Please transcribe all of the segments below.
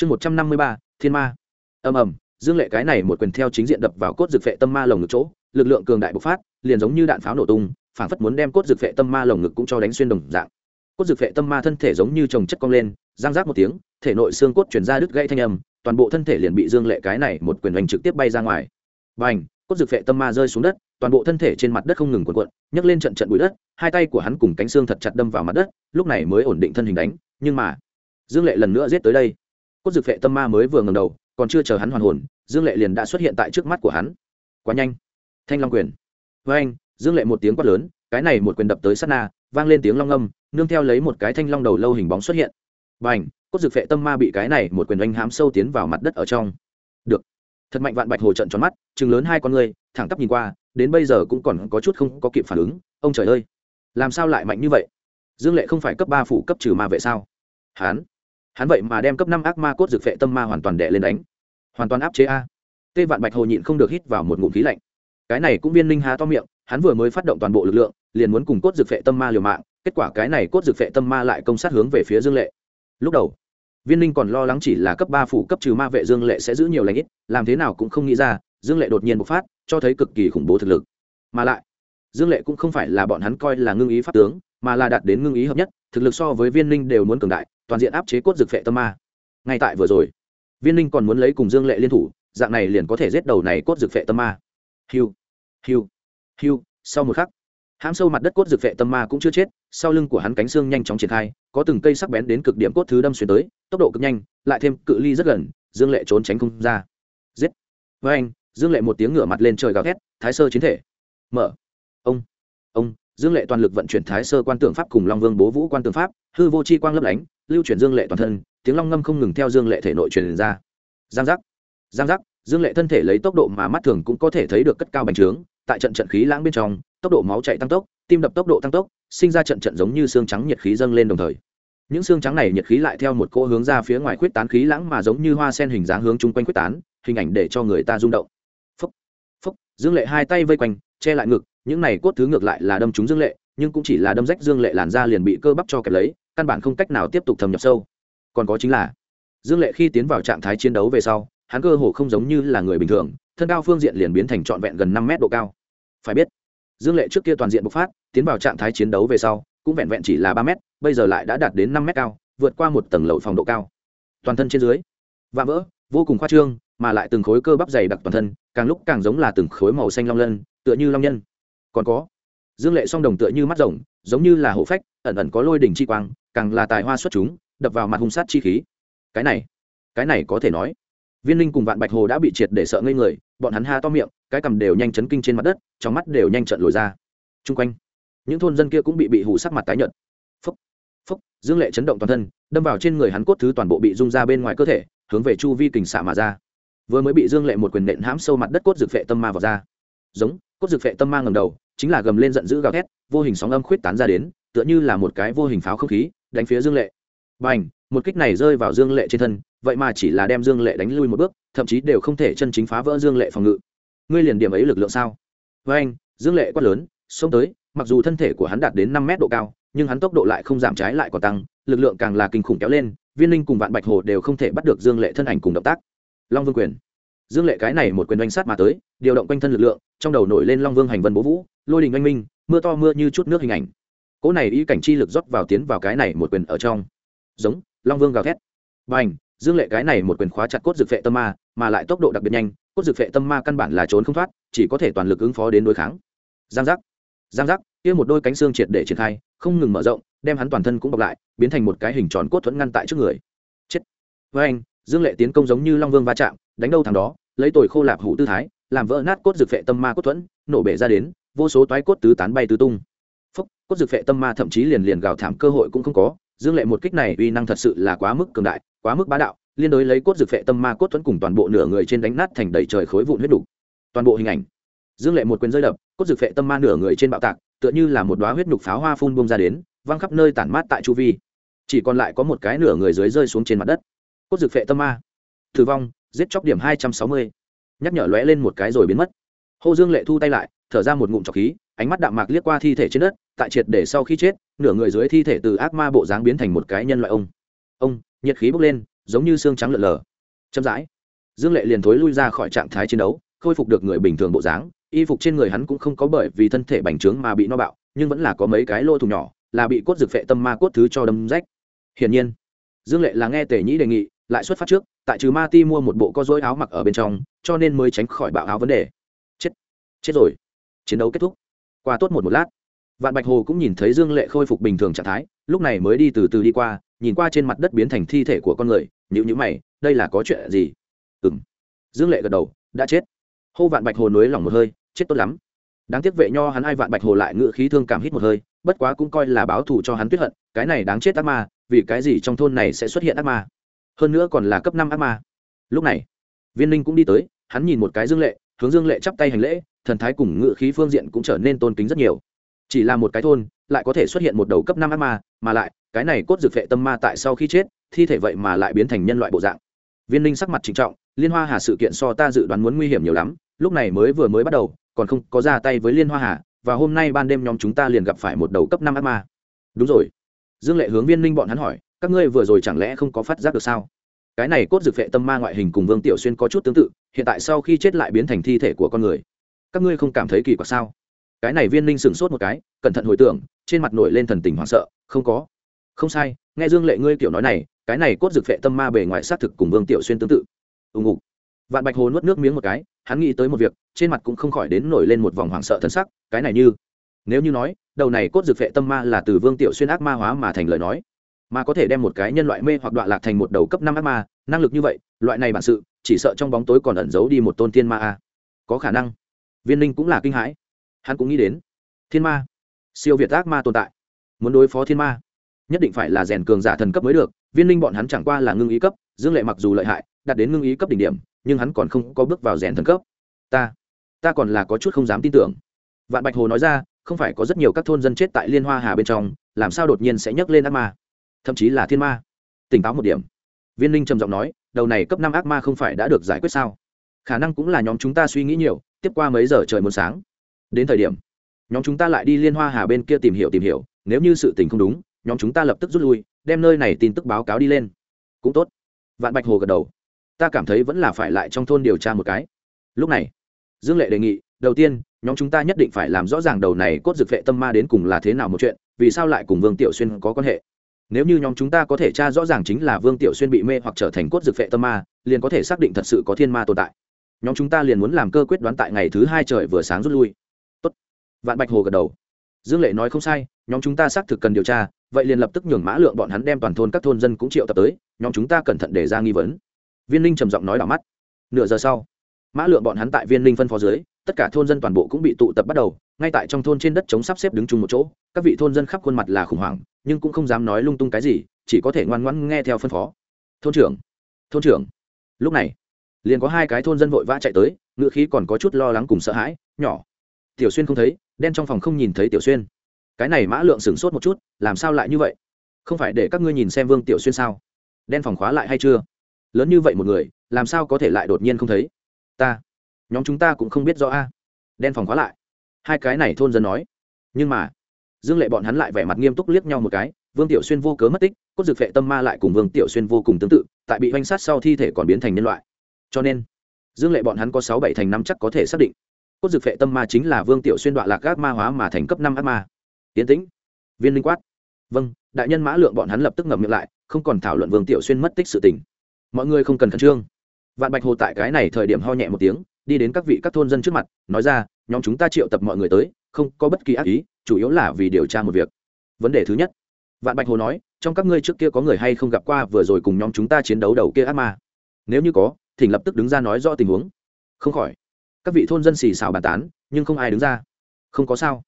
chương một trăm năm mươi ba, thiên ma. Ầm ầm, dương lệ cái này một quyền theo chính diện đập vào cốt dược vệ tâm ma lồng ngực chỗ, lực lượng cường đại bộc phát, liền giống như đạn pháo nổ tung, phảng phất muốn đem cốt dược vệ tâm ma lồng ngực cũng cho đánh xuyên đồng dạng. Cốt dược vệ tâm ma thân thể giống như trồng chất cong lên giang rác một tiếng, thể nội xương cốt chuyển ra đứt gãy thanh âm, toàn bộ thân thể liền bị dương lệ cái này một quyền đánh trực tiếp bay ra ngoài. Bành, cốt dược vệ tâm ma rơi xuống đất, toàn bộ thân thể trên mặt đất không ngừng cuộn cuộn, nhấc lên trận trận bụi đất, hai tay của hắn cùng cánh xương thật chặt đâm vào mặt đất, lúc này mới ổn định thân hình đánh, nhưng mà, dương lệ lần nữa giết tới đây cốt dược Vệ tâm ma mới vừa ngầm đầu, còn chưa chờ hắn hoàn hồn, dương lệ liền đã xuất hiện tại trước mắt của hắn. Quá nhanh. Thanh long quyền. Với anh, dương lệ một tiếng quát lớn, cái này một quyền đập tới sát na, vang lên tiếng long âm, nương theo lấy một cái thanh long đầu lâu hình bóng xuất hiện. B à n h cốt dược Vệ tâm ma bị cái này một quyền anh hám sâu tiến vào mặt đất ở trong. Được. Thật mạnh vạn bạch hồ trận tròn mắt, chừng lớn hai con người, thẳng tắp nhìn qua, đến bây giờ cũng còn có chút không có kịp phản ứng, ông trời ơi. Làm sao lại mạnh như vậy? Dương lệ không phải cấp ba phủ cấp trừ ma vệ sao? Hán hắn vậy mà đem cấp năm ác ma cốt dược phệ tâm ma hoàn toàn đệ lên đánh. Hoàn toàn áp chế a. Tê vạn bạch hồ nhịn không được hít vào một ngụm khí lạnh. Cái này cũng viên linh há to miệng, hắn vừa mới phát động toàn bộ lực lượng, liền muốn cùng cốt dược phệ tâm ma liều mạng, kết quả cái này cốt dược phệ tâm ma lại công sát hướng về phía dương lệ. Lúc đầu, viên linh còn lo lắng chỉ là cấp ba phủ cấp trừ ma vệ dương lệ sẽ giữ nhiều lãnh ít, làm thế nào cũng không nghĩ ra, dương lệ đột nhiên bộc phát, cho thấy cực kỳ khủng bố thực lực. Mà lại, dương lệ cũng không phải là bọn hắn coi là ngưng ý pháp tướng, mà là đạt đến ngưng ý hợp nhất, thực lực so với viên linh đều muốn cường đại toàn diện áp chế cốt dược phệ tâm ma. Ngay tại vừa rồi, viên linh còn muốn lấy cùng dương lệ liên thủ, dạng này liền có thể giết đầu này cốt dược phệ tâm ma. Hiu hiu hiu, sau một khắc, hãm sâu mặt đất cốt dược phệ tâm ma cũng chưa chết, sau lưng của hắn cánh xương nhanh chóng triển khai, có từng cây sắc bén đến cực điểm cốt thứ đâm xuyên tới, tốc độ cực nhanh, lại thêm cự ly rất gần, dương lệ trốn tránh không ra. Giết. Với anh dương lệ một tiếng ngửa mặt lên trời gào thét, thái sơ chiến thể. Mở. Ông ông dương lệ toàn lực vận chuyển thái sơ quan tượng pháp cùng long vương bố vũ quan tượng pháp, hư vô chi quang lấp lánh, lưu chuyển dương lệ toàn thân, tiếng long ngâm không ngừng theo dương lệ thể nội truyền ra. Giang giác giang giác, dương lệ thân thể lấy tốc độ mà mắt thường cũng có thể thấy được cất cao bành trướng, tại trận trận khí lãng bên trong, tốc độ máu chạy tăng tốc, tim đập tốc độ tăng tốc, sinh ra trận trận giống như xương trắng nhiệt khí dâng lên đồng thời. Những xương trắng này nhiệt khí lại theo một cỗ hướng ra phía ngoài khuyết tán khí lãng mà giống như hoa sen hình dáng hướng chung quanh khuyết tán, hình ảnh để cho người ta rung động. Phúc phúc dương lệ hai tay vây quanh che lại ngực, những này cốt thứ ngược lại là đâm trúng dương lệ, nhưng cũng chỉ là đâm rách dương lệ làn da liền bị cơ bắp cho kẹp lấy, căn bản không cách nào tiếp tục thâm nhập sâu. Còn có chính là, dương lệ khi tiến vào trạng thái chiến đấu về sau, hắn cơ hồ không giống như là người bình thường, thân cao phương diện liền biến thành trọn vẹn gần năm mét độ cao. Phải biết, dương lệ trước kia toàn diện bộc phát, tiến vào trạng thái chiến đấu về sau, cũng vẹn vẹn chỉ là ba mét, bây giờ lại đã đạt đến năm mét cao, vượt qua một tầng lầu phòng độ cao. Toàn thân trên dưới vạ vỡ, vô cùng khoa trương, mà lại từng khối cơ bắp dày đặc toàn thân, càng lúc càng giống là từng khối màu xanh long lân tựa như long nhân. Còn có, dương lệ song đồng tựa như mắt rồng, giống như là hổ phách, ẩn ẩn có lôi đỉnh chi quang, càng là tài hoa xuất chúng, đập vào mặt hung sát chi khí. Cái này cái này có thể nói, viên linh cùng vạn bạch hồ đã bị triệt để sợ ngây người, bọn hắn ha to miệng, cái cầm đều nhanh chấn kinh trên mặt đất, trong mắt đều nhanh trận lồi ra. T r u n g quanh, những thôn dân kia cũng bị bị hủ sắc mặt tái nhợt. Phúc phúc dương lệ chấn động toàn thân, đâm vào trên người hắn cốt thứ toàn bộ bị rung ra bên ngoài cơ thể, hướng về chu vi kình xạ mà ra. Vừa mới bị dương lệ một quyền nện hãm sâu mặt đất cốt dược phệ tâm ma vào ra. Giống cốt dược phệ tâm mang ngầm đầu, chính là gầm lên giận dữ gào thét, vô hình sóng âm khuyết tán ra đến, tựa như là một cái vô hình pháo không khí, đánh phía dương lệ. B à n h một kích này rơi vào dương lệ trên thân, vậy mà chỉ là đem dương lệ đánh lui một bước, thậm chí đều không thể chân chính phá vỡ dương lệ phòng ngự. Ngươi liền điểm ấy lực lượng sao? Với anh dương lệ quát lớn, xông tới, mặc dù thân thể của hắn đạt đến năm mét độ cao, nhưng hắn tốc độ lại không giảm trái lại còn tăng, lực lượng càng là kinh khủng kéo lên, viên linh cùng vạn bạch hồ đều không thể bắt được dương lệ thân ảnh cùng động tác. Long vương quyền dương lệ cái này một quyền đánh sát mà tới, điều động quanh thân lực lượng, trong đầu nổi lên long vương hành vân bố vũ, lôi đình oanh minh, mưa to mưa như chút nước hình ảnh. Cỗ này ý cảnh chi lực rót vào tiến vào cái này một quyền ở trong. Giống, long vương gào thét. B à n h dương lệ cái này một quyền khóa chặt cốt dược phệ tâm ma, mà lại tốc độ đặc biệt nhanh, cốt dược phệ tâm ma căn bản là trốn không thoát, chỉ có thể toàn lực ứng phó đến đối kháng. Giang giác giang giác, kia một đôi cánh xương triệt để triển khai, không ngừng mở rộng, đem hắn toàn thân cũng bọc lại, biến thành một cái hình tròn cốt thuẫn ngăn tại trước người. Chết. Với anh dương lệ tiến công giống như long vương va chạm đánh đâu thằng đó, lấy tồi khô lạp hủ tư thái, làm vỡ nát cốt dược phệ tâm ma cốt thuẫn, nổ bể ra đến, vô số toái cốt tứ tán bay tứ tung. Phúc, cốt dược phệ tâm ma thậm chí liền liền gào thảm cơ hội cũng không có, dương lệ một kích này uy năng thật sự là quá mức cường đại, quá mức bá đạo, liên đối lấy cốt dược phệ tâm ma cốt thuẫn cùng toàn bộ nửa người trên đánh nát thành đầy trời khối vụn huyết đủ. toàn bộ hình ảnh. Dương lệ một quyền rơi đập, cốt dược phệ tâm ma nửa người trên bạo tạc, tựa như là một đoá huyết nhục pháo hoa phun bung ra đến, văng khắp nơi tản mát tại chu vi. Chỉ còn lại có một cái nửa người dưới rơi xuống trên mặt đất. Cốt dược phệ tâm ma. Tử vong giết chóc điểm hai trăm sáu mươi. Nhắc nhở lóe lên một cái rồi biến mất. Hồ dương lệ thu tay lại, thở ra một ngụm trọc khí, ánh mắt đạm mạc liếc qua thi thể trên đất, tại triệt để sau khi chết, nửa người dưới thi thể từ ác ma bộ dáng biến thành một cái nhân loại ông. Ông, nhiệt khí bốc lên, giống như xương trắng lợn lờ chậm rãi, dương lệ liền thối lui ra khỏi trạng thái chiến đấu, khôi phục được người bình thường bộ dáng, y phục trên người hắn cũng không có bởi vì thân thể bành trướng mà bị no bạo, nhưng vẫn là có mấy cái lô thùng nhỏ, là bị cốt dược phệ tâm ma cốt thứ cho đâm rách. Hiển nhiên, dương lệ là nghe tề nhĩ đề nghị lại xuất phát trước, tại trừ ma ti mua một bộ co dối áo mặc ở bên trong, cho nên mới tránh khỏi bạo áo vấn đề. Chết chết rồi. Chiến đấu kết thúc. Qua tốt một một lát, vạn bạch hồ cũng nhìn thấy dương lệ khôi phục bình thường trạng thái, lúc này mới đi từ từ đi qua, nhìn qua trên mặt đất biến thành thi thể của con người nhữ nhữ mày, đây là có chuyện gì? Ừ m dương lệ gật đầu, đã chết. Hô vạn bạch hồ nối lòng một hơi, chết tốt lắm. Đáng tiếc vệ nho hắn ai vạn bạch hồ lại ngự khí thương cảm hít một hơi, bất quá cũng coi là báo thù cho hắn tuyết hận, cái này đáng chết ác ma, vì cái gì trong thôn này sẽ xuất hiện ác ma? Hơn nữa còn là cấp năm ác ma. Lúc này, viên ninh cũng đi tới, hắn nhìn một cái dương lệ, hướng dương lệ chắp tay hành lễ, thần thái cùng ngự khí phương diện cũng trở nên tôn kính rất nhiều. Chỉ là một cái thôn, lại có thể xuất hiện một đầu cấp năm ác ma, mà lại, cái này cốt dược vệ tâm ma tại sau khi chết, thi thể vậy mà lại biến thành nhân loại bộ dạng. Viên ninh sắc mặt trịnh trọng, liên hoa hà sự kiện so ta dự đoán muốn nguy hiểm nhiều lắm, lúc này mới vừa mới bắt đầu, còn không có ra tay với liên hoa hà, và hôm nay ban đêm nhóm chúng ta liền gặp phải một đầu cấp năm ác ma. Đúng rồi. Dương lệ hướng viên ninh bọn hắn hỏi các ngươi vừa rồi chẳng lẽ không có phát giác được sao? Cái này cốt dược vệ tâm ma ngoại hình cùng vương tiểu xuyên có chút tương tự, hiện tại sau khi chết lại biến thành thi thể của con người. Các ngươi không cảm thấy kỳ quặc sao? Cái này viên ninh sửng sốt một cái, cẩn thận hồi tưởng, trên mặt nổi lên thần tình hoảng sợ, không có. Không sai, nghe dương lệ ngươi kiểu nói này, cái này cốt dược vệ tâm ma bề ngoài xác thực cùng vương tiểu xuyên tương tự. Ù ngục. Vạn bạch hồ nuốt nước miếng một cái, hắn nghĩ tới một việc, trên mặt cũng không khỏi đến nổi lên một vòng hoảng sợ thân sắc, cái này như, nếu như nói, đầu này cốt dược vệ tâm ma là từ vương tiểu xuyên ác ma hóa mà thành lời nói mà có thể đem một cái nhân loại mê hoặc đoạn lạc thành một đầu cấp năm ác ma, năng lực như vậy, loại này bản sự, chỉ sợ trong bóng tối còn ẩn giấu đi một tôn tiên ma a. Có khả năng. Viên ninh cũng là kinh hãi. Hắn cũng nghĩ đến. Thiên ma. Siêu việt ác ma tồn tại. Muốn đối phó thiên ma. Nhất định phải là rèn cường giả thần cấp mới được, viên ninh bọn hắn chẳng qua là ngưng ý cấp, dương lệ mặc dù lợi hại, đạt đến ngưng ý cấp đỉnh điểm, nhưng hắn còn không có bước vào rèn thần cấp. Ta ta còn là có chút không dám tin tưởng. Vạn bạch hồ nói ra, không phải có rất nhiều các thôn dân chết tại liên hoa hà bên trong, làm sao đột nhiên sẽ nhấc lên ác ma? Thậm chí là thiên ma. Tỉnh táo một điểm. Viên ninh trầm giọng nói, đầu này cấp năm ác ma không phải đã được giải quyết sao? Khả năng cũng là nhóm chúng ta suy nghĩ nhiều, tiếp qua mấy giờ trời muốn sáng. Đến thời điểm, nhóm chúng ta lại đi liên hoa hà bên kia tìm hiểu tìm hiểu, nếu như sự tình không đúng, nhóm chúng ta lập tức rút lui, đem nơi này tin tức báo cáo đi lên. Cũng tốt. Vạn bạch hồ gật đầu. Ta cảm thấy vẫn là phải lại trong thôn điều tra một cái. Lúc này, dương lệ đề nghị, đầu tiên, nhóm chúng ta nhất định phải làm rõ ràng đầu này cốt dược vệ tâm ma đến cùng là thế nào một chuyện, vì sao lại cùng vương tiểu xuyên có quan hệ nếu như nhóm chúng ta có thể tra rõ ràng chính là vương tiểu xuyên bị mê hoặc trở thành cốt dược vệ tâm ma, liền có thể xác định thật sự có thiên ma tồn tại. Nhóm chúng ta liền muốn làm cơ quyết đoán tại ngày thứ hai trời vừa sáng rút lui. Tốt. vạn bạch hồ gật đầu. Dương lệ nói không sai, nhóm chúng ta xác thực cần điều tra, vậy liền lập tức nhường mã lượng bọn hắn đem toàn thôn các thôn dân cũng triệu tập tới, nhóm chúng ta cẩn thận để ra nghi vấn. Viên ninh trầm giọng nói đỏ mắt. Nửa giờ sau, mã lượng bọn hắn tại viên ninh phân phó dưới, tất cả thôn dân toàn bộ cũng bị tụ tập bắt đầu, ngay tại trong thôn trên đất chống sắp xếp đứng chung một chỗ, các vị thôn dân khắp khuôn mặt là khủng hoảng nhưng cũng không dám nói lung tung cái gì, chỉ có thể ngoan ngoãn nghe theo phân phó. Thôn trưởng thôn trưởng. Lúc này, liền có hai cái thôn dân vội vã chạy tới, ngựa khí còn có chút lo lắng cùng sợ hãi, nhỏ, tiểu xuyên không thấy, đen trong phòng không nhìn thấy tiểu xuyên. Cái này mã lượng sửng sốt một chút, làm sao lại như vậy? Không phải để các ngươi nhìn xem vương tiểu xuyên sao? Đen phòng khóa lại hay chưa? Lớn như vậy một người, làm sao có thể lại đột nhiên không thấy? Ta, nhóm chúng ta cũng không biết rõ a. Đen phòng khóa lại. Hai cái này thôn dân nói. Nhưng mà dương lệ bọn hắn lại vẻ mặt nghiêm túc liếc nhau một cái, vương tiểu xuyên vô cớ mất tích, cốt dược vệ tâm ma lại cùng vương tiểu xuyên vô cùng tương tự, tại bị oanh sát sau thi thể còn biến thành nhân loại. Cho nên, dương lệ bọn hắn có sáu bảy thành năm chắc có thể xác định, cốt dược vệ tâm ma chính là vương tiểu xuyên đoạn lạc ác ma hóa mà thành cấp năm ác ma. Yến tĩnh, viên linh quát. Vâng đại nhân mã lượng bọn hắn lập tức ngậm miệng lại, không còn thảo luận vương tiểu xuyên mất tích sự tình. Mọi người không cần khẩn trương. Vạn bạch hồ tại cái này thời điểm ho nhẹ một tiếng, đi đến các vị các thôn dân trước mặt, nói ra, nhóm chúng ta triệu tập mọi người tới không có bất kỳ ác ý, chủ yếu là vì điều tra một việc. Vấn đề thứ nhất, vạn bạch hồ nói, trong các ngươi trước kia có người hay không gặp qua vừa rồi cùng nhóm chúng ta chiến đấu đầu kia ác ma? Nếu như có, thỉnh lập tức đứng ra nói rõ tình huống. Không khỏi. Các vị thôn dân xì xào bàn tán, nhưng không ai đứng ra. Không có sao.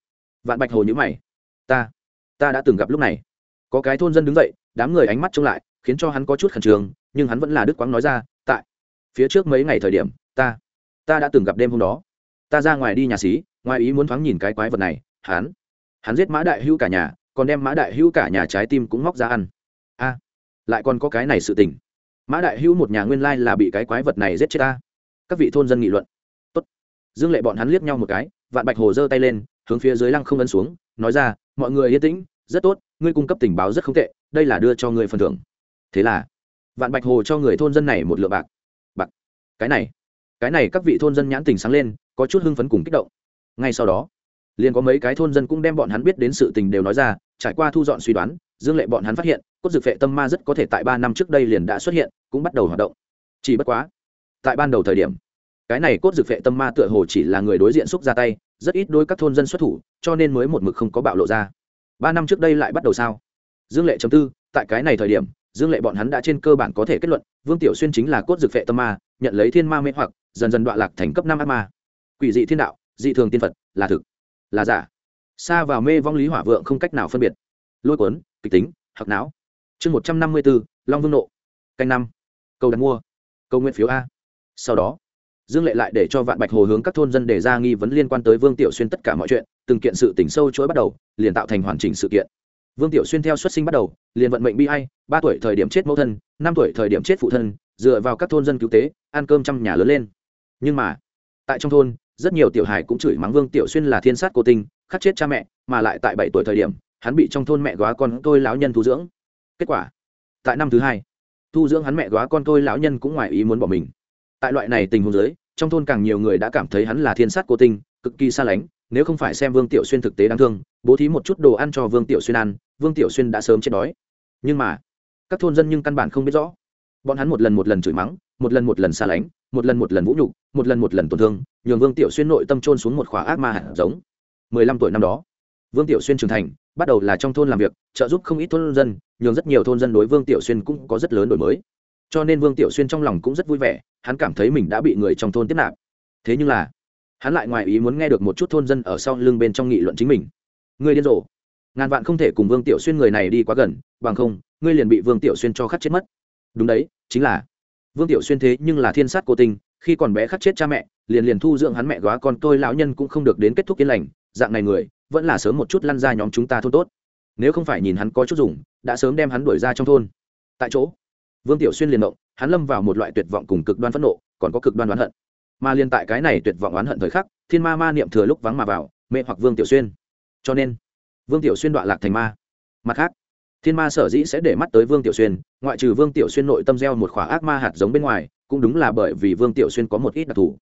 Vạn bạch hồ nhữ mày. Ta ta đã từng gặp lúc này. Có cái thôn dân đứng dậy, đám người ánh mắt trông lại, khiến cho hắn có chút khẩn trương, nhưng hắn vẫn là đức quáng nói ra, tại, phía trước mấy ngày thời điểm, ta ta đã từng gặp đêm hôm đó. Ta ra ngoài đi nhà xí ngoài ý muốn thoáng nhìn cái quái vật này, hắn hắn giết mã đại hữu cả nhà, còn đem mã đại hữu cả nhà trái tim cũng móc ra ăn. A, lại còn có cái này sự tình. Mã đại hữu một nhà nguyên lai là bị cái quái vật này giết chết ta. Các vị thôn dân nghị luận. Tốt. dương lệ bọn hắn liếc nhau một cái, vạn bạch hồ giơ tay lên, hướng phía dưới lăng không ấn xuống, nói ra, mọi người yên tĩnh, rất tốt, ngươi cung cấp tình báo rất không tệ, đây là đưa cho ngươi phần thưởng. Thế là, vạn bạch hồ cho người thôn dân này một lượng bạc. Bạc. Cái này cái này các vị thôn dân nhãn tình sáng lên, có chút hưng phấn cùng kích động ngay sau đó, liền có mấy cái thôn dân cũng đem bọn hắn biết đến sự tình đều nói ra, trải qua thu dọn suy đoán, dương lệ bọn hắn phát hiện, cốt dược phệ tâm ma rất có thể tại ba năm trước đây liền đã xuất hiện, cũng bắt đầu hoạt động. Chỉ bất quá, tại ban đầu thời điểm, cái này cốt dược phệ tâm ma tựa hồ chỉ là người đối diện xúc ra tay, rất ít đôi các thôn dân xuất thủ, cho nên mới một mực không có bạo lộ ra. Ba năm trước đây lại bắt đầu sao? Dương lệ chấm tư, tại cái này thời điểm, dương lệ bọn hắn đã trên cơ bản có thể kết luận, vương tiểu xuyên chính là cốt dược phệ tâm ma, nhận lấy thiên ma mê hoặc, dần dần đoạn lạc thành cấp năm ác ma. Quỷ dị thiên đạo dị thường tiên phật, là thực, là giả. Xa vào mê vong lý hỏa vượng không cách nào phân biệt. Lôi cuốn, kịch tính hoặc não. Chương một trăm năm mươi bốn long vương nộ. Canh năm. Cầu đặt mua. Câu nguyện phiếu a. Sau đó, dương lệ lại để cho vạn bạch hồ hướng các thôn dân đề ra nghi vấn liên quan tới vương tiểu xuyên tất cả mọi chuyện, từng kiện sự tỉnh sâu chuỗi bắt đầu, liền tạo thành hoàn chỉnh sự kiện. Vương tiểu xuyên theo xuất sinh bắt đầu, liền vận mệnh bi hay ba tuổi thời điểm chết mẫu thân, năm tuổi thời điểm chết phụ thân, dựa vào các thôn dân cứu tế, ăn cơm trăm nhà lớn lên. Nhưng mà, tại trong thôn rất nhiều tiểu hài cũng chửi mắng vương tiểu xuyên là thiên sát cô tinh khắc chết cha mẹ, mà lại tại bảy tuổi thời điểm, hắn bị trong thôn mẹ góa con tôi lão nhân thu dưỡng. Kết quả, tại năm thứ hai, thu dưỡng hắn mẹ góa con tôi lão nhân cũng ngoài ý muốn bỏ mình. Tại loại này tình huống giới trong thôn càng nhiều người đã cảm thấy hắn là thiên sát cô tinh, cực kỳ xa lánh, nếu không phải xem vương tiểu xuyên thực tế đáng thương, bố thí một chút đồ ăn cho vương tiểu xuyên ăn, vương tiểu xuyên đã sớm chết đói. Nhưng mà, các thôn dân nhưng căn bản không biết rõ. Bọn hắn một lần một lần chửi mắng, một lần một lần xa lánh một lần một lần vũ nhục, một lần một lần tổn thương, nhường vương tiểu xuyên nội tâm trôn xuống một khóa ác ma hạt giống. Mười lăm tuổi năm đó, vương tiểu xuyên trưởng thành, bắt đầu là trong thôn làm việc, trợ giúp không ít thôn dân, nhường rất nhiều thôn dân đối vương tiểu xuyên cũng có rất lớn đổi mới. Cho nên vương tiểu xuyên trong lòng cũng rất vui vẻ, hắn cảm thấy mình đã bị người trong thôn tiếp nạp. Thế nhưng là, hắn lại ngoài ý muốn nghe được một chút thôn dân ở sau lưng bên trong nghị luận chính mình. Người điên rồ. Ngàn vạn không thể cùng vương tiểu xuyên người này đi quá gần, bằng không, ngươi liền bị vương tiểu xuyên cho khắc chết mất. Đúng đấy, chính là vương tiểu xuyên thế nhưng là thiên sát cô tình khi còn bé khắc chết cha mẹ, liền liền thu dưỡng hắn mẹ góa con tôi lão nhân cũng không được đến kết thúc yên lành, dạng này người, vẫn là sớm một chút lăn ra nhóm chúng ta thôn tốt. Nếu không phải nhìn hắn có chút dùng, đã sớm đem hắn đuổi ra trong thôn. Tại chỗ, vương tiểu xuyên liền động, hắn lâm vào một loại tuyệt vọng cùng cực đoan phẫn nộ, còn có cực đoan oán hận. Mà liền tại cái này tuyệt vọng oán hận thời khắc, thiên ma ma niệm thừa lúc vắng mà vào mẹ hoặc vương tiểu xuyên. Cho nên, vương tiểu xuyên đoạn lạc thành ma. Mặt khác thiên ma sở dĩ sẽ để mắt tới vương tiểu xuyên, ngoại trừ vương tiểu xuyên nội tâm gieo một khỏa ác ma hạt giống bên ngoài, cũng đúng là bởi vì vương tiểu xuyên có một ít đặc thù.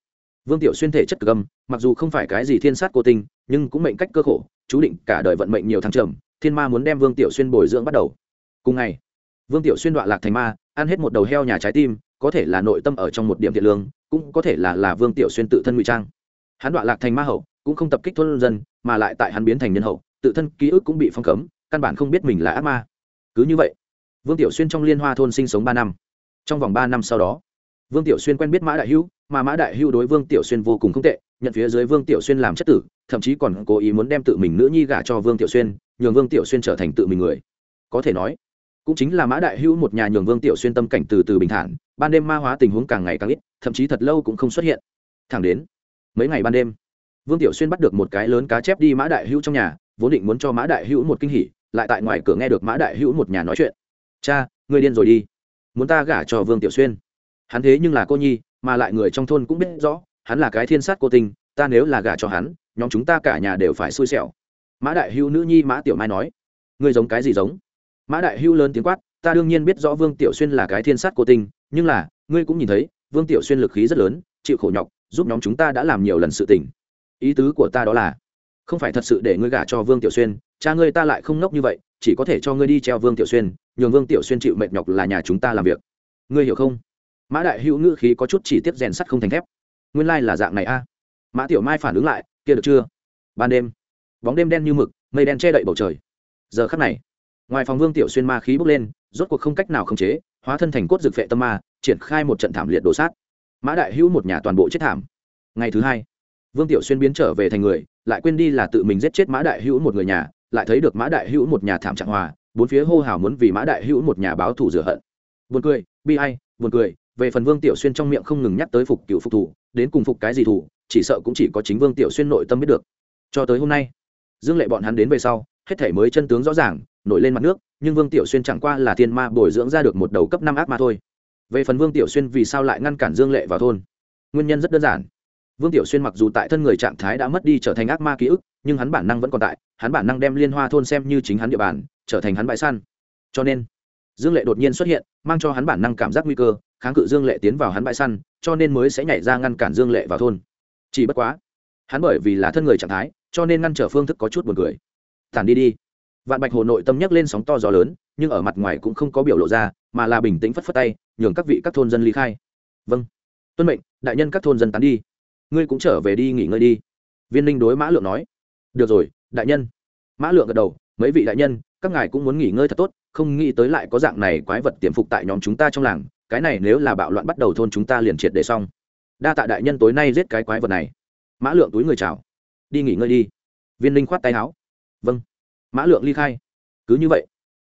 Vương tiểu xuyên thể chất cực âm, mặc dù không phải cái gì thiên sát cô tinh, nhưng cũng mệnh cách cơ khổ, chú định cả đời vận mệnh nhiều thăng trầm, thiên ma muốn đem vương tiểu xuyên bồi dưỡng bắt đầu. Cùng ngày, vương tiểu xuyên đoạn lạc thành ma, ăn hết một đầu heo nhà trái tim, có thể là nội tâm ở trong một điểm thiện lương, cũng có thể là là vương tiểu xuyên tự thân ngụy trang. Hắn đoạn lạc thành ma hậu, cũng không tập kích thôn dân, mà lại tại hắn biến thành nhân hậu, tự thân ký ức cũng bị phong cấm căn bản không biết mình là ác ma. Cứ như vậy, vương tiểu xuyên trong liên hoa thôn sinh sống ba năm. Trong vòng ba năm sau đó, vương tiểu xuyên quen biết mã đại hữu, mà mã đại hữu đối vương tiểu xuyên vô cùng không tệ, nhận phía dưới vương tiểu xuyên làm chất tử, thậm chí còn cố ý muốn đem tự mình nữ nhi gả cho vương tiểu xuyên, nhường vương tiểu xuyên trở thành tự mình người. Có thể nói, cũng chính là mã đại hữu một nhà nhường vương tiểu xuyên tâm cảnh từ từ bình thản, ban đêm ma hóa tình huống càng ngày càng ít, thậm chí thật lâu cũng không xuất hiện. Thẳng đến, mấy ngày ban đêm, vương tiểu xuyên bắt được một cái lớn cá chép đi mã đại hữu trong nhà, vốn định muốn cho mã đại hữu một kinh hỉ lại tại ngoài cửa nghe được mã đại hữu một nhà nói chuyện. Cha người điên rồi đi. Muốn ta gả cho vương tiểu xuyên? Hắn thế nhưng là cô nhi, mà lại người trong thôn cũng biết rõ, hắn là cái thiên sát cô tình ta nếu là gả cho hắn, nhóm chúng ta cả nhà đều phải xui xẻo. Mã đại hữu nữ nhi mã tiểu mai nói, ngươi giống cái gì giống? Mã đại hữu lớn tiếng quát, ta đương nhiên biết rõ vương tiểu xuyên là cái thiên sát cô tình nhưng là, ngươi cũng nhìn thấy, vương tiểu xuyên lực khí rất lớn, chịu khổ nhọc, giúp nhóm chúng ta đã làm nhiều lần sự tình. Ý tứ của ta đó là, không phải thật sự để ngươi gả cho vương tiểu xuyên cha ngươi ta lại không nốc như vậy, chỉ có thể cho ngươi đi treo vương tiểu xuyên, nhường vương tiểu xuyên chịu mệt nhọc là nhà chúng ta làm việc. Ngươi hiểu không? Mã đại hữu ngữ khí có chút chỉ tiếp rèn sắt không thành thép. Nguyên lai、like、là dạng này a. Mã tiểu mai phản ứng lại, kia được chưa? Ban đêm, bóng đêm đen như mực, mây đen che đậy bầu trời. Giờ khắc này, ngoài phòng vương tiểu xuyên ma khí bốc lên, rốt cuộc không cách nào khống chế, hóa thân thành cốt dược vệ tâm ma, triển khai một trận thảm liệt đổ sát. Mã đại hữu một nhà toàn bộ chết thảm. Ngày thứ hai, vương tiểu xuyên biến trở về thành người, lại quên đi là tự mình giết chết mã đại hữu một người nhà lại thấy được mã đại hữu một nhà thảm trạng hòa, bốn phía hô hào muốn vì mã đại hữu một nhà báo thù rửa hận. Buồn cười, bi ai, buồn cười, về phần vương tiểu xuyên trong miệng không ngừng nhắc tới phục cựu phục thủ, đến cùng phục cái gì thủ, chỉ sợ cũng chỉ có chính vương tiểu xuyên nội tâm biết được. Cho tới hôm nay, dương lệ bọn hắn đến về sau, hết thể mới chân tướng rõ ràng, nổi lên mặt nước, nhưng vương tiểu xuyên chẳng qua là thiên ma bồi dưỡng ra được một đầu cấp năm ác ma thôi. Về phần vương tiểu xuyên vì sao lại ngăn cản dương lệ vào thôn? Nguyên nhân rất đơn giản. Vương tiểu xuyên mặc dù tại thân người trạng thái đã mất đi trở thành ác ma ký ức, nhưng hắn bản năng vẫn còn tại hắn bản năng đem liên hoa thôn xem như chính hắn địa bàn, trở thành hắn bãi săn. Cho nên, dương lệ đột nhiên xuất hiện, mang cho hắn bản năng cảm giác nguy cơ, kháng cự dương lệ tiến vào hắn bãi săn, cho nên mới sẽ nhảy ra ngăn cản dương lệ vào thôn. Chỉ bất quá, hắn bởi vì là thân người trạng thái, cho nên ngăn trở phương thức có chút buồn cười. Tản đi đi. Vạn bạch hồ nội tâm nhấc lên sóng to gió lớn, nhưng ở mặt ngoài cũng không có biểu lộ ra, mà là bình tĩnh phất phất tay, nhường các vị các thôn dân ly khai. Vâng. Tuân mệnh, đại nhân các thôn dân tán đi. Ngươi cũng trở về đi nghỉ ngơi đi. Viên ninh đối mã lượng nói. Được rồi đại nhân. Mã lượng gật đầu, mấy vị đại nhân, các ngài cũng muốn nghỉ ngơi thật tốt, không nghĩ tới lại có dạng này quái vật tiềm phục tại nhóm chúng ta trong làng, cái này nếu là bạo loạn bắt đầu thôn chúng ta liền triệt để xong. Đa tạ đại nhân tối nay giết cái quái vật này. Mã lượng túi người chào. Đi nghỉ ngơi đi. Viên ninh khoát tay áo. Vâng. Mã lượng ly khai. Cứ như vậy,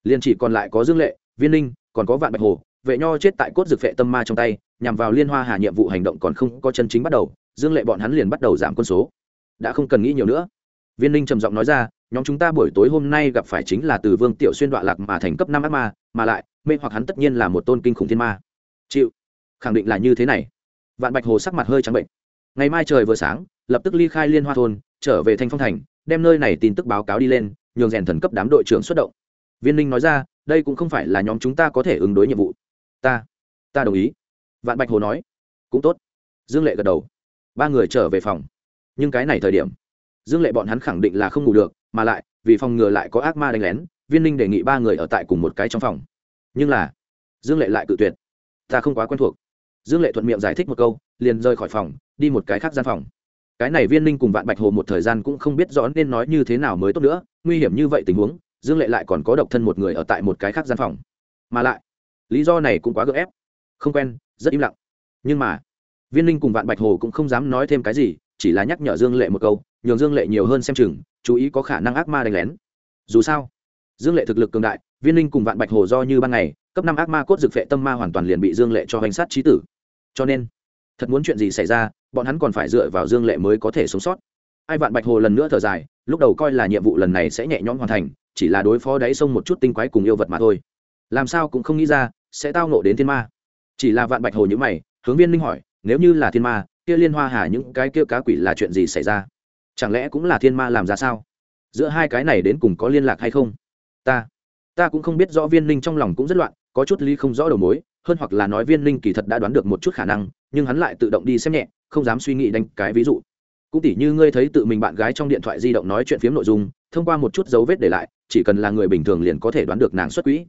liền chỉ còn lại có dương lệ, viên ninh còn có vạn bạch hồ, vệ nho chết tại cốt dược vệ tâm ma trong tay, nhằm vào liên hoa hà nhiệm vụ hành động còn không có chân chính bắt đầu, dương lệ bọn hắn liền bắt đầu giảm quân số. Đã không cần nghĩ nhiều nữa viên ninh trầm giọng nói ra, nhóm chúng ta buổi tối hôm nay gặp phải chính là từ vương tiểu xuyên đoạn lạc mà thành cấp năm ác ma, mà lại, mê hoặc hắn tất nhiên là một tôn kinh khủng thiên ma. Chịu. Khẳng định là như thế này. Vạn bạch hồ sắc mặt hơi trắng bệnh. Ngày mai trời vừa sáng, lập tức ly khai liên hoa thôn, trở về thanh phong thành, đem nơi này tin tức báo cáo đi lên, nhường rèn thần cấp đám đội trưởng xuất động. Viên ninh nói ra, đây cũng không phải là nhóm chúng ta có thể ứng đối nhiệm vụ. Ta ta đồng ý. Vạn bạch hồ nói. Cũng tốt. Dương lệ gật đầu. Ba người trở về phòng. Nhưng cái này thời điểm dương lệ bọn hắn khẳng định là không ngủ được, mà lại, vì phòng ngừa lại có ác ma đánh lén, viên ninh đề nghị ba người ở tại cùng một cái trong phòng. Nhưng là, dương lệ lại cự tuyệt. Ta không quá quen thuộc. Dương lệ thuận miệng giải thích một câu, liền rời khỏi phòng, đi một cái khác gian phòng. Cái này viên ninh cùng vạn bạch hồ một thời gian cũng không biết rõ nên nói như thế nào mới tốt nữa, nguy hiểm như vậy tình huống, dương lệ lại còn có độc thân một người ở tại một cái khác gian phòng. Mà lại, lý do này cũng quá gượng ép. Không quen, rất im lặng. Nhưng mà, viên ninh cùng vạn bạch hồ cũng không dám nói thêm cái gì, chỉ là nhắc nhở dương lệ một câu nhường dương lệ nhiều hơn xem chừng, chú ý có khả năng ác ma đánh lén. Dù sao, dương lệ thực lực cường đại, viên Linh cùng vạn bạch hồ do như ban ngày, cấp năm ác ma cốt dực phệ tâm ma hoàn toàn liền bị dương lệ cho hành sát trí tử. Cho nên, thật muốn chuyện gì xảy ra, bọn hắn còn phải dựa vào dương lệ mới có thể sống sót. Ai vạn bạch hồ lần nữa thở dài, lúc đầu coi là nhiệm vụ lần này sẽ nhẹ nhõm hoàn thành, chỉ là đối phó đáy sông một chút tinh quái cùng yêu vật mà thôi. Làm sao cũng không nghĩ ra, sẽ tao nộ đến thiên ma. Chỉ là vạn bạch hồ như mày, hướng viên Linh hỏi, nếu như là thiên ma, kia liên hoa hà những cái kia cá quỷ là chuyện gì xảy ra? Chẳng lẽ cũng là thiên ma làm ra sao? Giữa hai cái này đến cùng có liên lạc hay không? Ta ta cũng không biết rõ viên ninh trong lòng cũng rất loạn, có chút ly không rõ đầu mối, hơn hoặc là nói viên ninh kỳ thật đã đoán được một chút khả năng, nhưng hắn lại tự động đi xem nhẹ, không dám suy nghĩ đánh cái ví dụ. Cũng tỉ như ngươi thấy tự mình bạn gái trong điện thoại di động nói chuyện phiếm nội dung, thông qua một chút dấu vết để lại, chỉ cần là người bình thường liền có thể đoán được nàng xuất quỹ.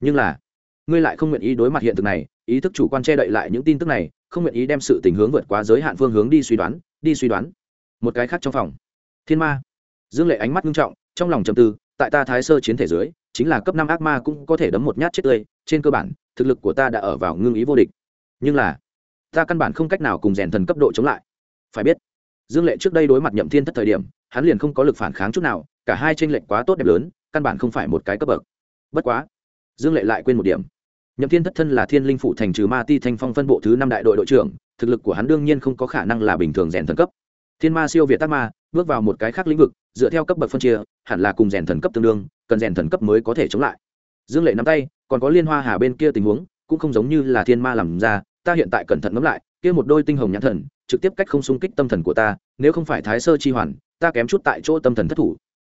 Nhưng là, ngươi lại không nguyện ý đối mặt hiện thực này, ý thức chủ quan che đậy lại những tin tức này, không nguyện ý đem sự tình hướng vượt quá giới hạn phương hướng đi suy đoán, đi suy đoán một cái khác trong phòng. Thiên ma. Dương lệ ánh mắt nghiêm trọng, trong lòng trầm tư, tại ta thái sơ chiến thể dưới, chính là cấp năm ác ma cũng có thể đấm một nhát chết tươi, trên cơ bản, thực lực của ta đã ở vào ngưng ý vô địch. Nhưng là, ta căn bản không cách nào cùng rèn thần cấp độ chống lại. Phải biết, dương lệ trước đây đối mặt nhậm thiên thất thời điểm, hắn liền không có lực phản kháng chút nào, cả hai tranh lệch quá tốt đẹp lớn, căn bản không phải một cái cấp bậc. Bất quá, dương lệ lại quên một điểm. Nhậm thiên thất thân là thiên linh phủ thành trừ ma ti thanh phong phân bộ thứ năm đại đội đội trưởng, thực lực của hắn đương nhiên không có khả năng là bình thường rèn thần cấp thiên ma siêu việt tác ma, bước vào một cái khác lĩnh vực, dựa theo cấp bậc phân chia, hẳn là cùng rèn thần cấp tương đương, cần rèn thần cấp mới có thể chống lại. Dương lệ nắm tay, còn có liên hoa hà bên kia tình huống, cũng không giống như là thiên ma làm ra, ta hiện tại cẩn thận ngẫm lại, kia một đôi tinh hồng nhãn thần, trực tiếp cách không xung kích tâm thần của ta, nếu không phải thái sơ chi hoàn, ta kém chút tại chỗ tâm thần thất thủ.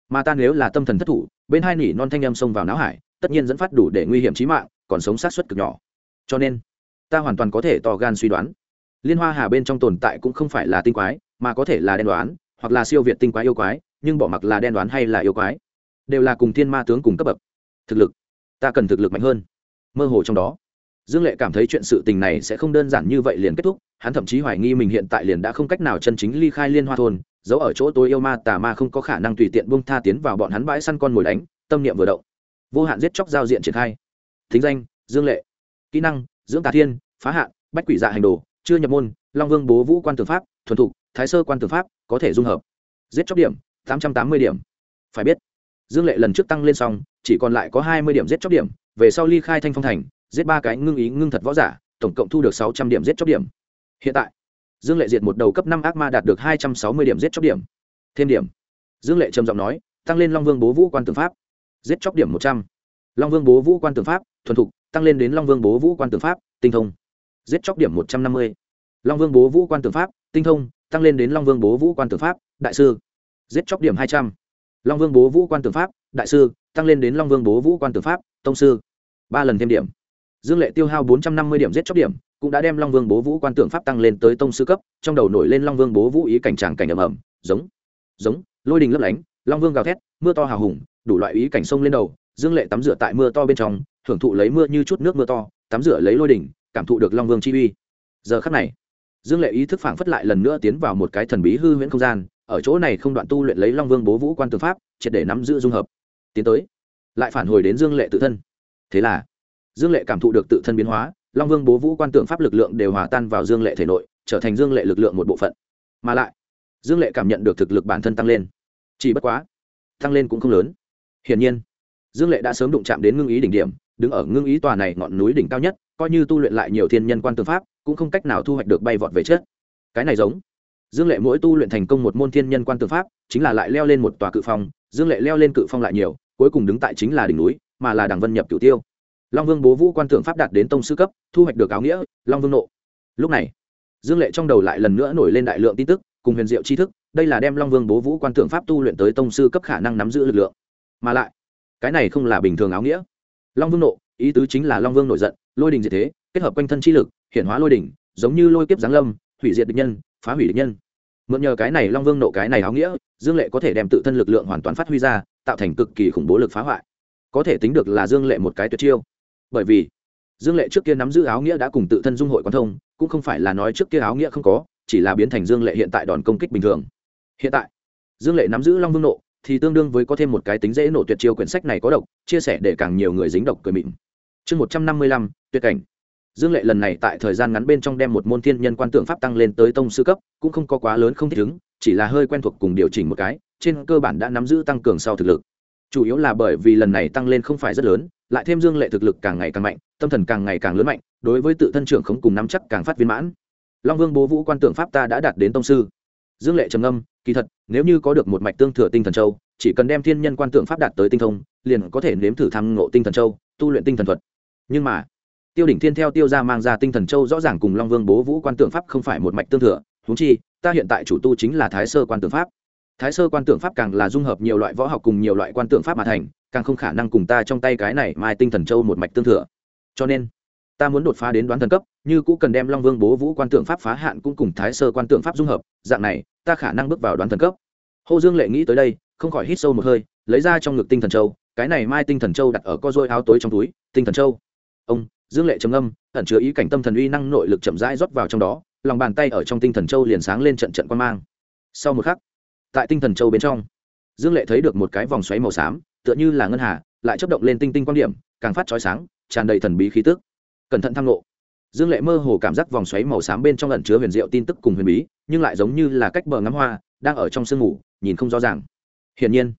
Mà ta nếu là tâm thần thất thủ, bên hai nỉ non thanh em xông vào não hải, tất nhiên dẫn phát đủ để nguy hiểm trí mạng, còn sống sát xuất cực nhỏ. Cho nên, ta hoàn toàn có thể to gan suy đoán. Liên hoa hà bên trong tồn tại cũng không phải là tinh quái mà có thể là đen đoán, hoặc là siêu việt tinh quái yêu quái, nhưng bỏ mặc là đen đoán hay là yêu quái, đều là cùng thiên ma tướng cùng cấp bậc. Thực lực, ta cần thực lực mạnh hơn. Mơ hồ trong đó, dương lệ cảm thấy chuyện sự tình này sẽ không đơn giản như vậy liền kết thúc, hắn thậm chí hoài nghi mình hiện tại liền đã không cách nào chân chính ly khai liên hoa thôn, giấu ở chỗ tôi yêu ma tà ma không có khả năng tùy tiện bung tha tiến vào bọn hắn bãi săn con mồi đánh, tâm niệm vừa động. Vô hạn giết chóc giao diện triển khai. Thính danh, dương lệ. Kỹ năng, dưỡng tà thiên, phá hạn, bách quỷ dạ hành đồ, chưa nhập môn, long vương bố vũ quan tư pháp, thuần thục thái sơ quan tư pháp, có thể dung hợp. Giết chóc điểm, tám trăm tám mươi điểm. Phải biết, dương lệ lần trước tăng lên xong, chỉ còn lại có hai mươi điểm giết chóc điểm, về sau ly khai thanh phong thành, giết ba cái ngưng ý ngưng thật võ giả, tổng cộng thu được sáu trăm điểm giết chóc điểm. Hiện tại, dương lệ diệt một đầu cấp năm ác ma đạt được hai trăm sáu mươi điểm giết chóc điểm. Thêm điểm. Dương lệ trầm giọng nói, tăng lên long vương bố vũ quan tư pháp. Giết chóc điểm một trăm. Long vương bố vũ quan tư pháp, thuần thục, tăng lên đến long vương bố vũ quan tư pháp, tinh thông. Giết chóc điểm một trăm năm mươi. Long vương bố vũ quan tư pháp, tinh thông tăng lên đến long vương bố vũ quan tưởng pháp, đại sư. Giết chóc điểm hai trăm. Long vương bố vũ quan tưởng pháp, đại sư, tăng lên đến long vương bố vũ quan tưởng pháp, tông sư. Ba lần thêm điểm. Dương lệ tiêu hao bốn trăm năm mươi điểm giết chóc điểm, cũng đã đem long vương bố vũ quan tưởng pháp tăng lên tới tông sư cấp, trong đầu nổi lên long vương bố vũ ý cảnh tràng cảnh ầm ầm, giống giống, lôi đình lấp lánh, long vương gào thét, mưa to hào hùng, đủ loại ý cảnh sông lên đầu, dương lệ tắm rửa tại mưa to bên trong, hưởng thụ lấy mưa như chút nước mưa to, tắm rửa lấy lôi đình, cảm thụ được long vương chi uy. Giờ khắc này dương lệ ý thức phảng phất lại lần nữa tiến vào một cái thần bí hư huyễn không gian, ở chỗ này không đoạn tu luyện lấy long vương bố vũ quan tư pháp, triệt để nắm giữ dung hợp. Tiến tới, lại phản hồi đến dương lệ tự thân. Thế là, dương lệ cảm thụ được tự thân biến hóa, long vương bố vũ quan tượng pháp lực lượng đều hòa tan vào dương lệ thể nội, trở thành dương lệ lực lượng một bộ phận. Mà lại, dương lệ cảm nhận được thực lực bản thân tăng lên. Chỉ bất quá, tăng lên cũng không lớn. Hiển nhiên, dương lệ đã sớm đụng chạm đến ngưng ý đỉnh điểm, đứng ở ngưng ý tòa này ngọn núi đỉnh cao nhất, coi như tu luyện lại nhiều thiên nhân quan tư pháp cũng không cách nào thu hoạch được bay vọt về chết cái này giống. Dương lệ mỗi tu luyện thành công một môn thiên nhân quan tư pháp, chính là lại leo lên một tòa cự phong, dương lệ leo lên cự phong lại nhiều, cuối cùng đứng tại chính là đỉnh núi, mà là đằng vân nhập cửu tiêu. Long vương bố vũ quan tượng pháp đạt đến tông sư cấp, thu hoạch được áo nghĩa, long vương nộ. Lúc này, dương lệ trong đầu lại lần nữa nổi lên đại lượng tin tức, cùng huyền diệu tri thức, đây là đem long vương bố vũ quan tượng pháp tu luyện tới tông sư cấp khả năng nắm giữ lực lượng. Mà lại, cái này không là bình thường áo nghĩa. Long vương nộ, ý tứ chính là long vương nổi giận, lôi đình diệt thế kết hợp quanh thân chi lực hiện hóa lôi đỉnh, giống như lôi kiếp giáng lâm hủy diệt địch nhân phá hủy địch nhân. Mượn nhờ cái này long vương nộ cái này áo nghĩa dương lệ có thể đem tự thân lực lượng hoàn toàn phát huy ra tạo thành cực kỳ khủng bố lực phá hoại. Có thể tính được là dương lệ một cái tuyệt chiêu. Bởi vì dương lệ trước kia nắm giữ áo nghĩa đã cùng tự thân dung hội quan thông cũng không phải là nói trước kia áo nghĩa không có chỉ là biến thành dương lệ hiện tại đòn công kích bình thường. Hiện tại dương lệ nắm giữ long vương nộ thì tương đương với có thêm một cái tính dễ nổ tuyệt chiêu quyển sách này có độc chia sẻ để càng nhiều người dính độc cười mịn. Chương một trăm năm mươi lăm tuyệt cảnh dương lệ lần này tại thời gian ngắn bên trong đem một môn thiên nhân quan tượng pháp tăng lên tới tông sư cấp, cũng không có quá lớn không thích ứng, chỉ là hơi quen thuộc cùng điều chỉnh một cái, trên cơ bản đã nắm giữ tăng cường sau thực lực. Chủ yếu là bởi vì lần này tăng lên không phải rất lớn, lại thêm dương lệ thực lực càng ngày càng mạnh, tâm thần càng ngày càng lớn mạnh, đối với tự thân trưởng khống cùng nắm chắc càng phát viên mãn. Long vương bố vũ quan tượng pháp ta đã đạt đến tông sư. Dương lệ trầm âm kỳ thật, nếu như có được một mạch tương thừa tinh thần châu, chỉ cần đem thiên nhân quan tượng pháp đạt tới tinh thông, liền có thể nếm thử tham ngộ tinh thần châu, tu luyện tinh thần thuật. Nhưng mà tiêu đỉnh thiên theo tiêu ra mang ra tinh thần châu rõ ràng cùng long vương bố vũ quan tượng pháp không phải một mạch tương thừa húng chi, ta hiện tại chủ tu chính là thái sơ quan tượng pháp. Thái sơ quan tượng pháp càng là dung hợp nhiều loại võ học cùng nhiều loại quan tượng pháp mà thành, càng không khả năng cùng ta trong tay cái này mai tinh thần châu một mạch tương thừa. Cho nên, ta muốn đột phá đến đoán thần cấp, như cũng cần đem long vương bố vũ quan tượng pháp phá hạn cũng cùng thái sơ quan tượng pháp dung hợp, dạng này, ta khả năng bước vào đoán thần cấp. Hồ dương lệ nghĩ tới đây, không khỏi hít sâu một hơi, lấy ra trong ngực tinh thần châu, cái này mai tinh thần châu đặt ở co dôi áo tối trong túi, tinh thần châu. Ông dương lệ trầm âm ẩn chứa ý cảnh tâm thần uy năng nội lực chậm rãi rót vào trong đó, lòng bàn tay ở trong tinh thần châu liền sáng lên trận trận quan mang. Sau một khắc, tại tinh thần châu bên trong, dương lệ thấy được một cái vòng xoáy màu xám, tựa như là ngân hà, lại chấp động lên tinh tinh quan điểm, càng phát trói sáng, tràn đầy thần bí khí tức. Cẩn thận tham lộ dương lệ mơ hồ cảm giác vòng xoáy màu xám bên trong ẩn chứa huyền diệu tin tức cùng huyền bí, nhưng lại giống như là cách bờ ngắm hoa, đang ở trong sương mù nhìn không rõ ràng. Hiển nhiên,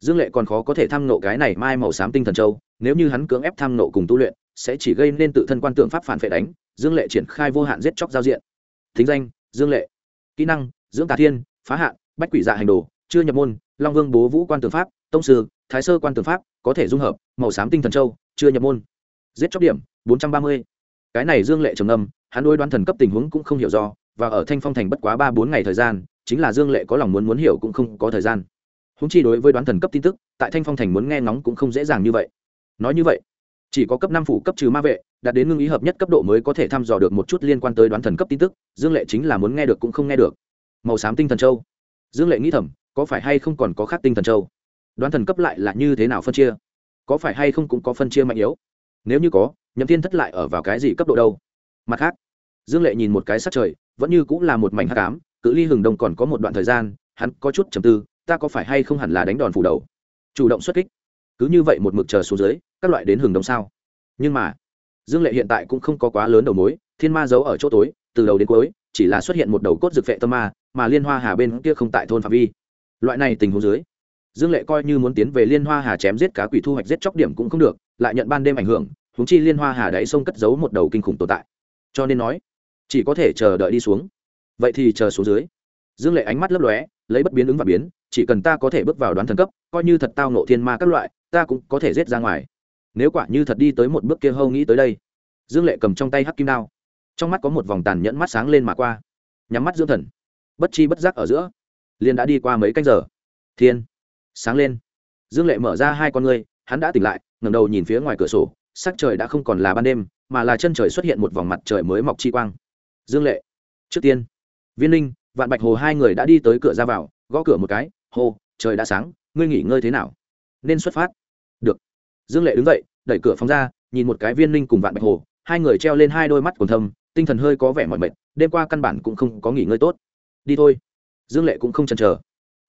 dương lệ còn khó có thể tham nộ cái này mai màu xám tinh thần châu, nếu như hắn cưỡng ép tham nộ cùng tu luyện sẽ chỉ gây nên tự thân quan tượng pháp phản phệ đánh, dương lệ triển khai vô hạn giết chóc giao diện. Thính danh, dương lệ. Kỹ năng dưỡng tà thiên, phá hạn, bách quỷ dạ hành đồ, chưa nhập môn, long vương bố vũ quan tượng pháp, tông sư, thái sơ quan tượng pháp, có thể dung hợp, màu xám tinh thần châu, chưa nhập môn. Giết chóc điểm, bốn trăm ba mươi. Cái này dương lệ trầm âm hắn đối đoán thần cấp tình huống cũng không hiểu do và ở thanh phong thành bất quá ba bốn ngày thời gian, chính là dương lệ có lòng muốn muốn hiểu cũng không có thời gian. Húng chi đối với đoán thần cấp tin tức, tại thanh phong thành muốn nghe ngóng cũng không dễ dàng như vậy. Nói như vậy chỉ có cấp năm phủ cấp trừ ma vệ, đạt đến ngưng ý hợp nhất cấp độ mới có thể thăm dò được một chút liên quan tới đoán thần cấp tin tức, dương lệ chính là muốn nghe được cũng không nghe được. Màu xám tinh thần châu. Dương lệ nghĩ thầm, có phải hay không còn có khác tinh thần châu? Đoán thần cấp lại là như thế nào phân chia? Có phải hay không cũng có phân chia mạnh yếu? Nếu như có, nhậm thiên thất lại ở vào cái gì cấp độ đâu? Mặt khác, dương lệ nhìn một cái sắc trời, vẫn như cũng là một mảnh hát cám cự ly hừng đông còn có một đoạn thời gian, hắn có chút chầm tư, ta có phải hay không hẳn là đánh đòn phủ đầu? Chủ động xuất kích. Cứ như vậy một mực chờ xuống dưới các loại đến hừng đông sao. Nhưng mà, dương lệ hiện tại cũng không có quá lớn đầu mối, thiên ma giấu ở chỗ tối, từ đầu đến cuối, chỉ là xuất hiện một đầu cốt dược vệ tâm ma, mà liên hoa hà bên kia không tại thôn phạm vi. Loại này tình huống dưới, dương lệ coi như muốn tiến về liên hoa hà chém giết cá quỷ thu hoạch giết chóc điểm cũng không được, lại nhận ban đêm ảnh hưởng húng chi liên hoa hà đáy sông cất giấu một đầu kinh khủng tồn tại. Cho nên nói, chỉ có thể chờ đợi đi xuống. Vậy thì chờ xuống dưới. Dương lệ ánh mắt lấp lóe, lấy bất biến ứng và biến, chỉ cần ta có thể bước vào đoán thần cấp, coi như thật tao nộ thiên ma các loại, ta cũng có thể giết ra ngoài nếu quả như thật đi tới một bước kia hâu nghĩ tới đây. Dương lệ cầm trong tay hắc kim đao. Trong mắt có một vòng tàn nhẫn mắt sáng lên mà qua. Nhắm mắt dưỡng thần. Bất chi bất giác ở giữa, liền đã đi qua mấy canh giờ. Thiên, sáng lên. Dương lệ mở ra hai con ngươi, hắn đã tỉnh lại ngầm đầu nhìn phía ngoài cửa sổ, sắc trời đã không còn là ban đêm, mà là chân trời xuất hiện một vòng mặt trời mới mọc chi quang. Dương lệ, trước tiên. Viên linh, vạn bạch hồ hai người đã đi tới cửa ra vào, gõ cửa một cái hồ trời đã sáng, ngươi nghỉ ngơi thế nào? Nên xuất phát dương lệ đứng dậy, đẩy cửa phóng ra, nhìn một cái viên linh cùng vạn bạch hồ, hai người treo lên hai đôi mắt còn thâm, tinh thần hơi có vẻ mỏi mệt, đêm qua căn bản cũng không có nghỉ ngơi tốt. Đi thôi. Dương lệ cũng không chần chờ.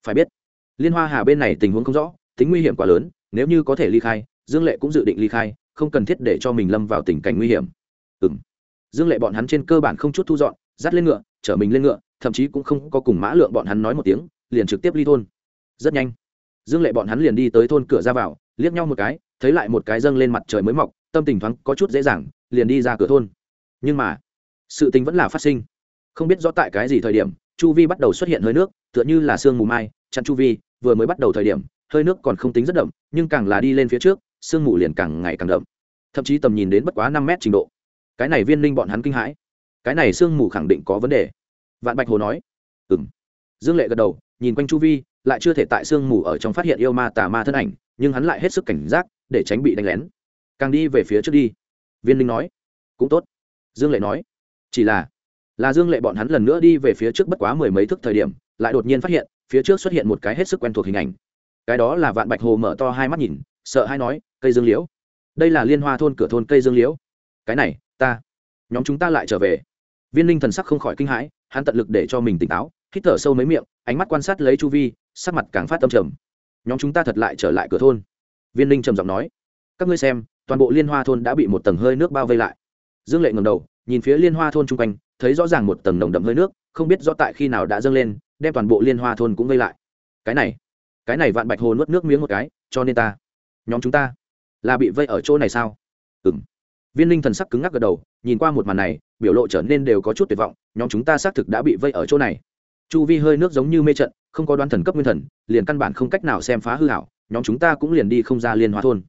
Phải biết, liên hoa hà bên này tình huống không rõ, tính nguy hiểm quá lớn, nếu như có thể ly khai, dương lệ cũng dự định ly khai, không cần thiết để cho mình lâm vào tình cảnh nguy hiểm. Ừ m dương lệ bọn hắn trên cơ bản không chút thu dọn, dắt lên ngựa, chở mình lên ngựa, thậm chí cũng không có cùng mã lượng bọn hắn nói một tiếng, liền trực tiếp ly thôn. Rất nhanh. Dương lệ bọn hắn liền đi tới thôn cửa ra vào, liếc nhau một cái thấy lại một cái dâng lên mặt trời mới mọc, tâm tình thoáng có chút dễ dàng, liền đi ra cửa thôn. Nhưng mà, sự tình vẫn là phát sinh. Không biết rõ tại cái gì thời điểm, chu vi bắt đầu xuất hiện hơi nước, tựa như là sương mù mai, chặn chu vi, vừa mới bắt đầu thời điểm, hơi nước còn không tính rất đậm, nhưng càng là đi lên phía trước, sương mù liền càng ngày càng đậm. Thậm chí tầm nhìn đến bất quá năm mét trình độ. Cái này viên linh bọn hắn kinh hãi. Cái này sương mù khẳng định có vấn đề. Vạn bạch hồ nói. Ừng dương lệ gật đầu, nhìn quanh chu vi, lại chưa thể tại sương mù ở trong phát hiện yêu ma tà ma thân ảnh, nhưng hắn lại hết sức cảnh giác để tránh bị đánh lén. Càng đi về phía trước đi. Viên linh nói. Cũng tốt. Dương lệ nói. Chỉ là là dương lệ bọn hắn lần nữa đi về phía trước bất quá mười mấy thước thời điểm, lại đột nhiên phát hiện, phía trước xuất hiện một cái hết sức quen thuộc hình ảnh. Cái đó là vạn bạch hồ mở to hai mắt nhìn, sợ hay nói, cây dương liễu. Đây là liên hoa thôn cửa thôn cây dương liễu. Cái này, ta. Nhóm chúng ta lại trở về. Viên linh thần sắc không khỏi kinh hãi, hắn tận lực để cho mình tỉnh táo, hít thở sâu mấy miệng, ánh mắt quan sát lấy chu vi, sắc mặt càng phát tâm trầm. Nhóm chúng ta thật lại trở lại cửa thôn viên linh trầm giọng nói, các ngươi xem, toàn bộ liên hoa thôn đã bị một tầng hơi nước bao vây lại. Dương lệ ngầm đầu, nhìn phía liên hoa thôn chung quanh, thấy rõ ràng một tầng nồng đậm hơi nước, không biết rõ tại khi nào đã dâng lên, đem toàn bộ liên hoa thôn cũng vây lại. Cái này cái này vạn bạch hồ nuốt nước miếng một cái, cho nên ta, nhóm chúng ta là bị vây ở chỗ này sao? Ừ m viên linh thần sắc cứng ngắc gật đầu, nhìn qua một màn này, biểu lộ trở nên đều có chút tuyệt vọng, nhóm chúng ta xác thực đã bị vây ở chỗ này. Chu vi hơi nước giống như mê trận, không có đoán thần cấp nguyên thần, liền căn bản không cách nào xem phá hư hảo nhóm chúng ta cũng liền đi không ra liên hoa thôn.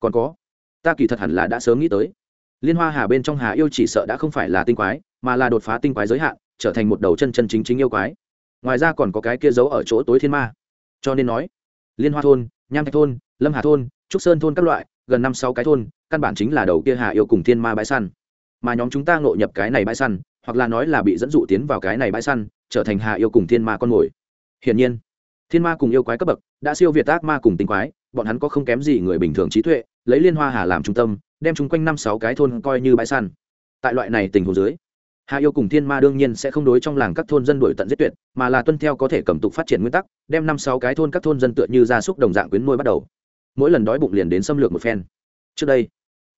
Còn có, ta kỳ thật hẳn là đã sớm nghĩ tới. Liên hoa hà bên trong hà yêu chỉ sợ đã không phải là tinh quái, mà là đột phá tinh quái giới hạn, trở thành một đầu chân chân chính chính yêu quái. Ngoài ra còn có cái kia giấu ở chỗ tối thiên ma. Cho nên nói, liên hoa thôn, nham thạch thôn, lâm hà thôn, trúc sơn thôn các loại, gần năm sáu cái thôn, căn bản chính là đầu kia hà yêu cùng thiên ma bãi săn. Mà nhóm chúng ta ngộ nhập cái này bãi săn, hoặc là nói là bị dẫn dụ tiến vào cái này bãi săn, trở thành hà yêu cùng thiên ma con mồi. Hiển nhiên, thiên ma cùng yêu quái cấp bậc đã siêu việt ác ma cùng tinh quái, bọn hắn có không kém gì người bình thường trí tuệ, lấy liên hoa hà làm trung tâm, đem chúng quanh năm sáu cái thôn coi như bãi săn. Tại loại này tình huống dưới hà yêu cùng thiên ma đương nhiên sẽ không đối trong làng các thôn dân đổi tận giết tuyệt, mà là tuân theo có thể cầm tục phát triển nguyên tắc, đem năm sáu cái thôn các thôn dân tựa như gia súc đồng dạng quyến nuôi bắt đầu. Mỗi lần đói bụng liền đến xâm lược một phen. Trước đây,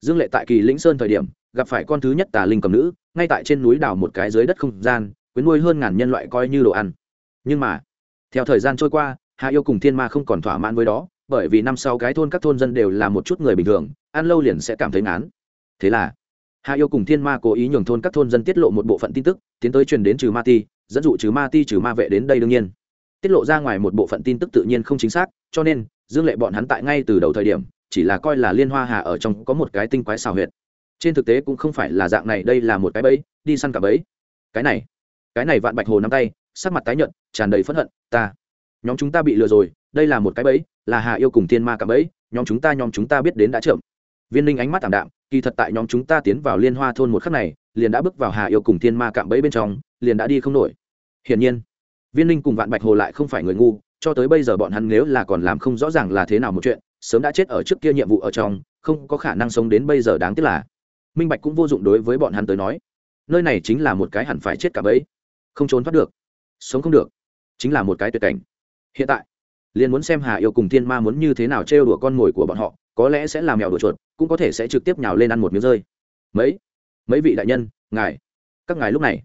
dương lệ tại kỳ lĩnh sơn thời điểm, gặp phải con thứ nhất tà linh cầm nữ, ngay tại trên núi đào một cái dưới đất không gian, quyến nuôi hơn ngàn nhân loại coi như đồ ăn. Nhưng mà, theo thời gian trôi qua Hạ yêu cùng thiên ma không còn thỏa mãn với đó, bởi vì năm sau cái thôn các thôn dân đều là một chút người bình thường, ăn lâu liền sẽ cảm thấy ngán. Thế là, Hạ yêu cùng thiên ma cố ý nhường thôn các thôn dân tiết lộ một bộ phận tin tức, tiến tới truyền đến trừ ma ti, dẫn dụ trừ ma ti, trừ ma vệ đến đây đương nhiên. Tiết lộ ra ngoài một bộ phận tin tức tự nhiên không chính xác, cho nên, dương lệ bọn hắn tại ngay từ đầu thời điểm, chỉ là coi là liên hoa hà ở trong có một cái tinh quái xào huyệt. Trên thực tế cũng không phải là dạng này, đây là một cái bẫy, đi săn cả bẫy. Cái này cái này vạn bạch hồ nắm tay, sắc mặt tái nhợt, tràn đầy phẫn hận, ta nhóm chúng ta bị lừa rồi, đây là một cái bẫy, là hà yêu cùng thiên ma cả bẫy, nhóm chúng ta, nhóm chúng ta biết đến đã chậm. Viên Ninh ánh mắt t đạm, kỳ thật tại nhóm chúng ta tiến vào liên hoa thôn một khắc này, liền đã bước vào hà yêu cùng thiên ma cạm bẫy bên trong, liền đã đi không nổi. Hiển nhiên, viên Ninh cùng vạn bạch hồ lại không phải người ngu, cho tới bây giờ bọn hắn nếu là còn làm không rõ ràng là thế nào một chuyện, sớm đã chết ở trước kia nhiệm vụ ở trong, không có khả năng sống đến bây giờ đáng tiếc là. Minh bạch cũng vô dụng đối với bọn hắn tới nói, nơi này chính là một cái hẳn phải chết cả bẫy. Không trốn thoát được, sống không được, chính là một cái tuyệt cảnh hiện tại, liền muốn xem hà yêu cùng thiên ma muốn như thế nào trêu đùa con mồi của bọn họ, có lẽ sẽ làm mèo đùa chuột, cũng có thể sẽ trực tiếp nhào lên ăn một miếng rơi. Mấy mấy vị đại nhân, ngài, các ngài lúc này.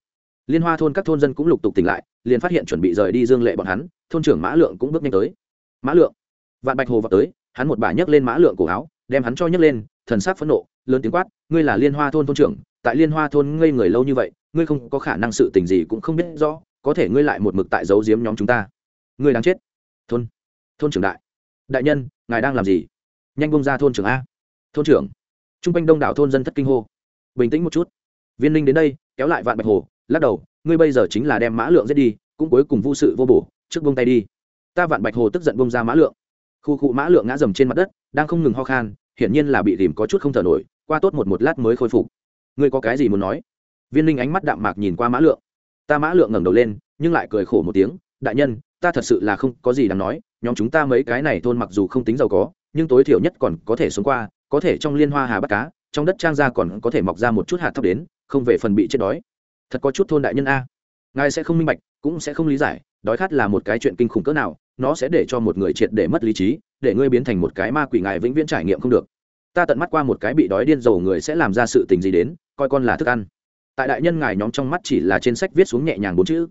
Liên hoa thôn các thôn dân cũng lục tục tỉnh lại, liền phát hiện chuẩn bị rời đi dương lệ bọn hắn, thôn trưởng mã lượng cũng bước nhanh tới. Mã lượng, vạn bạch hồ vào tới, hắn một bà nhấc lên mã lượng cổ áo, đem hắn cho nhấc lên, thần sắc phẫn nộ, lớn tiếng quát, ngươi là liên hoa thôn thôn trưởng, tại liên hoa thôn ngây người lâu như vậy, ngươi không có khả năng sự tình gì cũng không biết rõ, có thể ngươi lại một mực tại giấu giếm nhóm chúng ta ngươi đang chết. Thôn thôn trưởng đại. Đại nhân, ngài đang làm gì? Nhanh bông ra thôn trưởng a. Thôn trưởng. T r u n g quanh đông đảo thôn dân thất kinh hô. Bình tĩnh một chút. Viên linh đến đây, kéo lại vạn bạch hồ, lắc đầu, ngươi bây giờ chính là đem mã lượng giết đi, cũng cuối cùng vô sự vô bổ, trước bông tay đi. Ta vạn bạch hồ tức giận bông ra mã lượng. Khu cụ mã lượng ngã dầm trên mặt đất, đang không ngừng ho khan, hiển nhiên là bị tìm có chút không thở nổi, qua tốt một một lát mới khôi phục. Ngươi có cái gì muốn nói? Viên linh ánh mắt đạm mạc nhìn qua mã lượng. Ta mã lượng ngẩng đầu lên, nhưng lại cười khổ một tiếng, đại nhân ta thật sự là không có gì đáng nói, nhóm chúng ta mấy cái này thôn mặc dù không tính giàu có, nhưng tối thiểu nhất còn có thể sống qua, có thể trong liên hoa hà bắt cá, trong đất trang ra còn có thể mọc ra một chút hạt thóc đến, không về phần bị chết đói. Thật có chút thôn đại nhân a. Ngài sẽ không minh bạch, cũng sẽ không lý giải, đói khát là một cái chuyện kinh khủng cỡ nào, nó sẽ để cho một người triệt để mất lý trí, để ngươi biến thành một cái ma quỷ ngài vĩnh viễn trải nghiệm không được. Ta tận mắt qua một cái bị đói điên dầu người sẽ làm ra sự tình gì đến, coi con là thức ăn. Tại đại nhân ngài nhóm trong mắt chỉ là trên sách viết xuống nhẹ nhàng bốn chữ.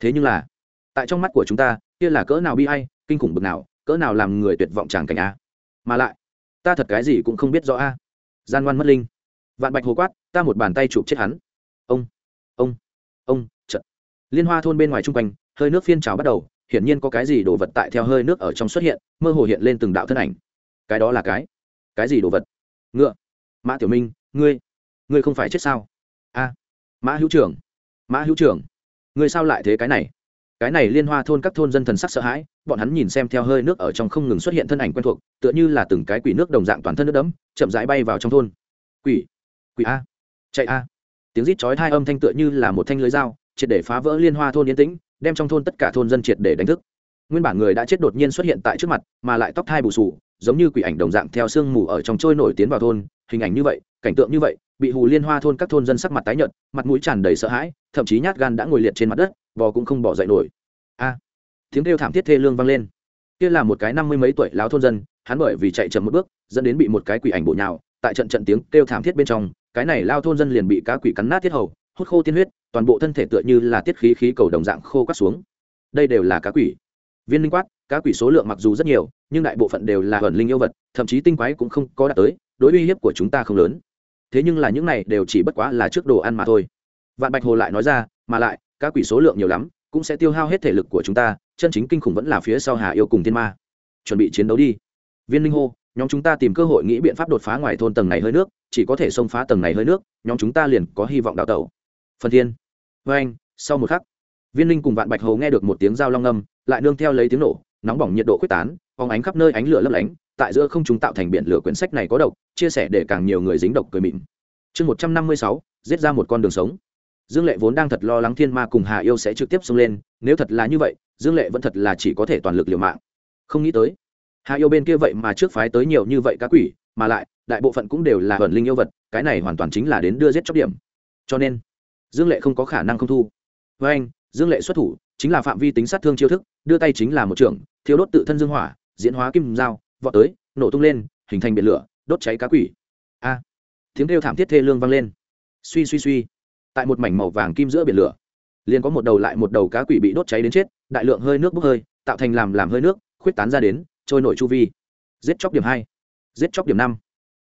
Thế nhưng là tại trong mắt của chúng ta, kia là cỡ nào bi hay kinh khủng bực nào, cỡ nào làm người tuyệt vọng tràng cảnh a. Mà lại, ta thật cái gì cũng không biết rõ a. Gian ngoan mất linh. Vạn bạch hồ quát, ta một bàn tay chụp chết hắn. Ông ông ông trận liên hoa thôn bên ngoài chung quanh, hơi nước phiên trào bắt đầu, hiển nhiên có cái gì đồ vật tại theo hơi nước ở trong xuất hiện, mơ hồ hiện lên từng đạo thân ảnh. Cái đó là cái? Cái gì đồ vật? Ngựa. Mã tiểu minh, ngươi ngươi không phải chết sao? A. Mã hữu trưởng. Mã hữu trưởng. Ngươi sao lại thế cái này? Cái này liên hoa thôn các thôn dân thần sắc sợ hãi, bọn hắn nhìn xem theo hơi nước ở trong không ngừng xuất hiện thân ảnh quen thuộc, tựa như là từng cái quỷ nước đồng dạng toàn thân nước đẫm, chậm rãi bay vào trong thôn. Quỷ quỷ a, chạy a. Tiếng rít chói hai âm thanh tựa như là một thanh lưới dao, triệt để phá vỡ liên hoa thôn yên tĩnh, đem trong thôn tất cả thôn dân triệt để đánh thức. Nguyên bản người đã chết đột nhiên xuất hiện tại trước mặt, mà lại tóc thai bù sù, giống như quỷ ảnh đồng dạng theo sương mù ở trong trôi nổi tiến vào thôn, hình ảnh như vậy, cảnh tượng như vậy, bị hù liên hoa thôn các thôn dân sắc mặt tái nhợt, mặt mũi tràn đầy sợ hãi, thậm chí nhát gan đã ngồi liệt trên mặt đất bò cũng không bỏ dậy nổi. A, tiếng kêu thảm thiết thê lương vang lên. Kia là một cái năm mươi mấy tuổi láo thôn dân, hắn bởi vì chạy chậm một bước, dẫn đến bị một cái quỷ ảnh bổ nhào, tại trận trận tiếng kêu thảm thiết bên trong, cái này lao thôn dân liền bị cá quỷ cắn nát thiết hầu, hút khô tiên huyết, toàn bộ thân thể tựa như là tiết khí khí cầu đồng dạng khô cắt xuống. Đây đều là cá quỷ. Viên linh quát, cá quỷ số lượng mặc dù rất nhiều, nhưng đại bộ phận đều là ẩn linh yêu vật, thậm chí tinh quái cũng không có đạt tới, đối uy hiếp của chúng ta không lớn. Thế nhưng là những này đều chỉ bất quá là trước đồ ăn mà thôi. Vạn bạch hồ lại nói ra, mà lại cá quỷ số lượng nhiều lắm, cũng sẽ tiêu hao hết thể lực của chúng ta, chân chính kinh khủng vẫn là phía sau hà yêu cùng thiên ma. Chuẩn bị chiến đấu đi. Viên linh hô, nhóm chúng ta tìm cơ hội nghĩ biện pháp đột phá ngoài thôn tầng này hơi nước, chỉ có thể xông phá tầng này hơi nước, nhóm chúng ta liền có hy vọng đào tẩu. Phần thiên. Vê anh, sau một khắc, viên linh cùng vạn bạch hồ nghe được một tiếng dao long âm, lại nương theo lấy tiếng nổ, nóng bỏng nhiệt độ quyết tán, phóng ánh khắp nơi ánh lửa lấp lánh, tại giữa không chúng tạo thành biển lửa quyển sách này có độc, chia sẻ để càng nhiều người dính độc cười mịn. Chương một trăm năm mươi sáu, giết ra một con đường sống dương lệ vốn đang thật lo lắng thiên ma cùng hà yêu sẽ trực tiếp xông lên, nếu thật là như vậy, dương lệ vẫn thật là chỉ có thể toàn lực liều mạng. Không nghĩ tới, hà yêu bên kia vậy mà trước phái tới nhiều như vậy cá quỷ, mà lại, đại bộ phận cũng đều là ẩn linh yêu vật, cái này hoàn toàn chính là đến đưa giết chóc điểm. Cho nên, dương lệ không có khả năng không thu. Với anh, dương lệ xuất thủ, chính là phạm vi tính sát thương chiêu thức, đưa tay chính là một trưởng thiếu đốt tự thân dương hỏa, diễn hóa kim dao, vọt tới, nổ tung lên, hình thành biển lửa, đốt cháy cá quỷ. A, tiếng kêu thảm thiết thê lương vang lên. Suy suy suy tại một mảnh màu vàng kim giữa biển lửa. Liền có một đầu lại một đầu cá quỷ bị đốt cháy đến chết, đại lượng hơi nước bốc hơi, tạo thành làm làm hơi nước, khuyết tán ra đến, trôi nổi chu vi. Giết chóc điểm hai, giết chóc điểm năm,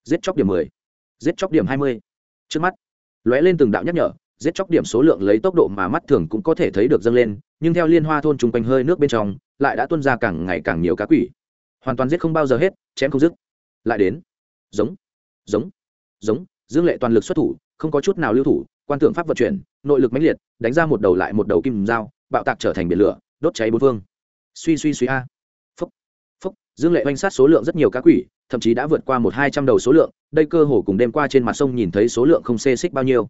giết chóc điểm mười, giết chóc điểm hai mươi. Trước mắt, lóe lên từng đạo nhắc nhở, giết chóc điểm số lượng lấy tốc độ mà mắt thường cũng có thể thấy được dâng lên, nhưng theo liên hoa thôn chung quanh hơi nước bên trong, lại đã tuân ra càng ngày càng nhiều cá quỷ. Hoàn toàn giết không bao giờ hết, chém không dứt. Lại đến. Giống giống giống dương lệ toàn lực xuất thủ, không có chút nào lưu thủ, quan tượng pháp vận chuyển, nội lực mãnh liệt, đánh ra một đầu lại một đầu kim dao, bạo tạc trở thành biển lửa, đốt cháy bốn phương. Suy suy suy, a. Phúc phúc dương lệ oanh sát số lượng rất nhiều cá quỷ, thậm chí đã vượt qua một hai trăm đầu số lượng, đây cơ hồ cùng đêm qua trên mặt sông nhìn thấy số lượng không xê xích bao nhiêu.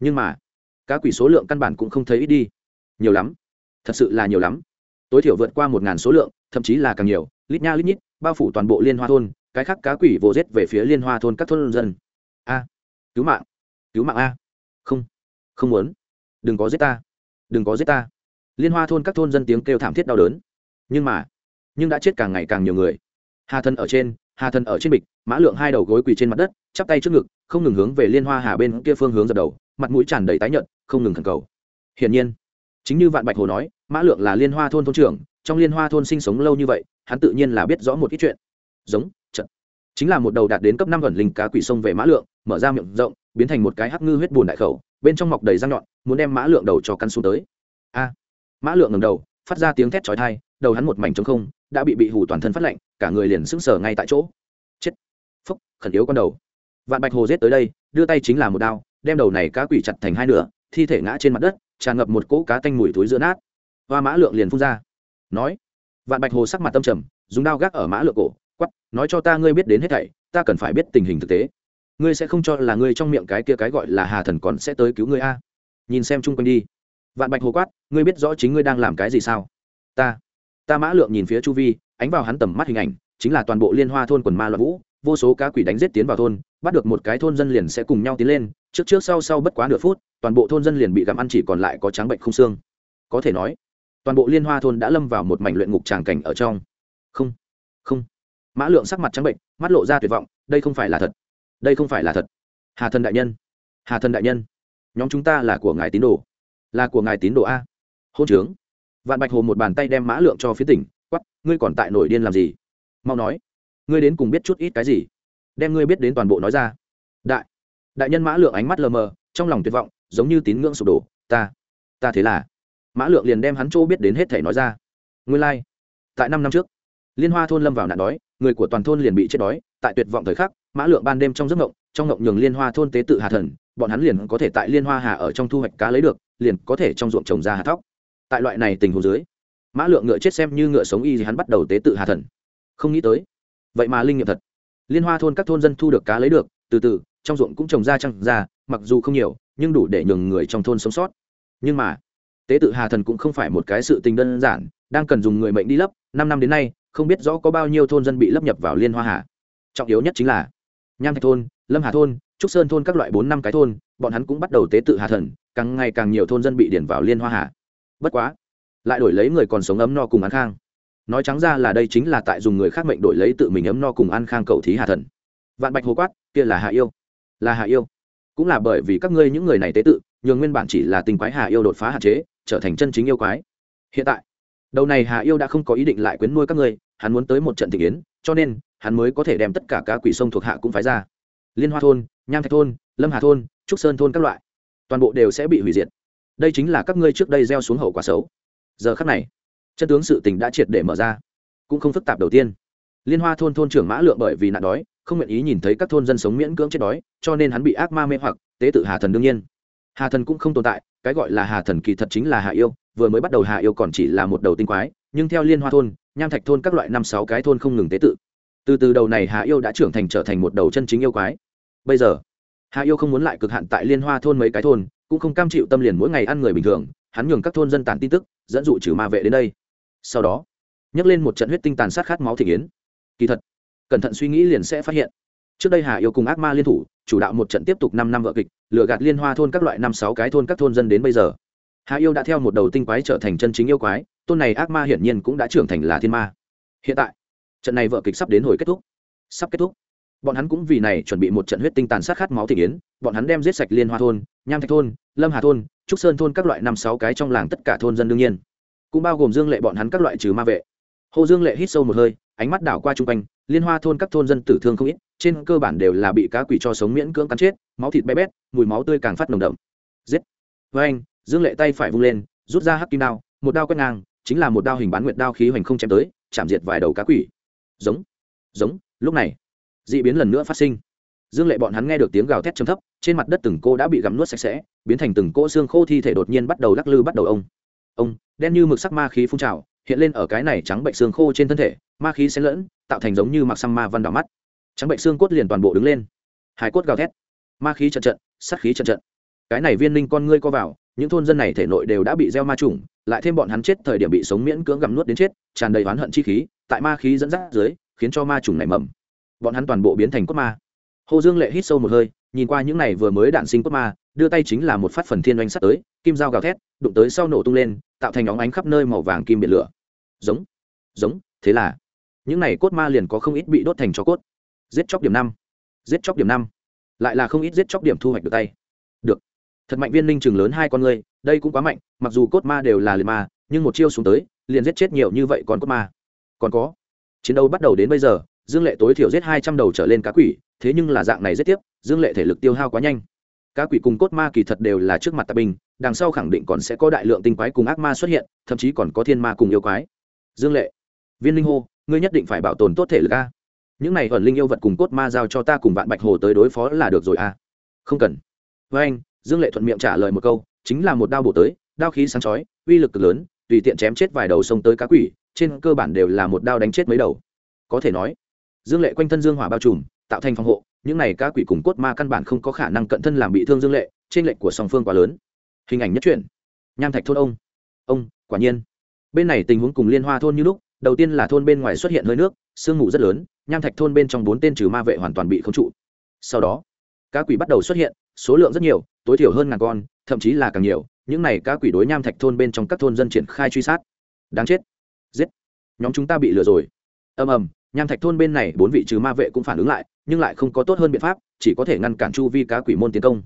Nhưng mà, cá quỷ số lượng căn bản cũng không thấy ít đi. Nhiều lắm, thật sự là nhiều lắm. Tối thiểu vượt qua một ngàn số lượng, thậm chí là càng nhiều, lít nha lít nhít, bao phủ toàn bộ liên hoa thôn, cái khác cá quỷ vồ rết về phía liên hoa thôn các thôn dân. A cứu mạng. Cứu mạng a. Không không muốn. Đừng có giết ta. Đừng có giết ta. Liên hoa thôn các thôn dân tiếng kêu thảm thiết đau đớn. Nhưng mà, nhưng đã chết càng ngày càng nhiều người. Hà thân ở trên, hà thân ở trên bịch, mã lượng hai đầu gối quỳ trên mặt đất, chắp tay trước ngực, không ngừng hướng về liên hoa hà bên kia phương hướng dập đầu, mặt mũi tràn đầy tái nhợt, không ngừng thần cầu. Hiển nhiên, chính như vạn bạch hồ nói, mã lượng là liên hoa thôn thôn trưởng, trong liên hoa thôn sinh sống lâu như vậy, hắn tự nhiên là biết rõ một ít chuyện. Giống chính là một đầu đạt đến cấp năm gần linh cá quỷ sông về mã lượng, mở ra miệng rộng, biến thành một cái hắc ngư huyết bùn đại khẩu, bên trong mọc đầy răng nhọn, muốn đem mã lượng đầu cho căn xuống tới. A! Mã lượng ngầm đầu, phát ra tiếng thét chói tai, đầu hắn một mảnh trống không, đã bị bị hù toàn thân phát lạnh, cả người liền sững sờ ngay tại chỗ. Chết! Phúc, khẩn yếu con đầu. Vạn bạch hồ giết tới đây, đưa tay chính là một đao, đem đầu này cá quỷ chặt thành hai nửa, thi thể ngã trên mặt đất, tràn ngập một cỗ cá tanh mùi túi giữa nát. Và mã lượng liền phun ra. Nói, vạn bạch hồ sắc mặt tâm trầm, dùng đao gác ở mã lượng cổ nói cho ta ngươi biết đến hết thảy, ta cần phải biết tình hình thực tế. Ngươi sẽ không cho là ngươi trong miệng cái kia cái gọi là hà thần còn sẽ tới cứu ngươi a. Nhìn xem chung quanh đi. Vạn bạch hồ quát, ngươi biết rõ chính ngươi đang làm cái gì sao? Ta. Ta mã lượng nhìn phía chu vi, ánh vào hắn tầm mắt hình ảnh, chính là toàn bộ liên hoa thôn quần ma loạn vũ, vô số cá quỷ đánh giết tiến vào thôn, bắt được một cái thôn dân liền sẽ cùng nhau tiến lên, trước trước sau sau bất quá nửa phút, toàn bộ thôn dân liền bị gặm ăn chỉ còn lại có trắng bệnh không xương. Có thể nói, toàn bộ liên hoa thôn đã lâm vào một mảnh luyện ngục tràng cảnh ở trong. Không không mã lượng sắc mặt trắng bệnh, mắt lộ ra tuyệt vọng, đây không phải là thật. Đây không phải là thật. Hà thần đại nhân. Hà thần đại nhân. Nhóm chúng ta là của ngài tín đồ. Là của ngài tín đồ a. Hôn trướng. Vạn bạch hồ một bàn tay đem mã lượng cho phía tỉnh quắp ngươi còn tại nổi điên làm gì? Mau nói. Ngươi đến cùng biết chút ít cái gì? Đem ngươi biết đến toàn bộ nói ra. Đại. Đại nhân mã lượng ánh mắt lờ mờ, trong lòng tuyệt vọng, giống như tín ngưỡng sụp đổ. Ta. Ta thế là. Mã lượng liền đem hắn chỗ biết đến hết thể nói ra. Nguyên lai、like. tại năm năm trước liên hoa thôn lâm vào nạn đói, người của toàn thôn liền bị chết đói, tại tuyệt vọng thời khắc, mã lượng ban đêm trong giấc ngộng trong ngộng nhường liên hoa thôn tế tự hà thần, bọn hắn liền có thể tại liên hoa hà ở trong thu hoạch cá lấy được, liền có thể trong ruộng trồng ra hạt thóc. Tại loại này tình huống dưới, mã lượng ngựa chết xem như ngựa sống y gì hắn bắt đầu tế tự hà thần. Không nghĩ tới, vậy mà linh nghiệm thật. Liên hoa thôn các thôn dân thu được cá lấy được, từ từ, trong ruộng cũng trồng ra trăng ra, mặc dù không nhiều, nhưng đủ để nhường người trong thôn sống sót. Nhưng mà, tế tự hà thần cũng không phải một cái sự tình đơn giản, đang cần dùng người mệnh đi lấp, năm năm đến nay không biết rõ có bao nhiêu thôn dân bị lấp nhập vào liên hoa hà. Trọng yếu nhất chính là, nham thạch thôn, lâm hà thôn, trúc sơn thôn các loại bốn năm cái thôn, bọn hắn cũng bắt đầu tế tự hà thần, càng ngày càng nhiều thôn dân bị điển vào liên hoa hà. Bất quá, lại đổi lấy người còn sống ấm no cùng ăn khang. Nói trắng ra là đây chính là tại dùng người khác mệnh đổi lấy tự mình ấm no cùng ăn khang cầu thí hà thần. Vạn bạch hồ quát, kia là hạ yêu. Là hạ yêu. Cũng là bởi vì các ngươi những người này tế tự, nhường nguyên bản chỉ là tình quái hạ yêu đột phá hạn chế, trở thành chân chính yêu quái. Hiện tại đầu này hạ yêu đã không có ý định lại quyến nuôi các ngươi, hắn muốn tới một trận thị kiến cho nên, hắn mới có thể đem tất cả cá quỷ sông thuộc hạ cũng phái ra. Liên hoa thôn, nham thạch thôn, lâm hà thôn, trúc sơn thôn các loại, toàn bộ đều sẽ bị hủy diệt. Đây chính là các ngươi trước đây gieo xuống hậu quả xấu. Giờ khắc này, chân tướng sự tình đã triệt để mở ra. Cũng không phức tạp đầu tiên. Liên hoa thôn thôn trưởng mã lượng bởi vì nạn đói, không nguyện ý nhìn thấy các thôn dân sống miễn cưỡng chết đói, cho nên hắn bị ác ma mê hoặc, tế tự hà thần đương nhiên. Hà thần cũng không tồn tại, cái gọi là hà thần kỳ thật chính là hà yêu vừa mới bắt đầu hạ yêu còn chỉ là một đầu tinh quái, nhưng theo liên hoa thôn, nham thạch thôn các loại năm sáu cái thôn không ngừng tế tự. Từ từ đầu này hạ yêu đã trưởng thành trở thành một đầu chân chính yêu quái. Bây giờ hạ yêu không muốn lại cực hạn tại liên hoa thôn mấy cái thôn, cũng không cam chịu tâm liền mỗi ngày ăn người bình thường, hắn nhường các thôn dân tản tin tức, dẫn dụ trừ ma vệ đến đây. Sau đó, nhấc lên một trận huyết tinh tàn sát khát máu thị kiến kỳ thật, cẩn thận suy nghĩ liền sẽ phát hiện. Trước đây hà yêu cùng ác ma liên thủ, chủ đạo một trận tiếp tục năm năm vợ kịch, lừa gạt liên hoa thôn các loại năm sáu cái thôn các thôn dân đến bây giờ. Hạ yêu đã theo một đầu tinh quái trở thành chân chính yêu quái, tôn này ác ma hiển nhiên cũng đã trưởng thành là thiên ma. Hiện tại, trận này vợ kịch sắp đến hồi kết thúc. Sắp kết thúc. Bọn hắn cũng vì này chuẩn bị một trận huyết tinh tàn sát khát máu thị yến. bọn hắn đem giết sạch liên hoa thôn, nham thạch thôn, lâm hà thôn, trúc sơn thôn các loại năm sáu cái trong làng tất cả thôn dân đương nhiên. Cũng bao gồm dương lệ bọn hắn các loại trừ ma vệ. Hồ dương lệ hít sâu một hơi, ánh mắt đảo qua chung quanh, liên hoa thôn các thôn dân tử thương không ít, trên cơ bản đều là bị cá quỷ cho sống miễn cưỡng cắn chết, máu thịt bé bét, mùi máu tươi càng phát nồng đậm. Giết. Với anh dương lệ tay phải vung lên, rút ra hắc kim đao, một đao quét ngang, chính là một đao hình bán nguyệt đao khí hoành không chém tới, chạm diệt vài đầu cá quỷ. Giống giống, lúc này d ị biến lần nữa phát sinh. Dương lệ bọn hắn nghe được tiếng gào thét chấm thấp, trên mặt đất từng cô đã bị gặm nuốt sạch sẽ, biến thành từng cỗ xương khô thi thể đột nhiên bắt đầu lắc lư bắt đầu ông. Ông, đen như mực sắc ma khí phun trào, hiện lên ở cái này trắng bệnh xương khô trên thân thể, ma khí xen lẫn, tạo thành giống như mặc xăm ma văn đỏ mắt. Trắng bệnh xương cốt liền toàn bộ đứng lên. Hải cốt gào thét. Ma khí trận trận, sát khí trận trận. Cái này viên linh con ngươi co vào những thôn dân này thể nội đều đã bị gieo ma trùng lại thêm bọn hắn chết thời điểm bị sống miễn cưỡng gặm nuốt đến chết, tràn đầy oán hận chi khí, tại ma khí dẫn dắt dưới, khiến cho ma trùng này mầm. Bọn hắn toàn bộ biến thành cốt ma. Hồ dương lệ hít sâu một hơi, nhìn qua những này vừa mới đạn sinh cốt ma, đưa tay chính là một phát phần thiên oanh sắt tới, kim dao gào thét, đụng tới sau nổ tung lên, tạo thành óng ánh khắp nơi màu vàng kim biển lửa. Giống giống, thế là, những này cốt ma liền có không ít bị đốt thành cho cốt. Giết chóc điểm năm, giết chóc điểm năm. Lại là không ít giết chóc điểm thu hoạch được tay. Được thật mạnh viên linh chừng lớn hai con người đây cũng quá mạnh, mặc dù cốt ma đều là liệt ma, nhưng một chiêu xuống tới, liền giết chết nhiều như vậy còn cốt ma. Còn có, chiến đấu bắt đầu đến bây giờ, dương lệ tối thiểu giết hai trăm đầu trở lên cá quỷ, thế nhưng là dạng này giết tiếp, dương lệ thể lực tiêu hao quá nhanh. Cá quỷ cùng cốt ma kỳ thật đều là trước mặt tạp binh, đằng sau khẳng định còn sẽ có đại lượng tinh quái cùng ác ma xuất hiện, thậm chí còn có thiên ma cùng yêu quái. Dương lệ, viên linh hô, ngươi nhất định phải bảo tồn tốt thể lực a. Những này ẩn linh yêu vật cùng cốt ma giao cho ta cùng vạn bạch hồ tới đối phó là được rồi a. Không cần. Với anh dương lệ thuận miệng trả lời một câu, chính là một đao bổ tới, đao khí sáng chói, uy lực cực lớn, tùy tiện chém chết vài đầu sông tới cá quỷ, trên cơ bản đều là một đao đánh chết mấy đầu. Có thể nói, dương lệ quanh thân dương hỏa bao trùm, tạo thành phòng hộ, những này cá quỷ cùng cốt ma căn bản không có khả năng cận thân làm bị thương dương lệ, trên lệnh của song phương quá lớn. Hình ảnh nhất truyện, nham thạch thôn ông. Ông, quả nhiên. Bên này tình huống cùng liên hoa thôn như lúc, đầu tiên là thôn bên ngoài xuất hiện hơi nước, sương mù rất lớn, nham thạch thôn bên trong bốn tên trừ ma vệ hoàn toàn bị khống trụ. Sau đó, cá quỷ bắt đầu xuất hiện, số lượng rất nhiều tối thiểu hơn ngàn con, thậm chí là càng nhiều, những này cá quỷ đối nham thạch thôn bên trong các thôn dân triển khai truy sát. Đáng chết. Giết. Nhóm chúng ta bị lừa rồi. Ầm ầm, nham thạch thôn bên này bốn vị trừ ma vệ cũng phản ứng lại, nhưng lại không có tốt hơn biện pháp, chỉ có thể ngăn cản chu vi cá quỷ môn tiến công.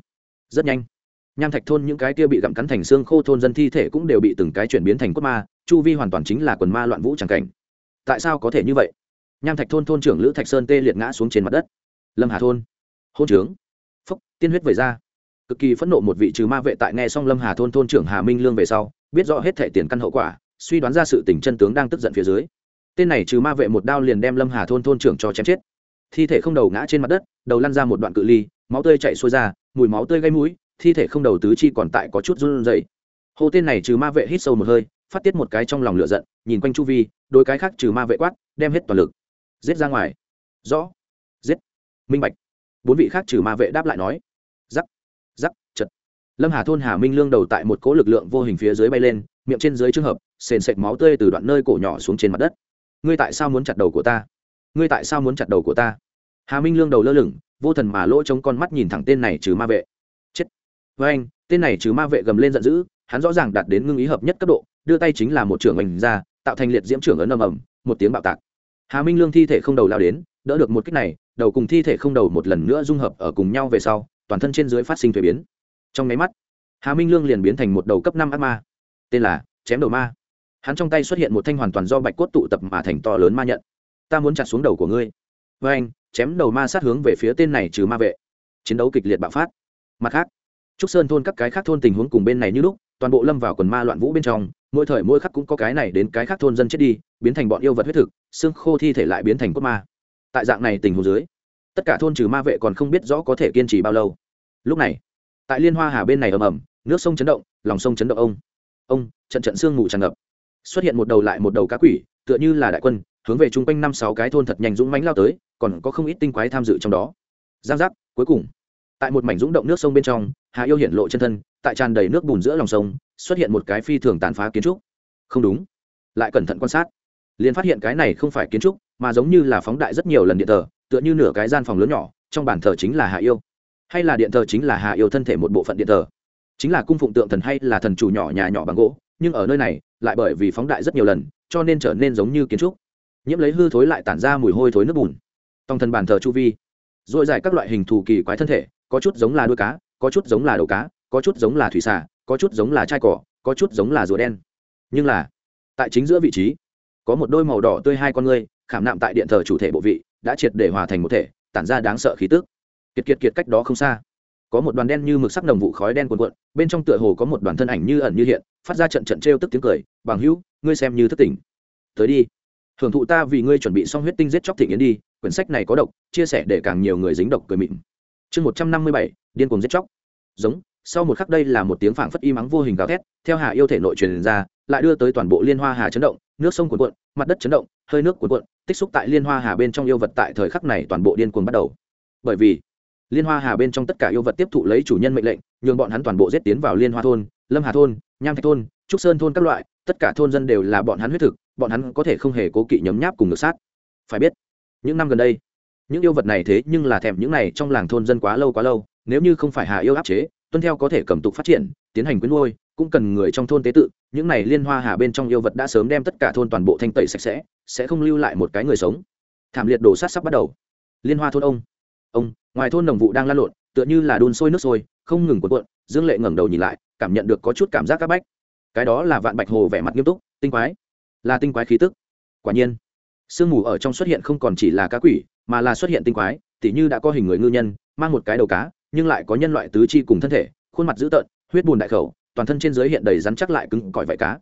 Rất nhanh, nham thạch thôn những cái kia bị gặm cắn thành xương khô thôn dân thi thể cũng đều bị từng cái chuyển biến thành cốt ma, chu vi hoàn toàn chính là quần ma loạn vũ tràng cảnh. Tại sao có thể như vậy? Nham thạch thôn thôn trưởng lữ thạch sơn tê liệt ngã xuống trên mặt đất. Lâm hà thôn. Hôn trướng. Phúc, tiên huyết về ra cực kỳ phẫn nộ một vị trừ ma vệ tại nghe xong lâm hà thôn thôn trưởng hà minh lương về sau, biết rõ hết thẻ tiền căn hậu quả, suy đoán ra sự tình chân tướng đang tức giận phía dưới. Tên này trừ ma vệ một đao liền đem lâm hà thôn thôn trưởng cho chém chết. Thi thể không đầu ngã trên mặt đất, đầu lăn ra một đoạn cự ly, máu tươi chạy xuôi ra, mùi máu tươi gây mũi, thi thể không đầu tứ chi còn tại có chút run rẩy. Hô tên này trừ ma vệ hít sâu một hơi, phát tiết một cái trong lòng lửa giận, nhìn quanh chu vi, đôi cái khác trừ ma vệ quát, đem hết toàn lực. Giết ra ngoài. Rõ. Giết. Minh bạch. Bốn vị khác trừ ma vệ đáp lại nói lâm hà thôn hà minh lương đầu tại một cỗ lực lượng vô hình phía dưới bay lên, miệng trên dưới trường hợp, sền sệt máu tươi từ đoạn nơi cổ nhỏ xuống trên mặt đất. Ngươi tại sao muốn chặt đầu của ta? Ngươi tại sao muốn chặt đầu của ta? Hà minh lương đầu lơ lửng, vô thần mà lỗ trống con mắt nhìn thẳng tên này trừ ma vệ. Chết. Với anh, tên này trừ ma vệ gầm lên giận dữ, hắn rõ ràng đạt đến ngưng ý hợp nhất cấp độ, đưa tay chính là một trưởng ảnh ra, tạo thành liệt diễm trưởng ấn ầm ầm, một tiếng bạo tạc. Hà minh lương thi thể không đầu lao đến, đỡ được một cách này, đầu cùng thi thể không đầu một lần nữa dung hợp ở cùng nhau về sau, toàn thân trên dưới phát sinh thuế biến trong nháy mắt, hà minh lương liền biến thành một đầu cấp năm ác ma. Tên là chém đầu ma. Hắn trong tay xuất hiện một thanh hoàn toàn do bạch cốt tụ tập mà thành to lớn ma nhận. Ta muốn chặt xuống đầu của ngươi. Với anh, chém đầu ma sát hướng về phía tên này trừ ma vệ. Chiến đấu kịch liệt bạo phát. Mặt khác, trúc sơn thôn các cái khác thôn tình huống cùng bên này như lúc, toàn bộ lâm vào quần ma loạn vũ bên trong, mỗi thời mỗi khắc cũng có cái này đến cái khác thôn dân chết đi, biến thành bọn yêu vật huyết thực, xương khô thi thể lại biến thành cốt ma. Tại dạng này tình huống dưới, tất cả thôn trừ ma vệ còn không biết rõ có thể kiên trì bao lâu. Lúc này tại liên hoa hà bên này ầm ầm, nước sông chấn động, lòng sông chấn động ông. Ông, trận trận sương mù tràn ngập. Xuất hiện một đầu lại một đầu cá quỷ, tựa như là đại quân, hướng về chung quanh năm sáu cái thôn thật nhanh dũng mánh lao tới, còn có không ít tinh quái tham dự trong đó. Giang giác, cuối cùng. Tại một mảnh dũng động nước sông bên trong, hà yêu hiện lộ chân thân, tại tràn đầy nước bùn giữa lòng sông, xuất hiện một cái phi thường tàn phá kiến trúc. Không đúng. Lại cẩn thận quan sát. Liền phát hiện cái này không phải kiến trúc, mà giống như là phóng đại rất nhiều lần điện thờ, tựa như nửa cái gian phòng lớn nhỏ, trong bàn thờ chính là hạ yêu hay là điện thờ chính là hạ yêu thân thể một bộ phận điện thờ? Chính là cung phụng tượng thần hay là thần chủ nhỏ nhà nhỏ bằng gỗ, nhưng ở nơi này, lại bởi vì phóng đại rất nhiều lần, cho nên trở nên giống như kiến trúc. Nhiễm lấy hư thối lại tản ra mùi hôi thối nước bùn. Tòng thần bàn thờ chu vi dội dài các loại hình thù kỳ quái thân thể, có chút giống là đuôi cá, có chút giống là đầu cá, có chút giống là thủy xả có chút giống là chai cỏ, có chút giống là rùa đen. Nhưng là, tại chính giữa vị trí, có một đôi màu đỏ tươi hai con ngươi, khảm nạm tại điện thờ chủ thể bộ vị, đã triệt để hòa thành một thể, tản ra đáng sợ khí tức kiệt kiệt kiệt cách đó không xa. Có một đoàn đen như mực sắc nồng vụ khói đen cuồn cuộn, bên trong tựa hồ có một đoàn thân ảnh như ẩn như hiện, phát ra trận trận trêu tức tiếng cười, bằng hữu, ngươi xem như thất tỉnh. Tới đi. Hưởng thụ ta vì ngươi chuẩn bị xong huyết tinh giết chóc thị nghiến đi, quyển sách này có độc, chia sẻ để càng nhiều người dính độc cười mịn. Chương một trăm năm mươi bảy, điên cuồng giết chóc. Giống, sau một khắc đây là một tiếng phảng phất y mắng vô hình gào thét, theo hà yêu thể nội truyền ra, lại đưa tới toàn bộ liên hoa hà chấn động, nước sông cuồn cuộn, mặt đất chấn động, hơi nước cuồn cuộn, tích xúc tại liên hoa hà bên trong yêu vật tại thời khắc này toàn bộ điên cuồng bắt đầu. Bởi vì liên hoa hà bên trong tất cả yêu vật tiếp thụ lấy chủ nhân mệnh lệnh, nhường bọn hắn toàn bộ giết tiến vào liên hoa thôn, lâm hà thôn, nham thạch thôn, trúc sơn thôn các loại, tất cả thôn dân đều là bọn hắn huyết thực, bọn hắn có thể không hề cố kỵ nhấm nháp cùng ngược sát. Phải biết, những năm gần đây, những yêu vật này thế nhưng là thèm những này trong làng thôn dân quá lâu quá lâu, nếu như không phải hà yêu áp chế, tuân theo có thể cầm tục phát triển, tiến hành quyến nuôi, cũng cần người trong thôn tế tự, những này liên hoa hà bên trong yêu vật đã sớm đem tất cả thôn toàn bộ thanh tẩy sạch sẽ sẽ không lưu lại một cái người sống. Thảm liệt đổ sát sắp bắt đầu. Liên hoa thôn ông ông, ngoài thôn đồng vụ đang lan lộn, tựa như là đun sôi nước sôi, không ngừng cuộn cuộn, dương lệ ngẩng đầu nhìn lại, cảm nhận được có chút cảm giác các bách. Cái đó là vạn bạch hồ vẻ mặt nghiêm túc, tinh quái. Là tinh quái khí tức. Quả nhiên, sương mù ở trong xuất hiện không còn chỉ là cá quỷ, mà là xuất hiện tinh quái, tỉ như đã có hình người ngư nhân, mang một cái đầu cá, nhưng lại có nhân loại tứ chi cùng thân thể, khuôn mặt dữ tợn, huyết bùn đại khẩu, toàn thân trên giới hiện đầy rắn chắc lại cứng cỏi vải cá.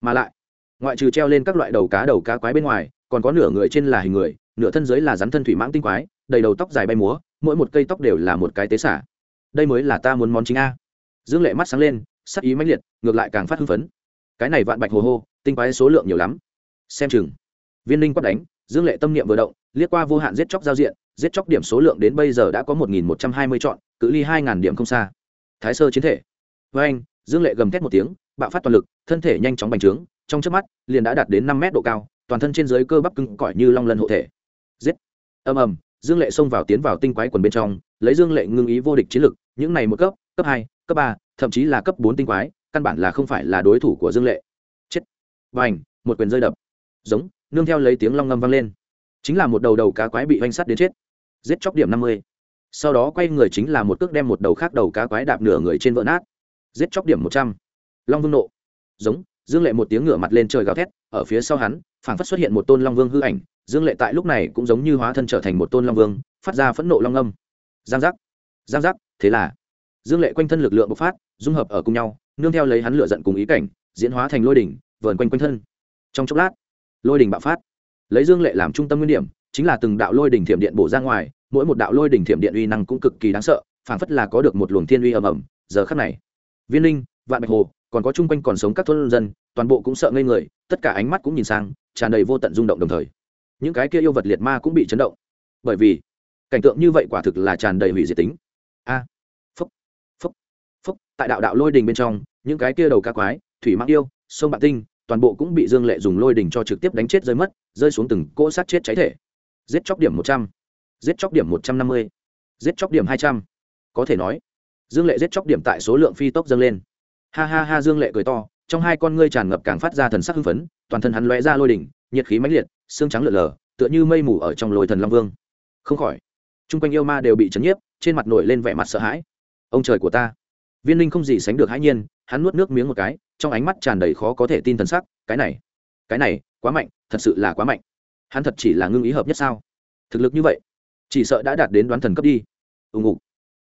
Mà lại, ngoại trừ treo lên các loại đầu cá đầu cá quái bên ngoài, còn có nửa người trên là hình người, nửa thân dưới là rắn thân thủy mãng tinh quái đầy đầu tóc dài bay múa, mỗi một cây tóc đều là một cái tế xả. Đây mới là ta muốn món chính a. Dương lệ mắt sáng lên, sắc ý mãnh liệt, ngược lại càng phát hưng phấn. Cái này vạn bạch hồ hô, tinh quái số lượng nhiều lắm. Xem chừng. Viên linh quát đánh, dương lệ tâm niệm vừa động, liếc qua vô hạn giết chóc giao diện, giết chóc điểm số lượng đến bây giờ đã có một nghìn một trăm hai mươi chọn, cự ly hai ngàn điểm không xa. Thái sơ chiến thể. Với anh, dương lệ gầm thét một tiếng, bạo phát toàn lực, thân thể nhanh chóng bành trướng, trong trước mắt, liền đã đạt đến năm mét độ cao, toàn thân trên dưới cơ bắp cứng cỏi như long lân hộ thể. Giết. Ầm ầm dương lệ xông vào tiến vào tinh quái quần bên trong, lấy dương lệ ngưng ý vô địch chiến lực, những này một cấp cấp hai, cấp ba, thậm chí là cấp bốn tinh quái, căn bản là không phải là đối thủ của dương lệ. Chết. Và ảnh một quyền rơi đập. Giống, nương theo lấy tiếng long ngâm vang lên. Chính là một đầu đầu cá quái bị oanh sắt đến chết. Giết chóc điểm năm mươi. Sau đó quay người chính là một cước đem một đầu khác đầu cá quái đạp nửa người trên vỡ nát. Giết chóc điểm một trăm. Long vương nộ. Giống, dương lệ một tiếng ngửa mặt lên trời gào thét, ở phía sau hắn, phảng phất xuất hiện một tôn long vương hư ảnh dương lệ tại lúc này cũng giống như hóa thân trở thành một tôn long vương, phát ra phẫn nộ long âm. Giang giác giang giác, thế là, dương lệ quanh thân lực lượng bộc phát, dung hợp ở cùng nhau, nương theo lấy hắn lựa giận cùng ý cảnh, diễn hóa thành lôi đỉnh, vờn quanh quanh thân. Trong chốc lát, lôi đỉnh bạo phát. Lấy dương lệ làm trung tâm nguyên điểm, chính là từng đạo lôi đỉnh thiểm điện bổ ra ngoài, mỗi một đạo lôi đỉnh thiểm điện uy năng cũng cực kỳ đáng sợ, phảng phất là có được một luồng thiên uy ầm ầm, giờ khắc này. Viên linh, vạn bạch hồ, còn có chung quanh còn sống các thôn dân, toàn bộ cũng sợ ngây người, tất cả ánh mắt cũng nhìn sang, tràn đầy vô tận rung động đồng thời những cái kia yêu vật liệt ma cũng bị chấn động. Bởi vì, cảnh tượng như vậy quả thực là tràn đầy hủy diệt tính. A, phúc phúc phúc. Tại đạo đạo lôi đình bên trong, những cái kia đầu ca quái, thủy mang yêu, sông bạc tinh, toàn bộ cũng bị dương lệ dùng lôi đình cho trực tiếp đánh chết rơi mất, rơi xuống từng cỗ sát chết cháy thể. Giết chóc điểm một trăm, giết chóc điểm một trăm năm mươi, giết chóc điểm hai trăm. Có thể nói, dương lệ giết chóc điểm tại số lượng phi tốc dâng lên. Ha ha ha, dương lệ cười to, trong hai con ngươi tràn ngập càng phát ra thần sắc hưng phấn, toàn thân hắn lóe ra lôi đỉnh nhiệt khí mãnh liệt, xương trắng lợn lờ, tựa như mây mù ở trong lôi thần long vương. Không khỏi, chung quanh yêu ma đều bị chấn nhiếp, trên mặt nổi lên vẻ mặt sợ hãi. Ông trời của ta. Viên linh không gì sánh được hãi nhiên, hắn nuốt nước miếng một cái, trong ánh mắt tràn đầy khó có thể tin thần sắc, cái này cái này, quá mạnh, thật sự là quá mạnh. Hắn thật chỉ là ngưng ý hợp nhất sao? Thực lực như vậy, chỉ sợ đã đạt đến đoán thần cấp đi. Ùng ục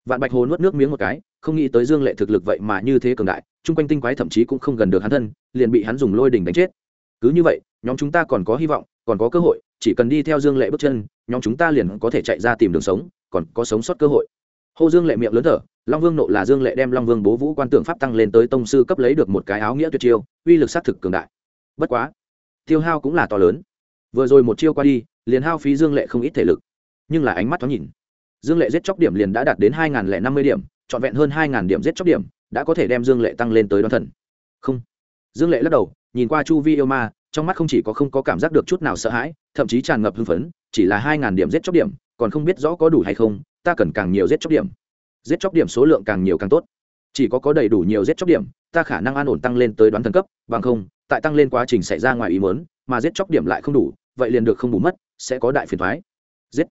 vạn bạch hồ nuốt nước miếng một cái, không nghĩ tới dương lệ thực lực vậy mà như thế cường đại, chung quanh tinh quái thậm chí cũng không gần được hắn thân, liền bị hắn dùng lôi đỉnh đánh chết. Cứ như vậy nhóm chúng ta còn có hy vọng, còn có cơ hội, chỉ cần đi theo dương lệ bước chân, nhóm chúng ta liền có thể chạy ra tìm đường sống, còn có sống sót cơ hội. Hô dương lệ miệng lớn thở, long vương nộ là dương lệ đem long vương bố vũ quan tượng pháp tăng lên tới tông sư cấp lấy được một cái áo nghĩa tuyệt chiêu, uy lực sát thực cường đại. Bất quá, tiêu hao cũng là to lớn. Vừa rồi một chiêu qua đi, liền hao phí dương lệ không ít thể lực. Nhưng là ánh mắt thoáng nhìn, dương lệ giết chóc điểm liền đã đạt đến hai năm mươi điểm, trọn vẹn hơn hai điểm giết chóc điểm, đã có thể đem dương lệ tăng lên tới đoán thần. Không. Dương lệ lắc đầu, nhìn qua chu vi yêu ma trong mắt không chỉ có không có cảm giác được chút nào sợ hãi, thậm chí tràn ngập hưng phấn, chỉ là hai ngàn điểm giết chóc điểm, còn không biết rõ có đủ hay không, ta cần càng nhiều giết chóc điểm. Giết chóc điểm số lượng càng nhiều càng tốt. Chỉ có có đầy đủ nhiều giết chóc điểm, ta khả năng an ổn tăng lên tới đoán thần cấp, bằng không, tại tăng lên quá trình xảy ra ngoài ý mớn mà giết chóc điểm lại không đủ, vậy liền được không bù mất, sẽ có đại phiền thoái giết.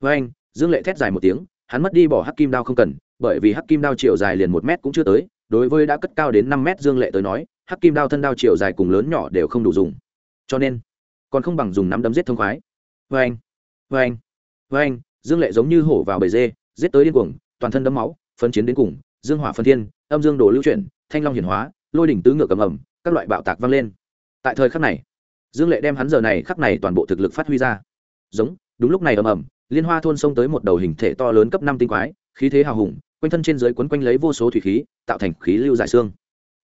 Với anh, dương lệ thét dài một tiếng, hắn mất đi bỏ hắc kim đao không cần, bởi vì hắc kim đao chiều dài liền một mét cũng chưa tới, đối với đã cất cao đến năm mét dương lệ tới nói, hắc kim đao thân đao chiều dài cùng lớn nhỏ đều không đủ dùng cho nên, còn không bằng dùng nắm đấm giết thông khoái. Vê anh vê anh vê anh dương lệ giống như hổ vào bầy dê, giết tới điên cuồng, toàn thân đấm máu phân chiến đến cùng, dương hỏa phân thiên, âm dương đồ lưu chuyển, thanh long hiển hóa, lôi đỉnh tứ ngựa cầm ẩm các loại bạo tạc vang lên. Tại thời khắc này, dương lệ đem hắn giờ này khắc này toàn bộ thực lực phát huy ra. Giống, đúng lúc này ầm ầm, liên hoa thôn xông tới một đầu hình thể to lớn cấp năm tinh quái, khí thế hào hùng, quanh thân trên dưới quấn quanh lấy vô số thủy khí, tạo thành khí lưu giải xương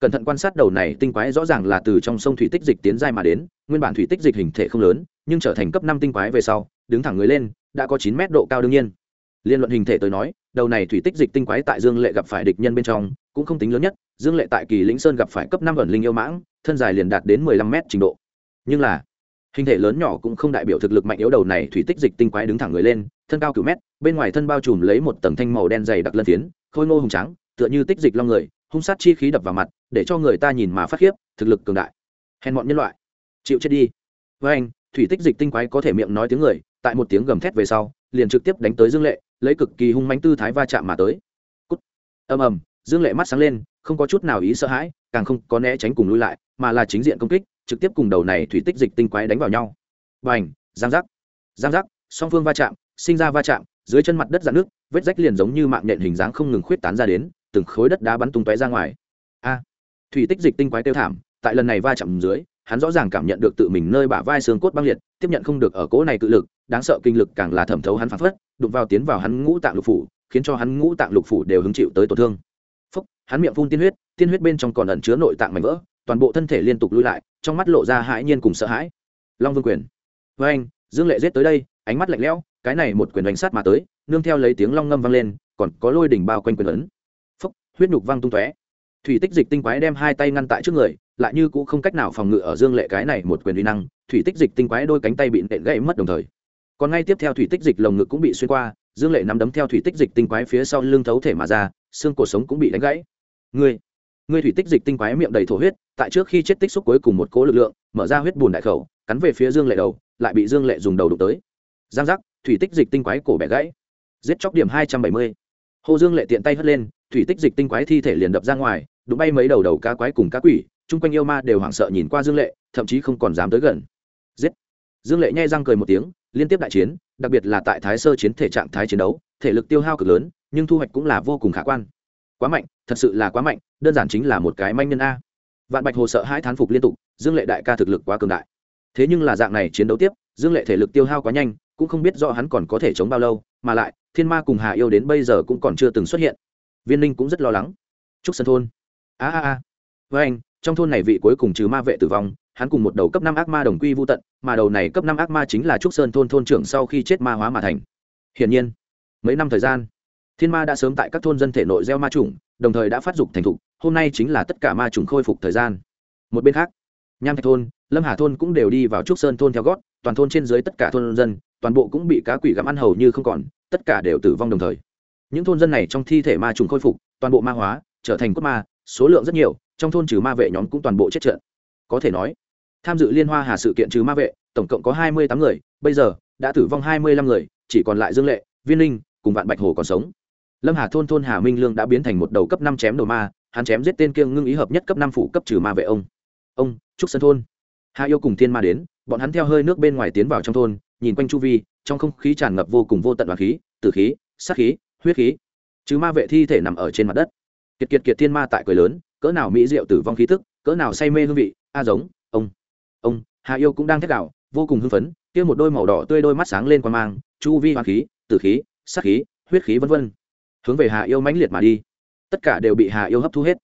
cẩn thận quan sát đầu này tinh quái rõ ràng là từ trong sông thủy tích dịch tiến giai mà đến, nguyên bản thủy tích dịch hình thể không lớn, nhưng trở thành cấp năm tinh quái về sau, đứng thẳng người lên, đã có chín mét độ cao đương nhiên. Liên luận hình thể tới nói, đầu này thủy tích dịch tinh quái tại dương lệ gặp phải địch nhân bên trong, cũng không tính lớn nhất, dương lệ tại kỳ lĩnh sơn gặp phải cấp năm ẩn linh yêu mãng, thân dài liền đạt đến mười lăm mét trình độ. Nhưng là, hình thể lớn nhỏ cũng không đại biểu thực lực mạnh yếu đầu này thủy tích dịch tinh quái đứng thẳng người lên, thân cao cửu mét, bên ngoài thân bao trùm lấy một tầng thanh màu đen dày đặc lân phiến, khôi ngô hùng trắng tựa như tích dịch long người hung sát chi khí đập vào mặt, để cho người ta nhìn mà phát khiếp, thực lực cường đại. Hèn mọn nhân loại. Chịu chết đi. Với anh, thủy tích dịch tinh quái có thể miệng nói tiếng người, tại một tiếng gầm thét về sau, liền trực tiếp đánh tới dương lệ, lấy cực kỳ hung mánh tư thái va chạm mà tới. Cút. ầm ầm, dương lệ mắt sáng lên, không có chút nào ý sợ hãi, càng không có né tránh cùng lui lại, mà là chính diện công kích, trực tiếp cùng đầu này thủy tích dịch tinh quái đánh vào nhau. Và ảnh giang giác. Giang giác, song phương va chạm, sinh ra va chạm, dưới chân mặt đất dạn nước vết rách liền giống như mạng nhện hình dáng không ngừng khuyết tán ra đến từng khối đất đá bắn tung tóe ra ngoài. A, thủy tích dịch tinh quái tiêu thảm, tại lần này va chạm dưới, hắn rõ ràng cảm nhận được tự mình nơi bả vai xương cốt băng liệt, tiếp nhận không được ở cỗ này cự lực, đáng sợ kinh lực càng là thẩm thấu hắn phản phất, đụng vào tiến vào hắn ngũ tạng lục phủ, khiến cho hắn ngũ tạng lục phủ đều hứng chịu tới tổn thương. Phúc, hắn miệng phun tiên huyết tiên huyết bên trong còn ẩn chứa nội tạng mảnh vỡ, toàn bộ thân thể liên tục lui lại, trong mắt lộ ra hãi nhiên cùng sợ hãi. Long vương quyền. Với anh, dương lệ giết tới đây, ánh mắt lạnh lẽo, cái này một quyền đánh sát mà tới, nương theo lấy tiếng long ngâm vang lên, còn có lôi đỉnh bao quanh quyền ấn huyết nhục văng tung tóe. Thủy tích dịch tinh quái đem hai tay ngăn tại trước người, lại như cũng không cách nào phòng ngự ở dương lệ cái này một quyền uy năng, thủy tích dịch tinh quái đôi cánh tay bị nện gãy mất đồng thời. Còn ngay tiếp theo thủy tích dịch lồng ngực cũng bị xuyên qua, dương lệ nắm đấm theo thủy tích dịch tinh quái phía sau lưng thấu thể mà ra, xương cổ sống cũng bị đánh gãy. Ngươi ngươi thủy tích dịch tinh quái miệng đầy thổ huyết, tại trước khi chết tích xúc cuối cùng một cố lực lượng, mở ra huyết bùn đại khẩu, cắn về phía dương lệ đầu, lại bị dương lệ dùng đầu đụng tới. Giang giác, thủy tích dịch tinh quái cổ bẻ gãy. Giết chóc điểm hai trăm bảy mươi. Hồ dương lệ tiện tay hất lên thủy tích dịch tinh quái thi thể liền đập ra ngoài, đụng bay mấy đầu đầu cá quái cùng cá quỷ, chung quanh yêu ma đều hoảng sợ nhìn qua dương lệ, thậm chí không còn dám tới gần. Giết! Dương lệ nhai răng cười một tiếng, liên tiếp đại chiến, đặc biệt là tại thái sơ chiến thể trạng thái chiến đấu, thể lực tiêu hao cực lớn, nhưng thu hoạch cũng là vô cùng khả quan. Quá mạnh, thật sự là quá mạnh, đơn giản chính là một cái manh nhân a. Vạn bạch hồ sợ hai thán phục liên tục, dương lệ đại ca thực lực quá cường đại. Thế nhưng là dạng này chiến đấu tiếp, dương lệ thể lực tiêu hao quá nhanh, cũng không biết rõ hắn còn có thể chống bao lâu, mà lại, thiên ma cùng hà yêu đến bây giờ cũng còn chưa từng xuất hiện viên ninh cũng rất lo lắng. Trúc sân thôn. A a a. Với anh, trong thôn này vị cuối cùng trừ ma vệ tử vong, hắn cùng một đầu cấp năm ác ma đồng quy vô tận, mà đầu này cấp năm ác ma chính là trúc sơn thôn thôn trưởng sau khi chết ma hóa mà thành. Hiển nhiên, mấy năm thời gian, thiên ma đã sớm tại các thôn dân thể nội gieo ma trùng đồng thời đã phát dục thành thục, hôm nay chính là tất cả ma trùng khôi phục thời gian. Một bên khác, nham thạch thôn, lâm hà thôn cũng đều đi vào trúc sơn thôn theo gót, toàn thôn trên dưới tất cả thôn dân, toàn bộ cũng bị cá quỷ gặm ăn hầu như không còn, tất cả đều tử vong đồng thời những thôn dân này trong thi thể ma trùng khôi phục, toàn bộ ma hóa, trở thành cốt ma, số lượng rất nhiều, trong thôn trừ ma vệ nhóm cũng toàn bộ chết trận. Có thể nói, tham dự liên hoa hà sự kiện trừ ma vệ, tổng cộng có hai mươi tám người, bây giờ, đã tử vong hai mươi lăm người, chỉ còn lại dương lệ, viên linh cùng vạn bạch hồ còn sống. Lâm hà thôn thôn hà minh lương đã biến thành một đầu cấp năm chém đầu ma, hắn chém giết tên kiêng ngưng ý hợp nhất cấp năm phủ cấp trừ ma vệ ông. Ông, trúc sân thôn. Hà yêu cùng thiên ma đến, bọn hắn theo hơi nước bên ngoài tiến vào trong thôn, nhìn quanh chu vi, trong không khí tràn ngập vô cùng vô tận và khí, tử khí, sát khí huyết khí. Chứ ma vệ thi thể nằm ở trên mặt đất. Kiệt kiệt kiệt thiên ma tại cười lớn, cỡ nào mỹ diệu tử vong khí tức, cỡ nào say mê hương vị, a à giống, ông ông, hà yêu cũng đang thét đạo vô cùng hưng phấn, kia một đôi màu đỏ tươi đôi mắt sáng lên qua mang, chu vi hoàng khí, tử khí, sát khí, huyết khí vân vân. Hướng về hà yêu mãnh liệt mà đi. Tất cả đều bị hà yêu hấp thu hết.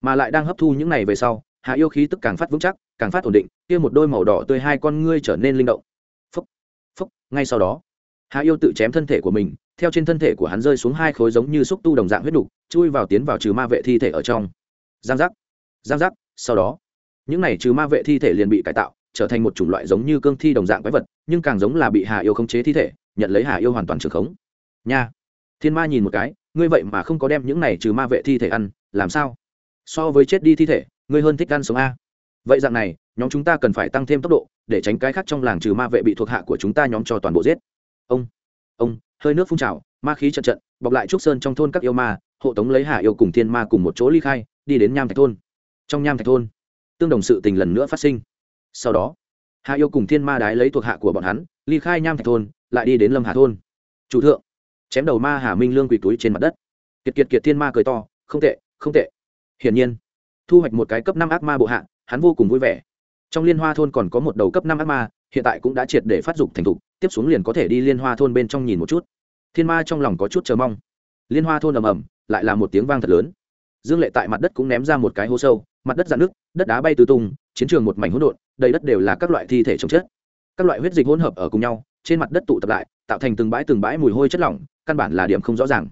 Mà lại đang hấp thu những này về sau, hà yêu khí tức càng phát vững chắc, càng phát ổn định, kia một đôi màu đỏ tươi hai con ngươi trở nên linh động. Phúc phúc, ngay sau đó, hà yêu tự chém thân thể của mình theo trên thân thể của hắn rơi xuống hai khối giống như xúc tu đồng dạng huyết đục, chui vào tiến vào trừ ma vệ thi thể ở trong. Giang giác giang giác, sau đó, những này trừ ma vệ thi thể liền bị cải tạo, trở thành một chủng loại giống như cương thi đồng dạng quái vật, nhưng càng giống là bị hà yêu khống chế thi thể, nhận lấy hà yêu hoàn toàn trường khống. Nha, thiên ma nhìn một cái, ngươi vậy mà không có đem những này trừ ma vệ thi thể ăn, làm sao? So với chết đi thi thể, ngươi hơn thích ăn sống a. Vậy dạng này, nhóm chúng ta cần phải tăng thêm tốc độ, để tránh cái khác trong làng trừ ma vệ bị thuộc hạ của chúng ta nhóm cho toàn bộ giết. Ông ông hơi nước phun trào, ma khí trận trận, bọc lại trúc sơn trong thôn các yêu ma, hộ tống lấy hạ yêu cùng thiên ma cùng một chỗ ly khai, đi đến nham thạch thôn. Trong nham thạch thôn, tương đồng sự tình lần nữa phát sinh. Sau đó hạ yêu cùng thiên ma đái lấy thuộc hạ của bọn hắn, ly khai nham thạch thôn, lại đi đến lâm hà thôn. Chủ thượng, chém đầu ma hà minh lương quỳ túi trên mặt đất. Kiệt kiệt kiệt thiên ma cười to, không tệ không tệ. Hiển nhiên, thu hoạch một cái cấp năm ác ma bộ hạ, hắn vô cùng vui vẻ. Trong liên hoa thôn còn có một đầu cấp năm ác ma, hiện tại cũng đã triệt để phát dục thành thục tiếp xuống liền có thể đi liên hoa thôn bên trong nhìn một chút. Thiên ma trong lòng có chút chờ mong. Liên hoa thôn ầm ầm, lại là một tiếng vang thật lớn. Dương lệ tại mặt đất cũng ném ra một cái hố sâu, mặt đất dạn nước đất đá bay tứ tung, chiến trường một mảnh hỗn độn, đầy đất đều là các loại thi thể chống chết. Các loại huyết dịch hỗn hợp ở cùng nhau, trên mặt đất tụ tập lại, tạo thành từng bãi từng bãi mùi hôi chất lỏng, căn bản là điểm không rõ ràng.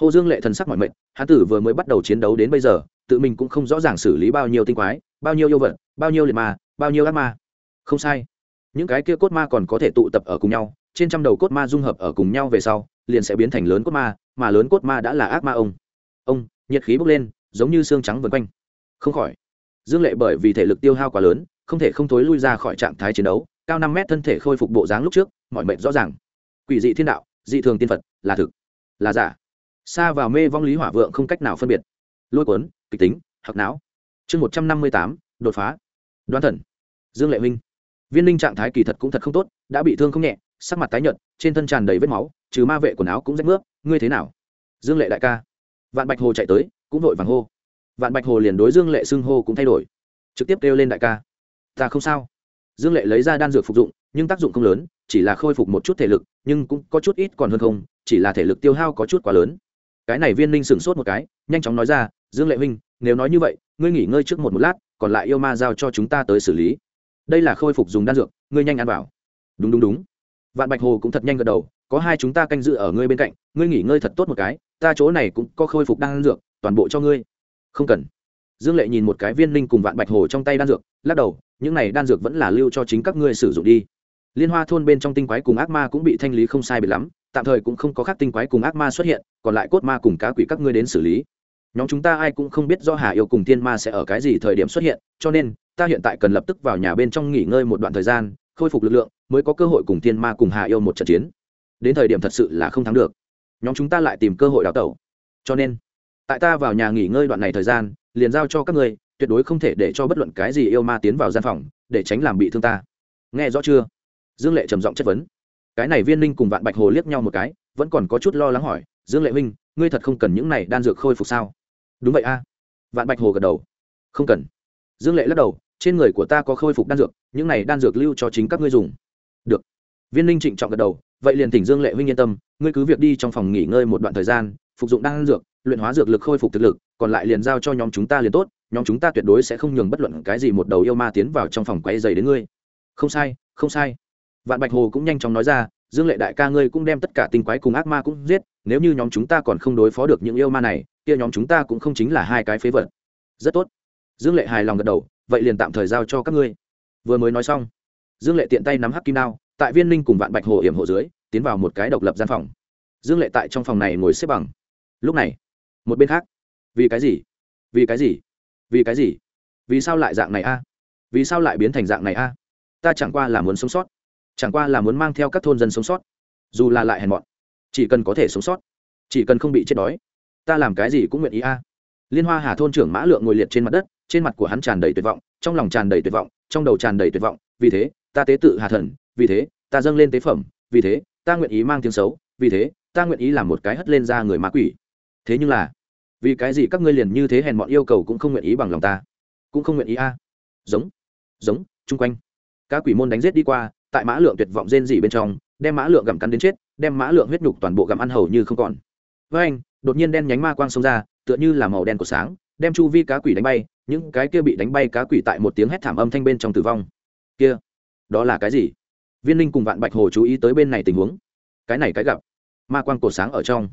Hồ dương lệ thần sắc mọi mệnh hán tử vừa mới bắt đầu chiến đấu đến bây giờ, tự mình cũng không rõ ràng xử lý bao nhiêu tinh quái, bao nhiêu yêu vật, bao nhiêu liệt ma, bao nhiêu ác ma. Không sai những cái kia cốt ma còn có thể tụ tập ở cùng nhau, trên trăm đầu cốt ma dung hợp ở cùng nhau về sau, liền sẽ biến thành lớn cốt ma, mà lớn cốt ma đã là ác ma ông. Ông, nhiệt khí bốc lên, giống như xương trắng vần quanh. Không khỏi. Dương lệ bởi vì thể lực tiêu hao quá lớn, không thể không thối lui ra khỏi trạng thái chiến đấu, cao năm mét thân thể khôi phục bộ dáng lúc trước, mọi mệnh rõ ràng. Quỷ dị thiên đạo, dị thường tiên phật, là thực, là giả. Xa vào mê vong lý hỏa vượng không cách nào phân biệt. Lôi cuốn, kịch tính hạc não. Chương một trăm năm mươi tám, đột phá. Đoán thần. Dương lệ minh viên linh trạng thái kỳ thật cũng thật không tốt, đã bị thương không nhẹ, sắc mặt tái nhợt, trên thân tràn đầy vết máu, trừ ma vệ quần áo cũng rách nước, ngươi thế nào? Dương lệ đại ca. Vạn bạch hồ chạy tới, cũng vội vàng hô. Vạn bạch hồ liền đối dương lệ xưng hô cũng thay đổi. Trực tiếp kêu lên đại ca. Ta không sao. Dương lệ lấy ra đan dược phục dụng, nhưng tác dụng không lớn, chỉ là khôi phục một chút thể lực, nhưng cũng có chút ít còn hơn không, chỉ là thể lực tiêu hao có chút quá lớn. Cái này viên linh sửng sốt một cái, nhanh chóng nói ra, dương lệ huynh, nếu nói như vậy, ngươi nghỉ ngơi trước một một lát, còn lại yêu ma giao cho chúng ta tới xử lý đây là khôi phục dùng đan dược, ngươi nhanh ăn vào. Đúng đúng đúng. Vạn bạch hồ cũng thật nhanh gật đầu, có hai chúng ta canh dự ở ngươi bên cạnh, ngươi nghỉ ngơi thật tốt một cái, ta chỗ này cũng có khôi phục đan dược, toàn bộ cho ngươi. Không cần. Dương lệ nhìn một cái viên linh cùng vạn bạch hồ trong tay đan dược, lắc đầu, những này đan dược vẫn là lưu cho chính các ngươi sử dụng đi. Liên hoa thôn bên trong tinh quái cùng ác ma cũng bị thanh lý không sai biệt lắm, tạm thời cũng không có khác tinh quái cùng ác ma xuất hiện, còn lại cốt ma cùng cá quỷ các ngươi đến xử lý. Nhóm chúng ta ai cũng không biết do hà yêu cùng tiên ma sẽ ở cái gì thời điểm xuất hiện, cho nên ta hiện tại cần lập tức vào nhà bên trong nghỉ ngơi một đoạn thời gian, khôi phục lực lượng, mới có cơ hội cùng thiên ma cùng hà yêu một trận chiến. Đến thời điểm thật sự là không thắng được. Nhóm chúng ta lại tìm cơ hội đào tẩu. Cho nên, tại ta vào nhà nghỉ ngơi đoạn này thời gian, liền giao cho các ngươi, tuyệt đối không thể để cho bất luận cái gì yêu ma tiến vào gian phòng, để tránh làm bị thương ta. Nghe rõ chưa? Dương lệ trầm giọng chất vấn. Cái này viên ninh cùng vạn bạch hồ liếc nhau một cái, vẫn còn có chút lo lắng hỏi, dương lệ minh ngươi thật không cần những này đan dược khôi phục sao? Đúng vậy a. Vạn bạch hồ gật đầu. Không cần. Dương lệ lắc đầu trên người của ta có khôi phục đan dược, những này đan dược lưu cho chính các ngươi dùng. Được. Viên ninh trịnh trọng gật đầu, vậy liền tỉnh dương lệ huynh yên tâm, ngươi cứ việc đi trong phòng nghỉ ngơi một đoạn thời gian, phục dụng đan dược, luyện hóa dược lực khôi phục thực lực, còn lại liền giao cho nhóm chúng ta liền tốt, nhóm chúng ta tuyệt đối sẽ không nhường bất luận cái gì một đầu yêu ma tiến vào trong phòng quay dày đến ngươi. Không sai không sai. Vạn bạch hồ cũng nhanh chóng nói ra, dương lệ đại ca ngươi cũng đem tất cả tinh quái cùng ác ma cũng giết, nếu như nhóm chúng ta còn không đối phó được những yêu ma này, kia nhóm chúng ta cũng không chính là hai cái phế vật. Rất tốt dương lệ hài lòng gật đầu, vậy liền tạm thời giao cho các ngươi. Vừa mới nói xong, dương lệ tiện tay nắm hắc kim đao, tại viên ninh cùng vạn bạch hồ hiểm hộ dưới, tiến vào một cái độc lập gian phòng. Dương lệ tại trong phòng này ngồi xếp bằng. Lúc này, một bên khác, vì cái gì? Vì cái gì? Vì cái gì? Vì sao lại dạng này a? Vì sao lại biến thành dạng này a? Ta chẳng qua là muốn sống sót, chẳng qua là muốn mang theo các thôn dân sống sót. Dù là lại hèn mọn, chỉ cần có thể sống sót, chỉ cần không bị chết đói, ta làm cái gì cũng nguyện ý a. Liên hoa hà thôn trưởng mã lượng ngồi liệt trên mặt đất trên mặt của hắn tràn đầy tuyệt vọng, trong lòng tràn đầy tuyệt vọng, trong đầu tràn đầy tuyệt vọng, vì thế, ta tế tự hà thần, vì thế, ta dâng lên tế phẩm, vì thế, ta nguyện ý mang tiếng xấu, vì thế, ta nguyện ý làm một cái hất lên ra người ma quỷ. Thế nhưng là, vì cái gì các ngươi liền như thế hèn mọn yêu cầu cũng không nguyện ý bằng lòng ta? Cũng không nguyện ý a? Giống giống, chung quanh. Các quỷ môn đánh giết đi qua, tại mã lượng tuyệt vọng rên rỉ bên trong, đem mã lượng gặm cắn đến chết, đem mã lượng huyết nhục toàn bộ gặm ăn hầu như không còn. Với anh, đột nhiên đen nhánh ma quang xông ra, tựa như là màu đen của sáng đem chu vi cá quỷ đánh bay, những cái kia bị đánh bay cá quỷ tại một tiếng hét thảm âm thanh bên trong tử vong. Kia, đó là cái gì? Viên linh cùng vạn bạch hồ chú ý tới bên này tình huống. Cái này cái gặp. Ma quang cổ sáng ở trong.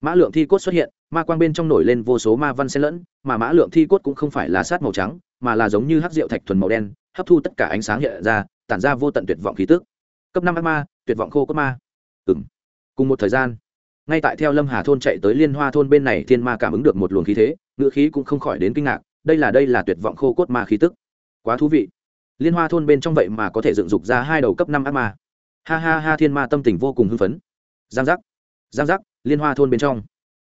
Mã lượng thi cốt xuất hiện, ma quang bên trong nổi lên vô số ma văn xen lẫn, mà mã lượng thi cốt cũng không phải là sát màu trắng, mà là giống như hắc rượu thạch thuần màu đen, hấp thu tất cả ánh sáng hiện ra, tản ra vô tận tuyệt vọng khí tức. Cấp năm ác ma, tuyệt vọng khô cốt ma. Ừng cùng một thời gian, ngay tại theo lâm hà thôn chạy tới liên hoa thôn bên này, thiên ma cảm ứng được một luồng khí thế ngữ khí cũng không khỏi đến kinh ngạc, đây là đây là tuyệt vọng khô cốt ma khí tức. Quá thú vị. Liên hoa thôn bên trong vậy mà có thể dựng dục ra hai đầu cấp năm ác ma. Ha ha ha, thiên ma tâm tình vô cùng hưng phấn. Giang giác. Giang giác, liên hoa thôn bên trong.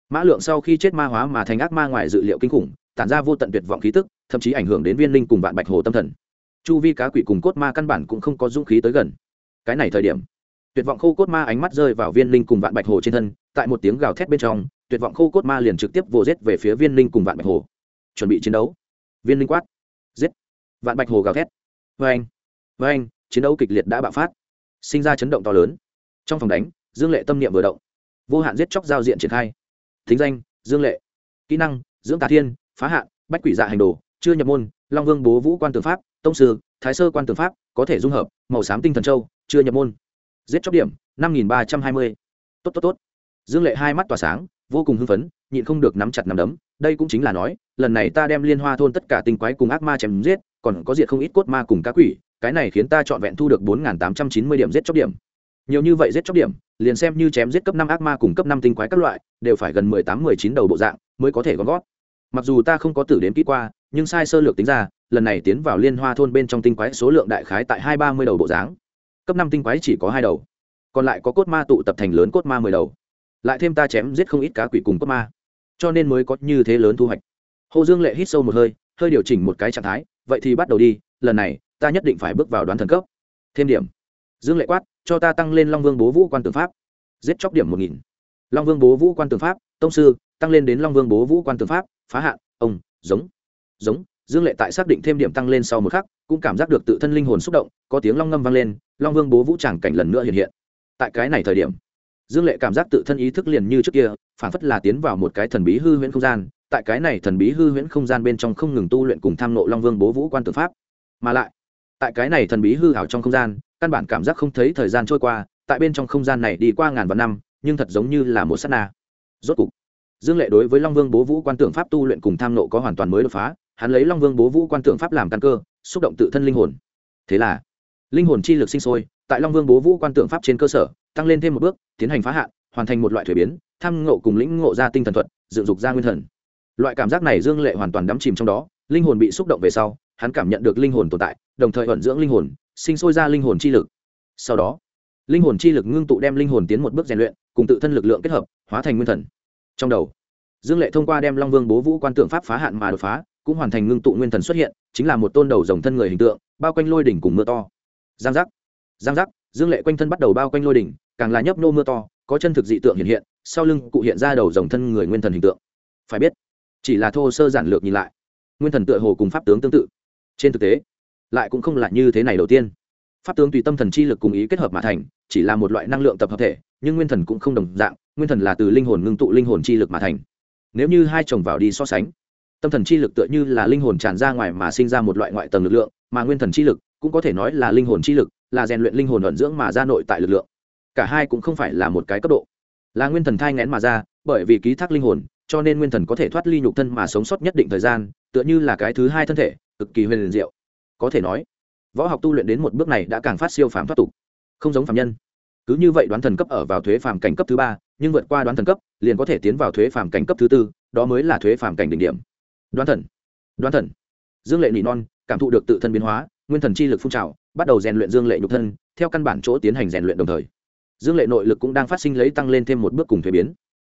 Mã lượng sau khi chết ma hóa mà thành ác ma ngoài dự liệu kinh khủng, tản ra vô tận tuyệt vọng khí tức, thậm chí ảnh hưởng đến viên linh cùng vạn bạch hồ tâm thần. Chu vi cá quỷ cùng cốt ma căn bản cũng không có dũng khí tới gần. Cái này thời điểm, tuyệt vọng khô cốt ma ánh mắt rơi vào viên linh cùng vạn bạch hồ trên thân, tại một tiếng gào thét bên trong tuyệt vọng khô cốt ma liền trực tiếp vồ giết về phía viên linh cùng vạn bạch hồ. Chuẩn bị chiến đấu. Viên linh quát. Giết. Vạn bạch hồ gào thét. Vê anh vê anh chiến đấu kịch liệt đã bạo phát. Sinh ra chấn động to lớn. Trong phòng đánh, dương lệ tâm niệm vừa động. Vô hạn giết chóc giao diện triển khai. Thính danh, dương lệ. Kỹ năng dưỡng tà thiên, phá hạn, bách quỷ dạ hành đồ, chưa nhập môn, long vương bố vũ quan tư pháp, tông sư, thái sơ quan tư pháp, có thể dung hợp, màu xám tinh thần châu, chưa nhập môn. Giết chóc điểm, năm nghìn ba trăm hai mươi. Tốt tốt tốt. Dương lệ hai mắt tỏa sáng vô cùng hưng phấn, nhịn không được nắm chặt nắm đấm. Đây cũng chính là nói, lần này ta đem liên hoa thôn tất cả tinh quái cùng ác ma chém giết, còn có diệt không ít cốt ma cùng cá quỷ, cái này khiến ta trọn vẹn thu được bốn nghìn tám trăm chín mươi điểm giết chóc điểm. Nhiều như vậy giết chóc điểm, liền xem như chém giết cấp năm ác ma cùng cấp năm tinh quái các loại, đều phải gần mười tám, mười chín đầu bộ dạng, mới có thể gom gót. Mặc dù ta không có tử đến kỹ qua, nhưng sai sơ lược tính ra, lần này tiến vào liên hoa thôn bên trong tinh quái số lượng đại khái tại hai ba mươi đầu bộ dáng. Cấp năm tinh quái chỉ có hai đầu, còn lại có cốt ma tụ tập thành lớn cốt ma mười đầu lại thêm ta chém giết không ít cá quỷ cùng cốt ma. Cho nên mới có như thế lớn thu hoạch. Hồ dương lệ hít sâu một hơi hơi điều chỉnh một cái trạng thái, vậy thì bắt đầu đi, lần này, ta nhất định phải bước vào đoán thần cấp. Thêm điểm. Dương lệ quát, cho ta tăng lên long vương bố vũ quan tư pháp. Giết chóc điểm một nghìn. Long vương bố vũ quan tư pháp, tông sư, tăng lên đến long vương bố vũ quan tư pháp, phá hạn, ông, giống giống. Dương lệ tại xác định thêm điểm tăng lên sau một khắc, cũng cảm giác được tự thân linh hồn xúc động, có tiếng long ngâm vang lên, long vương bố vũ tràng cảnh lần nữa hiện hiện. Tại cái này thời điểm dương lệ cảm giác tự thân ý thức liền như trước kia phản phất là tiến vào một cái thần bí hư huyễn không gian, tại cái này thần bí hư huyễn không gian bên trong không ngừng tu luyện cùng tham nộ long vương bố vũ quan tượng pháp. Mà lại, tại cái này thần bí hư hảo trong không gian, căn bản cảm giác không thấy thời gian trôi qua, tại bên trong không gian này đi qua ngàn vạn năm, nhưng thật giống như là một s á t na. Rốt cục, dương lệ đối với long vương bố vũ quan tưởng pháp tu luyện cùng tham nộ có hoàn toàn mới đột phá, hắn lấy long vương bố vũ quan tưởng pháp làm căn cơ, xúc động tự thân linh hồn. Thế là, linh hồn chi lực sinh sôi tại long vương bố vũ quan tượng pháp trên cơ sở, tăng lên thêm một bước, tiến hành phá hạn, hoàn thành một loại thuế biến, tham ngộ cùng lĩnh ngộ ra tinh thần thuật, dựng dục ra nguyên thần. Loại cảm giác này dương lệ hoàn toàn đắm chìm trong đó, linh hồn bị xúc động về sau, hắn cảm nhận được linh hồn tồn tại, đồng thời vận dưỡng linh hồn, sinh sôi ra linh hồn chi lực. Sau đó, linh hồn chi lực ngưng tụ đem linh hồn tiến một bước rèn luyện, cùng tự thân lực lượng kết hợp, hóa thành nguyên thần. Trong đầu, dương lệ thông qua đem long vương bố vũ quan tượng pháp phá hạn mà đột phá, cũng hoàn thành ngưng tụ nguyên thần xuất hiện, chính là một tôn đầu dòng thân người hình tượng, bao quanh lôi đỉnh cùng mưa to. Giang giác giang giác, dương lệ quanh thân bắt đầu bao quanh lôi đỉnh, càng là nhấp nô mưa to, có chân thực dị tượng hiện hiện, sau lưng cụ hiện ra đầu dòng thân người nguyên thần hình tượng. Phải biết, chỉ là thô sơ giản lược nhìn lại, nguyên thần tựa hồ cùng pháp tướng tương tự. Trên thực tế, lại cũng không là như thế này đầu tiên. Pháp tướng tùy tâm thần chi lực cùng ý kết hợp mà thành, chỉ là một loại năng lượng tập hợp thể, nhưng nguyên thần cũng không đồng dạng, nguyên thần là từ linh hồn ngưng tụ linh hồn chi lực mà thành. Nếu như hai chồng vào đi so sánh, tâm thần chi lực tựa như là linh hồn tràn ra ngoài mà sinh ra một loại ngoại tầng lực lượng, mà nguyên thần chi lực cũng có thể nói là linh hồn chi lực là rèn luyện linh hồn ẩn dưỡng mà ra nội tại lực lượng. Cả hai cũng không phải là một cái cấp độ. Là nguyên thần thai ngén mà ra, bởi vì ký thác linh hồn, cho nên nguyên thần có thể thoát ly nhục thân mà sống sót nhất định thời gian, tựa như là cái thứ hai thân thể, cực kỳ huyền liền diệu. Có thể nói, võ học tu luyện đến một bước này đã càng phát siêu phàm thoát tục. Không giống phàm nhân. Cứ như vậy đoán thần cấp ở vào thuế phàm cảnh cấp thứ ba, nhưng vượt qua đoán thần cấp, liền có thể tiến vào thuế phàm cảnh cấp thứ tư, đó mới là thuế phàm cảnh đỉnh điểm. Đoán thần. Đoán thần. Dương lệ nỉ non, cảm thụ được tự thân biến hóa, nguyên thần chi lực phun trào bắt đầu rèn luyện dương lệ nhục thân, theo căn bản chỗ tiến hành rèn luyện đồng thời. Dương lệ nội lực cũng đang phát sinh lấy tăng lên thêm một bước cùng thuế biến.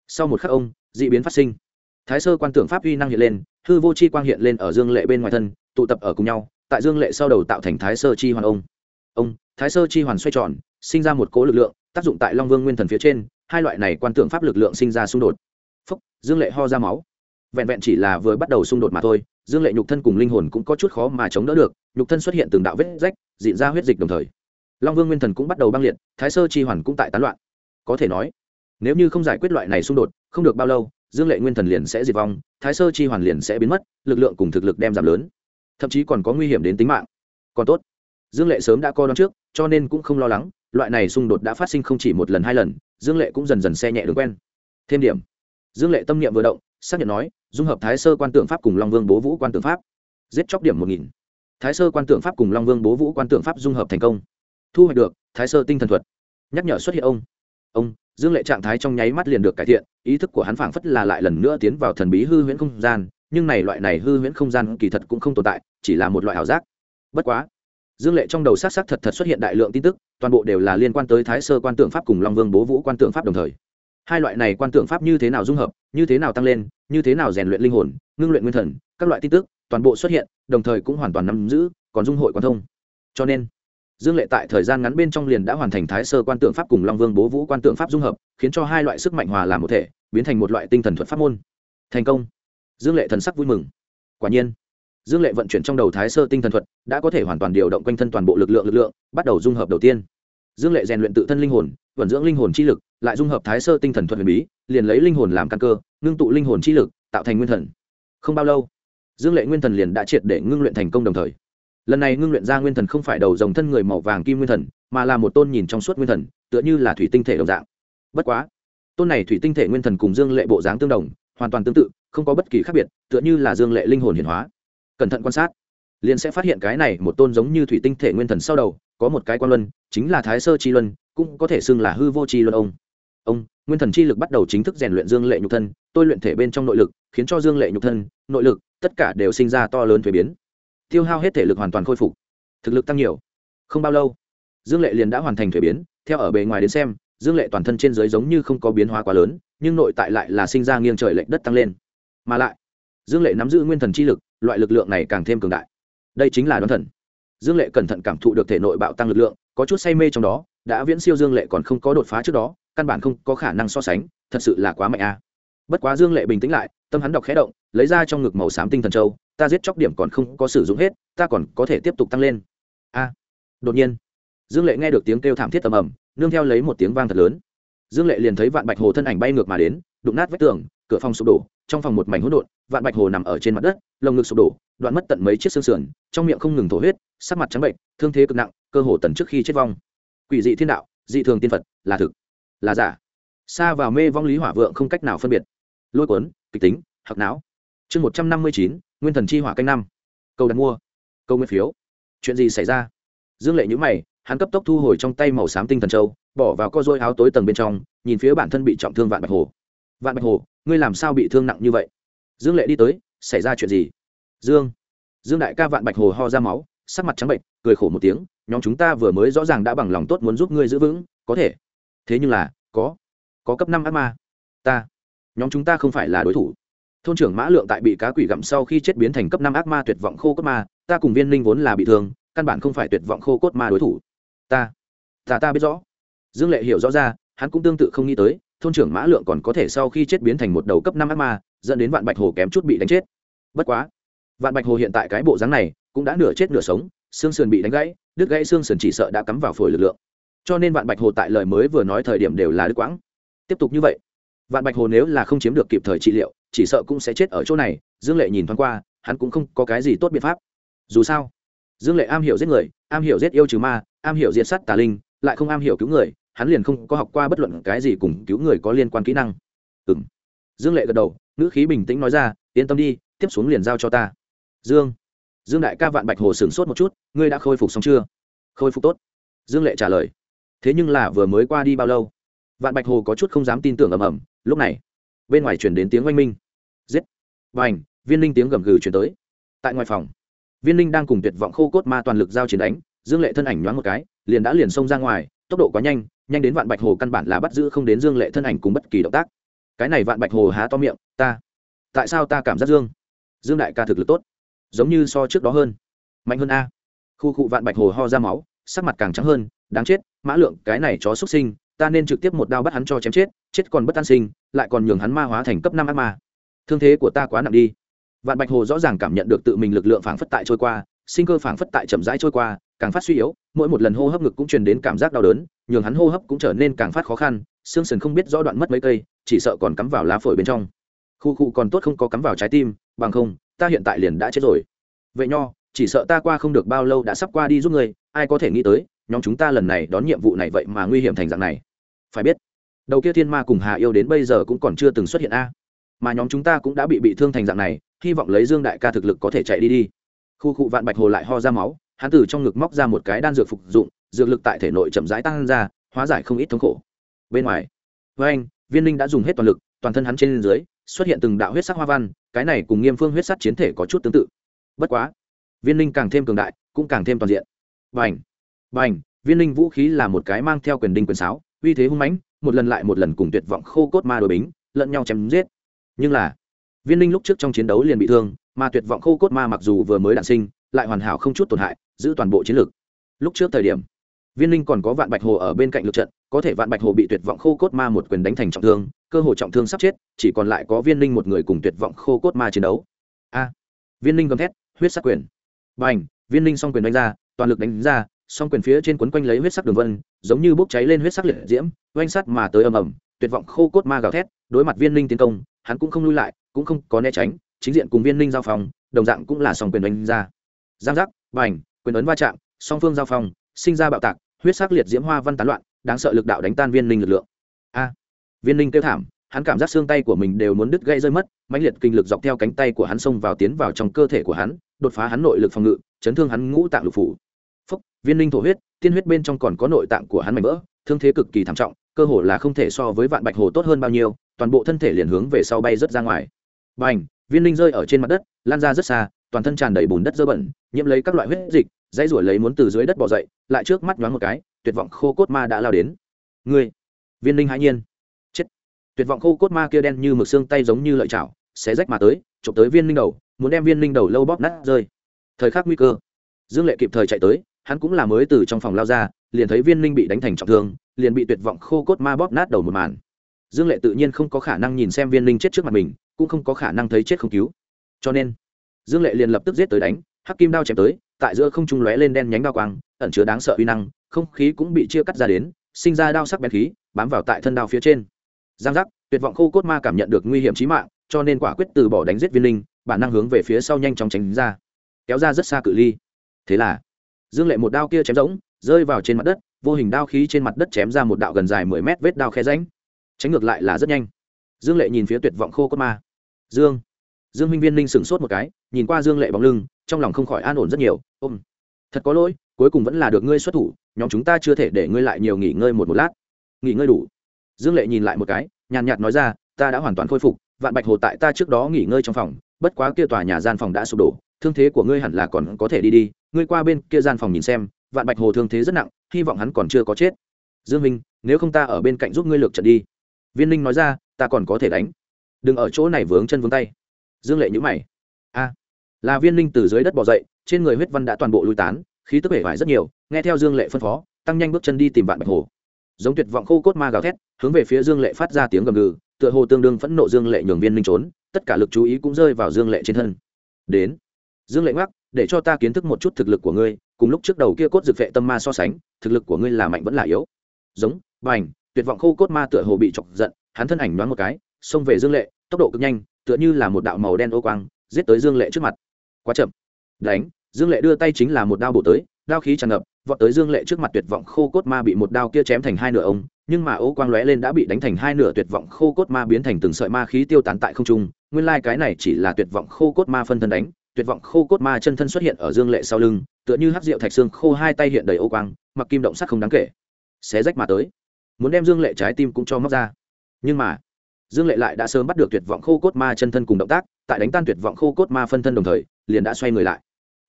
Sau một khắc ông d ị biến phát sinh. Thái sơ quan tưởng pháp uy năng hiện lên, hư vô chi quang hiện lên ở dương lệ bên ngoài thân, tụ tập ở cùng nhau, tại dương lệ sau đầu tạo thành thái sơ chi hoàn ông. Ông, thái sơ chi hoàn xoay tròn, sinh ra một cố lực lượng, tác dụng tại long vương nguyên thần phía trên, hai loại này quan tưởng pháp lực lượng sinh ra xung đột. Phúc, dương lệ ho ra máu. Vẹn vẹn chỉ là vừa bắt đầu xung đột mà thôi, dương lệ nhục thân cùng linh hồn cũng có chút khó mà chống đỡ được, nhục thân xuất hiện từng đạo vết rách dịn ra huyết dịch đồng thời. Long vương nguyên thần cũng bắt đầu băng liệt, thái sơ chi hoàn cũng tại tán loạn. Có thể nói, nếu như không giải quyết loại này xung đột, không được bao lâu, dương lệ nguyên thần liền sẽ diệt vong, thái sơ chi hoàn liền sẽ biến mất, lực lượng cùng thực lực đem giảm lớn. Thậm chí còn có nguy hiểm đến tính mạng. Còn tốt, dương lệ sớm đã co đón trước, cho nên cũng không lo lắng, loại này xung đột đã phát sinh không chỉ một lần hai lần, dương lệ cũng dần dần xe nhẹ đường quen. Thêm điểm, dương lệ tâm niệm vừa động, xác nhận nói, dung hợp thái sơ quan tượng pháp cùng long vương bố vũ quan tượng pháp. Giết chóc điểm một nghìn thái sơ quan tượng pháp cùng long vương bố vũ quan tượng pháp dung hợp thành công. Thu hoạch được thái sơ tinh thần thuật. Nhắc nhở xuất hiện ông. Ông, dương lệ trạng thái trong nháy mắt liền được cải thiện, ý thức của hắn phảng phất là lại lần nữa tiến vào thần bí hư huyễn không gian, nhưng này loại này hư huyễn không gian kỳ thật cũng không tồn tại, chỉ là một loại ảo giác. Bất quá, dương lệ trong đầu sát sát thật thật xuất hiện đại lượng tin tức, toàn bộ đều là liên quan tới thái sơ quan tượng pháp cùng long vương bố vũ quan tượng pháp đồng thời. Hai loại này quan tượng pháp như thế nào dung hợp, như thế nào tăng lên, như thế nào rèn luyện linh hồn, ngưng luyện nguyên thần, các loại tin tức toàn bộ xuất hiện, đồng thời cũng hoàn toàn nắm giữ, còn dung hội quan thông. Cho nên, dương lệ tại thời gian ngắn bên trong liền đã hoàn thành thái sơ quan tượng pháp cùng long vương bố vũ quan tượng pháp dung hợp, khiến cho hai loại sức mạnh hòa làm một thể, biến thành một loại tinh thần thuật pháp môn. Thành công. Dương lệ thần sắc vui mừng. Quả nhiên, dương lệ vận chuyển trong đầu thái sơ tinh thần thuật, đã có thể hoàn toàn điều động quanh thân toàn bộ lực lượng lực lượng, bắt đầu dung hợp đầu tiên. Dương lệ rèn luyện tự thân linh hồn, vận dưỡng linh hồn chi lực, lại dung hợp thái sơ tinh thần thuật huyền bí, liền lấy linh hồn làm căn cơ, ngưng tụ linh hồn chi lực, tạo thành nguyên thần. Không bao lâu dương lệ nguyên thần liền đã triệt để ngưng luyện thành công đồng thời. Lần này ngưng luyện ra nguyên thần không phải đầu dòng thân người màu vàng kim nguyên thần, mà là một tôn nhìn trong suốt nguyên thần, tựa như là thủy tinh thể đồng dạng. Bất quá, tôn này thủy tinh thể nguyên thần cùng dương lệ bộ dáng tương đồng, hoàn toàn tương tự, không có bất kỳ khác biệt, tựa như là dương lệ linh hồn hiển hóa. Cẩn thận quan sát, liền sẽ phát hiện cái này một tôn giống như thủy tinh thể nguyên thần sau đầu, có một cái quan luân, chính là thái sơ chi luân, cũng có thể xưng là hư vô chi luân ông. Ông, nguyên thần chi lực bắt đầu chính thức rèn luyện dương lệ nhục thân, tôi luyện thể bên trong nội lực, khiến cho dương lệ nhục thân, nội lực tất cả đều sinh ra to lớn thuế biến. Tiêu hao hết thể lực hoàn toàn khôi phục. Thực lực tăng nhiều. Không bao lâu, dương lệ liền đã hoàn thành thuế biến. Theo ở bề ngoài đến xem, dương lệ toàn thân trên dưới giống như không có biến hóa quá lớn, nhưng nội tại lại là sinh ra nghiêng trời lệch đất tăng lên. Mà lại, dương lệ nắm giữ nguyên thần chi lực, loại lực lượng này càng thêm cường đại. Đây chính là đoán thần. Dương lệ cẩn thận cảm thụ được thể nội bạo tăng lực lượng, có chút say mê trong đó, đã viễn siêu dương lệ còn không có đột phá trước đó, căn bản không có khả năng so sánh, thật sự là quá mạnh a. Bất quá dương lệ bình tĩnh lại tâm hắn đọc khẽ động, lấy ra trong ngực màu xám tinh thần châu, ta giết chóc điểm còn không có sử dụng hết, ta còn có thể tiếp tục tăng lên. A. Đột nhiên, dương lệ nghe được tiếng kêu thảm thiết tầm ầm, nương theo lấy một tiếng vang thật lớn. Dương lệ liền thấy vạn bạch hồ thân ảnh bay ngược mà đến, đụng nát vách tường, cửa phòng sụp đổ, trong phòng một mảnh hỗn độn, vạn bạch hồ nằm ở trên mặt đất, lồng ngực sụp đổ, đoạn mất tận mấy chiếc xương sườn, trong miệng không ngừng thổ huyết, sắc mặt trắng bệnh, thương thế cực nặng, cơ hồ tần trước khi chết vong. Quỷ dị thiên đạo, dị thường tiên phật, là thực, là giả. Xa vào mê vong lý hỏa vượng không cách nào phân biệt lôi cuốn, kịch tính hoặc não. Chương một trăm năm mươi chín, nguyên thần chi hỏa canh năm. Câu đặt mua, câu nguyên phiếu. Chuyện gì xảy ra? Dương lệ nhữ mày, hắn cấp tốc thu hồi trong tay màu xám tinh thần châu, bỏ vào co dôi áo tối tầng bên trong, nhìn phía bản thân bị trọng thương vạn bạch hồ. Vạn bạch hồ, ngươi làm sao bị thương nặng như vậy? Dương lệ đi tới, xảy ra chuyện gì? Dương dương đại ca vạn bạch hồ ho ra máu, sắc mặt trắng bệnh cười khổ một tiếng, nhóm chúng ta vừa mới rõ ràng đã bằng lòng tốt muốn giúp ngươi giữ vững, có thể. Thế nhưng là, có có cấp năm ác ma. Ta nhóm chúng ta không phải là đối thủ. Thôn trưởng mã lượng tại bị cá quỷ gặm sau khi chết biến thành cấp năm ác ma tuyệt vọng khô cốt ma, ta cùng viên linh vốn là bị thương, căn bản không phải tuyệt vọng khô cốt ma đối thủ. Ta ta ta biết rõ. Dương lệ hiểu rõ ra, hắn cũng tương tự không nghĩ tới, thôn trưởng mã lượng còn có thể sau khi chết biến thành một đầu cấp năm ác ma, dẫn đến vạn bạch hồ kém chút bị đánh chết. Bất quá, vạn bạch hồ hiện tại cái bộ dáng này cũng đã nửa chết nửa sống, xương sườn bị đánh gãy, đứt gãy xương sườn chỉ sợ đã cắm vào phổi lực lượng. Cho nên vạn bạch hồ tại lời mới vừa nói thời điểm đều là đứt quãng. Tiếp tục như vậy vạn bạch hồ nếu là không chiếm được kịp thời trị liệu, chỉ sợ cũng sẽ chết ở chỗ này, dương lệ nhìn thoáng qua, hắn cũng không có cái gì tốt biện pháp. Dù sao, dương lệ am hiểu giết người, am hiểu giết yêu trừ ma, am hiểu diệt sắt tà linh, lại không am hiểu cứu người, hắn liền không có học qua bất luận cái gì cùng cứu người có liên quan kỹ năng. Ừ m dương lệ gật đầu nữ khí bình tĩnh nói ra, yên tâm đi, tiếp xuống liền giao cho ta. Dương. Dương đại ca vạn bạch hồ sửng sốt một chút, ngươi đã khôi phục xong chưa? Khôi phục tốt. Dương lệ trả lời. Thế nhưng là vừa mới qua đi bao lâu? Vạn bạch hồ có chút không dám tin tưởng ầm ầm lúc này, bên ngoài chuyển đến tiếng oanh minh. Giết! Và ảnh viên linh tiếng gầm gừ chuyển tới. Tại ngoài phòng, viên linh đang cùng tuyệt vọng khô cốt ma toàn lực giao chiến đánh, dương lệ thân ảnh nhoáng một cái, liền đã liền xông ra ngoài, tốc độ quá nhanh nhanh đến vạn bạch hồ căn bản là bắt giữ không đến dương lệ thân ảnh cùng bất kỳ động tác. Cái này vạn bạch hồ há to miệng, ta, tại sao ta cảm giác dương? Dương đại ca thực lực tốt, giống như so trước đó hơn. Mạnh hơn a. Khu cụ vạn bạch hồ ho ra máu, sắc mặt càng trắng hơn, đáng chết, mã lượng, cái này chó xuất sinh ta nên trực tiếp một đao bắt hắn cho chém chết chết còn bất an sinh, lại còn nhường hắn ma hóa thành cấp năm ác ma. Thương thế của ta quá nặng đi. Vạn bạch hồ rõ ràng cảm nhận được tự mình lực lượng phảng phất tại trôi qua, sinh cơ phảng phất tại chậm rãi trôi qua, càng phát suy yếu, mỗi một lần hô hấp ngực cũng truyền đến cảm giác đau đớn, nhường hắn hô hấp cũng trở nên càng phát khó khăn, xương sần không biết rõ đoạn mất mấy cây, chỉ sợ còn cắm vào lá phổi bên trong. Khu khu còn tốt không có cắm vào trái tim, bằng không, ta hiện tại liền đã chết rồi. Vậy nho, chỉ sợ ta qua không được bao lâu đã sắp qua đi giúp người ai có thể nghĩ tới nhóm chúng ta lần này đón nhiệm vụ này vậy mà nguy hiểm thành dạng này. Phải biết, đầu kia thiên ma cùng hà yêu đến bây giờ cũng còn chưa từng xuất hiện a. Mà nhóm chúng ta cũng đã bị bị thương thành dạng này, hy vọng lấy dương đại ca thực lực có thể chạy đi đi. Khu cụ vạn bạch hồ lại ho ra máu, hắn từ trong ngực móc ra một cái đan dược phục dụng, dược lực tại thể nội chậm rãi tăng ra, hóa giải không ít thống khổ. Bên ngoài, với anh, viên linh đã dùng hết toàn lực, toàn thân hắn trên dưới, xuất hiện từng đạo huyết sắc hoa văn, cái này cùng nghiêm phương huyết sắc chiến thể có chút tương tự. Bất quá, viên linh càng thêm cường đại, cũng càng thêm toàn diện bành bành viên linh vũ khí là một cái mang theo quyền đinh quyền sáo, uy thế hung mãnh, một lần lại một lần cùng tuyệt vọng khô cốt ma đội bính, lẫn nhau chém giết. Nhưng là, viên linh lúc trước trong chiến đấu liền bị thương, mà tuyệt vọng khô cốt ma mặc dù vừa mới đạn sinh, lại hoàn hảo không chút tổn hại, giữ toàn bộ chiến lược lúc trước thời điểm, viên linh còn có vạn bạch hồ ở bên cạnh lượt trận, có thể vạn bạch hồ bị tuyệt vọng khô cốt ma một quyền đánh thành trọng thương, cơ hồ trọng thương sắp chết, chỉ còn lại có viên linh một người cùng tuyệt vọng khô cốt ma chiến đấu. A, viên linh gầm thét, huyết sắc quyền. B à n h viên linh s o n g quyền đánh ra, toàn lực đánh ra song quyền phía trên quấn quanh lấy huyết sắc đường vân giống như bốc cháy lên huyết sắc liệt diễm oanh sắt mà tới ầm ầm tuyệt vọng khô cốt ma gào thét đối mặt viên linh tiến công hắn cũng không lui lại cũng không có né tránh chính diện cùng viên linh giao phòng đồng dạng cũng là song quyền đánh ra. Giang giác bành quyền ấn va chạm song phương giao phòng, sinh ra bạo tạc huyết sắc liệt diễm hoa văn tán loạn đáng sợ lực đạo đánh tan viên linh lực lượng. A viên linh kêu thảm hắn cảm giác xương tay của mình đều muốn đứt gãy rơi mất mãnh liệt kinh lực dọc theo cánh tay của hắn xông vào tiến vào trong cơ thể của hắn đột phá hắn nội lực phòng ngự chấn thương hắn ngũ tạng lục phủ viên linh thổ huyết, tiên huyết bên trong còn có nội tạng của hắn mảnh vỡ, thương thế cực kỳ thảm trọng, cơ hồ là không thể so với vạn bạch hồ tốt hơn bao nhiêu, toàn bộ thân thể liền hướng về sau bay rất ra ngoài. B à n h viên linh rơi ở trên mặt đất, lan ra rất xa, toàn thân tràn đầy bùn đất dơ bẩn, nhiễm lấy các loại huyết dịch, dãy ruổi lấy muốn từ dưới đất bỏ dậy, lại trước mắt nhoáng một cái, tuyệt vọng khô cốt ma đã lao đến. Ngươi, viên linh hãi nhiên. Chết. Tuyệt vọng khô cốt ma kia đen như mực xương tay giống như lợi chảo, xé rách mà tới, chụp tới viên linh đầu, muốn đem viên linh đầu lâu bóp nát rơi. Thời khắc nguy cơ, dương lệ kịp thời chạy tới hắn cũng là mới từ trong phòng lao ra, liền thấy viên linh bị đánh thành trọng thương, liền bị tuyệt vọng khô cốt ma bóp nát đầu một màn. Dương lệ tự nhiên không có khả năng nhìn xem viên linh chết trước mặt mình, cũng không có khả năng thấy chết không cứu. Cho nên, dương lệ liền lập tức giết tới đánh, hắc kim đao chém tới, tại giữa không trung lóe lên đen nhánh đao quang, ẩn chứa đáng sợ uy năng, không khí cũng bị chia cắt ra đến, sinh ra đao sắc bén khí, bám vào tại thân đao phía trên. Giang giác, tuyệt vọng khô cốt ma cảm nhận được nguy hiểm chí mạng, cho nên quả quyết từ bỏ đánh giết viên linh, bản năng hướng về phía sau nhanh chóng tránh ra. Kéo ra rất xa cự ly. Thế là dương lệ một đao kia chém rỗng, rơi vào trên mặt đất, vô hình đao khí trên mặt đất chém ra một đạo gần dài mười mét vết đao khe ránh tránh ngược lại là rất nhanh. Dương lệ nhìn phía tuyệt vọng khô cốt ma. Dương dương minh viên Ninh sửng sốt một cái, nhìn qua dương lệ bóng lưng, trong lòng không khỏi an ổn rất nhiều. Ôm. Thật có lỗi, cuối cùng vẫn là được ngươi xuất thủ, nhóm chúng ta chưa thể để ngươi lại nhiều nghỉ ngơi một một lát. Nghỉ ngơi đủ. Dương lệ nhìn lại một cái, nhàn nhạt nói ra, ta đã hoàn toàn khôi phục, vạn bạch hồ tại ta trước đó nghỉ ngơi trong phòng, bất quá kia tòa nhà gian phòng đã sụp đổ, thương thế của ngươi hẳn là còn có thể đi đi ngươi qua bên kia gian phòng nhìn xem, vạn bạch hồ thương thế rất nặng, hy vọng hắn còn chưa có chết. Dương minh, nếu không ta ở bên cạnh giúp ngươi lược trận đi. Viên ninh nói ra, ta còn có thể đánh. Đừng ở chỗ này vướng chân vướng tay. Dương lệ nhữ mày. A. Là viên ninh từ dưới đất bỏ dậy, trên người huyết văn đã toàn bộ lui tán, khí tức vẻ vải rất nhiều, nghe theo dương lệ phân phó, tăng nhanh bước chân đi tìm vạn bạch hồ. Giống tuyệt vọng khô cốt ma gào thét, hướng về phía dương lệ phát ra tiếng gầm gừ, tựa hồ tương đương phẫn nộ dương lệ nhường viên ninh trốn, tất cả lực chú ý cũng rơi vào dương lệ trên thân. Đến. Dương lệ ngoắc để cho ta kiến thức một chút thực lực của ngươi, cùng lúc trước đầu kia cốt dược vệ tâm ma so sánh, thực lực của ngươi là mạnh vẫn là yếu. Giống b à n h tuyệt vọng khô cốt ma tựa hồ bị chọc giận, hắn thân ảnh đoán một cái, xông về dương lệ, tốc độ cực nhanh, tựa như là một đạo màu đen ô quang, giết tới dương lệ trước mặt. Quá chậm. Đánh, dương lệ đưa tay chính là một đao bổ tới, đao khí tràn ngập, vọt tới dương lệ trước mặt tuyệt vọng khô cốt ma bị một đao kia chém thành hai nửa ông, nhưng mà ô quang lóe lên đã bị đánh thành hai nửa tuyệt vọng khô cốt ma biến thành từng sợi ma khí tiêu tán tại không trung, nguyên lai、like、cái này chỉ là tuyệt vọng khô cốt ma phân thân đánh tuyệt vọng khô cốt ma chân thân xuất hiện ở dương lệ sau lưng, tựa như hắc rượu thạch xương khô hai tay hiện đầy ô quang, mặc kim động sắc không đáng kể. Xé rách mà tới. Muốn đem dương lệ trái tim cũng cho móc ra. Nhưng mà, dương lệ lại đã sớm bắt được tuyệt vọng khô cốt ma chân thân cùng động tác, tại đánh tan tuyệt vọng khô cốt ma phân thân đồng thời, liền đã xoay người lại.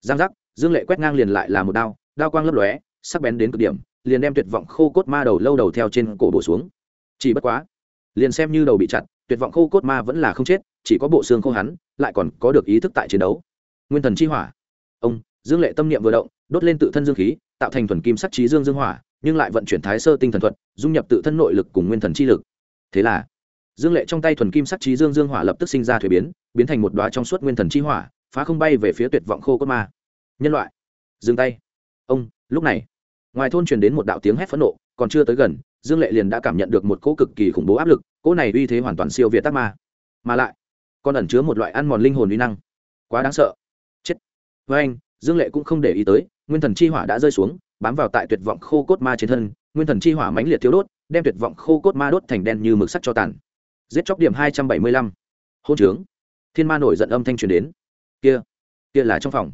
Giang giác, dương lệ quét ngang liền lại là một đao đao quang lấp lóe, sắc bén đến cực điểm, liền đem tuyệt vọng khô cốt ma đầu lâu đầu theo trên cổ bổ xuống. Chỉ bất quá, liền xem như đầu bị chặt, tuyệt vọng khô cốt ma vẫn là không chết, chỉ có bộ xương khô hắn, lại còn có được ý thức tại chiến đấu nguyên thần chi hỏa. Ông, dương lệ tâm niệm vừa động, đốt lên tự thân dương khí, tạo thành thuần kim sắc trí dương dương hỏa, nhưng lại vận chuyển thái sơ tinh thần thuật, dung nhập tự thân nội lực cùng nguyên thần chi lực. Thế là, dương lệ trong tay thuần kim sắc trí dương dương hỏa lập tức sinh ra thuế biến biến thành một đoá trong suốt nguyên thần chi hỏa, phá không bay về phía tuyệt vọng khô cốt ma. Nhân loại, dừng tay. Ông, lúc này, ngoài thôn truyền đến một đạo tiếng hét phẫn nộ, còn chưa tới gần, dương lệ liền đã cảm nhận được một cỗ cực kỳ khủng bố áp lực, cỗ này uy thế hoàn toàn siêu việt tác ma. Mà lại, còn ẩn chứa một loại ăn mòn linh hồn uy năng. Quá đáng sợ với anh, dương lệ cũng không để ý tới, nguyên thần chi hỏa đã rơi xuống, bám vào tại tuyệt vọng khô cốt ma trên thân, nguyên thần chi hỏa mãnh liệt thiếu đốt, đem tuyệt vọng khô cốt ma đốt thành đen như mực sắt cho tàn. Giết chóc điểm hai trăm bảy mươi lăm. Hôn trướng. Thiên ma nổi giận âm thanh truyền đến. Kia kia là trong phòng.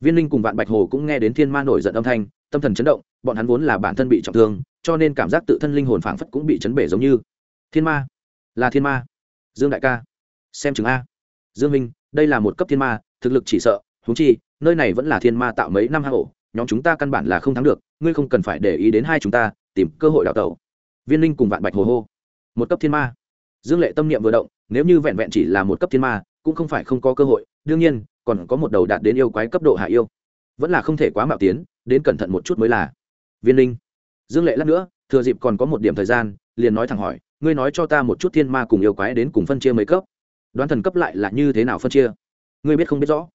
Viên linh cùng vạn bạch hồ cũng nghe đến thiên ma nổi giận âm thanh, tâm thần chấn động, bọn hắn vốn là bản thân bị trọng thương, cho nên cảm giác tự thân linh hồn phảng phất cũng bị chấn bể giống như. Thiên ma? Là thiên ma. Dương đại ca. Xem chừng a. Dương minh đây là một cấp thiên ma, thực lực chỉ sợ, huống chi nơi này vẫn là thiên ma tạo mấy năm hang ổ, nhóm chúng ta căn bản là không thắng được, ngươi không cần phải để ý đến hai chúng ta, tìm cơ hội đào tẩu. Viên linh cùng vạn bạch hồ hô. Một cấp thiên ma. Dương lệ tâm niệm vừa động, nếu như vẹn vẹn chỉ là một cấp thiên ma, cũng không phải không có cơ hội, đương nhiên, còn có một đầu đạt đến yêu quái cấp độ hạ yêu. Vẫn là không thể quá mạo tiến, đến cẩn thận một chút mới là. Viên linh. Dương lệ lát nữa, thừa dịp còn có một điểm thời gian, liền nói thẳng hỏi, ngươi nói cho ta một chút thiên ma cùng yêu quái đến cùng phân chia mấy cấp? Đoán thần cấp lại là như thế nào phân chia? Ngươi biết không biết rõ?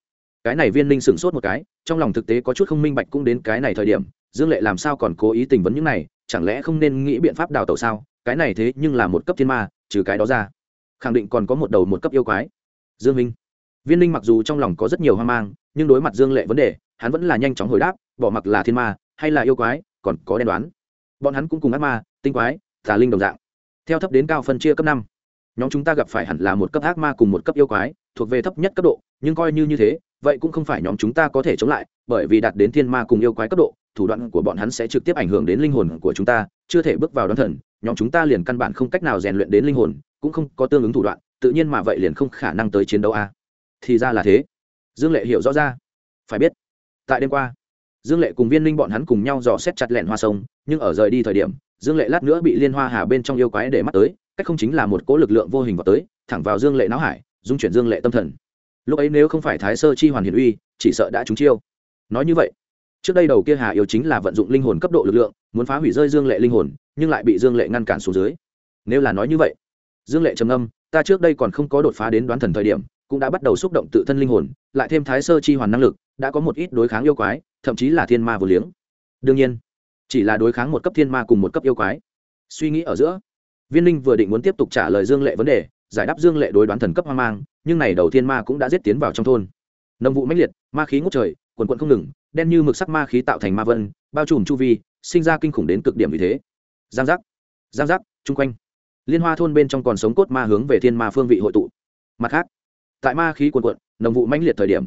Cái này viên linh sửng sốt một cái, trong lòng thực tế có chút không minh bạch cũng đến cái này thời điểm, dương lệ làm sao còn cố ý tình vấn những này, chẳng lẽ không nên nghĩ biện pháp đào tẩu sao? Cái này thế nhưng là một cấp thiên ma, trừ cái đó ra, khẳng định còn có một đầu một cấp yêu quái. Dương minh, viên linh mặc dù trong lòng có rất nhiều hoang mang, nhưng đối mặt dương lệ vấn đề, hắn vẫn là nhanh chóng hồi đáp, bỏ mặc là thiên ma, hay là yêu quái, còn có đen đoán. Bọn hắn cũng cùng ác ma, tinh quái, tà linh đồng dạng. Theo thấp đến cao phân chia cấp năm, nhóm chúng ta gặp phải hẳn là một cấp ác ma cùng một cấp yêu quái, thuộc về thấp nhất cấp độ, nhưng coi như như thế vậy cũng không phải nhóm chúng ta có thể chống lại, bởi vì đạt đến thiên ma cùng yêu quái cấp độ, thủ đoạn của bọn hắn sẽ trực tiếp ảnh hưởng đến linh hồn của chúng ta, chưa thể bước vào đón thần, nhóm chúng ta liền căn bản không cách nào rèn luyện đến linh hồn, cũng không có tương ứng thủ đoạn, tự nhiên mà vậy liền không khả năng tới chiến đấu a. Thì ra là thế. Dương lệ hiểu rõ ra. Phải biết, tại đêm qua, dương lệ cùng viên linh bọn hắn cùng nhau dò xét chặt lẹn hoa sông, nhưng ở rời đi thời điểm, dương lệ lát nữa bị liên hoa hà bên trong yêu quái để mắt tới, cách không chính là một cỗ lực lượng vô hình vào tới, thẳng vào dương lệ não hải, dung chuyển dương lệ tâm thần lúc ấy nếu không phải thái sơ chi hoàn hiển uy, chỉ sợ đã trúng chiêu. Nói như vậy, trước đây đầu kia hà yêu chính là vận dụng linh hồn cấp độ lực lượng, muốn phá hủy rơi dương lệ linh hồn, nhưng lại bị dương lệ ngăn cản xuống dưới. Nếu là nói như vậy, dương lệ trầm âm ta trước đây còn không có đột phá đến đoán thần thời điểm, cũng đã bắt đầu xúc động tự thân linh hồn, lại thêm thái sơ chi hoàn năng lực, đã có một ít đối kháng yêu quái, thậm chí là thiên ma vô liếng. Đương nhiên, chỉ là đối kháng một cấp thiên ma cùng một cấp yêu quái. Suy nghĩ ở giữa, viên linh vừa định muốn tiếp tục trả lời dương lệ vấn đề, giải đáp dương lệ đối đoán thần cấp hoang mang nhưng này đầu tiên ma cũng đã giết tiến vào trong thôn. Nồng vụ mãnh liệt, ma khí ngút trời, quần quận không ngừng, đen như mực sắc ma khí tạo thành ma vân, bao trùm chu vi, sinh ra kinh khủng đến cực điểm vì thế. Giang giác giang giác, chung quanh. Liên hoa thôn bên trong còn sống cốt ma hướng về thiên ma phương vị hội tụ. Mặt khác, tại ma khí quần quận nồng vụ mãnh liệt thời điểm,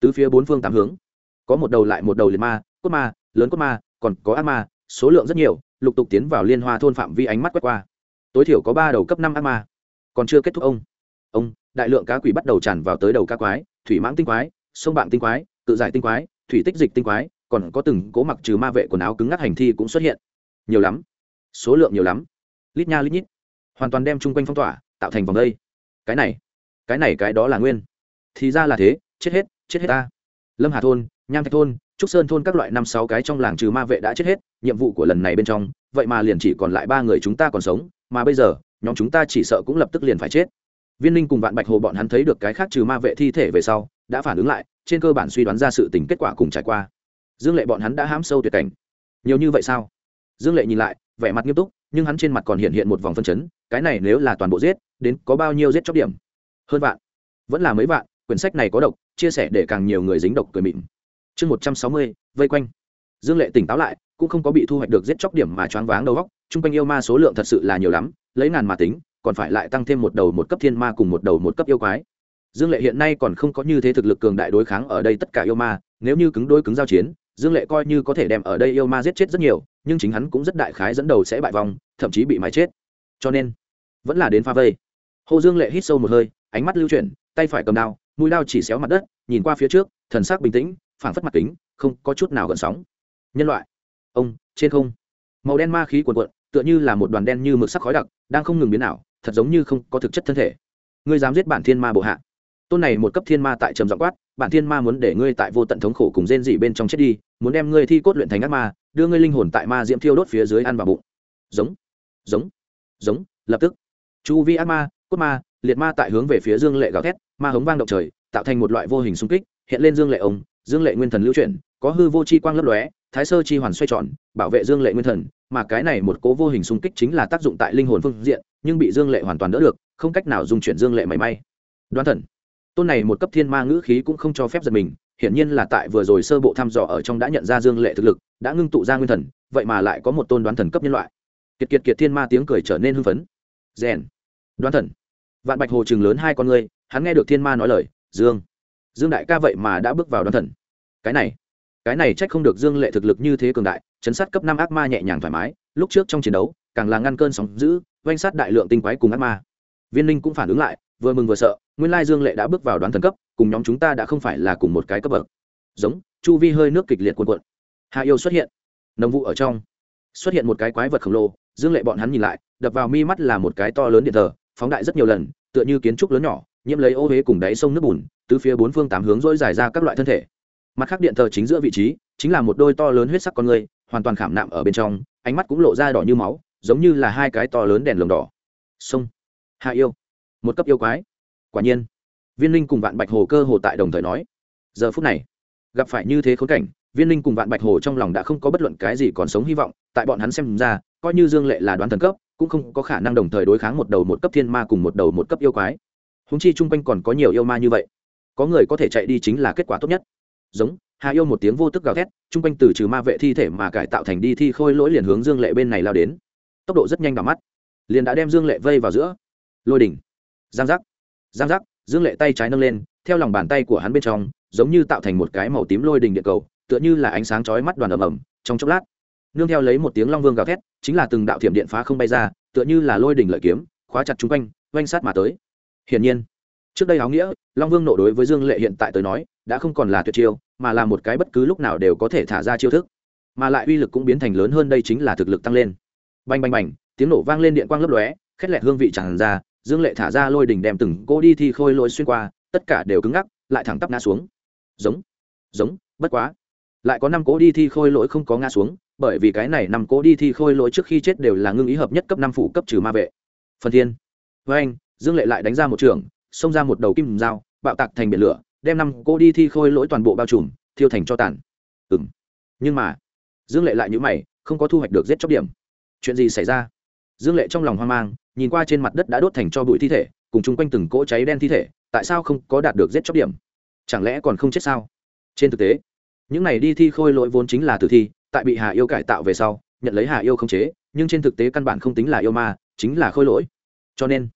tứ phía bốn phương tám hướng, có một đầu lại một đầu liệt ma, cốt ma, lớn cốt ma, còn có ác ma, số lượng rất nhiều, lục tục tiến vào liên hoa thôn phạm vi ánh mắt quét qua. Tối thiểu có ba đầu cấp năm ác ma, còn chưa kết thúc ông. Ông đại lượng cá quỷ bắt đầu tràn vào tới đầu cá quái, thủy mãng tinh quái, sông bạn tinh quái tự giải tinh quái, thủy tích dịch tinh quái, còn có từng cố mặc trừ ma vệ quần áo cứng ngắc hành thi cũng xuất hiện. Nhiều lắm. Số lượng nhiều lắm. Lít nha lít nhít. Hoàn toàn đem chung quanh phong tỏa, tạo thành vòng đây. Cái này cái này cái đó là nguyên. Thì ra là thế, chết hết chết hết ta. Lâm hà thôn, nham thạch thôn, trúc sơn thôn các loại năm sáu cái trong làng trừ ma vệ đã chết hết, nhiệm vụ của lần này bên trong, vậy mà liền chỉ còn lại ba người chúng ta còn sống, mà bây giờ, nhóm chúng ta chỉ sợ cũng lập tức liền phải chết viên ninh cùng vạn bạch hồ bọn hắn thấy được cái khác trừ ma vệ thi thể về sau, đã phản ứng lại, trên cơ bản suy đoán ra sự tình kết quả cùng trải qua. Dương lệ bọn hắn đã hám sâu tuyệt cảnh. Nhiều như vậy sao? Dương lệ nhìn lại, vẻ mặt nghiêm túc, nhưng hắn trên mặt còn hiện hiện một vòng phân chấn, cái này nếu là toàn bộ giết, đến có bao nhiêu giết chóc điểm? Hơn vạn. Vẫn là mấy vạn, quyển sách này có độc, chia sẻ để càng nhiều người dính độc cười mịn. Chương một trăm sáu mươi, vây quanh. Dương lệ tỉnh táo lại, cũng không có bị thu hoạch được giết chóc điểm mà choáng váng đầu góc chung quanh yêu ma số lượng thật sự là nhiều lắm, lấy ngàn mà tính còn phải lại tăng thêm một đầu một cấp thiên ma cùng một đầu một cấp yêu quái. Dương lệ hiện nay còn không có như thế thực lực cường đại đối kháng ở đây tất cả yêu ma, nếu như cứng đối cứng giao chiến, dương lệ coi như có thể đem ở đây yêu ma giết chết rất nhiều, nhưng chính hắn cũng rất đại khái dẫn đầu sẽ bại vong, thậm chí bị mái chết. Cho nên, vẫn là đến pha vây. Hồ dương lệ hít sâu một hơi, ánh mắt lưu chuyển, tay phải cầm đao, mũi đao chỉ xéo mặt đất, nhìn qua phía trước, thần sắc bình tĩnh, phảng phất mặt kính, không có chút nào gần sóng. Nhân loại, ông, trên không. Màu đen ma khí cuồn cuộn, tựa như là một đoàn đen như mực sắc khói đặc, đang không ngừng biến ảo thật giống như không có thực chất thân thể. Ngươi dám giết bản thiên ma bộ hạ. Tôn này một cấp thiên ma tại trầm giọng quát, bản thiên ma muốn để ngươi tại vô tận thống khổ cùng rên dị bên trong chết đi, muốn đem ngươi thi cốt luyện thành ác ma, đưa ngươi linh hồn tại ma diễm thiêu đốt phía dưới ăn vào bụng. Giống giống giống, lập tức. Chu vi ác ma, cốt ma, liệt ma tại hướng về phía dương lệ gào thét, ma hống vang động trời, tạo thành một loại vô hình xung kích, hiện lên dương lệ ông, dương lệ nguyên thần lưu chuyển, có hư vô chi quang lấp lóe thái sơ chi hoàn xoay tròn, bảo vệ dương lệ nguyên thần, mà cái này một cố vô hình xung kích chính là tác dụng tại linh hồn phương diện, nhưng bị dương lệ hoàn toàn đỡ được, không cách nào dùng chuyển dương lệ mảy may. Đoán thần. Tôn này một cấp thiên ma ngữ khí cũng không cho phép giật mình, hiển nhiên là tại vừa rồi sơ bộ thăm dò ở trong đã nhận ra dương lệ thực lực, đã ngưng tụ ra nguyên thần, vậy mà lại có một tôn đoán thần cấp nhân loại. Kiệt kiệt kiệt thiên ma tiếng cười trở nên hưng phấn. Rèn. Đoán thần. Vạn bạch hồ chừng lớn hai con ngươi, hắn nghe được thiên ma nói lời, dương dương đại ca vậy mà đã bước vào đoán thần. Cái này cái này trách không được dương lệ thực lực như thế cường đại, chấn sát cấp năm ác ma nhẹ nhàng thoải mái, lúc trước trong chiến đấu, càng là ngăn cơn sóng giữ oanh sát đại lượng tinh quái cùng ác ma. Viên Ninh cũng phản ứng lại, vừa mừng vừa sợ, nguyên lai dương lệ đã bước vào đoán thần cấp, cùng nhóm chúng ta đã không phải là cùng một cái cấp bậc. Giống, chu vi hơi nước kịch liệt cuồn cuộn. Hạ yêu xuất hiện. Nồng vụ ở trong. Xuất hiện một cái quái vật khổng lồ, dương lệ bọn hắn nhìn lại, đập vào mi mắt là một cái to lớn điện thờ, phóng đại rất nhiều lần, tựa như kiến trúc lớn nhỏ, nhiễm lấy ô huế cùng đáy sông nước bùn từ phía bốn phương tám hướng dỗi dài ra các loại thân thể mặt khác điện thờ chính giữa vị trí, chính là một đôi to lớn huyết sắc con người, hoàn toàn khảm nạm ở bên trong, ánh mắt cũng lộ ra đỏ như máu, giống như là hai cái to lớn đèn lồng đỏ. Sông. Hạ yêu. Một cấp yêu quái. Quả nhiên. Viên linh cùng vạn bạch hồ cơ hồ tại đồng thời nói. Giờ phút này, gặp phải như thế khốn cảnh, viên linh cùng vạn bạch hồ trong lòng đã không có bất luận cái gì còn sống hy vọng, tại bọn hắn xem ra, coi như dương lệ là đoán thần cấp, cũng không có khả năng đồng thời đối kháng một đầu một cấp thiên ma cùng một đầu một cấp yêu quái. Húng chi chung quanh còn có nhiều yêu ma như vậy. Có người có thể chạy đi chính là kết quả tốt nhất giống, hà yêu một tiếng vô tức gào thét, chung quanh từ trừ ma vệ thi thể mà cải tạo thành đi thi khôi lỗi liền hướng dương lệ bên này lao đến. Tốc độ rất nhanh vào mắt, liền đã đem dương lệ vây vào giữa. Lôi đỉnh. Giang giác. Giang giác, dương lệ tay trái nâng lên, theo lòng bàn tay của hắn bên trong, giống như tạo thành một cái màu tím lôi đỉnh địa cầu, tựa như là ánh sáng chói mắt đoàn ầm ầm trong chốc lát, nương theo lấy một tiếng long vương gào thét, chính là từng đạo thiểm điện phá không bay ra, tựa như là lôi đỉnh lợi kiếm, khóa chặt chung quanh oanh sát mà tới. Hiển nhiên trước đây áo nghĩa, long vương nộ đối với dương lệ hiện tại tới nói, đã không còn là tuyệt chiêu, mà là một cái bất cứ lúc nào đều có thể thả ra chiêu thức. Mà lại uy lực cũng biến thành lớn hơn đây chính là thực lực tăng lên. Bành bành bành, tiếng nổ vang lên điện quang lấp lóe, khét lẹt hương vị tràn ra, dương lệ thả ra lôi đỉnh đem từng cô đi thi khôi lôi xuyên qua, tất cả đều cứng ngắc, lại thẳng tắp ngã xuống. Giống giống, bất quá. Lại có năm cố đi thi khôi lỗi không có ngã xuống, bởi vì cái này năm cố đi thi khôi lỗi trước khi chết đều là ngưng ý hợp nhất cấp năm phủ cấp trừ ma vệ. Phần thiên. Với anh dương lệ lại đánh ra một trường xông ra một đầu kim dao, bạo tạc thành biển lửa, đem năm cô đi thi khôi lỗi toàn bộ bao trùm, thiêu thành cho tàn. Ừng nhưng mà, dương lệ lại nhữ mày, không có thu hoạch được giết chóc điểm. Chuyện gì xảy ra? Dương lệ trong lòng hoang mang, nhìn qua trên mặt đất đã đốt thành cho bụi thi thể, cùng chung quanh từng cỗ cháy đen thi thể, tại sao không có đạt được giết chóc điểm? Chẳng lẽ còn không chết sao? Trên thực tế, những này đi thi khôi lỗi vốn chính là tử thi, tại bị hà yêu cải tạo về sau, nhận lấy hà yêu không chế, nhưng trên thực tế căn bản không tính là yêu ma, chính là khôi lỗi. Cho nên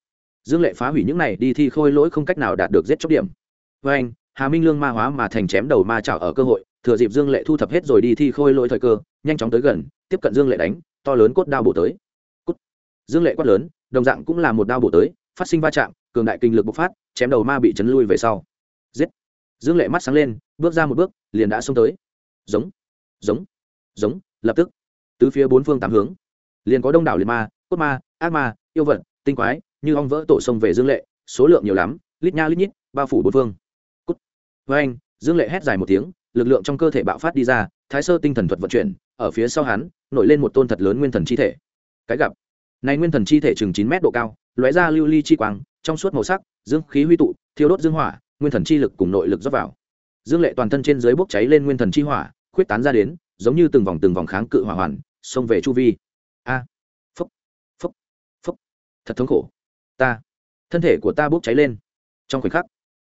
dương lệ phá hủy những này đi thi khôi lỗi không cách nào đạt được giết chóc điểm. Với anh, hà minh lương ma hóa mà thành chém đầu ma chảo ở cơ hội, thừa dịp dương lệ thu thập hết rồi đi thi khôi lỗi thời cơ, nhanh chóng tới gần, tiếp cận dương lệ đánh, to lớn cốt đao bổ tới. Cút. dương lệ quát lớn, đồng dạng cũng là một đao bổ tới, phát sinh va chạm, cường đại kinh lực bộc phát, chém đầu ma bị chấn lui về sau. Giết. Dương lệ mắt sáng lên, bước ra một bước, liền đã xông tới. Giống. Giống. Giống, lập tức. Tứ phía bốn phương tám hướng. Liền có đông đảo liệt ma, cốt ma, ác ma, yêu vật, tinh quái như ong vỡ tổ sông về dương lệ, số lượng nhiều lắm, lít nha lít nhít, bao phủ bốn phương. Cút. Với anh, dương lệ hét dài một tiếng, lực lượng trong cơ thể bạo phát đi ra, thái sơ tinh thần thuật vận chuyển, ở phía sau hắn, nổi lên một tôn thật lớn nguyên thần chi thể. Cái gặp. Này nguyên thần chi thể chừng chín mét độ cao, lóe ra lưu ly chi quang, trong suốt màu sắc, dương khí huy tụ, thiêu đốt dương hỏa, nguyên thần chi lực cùng nội lực dốc vào. Dương lệ toàn thân trên dưới bốc cháy lên nguyên thần chi hỏa, khuyết tán ra đến, giống như từng vòng từng vòng kháng cự hỏa hoàn, xông về chu vi. A. Phúc phúc phúc thật thống khổ ta. Thân thể của ta bốc cháy lên. Trong khoảnh khắc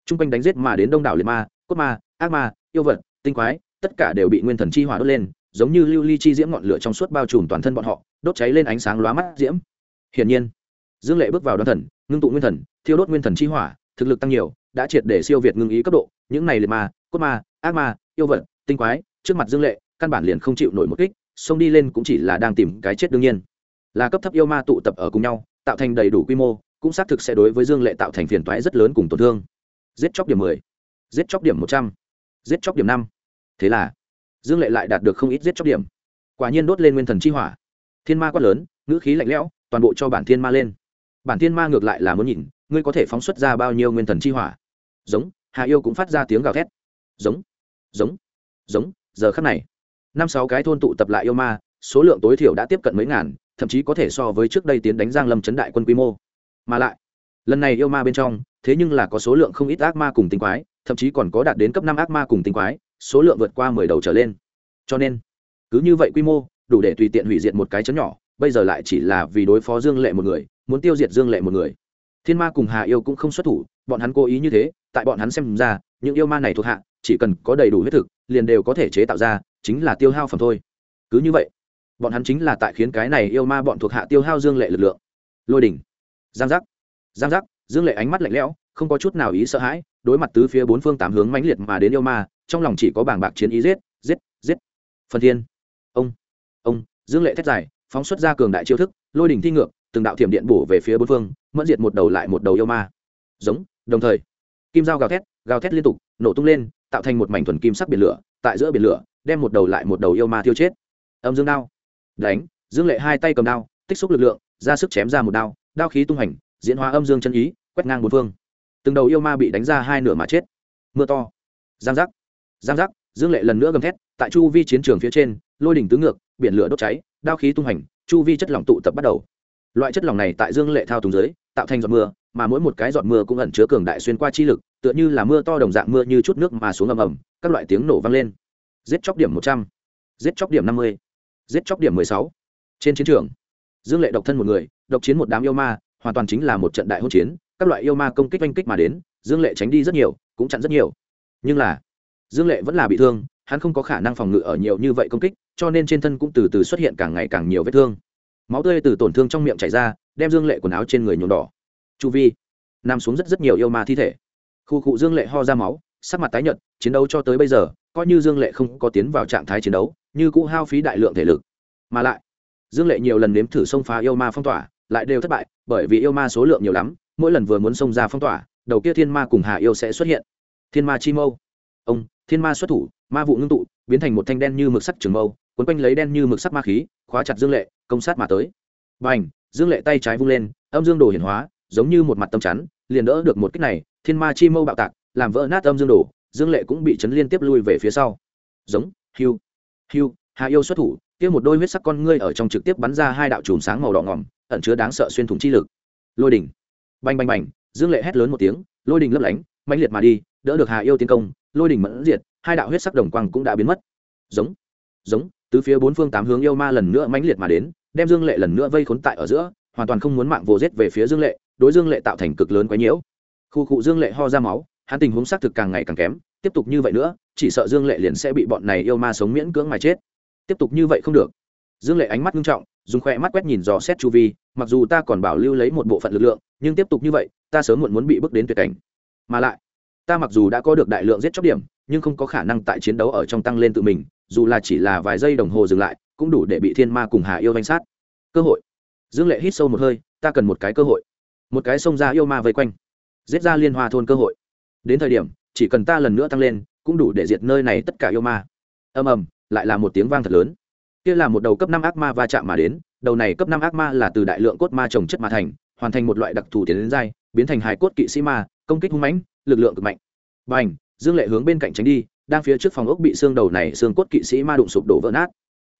t r u n g quanh đánh giết mà đến đông đảo liệt ma, cốt ma, ác ma, yêu vật, tinh quái, tất cả đều bị nguyên thần chi hỏa đốt lên, giống như lưu ly chi diễm ngọn lửa trong suốt bao trùm toàn thân bọn họ, đốt cháy lên ánh sáng lóa mắt diễm. Hiển nhiên, dương lệ bước vào đoan thần, ngưng tụ nguyên thần, thiêu đốt nguyên thần chi hỏa, thực lực tăng nhiều, đã triệt để siêu việt ngưng ý cấp độ. Những này liệt ma, cốt ma, ác ma, yêu vật, tinh quái, trước mặt dương lệ, căn bản liền không chịu nổi một kích, xông đi lên cũng chỉ là đang tìm cái chết đương nhiên. Là cấp thấp yêu ma tụ tập ở cùng nhau, tạo thành đầy đủ quy mô cũng xác thực sẽ đối với dương lệ tạo thành phiền toái rất lớn cùng tổn thương. Giết chóc điểm mười, giết chóc điểm một trăm, giết chóc điểm năm. Thế là, dương lệ lại đạt được không ít giết chóc điểm. Quả nhiên đốt lên nguyên thần chi hỏa. Thiên ma quát lớn, ngữ khí lạnh lẽo, toàn bộ cho bản thiên ma lên. Bản thiên ma ngược lại là muốn nhìn, ngươi có thể phóng xuất ra bao nhiêu nguyên thần chi hỏa. Giống, hà yêu cũng phát ra tiếng gào thét. Giống giống giống, giờ khắc này, năm sáu cái thôn tụ tập lại yêu ma, số lượng tối thiểu đã tiếp cận mấy ngàn, thậm chí có thể so với trước đây tiến đánh giang lâm chấn đại quân quy mô mà lại. Lần này yêu ma bên trong, thế nhưng là có số lượng không ít ác ma cùng tinh quái, thậm chí còn có đạt đến cấp năm ác ma cùng tinh quái, số lượng vượt qua mười đầu trở lên. Cho nên, cứ như vậy quy mô, đủ để tùy tiện hủy diệt một cái chấn nhỏ, bây giờ lại chỉ là vì đối phó dương lệ một người, muốn tiêu diệt dương lệ một người. Thiên ma cùng hà yêu cũng không xuất thủ, bọn hắn cố ý như thế, tại bọn hắn xem ra, những yêu ma này thuộc hạ, chỉ cần có đầy đủ huyết thực, liền đều có thể chế tạo ra, chính là tiêu hao phẩm thôi. Cứ như vậy, bọn hắn chính là tại khiến cái này yêu ma bọn thuộc hạ tiêu hao dương lệ lực lượng. Lôi đỉnh giang giác. Giang giác, dương lệ ánh mắt lạnh lẽo, không có chút nào ý sợ hãi, đối mặt tứ phía bốn phương tám hướng mãnh liệt mà đến yêu ma, trong lòng chỉ có bảng bạc chiến ý giết giết giết. Phần thiên. Ông ông, dương lệ thét dài, phóng xuất ra cường đại chiêu thức, lôi đỉnh thi ngược, từng đạo thiểm điện bổ về phía bốn phương, mẫn diệt một đầu lại một đầu yêu ma. Giống, đồng thời, kim dao gào thét gào thét liên tục, nổ tung lên, tạo thành một mảnh thuần kim sắc biển lửa, tại giữa biển lửa, đem một đầu lại một đầu yêu ma tiêu chết. Âm dương đao. Đánh, dương lệ hai tay cầm đao, tích xúc lực lượng, ra sức chém ra một đao đao khí tung hành, diễn hóa âm dương chân ý, quét ngang bốn phương. Từng đầu yêu ma bị đánh ra hai nửa mà chết. Mưa to. Giang giác. Giang giác, dương lệ lần nữa gầm thét, tại chu vi chiến trường phía trên, lôi đỉnh tứ ngược, biển lửa đốt cháy, đao khí tung hành, chu vi chất lỏng tụ tập bắt đầu. Loại chất lỏng này tại dương lệ thao túng dưới, tạo thành giọt mưa, mà mỗi một cái giọt mưa cũng ẩn chứa cường đại xuyên qua chi lực, tựa như là mưa to đồng dạng mưa như chút nước mà xuống ầm ầm, các loại tiếng nổ vang lên. Giết chóc điểm một trăm, giết chóc điểm năm mươi, giết chóc điểm mười sáu. Trên chiến trường dương lệ độc thân một người, độc chiến một đám yêu ma, hoàn toàn chính là một trận đại hỗn chiến, các loại yêu ma công kích oanh kích mà đến, dương lệ tránh đi rất nhiều, cũng chặn rất nhiều. Nhưng là, dương lệ vẫn là bị thương, hắn không có khả năng phòng ngự ở nhiều như vậy công kích, cho nên trên thân cũng từ từ xuất hiện càng ngày càng nhiều vết thương. Máu tươi từ tổn thương trong miệng chảy ra, đem dương lệ quần áo trên người nhuộm đỏ. Chu vi, nằm xuống rất rất nhiều yêu ma thi thể. Khu cụ dương lệ ho ra máu, sắc mặt tái nhợt, chiến đấu cho tới bây giờ, coi như dương lệ không có tiến vào trạng thái chiến đấu, như cũ hao phí đại lượng thể lực. Mà lại dương lệ nhiều lần nếm thử xông phá yêu ma phong tỏa, lại đều thất bại, bởi vì yêu ma số lượng nhiều lắm, mỗi lần vừa muốn xông ra phong tỏa, đầu kia thiên ma cùng hà yêu sẽ xuất hiện. Thiên ma chi mâu. Ông, thiên ma xuất thủ, ma vụ ngưng tụ, biến thành một thanh đen như mực sắc trường mâu quấn quanh lấy đen như mực sắc ma khí, khóa chặt dương lệ, công sát mà tới. B à n h dương lệ tay trái vung lên, âm dương đồ hiển hóa, giống như một mặt tâm chắn, liền đỡ được một cách này, thiên ma chi mâu bạo tạc, làm vỡ nát âm dương đồ, dương lệ cũng bị chấn liên tiếp lui về phía sau. Giống, hiu hiu, hà yêu xuất thủ kia một đôi huyết sắc con ngươi ở trong trực tiếp bắn ra hai đạo chùm sáng màu đỏ ngỏm ẩn chứa đáng sợ xuyên thủng chi lực. Lôi đỉnh. Bành bành bành, dương lệ hét lớn một tiếng, lôi đỉnh lấp lánh mạnh liệt mà đi, đỡ được hà yêu tiến công, lôi đỉnh mẫn diệt, hai đạo huyết sắc đồng quang cũng đã biến mất. Giống giống từ phía bốn phương tám hướng yêu ma lần nữa mãnh liệt mà đến, đem dương lệ lần nữa vây khốn tại ở giữa, hoàn toàn không muốn mạng vồ rết về phía dương lệ, đối dương lệ tạo thành cực lớn quái nhiễu. Khu cụ dương lệ ho ra máu, hắn tình huống xác thực càng ngày càng kém, tiếp tục như vậy nữa, chỉ sợ dương lệ liền sẽ bị bọn này yêu ma sống miễn cưỡng mà chết tiếp tục như vậy không được. Dương lệ ánh mắt nghiêm trọng, dùng khoe mắt quét nhìn dò xét chu vi, mặc dù ta còn bảo lưu lấy một bộ phận lực lượng, nhưng tiếp tục như vậy, ta sớm muộn muốn bị bước đến tuyệt cảnh. Mà lại, ta mặc dù đã có được đại lượng giết chóc điểm, nhưng không có khả năng tại chiến đấu ở trong tăng lên tự mình, dù là chỉ là vài giây đồng hồ dừng lại, cũng đủ để bị thiên ma cùng hà yêu danh sát. Cơ hội. Dương lệ hít sâu một hơi, ta cần một cái cơ hội. Một cái xông ra yêu ma vây quanh. Giết ra liên hoa thôn cơ hội. Đến thời điểm, chỉ cần ta lần nữa tăng lên, cũng đủ để diệt nơi này tất cả yêu ma. Ầm ầm lại là một tiếng vang thật lớn. Kia là một đầu cấp năm ác ma va chạm mà đến, đầu này cấp năm ác ma là từ đại lượng cốt ma trồng chất ma thành, hoàn thành một loại đặc thù tiến đến dai biến thành hài cốt kỵ sĩ ma, công kích hung mãnh, lực lượng cực mạnh. B à n h dương lệ hướng bên cạnh tránh đi, đang phía trước phòng ốc bị xương đầu này xương cốt kỵ sĩ ma đụng sụp đổ vỡ nát.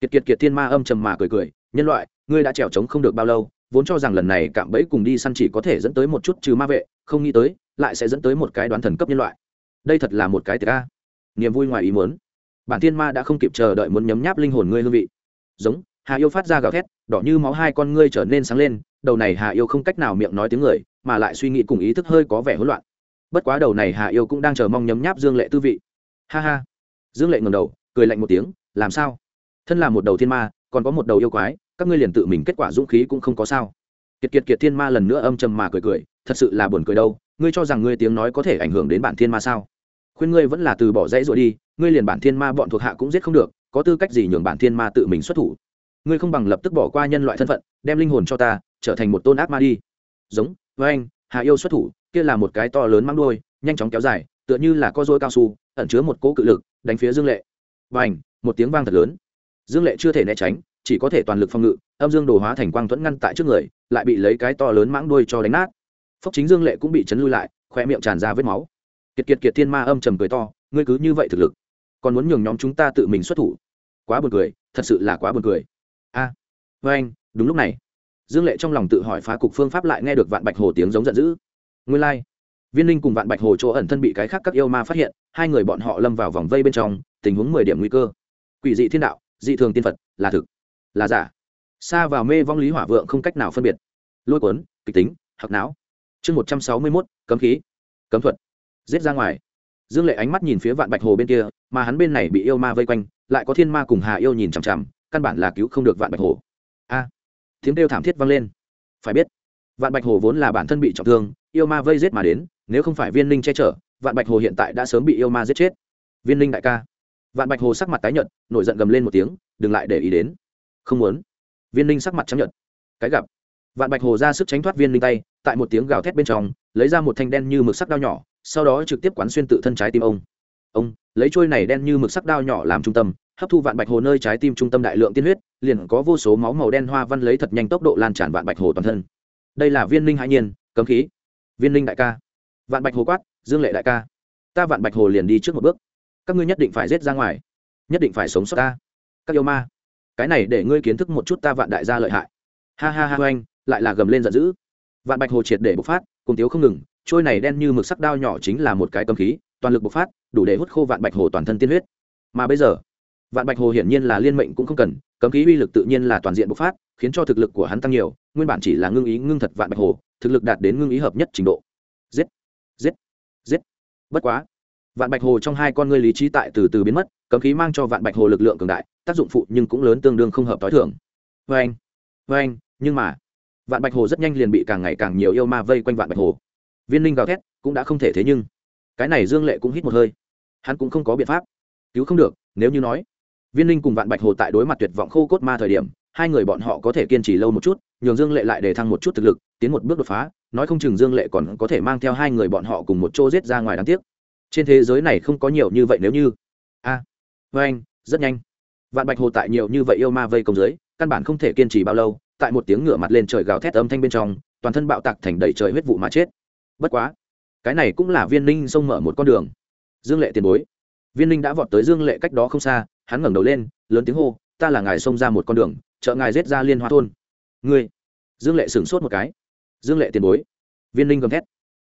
Kiệt kiệt kiệt thiên ma âm trầm mà cười cười, nhân loại, ngươi đã trèo trống không được bao lâu, vốn cho rằng lần này cạm bẫy cùng đi săn chỉ có thể dẫn tới một chút trừ ma vệ, không nghĩ tới, lại sẽ dẫn tới một cái đoán thần cấp nhân loại. Đây thật là một cái tiệc a. Niềm vui ngoài ý muốn bản thiên ma đã không kịp chờ đợi muốn nhấm nháp linh hồn ngươi hương vị. Giống, hà yêu phát ra gào thét, đỏ như máu hai con ngươi trở nên sáng lên, đầu này hà yêu không cách nào miệng nói tiếng người, mà lại suy nghĩ cùng ý thức hơi có vẻ hỗn loạn. Bất quá đầu này hà yêu cũng đang chờ mong nhấm nháp dương lệ tư vị. Ha ha. Dương lệ ngầm đầu, cười lạnh một tiếng, làm sao? Thân là một đầu thiên ma, còn có một đầu yêu quái, các ngươi liền tự mình kết quả dũng khí cũng không có sao. Kiệt kiệt kiệt thiên ma lần nữa âm trầm mà cười cười, thật sự là buồn cười đâu, ngươi cho rằng ngươi tiếng nói có thể ảnh hưởng đến bản thiên ma sao? Khuyên ngươi vẫn là từ bỏ dãy rồi đi ngươi liền bản thiên ma bọn thuộc hạ cũng giết không được, có tư cách gì nhường bản thiên ma tự mình xuất thủ? Ngươi không bằng lập tức bỏ qua nhân loại thân phận, đem linh hồn cho ta, trở thành một tôn ác ma đi. Giống, với anh hạ yêu xuất thủ, kia là một cái to lớn mang đôi nhanh chóng kéo dài, tựa như là co dôi cao su, ẩn chứa một cỗ cự lực, đánh phía dương lệ. Và ảnh một tiếng vang thật lớn. Dương lệ chưa thể né tránh, chỉ có thể toàn lực phòng ngự, âm dương đồ hóa thành quang thuẫn ngăn tại trước người, lại bị lấy cái to lớn mãng đuôi cho đánh nát. Phốc chính dương lệ cũng bị chấn lui lại khoe miệng tràn ra vết máu. Kiệt kiệt kiệt thiên ma âm trầm cười to, ngươi cứ như vậy thực lực còn muốn nhường nhóm chúng ta tự mình xuất thủ. Quá buồn cười thật sự là quá buồn cười. A à, với anh đúng lúc này. Dương lệ trong lòng tự hỏi phá cục phương pháp lại nghe được vạn bạch hồ tiếng giống giận dữ. Nguyên lai、like. viên linh cùng vạn bạch hồ chỗ ẩn thân bị cái khác các yêu ma phát hiện hai người bọn họ lâm vào vòng vây bên trong tình huống mười điểm nguy cơ. Quỷ dị thiên đạo dị thường tiên phật là thực là giả. Xa vào mê vong lý hỏa vượng không cách nào phân biệt. Lôi cuốn kịch tính hạc não. Chương một trăm sáu mươi mốt cấm khí cấm thuật. Giết ra ngoài dương lệ ánh mắt nhìn phía vạn bạch hồ bên kia, mà hắn bên này bị yêu ma vây quanh, lại có thiên ma cùng hà yêu nhìn chằm chằm, căn bản là cứu không được vạn bạch hồ. A, tiếng kêu thảm thiết vang lên. Phải biết, vạn bạch hồ vốn là bản thân bị trọng thương, yêu ma vây giết mà đến, nếu không phải viên linh che chở, vạn bạch hồ hiện tại đã sớm bị yêu ma giết chết. Viên linh đại ca. Vạn bạch hồ sắc mặt tái nhợt, nổi giận gầm lên một tiếng, đừng lại để ý đến. Không muốn. Viên linh sắc mặt chấp nhận cái gặp. Vạn bạch hồ ra sức tránh thoát viên linh tay, tại một tiếng gào thét bên trong, lấy ra một thanh đen như mực sắc đao nhỏ sau đó trực tiếp quán xuyên tự thân trái tim ông. Ông, lấy trôi này đen như mực sắc đao nhỏ làm trung tâm, hấp thu vạn bạch hồ nơi trái tim trung tâm đại lượng tiên huyết, liền có vô số máu màu đen hoa văn lấy thật nhanh tốc độ lan tràn vạn bạch hồ toàn thân. Đây là viên linh hãi nhiên, cấm khí. Viên linh đại ca. Vạn bạch hồ quát, dương lệ đại ca. Ta vạn bạch hồ liền đi trước một bước. Các ngươi nhất định phải rết ra ngoài. Nhất định phải sống sót ta. Các yêu ma. Cái này để ngươi kiến thức một chút ta vạn đại gia lợi hại. Ha ha ha anh lại là gầm lên giận dữ. Vạn bạch hồ triệt để bộc phát, cùng tiếu không ngừng trôi này đen như mực sắc đao nhỏ chính là một cái cấm khí, toàn lực bộc phát, đủ để hút khô vạn bạch hồ toàn thân tiên huyết. Mà bây giờ, vạn bạch hồ hiển nhiên là liên mệnh cũng không cần, cấm khí uy lực tự nhiên là toàn diện bộc phát, khiến cho thực lực của hắn tăng nhiều, nguyên bản chỉ là ngưng ý ngưng thật vạn bạch hồ, thực lực đạt đến ngưng ý hợp nhất trình độ. Giết giết giết. Bất quá, vạn bạch hồ trong hai con ngươi lý trí tại từ từ biến mất, cấm khí mang cho vạn bạch hồ lực lượng cường đại, tác dụng phụ nhưng cũng lớn tương đương không hợp t h i thường. Vê anh vê anh nhưng mà, vạn bạch hồ rất nhanh liền bị càng ngày càng nhiều yêu ma vây quanh vạn bạch hồ viên linh gào thét cũng đã không thể thế nhưng. Cái này dương lệ cũng hít một hơi. Hắn cũng không có biện pháp. Cứu không được nếu như nói viên linh cùng vạn bạch hồ tại đối mặt tuyệt vọng khô cốt ma thời điểm hai người bọn họ có thể kiên trì lâu một chút nhường dương lệ lại để thăng một chút thực lực tiến một bước đột phá nói không chừng dương lệ còn có thể mang theo hai người bọn họ cùng một chỗ giết ra ngoài đáng tiếc. Trên thế giới này không có nhiều như vậy nếu như. A à, anh rất nhanh. Vạn bạch hồ tại nhiều như vậy yêu ma vây công dưới căn bản không thể kiên trì bao lâu tại một tiếng ngửa mặt lên trời gào thét âm thanh bên trong toàn thân bạo tạc thành đầy trời huyết vụ mà chết bất quá, cái này cũng là viên ninh xông mở một con đường. Dương lệ tiền bối. Viên ninh đã vọt tới dương lệ cách đó không xa, hắn ngẩng đầu lên, lớn tiếng hô, ta là ngài xông ra một con đường chợ ngài giết ra liên hoa thôn. Ngươi? Dương lệ sửng sốt một cái. Dương lệ tiền bối. Viên ninh gầm thét.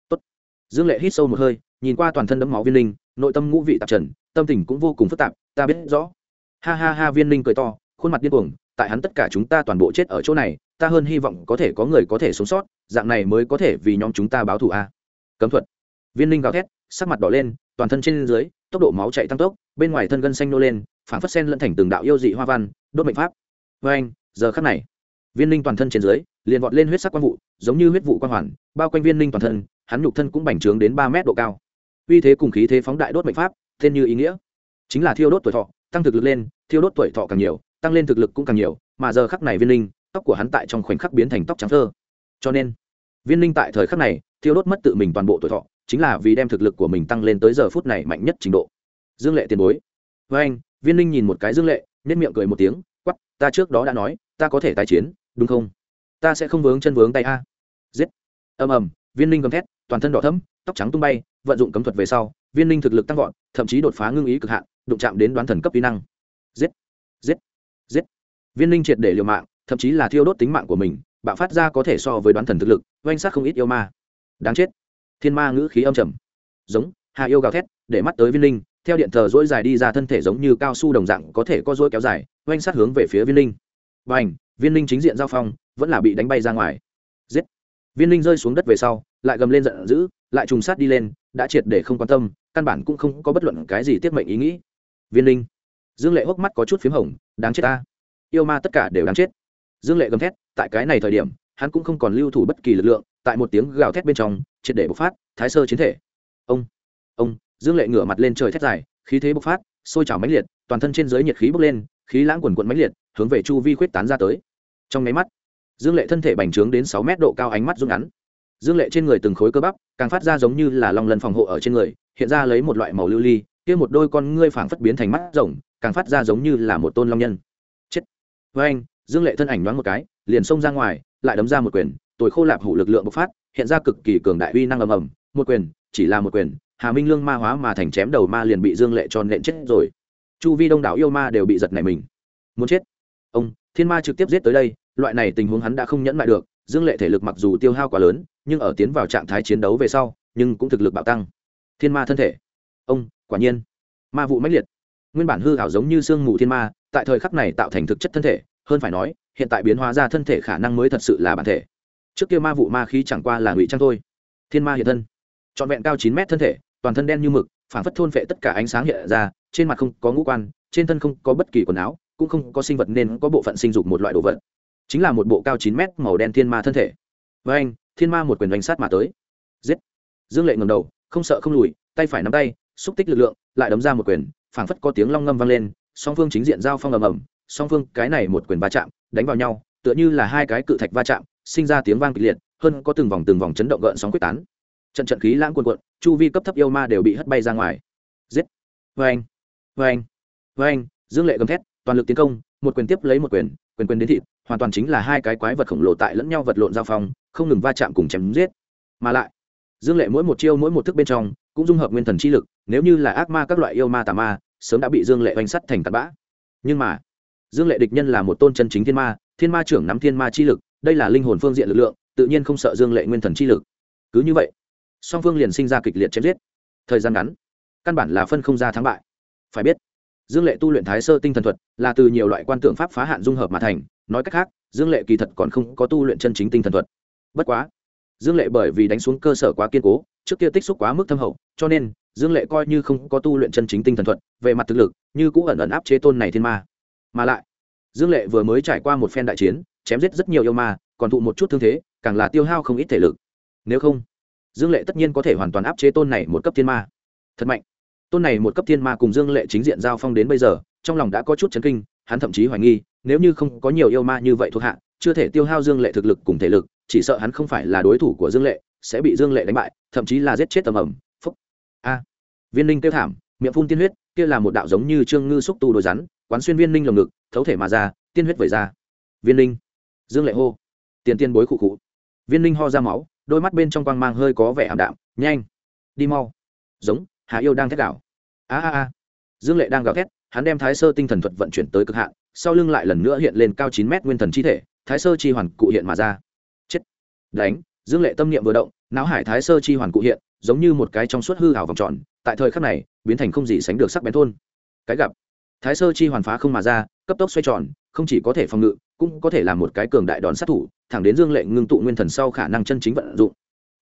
Tốt. dương lệ hít sâu một hơi, nhìn qua toàn thân đẫm máu viên ninh, nội tâm ngũ vị tạp trần, tâm tình cũng vô cùng phức tạp, ta biết rõ. Ha ha ha, viên ninh cười to, khuôn mặt điên cuồng, tại hắn tất cả chúng ta toàn bộ chết ở chỗ này ta hơn hy vọng có thể có người có thể sống sót, dạng này mới có thể vì nhóm chúng ta báo thù a. Cấm thuật. Viên linh gào thét, sắc mặt đỏ lên, toàn thân trên dưới, tốc độ máu chạy tăng tốc, bên ngoài thân gân xanh nô lên phản phất sen lẫn thành từng đạo yêu dị hoa văn, đốt mệnh pháp. Vê anh, giờ khắc này, viên linh toàn thân trên dưới, liền vọt lên huyết sắc quang vụ, giống như huyết vụ quang hoàn, bao quanh viên linh toàn thân, hắn nhục thân cũng bành trướng đến ba mét độ cao. Uy thế cùng khí thế phóng đại đốt mệnh pháp, tên như ý nghĩa. Chính là thiêu đốt tuổi thọ, tăng thực lực lên, thiêu đốt tuổi thọ càng nhiều, tăng lên thực lực cũng càng nhiều, mà giờ khắc này viên linh tóc của hắn tại trong khoảnh khắc biến thành tóc trắng thơ. Cho nên, viên linh tại thời khắc này, thiêu đốt mất tự mình toàn bộ tuổi thọ, chính là vì đem thực lực của mình tăng lên tới giờ phút này mạnh nhất trình độ. Dương lệ tiền bối. Với anh, viên linh nhìn một cái dương lệ nên miệng cười một tiếng quắp ta trước đó đã nói, ta có thể tái chiến, đúng không? Ta sẽ không vướng chân vướng tay a. Giết. Ầm ầm, viên linh gầm thét, toàn thân đỏ thấm tóc trắng tung bay, vận dụng cấm thuật về sau, viên linh thực lực tăng vọt, thậm chí đột phá ngưng ý cực hạn, đụng chạm đến đoán thần cấp kỹ năng. Giết. Giết. Giết. Viên linh triệt để liều mạng thậm chí là thiêu đốt tính mạng của mình, bạo phát ra có thể so với đoán thần thực lực, oanh sát không ít yêu ma. Đáng chết. Thiên ma ngữ khí âm trầm. Giống hạ yêu gào thét, để mắt tới viên linh, theo điện thờ dỗi dài đi ra thân thể giống như cao su đồng dạng, có thể có dỗi kéo dài, oanh sát hướng về phía viên linh. Và ảnh viên linh chính diện giao phong, vẫn là bị đánh bay ra ngoài. Giết. Viên linh rơi xuống đất về sau, lại gầm lên giận dữ, lại trùng sát đi lên, đã triệt để không quan tâm, căn bản cũng không có bất luận cái gì tiết mệnh ý nghĩ. Viên linh. Dương lệ hốc mắt có chút p h í m hồng, đáng chết ta. Yêu ma tất cả đều đáng chết dương lệ gầm thét, tại cái này thời điểm, hắn cũng không còn lưu thủ bất kỳ lực lượng, tại một tiếng gào thét bên trong, triệt để bộc phát, thái sơ chiến thể. Ông ông, dương lệ ngửa mặt lên trời thét dài, khí thế bộc phát, sôi trào mãnh liệt, toàn thân trên giới nhiệt khí bốc lên, khí lãng quần quận mãnh liệt, hướng về chu vi khuyết tán ra tới. Trong nháy mắt, dương lệ thân thể bành trướng đến sáu mét độ cao ánh mắt rút ngắn. Dương lệ trên người từng khối cơ bắp, càng phát ra giống như là lòng lần phòng hộ ở trên người, hiện ra lấy một loại màu lưu ly, kia một đôi con ngươi phảng phất biến thành mắt rồng, càng phát ra giống như là một tôn long nhân. Chết. Với anh dương lệ thân ảnh đoán một cái, liền xông ra ngoài, lại đấm ra một quyền tuổi khô lạp hủ lực lượng bộc phát, hiện ra cực kỳ cường đại uy năng ầm ầm, một quyền, chỉ là một quyền, hà minh lương ma hóa mà thành chém đầu ma liền bị dương lệ tròn nện chết rồi. Chu vi đông đảo yêu ma đều bị giật nảy mình. Muốn chết? Ông, thiên ma trực tiếp giết tới đây, loại này tình huống hắn đã không nhẫn lại được, dương lệ thể lực mặc dù tiêu hao quá lớn, nhưng ở tiến vào trạng thái chiến đấu về sau, nhưng cũng thực lực bạo tăng. Thiên ma thân thể. Ông, quả nhiên. Ma vụ mãnh liệt. Nguyên bản hư hảo giống như sương mù thiên ma, tại thời khắc này tạo thành thực chất thân thể hơn phải nói, hiện tại biến hóa ra thân thể khả năng mới thật sự là bản thể. Trước kia ma vụ ma khí chẳng qua là ngụy trang thôi. Thiên ma hiện thân. Trọn vẹn cao chín mét thân thể, toàn thân đen như mực phản phất thôn phệ tất cả ánh sáng hiện ra, trên mặt không có ngũ quan, trên thân không có bất kỳ quần áo, cũng không có sinh vật nên có bộ phận sinh dục một loại đồ vật. Chính là một bộ cao chín mét màu đen thiên ma thân thể. Với anh, thiên ma một quyền đánh sát mà tới. Giết. Dương lệ ngầm đầu, không sợ không lùi, tay phải nắm tay, xúc tích lực lượng, lại đấm ra một quyền, phảng phất có tiếng long ngâm vang lên, song phương chính diện giao phong ầm ầm song phương cái này một quyền va chạm, đánh vào nhau, tựa như là hai cái cự thạch va chạm, sinh ra tiếng vang kịch liệt, hơn có từng vòng từng vòng chấn động gợn sóng quyết tán. Trận trận khí lãng cuồn cuộn, chu vi cấp thấp yêu ma đều bị hất bay ra ngoài. Giết! Vê anh vê anh vê anh dương lệ gầm thét, toàn lực tiến công, một quyền tiếp lấy một quyền quyền quyền đến thịt, hoàn toàn chính là hai cái quái vật khổng lồ tại lẫn nhau vật lộn giao phong, không ngừng va chạm cùng chém giết. Mà lại, dương lệ mỗi một chiêu mỗi một thức bên trong, cũng dung hợp nguyên thần chi lực, nếu như là ác ma các loại yêu ma tà ma, sớm đã bị dương lệ oanh sắt thành tạt bã. Nhưng mà dương lệ địch nhân là một tôn chân chính thiên ma thiên ma trưởng nắm thiên ma chi lực, đây là linh hồn phương diện lực lượng, tự nhiên không sợ dương lệ nguyên thần chi lực. Cứ như vậy, song phương liền sinh ra kịch liệt chém giết. Thời gian ngắn, căn bản là phân không ra thắng bại. Phải biết, dương lệ tu luyện thái sơ tinh thần thuật là từ nhiều loại quan tượng pháp phá hạn dung hợp mà thành, nói cách khác, dương lệ kỳ thật còn không có tu luyện chân chính tinh thần thuật. Bất quá, dương lệ bởi vì đánh xuống cơ sở quá kiên cố, trước kia tích xúc quá mức thâm hậu, cho nên, dương lệ coi như không có tu luyện chân chính tinh thần thuật, về mặt thực lực, như cũng ẩn ẩn áp chế tôn này thiên ma mà lại. Dương lệ vừa mới trải qua một phen đại chiến, chém giết rất nhiều yêu ma, còn thụ một chút thương thế, càng là tiêu hao không ít thể lực. Nếu không, dương lệ tất nhiên có thể hoàn toàn áp chế tôn này một cấp thiên ma. Thật mạnh. Tôn này một cấp thiên ma cùng dương lệ chính diện giao phong đến bây giờ, trong lòng đã có chút chấn kinh, hắn thậm chí hoài nghi, nếu như không có nhiều yêu ma như vậy thuộc hạ, chưa thể tiêu hao dương lệ thực lực cùng thể lực, chỉ sợ hắn không phải là đối thủ của dương lệ, sẽ bị dương lệ đánh bại, thậm chí là giết chết tầm ẩm, phúc. A. Viên linh kêu thảm, miệng phun tiên huyết, kia là một đạo giống như trương ngư xúc tu đôi rắn quán xuyên viên linh lồng ngực, thấu thể mà ra, tiên huyết vẩy ra. Viên linh dương lệ hô. Tiền tiên bối khụ khụ. Viên linh ho ra máu, đôi mắt bên trong quang mang hơi có vẻ ảm đạm. Nhanh. Đi mau. Giống hạ yêu đang thét đảo a a a. Dương lệ đang gào thét, hắn đem thái sơ tinh thần thuật vận chuyển tới cực hạn, sau lưng lại lần nữa hiện lên cao chín mét nguyên thần chi thể, thái sơ chi hoàn cụ hiện mà ra. Chết. Đánh, dương lệ tâm niệm vừa động, não hải thái sơ chi hoàn cụ hiện, giống như một cái trong suốt hư hào vòng tròn, tại thời khắc này, biến thành không gì sánh được sắc bén thôn. Cái gặp thái sơ chi hoàn phá không mà ra, cấp tốc xoay tròn, không chỉ có thể phòng ngự, cũng có thể là một cái cường đại đòn sát thủ, thẳng đến dương lệ ngưng tụ nguyên thần sau khả năng chân chính vận dụng.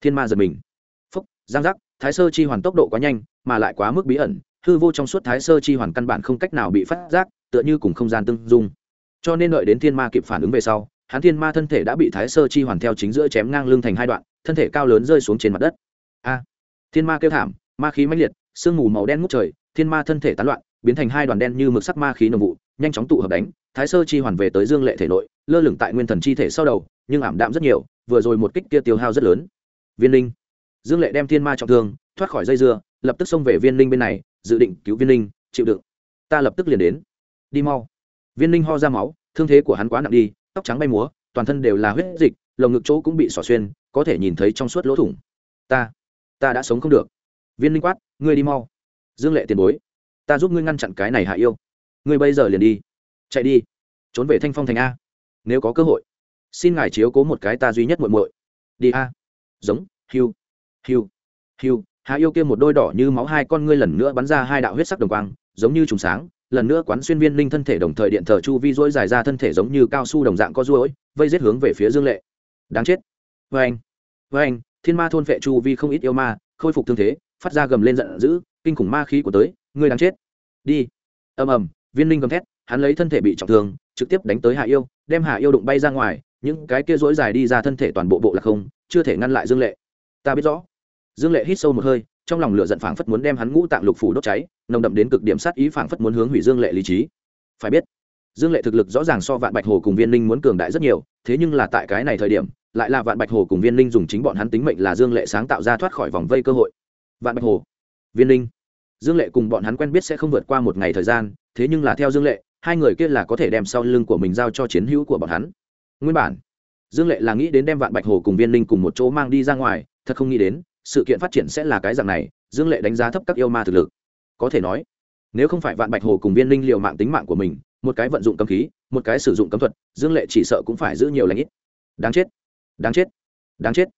Thiên ma giật mình. Phúc giang giác, thái sơ chi hoàn tốc độ quá nhanh, mà lại quá mức bí ẩn, hư vô trong suốt thái sơ chi hoàn căn bản không cách nào bị phát giác, tựa như cùng không gian tương dung. Cho nên đợi đến thiên ma kịp phản ứng về sau, hắn thiên ma thân thể đã bị thái sơ chi hoàn theo chính giữa chém ngang lưng thành hai đoạn, thân thể cao lớn rơi xuống trên mặt đất. A! Thiên ma kêu thảm, ma khí mãnh liệt, sương mù màu đen ngút trời, thiên ma thân thể tán loạn biến thành hai đoàn đen như mực sắc ma khí nồng vụ, nhanh chóng tụ hợp đánh, thái sơ chi hoàn về tới dương lệ thể nội, lơ lửng tại nguyên thần chi thể sau đầu, nhưng ảm đạm rất nhiều, vừa rồi một kích kia tiêu hao rất lớn. Viên linh. Dương lệ đem thiên ma trọng thương, thoát khỏi dây dưa, lập tức xông về viên linh bên này, dự định cứu viên linh, chịu đựng. Ta lập tức liền đến. Đi mau. Viên linh ho ra máu, thương thế của hắn quá nặng đi, tóc trắng bay múa, toàn thân đều là huyết dịch, lồng ngực chỗ cũng bị xỏ xuyên, có thể nhìn thấy trong suốt lỗ thủng. Ta ta đã sống không được. Viên linh quát, ngươi đi mau. Dương lệ tiền bối ta giúp ngươi ngăn chặn cái này hạ yêu. Ngươi bây giờ liền đi. Chạy đi. Trốn về thanh phong thành a. Nếu có cơ hội, xin ngài chiếu cố một cái ta duy nhất muội muội. Đi a. Giống. Hiu. Hiu. Hiu. Hạ yêu kia một đôi đỏ như máu hai con ngươi lần nữa bắn ra hai đạo huyết sắc đồng quang, giống như trùng sáng, lần nữa quán xuyên viên linh thân thể đồng thời điện thờ chu vi dỗi dài ra thân thể giống như cao su đồng dạng có ruỗi vây giết hướng về phía dương lệ. Đáng chết. Vê anh vê anh thiên ma thôn vệ chu vi không ít yêu ma, khôi phục thương thế, phát ra gầm lên giận dữ kinh khủng ma khí của tới, ngươi đáng chết. Đi. Ầm ầm, viên linh gầm thét, hắn lấy thân thể bị trọng thương, trực tiếp đánh tới hạ yêu, đem hạ yêu đụng bay ra ngoài, những cái kia rỗi dài đi ra thân thể toàn bộ bộ là không, chưa thể ngăn lại dương lệ. Ta biết rõ. Dương lệ hít sâu một hơi, trong lòng lửa giận phảng phất muốn đem hắn ngũ tạng lục phủ đốt cháy, nồng đậm đến cực điểm sát ý phảng phất muốn hướng hủy dương lệ lý trí. Phải biết, dương lệ thực lực rõ ràng so vạn bạch hồ cùng viên linh muốn cường đại rất nhiều, thế nhưng là tại cái này thời điểm, lại là vạn bạch hồ cùng viên linh dùng chính bọn hắn tính mệnh là dương lệ sáng tạo ra thoát khỏi vòng vây cơ hội. Vạn bạch hồ viên linh. Dương lệ cùng bọn hắn quen biết sẽ không vượt qua một ngày thời gian, thế nhưng là theo dương lệ, hai người kia là có thể đem sau lưng của mình giao cho chiến hữu của bọn hắn. Nguyên bản, dương lệ là nghĩ đến đem vạn bạch hồ cùng viên linh cùng một chỗ mang đi ra ngoài, thật không nghĩ đến, sự kiện phát triển sẽ là cái dạng này, dương lệ đánh giá thấp các yêu ma thực lực. Có thể nói, nếu không phải vạn bạch hồ cùng viên linh liều mạng tính mạng của mình, một cái vận dụng cấm khí, một cái sử dụng cấm thuật, dương lệ chỉ sợ cũng phải giữ nhiều lãnh ít. Đáng chết đáng chết đáng chết.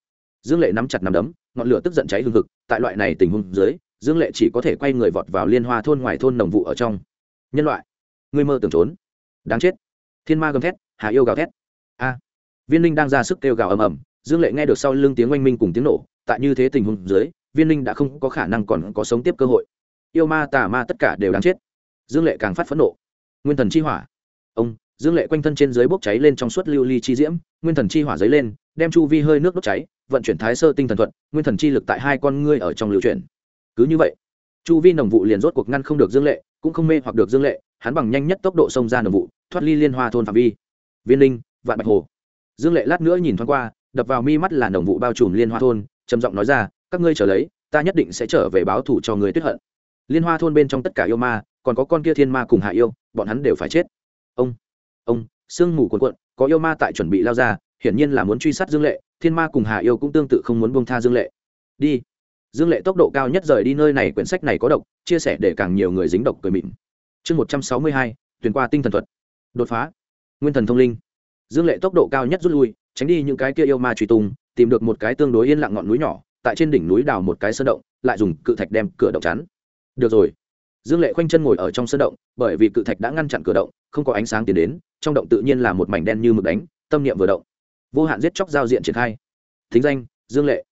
Dương lệ nắm chặt nắm đấm, ngọn lửa tức giận cháy hương thực tại loại này tình huống dưới dương lệ chỉ có thể quay người vọt vào liên hoa thôn ngoài thôn nồng vụ ở trong. Nhân loại, ngươi mơ tưởng trốn. Đáng chết. Thiên ma gầm thét, hà yêu gào thét. A. Viên linh đang ra sức kêu gào ầm ầm. Dương lệ nghe được sau lưng tiếng oanh minh cùng tiếng nổ, tại như thế tình huống dưới, viên linh đã không có khả năng còn có sống tiếp cơ hội. Yêu ma, tà ma tất cả đều đáng chết. Dương lệ càng phát phẫn nộ. Nguyên thần chi hỏa. Ông, dương lệ quanh thân trên dưới bốc cháy lên trong suốt lưu ly chi diễm. Nguyên thần chi hỏa dấy lên, đem chu vi hơi nước đốt cháy, vận chuyển thái sơ tinh thần thuật. Nguyên thần chi lực tại hai con ngươi ở trong lưu chuyển cứ như vậy, chu vi nồng vụ liền rốt cuộc ngăn không được dương lệ, cũng không mê hoặc được dương lệ, hắn bằng nhanh nhất tốc độ xông ra nồng vụ, thoát ly liên hoa thôn phạm vi. Viên linh, vạn bạch hồ. Dương lệ lát nữa nhìn thoáng qua, đập vào mi mắt là nồng vụ bao trùm liên hoa thôn, trầm giọng nói ra, các ngươi trở lấy, ta nhất định sẽ trở về báo thủ cho người tuyết hận. Liên hoa thôn bên trong tất cả yêu ma, còn có con kia thiên ma cùng hạ yêu, bọn hắn đều phải chết. Ông ông, sương mù cuồn cuộn, có yêu ma tại chuẩn bị lao ra, hiển nhiên là muốn truy sát dương lệ, thiên ma cùng hạ yêu cũng tương tự không muốn bông tha dương lệ. Đi dương lệ tốc độ cao nhất rời đi nơi này quyển sách này có độc, chia sẻ để càng nhiều người dính độc cười mịn. Chương một trăm sáu mươi hai tuyển qua tinh thần thuật. Đột phá. Nguyên thần thông linh. Dương lệ tốc độ cao nhất rút lui, tránh đi những cái kia yêu ma truy tung, tìm được một cái tương đối yên lặng ngọn núi nhỏ, tại trên đỉnh núi đào một cái sơn động, lại dùng cự thạch đem cửa động chắn. Được rồi. Dương lệ khoanh chân ngồi ở trong sơn động, bởi vì cự thạch đã ngăn chặn cửa động, không có ánh sáng tiến đến, trong động tự nhiên là một mảnh đen như mực đánh, tâm niệm vừa động. Vô hạn giết chóc giao diện triển khai. Thính danh, dương lệ.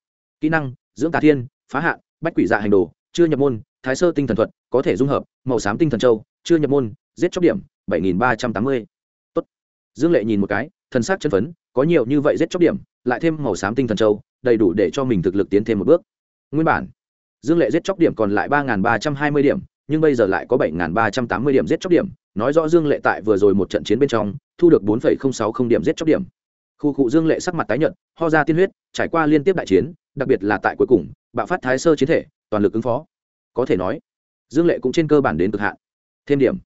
Kỹ năng, dưỡng tà thiên phá hạn, bách quỷ dạ hành đồ, chưa nhập môn, thái sơ tinh thần thuật, có thể dung hợp, màu xám tinh thần châu, chưa nhập môn, giết chóc điểm, bảy nghìn ba trăm tám mươi. Tốt. Dương lệ nhìn một cái, thần sắc chân phấn, có nhiều như vậy giết chóc điểm, lại thêm màu xám tinh thần châu, đầy đủ để cho mình thực lực tiến thêm một bước. Nguyên bản, dương lệ giết chóc điểm còn lại ba ba trăm hai mươi điểm, nhưng bây giờ lại có bảy ba trăm tám mươi điểm giết chóc điểm. Nói rõ dương lệ tại vừa rồi một trận chiến bên trong, thu được bốn sáu không điểm giết chóc điểm. Khu cụ dương lệ sắc mặt tái nhợt, ho ra tiên huyết, trải qua liên tiếp đại chiến, đặc biệt là tại cuối cùng bạo phát thái sơ chiến thể, toàn lực ứng phó. Có thể nói, dương lệ cũng trên cơ bản đến cực hạn. Thêm điểm,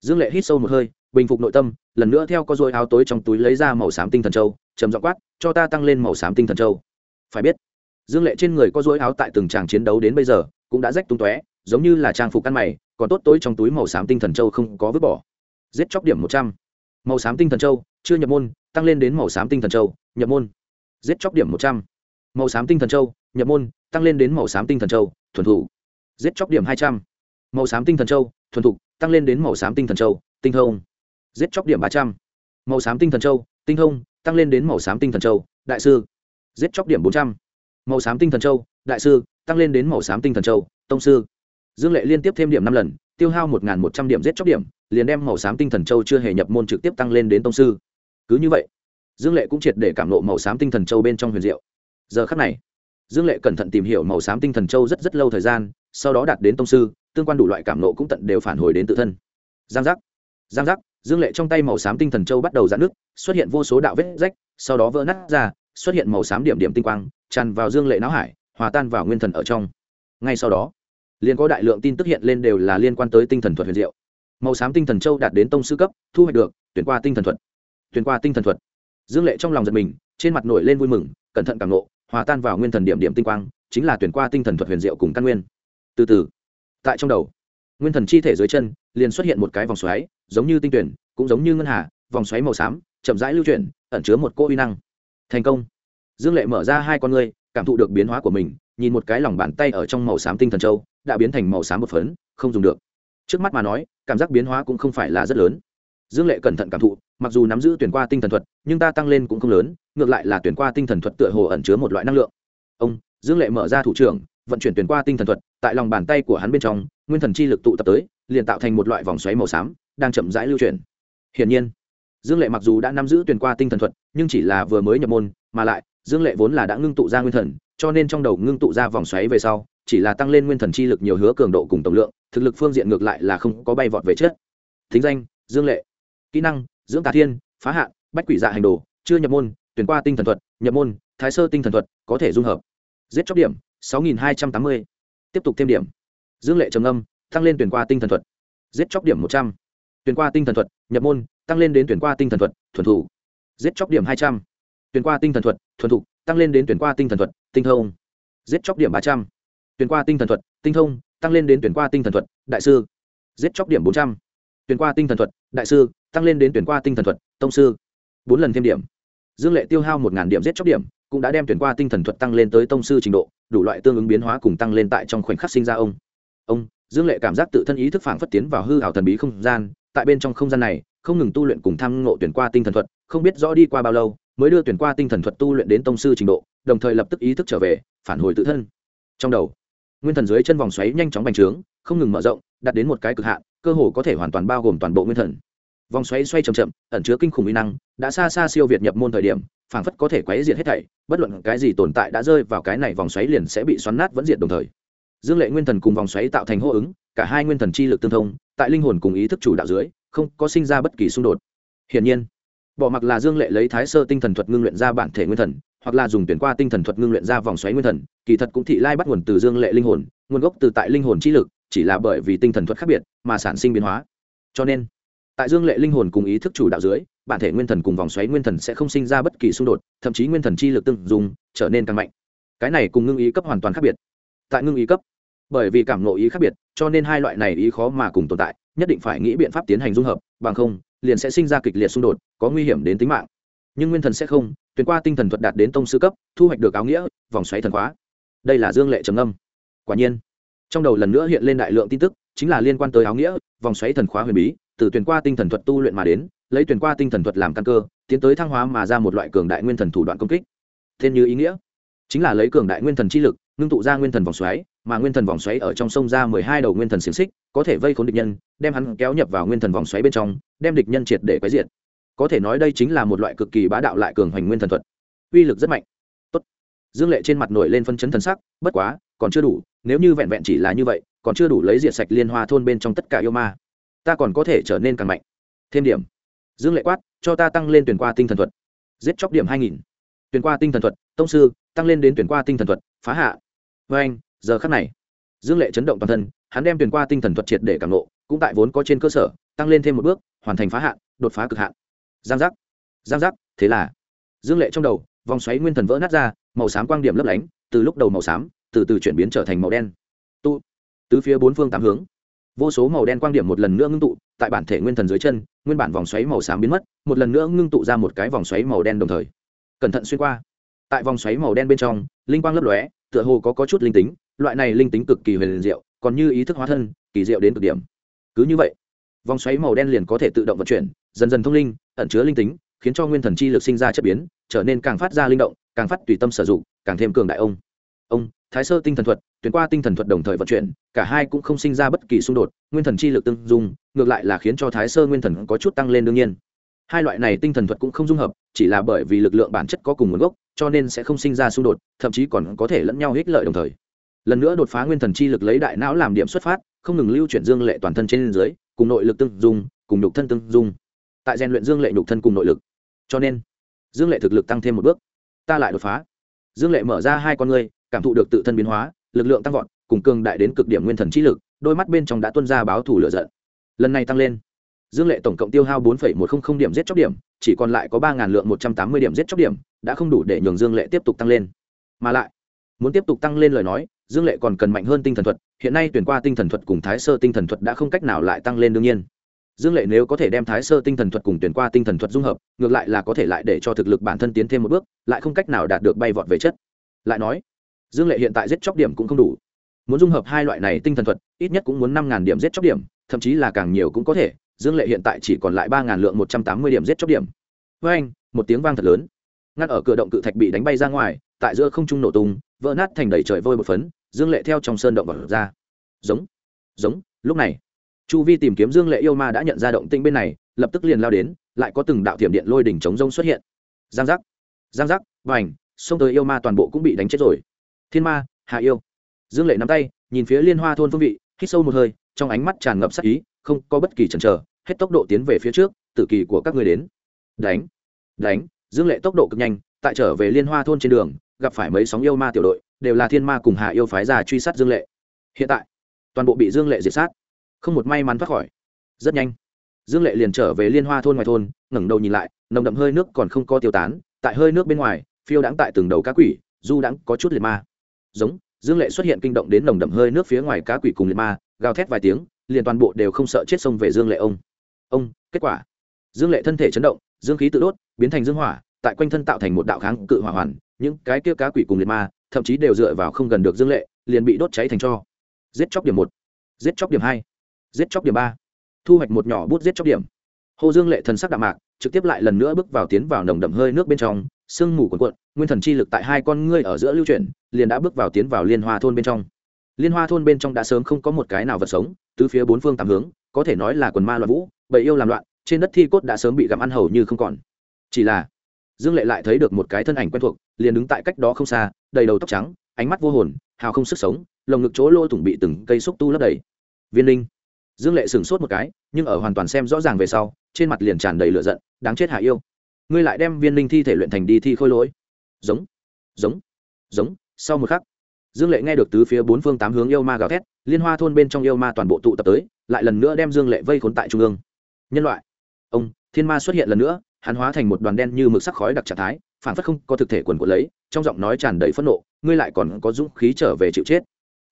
dương lệ hít sâu một hơi, bình phục nội tâm, lần nữa theo có dôi áo tối trong túi lấy ra màu xám tinh thần châu, trầm dọ quát, cho ta tăng lên màu xám tinh thần châu. Phải biết, dương lệ trên người có dối áo tại từng tràng chiến đấu đến bây giờ, cũng đã rách tung tóe, giống như là trang phục ăn mày, còn tốt tối trong túi màu xám tinh thần châu không có vứt bỏ. Giết chóc điểm một trăm. Màu xám tinh thần châu, chưa nhập môn, tăng lên đến màu xám tinh thần châu, nhập môn. Giết chóc điểm một trăm. Màu xám tinh thần châu, nhập môn tăng lên đến màu xám tinh thần châu, thuần thủ giết chóc điểm hai trăm. Màu xám tinh thần châu, thuần thục tăng lên đến màu xám tinh thần châu, tinh thông. Giết chóc điểm ba trăm. Màu xám tinh thần châu, tinh thông, tăng lên đến màu xám tinh thần châu, đại sư. Giết chóc điểm bốn trăm. Màu xám tinh thần châu, đại sư, tăng lên đến màu xám tinh thần châu, tông sư. Dương lệ liên tiếp thêm điểm năm lần, tiêu hao một một trăm điểm giết chóc điểm, liền đem màu xám tinh thần châu chưa hề nhập môn trực tiếp tăng lên đến tông sư. Cứ như vậy, dương lệ cũng triệt để cảm lộ màu xám tinh thần châu bên trong huyền diệu. Giờ khắc này dương lệ cẩn thận tìm hiểu màu xám tinh thần châu rất rất lâu thời gian, sau đó đạt đến tông sư, tương quan đủ loại cảm nộ cũng tận đều phản hồi đến tự thân. Giang giác giang giác, dương lệ trong tay màu xám tinh thần châu bắt đầu giãn nước xuất hiện vô số đạo vết rách, sau đó vỡ nát ra, xuất hiện màu xám điểm điểm tinh quang, tràn vào dương lệ não hải, hòa tan vào nguyên thần ở trong. Ngay sau đó, liền có đại lượng tin tức hiện lên đều là liên quan tới tinh thần thuật huyền diệu. Màu xám tinh thần châu đạt đến tông sư cấp, thu hoạch được, tuyển qua tinh thần thuật, tuyển qua tinh thần thuật. Dương lệ trong lòng giật mình, trên mặt nổi lên vui mừng, cẩn thận càng nộ hòa tan vào nguyên thần điểm điểm tinh quang, chính là tuyển qua tinh thần thuật huyền diệu cùng căn nguyên. Từ từ, tại trong đầu, nguyên thần chi thể dưới chân liền xuất hiện một cái vòng xoáy, giống như tinh tuyển, cũng giống như ngân hà, vòng xoáy màu xám, chậm rãi lưu chuyển, ẩn chứa một cỗ uy năng. Thành công. Dương lệ mở ra hai con ngươi, cảm thụ được biến hóa của mình, nhìn một cái lòng bàn tay ở trong màu xám tinh thần châu, đã biến thành màu xám một phấn, không dùng được. Trước mắt mà nói, cảm giác biến hóa cũng không phải là rất lớn dương lệ cẩn thận cảm thụ, mặc dù nắm giữ tuyển qua tinh thần thuật, nhưng ta tăng lên cũng không lớn, ngược lại là tuyển qua tinh thần thuật tựa hồ ẩn chứa một loại năng lượng. Ông, dương lệ mở ra thủ trưởng, vận chuyển tuyển qua tinh thần thuật, tại lòng bàn tay của hắn bên trong, nguyên thần chi lực tụ tập tới, liền tạo thành một loại vòng xoáy màu xám, đang chậm rãi lưu chuyển. Hiển nhiên, dương lệ mặc dù đã nắm giữ tuyển qua tinh thần thuật, nhưng chỉ là vừa mới nhập môn, mà lại, dương lệ vốn là đã ngưng tụ ra nguyên thần, cho nên trong đầu ngưng tụ ra vòng xoáy về sau, chỉ là tăng lên nguyên thần chi lực nhiều hứa cường độ cùng tổng lượng, thực lực phương diện ngược lại là không có bay vọt về chết thính danh, dương lệ kỹ năng dưỡng tà thiên phá hạn bách quỷ dạ hành đồ chưa nhập môn tuyển qua tinh thần thuật nhập môn thái sơ tinh thần thuật có thể dung hợp giết chóc điểm sáu nghìn hai trăm tám mươi tiếp tục thêm điểm dương lệ trầm âm tăng lên tuyển qua tinh thần thuật giết chóc điểm một trăm tuyển qua tinh thần thuật nhập môn tăng lên đến tuyển qua tinh thần thuật thuần thủ giết chóc điểm hai trăm tuyển qua tinh thần thuật thuần thục tăng lên đến tuyển qua tinh thần thuật tinh thông giết chóc điểm ba trăm tuyển qua tinh thần thuật tinh thông tăng lên đến tuyển qua tinh thần thuật đại sư giết chóc điểm bốn trăm tuyển qua tinh thần thuật đại sư tăng lên đến tuyển qua tinh thần thuật, tông sư. Bốn lần thêm điểm. Dương lệ tiêu hao một điểm giết chóc điểm, cũng đã đem tuyển qua tinh thần thuật tăng lên tới tông sư trình độ, đủ loại tương ứng biến hóa cùng tăng lên tại trong khoảnh khắc sinh ra ông. Ông, dương lệ cảm giác tự thân ý thức phảng phất tiến vào hư hảo thần bí không gian, tại bên trong không gian này, không ngừng tu luyện cùng tham ngộ tuyển qua tinh thần thuật, không biết rõ đi qua bao lâu, mới đưa tuyển qua tinh thần thuật tu luyện đến tông sư trình độ, đồng thời lập tức ý thức trở về, phản hồi tự thân. Trong đầu, nguyên thần dưới chân vòng xoáy nhanh chóng bành trướng, không ngừng mở rộng, đạt đến một cái cực hạn, cơ hồ có thể hoàn toàn bao gồm toàn bộ nguyên thần vòng xoáy xoay chậm chậm, ẩn chứa kinh khủng uy năng, đã xa xa siêu việt nhập môn thời điểm, phảng phất có thể quấy diệt hết thảy, bất luận cái gì tồn tại đã rơi vào cái này vòng xoáy liền sẽ bị xoắn nát vẫn diệt đồng thời. Dương lệ nguyên thần cùng vòng xoáy tạo thành hô ứng, cả hai nguyên thần chi lực tương thông, tại linh hồn cùng ý thức chủ đạo dưới, không có sinh ra bất kỳ xung đột. Hiển nhiên, bỏ mặc là dương lệ lấy thái sơ tinh thần thuật ngưng luyện ra bản thể nguyên thần, hoặc là dùng tuyển qua tinh thần thuật ngưng luyện ra vòng xoáy nguyên thần, kỳ thật cũng thị lai bắt nguồn từ dương lệ linh hồn, nguồn gốc từ tại linh hồn chi lực, chỉ là bởi vì tinh thần thuật khác biệt mà sản sinh biến hóa. Cho nên tại dương lệ linh hồn cùng ý thức chủ đạo dưới, bản thể nguyên thần cùng vòng xoáy nguyên thần sẽ không sinh ra bất kỳ xung đột, thậm chí nguyên thần chi lực tương dùng trở nên càng mạnh. Cái này cùng ngưng ý cấp hoàn toàn khác biệt. Tại ngưng ý cấp, bởi vì cảm ngộ ý khác biệt, cho nên hai loại này ý khó mà cùng tồn tại, nhất định phải nghĩ biện pháp tiến hành dung hợp, bằng không, liền sẽ sinh ra kịch liệt xung đột, có nguy hiểm đến tính mạng. Nhưng nguyên thần sẽ không tuyến qua tinh thần thuật đạt đến tông sư cấp, thu hoạch được áo nghĩa, vòng xoáy thần khóa. Đây là dương lệ trầm âm quả nhiên, trong đầu lần nữa hiện lên đại lượng tin tức chính là liên quan tới áo nghĩa, vòng xoáy thần khóa huyền bí, từ tuyển qua tinh thần thuật tu luyện mà đến, lấy tuyển qua tinh thần thuật làm căn cơ, tiến tới thăng hóa mà ra một loại cường đại nguyên thần thủ đoạn công kích. Thêm như ý nghĩa, chính là lấy cường đại nguyên thần chi lực, ngưng tụ ra nguyên thần vòng xoáy, mà nguyên thần vòng xoáy ở trong sông ra mười hai đầu nguyên thần xiềng xích, có thể vây khốn địch nhân, đem hắn kéo nhập vào nguyên thần vòng xoáy bên trong, đem địch nhân triệt để quấy diệt. Có thể nói đây chính là một loại cực kỳ bá đạo lại cường hoành nguyên thần thuật. Uy lực rất mạnh. Tốt. dương lệ trên mặt nổi lên phân chấn thần sắc, bất quá, còn chưa đủ, nếu như vẹn vẹn chỉ là như vậy còn chưa đủ lấy diệt sạch liên hoa thôn bên trong tất cả yêu ma. Ta còn có thể trở nên càng mạnh. Thêm điểm. Dương lệ quát, cho ta tăng lên tuyển qua tinh thần thuật. Giết chóc điểm hai nghìn. Tuyển qua tinh thần thuật, tông sư, tăng lên đến tuyển qua tinh thần thuật, phá hạ. Vê anh, giờ khắc này, dương lệ chấn động toàn thân, hắn đem tuyển qua tinh thần thuật triệt để càng nộ cũng tại vốn có trên cơ sở, tăng lên thêm một bước, hoàn thành phá hạn, đột phá cực hạn. Giang giác. Giang giác, thế là, dương lệ trong đầu, vòng xoáy nguyên thần vỡ nát ra, màu xám quang điểm lấp lánh, từ lúc đầu màu xám, từ từ chuyển biến trở thành màu đen tứ phía bốn phương tám hướng. Vô số màu đen quang điểm một lần nữa ngưng tụ tại bản thể nguyên thần dưới chân nguyên bản vòng xoáy màu xám biến mất một lần nữa ngưng tụ ra một cái vòng xoáy màu đen đồng thời. Cẩn thận xuyên qua. Tại vòng xoáy màu đen bên trong linh quang lấp lóe tựa hồ có, có chút linh tính loại này linh tính cực kỳ huyền diệu còn như ý thức hóa thân kỳ diệu đến cực điểm. Cứ như vậy vòng xoáy màu đen liền có thể tự động vận chuyển dần dần thông linh ẩn chứa linh tính khiến cho nguyên thần chi lực sinh ra chất biến trở nên càng phát ra linh động càng phát tùy tâm sử dụng càng thêm cường đại ông. Ông thái sơ tinh thần thuật, tuyển qua tinh thần thuật đồng thời vận chuyển, cả hai cũng không sinh ra bất kỳ xung đột, nguyên thần chi lực tương dung, ngược lại là khiến cho thái sơ nguyên thần có chút tăng lên đương nhiên. Hai loại này tinh thần thuật cũng không dung hợp, chỉ là bởi vì lực lượng bản chất có cùng nguồn gốc, cho nên sẽ không sinh ra xung đột, thậm chí còn có thể lẫn nhau hích lợi đồng thời. Lần nữa đột phá nguyên thần chi lực lấy đại não làm điểm xuất phát, không ngừng lưu chuyển dương lệ toàn thân trên dưới, cùng nội lực tương dung, cùng nhục thân tương dung. Tại rèn luyện dương lệ nhục thân cùng nội lực. Cho nên, dương lệ thực lực tăng thêm một bước. Ta lại đột phá. Dương lệ mở ra hai con ngươi cảm thụ được tự thân biến hóa, lực lượng tăng vọt, cùng cường đại đến cực điểm nguyên thần trí lực, đôi mắt bên trong đã tuân ra báo thủ lửa giận. Lần này tăng lên, dương lệ tổng cộng tiêu hao bốn một trăm linh điểm giết chóc điểm, chỉ còn lại có ba lượng một trăm tám mươi điểm giết chóc điểm, đã không đủ để nhường dương lệ tiếp tục tăng lên. Mà lại, muốn tiếp tục tăng lên lời nói, dương lệ còn cần mạnh hơn tinh thần thuật, hiện nay tuyển qua tinh thần thuật cùng thái sơ tinh thần thuật đã không cách nào lại tăng lên đương nhiên. Dương lệ nếu có thể đem thái sơ tinh thần thuật cùng tuyển qua tinh thần thuật dung hợp, ngược lại là có thể lại để cho thực lực bản thân tiến thêm một bước, lại không cách nào đạt được bay vọt về chất. Lại nói dương lệ hiện tại giết chóc điểm cũng không đủ. Muốn dung hợp hai loại này tinh thần thuật, ít nhất cũng muốn năm ngàn điểm giết chóc điểm, thậm chí là càng nhiều cũng có thể. Dương lệ hiện tại chỉ còn lại ba ngàn lượng một trăm tám mươi điểm giết chóc điểm. Với anh, một tiếng vang thật lớn. Ngăn ở cửa động cự thạch bị đánh bay ra ngoài, tại giữa không trung nổ tung, vỡ nát thành đầy trời vôi một phấn, dương lệ theo trong sơn động vật ra. Giống giống, lúc này, chu vi tìm kiếm dương lệ yêu ma đã nhận ra động tinh bên này, lập tức liền lao đến, lại có từng đạo thiểm điện lôi đỉnh chống rông xuất hiện. Giang giác giang giác và ảnh xông tới yêu ma toàn bộ cũng bị đánh chết rồi thiên ma, hạ yêu. Dương lệ nắm tay, nhìn phía liên hoa thôn phương vị, hít sâu một hơi, trong ánh mắt tràn ngập sắc ý, không có bất kỳ chần chờ, hết tốc độ tiến về phía trước tự kỳ của các người đến. Đánh đánh, dương lệ tốc độ cực nhanh, tại trở về liên hoa thôn trên đường, gặp phải mấy sóng yêu ma tiểu đội, đều là thiên ma cùng hạ yêu phái ra truy sát dương lệ. Hiện tại, toàn bộ bị dương lệ diệt sát. Không một may mắn thoát khỏi. Rất nhanh, dương lệ liền trở về liên hoa thôn ngoài thôn, ngẩng đầu nhìn lại, nồng đậm hơi nước còn không có tiêu tán, tại hơi nước bên ngoài, phiêu đãng tại từng đầu cá quỷ du đãng có chút liệt ma giống, dương lệ xuất hiện kinh động đến nồng đậm hơi nước phía ngoài cá quỷ cùng liệt ma, gào thét vài tiếng, liền toàn bộ đều không sợ chết sông về dương lệ ông. Ông, kết quả. Dương lệ thân thể chấn động, dương khí tự đốt, biến thành dương hỏa, tại quanh thân tạo thành một đạo kháng cự hỏa hoàn, những cái kia cá quỷ cùng liệt ma, thậm chí đều dựa vào không gần được dương lệ, liền bị đốt cháy thành cho. Giết chóc điểm một, giết chóc điểm hai, giết chóc điểm ba. Thu hoạch một nhỏ bút giết chóc điểm. Hồ dương lệ thần sắc đạm mạc, trực tiếp lại lần nữa bước vào tiến vào nồng đậm hơi nước bên trong sương mù cuộn cuộn, nguyên thần chi lực tại hai con ngươi ở giữa lưu chuyển, liền đã bước vào tiến vào liên hoa thôn bên trong. Liên hoa thôn bên trong đã sớm không có một cái nào vật sống từ phía bốn phương tám hướng, có thể nói là quần ma loạn vũ, bầy yêu làm loạn, trên đất thi cốt đã sớm bị gặm ăn hầu như không còn. Chỉ là, dương lệ lại thấy được một cái thân ảnh quen thuộc, liền đứng tại cách đó không xa, đầy đầu tóc trắng, ánh mắt vô hồn, hào không sức sống, lồng ngực chỗ lô thủng bị từng cây xúc tu lấp đầy. Viên linh. Dương lệ sửng sốt một cái, nhưng ở hoàn toàn xem rõ ràng về sau, trên mặt liền tràn đầy lửa giận, đáng chết hạ yêu ngươi lại đem viên linh thi thể luyện thành đi thi khôi lỗi. Giống giống giống, sau một khắc, dương lệ nghe được tứ phía bốn phương tám hướng yêu ma gào thét, liên hoa thôn bên trong yêu ma toàn bộ tụ tập tới, lại lần nữa đem dương lệ vây khốn tại trung ương. Nhân loại, ông, thiên ma xuất hiện lần nữa, hắn hóa thành một đoàn đen như mực sắc khói đặc trạng thái, phản phất không có thực thể quần của lấy, trong giọng nói tràn đầy phẫn nộ, ngươi lại còn có dũng khí trở về chịu chết.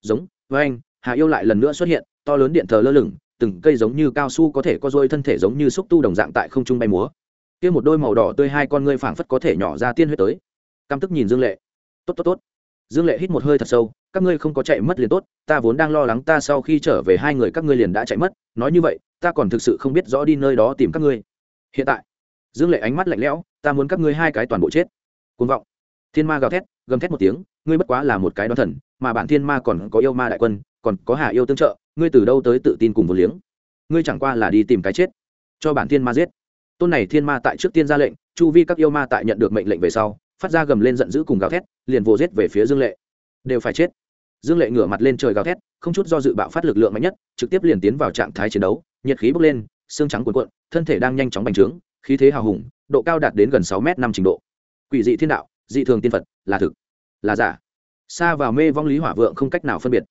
Giống, với anh, hà yêu lại lần nữa xuất hiện, to lớn điện thờ lơ lửng, từng cây giống như cao su có thể có dôi thân thể giống như xúc tu đồng dạng tại không trung bay múa kia một đôi màu đỏ tươi hai con ngươi phảng phất có thể nhỏ ra tiên huyết tới. Căm tức nhìn dương lệ. Tốt tốt tốt. Dương lệ hít một hơi thật sâu. Các ngươi không có chạy mất liền tốt, ta vốn đang lo lắng ta sau khi trở về hai người các ngươi liền đã chạy mất. Nói như vậy, ta còn thực sự không biết rõ đi nơi đó tìm các ngươi. Hiện tại. Dương lệ ánh mắt lạnh lẽo. Ta muốn các ngươi hai cái toàn bộ chết. Côn vọng. Thiên ma gào thét, gầm thét một tiếng. Ngươi bất quá là một cái đoán thần, mà bản thiên ma còn có yêu ma đại quân, còn có hà yêu tương trợ, ngươi từ đâu tới tự tin cùng vô liếng? Ngươi chẳng qua là đi tìm cái chết, cho bản thiên ma giết tôn này thiên ma tại trước tiên ra lệnh, chu vi các yêu ma tại nhận được mệnh lệnh về sau, phát ra gầm lên giận dữ cùng gào thét, liền vô giết về phía dương lệ. Đều phải chết. Dương lệ ngửa mặt lên trời gào thét, không chút do dự bạo phát lực lượng mạnh nhất, trực tiếp liền tiến vào trạng thái chiến đấu, nhiệt khí bốc lên, xương trắng cuộn cuộn, thân thể đang nhanh chóng bành trướng, khí thế hào hùng, độ cao đạt đến gần sáu m năm trình độ. Quỷ dị thiên đạo, dị thường tiên phật, là thực, là giả. Xa vào mê vong lý hỏa vượng không cách nào phân biệt.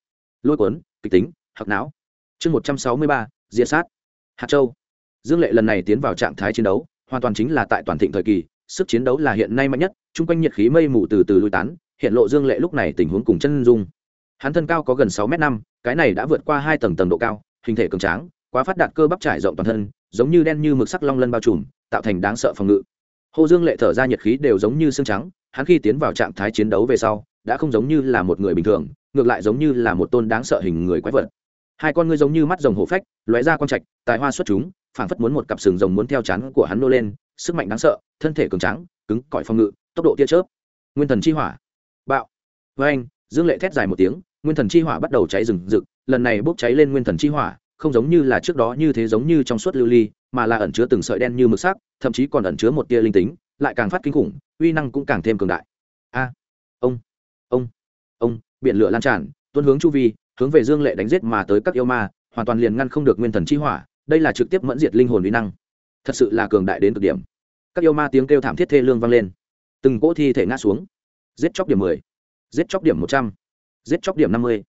Lôi cuốn, kịch tính hạc não. Chương một trăm sáu mươi ba, diệt sát. Hạt châu dương lệ lần này tiến vào trạng thái chiến đấu, hoàn toàn chính là tại toàn thịnh thời kỳ, sức chiến đấu là hiện nay mạnh nhất, chung quanh nhiệt khí mây mù từ từ lui tán, hiện lộ dương lệ lúc này tình huống cùng chân dung. Hắn thân cao có gần sáu m năm, cái này đã vượt qua hai tầng tầng độ cao, hình thể cường tráng, quá phát đạt cơ bắp trải rộng toàn thân, giống như đen như mực sắc long lân bao trùm, tạo thành đáng sợ phòng ngự. Hồ dương lệ thở ra nhiệt khí đều giống như xương trắng, hắn khi tiến vào trạng thái chiến đấu về sau, đã không giống như là một người bình thường, ngược lại giống như là một tôn đáng sợ hình người quái vật. Hai con ngươi giống như mắt rồng hổ phách, lóe ra con trạch, tài hoa xuất chúng phảng phất muốn một cặp sừng rồng muốn theo chắn của hắn nô lên, sức mạnh đáng sợ, thân thể cường trắng cứng cỏi phòng ngự, tốc độ tia chớp. Nguyên thần chi hỏa. Bạo. Với anh dương lệ thét dài một tiếng, nguyên thần chi hỏa bắt đầu cháy rừng rực, lần này bốc cháy lên nguyên thần chi hỏa, không giống như là trước đó như thế giống như trong suốt lưu ly, mà là ẩn chứa từng sợi đen như mực sắc, thậm chí còn ẩn chứa một tia linh tính, lại càng phát kinh khủng, uy năng cũng càng thêm cường đại. A. Ông. Ông. Ông, biển lửa lan tràn, tuôn hướng chu vi, hướng về dương lệ đánh giết mà tới các yêu ma, hoàn toàn liền ngăn không được nguyên thần chi hỏa đây là trực tiếp mẫn diệt linh hồn uy năng. Thật sự là cường đại đến cực điểm. Các yêu ma tiếng kêu thảm thiết thê lương vang lên. Từng cỗ thi thể ngã xuống. Giết chóc điểm mười. Giết chóc điểm một trăm. Giết chóc điểm năm mươi.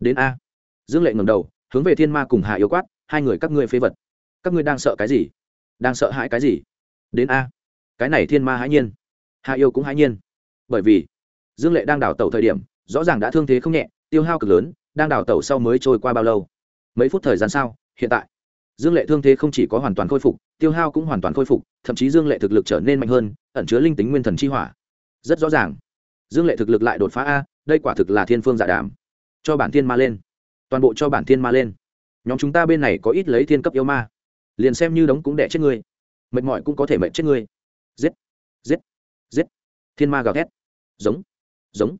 Đến a. Dương lệ ngầm đầu, hướng về thiên ma cùng hạ yêu quát, hai người các ngươi phế vật. Các ngươi đang sợ cái gì? Đang sợ hãi cái gì? Đến a. Cái này thiên ma hãi nhiên. Hạ yêu cũng hãi nhiên. Bởi vì, dương lệ đang đào tẩu thời điểm, rõ ràng đã thương thế không nhẹ, tiêu hao cực lớn, đang đào tẩu sau mới trôi qua bao lâu? Mấy phút thời gian sau, hiện tại dương lệ thương thế không chỉ có hoàn toàn khôi phục, tiêu hao cũng hoàn toàn khôi phục, thậm chí dương lệ thực lực trở nên mạnh hơn, ẩn chứa linh tính nguyên thần chi hỏa. Rất rõ ràng. Dương lệ thực lực lại đột phá a, đây quả thực là thiên phương giả đàm. Cho bản thiên ma lên. Toàn bộ cho bản thiên ma lên. Nhóm chúng ta bên này có ít lấy thiên cấp yêu ma. Liền xem như đống cũng đẻ chết ngươi. Mệt mỏi cũng có thể mệt chết ngươi. Giết. Giết. Giết. Thiên ma gào thét. Giống. Giống.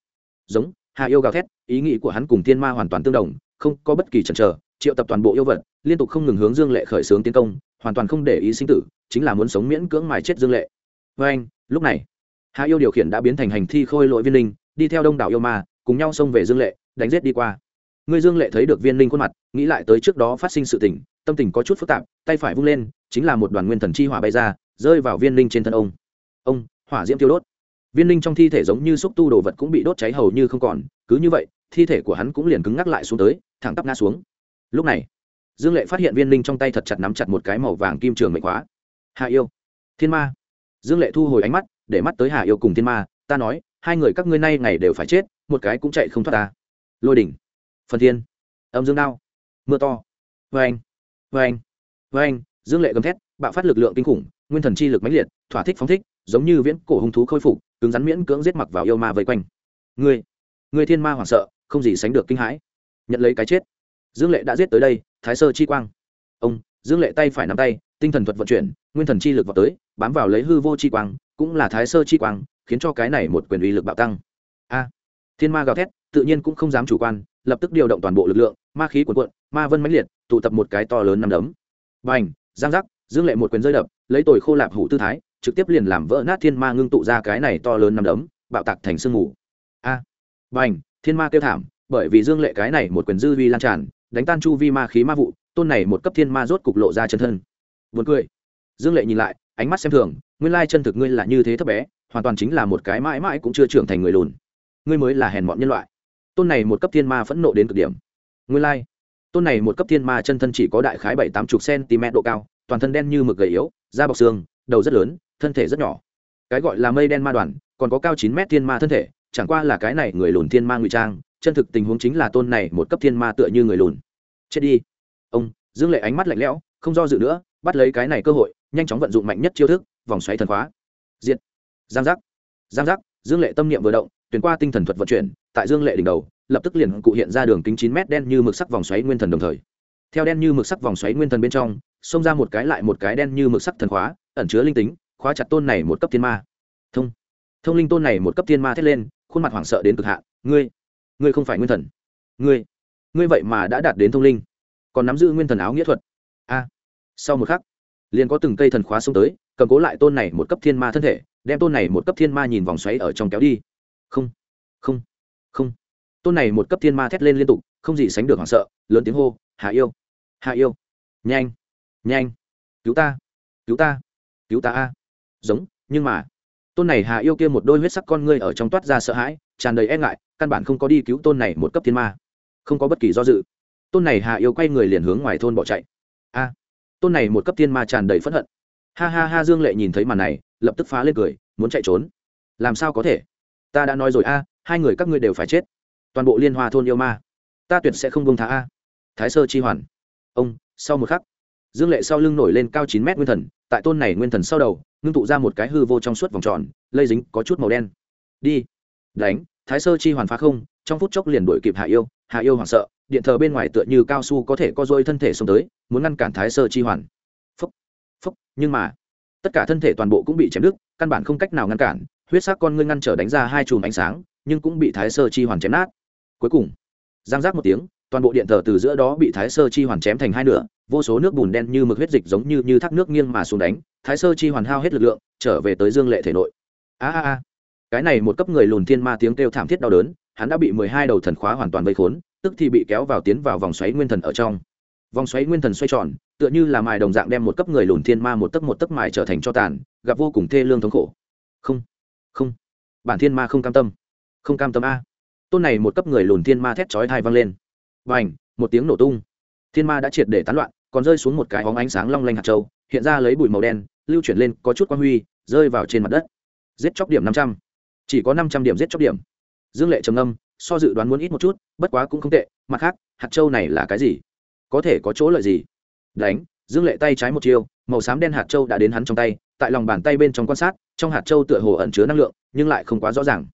Giống. Hà yêu gào thét, ý nghĩ của hắn cùng thiên ma hoàn toàn tương đồng, không có bất kỳ chần chờ triệu tập toàn bộ yêu vật, liên tục không ngừng hướng dương lệ khởi xướng tiến công, hoàn toàn không để ý sinh tử, chính là muốn sống miễn cưỡng mài chết dương lệ. Với anh, lúc này, hạ yêu điều khiển đã biến thành hành thi khôi lỗi viên linh, đi theo đông đảo yêu ma, cùng nhau xông về dương lệ, đánh giết đi qua. Người dương lệ thấy được viên linh khuôn mặt, nghĩ lại tới trước đó phát sinh sự tình, tâm tình có chút phức tạp, tay phải vung lên, chính là một đoàn nguyên thần chi hỏa bay ra, rơi vào viên linh trên thân ông. Ông, hỏa diễm tiêu đốt. Viên linh trong thi thể giống như xúc tu đồ vật cũng bị đốt cháy hầu như không còn, cứ như vậy, thi thể của hắn cũng liền cứng ngắc lại xuống tới, thẳng tắp ngã xuống lúc này, dương lệ phát hiện viên linh trong tay thật chặt nắm chặt một cái màu vàng kim trường mệnh khóa. Hạ yêu, thiên ma. Dương lệ thu hồi ánh mắt, để mắt tới hạ yêu cùng thiên ma, ta nói, hai người các ngươi nay ngày đều phải chết, một cái cũng chạy không thoát ta. Lôi đỉnh, phần thiên, âm dương đao, mưa to vê anh vê anh vê anh dương lệ gầm thét, bạo phát lực lượng kinh khủng, nguyên thần chi lực mãnh liệt, thỏa thích phóng thích, giống như viễn cổ hung thú khôi phục, cứng rắn miễn cưỡng giết mặc vào yêu ma vây quanh. Ngươi ngươi thiên ma hoảng sợ, không gì sánh được kinh hãi. Nhận lấy cái chết dương lệ đã giết tới đây, thái sơ chi quang. Ông, dương lệ tay phải nắm tay, tinh thần thuật vận chuyển, nguyên thần chi lực vào tới, bám vào lấy hư vô chi quang, cũng là thái sơ chi quang, khiến cho cái này một quyền uy lực bạo tăng. A, thiên ma gào thét, tự nhiên cũng không dám chủ quan, lập tức điều động toàn bộ lực lượng, ma khí cuồn cuộn, ma vân mãnh liệt, tụ tập một cái to lớn nằm đấm. B à n h giang giác, dương lệ một quyền rơi đập, lấy tồi khô lạp hủ tư thái, trực tiếp liền làm vỡ nát thiên ma ngưng tụ ra cái này to lớn nằm đấm, bạo tạc thành sương mù. A à. b à n h thiên ma kêu thảm, bởi vì dương lệ cái này một quyền dư vi lan tràn đánh tan chu vi ma khí ma vụ, tôn này một cấp thiên ma rốt cục lộ ra chân thân. Vượt cười. Dương lệ nhìn lại, ánh mắt xem thường, nguyên lai chân thực ngươi là như thế thấp bé, hoàn toàn chính là một cái mãi mãi cũng chưa trưởng thành người lùn. Ngươi mới là hèn mọn nhân loại. Tôn này một cấp thiên ma phẫn nộ đến cực điểm. Nguyên lai, tôn này một cấp thiên ma chân thân chỉ có đại khái bảy tám chục cm độ cao, toàn thân đen như mực gầy yếu, da bọc xương, đầu rất lớn, thân thể rất nhỏ. Cái gọi là mây đen ma đoàn, còn có cao chín mét thiên ma thân thể, chẳng qua là cái này người lùn thiên ma ngụy trang chân thực tình huống chính là tôn này một cấp thiên ma tựa như người lùn. Chết đi. Ông, dương lệ ánh mắt lạnh lẽo, không do dự nữa, bắt lấy cái này cơ hội, nhanh chóng vận dụng mạnh nhất chiêu thức, vòng xoáy thần khóa. Diện giang giác. Giang giác, dương lệ tâm niệm vừa động, tuyển qua tinh thần thuật vận chuyển, tại dương lệ đỉnh đầu, lập tức liền cụ hiện ra đường kính chín mét đen như mực sắc vòng xoáy nguyên thần đồng thời. Theo đen như mực sắc vòng xoáy nguyên thần bên trong, xông ra một cái lại một cái đen như mực sắc thần khóa, ẩn chứa linh tính, khóa chặt tôn này một cấp thiên ma. Thông. Thông linh tôn này một cấp thiên ma thét lên, khuôn mặt hoảng sợ đến cực hạn, ngươi ngươi không phải nguyên thần. Ngươi ngươi vậy mà đã đạt đến thông linh, còn nắm giữ nguyên thần áo nghĩa thuật. A, sau một khắc, liền có từng cây thần khóa xông tới, cầm cố lại tôn này một cấp thiên ma thân thể, đem tôn này một cấp thiên ma nhìn vòng xoáy ở trong kéo đi. Không không không. Tôn này một cấp thiên ma thét lên liên tục, không gì sánh được hoảng sợ, lớn tiếng hô hạ yêu hạ yêu, nhanh nhanh, cứu ta cứu ta cứu ta a. Giống, nhưng mà tôn này hạ yêu kia một đôi huyết sắc con ngươi ở trong toát ra sợ hãi, tràn đầy e ngại, căn bản không có đi cứu tôn này một cấp thiên ma. Không có bất kỳ do dự. Tôn này hạ yêu quay người liền hướng ngoài thôn bỏ chạy. A! Tôn này một cấp thiên ma tràn đầy phẫn hận. Ha ha ha, dương lệ nhìn thấy màn này, lập tức phá lên cười, muốn chạy trốn. Làm sao có thể? Ta đã nói rồi, a, hai người các ngươi đều phải chết. Toàn bộ liên hoa thôn yêu ma. Ta tuyệt sẽ không bông tha, a. Thái sơ chi hoàn. Ông, sau một khắc, dương lệ sau lưng nổi lên cao chín mét nguyên thần, tại tôn này nguyên thần sau đầu ngưng tụ ra một cái hư vô trong suốt vòng tròn, lây dính có chút màu đen. Đi. Đánh. Thái sơ chi hoàn phá không, trong phút chốc liền đuổi kịp hạ yêu. Hạ yêu hoảng sợ, điện thờ bên ngoài tựa như cao su có thể co dôi thân thể xông tới, muốn ngăn cản thái sơ chi hoàn. Phúc. Phúc, nhưng mà, tất cả thân thể toàn bộ cũng bị chém đứt, căn bản không cách nào ngăn cản, huyết sắc con ngươi ngăn trở đánh ra hai chùm ánh sáng, nhưng cũng bị thái sơ chi hoàn chém nát. Cuối cùng, giang giác một tiếng toàn bộ điện thờ từ giữa đó bị thái sơ chi hoàn chém thành hai nửa, vô số nước bùn đen như mực huyết dịch giống như như thác nước nghiêng mà xuống đánh, thái sơ chi hoàn hao hết lực lượng, trở về tới dương lệ thể nội. A a a. Cái này một cấp người lùn thiên ma tiếng kêu thảm thiết đau đớn, hắn đã bị mười hai đầu thần khóa hoàn toàn vây khốn, tức thì bị kéo vào tiến vào vòng xoáy nguyên thần ở trong. Vòng xoáy nguyên thần xoay tròn, tựa như là mài đồng dạng đem một cấp người lùn thiên ma một tấc một tấc mài trở thành cho tàn, gặp vô cùng thê lương thống khổ. Không không. Bản thiên ma không cam tâm. Không cam tâm a. Tôn này một cấp người lùn thiên ma thét chói thai vang lên và ảnh, một tiếng nổ tung. Thiên ma đã triệt để tán loạn, còn rơi xuống một cái hóng ánh sáng long lanh hạt châu, hiện ra lấy bụi màu đen, lưu chuyển lên, có chút quang huy, rơi vào trên mặt đất. Giết chóc điểm năm trăm. Chỉ có năm trăm điểm giết chóc điểm. Dương lệ trầm âm so dự đoán muốn ít một chút, bất quá cũng không tệ, mặt khác, hạt châu này là cái gì? Có thể có chỗ lợi gì? Đánh, dương lệ tay trái một chiêu, màu xám đen hạt châu đã đến hắn trong tay, tại lòng bàn tay bên trong quan sát, trong hạt châu tựa hồ ẩn chứa năng lượng, nhưng lại không quá rõ ràng.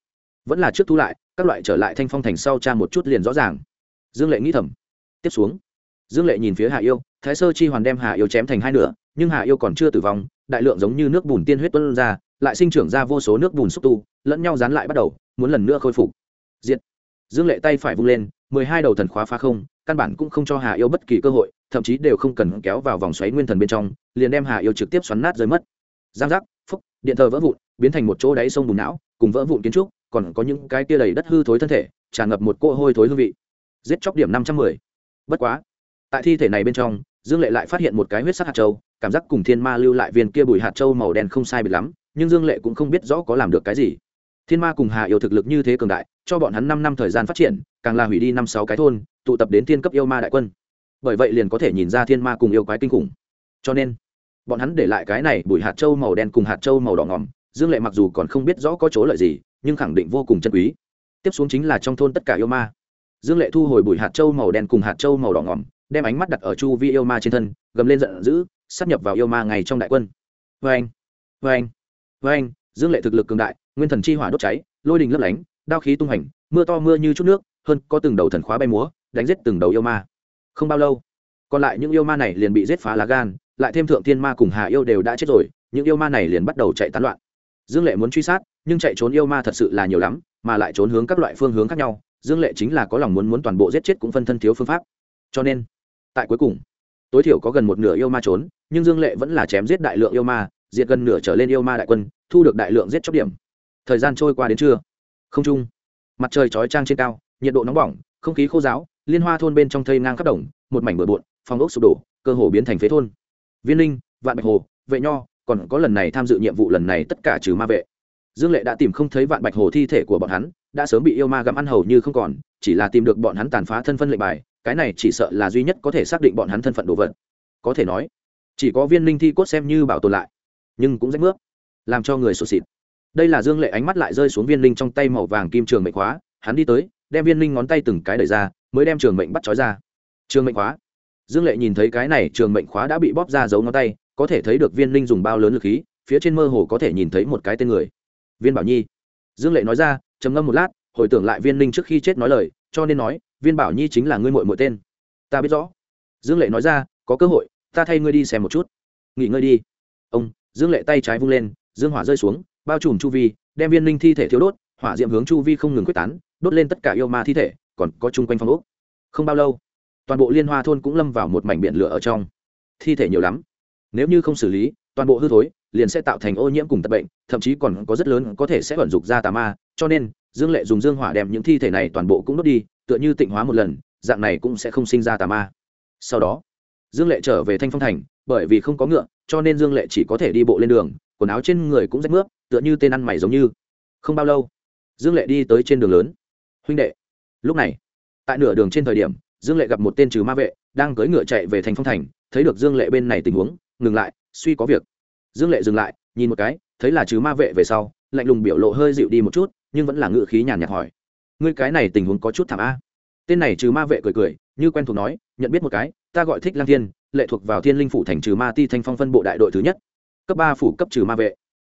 Vẫn là trước thu lại, các loại trở lại thanh phong thành sau cha một chút liền rõ ràng dương lệ nghĩ thầm. Tiếp xuống, dương lệ nhìn phía hạ yêu, thái sơ chi hoàn đem hạ yêu chém thành hai nửa, nhưng hạ yêu còn chưa tử vong, đại lượng giống như nước bùn tiên huyết tuân ra, lại sinh trưởng ra vô số nước bùn xúc tu, lẫn nhau dán lại bắt đầu, muốn lần nữa khôi phục. Diệt. Dương lệ tay phải vung lên, mười hai đầu thần khóa phá không, căn bản cũng không cho hà yêu bất kỳ cơ hội, thậm chí đều không cần kéo vào vòng xoáy nguyên thần bên trong, liền đem hà yêu trực tiếp xoắn nát rơi mất. Giang giác, phúc, điện thờ vỡ vụn, biến thành một chỗ đáy sông bùn não, cùng vỡ vụn kiến trúc, còn có những cái kia đầy đất hư thối thân thể, tràn ngập một cỗ hôi thối hương vị giết chóc điểm năm trăm mười. Bất quá, tại thi thể này bên trong, dương lệ lại phát hiện một cái huyết sắc hạt châu, cảm giác cùng thiên ma lưu lại viên kia bùi hạt châu màu đen không sai biệt lắm, nhưng dương lệ cũng không biết rõ có làm được cái gì. Thiên ma cùng hà yêu thực lực như thế cường đại, cho bọn hắn năm năm thời gian phát triển, càng là hủy đi năm sáu cái thôn, tụ tập đến thiên cấp yêu ma đại quân. Bởi vậy liền có thể nhìn ra thiên ma cùng yêu quái kinh khủng. Cho nên, bọn hắn để lại cái này bùi hạt châu màu đen cùng hạt châu màu đỏ ngòm, dương lệ mặc dù còn không biết rõ có chỗ lợi gì, nhưng khẳng định vô cùng chân quý. Tiếp xuống chính là trong thôn tất cả yêu ma dương lệ thu hồi bùi hạt châu màu đen cùng hạt châu màu đỏ ngỏm, đem ánh mắt đặt ở chu vi yêu ma trên thân gầm lên giận dữ sắp nhập vào yêu ma ngay trong đại quân. Vê anh vê anh vê anh dương lệ thực lực cường đại nguyên thần chi hỏa đốt cháy lôi đình lấp lánh đao khí tung hành mưa to mưa như chút nước hơn có từng đầu thần khóa bay múa đánh giết từng đầu yêu ma. Không bao lâu còn lại những yêu ma này liền bị giết phá lá gan lại thêm thượng thiên ma cùng hà yêu đều đã chết rồi những yêu ma này liền bắt đầu chạy tán loạn. Dương lệ muốn truy sát nhưng chạy trốn yêu ma thật sự là nhiều lắm mà lại trốn hướng các loại phương hướng khác nhau dương lệ chính là có lòng muốn muốn toàn bộ giết chết cũng phân thân thiếu phương pháp. Cho nên, tại cuối cùng, tối thiểu có gần một nửa yêu ma trốn, nhưng dương lệ vẫn là chém giết đại lượng yêu ma, diệt gần nửa trở lên yêu ma đại quân, thu được đại lượng giết chóc điểm. Thời gian trôi qua đến trưa. Không trung, mặt trời chói trang trên cao, nhiệt độ nóng bỏng, không khí khô giáo liên hoa thôn bên trong thây ngang khắp đồng, một mảnh bừa bộn, phòng ốc sụp đổ, cơ hồ biến thành phế thôn. Viên linh, vạn bạch hồ, vệ nho, còn có lần này tham dự nhiệm vụ lần này tất cả trừ ma vệ. Dương lệ đã tìm không thấy vạn bạch hồ thi thể của bọn hắn đã sớm bị yêu ma gặm ăn hầu như không còn, chỉ là tìm được bọn hắn tàn phá thân phân lệnh bài, cái này chỉ sợ là duy nhất có thể xác định bọn hắn thân phận đồ vật. Có thể nói, chỉ có viên linh thi cốt xem như bảo tồn lại, nhưng cũng rách nước, làm cho người sụt xịt. Đây là dương lệ ánh mắt lại rơi xuống viên linh trong tay màu vàng kim trường mệnh khóa, hắn đi tới, đem viên linh ngón tay từng cái đẩy ra, mới đem trường mệnh bắt trói ra. Trường mệnh khóa. Dương lệ nhìn thấy cái này trường mệnh khóa đã bị bóp ra giấu ngón tay, có thể thấy được viên linh dùng bao lớn lực khí, phía trên mơ hồ có thể nhìn thấy một cái tên người. Viên bảo nhi. Dương lệ nói ra trầm ngâm một lát, hồi tưởng lại viên ninh trước khi chết nói lời, cho nên nói, viên bảo nhi chính là ngươi mội mội tên. Ta biết rõ. Dương lệ nói ra, có cơ hội, ta thay ngươi đi xem một chút. Nghỉ ngơi đi. Ông, dương lệ tay trái vung lên, dương hỏa rơi xuống, bao trùm chu vi, đem viên ninh thi thể thiếu đốt, hỏa diệm hướng chu vi không ngừng quyết tán, đốt lên tất cả yêu ma thi thể, còn có chung quanh phong ốc. Không bao lâu, toàn bộ liên hoa thôn cũng lâm vào một mảnh biển lửa ở trong. Thi thể nhiều lắm. Nếu như không xử lý, toàn bộ hư thối, liền sẽ tạo thành ô nhiễm cùng tật bệnh, thậm chí còn có rất lớn có thể sẽ vận dục ra tà ma cho nên, dương lệ dùng dương hỏa đem những thi thể này toàn bộ cũng đốt đi, tựa như tịnh hóa một lần, dạng này cũng sẽ không sinh ra tà ma. Sau đó, dương lệ trở về thanh phong thành, bởi vì không có ngựa, cho nên dương lệ chỉ có thể đi bộ lên đường, quần áo trên người cũng rách nước tựa như tên ăn mày giống như. Không bao lâu, dương lệ đi tới trên đường lớn. Huynh đệ. Lúc này, tại nửa đường trên thời điểm, dương lệ gặp một tên trừ ma vệ đang cưỡi ngựa chạy về thành phong thành, thấy được dương lệ bên này tình huống, ngừng lại, suy có việc. Dương lệ dừng lại, nhìn một cái, thấy là trừ ma vệ về sau, lạnh lùng biểu lộ hơi dịu đi một chút nhưng vẫn là ngự khí nhàn nhạt hỏi. Ngươi cái này tình huống có chút thảm a. Tên này trừ ma vệ cười cười, như quen thuộc nói, nhận biết một cái, ta gọi thích lang thiên, lệ thuộc vào thiên linh phủ thành trừ ma ti thanh phong phân bộ đại đội thứ nhất. Cấp ba phủ cấp trừ ma vệ.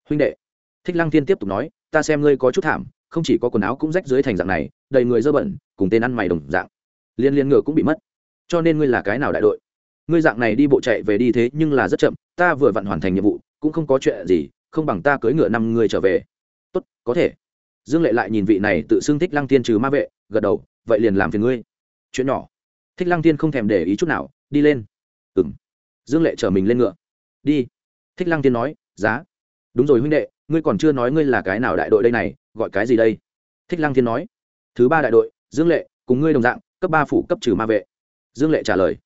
Huynh đệ. Thích lang thiên tiếp tục nói, ta xem ngươi có chút thảm, không chỉ có quần áo cũng rách dưới thành dạng này, đầy người dơ bẩn, cùng tên ăn mày đồng dạng. Liên liên ngựa cũng bị mất. Cho nên ngươi là cái nào đại đội? Ngươi dạng này đi bộ chạy về đi thế nhưng là rất chậm, ta vừa vặn hoàn thành nhiệm vụ, cũng không có chuyện gì, không bằng ta cưỡi ngựa năm người trở về. Tốt, có thể dương lệ lại nhìn vị này tự xưng thích lăng tiên trừ ma vệ, gật đầu, vậy liền làm phiền ngươi. Chuyện nhỏ. Thích lăng thiên không thèm để ý chút nào, đi lên. Ừng dương lệ chở mình lên ngựa. Đi. Thích lăng thiên nói, giá. Đúng rồi huynh đệ, ngươi còn chưa nói ngươi là cái nào đại đội đây này, gọi cái gì đây? Thích lăng thiên nói, thứ ba đại đội, dương lệ, cùng ngươi đồng dạng, cấp ba phủ cấp trừ ma vệ. Dương lệ trả lời,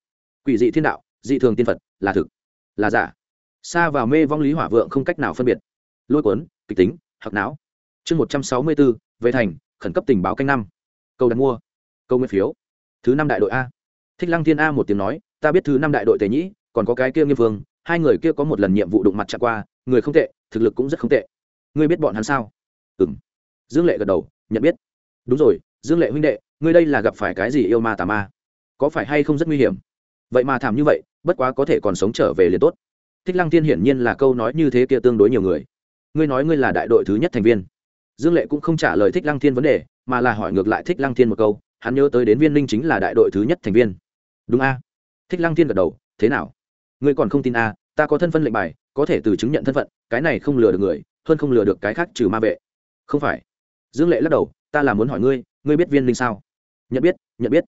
quỷ dị thiên đạo, dị thường tiên phật, là thực, là giả. Xa vào mê vong lý hỏa vượng không cách nào phân biệt. Lôi cuốn, kịch tính hoặc não chương một trăm sáu mươi bốn về thành, khẩn cấp tình báo canh năm. Câu đặt mua. Câu nguyên phiếu. Thứ năm đại đội a. Thích lăng thiên a một tiếng nói, ta biết thứ năm đại đội tề nhĩ, còn có cái kia nghiêm vương, hai người kia có một lần nhiệm vụ đụng mặt chạm qua, người không tệ, thực lực cũng rất không tệ. Ngươi biết bọn hắn sao? Ừ m dương lệ gật đầu, nhận biết. Đúng rồi, dương lệ huynh đệ, ngươi đây là gặp phải cái gì yêu ma tà ma? Có phải hay không rất nguy hiểm? Vậy mà thảm như vậy, bất quá có thể còn sống trở về liền tốt. Thích lăng thiên hiển nhiên là câu nói như thế kia tương đối nhiều người. Ngươi nói ngươi là đại đội thứ nhất thành viên dương lệ cũng không trả lời thích lăng thiên vấn đề, mà là hỏi ngược lại thích lăng thiên một câu, hắn nhớ tới đến viên linh chính là đại đội thứ nhất thành viên. Đúng a. Thích lăng thiên gật đầu, thế nào? Ngươi còn không tin a, ta có thân phân lệnh bài, có thể từ chứng nhận thân phận, cái này không lừa được người, hơn không lừa được cái khác trừ ma vệ. Không phải. Dương lệ lắc đầu, ta là muốn hỏi ngươi ngươi biết viên linh sao? Nhận biết nhận biết.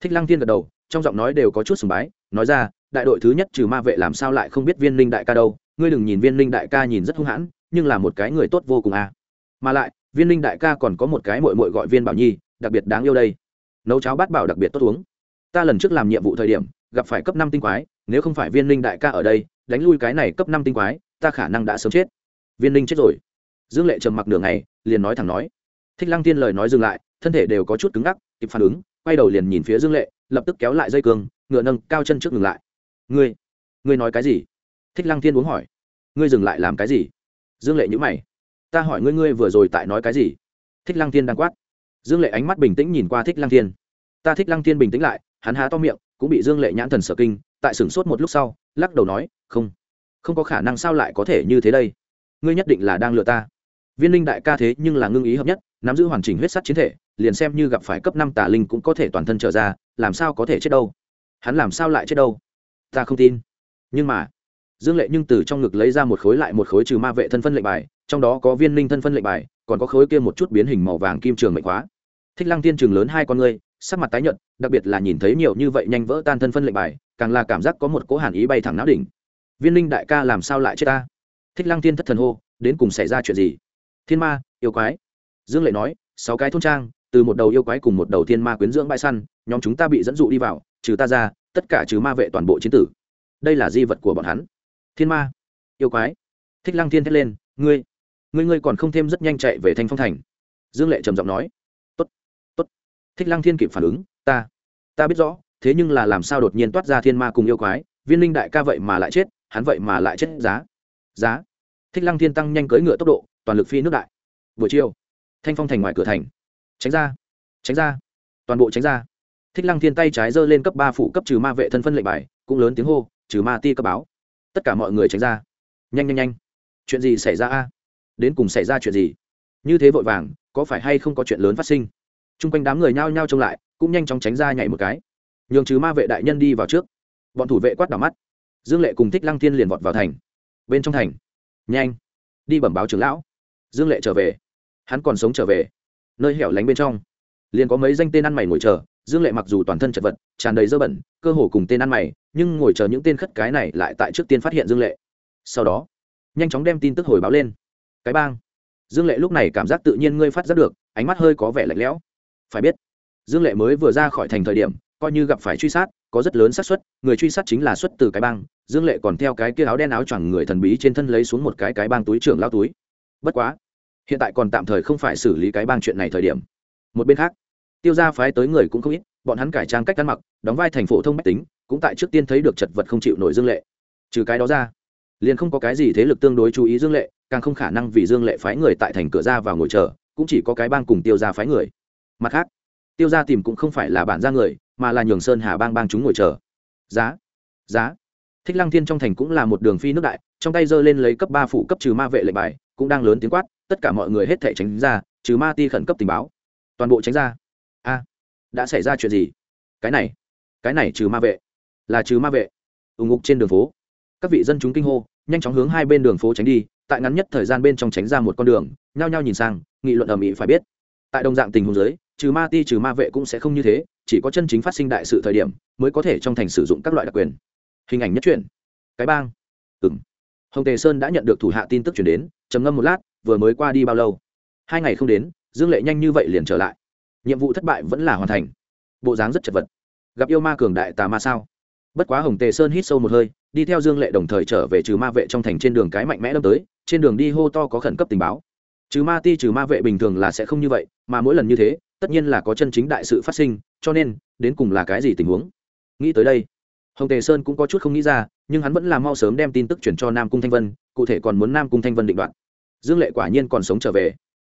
Thích lăng thiên gật đầu, trong giọng nói đều có chút sùng bái, nói ra, đại đội thứ nhất trừ ma vệ làm sao lại không biết viên linh đại ca đâu, ngươi đừng nhìn viên linh đại ca nhìn rất hung hãn, nhưng là một cái người tốt vô cùng à mà lại, viên linh đại ca còn có một cái mội mội gọi viên bảo nhi, đặc biệt đáng yêu đây. Nấu cháo bát bảo đặc biệt tốt uống. Ta lần trước làm nhiệm vụ thời điểm, gặp phải cấp năm tinh quái, nếu không phải viên linh đại ca ở đây, đánh lui cái này cấp năm tinh quái, ta khả năng đã sớm chết. Viên linh chết rồi. Dương lệ trầm mặc nửa ngày, liền nói thẳng nói. Thích lăng tiên lời nói dừng lại, thân thể đều có chút cứng ngắc, kịp phản ứng, quay đầu liền nhìn phía dương lệ, lập tức kéo lại dây cương, ngựa nâng cao chân trước ngừng lại. Ngươi ngươi nói cái gì? Thích lăng tiên uống hỏi. Ngươi dừng lại làm cái gì? Dương lệ nhữ mày ta hỏi ngươi ngươi vừa rồi tại nói cái gì? Thích lăng Thiên đang quát. Dương lệ ánh mắt bình tĩnh nhìn qua thích lăng Thiên. ta thích lăng Thiên bình tĩnh lại, hắn há to miệng, cũng bị dương lệ nhãn thần sở kinh, tại sửng sốt một lúc sau, lắc đầu nói, không không có khả năng sao lại có thể như thế đây? Ngươi nhất định là đang lừa ta. Viên linh đại ca thế nhưng là ngưng ý hợp nhất, nắm giữ hoàn chỉnh huyết sắt chiến thể, liền xem như gặp phải cấp năm tà linh cũng có thể toàn thân trở ra, làm sao có thể chết đâu? Hắn làm sao lại chết đâu? Ta không tin. Nhưng mà dương lệ nhưng từ trong ngực lấy ra một khối lại một khối trừ ma vệ thân phân lệnh bài, trong đó có viên linh thân phân lệnh bài, còn có khối kia một chút biến hình màu vàng kim trường mệnh khóa. Thích lăng tiên trường lớn hai con ngươi, sắc mặt tái nhợt, đặc biệt là nhìn thấy nhiều như vậy nhanh vỡ tan thân phân lệnh bài, càng là cảm giác có một cỗ hàn ý bay thẳng não đỉnh. Viên linh đại ca làm sao lại chết ta? Thích lăng tiên thất thần hô, đến cùng xảy ra chuyện gì? Thiên ma, yêu quái. Dương lệ nói, sáu cái thôn trang, từ một đầu yêu quái cùng một đầu thiên ma quyến dưỡng bãi săn, nhóm chúng ta bị dẫn dụ đi vào, trừ ta ra, tất cả trừ ma vệ toàn bộ chiến tử. Đây là di vật của bọn hắn thiên ma. Yêu quái. Thích lăng thiên thét lên, ngươi ngươi ngươi còn không thêm rất nhanh chạy về thanh phong thành. Dương lệ trầm giọng nói, tốt tốt. Thích lăng thiên kịp phản ứng, ta ta biết rõ, thế nhưng là làm sao đột nhiên toát ra thiên ma cùng yêu quái, viên linh đại ca vậy mà lại chết, hắn vậy mà lại chết giá. Giá? Thích lăng thiên tăng nhanh cưỡi ngựa tốc độ, toàn lực phi nước đại. Buổi chiều, thanh phong thành ngoài cửa thành. Tránh ra tránh ra, toàn bộ tránh ra. Thích lăng thiên tay trái giơ lên cấp ba phụ cấp trừ ma vệ thân phân lệnh bài, cũng lớn tiếng hô, trừ ma ti cấp báo tất cả mọi người tránh ra. Nhanh nhanh nhanh. Chuyện gì xảy ra a? Đến cùng xảy ra chuyện gì? Như thế vội vàng, có phải hay không có chuyện lớn phát sinh? T r u n g quanh đám người nhao nhao trông lại, cũng nhanh chóng tránh ra nhảy một cái. Nhường trừ ma vệ đại nhân đi vào trước. Bọn thủ vệ quát đỏ mắt. Dương lệ cùng thích lăng thiên liền vọt vào thành. Bên trong thành. Nhanh. Đi bẩm báo trưởng lão. Dương lệ trở về. Hắn còn sống trở về. Nơi hẻo lánh bên trong. Liền có mấy danh tên ăn mày ngồi chờ dương lệ mặc dù toàn thân chật vật, tràn đầy dơ bẩn, cơ hồ cùng tên ăn mày, nhưng ngồi chờ những tên khất cái này lại tại trước tiên phát hiện dương lệ. Sau đó, nhanh chóng đem tin tức hồi báo lên. Cái bang. Dương lệ lúc này cảm giác tự nhiên ngươi phát giác được, ánh mắt hơi có vẻ lạnh lẽo. Phải biết, dương lệ mới vừa ra khỏi thành thời điểm, coi như gặp phải truy sát, có rất lớn xác suất, người truy sát chính là xuất từ cái bang, dương lệ còn theo cái kia áo đen áo choàng người thần bí trên thân lấy xuống một cái cái bang túi trưởng lao túi. Bất quá, hiện tại còn tạm thời không phải xử lý cái bang chuyện này thời điểm. Một bên khác tiêu gia phái tới người cũng không ít, bọn hắn cải trang cách ăn mặc, đóng vai thành phổ thông mách tính, cũng tại trước tiên thấy được chật vật không chịu nổi dương lệ. Trừ cái đó ra, liền không có cái gì thế lực tương đối chú ý dương lệ, càng không khả năng vì dương lệ phái người tại thành cửa ra vào ngồi chờ, cũng chỉ có cái bang cùng tiêu gia phái người. Mặt khác, tiêu gia tìm cũng không phải là bản ra người, mà là nhường sơn hà bang bang chúng ngồi chờ. Giá giá. Thích lăng thiên trong thành cũng là một đường phi nước đại, trong tay giơ lên lấy cấp ba phụ cấp trừ ma vệ lệnh bài, cũng đang lớn tiếng quát, tất cả mọi người hết thể tránh ra, trừ ma ti khẩn cấp tình báo. Toàn bộ tránh ra a, đã xảy ra chuyện gì? Cái này cái này trừ ma vệ, là trừ ma vệ. Ủng ngục trên đường phố. Các vị dân chúng kinh hô, nhanh chóng hướng hai bên đường phố tránh đi, tại ngắn nhất thời gian bên trong tránh ra một con đường, nhao nhao nhìn sang, nghị luận ở mỹ phải biết. Tại đồng dạng tình huống giới trừ ma ti, trừ ma vệ cũng sẽ không như thế, chỉ có chân chính phát sinh đại sự thời điểm, mới có thể trong thành sử dụng các loại đặc quyền. Hình ảnh nhất truyện. Cái bang. Ừng hồng tề sơn đã nhận được thủ hạ tin tức chuyển đến, trầm ngâm một lát, vừa mới qua đi bao lâu? Hai ngày không đến, dương lệ nhanh như vậy liền trở lại nhiệm vụ thất bại vẫn là hoàn thành. Bộ dáng rất chật vật. Gặp yêu ma cường đại tà ma sao? Bất quá hồng tề sơn hít sâu một hơi, đi theo dương lệ đồng thời trở về trừ ma vệ trong thành trên đường cái mạnh mẽ đâm tới, trên đường đi hô to có khẩn cấp tình báo. Trừ ma ti, trừ ma vệ bình thường là sẽ không như vậy, mà mỗi lần như thế, tất nhiên là có chân chính đại sự phát sinh, cho nên, đến cùng là cái gì tình huống? Nghĩ tới đây, hồng tề sơn cũng có chút không nghĩ ra, nhưng hắn vẫn là mau sớm đem tin tức chuyển cho nam cung thanh vân, cụ thể còn muốn nam cung thanh vân định đoạt. Dương lệ quả nhiên còn sống trở về.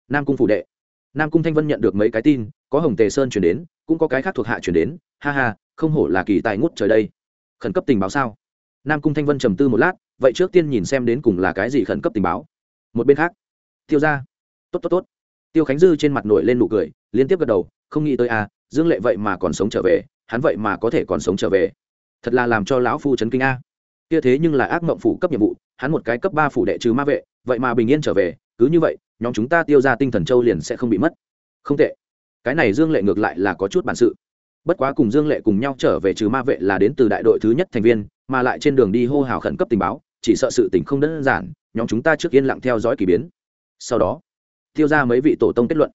Nam cung phủ đệ nam cung thanh vân nhận được mấy cái tin, có hồng tề sơn chuyển đến, cũng có cái khác thuộc hạ chuyển đến. Ha ha, không hổ là kỳ tài ngút trời đây. Khẩn cấp tình báo sao? Nam cung thanh vân trầm tư một lát, vậy trước tiên nhìn xem đến cùng là cái gì khẩn cấp tình báo. Một bên khác. Tiêu ra tốt tốt tốt. Tiêu khánh dư trên mặt nổi lên nụ cười, liên tiếp gật đầu, không nghĩ tới à dương lệ vậy mà còn sống trở về, hắn vậy mà có thể còn sống trở về. Thật là làm cho lão phu chấn kinh a. Kia thế nhưng là ác mộng phủ cấp nhiệm vụ, hắn một cái cấp ba phủ đệ trừ ma vệ, vậy mà bình yên trở về, cứ như vậy nhóm chúng ta tiêu ra tinh thần châu liền sẽ không bị mất. Không tệ. Cái này dương lệ ngược lại là có chút bản sự. Bất quá cùng dương lệ cùng nhau trở về trừ ma vệ là đến từ đại đội thứ nhất thành viên, mà lại trên đường đi hô hào khẩn cấp tình báo, chỉ sợ sự tình không đơn giản, nhóm chúng ta trước yên lặng theo dõi k ỳ biến. Sau đó, tiêu ra mấy vị tổ tông kết luận.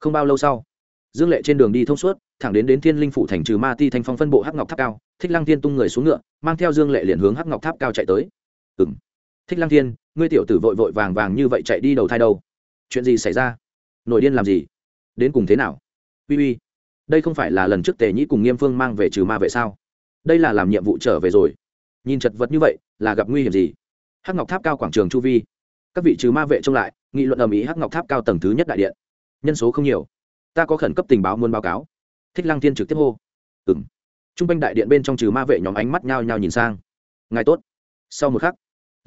Không bao lâu sau, dương lệ trên đường đi thông suốt, thẳng đến đến thiên linh phủ thành trừ ma ti thanh phong phân bộ hắc ngọc tháp cao, thích lăng thiên tung người xuống ngựa, mang theo dương lệ liền hướng hắc ngọc tháp cao chạy tới. Ừ m thích lăng thiên, ngươi tiểu tử vội vội vàng vàng như vậy chạy đi đầu thai đâu? Chuyện gì xảy ra? Nổi điên làm gì? Đến cùng thế nào? Uy uy, đây không phải là lần trước tề nhĩ cùng nghiêm phương mang về trừ ma vệ sao? Đây là làm nhiệm vụ trở về rồi. Nhìn chật vật như vậy, là gặp nguy hiểm gì? Hắc ngọc tháp cao quảng trường chu vi. Các vị trừ ma vệ trông lại, nghị luận ầm ĩ hắc ngọc tháp cao tầng thứ nhất đại điện. Nhân số không nhiều. Ta có khẩn cấp tình báo muốn báo cáo. Thích lăng thiên trực tiếp hô. Ừ m t r u n g quanh đại điện bên trong trừ ma vệ nhóm ánh mắt nhao nhao nhìn sang. Ngài tốt. Sau một khắc,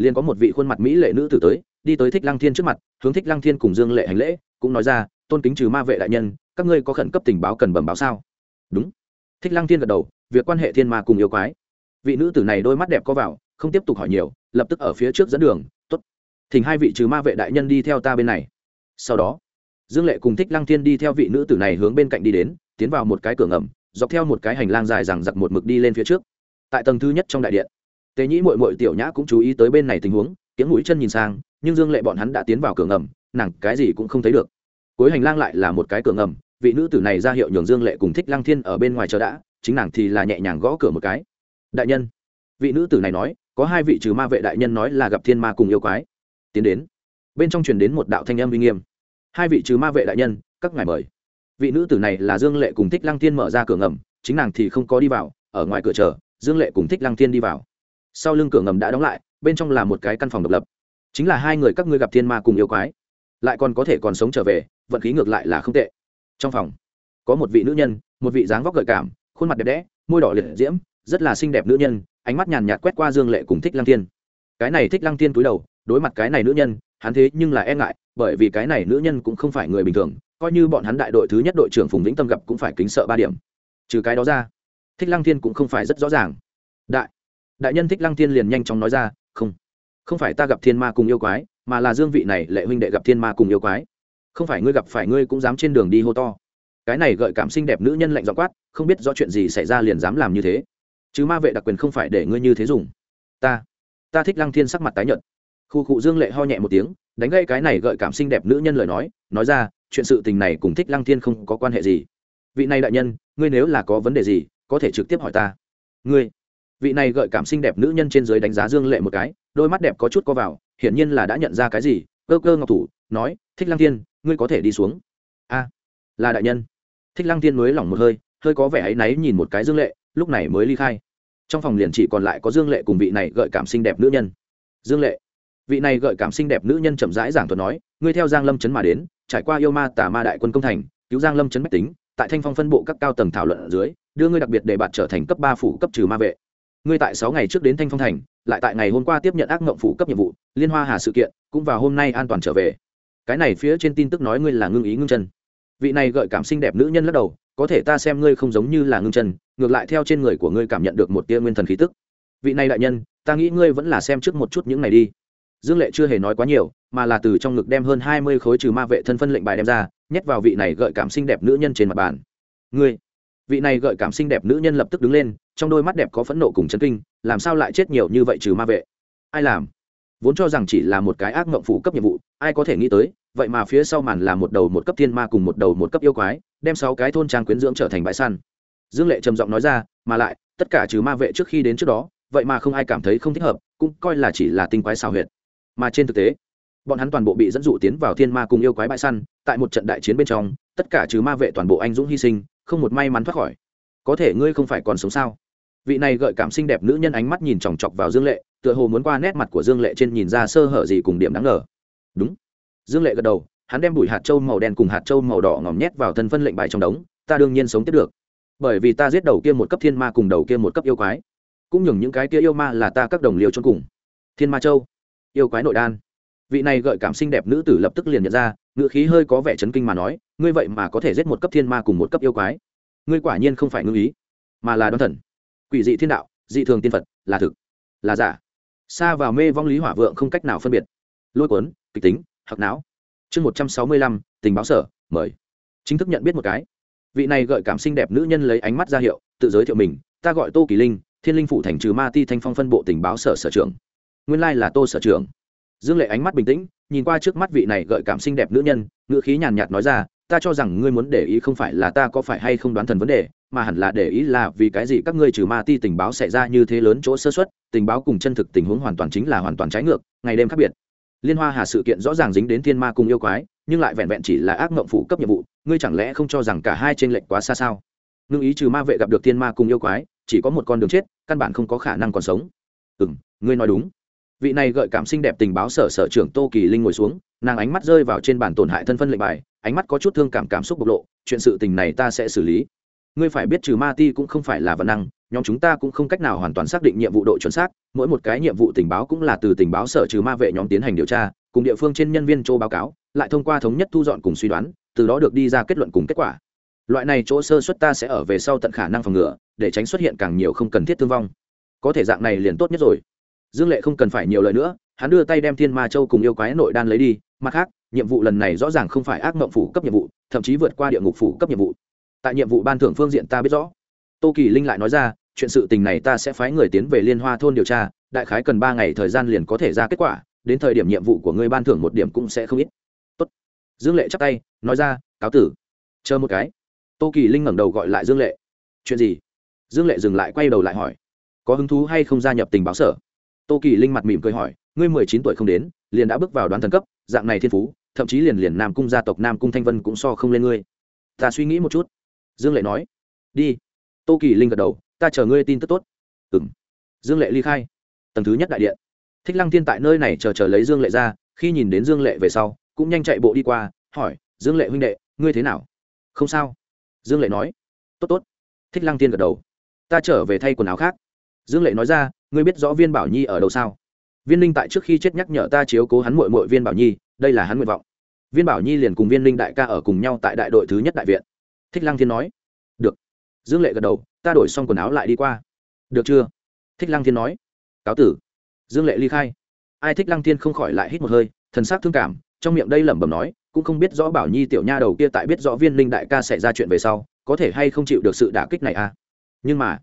liền có một vị khuôn mặt mỹ lệ nữ tử tới đi tới thích lăng thiên trước mặt, hướng thích lăng thiên cùng dương lệ hành lễ, cũng nói ra, tôn kính trừ ma vệ đại nhân, các ngươi có khẩn cấp tình báo cần bẩm báo sao? Đúng. Thích lăng thiên gật đầu, việc quan hệ thiên ma cùng yêu quái. Vị nữ tử này đôi mắt đẹp có vào, không tiếp tục hỏi nhiều, lập tức ở phía trước dẫn đường t ố t thỉnh hai vị trừ ma vệ đại nhân đi theo ta bên này. Sau đó, dương lệ cùng thích lăng thiên đi theo vị nữ tử này hướng bên cạnh đi đến, tiến vào một cái cửa ngầm, dọc theo một cái hành lang dài rằng giặc một mực đi lên phía trước. Tại tầng thứ nhất trong đại điện, tề nhĩ mội mội tiểu nhã cũng chú ý tới bên này tình huống tiếng mũi chân nhìn sang, nhưng dương lệ bọn hắn đã tiến vào cửa ngầm, nàng cái gì cũng không thấy được. Cuối hành lang lại là một cái cửa ngầm, vị nữ tử này ra hiệu nhường dương lệ cùng thích lăng thiên ở bên ngoài chờ đã, chính nàng thì là nhẹ nhàng gõ cửa một cái. Đại nhân. Vị nữ tử này nói, có hai vị trừ ma vệ đại nhân nói là gặp thiên ma cùng yêu quái. Tiến đến. Bên trong truyền đến một đạo thanh âm uy nghiêm. Hai vị trừ ma vệ đại nhân, các ngài mời. Vị nữ tử này là dương lệ cùng thích lăng thiên mở ra cửa ngầm, chính nàng thì không có đi vào, ở ngoài cửa chờ, dương lệ cùng thích lăng thiên đi vào. Sau lưng cửa ngầm đã đóng lại bên trong là một cái căn phòng độc lập. Chính là hai người các ngươi gặp thiên ma cùng yêu quái, lại còn có thể còn sống trở về, vận khí ngược lại là không tệ. Trong phòng, có một vị nữ nhân, một vị dáng vóc gợi cảm, khuôn mặt đẹp đẽ, môi đỏ liệt diễm, rất là xinh đẹp nữ nhân, ánh mắt nhàn nhạt quét qua dương lệ cùng thích lăng thiên. Cái này thích lăng thiên túi đầu, đối mặt cái này nữ nhân, hắn thế nhưng là e ngại, bởi vì cái này nữ nhân cũng không phải người bình thường, coi như bọn hắn đại đội thứ nhất đội trưởng phùng vĩnh tâm gặp cũng phải kính sợ ba điểm. Trừ cái đó ra, thích lăng thiên cũng không phải rất rõ ràng. Đại đại nhân thích lăng thiên liền nhanh chóng nói ra, không không phải ta gặp thiên ma cùng yêu quái, mà là dương vị này lệ huynh đệ gặp thiên ma cùng yêu quái. Không phải ngươi gặp phải ngươi cũng dám trên đường đi hô to. Cái này gợi cảm xinh đẹp nữ nhân lạnh dọ quát, không biết rõ chuyện gì xảy ra liền dám làm như thế. Chứ ma vệ đặc quyền không phải để ngươi như thế dùng. Ta ta thích lăng thiên sắc mặt tái nhợt. Khu cụ dương lệ ho nhẹ một tiếng, đánh gây cái này gợi cảm xinh đẹp nữ nhân lời nói nói ra, chuyện sự tình này cùng thích lăng thiên không có quan hệ gì. Vị này đại nhân, ngươi nếu là có vấn đề gì, có thể trực tiếp hỏi ta. Ngươi vị này gợi cảm xinh đẹp nữ nhân trên dưới đánh giá dương lệ một cái, đôi mắt đẹp có chút co vào, hiển nhiên là đã nhận ra cái gì, cơ cơ ngọc thủ, nói, thích lăng thiên, ngươi có thể đi xuống. A, là đại nhân. Thích lăng thiên mới lỏng một hơi hơi có vẻ áy náy nhìn một cái dương lệ, lúc này mới ly khai. Trong phòng liền chỉ còn lại có dương lệ cùng vị này gợi cảm xinh đẹp nữ nhân. Dương lệ. Vị này gợi cảm xinh đẹp nữ nhân chậm rãi giảng thuật nói, ngươi theo giang lâm trấn mà đến, trải qua yêu ma tà ma đại quân công thành, cứu giang lâm trấn bách tính, tại thanh phong phân bộ các cao tầng thảo luận ở dưới, đưa ngươi đặc biệt để bạn trở thành cấp ba phủ cấp trừ ma vệ ngươi tại sáu ngày trước đến thanh phong thành, lại tại ngày hôm qua tiếp nhận ác mộng phủ cấp nhiệm vụ, liên hoa hà sự kiện, cũng vào hôm nay an toàn trở về. Cái này phía trên tin tức nói ngươi là ngưng ý ngưng chân. Vị này gợi cảm xinh đẹp nữ nhân lắc đầu, có thể ta xem ngươi không giống như là ngưng chân, ngược lại theo trên người của ngươi cảm nhận được một tia nguyên thần khí tức. Vị này đại nhân, ta nghĩ ngươi vẫn là xem trước một chút những này đi. Dương lệ chưa hề nói quá nhiều, mà là từ trong ngực đem hơn hai mươi khối trừ ma vệ thân phân lệnh bài đem ra, nhét vào vị này gợi cảm xinh đẹp nữ nhân trên mặt bàn. Ngươi, vị này gợi cảm xinh đẹp nữ nhân lập tức đứng lên trong đôi mắt đẹp có phẫn nộ cùng chấn kinh, làm sao lại chết nhiều như vậy trừ ma vệ? Ai làm? Vốn cho rằng chỉ là một cái ác mộng phủ cấp nhiệm vụ, ai có thể nghĩ tới, vậy mà phía sau màn là một đầu một cấp thiên ma cùng một đầu một cấp yêu quái, đem sáu cái thôn trang quyến dưỡng trở thành bãi săn. Dương lệ trầm giọng nói ra, mà lại, tất cả trừ ma vệ trước khi đến trước đó, vậy mà không ai cảm thấy không thích hợp, cũng coi là chỉ là tinh quái xào huyệt. Mà trên thực tế, bọn hắn toàn bộ bị dẫn dụ tiến vào thiên ma cùng yêu quái bãi săn, tại một trận đại chiến bên trong, tất cả trừ ma vệ toàn bộ anh dũng hy sinh, không một may mắn thoát khỏi. Có thể ngươi không phải còn sống sao? Vị này gợi cảm xinh đẹp nữ nhân ánh mắt nhìn chòng chọc vào dương lệ, tựa hồ muốn qua nét mặt của dương lệ trên nhìn ra sơ hở gì cùng điểm đáng ngờ. Đúng. Dương lệ gật đầu, hắn đem bụi hạt trâu màu đen cùng hạt trâu màu đỏ ngòm nhét vào thân phân lệnh bài trong đống, ta đương nhiên sống tiếp được, bởi vì ta giết đầu kia một cấp thiên ma cùng đầu kia một cấp yêu quái, cũng nhường những cái kia yêu ma là ta các đồng liều cho cùng. Thiên ma châu, yêu quái nội đan. Vị này gợi cảm xinh đẹp nữ tử lập tức liền nhận ra, ngữ khí hơi có vẻ chấn kinh mà nói, ngươi vậy mà có thể giết một cấp thiên ma cùng một cấp yêu quái, ngươi quả nhiên không phải ngư ý, mà là đoan thần quỷ dị thiên đạo, dị thường tiên phật, là thực, là giả. Xa vào mê vong lý hỏa vượng không cách nào phân biệt. Lôi cuốn, kịch tính hoặc não. Chương một trăm sáu mươi lăm, tình báo sở, mời. Chính thức nhận biết một cái. Vị này gợi cảm xinh đẹp nữ nhân lấy ánh mắt ra hiệu, tự giới thiệu mình, ta gọi tô kỳ linh, thiên linh phủ thành trừ ma ti thanh phong phân bộ tình báo sở sở trưởng. Nguyên lai là tô sở trưởng. Dương lệ ánh mắt bình tĩnh, nhìn qua trước mắt vị này gợi cảm xinh đẹp nữ nhân, ngữ khí nhàn nhạt nói ra, ta cho rằng ngươi muốn để ý không phải là ta có phải hay không đoán thần vấn đề mà hẳn là để ý là vì cái gì các ngươi trừ ma ti tình báo xảy ra như thế lớn chỗ sơ xuất tình báo cùng chân thực tình huống hoàn toàn chính là hoàn toàn trái ngược, ngày đêm khác biệt. Liên hoa hà sự kiện rõ ràng dính đến thiên ma cùng yêu quái, nhưng lại vẹn vẹn chỉ là ác mộng phủ cấp nhiệm vụ, ngươi chẳng lẽ không cho rằng cả hai trên lệnh quá xa sao? Ngưng ý trừ ma vệ gặp được thiên ma cùng yêu quái, chỉ có một con đường chết, căn bản không có khả năng còn sống. Ừ ngươi nói đúng. Vị này gợi cảm xinh đẹp tình báo sở sở trưởng tô kỳ linh ngồi xuống, nàng ánh mắt rơi vào trên bàn tổn hại thân phân lệnh bài, ánh mắt có chút thương cảm cảm xúc bộc lộ, chuyện sự tình này ta sẽ xử lý ngươi phải biết trừ ma ti cũng không phải là văn năng, nhóm chúng ta cũng không cách nào hoàn toàn xác định nhiệm vụ độ chuẩn xác, mỗi một cái nhiệm vụ tình báo cũng là từ tình báo sở trừ ma vệ nhóm tiến hành điều tra, cùng địa phương trên nhân viên châu báo cáo, lại thông qua thống nhất thu dọn cùng suy đoán, từ đó được đi ra kết luận cùng kết quả. Loại này chỗ sơ xuất ta sẽ ở về sau tận khả năng phòng ngừa, để tránh xuất hiện càng nhiều không cần thiết thương vong. Có thể dạng này liền tốt nhất rồi. Dương lệ không cần phải nhiều lời nữa, hắn đưa tay đem thiên ma châu cùng yêu quái nội đan lấy đi, mặt khác, nhiệm vụ lần này rõ ràng không phải ác mộng phủ cấp nhiệm vụ, thậm chí vượt qua địa ngục phủ cấp nhiệm vụ tại nhiệm vụ ban thưởng phương diện ta biết rõ. Tô kỳ linh lại nói ra, chuyện sự tình này ta sẽ phái người tiến về liên hoa thôn điều tra, đại khái cần ba ngày thời gian liền có thể ra kết quả, đến thời điểm nhiệm vụ của ngươi ban thưởng một điểm cũng sẽ không ít. Tốt. dương lệ chắp tay, nói ra, cáo tử. Chờ một cái. Tô kỳ linh ngẩng đầu gọi lại dương lệ. Chuyện gì? Dương lệ dừng lại quay đầu lại hỏi. Có hứng thú hay không gia nhập tình báo sở? Tô kỳ linh mặt mỉm cười hỏi. Ngươi mười chín tuổi không đến, liền đã bước vào đoán thần cấp, dạng này thiên phú, thậm chí liền liền nam cung gia tộc nam cung thanh vân cũng so không lên ngươi. Ta suy nghĩ một chút dương lệ nói, đi. Tô kỳ linh gật đầu, ta chờ ngươi tin tức tốt. Ừ m dương lệ ly khai. Tầng thứ nhất đại điện. Thích lăng thiên tại nơi này chờ chờ lấy dương lệ ra, khi nhìn đến dương lệ về sau, cũng nhanh chạy bộ đi qua, hỏi, dương lệ huynh đệ, ngươi thế nào? Không sao. Dương lệ nói, tốt tốt. Thích lăng Thiên gật đầu, ta trở về thay quần áo khác. Dương lệ nói ra, ngươi biết rõ viên bảo nhi ở đâu sao? Viên linh tại trước khi chết nhắc nhở ta chiếu cố hắn mội mội viên bảo nhi, đây là hắn nguyện vọng. Viên bảo nhi liền cùng viên linh đại ca ở cùng nhau tại đại đội thứ nhất đại viện thích lăng thiên nói. Được. Dương lệ gật đầu, ta đổi xong quần áo lại đi qua. Được chưa? Thích lăng thiên nói. Cáo tử. Dương lệ ly khai. Ai thích lăng thiên không khỏi lại hít một hơi, thần s ắ c thương cảm, trong miệng đây lẩm bẩm nói, cũng không biết rõ bảo nhi tiểu nha đầu kia tại biết rõ viên linh đại ca xảy ra chuyện về sau, có thể hay không chịu được sự đả kích này à? Nhưng mà,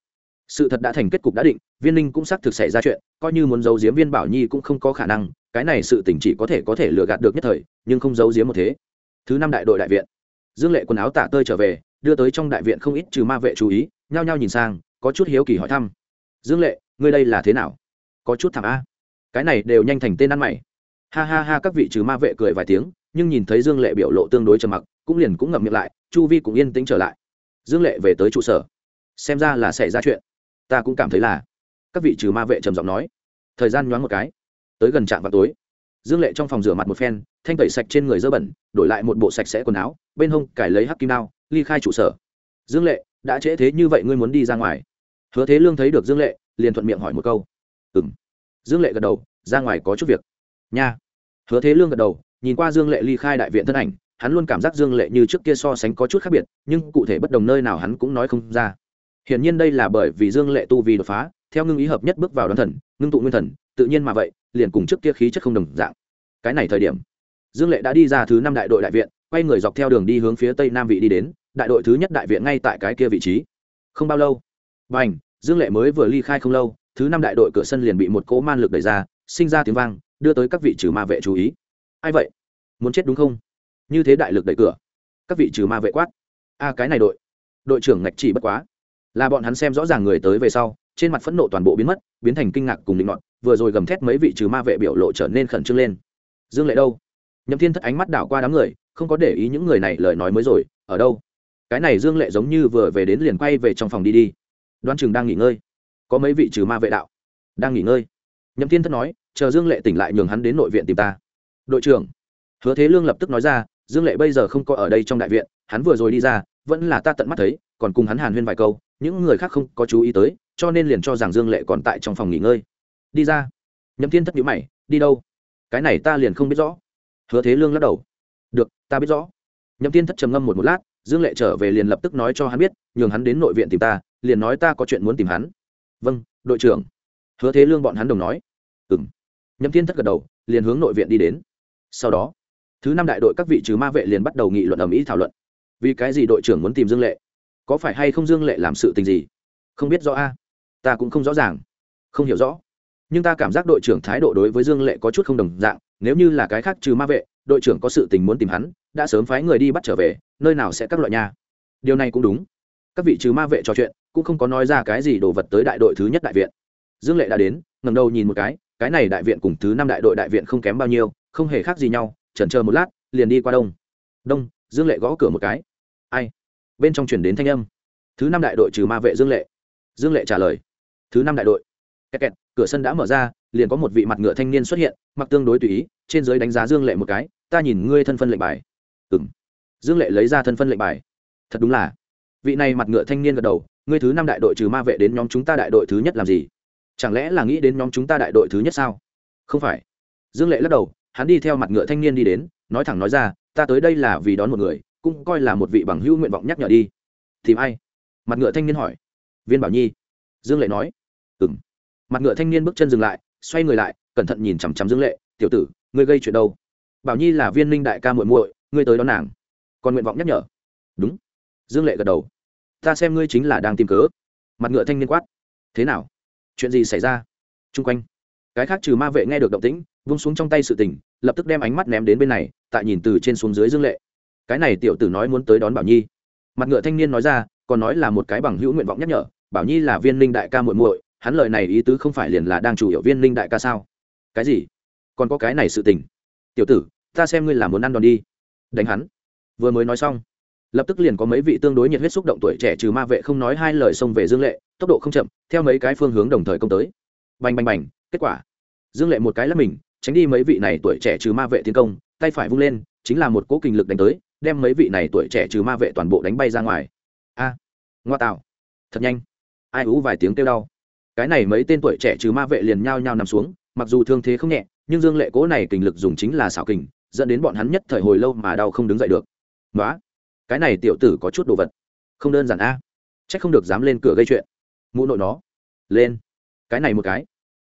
sự thật đã thành kết cục đã định, viên linh cũng xác thực xảy ra chuyện, coi như muốn giấu giếm viên bảo nhi cũng không có khả năng, cái này sự tình chỉ có thể có thể lừa gạt được nhất thời, nhưng không giấu giếm một thế. Thứ năm đại đội đại viện dương lệ quần áo tả tơi trở về, đưa tới trong đại viện không ít trừ ma vệ chú ý, nhao nhao nhìn sang, có chút hiếu kỳ hỏi thăm. Dương lệ, ngươi đây là thế nào? Có chút thảm a. Cái này đều nhanh thành tên ăn mày. Ha ha ha, các vị trừ ma vệ cười vài tiếng, nhưng nhìn thấy dương lệ biểu lộ tương đối trầm mặc, cũng liền cũng ngậm miệng lại, chu vi cũng yên tĩnh trở lại. Dương lệ về tới trụ sở. Xem ra là xảy ra chuyện. Ta cũng cảm thấy là. Các vị trừ ma vệ trầm giọng nói. Thời gian nhoáng một cái. Tới gần trạm vào tối dương lệ trong phòng rửa mặt một phen, thanh tẩy sạch trên người dơ bẩn, đổi lại một bộ sạch sẽ quần áo, bên hông cải lấy hắc kim đao, ly khai trụ sở. Dương lệ, đã trễ thế như vậy ngươi muốn đi ra ngoài? Hứa thế lương thấy được dương lệ, liền thuận miệng hỏi một câu. Ừ m dương lệ gật đầu, ra ngoài có chút việc. Nha. Hứa thế lương gật đầu, nhìn qua dương lệ ly khai đại viện thân ảnh, hắn luôn cảm giác dương lệ như trước kia so sánh có chút khác biệt, nhưng cụ thể bất đồng nơi nào hắn cũng nói không ra. Hiển nhiên đây là bởi vì dương lệ tu vì đột phá, theo ngưng ý hợp nhất bước vào đoàn thần, ngưng tụ nguyên thần tự nhiên mà vậy, liền cùng trước kia khí chất không đồng dạng. Cái này thời điểm, dương lệ đã đi ra thứ năm đại đội đại viện, quay người dọc theo đường đi hướng phía tây nam vị đi đến, đại đội thứ nhất đại viện ngay tại cái kia vị trí. Không bao lâu b à n h dương lệ mới vừa ly khai không lâu, thứ năm đại đội cửa sân liền bị một cỗ man lực đẩy ra, sinh ra tiếng vang, đưa tới các vị trừ ma vệ chú ý. Ai vậy? Muốn chết đúng không? Như thế đại lực đẩy cửa. Các vị trừ ma vệ quát. A, cái này đội. Đội trưởng ngạch chỉ bất quá. Là bọn hắn xem rõ ràng người tới về sau, trên mặt phẫn nộ toàn bộ biến mất, biến thành kinh ngạc cùng định ngọn vừa rồi gầm thét mấy vị trừ ma vệ biểu lộ trở nên khẩn trương lên. Dương lệ đâu? Nhậm thiên thất ánh mắt đảo qua đám người, không có để ý những người này lời nói mới rồi, ở đâu? Cái này dương lệ giống như vừa về đến liền quay về trong phòng đi đi. Đoan chừng đang nghỉ ngơi. Có mấy vị trừ ma vệ đạo? Đang nghỉ ngơi. Nhậm thiên thất nói, chờ dương lệ tỉnh lại nhường hắn đến nội viện tìm ta. Đội trưởng. Hứa thế lương lập tức nói ra, dương lệ bây giờ không có ở đây trong đại viện, hắn vừa rồi đi ra, vẫn là ta tận mắt thấy, còn cùng hắn hàn huyên vài câu, những người khác không có chú ý tới, cho nên liền cho rằng dương lệ còn tại trong phòng nghỉ ngơi đi ra. Nhậm thiên thất nhữ mày, đi đâu? Cái này ta liền không biết rõ. Hứa thế lương lắc đầu. Được, ta biết rõ. Nhậm thiên thất trầm ngâm một một lát, dương lệ trở về liền lập tức nói cho hắn biết, nhường hắn đến nội viện tìm ta, liền nói ta có chuyện muốn tìm hắn. Vâng đội trưởng. Hứa thế lương bọn hắn đồng nói. Ừ m nhậm thiên thất gật đầu, liền hướng nội viện đi đến. Sau đó, thứ năm đại đội các vị trừ ma vệ liền bắt đầu nghị luận ở mỹ thảo luận. Vì cái gì đội trưởng muốn tìm dương lệ? Có phải hay không dương lệ làm sự tình gì? Không biết rõ a. Ta cũng không rõ ràng. Không hiểu rõ nhưng ta cảm giác đội trưởng thái độ đối với dương lệ có chút không đồng dạng, nếu như là cái khác trừ ma vệ, đội trưởng có sự tình muốn tìm hắn, đã sớm phái người đi bắt trở về, nơi nào sẽ các loại nha. Điều này cũng đúng. Các vị trừ ma vệ trò chuyện, cũng không có nói ra cái gì đồ vật tới đại đội thứ nhất đại viện. Dương lệ đã đến ngầm đầu nhìn một cái cái này đại viện cùng thứ năm đại đội đại viện không kém bao nhiêu, không hề khác gì nhau, chần chờ một lát, liền đi qua đông. Đông, dương lệ gõ cửa một cái. Ai? Bên trong chuyển đến thanh âm. Thứ năm đại đội trừ ma vệ dương lệ. Dương lệ trả lời. Thứ năm đại đội kẹt kẹt, cửa sân đã mở ra, liền có một vị mặt ngựa thanh niên xuất hiện, mặc tương đối tùy ý, trên giới đánh giá dương lệ một cái, ta nhìn ngươi thân phân lệnh bài. Ừ m dương lệ lấy ra thân phân lệnh bài. Thật đúng là. Vị này mặt ngựa thanh niên gật đầu, ngươi thứ năm đại đội trừ ma vệ đến nhóm chúng ta đại đội thứ nhất làm gì? Chẳng lẽ là nghĩ đến nhóm chúng ta đại đội thứ nhất sao? Không phải. Dương lệ lắc đầu, hắn đi theo mặt ngựa thanh niên đi đến, nói thẳng nói ra, ta tới đây là vì đón một người, cũng coi là một vị bằng hữu nguyện vọng nhắc nhở đi. Tìm ai? Mặt ngựa thanh niên hỏi. Viên bảo nhi. Dương lệ nói. Ừng mặt ngựa thanh niên bước chân dừng lại, xoay người lại, cẩn thận nhìn chằm chằm dương lệ, tiểu tử, ngươi gây chuyện đâu? Bảo nhi là viên ninh đại ca muội muội, ngươi tới đón nàng. Còn nguyện vọng nhắc nhở. Đúng. Dương lệ gật đầu. Ta xem ngươi chính là đang tìm cớ. Mặt ngựa thanh niên quát. Thế nào? Chuyện gì xảy ra? Chung quanh, cái khác trừ ma vệ nghe được động tĩnh, vung xuống trong tay sự tình, lập tức đem ánh mắt ném đến bên này, tại nhìn từ trên xuống dưới dương lệ. Cái này tiểu tử nói muốn tới đón bảo nhi. Mặt ngựa thanh niên nói ra, còn nói là một cái bằng hữu nguyện vọng nhắc nhở, bảo nhi là viên ninh đại ca muội muội hắn lời này ý tứ không phải liền là đang chủ hiệu viên linh đại ca sao? Cái gì? Còn có cái này sự tình. Tiểu tử, ta xem ngươi là muốn ăn đòn đi. Đánh hắn. Vừa mới nói xong, lập tức liền có mấy vị tương đối nhiệt huyết xúc động tuổi trẻ trừ ma vệ không nói hai lời xông về dương lệ, tốc độ không chậm, theo mấy cái phương hướng đồng thời công tới. Bành bành bành, kết quả. Dương lệ một cái là mình, tránh đi mấy vị này tuổi trẻ trừ ma vệ tiến công, tay phải vung lên, chính là một cố kinh lực đánh tới, đem mấy vị này tuổi trẻ trừ ma vệ toàn bộ đánh bay ra ngoài. A, ngoa tạo. Thật nhanh. Ai ú vài tiếng kêu đau cái này mấy tên tuổi trẻ trừ ma vệ liền nhao nhao nằm xuống, mặc dù thương thế không nhẹ, nhưng dương lệ cố này kình lực dùng chính là xảo kình, dẫn đến bọn hắn nhất thời hồi lâu mà đau không đứng dậy được. Nói cái này tiểu tử có chút đồ vật. Không đơn giản a. À. c h ắ c không được dám lên cửa gây chuyện. Mụ nội nó, lên. Cái này một cái.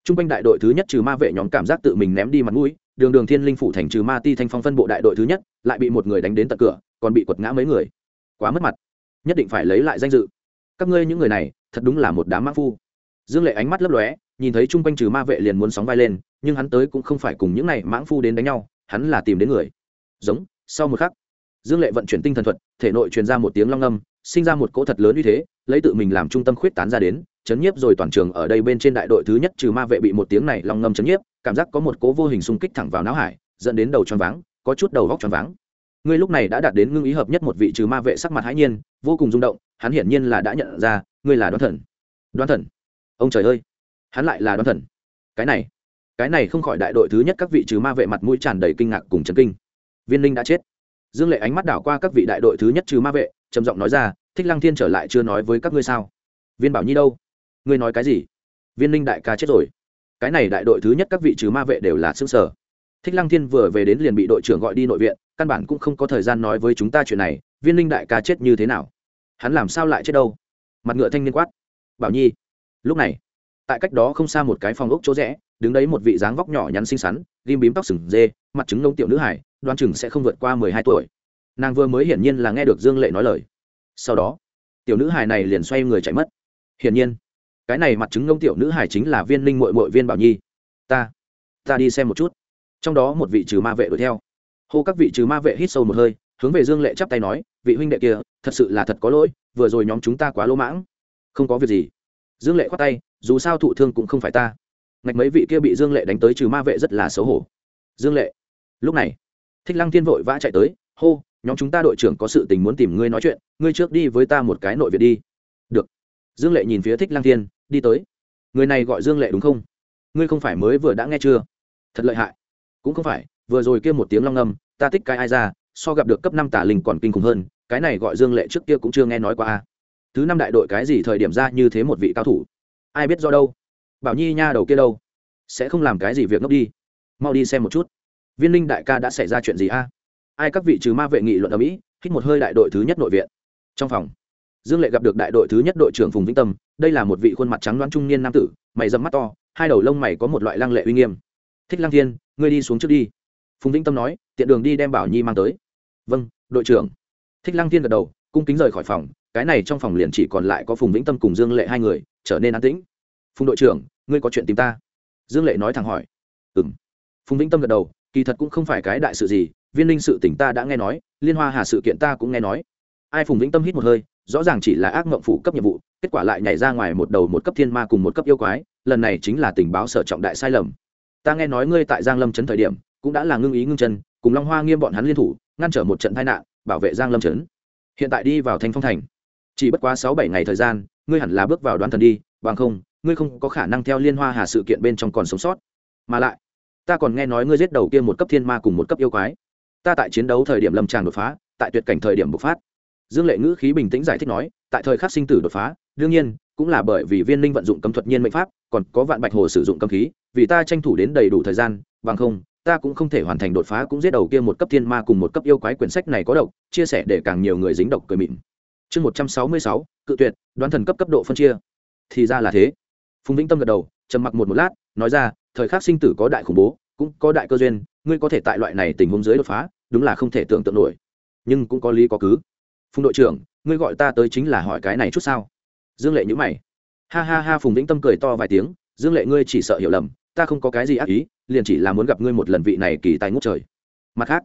T r u n g quanh đại đội thứ nhất trừ ma vệ nhóm cảm giác tự mình ném đi mặt mũi, đường đường thiên linh phủ thành trừ ma ti thanh phong phân bộ đại đội thứ nhất, lại bị một người đánh đến tận cửa, còn bị quật ngã mấy người. Quá mất mặt. Nhất định phải lấy lại danh dự. Các ngươi những người này, thật đúng là một đám mã phu dương lệ ánh mắt lấp lóe, nhìn thấy chung quanh trừ ma vệ liền muốn sóng vai lên, nhưng hắn tới cũng không phải cùng những này mãng phu đến đánh nhau, hắn là tìm đến người. Giống, sau một khắc, dương lệ vận chuyển tinh thần thuật, thể nội truyền ra một tiếng long âm, sinh ra một cỗ thật lớn như thế, lấy tự mình làm trung tâm khuyết tán ra đến, chấn nhiếp rồi toàn trường ở đây bên trên đại đội thứ nhất trừ ma vệ bị một tiếng này long ngâm chấn nhiếp, cảm giác có một cỗ vô hình xung kích thẳng vào não hải, dẫn đến đầu tròn váng, có chút đầu góc tròn váng. Ngươi lúc này đã đạt đến ngưng ý hợp nhất một vị trừ ma vệ sắc mặt hãi nhiên, vô cùng rung động, hắn hiển nhiên là đã nhận ra ngươi là đoán thần. Đoán thần ông trời ơi, hắn lại là đoán thần. Cái này cái này không khỏi đại đội thứ nhất các vị trừ ma vệ mặt mũi tràn đầy kinh ngạc cùng chấn kinh. Viên linh đã chết. Dương lệ ánh mắt đảo qua các vị đại đội thứ nhất trừ ma vệ, trầm giọng nói ra, thích lăng thiên trở lại chưa nói với các ngươi sao? Viên bảo nhi đâu? Ngươi nói cái gì? Viên linh đại ca chết rồi. Cái này đại đội thứ nhất các vị trừ ma vệ đều là xương sở thích lăng thiên vừa về đến liền bị đội trưởng gọi đi nội viện, căn bản cũng không có thời gian nói với chúng ta chuyện này. Viên linh đại ca chết như thế nào? Hắn làm sao lại chết đâu? Mặt ngựa thanh niên quát. Bảo nhi lúc này, tại cách đó không xa một cái phòng ốc chỗ rẽ, đứng đấy một vị dáng vóc nhỏ nhắn xinh xắn, ghim bím tóc sừng dê, mặt trứng nông tiểu nữ hải đoan chừng sẽ không vượt qua mười hai tuổi. Nàng vừa mới hiển nhiên là nghe được dương lệ nói lời. Sau đó, tiểu nữ hài này liền xoay người chạy mất. Hiển nhiên, cái này mặt trứng nông tiểu nữ hài chính là viên linh mội mội viên bảo nhi. Ta ta đi xem một chút. Trong đó một vị trừ ma vệ đuổi theo. Hô các vị trừ ma vệ hít sâu một hơi, hướng về dương lệ chắp tay nói, vị huynh đệ kia, thật sự là thật có lỗi, vừa rồi nhóm chúng ta quá lỗ mãng. Không có việc gì dương lệ khoát tay, dù sao thụ thương cũng không phải ta. Ngạch mấy vị kia bị dương lệ đánh tới trừ ma vệ rất là xấu hổ. Dương lệ, lúc này, thích lăng thiên vội vã chạy tới, hô, nhóm chúng ta đội trưởng có sự tình muốn tìm ngươi nói chuyện, ngươi trước đi với ta một cái nội viện đi. Được. Dương lệ nhìn phía thích lăng thiên, đi tới. Người này gọi dương lệ đúng không? Ngươi không phải mới vừa đã nghe chưa? Thật lợi hại. Cũng không phải, vừa rồi kia một tiếng long âm ta thích cái ai ra, so gặp được cấp năm tả linh còn kinh khủng hơn, cái này gọi dương lệ trước kia cũng chưa nghe nói qua thứ năm đại đội cái gì thời điểm ra như thế một vị cao thủ? Ai biết do đâu? Bảo nhi nha đầu kia đâu? Sẽ không làm cái gì việc ngốc đi. Mau đi xem một chút. Viên linh đại ca đã xảy ra chuyện gì a? Ai các vị trừ ma vệ nghị luận ở mỹ, hít một hơi đại đội thứ nhất nội viện. Trong phòng, dương lệ gặp được đại đội thứ nhất đội trưởng phùng vĩnh tâm, đây là một vị khuôn mặt trắng đoán trung niên nam tử, mày dầm mắt to, hai đầu lông mày có một loại lăng lệ uy nghiêm. Thích lăng thiên, ngươi đi xuống trước đi. Phùng vĩnh tâm nói, tiện đường đi đem bảo nhi mang tới. Vâng đội trưởng. Thích lăng thiên gật đầu, cung kính rời khỏi phòng cái này trong phòng liền chỉ còn lại có phùng vĩnh tâm cùng dương lệ hai người, trở nên an tĩnh. Phùng đội trưởng, ngươi có chuyện tìm ta? Dương lệ nói thẳng hỏi. Ừ m phùng vĩnh tâm gật đầu, kỳ thật cũng không phải cái đại sự gì, viên linh sự tỉnh ta đã nghe nói, liên hoa hà sự kiện ta cũng nghe nói. Ai phùng vĩnh tâm hít một hơi, rõ ràng chỉ là ác mộng phủ cấp nhiệm vụ, kết quả lại nhảy ra ngoài một đầu một cấp thiên ma cùng một cấp yêu quái, lần này chính là tình báo sở trọng đại sai lầm. Ta nghe nói ngươi tại giang lâm trấn thời điểm, cũng đã là ngưng ý ngưng chân, cùng long hoa nghiêm bọn hắn liên thủ, ngăn trở một trận tai nạn, bảo vệ giang lâm trấn. Hiện tại đi vào thanh phong thành chỉ bất quá sáu bảy ngày thời gian, ngươi hẳn là bước vào đoán thần đi, bằng không, ngươi không có khả năng theo liên hoa hà sự kiện bên trong còn sống sót. Mà lại, ta còn nghe nói ngươi giết đầu kia một cấp thiên ma cùng một cấp yêu quái. Ta tại chiến đấu thời điểm lâm tràng đột phá, tại tuyệt cảnh thời điểm bộc phát. Dương lệ ngữ khí bình tĩnh giải thích nói, tại thời khắc sinh tử đột phá, đương nhiên, cũng là bởi vì viên linh vận dụng cấm thuật nhiên mệnh pháp, còn có vạn bạch hồ sử dụng cấm khí, vì ta tranh thủ đến đầy đủ thời gian, bằng không, ta cũng không thể hoàn thành đột phá cũng giết đầu kia một cấp thiên ma cùng một cấp yêu quái quyển sách này có độc, chia sẻ để càng nhiều người dính độc cười mịn chương một trăm sáu mươi sáu, cự tuyệt, đoán thần cấp cấp độ phân chia. Thì ra là thế. Phùng vĩnh tâm gật đầu, trầm mặc một một lát, nói ra, thời khắc sinh tử có đại khủng bố, cũng có đại cơ duyên, ngươi có thể tại loại này tình huống dưới đột phá, đúng là không thể tưởng tượng nổi. Nhưng cũng có lý có cứ. Phùng đội trưởng, ngươi gọi ta tới chính là hỏi cái này chút sao? Dương lệ nhữ mày. Ha ha ha, phùng vĩnh tâm cười to vài tiếng, dương lệ ngươi chỉ sợ hiểu lầm, ta không có cái gì ác ý, liền chỉ là muốn gặp ngươi một lần vị này kỳ tài ngút trời. Mặt khác,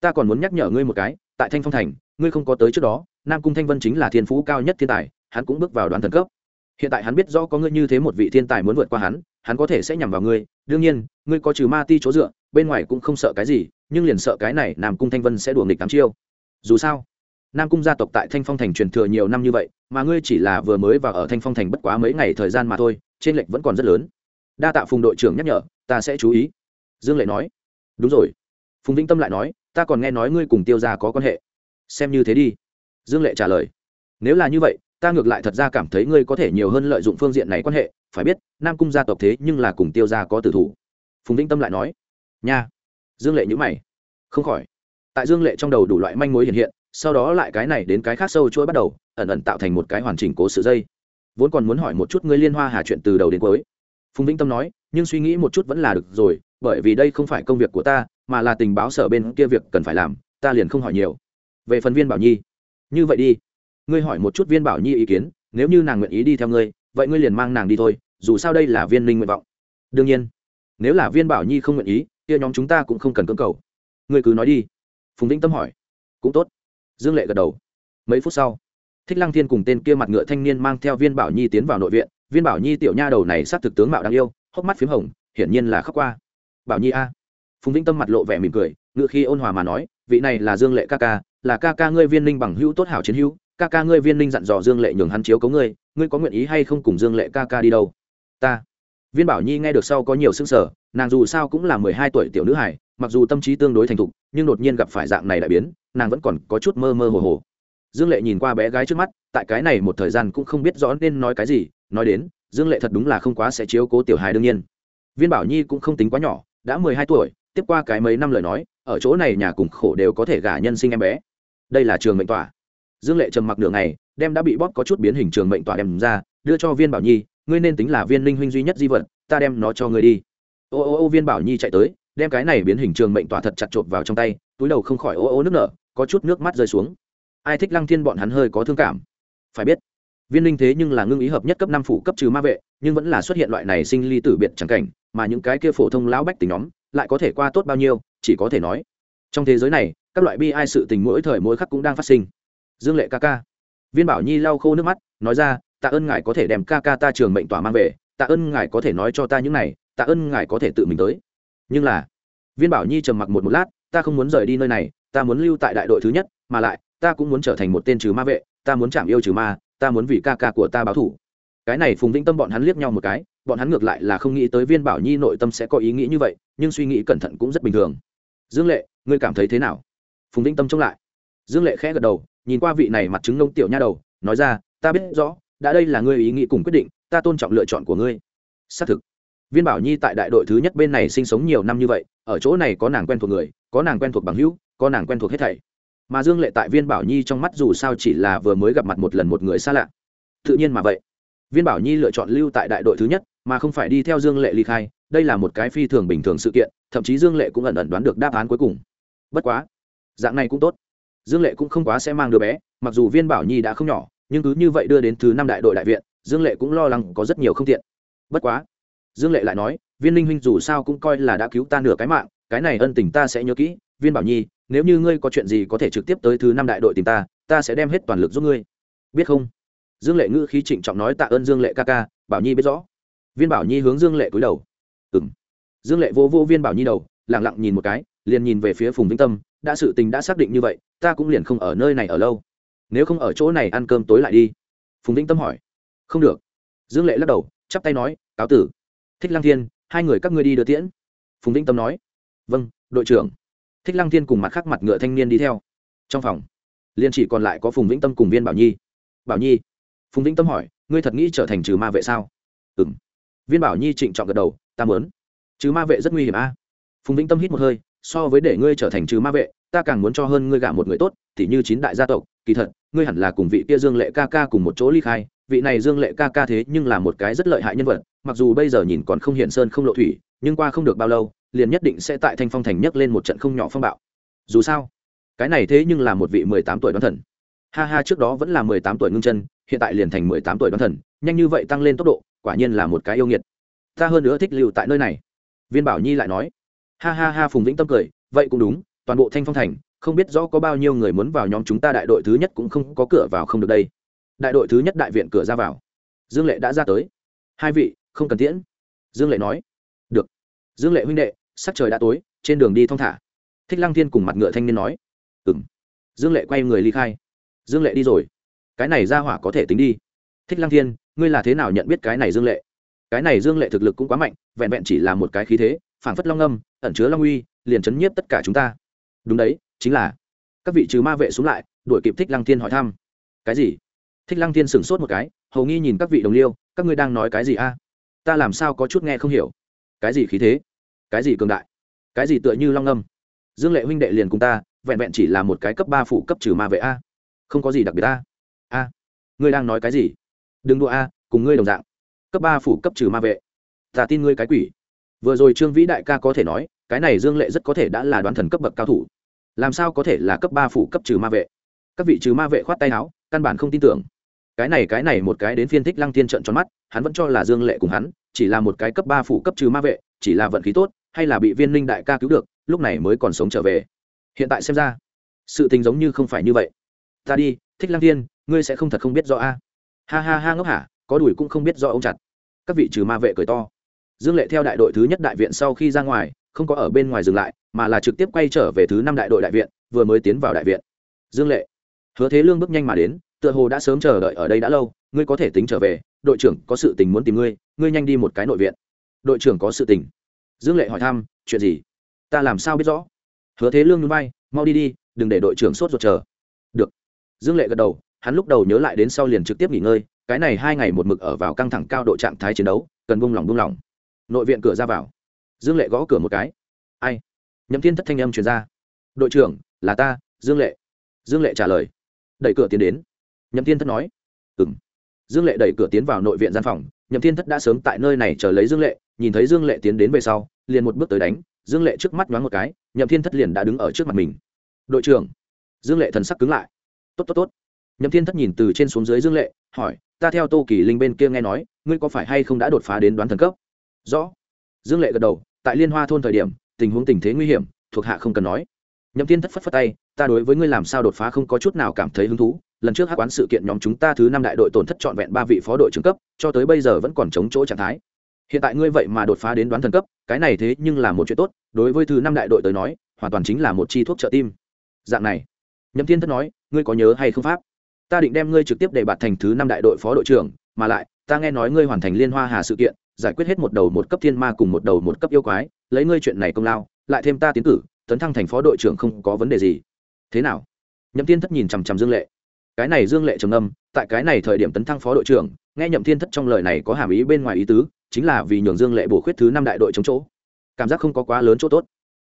ta còn muốn nhắc nhở ngươi một cái, tại thanh phong thành, ngươi không có tới trước đó nam cung thanh vân chính là thiên phú cao nhất thiên tài, hắn cũng bước vào đoàn thần cấp. Hiện tại hắn biết rõ có ngươi như thế một vị thiên tài muốn vượt qua hắn hắn có thể sẽ nhằm vào ngươi. Đương nhiên, ngươi có trừ ma ti chỗ dựa, bên ngoài cũng không sợ cái gì, nhưng liền sợ cái này nam cung thanh vân sẽ đùa nghịch tám chiêu. Dù sao, nam cung gia tộc tại thanh phong thành truyền thừa nhiều năm như vậy, mà ngươi chỉ là vừa mới vào ở thanh phong thành bất quá mấy ngày thời gian mà thôi, trên lệnh vẫn còn rất lớn. Đa tạ phùng đội trưởng nhắc nhở, ta sẽ chú ý. Dương lệ nói. Đúng rồi. Phùng vĩnh tâm lại nói, ta còn nghe nói ngươi cùng tiêu gia có quan hệ. Xem như thế đi dương lệ trả lời, nếu là như vậy, ta ngược lại thật ra cảm thấy ngươi có thể nhiều hơn lợi dụng phương diện này quan hệ, phải biết, nam cung gia tộc thế nhưng là cùng tiêu gia có tử thủ. Phùng vĩnh tâm lại nói, nha. Dương lệ nhữ mày, không khỏi. Tại dương lệ trong đầu đủ loại manh mối hiện hiện, sau đó lại cái này đến cái khác sâu chuỗi bắt đầu, ẩn ẩn tạo thành một cái hoàn chỉnh cố sự dây. Vốn còn muốn hỏi một chút ngươi liên hoa hà chuyện từ đầu đến cuối. Phùng vĩnh tâm nói, nhưng suy nghĩ một chút vẫn là được rồi, bởi vì đây không phải công việc của ta, mà là tình báo sở bên kia việc cần phải làm, ta liền không hỏi nhiều. Về phần viên bảo nhi như vậy đi. Ngươi hỏi một chút viên bảo nhi ý kiến, nếu như nàng nguyện ý đi theo ngươi, vậy ngươi liền mang nàng đi thôi, dù sao đây là viên linh nguyện vọng. Đương nhiên, nếu là viên bảo nhi không nguyện ý, kia nhóm chúng ta cũng không cần cưỡng cầu. Ngươi cứ nói đi. Phùng vĩnh tâm hỏi. Cũng tốt. Dương lệ gật đầu. Mấy phút sau, thích lăng thiên cùng tên kia mặt ngựa thanh niên mang theo viên bảo nhi tiến vào nội viện. Viên bảo nhi tiểu nha đầu này sát thực tướng mạo đáng yêu, hốc mắt p h í m hồng, hiển nhiên là khóc qua. Bảo nhi a. Phùng vĩnh tâm mặt lộ vẻ mỉm cười ngựa khi ôn hòa mà nói, vị này là dương lệ ca ca là ca ca ngươi viên ninh bằng hữu tốt hảo chiến hữu, ca ca ngươi viên ninh dặn dò dương lệ nhường hắn chiếu cấu ngươi ngươi có nguyện ý hay không cùng dương lệ ca ca đi đâu? Ta. Viên bảo nhi nghe được sau có nhiều s ư n g sở nàng dù sao cũng là mười hai tuổi tiểu nữ hải mặc dù tâm trí tương đối thành thục, nhưng đột nhiên gặp phải dạng này đại biến, nàng vẫn còn có chút mơ mơ hồ hồ. Dương lệ nhìn qua bé gái trước mắt, tại cái này một thời gian cũng không biết rõ nên nói cái gì, nói đến, dương lệ thật đúng là không quá sẽ chiếu cố tiểu hài đương nhiên. Viên bảo nhi cũng không tính quá nhỏ, đã mười hai tuổi, tiếp qua cái mấy năm lời nói, ở chỗ này nhà cùng khổ đều có thể gả nhân sinh em bé đây là trường mệnh tỏa. Dương lệ trầm mặc nửa ngày, đem đã bị bóp có chút biến hình trường mệnh tỏa đem ra, đưa cho viên bảo nhi, ngươi nên tính là viên linh huynh duy nhất di vật, ta đem nó cho ngươi đi. Ô ô ô, viên bảo nhi chạy tới, đem cái này biến hình trường mệnh tỏa thật chặt chộp vào trong tay, túi đầu không khỏi ô ô nước nở, có chút nước mắt rơi xuống. Ai thích lăng thiên bọn hắn hơi có thương cảm. Phải biết, viên linh thế nhưng là ngưng ý hợp nhất cấp năm phủ cấp trừ ma vệ, nhưng vẫn là xuất hiện loại này sinh ly tử biệt chẳng cảnh, mà những cái kia phổ thông lão bách tình nhóm, lại có thể qua tốt bao nhiêu, chỉ có thể nói trong thế giới này, các loại bi ai sự tình mỗi thời mỗi khắc cũng đang phát sinh. Dương lệ ca ca. Viên bảo nhi lau khô nước mắt, nói ra, tạ ơn ngài có thể đem ca ca ta trường mệnh tỏa mang về, tạ ơn ngài có thể nói cho ta những này, tạ ơn ngài có thể tự mình tới. Nhưng là, viên bảo nhi trầm mặc một một lát, ta không muốn rời đi nơi này, ta muốn lưu tại đại đội thứ nhất, mà lại, ta cũng muốn trở thành một tên trừ ma vệ, ta muốn chạm yêu trừ ma, ta muốn vì ca ca của ta báo thủ. Cái này phùng vĩnh tâm bọn hắn liếc nhau một cái, bọn hắn ngược lại là không nghĩ tới viên bảo nhi nội tâm sẽ có ý nghĩ như vậy, nhưng suy nghĩ cẩn thận cũng rất bình thường. Dương lệ ngươi cảm thấy thế nào? Phùng vĩnh tâm chống lại. Dương lệ khẽ gật đầu, nhìn qua vị này mặt chứng nông tiểu nha đầu, nói ra, ta biết rõ, đã đây là ngươi ý nghĩ cùng quyết định, ta tôn trọng lựa chọn của ngươi. Xác thực, viên bảo nhi tại đại đội thứ nhất bên này sinh sống nhiều năm như vậy, ở chỗ này có nàng quen thuộc người, có nàng quen thuộc bằng hữu, có nàng quen thuộc hết thảy. Mà dương lệ tại viên bảo nhi trong mắt dù sao chỉ là vừa mới gặp mặt một lần một người xa lạ. Tự nhiên mà vậy. Viên bảo nhi lựa chọn lưu tại đại đội thứ nhất, mà không phải đi theo dương lệ ly khai đây là một cái phi thường bình thường sự kiện, thậm chí dương lệ cũng ẩn ẩn đoán được đáp án cuối cùng. Bất quá, dạng này cũng tốt. Dương lệ cũng không quá sẽ mang đứa bé, mặc dù viên bảo nhi đã không nhỏ, nhưng cứ như vậy đưa đến thứ năm đại đội đại viện, dương lệ cũng lo lắng có rất nhiều không tiện. Bất quá, dương lệ lại nói, viên linh huynh dù sao cũng coi là đã cứu ta nửa cái mạng, cái này ân tình ta sẽ nhớ kỹ. Viên bảo nhi, nếu như ngươi có chuyện gì có thể trực tiếp tới thứ năm đại đội tìm ta ta sẽ đem hết toàn lực giúp ngươi. Biết không? Dương lệ ngữ khí trịnh trọng nói tạ ơn dương lệ ca ca, bảo nhi biết rõ. Viên bảo nhi hướng dương lệ cúi đầu ừng dương lệ vô vô viên bảo nhi đầu lẳng lặng nhìn một cái, liền nhìn về phía phùng vĩnh tâm, đã sự tình đã xác định như vậy, ta cũng liền không ở nơi này ở lâu. Nếu không ở chỗ này ăn cơm tối lại đi. Phùng vĩnh tâm hỏi. Không được. Dương lệ lắc đầu, chắp tay nói, cáo tử. Thích lăng thiên, hai người các ngươi đi đưa tiễn. Phùng vĩnh tâm nói. Vâng đội trưởng. Thích lăng thiên cùng mặt khác mặt ngựa thanh niên đi theo. Trong phòng, liền chỉ còn lại có phùng vĩnh tâm cùng viên bảo nhi. Bảo nhi, phùng vĩnh tâm hỏi, ngươi thật nghĩ trở thành trừ ma vệ sao? Ừ m viên bảo nhi trịnh trọng gật đầu, ta mớn chứ ma vệ rất nguy hiểm a. Phùng vĩnh tâm hít một hơi, so với để ngươi trở thành trừ ma vệ, ta càng muốn cho hơn ngươi gả một người tốt thì như chín đại gia tộc, kỳ thật, ngươi hẳn là cùng vị kia dương lệ ca ca cùng một chỗ ly khai, vị này dương lệ ca ca thế nhưng là một cái rất lợi hại nhân vật, mặc dù bây giờ nhìn còn không hiện sơn không lộ thủy, nhưng qua không được bao lâu, liền nhất định sẽ tại thanh phong thành nhấc lên một trận không nhỏ phong bạo. Dù sao, cái này thế nhưng là một vị mười tám tuổi đoán thần. Ha ha, trước đó vẫn là mười tám tuổi ngưng chân, hiện tại liền thành mười tám tuổi đoán thần, nhanh như vậy tăng lên tốc độ quả nhiên là một cái yêu nghiệt. Ta hơn nữa thích lưu tại nơi này. Viên bảo nhi lại nói. Ha ha ha, phùng vĩnh tâm cười. Vậy cũng đúng, toàn bộ thanh phong thành, không biết rõ có bao nhiêu người muốn vào nhóm chúng ta đại đội thứ nhất cũng không có cửa vào không được đây. Đại đội thứ nhất đại viện cửa ra vào. Dương lệ đã ra tới. Hai vị, không cần tiễn. Dương lệ nói. Được. Dương lệ huynh đệ, sắc trời đã tối, trên đường đi thong thả. Thích lăng thiên cùng mặt ngựa thanh niên nói. Ừ m dương lệ quay người ly khai. Dương lệ đi rồi. Cái này ra hỏa có thể tính đi. Thích lăng thiên ngươi là thế nào nhận biết cái này dương lệ? Cái này dương lệ thực lực cũng quá mạnh, vẹn vẹn chỉ là một cái khí thế phản phất long âm ẩn chứa long uy, liền chấn nhiếp tất cả chúng ta. Đúng đấy, chính là. Các vị trừ ma vệ xuống lại, đuổi kịp thích lăng thiên hỏi thăm. Cái gì? Thích lăng thiên sửng sốt một cái, hầu nghi nhìn các vị đồng liêu, các ngươi đang nói cái gì a? Ta làm sao có chút nghe không hiểu? Cái gì khí thế? Cái gì cường đại? Cái gì tựa như long âm dương lệ huynh đệ liền cùng ta, vẹn vẹn chỉ là một cái cấp ba phụ cấp trừ ma vệ a. Không có gì đặc biệt a. A, ngươi đang nói cái gì? Đừng đua a, cùng ngươi đồng dạng. Cấp ba phủ cấp trừ ma vệ. Ta tin ngươi cái quỷ. Vừa rồi trương vĩ đại ca có thể nói, cái này dương lệ rất có thể đã là đoán thần cấp bậc cao thủ. Làm sao có thể là cấp ba phủ cấp trừ ma vệ? Các vị trừ ma vệ khoát tay áo, căn bản không tin tưởng. Cái này cái này một cái đến phiên thích lăng tiên trận tròn mắt, hắn vẫn cho là dương lệ cùng hắn, chỉ là một cái cấp ba phủ cấp trừ ma vệ, chỉ là vận khí tốt, hay là bị viên ninh đại ca cứu được, lúc này mới còn sống trở về. Hiện tại xem ra, sự tình giống như không phải như vậy. Ta đi, thích lăng tiên ngươi sẽ không thật không biết rõ a ha ha ha ngốc hả, có đùi cũng không biết do ông chặt. Các vị trừ ma vệ cười to. Dương lệ theo đại đội thứ nhất đại viện sau khi ra ngoài, không có ở bên ngoài dừng lại, mà là trực tiếp quay trở về thứ năm đại đội đại viện, vừa mới tiến vào đại viện. Dương lệ, hứa thế lương bước nhanh mà đến, tựa hồ đã sớm chờ đợi ở đây đã lâu, ngươi có thể tính trở về, đội trưởng có sự tình muốn tìm ngươi ngươi nhanh đi một cái nội viện. Đội trưởng có sự tình. Dương lệ hỏi thăm, chuyện gì? Ta làm sao biết rõ? Hứa thế lương núi bay mau đi đi, đừng để đội trưởng sốt ruột chờ. Được. Dương lệ gật đầu hắn lúc đầu nhớ lại đến sau liền trực tiếp nghỉ ngơi, cái này hai ngày một mực ở vào căng thẳng cao độ trạng thái chiến đấu, cần buông lỏng buông lỏng. Nội viện cửa ra vào. Dương lệ gõ cửa một cái. Ai? Nhậm thiên thất thanh âm truyền ra. Đội trưởng, là ta, dương lệ. Dương lệ trả lời. Đẩy cửa tiến đến. Nhậm thiên thất nói. Ừng dương lệ đẩy cửa tiến vào nội viện gian phòng. Nhậm thiên thất đã sớm tại nơi này chờ lấy dương lệ, nhìn thấy dương lệ tiến đến về sau, liền một bước tới đánh. Dương lệ trước mắt nhoáng một cái, nhậm thiên thất liền đã đứng ở trước mặt mình. Đội trưởng. Dương lệ thần sắc cứng lại. Tốt tốt tốt nhậm thiên thất nhìn từ trên xuống dưới dương lệ, hỏi, ta theo tô kỳ linh bên kia nghe nói, ngươi có phải hay không đã đột phá đến đoán thần cấp? Rõ. Dương lệ gật đầu, tại liên hoa thôn thời điểm, tình huống tình thế nguy hiểm, thuộc hạ không cần nói. Nhậm thiên thất phất phất tay, ta đối với ngươi làm sao đột phá không có chút nào cảm thấy hứng thú. Lần trước hát quán sự kiện nhóm chúng ta thứ năm đại đội tổn thất trọn vẹn ba vị phó đội trưởng cấp, cho tới bây giờ vẫn còn chống chỗ trạng thái. Hiện tại ngươi vậy mà đột phá đến đoán thần cấp, cái này thế nhưng là một chuyện tốt, đối với thứ năm đại đội tới nói, hoàn toàn chính là một chi thuốc trợ tim. Dạng này, nhậm thiên thất nói, ngươi có nhớ hay không pháp? Ta định đem ngươi trực tiếp để bạt thành thứ năm đại đội phó đội trưởng, mà lại, ta nghe nói ngươi hoàn thành liên hoa hà sự kiện, giải quyết hết một đầu một cấp thiên ma cùng một đầu một cấp yêu quái, lấy ngươi chuyện này công lao, lại thêm ta tiến cử, tấn thăng thành phó đội trưởng không có vấn đề gì. Thế nào? Nhậm thiên thất nhìn chằm chằm dương lệ. Cái này dương lệ trầm âm tại cái này thời điểm tấn thăng phó đội trưởng, nghe nhậm thiên thất trong lời này có hàm ý bên ngoài ý tứ, chính là vì nhường dương lệ bổ khuyết thứ năm đại đội chống chỗ. Cảm giác không có quá lớn chỗ tốt.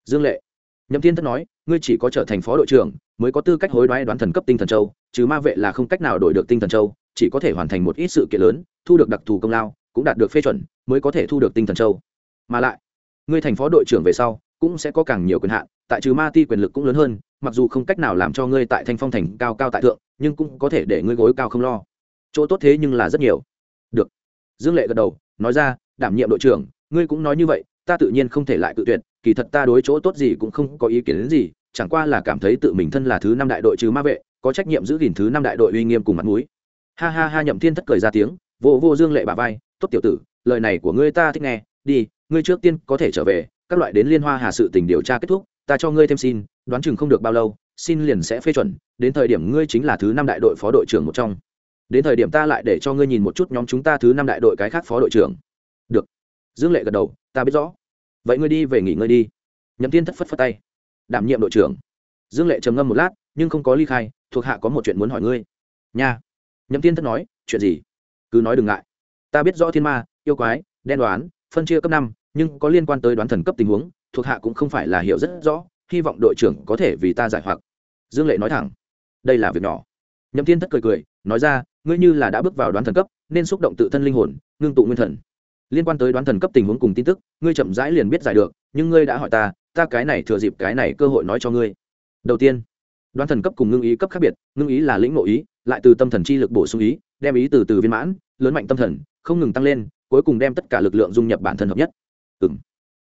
Dương lệ. Nhậm thiên thất nói, ngươi chỉ có trở thành phó đội trưởng, mới có tư cách hối đoái đoán thần cấp tinh thần châu trừ ma vệ là không cách nào đổi được tinh thần châu, chỉ có thể hoàn thành một ít sự kiện lớn, thu được đặc thù công lao, cũng đạt được phê chuẩn, mới có thể thu được tinh thần châu. Mà lại, ngươi thành phó đội trưởng về sau, cũng sẽ có càng nhiều quyền hạn, tại trừ ma ti quyền lực cũng lớn hơn, mặc dù không cách nào làm cho ngươi tại thanh phong thành cao cao tại thượng, nhưng cũng có thể để ngươi gối cao không lo. Chỗ tốt thế nhưng là rất nhiều. Được. Dương lệ gật đầu, nói ra, đảm nhiệm đội trưởng, ngươi cũng nói như vậy ta tự nhiên không thể lại tự tuyệt, kỳ thật ta đối chỗ tốt gì cũng không có ý kiến đến gì, chẳng qua là cảm thấy tự mình thân là thứ năm đại đội trừ ma vệ, có trách nhiệm giữ gìn thứ năm đại đội uy nghiêm cùng mặt mũi. Ha ha ha, nhậm thiên thất cười ra tiếng, vô vô dương lệ bà vai, tốt tiểu tử, lời này của ngươi ta thích nghe, đi, ngươi trước tiên có thể trở về, các loại đến liên hoa hà sự tình điều tra kết thúc, ta cho ngươi thêm xin, đoán chừng không được bao lâu, xin liền sẽ phê chuẩn, đến thời điểm ngươi chính là thứ năm đại đội phó đội trưởng một trong. Đến thời điểm ta lại để cho ngươi nhìn một chút nhóm chúng ta thứ năm đại đội cái khác phó đội trưởng. Được. Dương lệ gật đầu, ta biết rõ vậy ngươi đi về nghỉ ngơi đi. Nhậm tiên thất phất phất tay. Đảm nhiệm đội trưởng. Dương lệ trầm ngâm một lát, nhưng không có ly khai, thuộc hạ có một chuyện muốn hỏi ngươi. Nha. Nhậm tiên thất nói, chuyện gì? Cứ nói đừng ngại. Ta biết rõ thiên ma, yêu quái, đen đoán, phân chia cấp năm, nhưng có liên quan tới đoán thần cấp tình huống, thuộc hạ cũng không phải là hiểu rất rõ, hy vọng đội trưởng có thể vì ta giải hoặc. Dương lệ nói thẳng. Đây là việc nhỏ. Nhậm thiên thất cười cười, nói ra, ngươi như là đã bước vào đoán thần cấp, nên xúc động tự thân linh hồn, ngưng tụ nguyên thần liên quan tới đoán thần cấp tình huống cùng tin tức, ngươi chậm rãi liền biết giải được, nhưng ngươi đã hỏi ta ta cái này thừa dịp cái này cơ hội nói cho ngươi. Đầu tiên, đoán thần cấp cùng ngưng ý cấp khác biệt, ngưng ý là lĩnh ngộ ý, lại từ tâm thần chi lực bổ sung ý, đem ý từ từ viên mãn, lớn mạnh tâm thần, không ngừng tăng lên, cuối cùng đem tất cả lực lượng dung nhập bản thân hợp nhất. Ừ m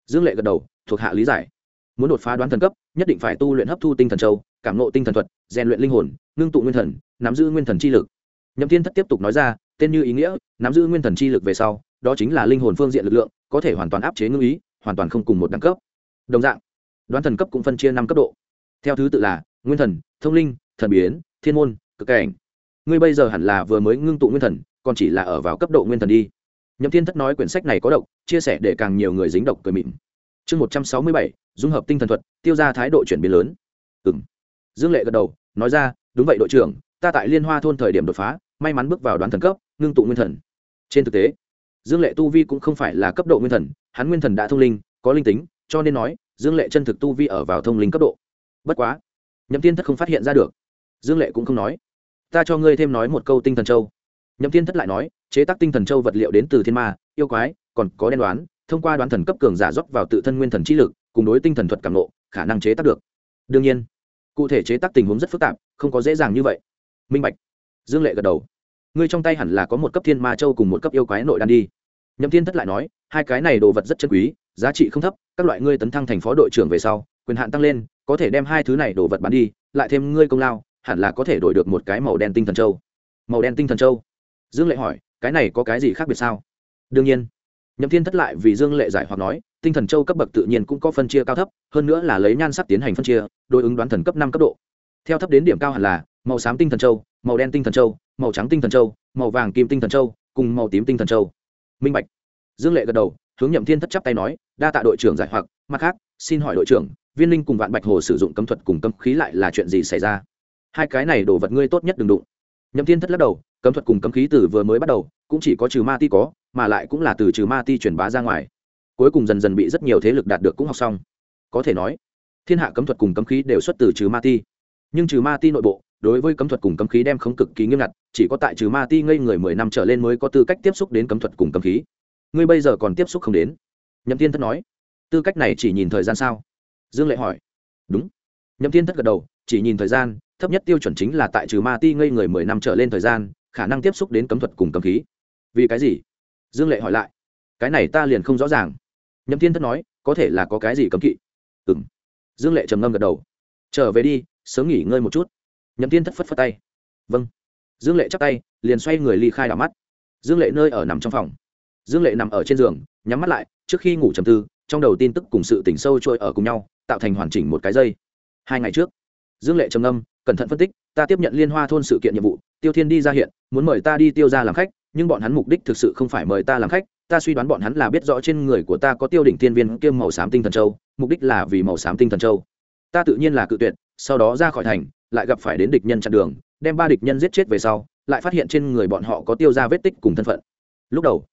dương lệ gật đầu, thuộc hạ lý giải. Muốn đột phá đoán thần cấp, nhất định phải tu luyện hấp thu tinh thần châu, cảm nộ tinh thần thuật, rèn luyện linh hồn, ngưng tụ nguyên thần, nắm giữ nguyên thần chi lực. Nhậm thiên thất tiếp tục nói ra, tên như ý nghĩa, nắm giữ nguyên thần chi lực về sau đó chính là linh hồn phương diện lực lượng, có thể hoàn toàn áp chế ngưng ý, hoàn toàn không cùng một đẳng cấp. Đồng dạng, đoán thần cấp cũng phân chia năm cấp độ. Theo thứ tự là nguyên thần, thông linh, thần biến, thiên môn, cực cảnh. Ngươi bây giờ hẳn là vừa mới ngưng tụ nguyên thần, còn chỉ là ở vào cấp độ nguyên thần đi. Nhậm thiên thất nói quyển sách này có độc, chia sẻ để càng nhiều người dính độc cười mịn. Chương một trăm sáu mươi bảy, dung hợp tinh thần thuật, tiêu ra thái độ chuyển biến lớn. Ừ m dương lệ gật đầu, nói ra, đúng vậy đội trưởng, ta tại liên hoa thôn thời điểm đột phá, may mắn bước vào đoán thần cấp, ngưng tụ nguyên thần. Trên thực tế dương lệ tu vi cũng không phải là cấp độ nguyên thần, hắn nguyên thần đã thông linh, có linh tính, cho nên nói, dương lệ chân thực tu vi ở vào thông linh cấp độ. Bất quá, nhậm tiên thất không phát hiện ra được. Dương lệ cũng không nói. Ta cho ngươi thêm nói một câu tinh thần châu. Nhậm tiên thất lại nói, chế tác tinh thần châu vật liệu đến từ thiên ma, yêu quái, còn có đen đoán, thông qua đoán thần cấp cường giả dốc vào tự thân nguyên thần trí lực, cùng đối tinh thần thuật cảm nộ khả năng chế tác được. Đương nhiên, cụ thể chế tác tình huống rất phức tạp, không có dễ dàng như vậy. Minh bạch. Dương lệ gật đầu ngươi trong tay hẳn là có một cấp thiên ma châu cùng một cấp yêu quái nội đan đi. Nhậm thiên thất lại nói, hai cái này đồ vật rất chân quý, giá trị không thấp, các loại ngươi tấn thăng thành phó đội trưởng về sau, quyền hạn tăng lên, có thể đem hai thứ này đồ vật bán đi, lại thêm ngươi công lao, hẳn là có thể đổi được một cái màu đen tinh thần châu. Màu đen tinh thần châu? Dương lệ hỏi, cái này có cái gì khác biệt sao? Đương nhiên. Nhậm thiên thất lại vì dương lệ giải hoặc nói, tinh thần châu cấp bậc tự nhiên cũng có phân chia cao thấp, hơn nữa là lấy nhan sắc tiến hành phân chia, đối ứng đoán thần cấp năm cấp độ. Theo thấp đến điểm cao hẳn là màu xám tinh thần châu, màu đen tinh thần châu màu trắng tinh thần châu, màu vàng kim tinh thần châu, cùng màu tím tinh thần châu. Minh bạch. Dương lệ gật đầu, hướng nhậm thiên thất chắp tay nói, đa tạ đội trưởng giải hoặc. Mặt khác, xin hỏi đội trưởng, viên linh cùng vạn bạch hồ sử dụng cấm thuật cùng cấm khí lại là chuyện gì xảy ra? Hai cái này đồ vật ngươi tốt nhất đừng đụng. Nhậm thiên thất lắc đầu, cấm thuật cùng cấm khí từ vừa mới bắt đầu, cũng chỉ có trừ ma ti có, mà lại cũng là từ trừ ma ti truyền bá ra ngoài. Cuối cùng dần dần bị rất nhiều thế lực đạt được cũng học xong. Có thể nói, thiên hạ cấm thuật cùng cấm khí đều xuất từ trừ ma ti. Nhưng trừ ma ti nội bộ đối với cấm thuật cùng cấm khí đem không cực kỳ nghiêm ngặt, chỉ có tại trừ ma ti ngây người mười năm trở lên mới có tư cách tiếp xúc đến cấm thuật cùng cấm khí. Ngươi bây giờ còn tiếp xúc không đến? Nhậm thiên thất nói. Tư cách này chỉ nhìn thời gian sao? Dương lệ hỏi. Đúng. Nhậm thiên thất gật đầu, chỉ nhìn thời gian, thấp nhất tiêu chuẩn chính là tại trừ ma ti ngây người mười năm trở lên thời gian, khả năng tiếp xúc đến cấm thuật cùng cấm khí. Vì cái gì? Dương lệ hỏi lại. Cái này ta liền không rõ ràng. Nhậm thiên thất nói, có thể là có cái gì cấm kỵ? Ừ m dương lệ trầm ngâm gật đầu. Trở về đi, sớm nghỉ ngơi một chút nhậm thiên thất phất phất tay. Vâng. Dương lệ chắp tay, liền xoay người ly khai đảo mắt. Dương lệ nơi ở nằm trong phòng. Dương lệ nằm ở trên giường, nhắm mắt lại, trước khi ngủ trầm tư, trong đầu tin tức cùng sự tỉnh sâu trôi ở cùng nhau, tạo thành hoàn chỉnh một cái dây. Hai ngày trước, dương lệ trầm ngâm, cẩn thận phân tích, ta tiếp nhận liên hoa thôn sự kiện nhiệm vụ, tiêu thiên đi ra hiện, muốn mời ta đi tiêu ra làm khách, nhưng bọn hắn mục đích thực sự không phải mời ta làm khách, ta suy đoán bọn hắn là biết rõ trên người của ta có tiêu đỉnh tiên viên kiêm màu xám tinh thần châu, mục đích là vì màu xám tinh thần châu. Ta tự nhiên là cự tuyệt sau đó ra khỏi thành, lại gặp phải đến địch nhân chặn đường, đem ba địch nhân giết chết về sau, lại phát hiện trên người bọn họ có tiêu ra vết tích cùng thân phận. Lúc đầu,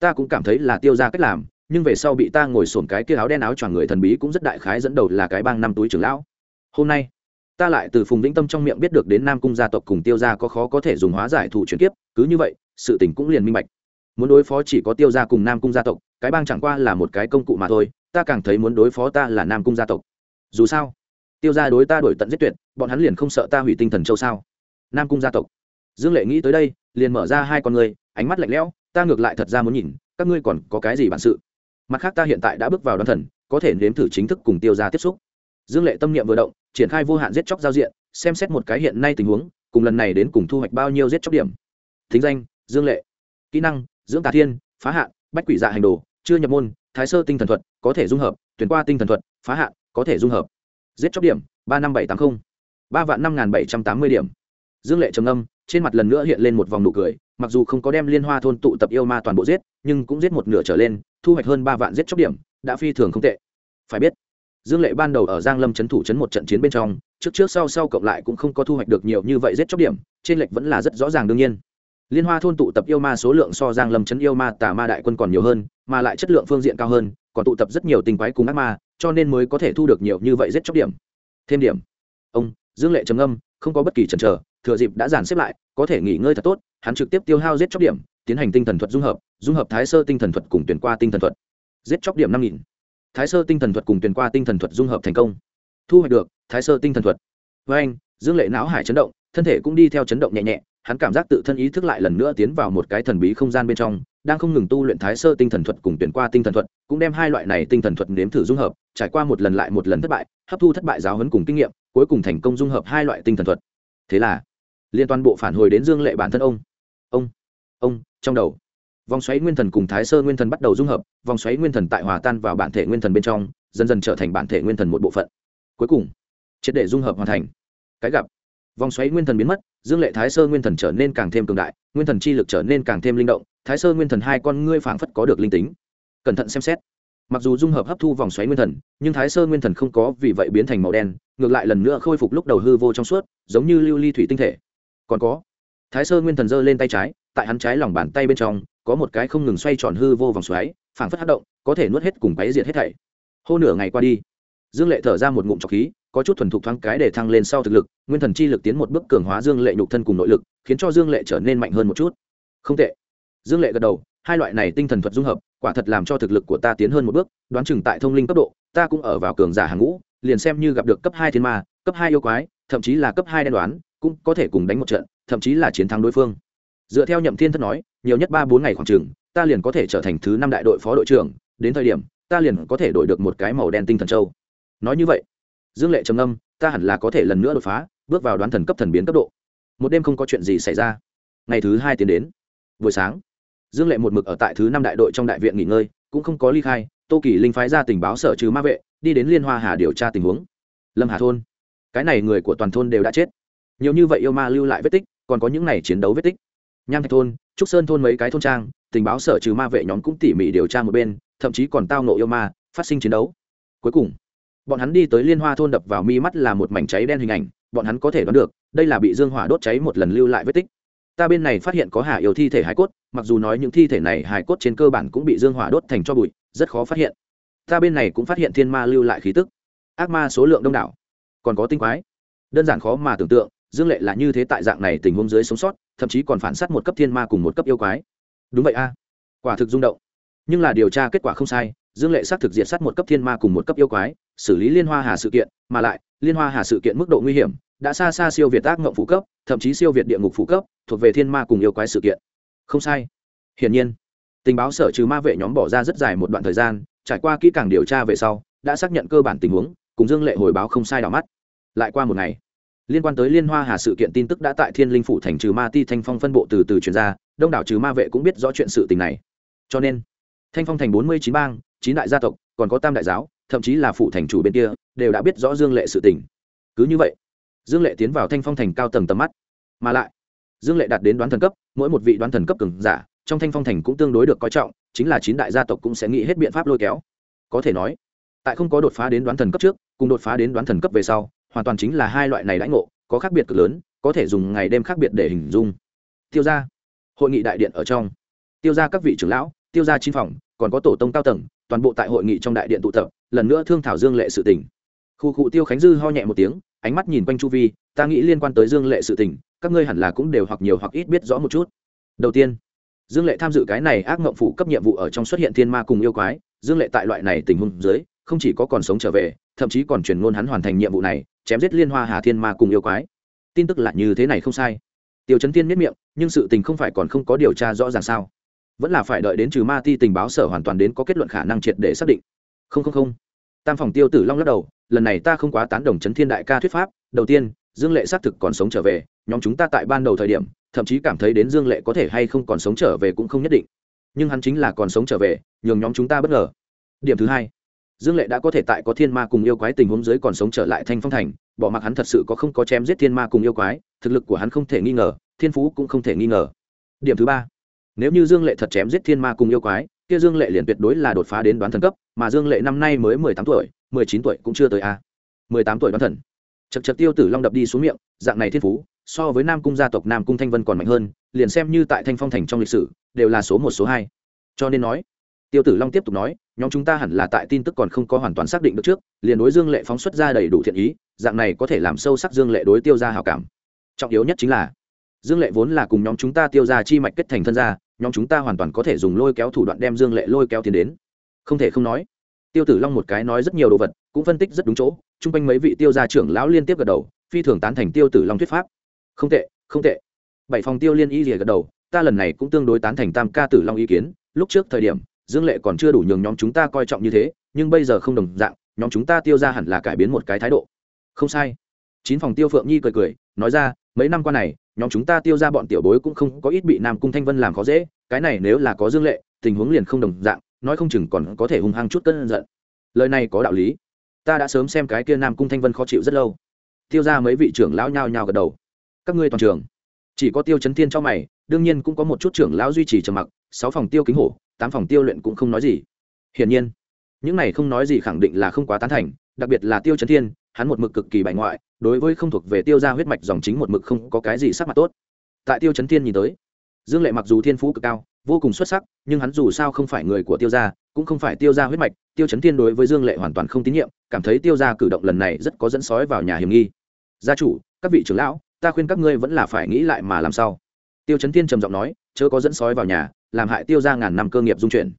ta cũng cảm thấy là tiêu ra cách làm, nhưng về sau bị ta ngồi sổm cái kia áo đen áo choàng người thần bí cũng rất đại khái dẫn đầu là cái bang năm túi trưởng lão. Hôm nay, ta lại từ phùng vĩnh tâm trong miệng biết được đến nam cung gia tộc cùng tiêu gia có khó có thể dùng hóa giải thủ chuyển kiếp, cứ như vậy, sự tình cũng liền minh bạch. Muốn đối phó chỉ có tiêu gia cùng nam cung gia tộc, cái bang chẳng qua là một cái công cụ mà thôi, ta càng thấy muốn đối phó ta là nam cung gia tộc. Dù sao tiêu gia đối ta đổi tận giết tuyệt, bọn hắn liền không sợ ta hủy tinh thần châu sao? Nam cung gia tộc. Dương lệ nghĩ tới đây, liền mở ra hai con người ánh mắt lạnh lẽo, ta ngược lại thật ra muốn nhìn, các ngươi còn có cái gì bản sự? Mặt khác ta hiện tại đã bước vào đoàn thần, có thể nếm thử chính thức cùng tiêu gia tiếp xúc. Dương lệ tâm niệm vừa động, triển khai vô hạn giết chóc giao diện, xem xét một cái hiện nay tình huống, cùng lần này đến cùng thu hoạch bao nhiêu giết chóc điểm. Thính danh, dương lệ. Kỹ năng, dưỡng tà thiên, phá hạn, bách quỷ dạ hành đồ, chưa nhập môn, thái sơ tinh thần thuật, có thể dung hợp, tuyển qua tinh thần thuật, phá hạn, có thể dung hợp giết chóc điểm, ba năm bảy tám mươi ba vạn năm bảy trăm tám mươi điểm. Dương lệ trầm âm trên mặt lần nữa hiện lên một vòng nụ cười, mặc dù không có đem liên hoa thôn tụ tập yêu ma toàn bộ giết, nhưng cũng giết một nửa trở lên, thu hoạch hơn ba vạn giết chóc điểm, đã phi thường không tệ. Phải biết, dương lệ ban đầu ở giang lâm trấn thủ trấn một trận chiến bên trong, trước trước sau sau cộng lại cũng không có thu hoạch được nhiều như vậy giết chóc điểm, trên lệch vẫn là rất rõ ràng đương nhiên. Liên hoa thôn tụ tập yêu ma số lượng so giang lâm trấn yêu ma tà ma đại quân còn nhiều hơn, mà lại chất lượng phương diện cao hơn, còn tụ tập rất nhiều tình quái cùng ác ma cho nên mới có thể thu được nhiều như vậy giết chóc điểm. Thêm điểm. Ông, dương lệ trầm âm không có bất kỳ chần chờ, thừa dịp đã giản xếp lại, có thể nghỉ ngơi thật tốt, hắn trực tiếp tiêu hao giết chóc điểm, tiến hành tinh thần thuật dung hợp dung hợp thái sơ tinh thần thuật cùng tuyển qua tinh thần thuật. Giết chóc điểm năm nghìn. Thái sơ tinh thần thuật cùng tuyển qua tinh thần thuật dung hợp thành công. Thu hoạch được, thái sơ tinh thần thuật. Với anh, dương lệ não hải chấn động, thân thể cũng đi theo chấn động nhẹ nhẹ, hắn cảm giác tự thân ý thức lại lần nữa tiến vào một cái thần bí không gian bên trong đang không ngừng tu luyện thái sơ tinh thần thuật cùng tuyển qua tinh thần thuật, cũng đem hai loại này tinh thần thuật nếm thử dung hợp, trải qua một lần lại một lần thất bại, hấp thu thất bại giáo huấn cùng kinh nghiệm, cuối cùng thành công dung hợp hai loại tinh thần thuật. Thế là liên toàn bộ phản hồi đến dương lệ bản thân ông. Ông ông, trong đầu. Vòng xoáy nguyên thần cùng thái sơ nguyên thần bắt đầu dung hợp, vòng xoáy nguyên thần tại hòa tan vào bản thể nguyên thần bên trong, dần dần trở thành bản thể nguyên thần một bộ phận. Cuối cùng, triệt để dung hợp hoàn thành. Cái gặp, vòng xoáy nguyên thần biến mất, dương lệ thái sơ nguyên thần trở nên càng thêm cường đại, nguyên thần chi lực trở nên càng thêm linh động thái sơ nguyên thần hai con ngươi phảng phất có được linh tính. Cẩn thận xem xét. Mặc dù dung hợp hấp thu vòng xoáy nguyên thần, nhưng thái sơ nguyên thần không có vì vậy biến thành màu đen, ngược lại lần nữa khôi phục lúc đầu hư vô trong suốt, giống như lưu ly thủy tinh thể. Còn có, thái sơ nguyên thần giơ lên tay trái, tại hắn trái lòng bàn tay bên trong, có một cái không ngừng xoay tròn hư vô vòng xoáy, phảng phất hát động, có thể nuốt hết cùng quáy diệt hết thảy. Hô nửa ngày qua đi, dương lệ thở ra một ngụm trọc khí, có chút thuần thục thoáng cái để thăng lên sau thực lực, nguyên thần chi lực tiến một bước cường hóa dương lệ nhục thân cùng nội lực, khiến cho dương lệ trở nên mạnh hơn một chút. Không tệ dương lệ gật đầu, hai loại này tinh thần thuật dung hợp, quả thật làm cho thực lực của ta tiến hơn một bước, đoán chừng tại thông linh cấp độ, ta cũng ở vào cường giả hàng ngũ, liền xem như gặp được cấp hai thiên ma, cấp hai yêu quái, thậm chí là cấp hai đen đoán, cũng có thể cùng đánh một trận, thậm chí là chiến thắng đối phương. Dựa theo nhậm thiên thất nói, nhiều nhất ba bốn ngày khoảng chừng, ta liền có thể trở thành thứ năm đại đội phó đội trưởng, đến thời điểm, ta liền có thể đổi được một cái màu đen tinh thần châu. Nói như vậy, dương lệ trầm âm ta hẳn là có thể lần nữa đột phá, bước vào đoán thần cấp thần biến cấp độ. Một đêm không có chuyện gì xảy ra. Ngày thứ hai tiến đến. Buổi sáng dương lệ một mực ở tại thứ năm đại đội trong đại viện nghỉ ngơi, cũng không có ly khai, tô kỳ linh phái ra tình báo sở trừ ma vệ, đi đến liên hoa hà điều tra tình huống. Lâm hà thôn. Cái này người của toàn thôn đều đã chết. Nhiều như vậy yêu ma lưu lại vết tích, còn có những n à y chiến đấu vết tích. Nham thạch thôn, trúc sơn thôn mấy cái thôn trang, tình báo sở trừ ma vệ nhóm cũng tỉ mỉ điều tra một bên, thậm chí còn tao nộ yêu ma, phát sinh chiến đấu. Cuối cùng, bọn hắn đi tới liên hoa thôn đập vào mi mắt là một mảnh cháy đen hình ảnh, bọn hắn có thể đoán được, đây là bị dương hỏa đốt cháy một lần lưu lại vết tích ta bên này phát hiện có hạ yêu thi thể hải cốt, mặc dù nói những thi thể này hải cốt trên cơ bản cũng bị dương hỏa đốt thành cho bụi, rất khó phát hiện. Ta bên này cũng phát hiện thiên ma lưu lại khí tức. Ác ma số lượng đông đảo, còn có tinh quái. Đơn giản khó mà tưởng tượng, dương lệ là như thế tại dạng này tình huống dưới sống sót, thậm chí còn phản s á t một cấp thiên ma cùng một cấp yêu quái. Đúng vậy a. Quả thực rung động. Nhưng là điều tra kết quả không sai, dương lệ xác thực diệt s á t một cấp thiên ma cùng một cấp yêu quái, xử lý liên hoa hà sự kiện, mà lại, liên hoa hà sự kiện mức độ nguy hiểm đã xa xa siêu việt ác mộng phụ cấp, thậm chí siêu việt địa ngục phụ cấp, thuộc về thiên ma cùng yêu quái sự kiện. Không sai. Hiển nhiên, tình báo sở trừ ma vệ nhóm bỏ ra rất dài một đoạn thời gian, trải qua kỹ càng điều tra về sau, đã xác nhận cơ bản tình huống, cùng dương lệ hồi báo không sai đỏ mắt. Lại qua một ngày, liên quan tới liên hoa hà sự kiện tin tức đã tại thiên linh phủ thành trừ ma ti thanh phong phân bộ từ từ chuyển ra, đông đảo trừ ma vệ cũng biết rõ chuyện sự tình này. Cho nên, thanh phong thành bốn mươi chín bang, chín đại gia tộc, còn có tam đại giáo, thậm chí là phụ thành chủ bên kia, đều đã biết rõ dương lệ sự tình. Cứ như vậy dương lệ tiến vào thanh phong thành cao tầng tầm mắt. Mà lại, dương lệ đạt đến đoán thần cấp, mỗi một vị đoán thần cấp cường giả, trong thanh phong thành cũng tương đối được coi trọng, chính là chín đại gia tộc cũng sẽ nghĩ hết biện pháp lôi kéo. Có thể nói, tại không có đột phá đến đoán thần cấp trước, cùng đột phá đến đoán thần cấp về sau, hoàn toàn chính là hai loại này đãi ngộ, có khác biệt cực lớn, có thể dùng ngày đêm khác biệt để hình dung. Tiêu ra hội nghị đại điện ở trong. Tiêu ra các vị trưởng lão, tiêu ra chín phòng, còn có tổ tông cao tầng, toàn bộ tại hội nghị trong đại điện tụ tập, lần nữa thương thảo dương lệ sự tỉnh khu cụ tiêu khánh dư ho nhẹ một tiếng ánh mắt nhìn quanh chu vi, ta nghĩ liên quan tới dương lệ sự tình, các ngươi hẳn là cũng đều hoặc nhiều hoặc ít biết rõ một chút. Đầu tiên, dương lệ tham dự cái này ác ngộng phụ cấp nhiệm vụ ở trong xuất hiện thiên ma cùng yêu quái, dương lệ tại loại này tình huống dưới, không chỉ có còn sống trở về, thậm chí còn truyền ngôn hắn hoàn thành nhiệm vụ này, chém giết liên hoa hà thiên ma cùng yêu quái. Tin tức là như thế này không sai. Tiêu chấn thiên miết miệng, nhưng sự tình không phải còn không có điều tra rõ ràng sao? Vẫn là phải đợi đến trừ ma ti tình báo sở hoàn toàn đến có kết luận khả năng triệt để xác định. Không không không. Tam phòng tiêu tử long lắc đầu lần này ta không quá tán đồng chấn thiên đại ca thuyết pháp, đầu tiên, dương lệ xác thực còn sống trở về, nhóm chúng ta tại ban đầu thời điểm, thậm chí cảm thấy đến dương lệ có thể hay không còn sống trở về cũng không nhất định. Nhưng hắn chính là còn sống trở về, nhường nhóm chúng ta bất ngờ. Điểm thứ hai, dương lệ đã có thể tại có thiên ma cùng yêu quái tình huống dưới còn sống trở lại thanh phong thành, bỏ mặc hắn thật sự có không có chém giết thiên ma cùng yêu quái, thực lực của hắn không thể nghi ngờ, thiên phú cũng không thể nghi ngờ. Điểm thứ ba, nếu như dương lệ thật chém giết thiên ma cùng yêu quái, kia dương lệ liền tuyệt đối là đột phá đến đoán thần cấp, mà dương lệ năm nay mới mười tám tuổi mười chín tuổi cũng chưa tới a. mười tám tuổi đoán thần. Chật chật tiêu tử long đập đi xuống miệng, dạng này thiên phú, so với nam cung gia tộc nam cung thanh vân còn mạnh hơn, liền xem như tại thanh phong thành trong lịch sử, đều là số một, số hai. Cho nên nói, tiêu tử long tiếp tục nói, nhóm chúng ta hẳn là tại tin tức còn không có hoàn toàn xác định được trước, liền đối dương lệ phóng xuất ra đầy đủ thiện ý, dạng này có thể làm sâu sắc dương lệ đối tiêu ra hào cảm. Trọng yếu nhất chính là, dương lệ vốn là cùng nhóm chúng ta tiêu ra chi mạch kết thành thân gia, nhóm chúng ta hoàn toàn có thể dùng lôi kéo thủ đoạn đem dương lệ lôi kéo tiến đến. Không thể không nói tiêu tử long một cái nói rất nhiều đồ vật, cũng phân tích rất đúng chỗ, chung quanh mấy vị tiêu gia trưởng lão liên tiếp gật đầu, phi thường tán thành tiêu tử long thuyết pháp. Không tệ không tệ. Bảy phòng tiêu liên y rìa gật đầu, ta lần này cũng tương đối tán thành tam ca tử long ý kiến, lúc trước thời điểm, dương lệ còn chưa đủ nhường nhóm chúng ta coi trọng như thế, nhưng bây giờ không đồng dạng, nhóm chúng ta tiêu ra hẳn là cải biến một cái thái độ. Không sai. Chín phòng tiêu phượng nhi cười cười, nói ra, mấy năm qua này, nhóm chúng ta tiêu ra bọn tiểu bối cũng không có ít bị nam cung thanh vân làm khó dễ, cái này nếu là có dương lệ, tình huống liền không đồng dạng nói không chừng còn có thể hung hăng chút cơn giận. Lời này có đạo lý. Ta đã sớm xem cái kia nam cung thanh vân khó chịu rất lâu. Tiêu ra mấy vị trưởng lão nhao nhao gật đầu. Các ngươi toàn trường, chỉ có tiêu chấn thiên cho mày, đương nhiên cũng có một chút trưởng lão duy trì trầm mặc, sáu phòng tiêu kính hổ, tám phòng tiêu luyện cũng không nói gì. Hiển nhiên, những này không nói gì khẳng định là không quá tán thành, đặc biệt là tiêu chấn thiên, hắn một mực cực kỳ bài ngoại, đối với không thuộc về tiêu gia huyết mạch dòng chính một mực không có cái gì sắc mặt tốt. Tại tiêu chấn thiên nhìn tới, dương lệ mặc dù thiên phú cực cao vô cùng xuất sắc, nhưng hắn dù sao không phải người của tiêu gia, cũng không phải tiêu gia huyết mạch, tiêu chấn thiên đối với dương lệ hoàn toàn không tín nhiệm, cảm thấy tiêu gia cử động lần này rất có dẫn sói vào nhà hiểm nghi. Gia chủ, các vị trưởng lão, ta khuyên các ngươi vẫn là phải nghĩ lại mà làm sao. Tiêu chấn thiên trầm giọng nói, chớ có dẫn sói vào nhà, làm hại tiêu gia ngàn năm cơ nghiệp dung chuyển.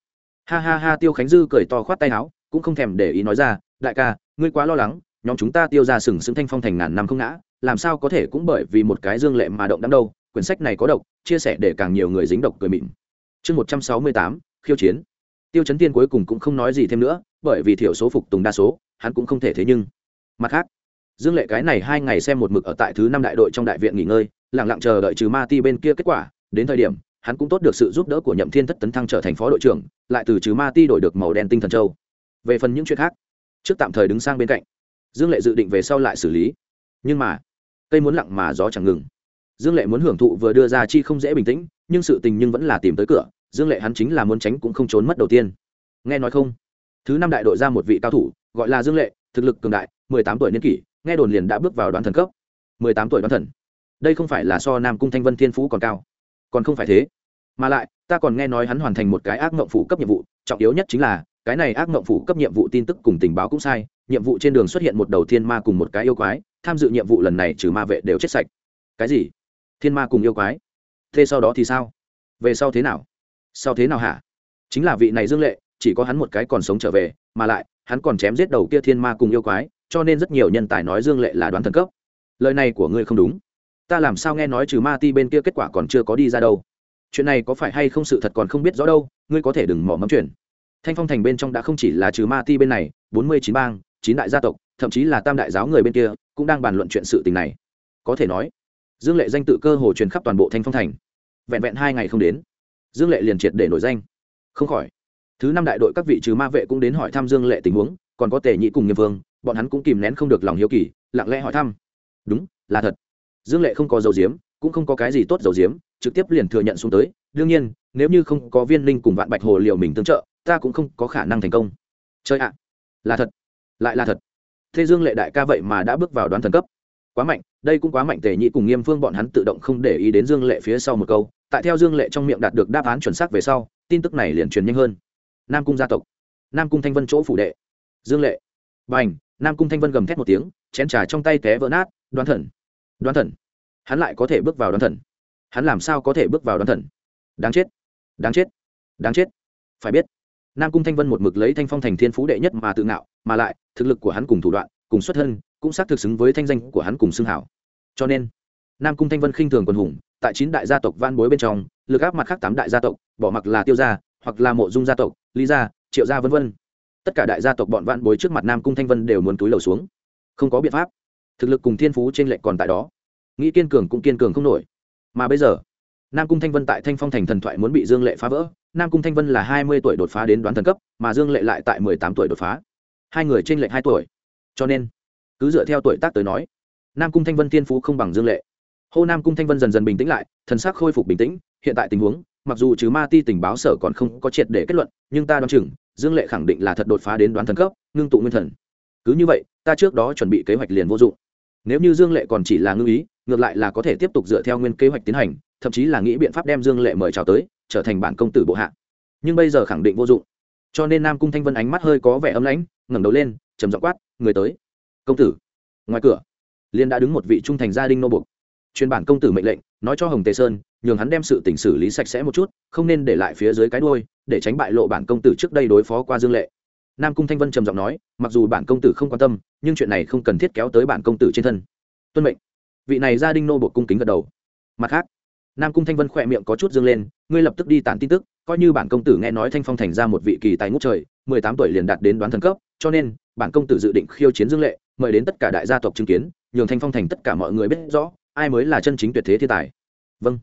Ha ha ha, tiêu khánh dư cười to khoát tay áo, cũng không thèm để ý nói ra, đại ca, ngươi quá lo lắng, nhóm chúng ta tiêu ra sừng sững thanh phong thành ngàn năm không ngã, làm sao có thể cũng bởi vì một cái dương lệ mà động đắm đâu, quyển sách này có độc, chia sẻ để càng nhiều người dính độc cười mịn chương một trăm sáu mươi tám, khiêu chiến. Tiêu chấn tiên cuối cùng cũng không nói gì thêm nữa, bởi vì thiểu số phục tùng đa số, hắn cũng không thể thế nhưng. Mặt khác, dương lệ cái này hai ngày xem một mực ở tại thứ năm đại đội trong đại viện nghỉ ngơi lẳng lặng chờ đợi trừ ma ti bên kia kết quả, đến thời điểm, hắn cũng tốt được sự giúp đỡ của nhậm thiên thất tấn thăng trở thành phó đội trưởng, lại từ trừ ma ti đổi được màu đen tinh thần châu. Về phần những chuyện khác, trước tạm thời đứng sang bên cạnh, dương lệ dự định về sau lại xử lý. Nhưng mà, cây muốn lặng mà gió chẳng ngừng dương lệ muốn hưởng thụ vừa đưa ra chi không dễ bình tĩnh, nhưng sự tình nhưng vẫn là tìm tới cửa, dương lệ hắn chính là muốn tránh cũng không trốn mất đầu tiên. Nghe nói không? Thứ năm đại đội ra một vị cao thủ, gọi là dương lệ, thực lực cường đại, mười tám tuổi niên kỷ, nghe đồn liền đã bước vào đoán thần cấp. mười tám tuổi đoán thần. Đây không phải là so nam cung thanh vân thiên phú còn cao. Còn không phải thế. Mà lại, ta còn nghe nói hắn hoàn thành một cái ác mộng phủ cấp nhiệm vụ, trọng yếu nhất chính là, cái này ác mộng phủ cấp nhiệm vụ tin tức cùng tình báo cũng sai, nhiệm vụ trên đường xuất hiện một đầu thiên ma cùng một cái yêu quái, tham dự nhiệm vụ lần này trừ ma vệ đều chết sạch. Cái gì? Thiên ma cùng yêu quái. Thế sau đó thì sao? Về sau thế nào? Sau thế nào hả? Chính là vị này dương lệ, chỉ có hắn một cái còn sống trở về, mà lại, hắn còn chém giết đầu kia thiên ma cùng yêu quái, cho nên rất nhiều nhân tài nói dương lệ là đoán thần cấp. Lời này của ngươi không đúng. Ta làm sao nghe nói trừ ma ti bên kia kết quả còn chưa có đi ra đâu? Chuyện này có phải hay không sự thật còn không biết rõ đâu, ngươi có thể đừng mỏ mắm chuyện. Thanh phong thành bên trong đã không chỉ là trừ ma ti bên này, bốn mươi chín bang, chín đại gia tộc, thậm chí là tam đại giáo người bên kia, cũng đang bàn luận chuyện sự tình này. Có thể nói dương lệ danh tự cơ hồ truyền khắp toàn bộ thanh phong thành. Vẹn vẹn hai ngày không đến, dương lệ liền triệt để nổi danh. Không khỏi, thứ năm đại đội các vị trừ ma vệ cũng đến hỏi thăm dương lệ tình huống, còn có tề nhị cùng nghiêm vương, bọn hắn cũng kìm nén không được lòng hiếu kỳ, lặng lẽ hỏi thăm. Đúng, là thật. Dương lệ không có dầu diếm, cũng không có cái gì tốt dầu diếm, trực tiếp liền thừa nhận xuống tới. Đương nhiên, nếu như không có viên linh cùng vạn bạch hồ liệu mình tương trợ, ta cũng không có khả năng thành công. Chơi ạ. Là thật. Lại là thật. Thế dương lệ đại ca vậy mà đã bước vào đoán thần cấp quá mạnh, đây cũng quá mạnh tề nhị cùng nghiêm phương bọn hắn tự động không để ý đến dương lệ phía sau một câu, tại theo dương lệ trong miệng đạt được đáp án chuẩn xác về sau, tin tức này liền truyền nhanh hơn. Nam cung gia tộc, nam cung thanh vân chỗ phủ đệ. Dương lệ b à n h nam cung thanh vân gầm thét một tiếng, chén trà trong tay té vỡ nát, đoán thần đoán thần. Hắn lại có thể bước vào đoán thần. Hắn làm sao có thể bước vào đoán thần? Đáng chết đáng chết đáng chết. Phải biết, nam cung thanh vân một mực lấy thanh phong thành thiên phú đệ nhất mà tự ngạo, mà lại, thực lực của hắn cùng thủ đoạn, cùng xuất thân cũng xác thực xứng với thanh danh của hắn cùng xưng hảo. Cho nên, nam cung thanh vân khinh thường quân hùng, tại chín đại gia tộc van bối bên trong, lực áp mặt khác tám đại gia tộc, bỏ mặc là tiêu gia, hoặc là mộ dung gia tộc, lý gia, triệu gia v v tất cả đại gia tộc bọn vạn bối trước mặt nam cung thanh vân đều muốn túi lầu xuống. Không có biện pháp. Thực lực cùng thiên phú t r ê n lệch còn tại đó. Nghĩ kiên cường cũng kiên cường không nổi. Mà bây giờ, nam cung thanh vân tại thanh phong thành thần thoại muốn bị dương lệ phá vỡ. Nam cung thanh vân là hai mươi tuổi đột phá đến đoán thần cấp, mà dương lệ lại tại mười tám tuổi đột phá. Hai người t r ê n lệch hai tuổi. Cho nên cứ dựa theo tuổi tác tới nói, nam cung thanh vân thiên phú không bằng dương lệ. Hô nam cung thanh vân dần dần bình tĩnh lại, thần sắc khôi phục bình tĩnh, hiện tại tình huống, mặc dù chứ ma ti tình báo sở còn không có triệt để kết luận, nhưng ta đoán chừng, dương lệ khẳng định là thật đột phá đến đoán thần cấp, ngưng tụ nguyên thần. Cứ như vậy, ta trước đó chuẩn bị kế hoạch liền vô dụng. Nếu như dương lệ còn chỉ là ngư ý, ngược lại là có thể tiếp tục dựa theo nguyên kế hoạch tiến hành, thậm chí là nghĩ biện pháp đem dương lệ mời chào tới, trở thành bản công tử bộ hạ. Nhưng bây giờ khẳng định vô dụng. Cho nên nam cung thanh vân ánh mắt hơi có vẻ âm lãnh, ngẩng đầu lên, trầm giọng quát, người tới công tử. Ngoài cửa liên đã đứng một vị trung thành gia đình nô bục truyền bản công tử mệnh lệnh, nói cho hồng tề sơn, nhường hắn đem sự tình xử lý sạch sẽ một chút, không nên để lại phía dưới cái đuôi, để tránh bại lộ bản công tử trước đây đối phó qua dương lệ. Nam cung thanh vân trầm giọng nói, mặc dù bản công tử không quan tâm, nhưng chuyện này không cần thiết kéo tới bản công tử trên thân. Tuân mệnh. Vị này gia đình nô bột cung kính gật đầu. Mặt khác, nam cung thanh vân khỏe miệng có chút dương lên, ngươi lập tức đi tản tin tức, coi như bản công tử nghe nói thanh phong thành ra một vị kỳ tài ngút trời, mười tám tuổi liền đạt đến đoán thần cấp, cho nên, bản công tử dự định khiêu chiến dương lệ mời đến tất cả đại gia tộc chứng kiến, nhường thanh phong thành tất cả mọi người biết rõ, ai mới là chân chính tuyệt thế thiên tài. Vâng.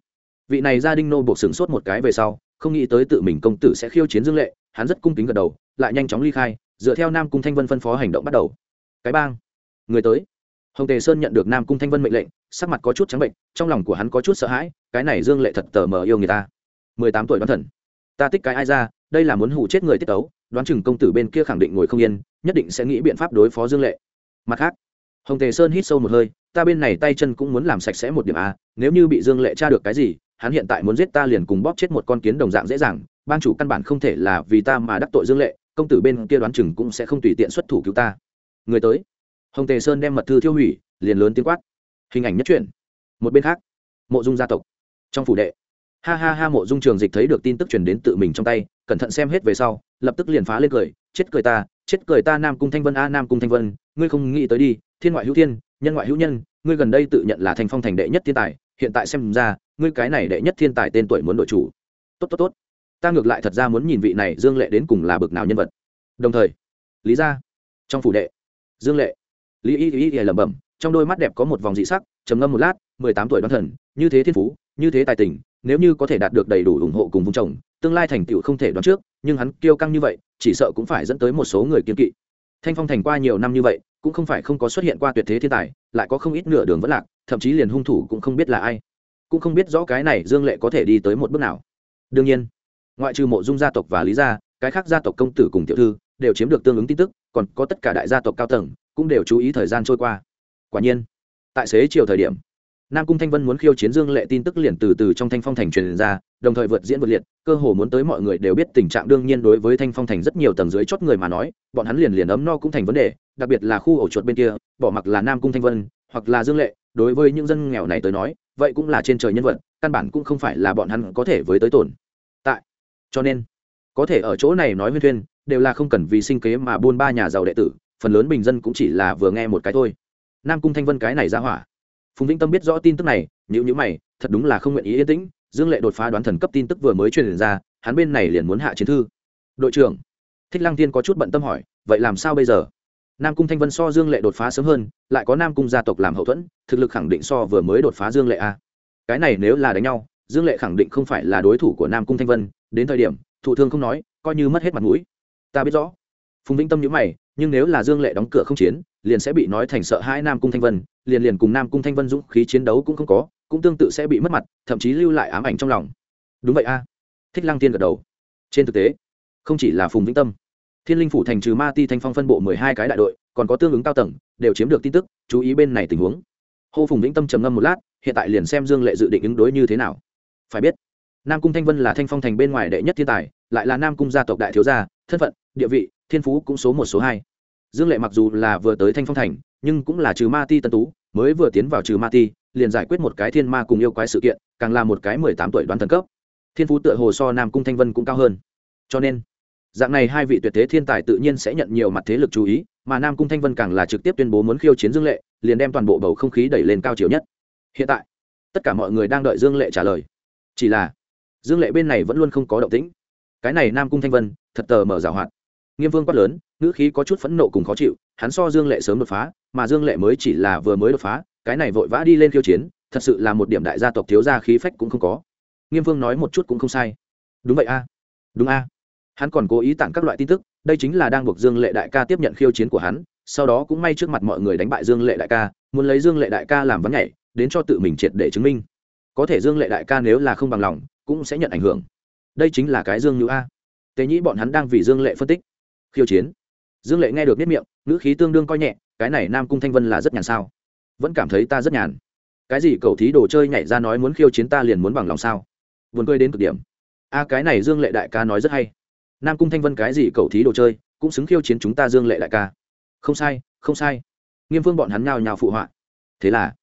Vị này gia đình nô buộc sửng sốt một cái về sau, không nghĩ tới tự mình công tử sẽ khiêu chiến dương lệ, hắn rất cung kính gật đầu, lại nhanh chóng ly khai, dựa theo nam cung thanh vân phân phó hành động bắt đầu. Cái bang. Người tới. Hồng tề sơn nhận được nam cung thanh vân mệnh lệnh, sắc mặt có chút trắng bệnh, trong lòng của hắn có chút sợ hãi, cái này dương lệ thật tờ mờ yêu người ta. Mười tám tuổi đoán thần. Ta tích cái ai ra, đây là muốn hủ chết người tiết tấu, đoán chừng công tử bên kia khẳng định ngồi không yên, nhất định sẽ nghĩ biện pháp đối phó dương lệ mặt khác, hồng tề sơn hít sâu một hơi, ta bên này tay chân cũng muốn làm sạch sẽ một điểm a, nếu như bị dương lệ tra được cái gì, hắn hiện tại muốn giết ta liền cùng bóp chết một con kiến đồng dạng dễ dàng, ban chủ căn bản không thể là vì ta mà đắc tội dương lệ, công tử bên kia đoán chừng cũng sẽ không tùy tiện xuất thủ cứu ta. Người tới. Hồng tề sơn đem mật thư thiêu hủy, liền lớn tiếng quát. Hình ảnh nhất truyện. Một bên khác, mộ dung gia tộc. Trong phủ đệ. Ha ha ha, mộ dung trường dịch thấy được tin tức truyền đến tự mình trong tay, cẩn thận xem hết về sau, lập tức liền phá lên cười, chết cười ta, chết cười ta nam cung thanh vân a, nam cung thanh vân ngươi không nghĩ tới đi, thiên ngoại hữu thiên, nhân ngoại hữu nhân, ngươi gần đây tự nhận là thành phong thành đệ nhất thiên tài, hiện tại xem ra, ngươi cái này đệ nhất thiên tài tên tuổi muốn đội chủ. Tốt tốt tốt. Ta ngược lại thật ra muốn nhìn vị này dương lệ đến cùng là bực nào nhân vật. Đồng thời, lý ra, trong phủ đệ, dương lệ, lý y y y lẩm bẩm, trong đôi mắt đẹp có một vòng dị sắc, trầm ngâm một lát, mười tám tuổi đoan thần, như thế thiên phú, như thế tài tình, nếu như có thể đạt được đầy đủ ủng hộ cùng vùng chồng tương lai thành tựu không thể đoán trước, nhưng hắn kiêu căng như vậy, chỉ sợ cũng phải dẫn tới một số người kiên kỵ thanh phong thành qua nhiều năm như vậy, cũng không phải không có xuất hiện qua tuyệt thế thiên tài, lại có không ít nửa đường vẫn lạc, thậm chí liền hung thủ cũng không biết là ai. Cũng không biết rõ cái này dương lệ có thể đi tới một bước nào. Đương nhiên, ngoại trừ mộ dung gia tộc và lý gia, cái khác gia tộc công tử cùng tiểu thư đều chiếm được tương ứng tin tức, còn có tất cả đại gia tộc cao tầng cũng đều chú ý thời gian trôi qua. Quả nhiên, tại xế chiều thời điểm, nam cung thanh vân muốn khiêu chiến dương lệ tin tức liền từ từ trong thanh phong thành truyền ra đồng thời vượt diễn vượt liệt, cơ hồ muốn tới mọi người đều biết tình trạng đương nhiên đối với thanh phong thành rất nhiều tầng dưới chót người mà nói, bọn hắn liền liền ấm no cũng thành vấn đề, đặc biệt là khu ổ chuột bên kia, bỏ mặc là nam cung thanh vân, hoặc là dương lệ, đối với những dân nghèo này tới nói, vậy cũng là trên trời nhân vật, căn bản cũng không phải là bọn hắn có thể với tới tổn. Tại, cho nên, có thể ở chỗ này nói huyên thuyên, đều là không cần vì sinh kế mà buôn ba nhà giàu đệ tử, phần lớn bình dân cũng chỉ là vừa nghe một cái thôi. Nam cung thanh vân cái này ra hỏa. Phùng vĩnh tâm biết rõ tin tức này nhữ nhữ mày, thật đúng là không nguyện ý yên tĩnh dương lệ đột phá đoán thần cấp tin tức vừa mới truyền ra, hắn bên này liền muốn hạ chiến thư. Đội trưởng. Thích lăng tiên có chút bận tâm hỏi, vậy làm sao bây giờ? Nam cung thanh vân so dương lệ đột phá sớm hơn, lại có nam cung gia tộc làm hậu thuẫn, thực lực khẳng định so vừa mới đột phá dương lệ a. Cái này nếu là đánh nhau, dương lệ khẳng định không phải là đối thủ của nam cung thanh vân, đến thời điểm thủ thương không nói, coi như mất hết mặt mũi. Ta biết rõ. Phùng vĩnh tâm nhữ mày, nhưng nếu là dương lệ đóng cửa không chiến, liền sẽ bị nói thành sợ hai nam cung thanh vân, liền liền cùng nam cung thanh vân dũng khí chiến đấu cũng không có cũng tương tự sẽ bị mất mặt, thậm chí lưu lại ám ảnh trong lòng. Đúng vậy a. Thích lăng tiên gật đầu. Trên thực tế, không chỉ là phùng vĩnh tâm, thiên linh phủ thành trừ ma ti thanh phong phân bộ mười hai cái đại đội, còn có tương ứng cao tầng, đều chiếm được tin tức, chú ý bên này tình huống. Hô phùng vĩnh tâm trầm ngâm một lát, hiện tại liền xem dương lệ dự định ứng đối như thế nào. Phải biết, nam cung thanh vân là thanh phong thành bên ngoài đệ nhất thiên tài, lại là nam cung gia tộc đại thiếu gia, thân phận, địa vị, thiên phú cũng số một, số hai. Dương lệ mặc dù là vừa tới thanh phong thành, nhưng cũng là trừ ma ti tân tú, mới vừa tiến vào trừ ma ti liền giải quyết một cái thiên ma cùng yêu quái sự kiện, càng là một cái mười tám tuổi đoán thần cấp. Thiên phú tựa hồ so nam cung thanh vân cũng cao hơn. Cho nên, dạng này hai vị tuyệt thế thiên tài tự nhiên sẽ nhận nhiều mặt thế lực chú ý, mà nam cung thanh vân càng là trực tiếp tuyên bố muốn khiêu chiến dương lệ, liền đem toàn bộ bầu không khí đẩy lên cao chiều nhất. Hiện tại, tất cả mọi người đang đợi dương lệ trả lời. Chỉ là, dương lệ bên này vẫn luôn không có động tĩnh. Cái này nam cung thanh vân, thật tờ mở rào hoạt. Nghiêm vương quát lớn, ngữ khí có chút phẫn nộ cùng khó chịu, hắn so dương lệ sớm đột phá, mà dương lệ mới chỉ là vừa mới đột phá cái này vội vã đi lên khiêu chiến, thật sự là một điểm đại gia tộc thiếu gia khí phách cũng không có. Nghiêm vương nói một chút cũng không sai. Đúng vậy a. Đúng a. Hắn còn cố ý tặng các loại tin tức, đây chính là đang buộc dương lệ đại ca tiếp nhận khiêu chiến của hắn, sau đó cũng may trước mặt mọi người đánh bại dương lệ đại ca, muốn lấy dương lệ đại ca làm vấn nhảy, đến cho tự mình triệt để chứng minh. Có thể dương lệ đại ca nếu là không bằng lòng, cũng sẽ nhận ảnh hưởng. Đây chính là cái dương như a. Tế nhĩ bọn hắn đang vì dương lệ phân tích. Khiêu chiến. Dương lệ nghe được biết miệng, ngữ khí tương đương coi nhẹ, cái này nam cung thanh vân là rất nhàn sao vẫn cảm thấy ta rất nhàn. Cái gì cậu thí đồ chơi nhảy ra nói muốn khiêu chiến ta liền muốn bằng lòng sao? Vườn cười đến cực điểm. A à, cái này dương lệ đại ca nói rất hay. Nam cung thanh vân cái gì cậu thí đồ chơi, cũng xứng khiêu chiến chúng ta dương lệ đại ca. Không sai không sai. Nghiêm phương bọn hắn nhào nhào phụ họa. Thế là,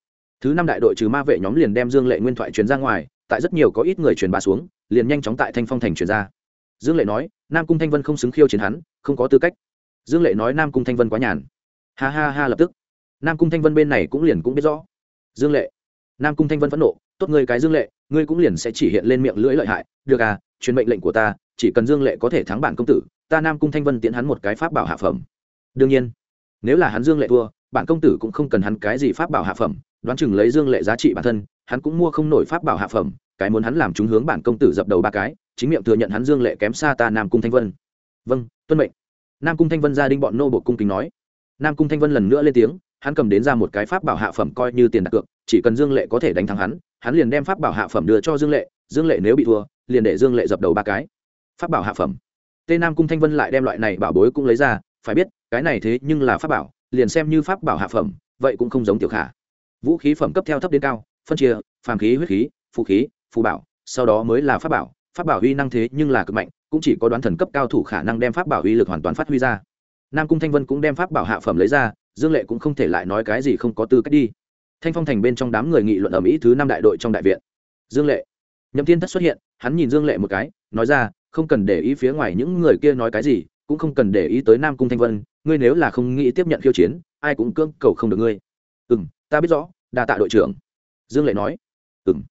thứ năm đại đội trừ ma vệ nhóm liền đem dương lệ nguyên thoại truyền ra ngoài, tại rất nhiều có ít người truyền bá xuống, liền nhanh chóng tại thanh phong thành truyền ra. Dương lệ nói, nam cung thanh vân không xứng khiêu chiến hắn, không có tư cách. Dương lệ nói nam cung thanh vân quá nhàn. Ha ha ha lập tức nam cung thanh vân bên này cũng liền cũng biết rõ. Dương lệ. Nam cung thanh vân phẫn nộ, tốt ngươi cái dương lệ, ngươi cũng liền sẽ chỉ hiện lên miệng lưỡi lợi hại, được à truyền mệnh lệnh của ta, chỉ cần dương lệ có thể thắng bản công tử, ta nam cung thanh vân tiến hắn một cái pháp bảo hạ phẩm. Đương nhiên, nếu là hắn dương lệ thua, bản công tử cũng không cần hắn cái gì pháp bảo hạ phẩm, đoán chừng lấy dương lệ giá trị bản thân, hắn cũng mua không nổi pháp bảo hạ phẩm, cái muốn hắn làm chúng hướng bản công tử dập đầu ba cái, chính miệng thừa nhận hắn dương lệ kém xa ta nam cung thanh vân. Vâng tuân mệnh. Nam cung thanh vân gia đình bọn nô bộ cung kính nói. Nam cung thanh vân lần nữa lên tiếng hắn cầm đến ra một cái pháp bảo hạ phẩm coi như tiền đặt cược, chỉ cần dương lệ có thể đánh thắng hắn hắn liền đem pháp bảo hạ phẩm đưa cho dương lệ dương lệ nếu bị thua, liền để dương lệ dập đầu ba cái. Pháp bảo hạ phẩm. Tê nam cung thanh vân lại đem loại này bảo bối cũng lấy ra, phải biết, cái này thế nhưng là pháp bảo, liền xem như pháp bảo hạ phẩm, vậy cũng không giống tiểu khả. Vũ khí phẩm cấp theo thấp đến cao, phân chia, phàm khí, huyết khí phụ khí, phù bảo, sau đó mới là pháp bảo. Pháp bảo uy năng thế nhưng là cực mạnh, cũng chỉ có đoán thần cấp cao thủ khả năng đem pháp bảo uy lực hoàn toàn phát huy ra. Nam cung thanh vân cũng đem pháp bảo hạ phẩm lấy ra dương lệ cũng không thể lại nói cái gì không có tư cách đi. Thanh phong thành bên trong đám người nghị luận ở mỹ thứ năm đại đội trong đại viện. Dương lệ. Nhậm thiên thất xuất hiện, hắn nhìn dương lệ một cái, nói ra, không cần để ý phía ngoài những người kia nói cái gì, cũng không cần để ý tới nam cung thanh vân, ngươi nếu là không nghĩ tiếp nhận khiêu chiến, ai cũng cưỡng cầu không được ngươi. Ừ m ta biết rõ, đa tạ đội trưởng. Dương lệ nói. Ừ m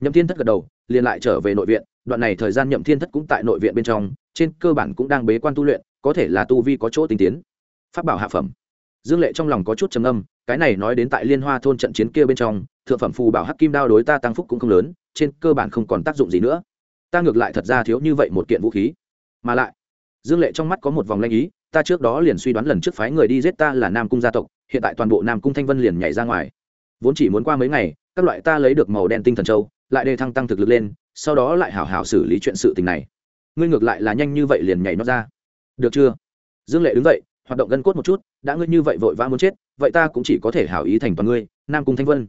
nhậm thiên thất gật đầu, liền lại trở về nội viện. Đoạn này thời gian nhậm thiên thất cũng tại nội viện bên trong, trên cơ bản cũng đang bế quan tu luyện, có thể là tu vi có chỗ tinh tiến. Phát bảo hạ phẩm dương lệ trong lòng có chút trầm âm cái này nói đến tại liên hoa thôn trận chiến kia bên trong, thượng phẩm phù bảo hắc kim đao đối ta tăng phúc cũng không lớn, trên cơ bản không còn tác dụng gì nữa. Ta ngược lại thật ra thiếu như vậy một kiện vũ khí. Mà lại, dương lệ trong mắt có một vòng lanh ý, ta trước đó liền suy đoán lần trước phái người đi giết ta là nam cung gia tộc, hiện tại toàn bộ nam cung thanh vân liền nhảy ra ngoài. Vốn chỉ muốn qua mấy ngày, các loại ta lấy được màu đen tinh thần châu, lại đề thăng tăng thực lực lên, sau đó lại hảo hảo xử lý chuyện sự tình này. Ngươi ngược lại là nhanh như vậy liền nhảy nó ra. Được chưa? Dương lệ đứng dậy hoạt động gân cốt một chút, đã ngươi như vậy vội vã muốn chết, vậy ta cũng chỉ có thể hảo ý thành toàn ngươi, nam cung thanh vân.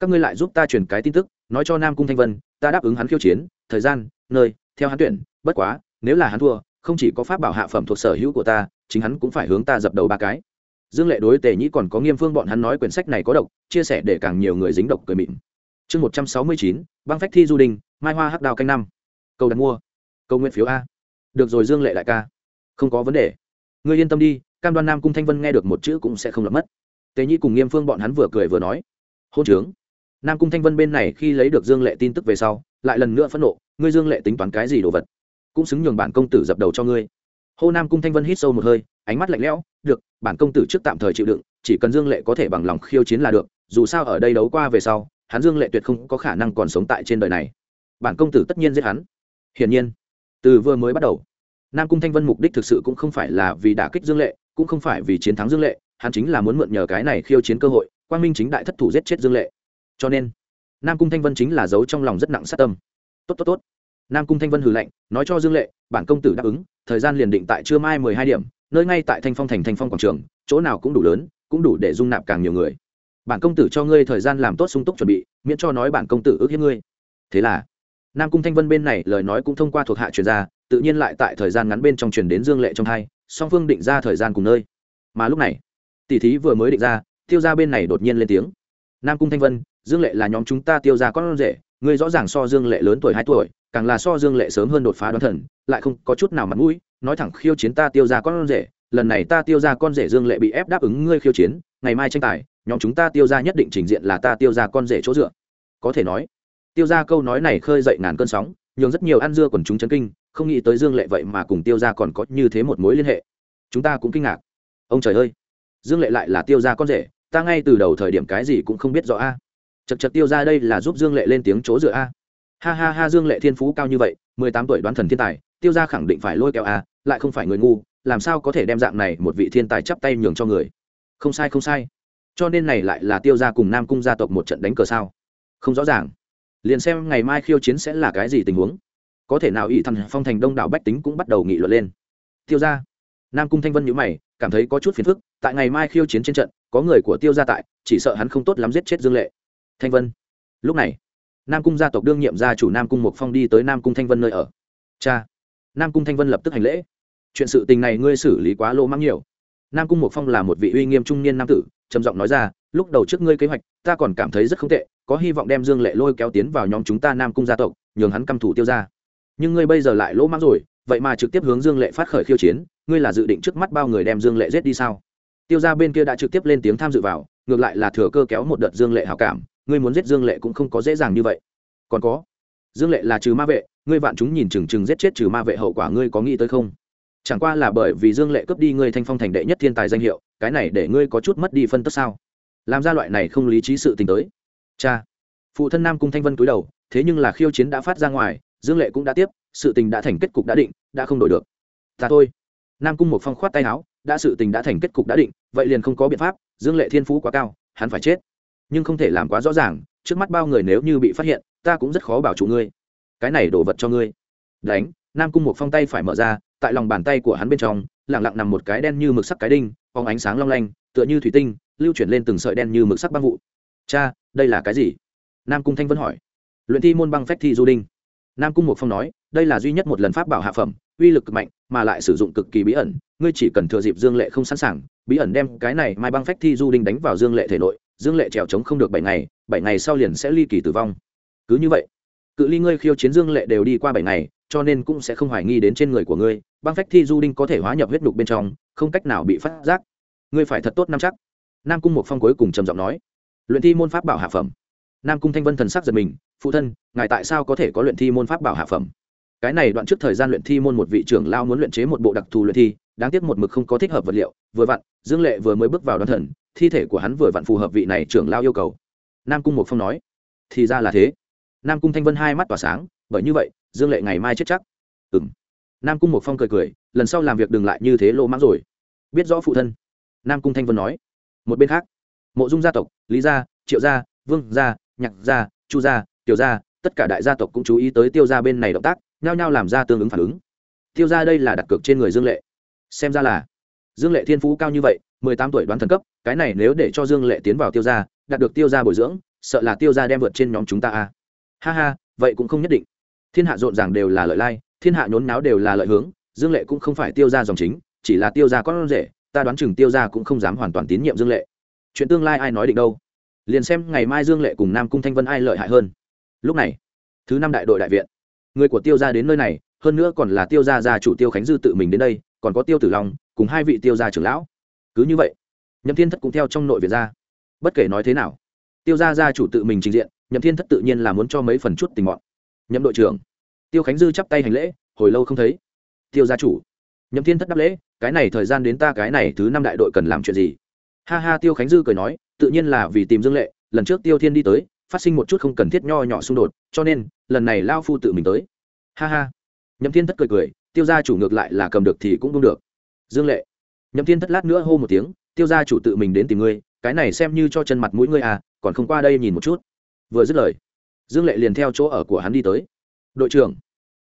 Các ngươi lại giúp ta truyền cái tin tức, nói cho nam cung thanh vân, ta đáp ứng hắn khiêu chiến, thời gian, nơi, theo hắn tuyển, bất quá, nếu là hắn thua, không chỉ có pháp bảo hạ phẩm thuộc sở hữu của ta, chính hắn cũng phải hướng ta dập đầu ba cái. Dương lệ đối tề nhĩ còn có nghiêm phương bọn hắn nói quyển sách này có độc, chia sẻ để càng nhiều người dính độc cười mịn. Chương một trăm sáu mươi chín, băng phách thi du đình, mai hoa hắc đào canh năm. Câu đặt mua. Câu nguyện phiếu a. Được rồi dương lệ đại ca. Không có vấn đề. Ngươi yên tâm đi cam đoan nam cung thanh vân nghe được một chữ cũng sẽ không lập mất. Tề Nhi cùng nghiêm phương bọn hắn vừa cười vừa nói, hôn trướng. Nam cung thanh vân bên này khi lấy được dương lệ tin tức về sau, lại lần nữa phẫn nộ, ngươi dương lệ tính toán cái gì đồ vật? Cũng xứng nhường bản công tử dập đầu cho ngươi. Hô nam cung thanh vân hít sâu một hơi, ánh mắt lạnh lẽo, được, bản công tử trước tạm thời chịu đựng, chỉ cần dương lệ có thể bằng lòng khiêu chiến là được, dù sao ở đây đấu qua về sau, hắn dương lệ tuyệt không có khả năng còn sống tại trên đời này. Bản công tử tất nhiên giết hắn. Hiển nhiên, từ vừa mới bắt đầu, nam cung thanh vân mục đích thực sự cũng không phải là vì đả kích dương lệ cũng không phải vì chiến thắng dương lệ, hắn chính là muốn mượn nhờ cái này khiêu chiến cơ hội, quang minh chính đại thất thủ giết chết dương lệ. Cho nên, nam cung thanh vân chính là giấu trong lòng rất nặng sát tâm. Tốt tốt tốt. Nam cung thanh vân hừ lạnh, nói cho dương lệ, bản công tử đáp ứng, thời gian liền định tại trưa mai mười hai điểm, nơi ngay tại thanh phong thành thanh phong quảng trường, chỗ nào cũng đủ lớn, cũng đủ để dung nạp càng nhiều người. Bản công tử cho ngươi thời gian làm tốt sung túc chuẩn bị, miễn cho nói bản công tử ước hiếp ngươi. Thế là, nam cung thanh vân bên này lời nói cũng thông qua thuộc hạ truyền ra, tự nhiên lại tại thời gian ngắn bên trong truyền đến dương lệ trong hai song phương định ra thời gian cùng nơi. Mà lúc này, tỷ thí vừa mới định ra, tiêu ra bên này đột nhiên lên tiếng. Nam cung thanh vân, dương lệ là nhóm chúng ta tiêu ra con rể, ngươi rõ ràng so dương lệ lớn tuổi hai tuổi, càng là so dương lệ sớm hơn đột phá đoán thần, lại không có chút nào mặt mũi, nói thẳng khiêu chiến ta tiêu ra con rể, lần này ta tiêu ra con rể dương lệ bị ép đáp ứng ngươi khiêu chiến, ngày mai tranh tài, nhóm chúng ta tiêu ra nhất định trình diện là ta tiêu ra con rể chỗ dựa. Có thể nói, tiêu ra câu nói này khơi dậy ngàn cơn sóng, nhường rất nhiều ăn dưa quần chúng chấn kinh không nghĩ tới dương lệ vậy mà cùng tiêu ra còn có như thế một mối liên hệ. Chúng ta cũng kinh ngạc. Ông trời ơi, dương lệ lại là tiêu ra con rể, ta ngay từ đầu thời điểm cái gì cũng không biết rõ a. Chật chật tiêu ra đây là giúp dương lệ lên tiếng chỗ dựa a. Ha ha ha, dương lệ thiên phú cao như vậy, mười tám tuổi đoán thần thiên tài, tiêu ra khẳng định phải lôi kéo a, lại không phải người ngu, làm sao có thể đem dạng này một vị thiên tài chắp tay nhường cho người? Không sai không sai. Cho nên này lại là tiêu ra cùng nam cung gia tộc một trận đánh cờ sao? Không rõ ràng. Liền xem ngày mai khiêu chiến sẽ là cái gì tình huống có thể nào ỷ thần phong thành đông đảo bách tính cũng bắt đầu nghị luận lên. Tiêu ra nam cung thanh vân nhữ mày, cảm thấy có chút phiền phức, tại ngày mai khiêu chiến trên trận, có người của tiêu gia tại, chỉ sợ hắn không tốt lắm giết chết dương lệ. Thanh vân. Lúc này, nam cung gia tộc đương nhiệm gia chủ nam cung mục phong đi tới nam cung thanh vân nơi ở. Cha. Nam cung thanh vân lập tức hành lễ. Chuyện sự tình này ngươi xử lý quá lỗ mắng nhiều. Nam cung mục phong là một vị uy nghiêm trung niên nam tử, trầm giọng nói ra, lúc đầu trước ngươi kế hoạch, ta còn cảm thấy rất không tệ, có hy vọng đem dương lệ lôi kéo tiến vào nhóm chúng ta nam cung gia tộc, nhường hắn căm thủ tiêu ra nhưng ngươi bây giờ lại lỗ mãng rồi, vậy mà trực tiếp hướng dương lệ phát khởi khiêu chiến, ngươi là dự định trước mắt bao người đem dương lệ giết đi sao? Tiêu ra bên kia đã trực tiếp lên tiếng tham dự vào, ngược lại là thừa cơ kéo một đợt dương lệ hảo cảm, ngươi muốn giết dương lệ cũng không có dễ dàng như vậy. Còn có, dương lệ là trừ ma vệ, ngươi vạn chúng nhìn chừng chừng giết chết trừ ma vệ hậu quả ngươi có nghĩ tới không? Chẳng qua là bởi vì dương lệ cướp đi ngươi thanh phong thành đệ nhất thiên tài danh hiệu, cái này để ngươi có chút mất đi phân tất sao? Làm ra loại này không lý trí sự t tới. Cha, phụ thân nam cung thanh vân cúi đầu, thế nhưng là khiêu chiến đã phát ra ngoài dương lệ cũng đã tiếp, sự tình đã thành kết cục đã định, đã không đổi được. Ta thôi. Nam cung một phong khoát tay áo, đã sự tình đã thành kết cục đã định, vậy liền không có biện pháp, dương lệ thiên phú quá cao, hắn phải chết. Nhưng không thể làm quá rõ ràng, trước mắt bao người nếu như bị phát hiện, ta cũng rất khó bảo chủ ngươi. Cái này đổ vật cho ngươi. Đánh, nam cung một phong tay phải mở ra, tại lòng bàn tay của hắn bên trong lẳng lặng nằm một cái đen như mực sắc cái đinh phóng ánh sáng long lanh, tựa như thủy tinh, lưu chuyển lên từng sợi đen như mực sắc băng vụ. Cha, đây là cái gì? Nam cung thanh vân hỏi. Luyện thi môn băng phách thi du đinh nam cung một phong nói, đây là duy nhất một lần pháp bảo hạ phẩm, uy lực cực mạnh, mà lại sử dụng cực kỳ bí ẩn. Ngươi chỉ cần thừa dịp dương lệ không sẵn sàng, bí ẩn đem cái này mai băng phách thi du đinh đánh vào dương lệ thể nội, dương lệ trèo trống không được bảy ngày bảy ngày sau liền sẽ ly kỳ tử vong. Cứ như vậy, cự ly ngươi khiêu chiến dương lệ đều đi qua bảy ngày, cho nên cũng sẽ không hoài nghi đến trên người của ngươi. Băng phách thi du đinh có thể hóa nhập huyết đục bên trong, không cách nào bị phát giác. Ngươi phải thật tốt năm chắc. Nam cung một phong cuối cùng trầm giọng nói, luyện thi môn pháp bảo hạ phẩm nam cung thanh vân thần sắc giật mình, phụ thân, ngài tại sao có thể có luyện thi môn pháp bảo hạ phẩm? Cái này đoạn trước thời gian luyện thi môn một vị trưởng lao muốn luyện chế một bộ đặc thù luyện thi, đáng tiếc một mực không có thích hợp vật liệu, vừa vặn, dương lệ vừa mới bước vào đón thần, thi thể của hắn vừa vặn phù hợp vị này trưởng lao yêu cầu. Nam cung một phong nói. Thì ra là thế. Nam cung thanh vân hai mắt tỏa sáng, bởi như vậy, dương lệ ngày mai chết chắc. Ừ m nam cung một phong cười cười, lần sau làm việc đừng lại như thế lỗ mãng rồi. Biết rõ phụ thân. Nam cung thanh vân nói. Một bên khác, mộ dung gia tộc, lý gia, triệu gia, vương gia nhạc gia, chu gia, tiểu gia, tất cả đại gia tộc cũng chú ý tới tiêu gia bên này động tác, nhao nhao làm ra tương ứng phản ứng. Tiêu gia đây là đặt cược trên người dương lệ. Xem ra là, dương lệ thiên phú cao như vậy, mười tám tuổi đoán thần cấp, cái này nếu để cho dương lệ tiến vào tiêu gia, đạt được tiêu gia bồi dưỡng, sợ là tiêu gia đem vượt trên nhóm chúng ta à. ha ha, vậy cũng không nhất định. Thiên hạ rộn ràng đều là lợi lai, thiên hạ nhốn náo đều là lợi hướng, dương lệ cũng không phải tiêu gia dòng chính, chỉ là tiêu gia con rể, ta đoán chừng tiêu gia cũng không dám hoàn toàn tín nhiệm dương lệ. Chuyện tương lai ai nói định đâu? Liền xem ngày mai dương lệ cùng nam cung thanh vân ai lợi hại hơn. Lúc này, thứ năm đại đội đại viện, người của tiêu gia đến nơi này, hơn nữa còn là tiêu gia gia chủ tiêu khánh dư tự mình đến đây, còn có tiêu tử long cùng hai vị tiêu gia trưởng lão. Cứ như vậy, nhậm thiên thất cũng theo trong nội viện ra. Bất kể nói thế nào, tiêu gia gia chủ tự mình trình diện, nhậm thiên thất tự nhiên là muốn cho mấy phần chút tình mọn. Nhậm đội trưởng, tiêu khánh dư chắp tay hành lễ, hồi lâu không thấy. Tiêu gia chủ, nhậm thiên thất đáp lễ, cái này thời gian đến ta, cái này thứ năm đại đội cần làm chuyện gì? Ha ha, tiêu khánh dư cười nói tự nhiên là vì tìm dương lệ, lần trước tiêu thiên đi tới, phát sinh một chút không cần thiết nho nhỏ xung đột, cho nên, lần này lao phu tự mình tới. Ha ha. Nhậm thiên thất cười cười, tiêu gia chủ ngược lại là cầm được thì cũng không được. Dương lệ. Nhậm thiên thất lát nữa hô một tiếng, tiêu gia chủ tự mình đến tìm ngươi, cái này xem như cho chân mặt mũi ngươi à còn không qua đây nhìn một chút. Vừa dứt lời, dương lệ liền theo chỗ ở của hắn đi tới. Đội trưởng.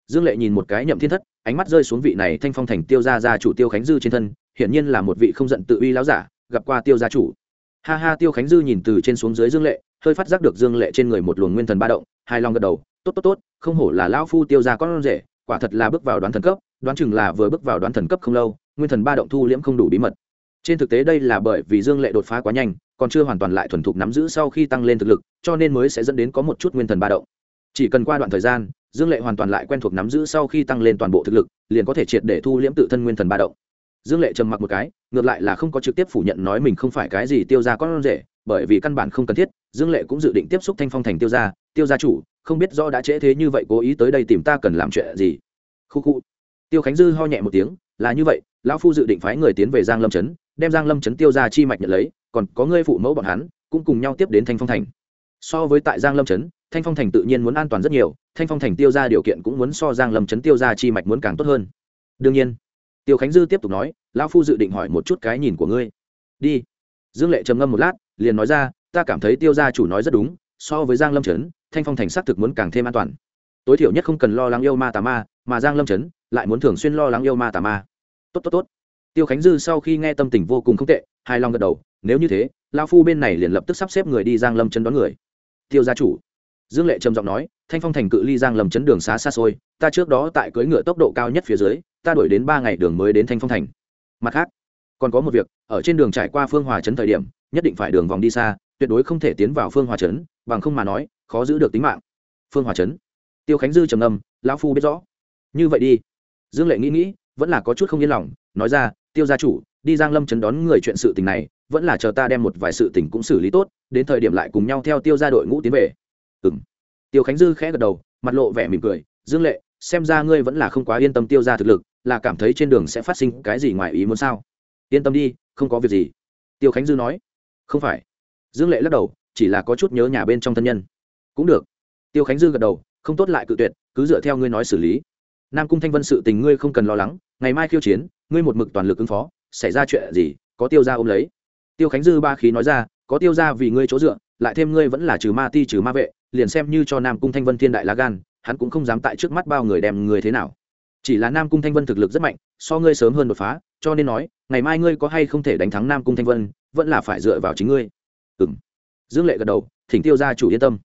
Dương lệ nhìn một cái nhậm thiên thất, ánh mắt rơi xuống vị này thanh phong thành tiêu gia gia chủ tiêu khánh dư trên thân, hiển nhiên là một vị không giận tự uy láo giả, gặp qua tiêu gia chủ ha ha, tiêu khánh dư nhìn từ trên xuống dưới dương lệ, hơi phát giác được dương lệ trên người một luồng nguyên thần ba động hai lòng gật đầu, tốt tốt tốt, không hổ là lão phu tiêu gia con rể, quả thật là bước vào đoán thần cấp, đoán chừng là vừa bước vào đoán thần cấp không lâu, nguyên thần ba động thu liễm không đủ bí mật. Trên thực tế đây là bởi vì dương lệ đột phá quá nhanh, còn chưa hoàn toàn lại thuần thục nắm giữ sau khi tăng lên thực lực, cho nên mới sẽ dẫn đến có một chút nguyên thần ba động. Chỉ cần qua đoạn thời gian, dương lệ hoàn toàn lại quen thuộc nắm giữ sau khi tăng lên toàn bộ thực lực, liền có thể triệt để thu liễm tự thân nguyên thần ba động dương lệ trầm mặc một cái, ngược lại là không có trực tiếp phủ nhận nói mình không phải cái gì tiêu ra con rể, bởi vì căn bản không cần thiết, dương lệ cũng dự định tiếp xúc thanh phong thành tiêu gia tiêu gia chủ, không biết do đã trễ thế như vậy cố ý tới đây tìm ta cần làm chuyện gì. Khu khu. Tiêu khánh dư ho nhẹ một tiếng, là như vậy, lão phu dự định phái người tiến về giang lâm trấn, đem giang lâm trấn tiêu ra chi mạch nhận lấy, còn có ngươi phụ mẫu bọn hắn, cũng cùng nhau tiếp đến thanh phong thành. So với tại giang lâm trấn, thanh phong thành tự nhiên muốn an toàn rất nhiều, thanh phong thành tiêu ra điều kiện cũng muốn so giang lâm trấn tiêu ra chi mạch muốn càng tốt hơn. Đương nhiên tiêu khánh dư tiếp tục nói, lão phu dự định hỏi một chút cái nhìn của ngươi. Đi. Dương lệ trầm ngâm một lát, liền nói ra, ta cảm thấy tiêu gia chủ nói rất đúng, so với giang lâm trấn, thanh phong thành xác thực muốn càng thêm an toàn. Tối thiểu nhất không cần lo lắng yêu ma tà ma, mà giang lâm trấn lại muốn thường xuyên lo lắng yêu ma tà ma. Tốt tốt tốt. Tiêu khánh dư sau khi nghe tâm tình vô cùng không tệ, hài lòng gật đầu, nếu như thế lao phu bên này liền lập tức sắp xếp người đi giang lâm trấn đón người. Tiêu gia chủ dương lệ trầm giọng nói, thanh phong thành cự ly giang lâm trấn đường xá xa xôi, ta trước đó tại cưỡi ngựa tốc độ cao nhất phía dưới, ta đuổi đến ba ngày đường mới đến thanh phong thành. Mặt khác, còn có một việc, ở trên đường trải qua phương hòa trấn thời điểm, nhất định phải đường vòng đi xa, tuyệt đối không thể tiến vào phương hòa trấn bằng không mà nói, khó giữ được tính mạng. Phương hòa trấn tiêu khánh dư trầm ngâm, lão phu biết rõ. Như vậy đi. Dương lệ nghĩ nghĩ, vẫn là có chút không yên lòng, nói ra, tiêu gia chủ, đi giang lâm chấn đón người chuyện sự tình này, vẫn là chờ ta đem một vài sự tình cũng xử lý tốt, đến thời điểm lại cùng nhau theo tiêu gia đội ngũ tiến về ừm. Tiêu khánh dư khẽ gật đầu, mặt lộ vẻ mỉm cười, dương lệ, xem ra ngươi vẫn là không quá yên tâm tiêu gia thực lực, là cảm thấy trên đường sẽ phát sinh cái gì ngoài ý muốn sao? Yên tâm đi, không có việc gì. Tiêu khánh dư nói. Không phải. Dương lệ lắc đầu, chỉ là có chút nhớ nhà bên trong thân nhân. Cũng được. Tiêu khánh dư gật đầu, không tốt lại cự tuyệt, cứ dựa theo ngươi nói xử lý. Nam cung thanh vân sự tình ngươi không cần lo lắng, ngày mai khiêu chiến, ngươi một mực toàn lực ứng phó, xảy ra chuyện gì, có tiêu ra ôm lấy. Tiêu khánh dư ba khí nói ra, có tiêu ra vì ngươi chỗ dựa, lại thêm ngươi vẫn là trừ ma ti trừ ma vệ liền xem như cho nam cung thanh vân thiên đại lá gan, hắn cũng không dám tại trước mắt bao người đem người thế nào. Chỉ là nam cung thanh vân thực lực rất mạnh, so ngươi sớm hơn đột phá, cho nên nói, ngày mai ngươi có hay không thể đánh thắng nam cung thanh vân, vẫn là phải dựa vào chính ngươi. Ừ m dương lệ gật đầu, thỉnh tiêu gia chủ yên tâm.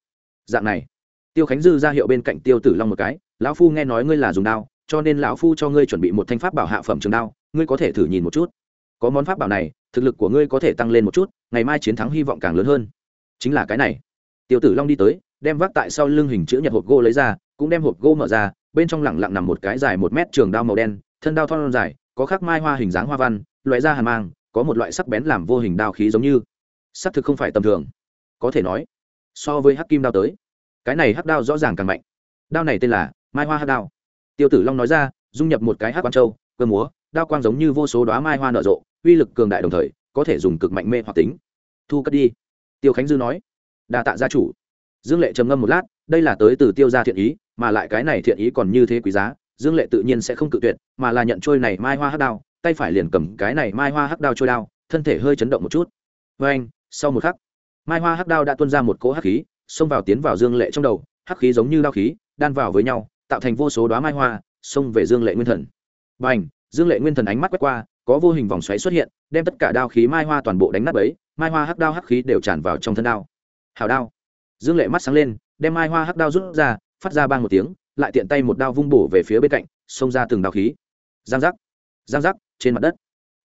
Dạng này, tiêu khánh dư ra hiệu bên cạnh tiêu tử long một cái, lão phu nghe nói ngươi là dùng đao, cho nên lão phu cho ngươi chuẩn bị một thanh pháp bảo hạ phẩm trường đao, ngươi có thể thử nhìn một chút. Có món pháp bảo này, thực lực của ngươi có thể tăng lên một chút, ngày mai chiến thắng hy vọng càng lớn hơn. Chính là cái này. Tiêu tử long đi tới đem vác tại sau lưng hình chữ nhật hộp gỗ lấy ra, cũng đem hộp gỗ mở ra, bên trong lẳng lặng nằm một cái dài một mét trường đao màu đen, thân đao thon dài, có khắc mai hoa hình dáng hoa văn, loại da hàn mang, có một loại sắc bén làm vô hình đao khí giống như. Sắc thực không phải tầm thường. Có thể nói, so với hắc kim đao tới, cái này hắc đao rõ ràng càng mạnh. Đao này tên là mai hoa hắc đao. Tiêu tử long nói ra, dung nhập một cái hắc quang châu, cơ múa, đao quang giống như vô số đoá mai hoa nở rộ, uy lực cường đại đồng thời, có thể dùng cực mạnh mê hoặc tính. Thu cất đi. Tiêu khánh dư nói, đa tạ gia chủ dương lệ trầm ngâm một lát, đây là tới từ tiêu gia thiện ý, mà lại cái này thiện ý còn như thế quý giá, dương lệ tự nhiên sẽ không cự tuyệt, mà là nhận trôi này mai hoa hắc đao, tay phải liền cầm cái này mai hoa hắc đao trôi đao, thân thể hơi chấn động một chút. Vê anh, sau một khắc, mai hoa hắc đao đã tuôn ra một cỗ hắc khí, xông vào tiến vào dương lệ trong đầu, hắc khí giống như đao khí, đan vào với nhau, tạo thành vô số đoá mai hoa, xông về dương lệ nguyên thần. B à n h dương lệ nguyên thần ánh mắt quét qua, có vô hình vòng xoáy xuất hiện, đem tất cả đao khí mai hoa toàn bộ đánh nát ấy mai hoa hắc đao hắc khí đều tràn vào trong thân đao. Hào đao dương lệ mắt sáng lên, đem mai hoa hắc đao rút ra, phát ra bang một tiếng, lại tiện tay một đao vung bổ về phía bên cạnh, xông ra từng đao khí. Giang giác giang giác, trên mặt đất.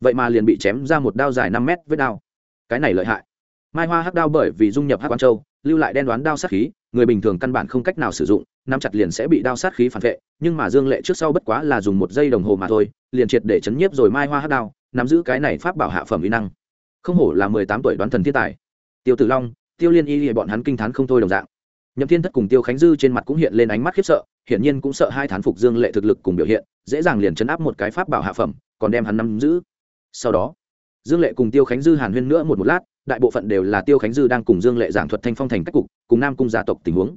Vậy mà liền bị chém ra một đao dài năm mét với đao. Cái này lợi hại. Mai hoa hắc đao bởi vì dung nhập hắc quang châu, lưu lại đen đoán đao sát khí, người bình thường căn bản không cách nào sử dụng, nắm chặt liền sẽ bị đao sát khí phản vệ, nhưng mà dương lệ trước sau bất quá là dùng một giây đồng hồ mà thôi, liền triệt để chấn nhiếp rồi mai hoa hắc đao, nắm giữ cái này pháp bảo hạ phẩm uy năng. Không hổ là mười tám tuổi đoán thần thiên tài. Tiêu tử long tiêu liên y bọn hắn kinh t h á n không thôi đồng dạng. Nhậm thiên thất cùng tiêu khánh dư trên mặt cũng hiện lên ánh mắt khiếp sợ, hiển nhiên cũng sợ hai thán phục dương lệ thực lực cùng biểu hiện, dễ dàng liền chấn áp một cái pháp bảo hạ phẩm, còn đem hắn nắm giữ. Sau đó, dương lệ cùng tiêu khánh dư hàn huyên nữa một một lát, đại bộ phận đều là tiêu khánh dư đang cùng dương lệ giảng thuật thanh phong thành cách cục, cùng nam cung gia tộc tình huống.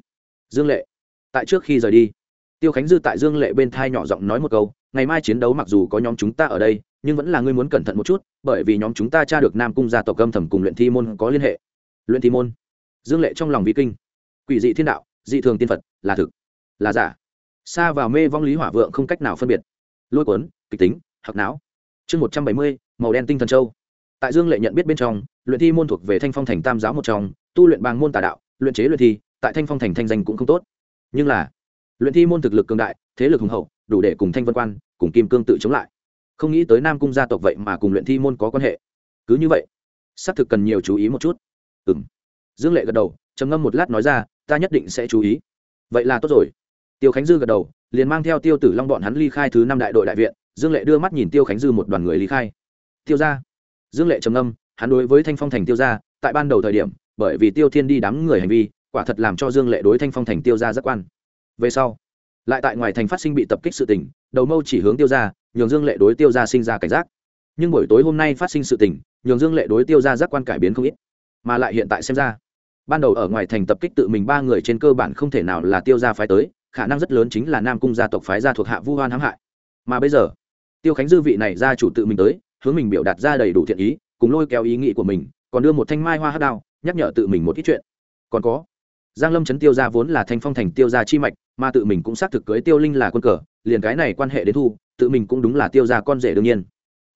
Dương lệ, tại trước khi rời đi, tiêu khánh dư tại dương lệ bên thai nhỏ giọng nói một câu, ngày mai chiến đấu mặc dù có nhóm chúng ta ở đây, nhưng vẫn là ngươi muốn cẩn thận một chút, bởi vì nhóm chúng ta tra được nam cung gia tộc âm thầm cùng luyện thi môn có liên hệ luyện thi môn. Dương lệ trong lòng vi kinh. Quỷ dị thiên đạo, dị thường tiên phật, là thực, là giả. Xa vào mê vong lý hỏa vượng không cách nào phân biệt. Lôi cuốn, kịch tính hoặc não. Chương một trăm bảy mươi, màu đen tinh thần châu. Tại dương lệ nhận biết bên trong, luyện thi môn thuộc về thanh phong thành tam giáo một trong, tu luyện bằng môn tà đạo, luyện chế luyện thi, tại thanh phong thành thanh danh cũng không tốt. Nhưng là, luyện thi môn thực lực cường đại, thế lực hùng hậu, đủ để cùng thanh vân quan, cùng kim cương tự chống lại. Không nghĩ tới nam cung gia tộc vậy mà cùng luyện thi môn có quan hệ. Cứ như vậy, xác thực cần nhiều chú ý một chút ừ m dương lệ gật đầu, trầm ngâm một lát nói ra, ta nhất định sẽ chú ý. Vậy là tốt rồi. Tiêu khánh dư gật đầu, liền mang theo tiêu tử long bọn hắn ly khai thứ năm đại đội đại viện, dương lệ đưa mắt nhìn tiêu khánh dư một đoàn người ly khai. Tiêu ra dương lệ trầm ngâm, hắn đối với thanh phong thành tiêu ra tại ban đầu thời điểm, bởi vì tiêu thiên đi đám người hành vi, quả thật làm cho dương lệ đối thanh phong thành tiêu ra rất quan. Về sau, lại tại ngoài thành phát sinh bị tập kích sự tình, đầu mâu chỉ hướng tiêu ra nhường dương lệ đối tiêu ra sinh ra cảnh giác. Nhưng buổi tối hôm nay phát sinh sự tình, nhường dương lệ đối tiêu ra giác quan cải biến không ít mà lại hiện tại xem ra. Ban đầu ở ngoài thành tập kích tự mình ba người trên cơ bản không thể nào là tiêu gia phái tới, khả năng rất lớn chính là nam cung gia tộc phái gia thuộc hạ vu hoan hãm hại. Mà bây giờ, tiêu khánh dư vị này gia chủ tự mình tới, hướng mình biểu đạt ra đầy đủ thiện ý, cùng lôi kéo ý nghĩ của mình, còn đưa một thanh mai hoa hát đao, nhắc nhở tự mình một ít chuyện. Còn có, giang lâm chấn tiêu gia vốn là thanh phong thành tiêu gia chi mạch, mà tự mình cũng xác thực cưới tiêu linh là quân cờ, liền cái này quan hệ đến thu, tự mình cũng đúng là tiêu gia con rể đương nhiên.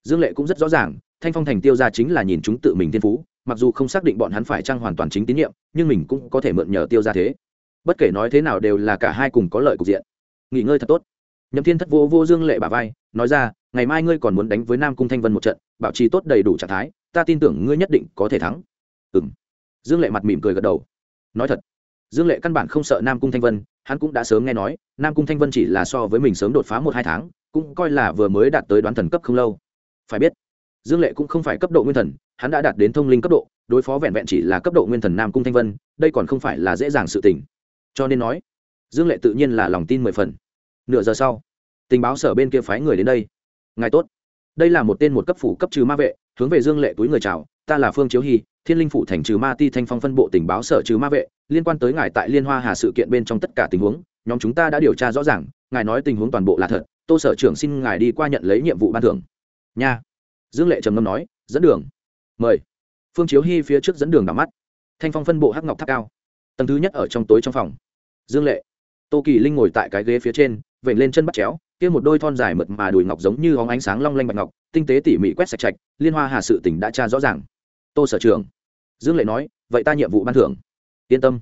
Dương lệ cũng rất rõ ràng, thanh phong thành tiêu gia chính là nhìn chúng tự mình thiên phú mặc dù không xác định bọn hắn phải chăng hoàn toàn chính tín nhiệm, nhưng mình cũng có thể mượn nhờ tiêu gia thế. Bất kể nói thế nào đều là cả hai cùng có lợi cục diện. Nghỉ ngơi thật tốt. Nhậm thiên thất vô vô dương lệ bà vai, nói ra, ngày mai ngươi còn muốn đánh với nam cung thanh vân một trận, bảo trì tốt đầy đủ trạng thái, ta tin tưởng ngươi nhất định có thể thắng. Ừ m dương lệ mặt mỉm cười gật đầu. Nói thật, dương lệ căn bản không sợ nam cung thanh vân, hắn cũng đã sớm nghe nói, nam cung thanh vân chỉ là so với mình sớm đột phá một hai tháng, cũng coi là vừa mới đạt tới đoán thần cấp không lâu. Phải biết dương lệ cũng không phải cấp độ nguyên thần, hắn đã đạt đến thông linh cấp độ, đối phó vẹn vẹn chỉ là cấp độ nguyên thần nam cung thanh vân, đây còn không phải là dễ dàng sự tình. Cho nên nói, dương lệ tự nhiên là lòng tin mười phần. Nửa giờ sau, tình báo sở bên kia phái người đến đây. Ngài tốt. Đây là một tên một cấp phủ cấp trừ ma vệ, hướng về dương lệ túi người chào, ta là phương chiếu hy, thiên linh phủ thành trừ ma ti thanh phong phân bộ tình báo sở trừ ma vệ, liên quan tới ngài tại liên hoa hà sự kiện bên trong tất cả tình huống, nhóm chúng ta đã điều tra rõ ràng, ngài nói tình huống toàn bộ là thật, tô sở trưởng xin ngài đi qua nhận lấy nhiệm vụ ban thưởng. Nha dương lệ trầm ngâm nói, dẫn đường. Mời. Phương chiếu hy phía trước dẫn đường đ mắt. Thanh phong phân bộ hắc ngọc tháp cao. Tầng thứ nhất ở trong tối trong phòng. Dương lệ, tô kỳ linh ngồi tại cái ghế phía trên, vểnh lên chân bắt chéo, kia một đôi thon dài mượt mà đùi ngọc giống như hóng ánh sáng long lanh bạch ngọc, tinh tế tỉ mỉ quét sạch trạch, liên hoa hà sự tỉnh đã tra rõ ràng. Tô sở trường dương lệ nói, vậy ta nhiệm vụ ban thưởng. Yên tâm.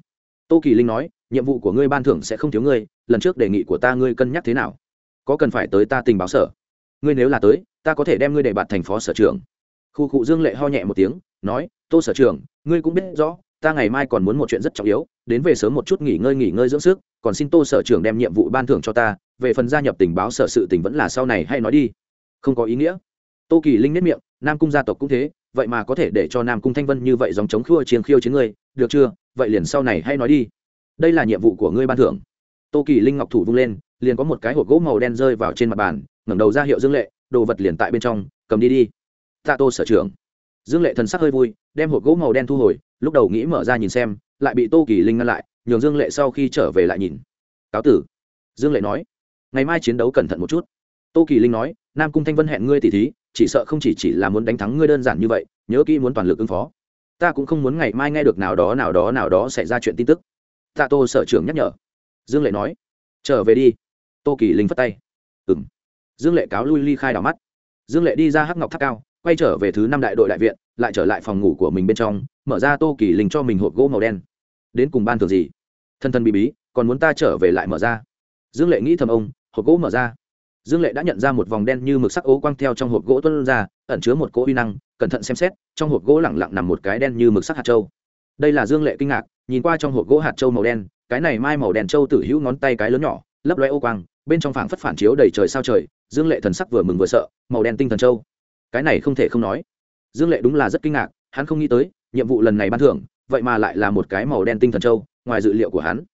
Tô kỳ linh nói, nhiệm vụ của ngươi ban thưởng sẽ không thiếu ngươi, lần trước đề nghị của ta ngươi cân nhắc thế nào? Có cần phải tới ta tình báo sở? Ngươi nếu là tới, ta có thể đem ngươi để bạt thành phó sở trưởng. Khu cụ dương lệ ho nhẹ một tiếng, nói, tô sở trưởng, ngươi cũng biết rõ, ta ngày mai còn muốn một chuyện rất trọng yếu, đến về sớm một chút nghỉ ngơi nghỉ ngơi dưỡng sức, còn xin tô sở trưởng đem nhiệm vụ ban thưởng cho ta, về phần gia nhập tình báo sở sự tình vẫn là sau này hay nói đi. Không có ý nghĩa. Tô kỳ linh nếp miệng, nam cung gia tộc cũng thế, vậy mà có thể để cho nam cung thanh vân như vậy dòng chống khua chiến khiêu chiến ngươi, được chưa? Vậy liền sau này hay nói đi. Đây là nhiệm vụ của ngươi ban thưởng. Tô kỳ linh ngọc thủ vung lên, liền có một cái hộp gỗ màu đen rơi vào trên mặt bàn ngẩng đầu ra hiệu dương lệ, đồ vật liền tại bên trong, cầm đi đi. Tạ tô sở trưởng. Dương lệ thần sắc hơi vui, đem hộp gỗ màu đen thu hồi, lúc đầu nghĩ mở ra nhìn xem, lại bị tô kỳ linh ngăn lại, nhường dương lệ sau khi trở về lại nhìn. Cáo tử. Dương lệ nói. Ngày mai chiến đấu cẩn thận một chút. Tô kỳ linh nói, nam cung thanh vân hẹn ngươi tỉ thí, chỉ sợ không chỉ chỉ là muốn đánh thắng ngươi đơn giản như vậy, nhớ kỹ muốn toàn lực ứng phó. Ta cũng không muốn ngày mai nghe được nào đó nào đó nào đó xảy ra chuyện tin tức. Tạ tô sở trưởng nhắc nhở. Dương lệ nói. Trở về đi. Tô kỳ linh phất tay dương lệ cáo lui ly khai đảo mắt. Dương lệ đi ra hắc ngọc tháp cao, quay trở về thứ năm đại đội đại viện, lại trở lại phòng ngủ của mình bên trong, mở ra tô kỳ linh cho mình hộp gỗ màu đen. Đến cùng ban thường gì? Thân thân bị bí, còn muốn ta trở về lại mở ra? Dương lệ nghĩ thầm ông, hộp gỗ mở ra. Dương lệ đã nhận ra một vòng đen như mực sắc ố quang theo trong hộp gỗ tuân ra, ẩn chứa một cỗ uy năng, cẩn thận xem xét, trong hộp gỗ lẳng lặng nằm một cái đen như mực sắc hạt trâu đây là dương lệ kinh ngạc, nhìn qua trong hộp gỗ hạt trâu màu đen, cái này mai màu đen trâu tử hữu ngón tay cái lớn nhỏ, lấp loe ô quang, bên trong phảng phất phản chiếu đầy trời sao trời dương lệ thần sắc vừa mừng vừa sợ màu đen tinh thần châu, cái này không thể không nói. Dương lệ đúng là rất kinh ngạc hắn không nghĩ tới nhiệm vụ lần này ban thưởng vậy mà lại là một cái màu đen tinh thần châu, ngoài dự liệu của hắn.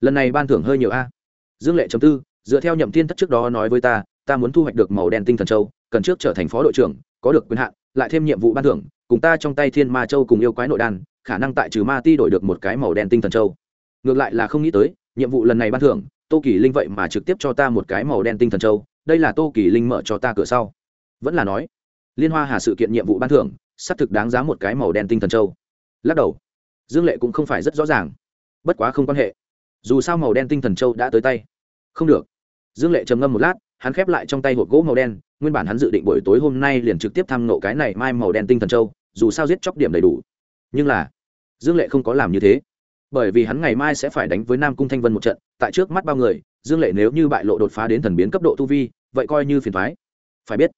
Lần này ban thưởng hơi nhiều a. Dương lệ chấm tư dựa theo nhậm thiên thất trước đó nói với ta ta muốn thu hoạch được màu đen tinh thần châu cần trước trở thành phó đội trưởng có được quyền hạn lại thêm nhiệm vụ ban thưởng cùng ta trong tay thiên ma châu cùng yêu quái nội đan khả năng tại trừ ma ti đổi được một cái màu đen tinh thần châu. Ngược lại là không nghĩ tới nhiệm vụ lần này ban thưởng tô kỳ linh vậy mà trực tiếp cho ta một cái màu đen tinh thần châu đây là tô kỳ linh mở cho ta cửa sau. Vẫn là nói, liên hoa hà sự kiện nhiệm vụ ban thưởng, xác thực đáng giá một cái màu đen tinh thần châu. Lắc đầu, dương lệ cũng không phải rất rõ ràng. Bất quá không quan hệ. Dù sao màu đen tinh thần châu đã tới tay. Không được. Dương lệ trầm ngâm một lát, hắn khép lại trong tay hộp gỗ màu đen, nguyên bản hắn dự định buổi tối hôm nay liền trực tiếp thăm nộ cái này mai màu đen tinh thần châu, dù sao giết chóc điểm đầy đủ. Nhưng là, dương lệ không có làm như thế. Bởi vì hắn ngày mai sẽ phải đánh với nam cung thanh vân một trận, tại trước mắt bao người dương lệ nếu như bại lộ đột phá đến thần biến cấp độ tu vi, vậy coi như phiền thoái phải biết,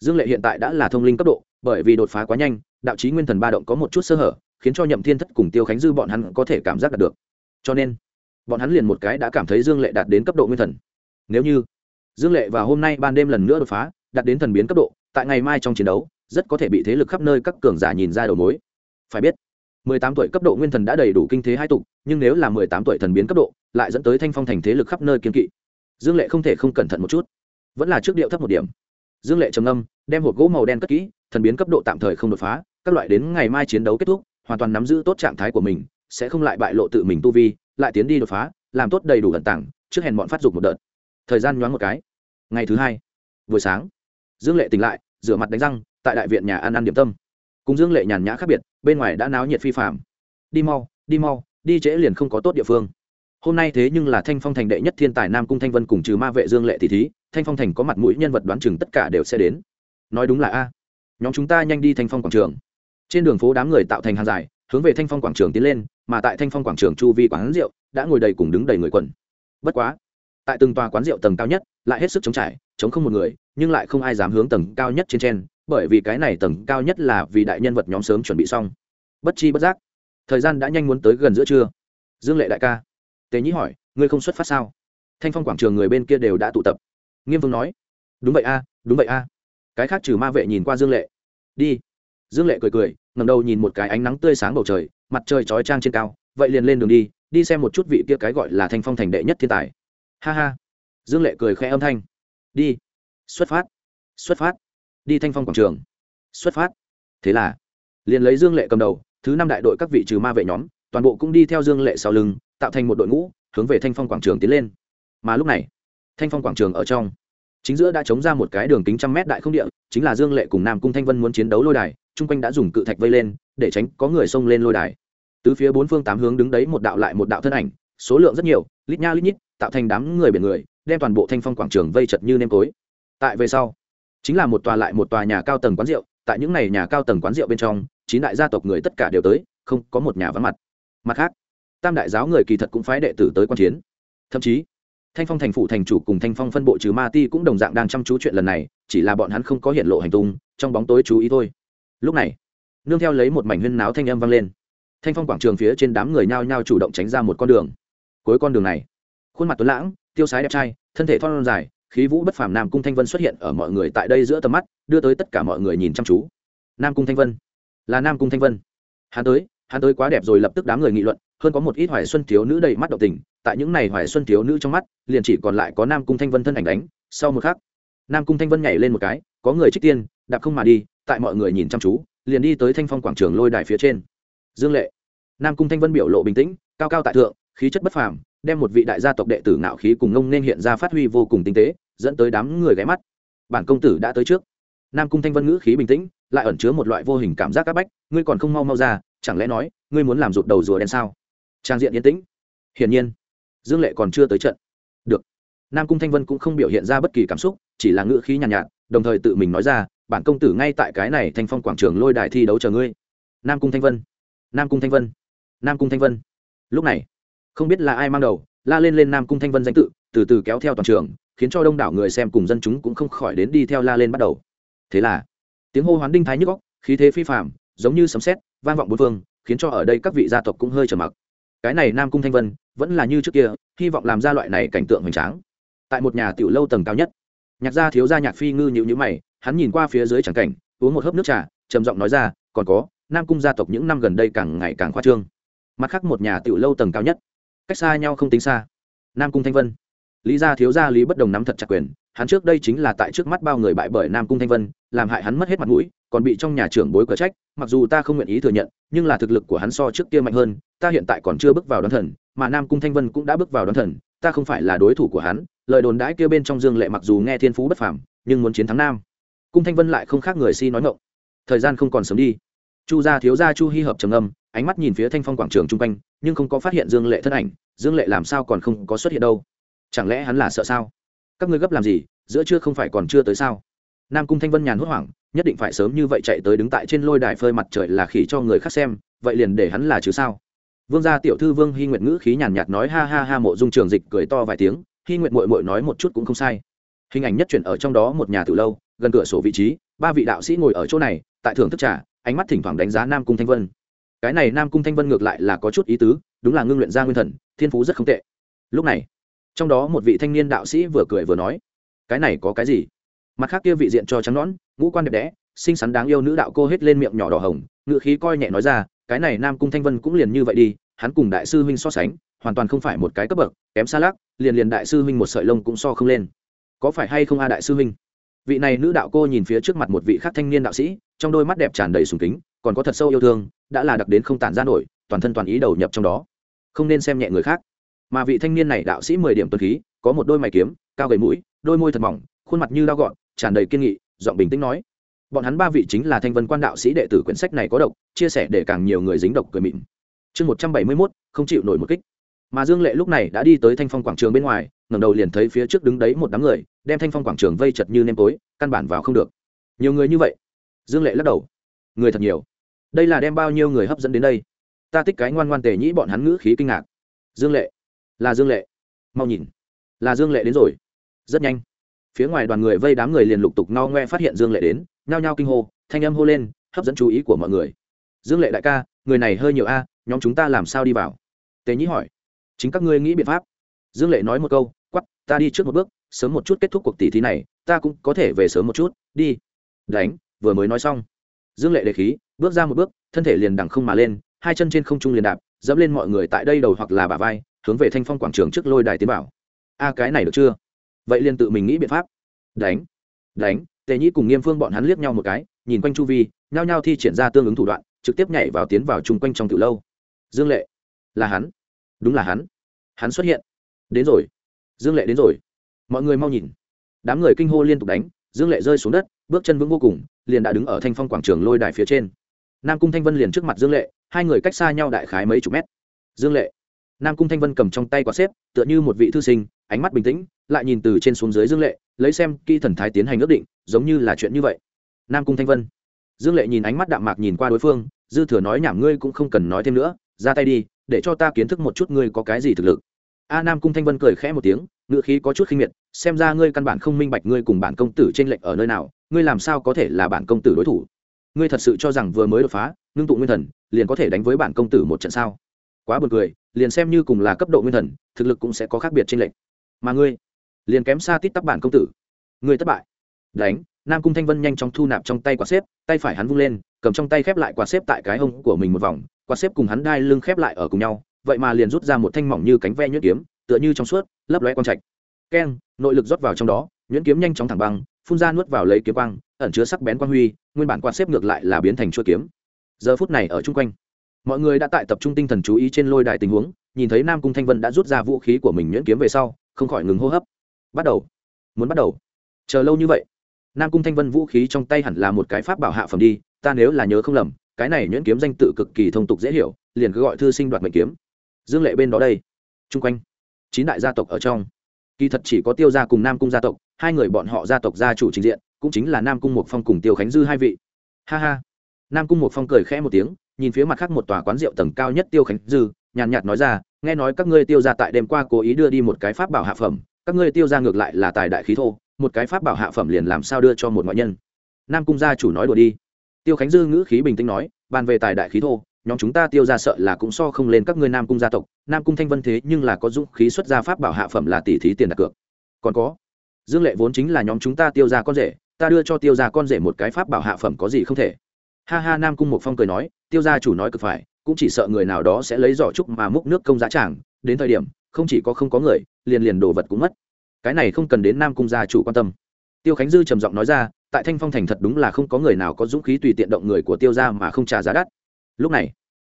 dương lệ hiện tại đã là thông linh cấp độ, bởi vì đột phá quá nhanh, đạo trí nguyên thần ba động có một chút sơ hở, khiến cho nhậm thiên thất cùng tiêu khánh dư bọn hắn có thể cảm giác đạt được. Cho nên, bọn hắn liền một cái đã cảm thấy dương lệ đạt đến cấp độ nguyên thần. Nếu như dương lệ và hôm nay ban đêm lần nữa đột phá, đạt đến thần biến cấp độ, tại ngày mai trong chiến đấu, rất có thể bị thế lực khắp nơi các cường giả nhìn ra đầu mối. Phải biết mười tám tuổi cấp độ nguyên thần đã đầy đủ kinh thế hai tục, nhưng nếu là mười tám tuổi thần biến cấp độ, lại dẫn tới thanh phong thành thế lực khắp nơi kiên kỵ. Dương lệ không thể không cẩn thận một chút. Vẫn là trước điệu thấp một điểm. Dương lệ trầm âm đem hộp gỗ màu đen cất kỹ, thần biến cấp độ tạm thời không đột phá, các loại đến ngày mai chiến đấu kết thúc, hoàn toàn nắm giữ tốt trạng thái của mình, sẽ không lại bại lộ tự mình tu vi, lại tiến đi đột phá, làm tốt đầy đủ ẩn tảng trước hèn bọn phát dục một đợt. Thời gian nhoáng một cái. Ngày thứ hai, buổi sáng. Dương lệ tỉnh lại, rửa mặt đánh răng, tại đại viện nhà ăn ăn điểm tâm cùng dương lệ nhàn nhã khác biệt, bên ngoài đã náo nhiệt phi phạm đi mau đi mau, đi trễ liền không có tốt địa phương. Hôm nay thế nhưng là thanh phong thành đệ nhất thiên tài nam cung thanh vân cùng trừ ma vệ dương lệ thì thí, thanh phong thành có mặt mũi nhân vật đoán chừng tất cả đều sẽ đến. Nói đúng là a. Nhóm chúng ta nhanh đi thanh phong quảng trường. Trên đường phố đám người tạo thành hàng dài, hướng về thanh phong quảng trường tiến lên, mà tại thanh phong quảng trường chu vi quán rượu, đã ngồi đầy cùng đứng đầy người quần. Bất quá, tại từng tòa quán rượu tầng cao nhất, lại hết sức chống trải chống không một người, nhưng lại không ai dám hướng tầng cao nhất trên trên bởi vì cái này tầng cao nhất là vì đại nhân vật nhóm sớm chuẩn bị xong. Bất chi bất giác, thời gian đã nhanh muốn tới gần giữa trưa. Dương lệ đại ca tế nhĩ hỏi, ngươi không xuất phát sao? Thanh phong quảng trường người bên kia đều đã tụ tập. Nghiêm vương nói, đúng vậy a, đúng vậy a. Cái khác trừ ma vệ nhìn qua dương lệ. Đi. Dương lệ cười cười ngầm đầu nhìn một cái ánh nắng tươi sáng bầu trời, mặt trời chói trang trên cao, vậy liền lên đường đi đi xem một chút vị kia cái gọi là thanh phong thành đệ nhất thiên tài. Ha ha. Dương lệ cười khẽ âm thanh, đi, xuất phát xuất phát đi thanh phong quảng trường. Xuất phát. Thế là, liền lấy dương lệ cầm đầu, thứ năm đại đội các vị trừ ma vệ nhóm, toàn bộ cũng đi theo dương lệ sau lưng, tạo thành một đội ngũ, hướng về thanh phong quảng trường tiến lên. Mà lúc này, thanh phong quảng trường ở trong, chính giữa đã chống ra một cái đường kính trăm mét đại không địa, chính là dương lệ cùng nam cung thanh vân muốn chiến đấu lôi đài, chung quanh đã dùng cự thạch vây lên, để tránh có người xông lên lôi đài. Từ phía bốn phương tám hướng đứng đấy một đạo lại một đạo thân ảnh, số lượng rất nhiều, lít nha lít nhít, tạo thành đám người biển người, đem toàn bộ thanh phong quảng trường vây chật như nêm tối tại về sau chính là một tòa lại một tòa nhà cao tầng quán rượu, tại những n à y nhà cao tầng quán rượu bên trong, chín đại gia tộc người tất cả đều tới, không có một nhà vắng mặt. Mặt khác, tam đại giáo người kỳ thật cũng phái đệ tử tới q u a n chiến. Thậm chí, thanh phong thành phủ thành chủ cùng thanh phong phân bộ trừ ma ti cũng đồng dạng đang chăm chú chuyện lần này, chỉ là bọn hắn không có hiện lộ hành tung, trong bóng tối chú ý thôi. Lúc này, nương theo lấy một mảnh huyên náo thanh âm vang lên. Thanh phong quảng trường phía trên đám người nhao nhao chủ động tránh ra một con đường. Cuối con đường này, khuôn mặt tuấn lãng, tiêu sái đẹp trai, thân thể thon dài khí vũ bất phàm nam cung thanh vân xuất hiện ở mọi người tại đây giữa tầm mắt, đưa tới tất cả mọi người nhìn chăm chú. Nam cung thanh vân. Là nam cung thanh vân. Hắn tới hắn tới quá đẹp rồi lập tức đám người nghị luận, hơn có một ít hoài xuân thiếu nữ đầy mắt động tình, tại những này hoài xuân thiếu nữ trong mắt, liền chỉ còn lại có nam cung thanh vân thân ảnh đánh, sau một khắc, nam cung thanh vân nhảy lên một cái, có người trích tiên, đạp không mà đi, tại mọi người nhìn chăm chú, liền đi tới thanh phong quảng trường lôi đài phía trên. Dương lệ. Nam cung thanh vân biểu lộ bình tĩnh, cao cao tại thượng, khí chất bất phàm đem một vị đại gia tộc đệ tử ngạo khí cùng ngông nên hiện ra phát huy vô cùng tinh tế dẫn tới đám người ghé mắt. Bản công tử đã tới trước. Nam cung thanh vân ngữ khí bình tĩnh lại ẩn chứa một loại vô hình cảm giác áp bách ngươi còn không mau mau ra chẳng lẽ nói ngươi muốn làm rụt đầu rùa đen sao? Trang diện yên tĩnh. Hiển nhiên dương lệ còn chưa tới trận. Được. Nam cung thanh vân cũng không biểu hiện ra bất kỳ cảm xúc chỉ là ngữ khí nhàn nhạt, nhạt đồng thời tự mình nói ra bản công tử ngay tại cái này thanh phong quảng trường lôi đài thi đấu chờ ngươi. Nam cung thanh vân. Nam cung thanh vân. Nam cung thanh vân. Lúc này không biết là ai mang đầu, la lên lên nam cung thanh vân danh tự, từ từ kéo theo toàn trường, khiến cho đông đảo người xem cùng dân chúng cũng không khỏi đến đi theo la lên bắt đầu. Thế là, tiếng hô hoán đinh thái nhức góc khí thế phi phạm giống như sấm sét, vang vọng bốn phương, khiến cho ở đây các vị gia tộc cũng hơi trở mặc. Cái này nam cung thanh vân, vẫn là như trước kia, hy vọng làm ra loại này cảnh tượng hoành tráng. Tại một nhà tiểu lâu tầng cao nhất, nhạc gia thiếu gia nhạc phi ngư nhịu nhữ mày, hắn nhìn qua phía dưới tràng cảnh, uống một hớp nước trà, trầm giọng nói ra, còn có, nam cung gia tộc những năm gần đây càng ngày càng khoa trương. Mặt khác một nhà tiểu lâu tầng cao nhất cách xa nhau không tính xa. Nam cung thanh vân. Lý gia thiếu gia lý bất đồng nắm thật chặt quyền, hắn trước đây chính là tại trước mắt bao người bại bởi nam cung thanh vân, làm hại hắn mất hết mặt mũi, còn bị trong nhà trưởng bối cờ trách, mặc dù ta không nguyện ý thừa nhận, nhưng là thực lực của hắn so trước kia mạnh hơn, ta hiện tại còn chưa bước vào đón thần, mà nam cung thanh vân cũng đã bước vào đón thần, ta không phải là đối thủ của hắn, lời đồn đãi kia bên trong dương lệ mặc dù nghe thiên phú bất phàm, nhưng muốn chiến thắng nam cung thanh vân lại không khác người si nói ngộng thời gian không còn sớm đi. Chu gia thiếu gia chu hy hợp trầm âm ánh mắt nhìn phía thanh phong quảng trường chung quanh, nhưng không có phát hiện dương lệ thân ảnh, dương lệ làm sao còn không có xuất hiện đâu? Chẳng lẽ hắn là sợ sao? Các ngươi gấp làm gì, giữa trưa không phải còn chưa tới sao? Nam cung thanh vân nhàn hốt hoảng, nhất định phải sớm như vậy chạy tới đứng tại trên lôi đài phơi mặt trời là khỉ cho người khác xem, vậy liền để hắn là chứ sao? Vương gia tiểu thư vương hy nguyện ngữ khí nhàn nhạt nói ha ha ha mộ dung trường dịch cười to vài tiếng, hy nguyện mội mội nói một chút cũng không sai. Hình ảnh nhất chuyển ở trong đó một nhà từ lâu, gần cửa sổ vị trí, ba vị đạo sĩ ngồi ở chỗ này, tại thưởng thức trà, ánh mắt thỉnh thoảng đánh giá nam cung thanh vân cái này nam cung thanh vân ngược lại là có chút ý tứ, đúng là ngưng luyện ra nguyên thần, thiên phú rất không tệ. Lúc này, trong đó một vị thanh niên đạo sĩ vừa cười vừa nói, cái này có cái gì? Mặt khác kia vị diện cho trắng nõn, ngũ quan đẹp đẽ, xinh xắn đáng yêu nữ đạo cô hết lên miệng nhỏ đỏ hồng ngự khí coi nhẹ nói ra, cái này nam cung thanh vân cũng liền như vậy đi, hắn cùng đại sư huynh so sánh, hoàn toàn không phải một cái cấp bậc, kém xa lắc, liền liền đại sư huynh một sợi lông cũng so không lên. Có phải hay không a đại sư huynh? Vị này nữ đạo cô nhìn phía trước mặt một vị khác thanh niên đạo sĩ, trong đôi mắt đẹp tràn đầy sùng kính còn có thật sâu yêu thương, đã là đặc đến không tản ra nổi, toàn thân toàn ý đầu nhập trong đó. Không nên xem nhẹ người khác. Mà vị thanh niên này đạo sĩ mười điểm tuần khí, có một đôi mày kiếm, cao gầy mũi, đôi môi thật mỏng, khuôn mặt như lao gọn, tràn đầy kiên nghị, giọng bình tĩnh nói. Bọn hắn ba vị chính là thanh vân quan đạo sĩ đệ tử quyển sách này có độc, chia sẻ để càng nhiều người dính độc cười mịn. Chương một trăm bảy mươi mốt, không chịu nổi một kích. Mà dương lệ lúc này đã đi tới thanh phong quảng trường bên ngoài, ngẩng đầu liền thấy phía trước đứng đấy một đám người, đem thanh phong quảng trường vây chật như nêm tối, căn bản vào không được. Nhiều người như vậy? Dương lệ lắc đầu. Người thật nhiều đây là đem bao nhiêu người hấp dẫn đến đây? Ta tích cái ngoan ngoan tề nhĩ bọn hắn ngữ khí kinh ngạc. Dương lệ. Là dương lệ. Mau nhìn. Là dương lệ đến rồi. Rất nhanh. Phía ngoài đoàn người vây đám người liền lục tục no ngoe phát hiện dương lệ đến, nhao nhao kinh hô, thanh âm hô lên, hấp dẫn chú ý của mọi người. Dương lệ đại ca, người này hơi nhiều a, nhóm chúng ta làm sao đi vào? Tề nhĩ hỏi. Chính các ngươi nghĩ biện pháp. Dương lệ nói một câu quắp ta đi trước một bước, sớm một chút kết thúc cuộc tỷ thí này, ta cũng có thể về sớm một chút, đi. Đánh, vừa mới nói xong dương lệ đề khí, bước ra một bước, thân thể liền đằng không mà lên, hai chân trên không trung liền đạp, dẫm lên mọi người tại đây đầu hoặc là bả vai, hướng về thanh phong quảng trường trước lôi đài tiến bảo a, cái này được chưa? Vậy liền tự mình nghĩ biện pháp. Đánh đánh, tề nhĩ cùng nghiêm phương bọn hắn liếc nhau một cái, nhìn quanh chu vi, nhao nhao thi triển ra tương ứng thủ đoạn, trực tiếp nhảy vào tiến vào chung quanh trong từ lâu. Dương lệ, là hắn. Đúng là hắn. Hắn xuất hiện. Đến rồi. Dương lệ đến rồi. Mọi người mau nhìn. Đám người kinh hô liên tục đánh, dương lệ rơi xuống đất, bước chân vững vô cùng liền đã đứng ở thanh phong quảng trường lôi đài phía trên. Nam cung thanh vân liền trước mặt dương lệ, hai người cách xa nhau đại khái mấy chục mét. Dương lệ, nam cung thanh vân cầm trong tay quả xếp, tựa như một vị thư sinh, ánh mắt bình tĩnh, lại nhìn từ trên xuống dưới dương lệ, lấy xem khi thần thái tiến hành ước định, giống như là chuyện như vậy. Nam cung thanh vân, dương lệ nhìn ánh mắt đạm mạc nhìn qua đối phương, dư thừa nói nhảm ngươi cũng không cần nói thêm nữa, ra tay đi, để cho ta kiến thức một chút ngươi có cái gì thực lực. A nam cung thanh vân cười khẽ một tiếng ngựa khí có chút khinh miệt, xem ra ngươi căn bản không minh bạch ngươi cùng bản công tử trên lệnh ở nơi nào ngươi làm sao có thể là bản công tử đối thủ? Ngươi thật sự cho rằng vừa mới đột phá, ngưng tụ nguyên thần, liền có thể đánh với bản công tử một trận sao? Quá buồn cười, liền xem như cùng là cấp độ nguyên thần, thực lực cũng sẽ có khác biệt trên lệch. mà ngươi, liền kém xa tít tắp bản công tử. Ngươi thất bại. Đánh, nam cung thanh vân nhanh chóng thu nạp trong tay quả xếp, tay phải hắn vung lên, cầm trong tay khép lại quả xếp tại cái hông của mình một vòng, quả xếp cùng hắn đai lưng khép lại ở cùng nhau, vậy mà liền rút ra một thanh mỏng như cánh ve nhuyễn kiếm, tựa như trong suốt, lấp lóe quang trạch. Keng, nội lực rót vào trong đó, nhuyễn kiếm nhanh chóng thẳng băng phun ra nuốt vào lấy kiếm quang, ẩn chứa sắc bén quang huy, nguyên bản quan xếp ngược lại là biến thành chuôi kiếm. Giờ phút này ở chung quanh, mọi người đã tại tập trung tinh thần chú ý trên lôi đài tình huống, nhìn thấy nam cung thanh vân đã rút ra vũ khí của mình nhuyễn kiếm về sau, không khỏi ngừng hô hấp. Bắt đầu, muốn bắt đầu. Chờ lâu như vậy, nam cung thanh vân vũ khí trong tay hẳn là một cái pháp bảo hạ phẩm đi, ta nếu là nhớ không lầm, cái này nhuyễn kiếm danh tự cực kỳ thông tục dễ hiểu, liền cứ gọi thư sinh đoạt mệnh kiếm. Dương lệ bên đó đây. Chung quanh, chín đại gia tộc ở trong kỳ thật chỉ có tiêu gia cùng nam cung gia tộc, hai người bọn họ gia tộc gia chủ trình diện, cũng chính là nam cung một phong cùng tiêu khánh dư hai vị. Ha ha. Nam cung một phong cười khẽ một tiếng, nhìn phía mặt khác một tòa quán rượu tầng cao nhất tiêu khánh dư, nhàn nhạt nói ra, nghe nói các ngươi tiêu ra tại đêm qua cố ý đưa đi một cái pháp bảo hạ phẩm, các ngươi tiêu ra ngược lại là tài đại khí thô, một cái pháp bảo hạ phẩm liền làm sao đưa cho một ngoại nhân? Nam cung gia chủ nói đùa đi. Tiêu khánh dư ngữ khí bình tĩnh nói, bàn về tài đại khí thô nhóm chúng ta tiêu ra sợ là cũng so không lên các ngươi nam cung gia tộc. Nam cung thanh vân thế nhưng là có dũng khí xuất gia pháp bảo hạ phẩm là tỷ thí tiền đặt cược. Còn có, dương lệ vốn chính là nhóm chúng ta tiêu ra con rể, ta đưa cho tiêu ra con rể một cái pháp bảo hạ phẩm có gì không thể. Ha ha, nam cung một phong cười nói, tiêu gia chủ nói cực phải, cũng chỉ sợ người nào đó sẽ lấy giỏ trúc mà múc nước công giá tràng, đến thời điểm, không chỉ có không có người, liền liền đồ vật cũng mất. Cái này không cần đến nam cung gia chủ quan tâm. Tiêu khánh dư trầm giọng nói ra, tại thanh phong thành thật đúng là không có người nào có dũng khí tùy tiện động người của tiêu gia mà không trả giá đắt lúc này,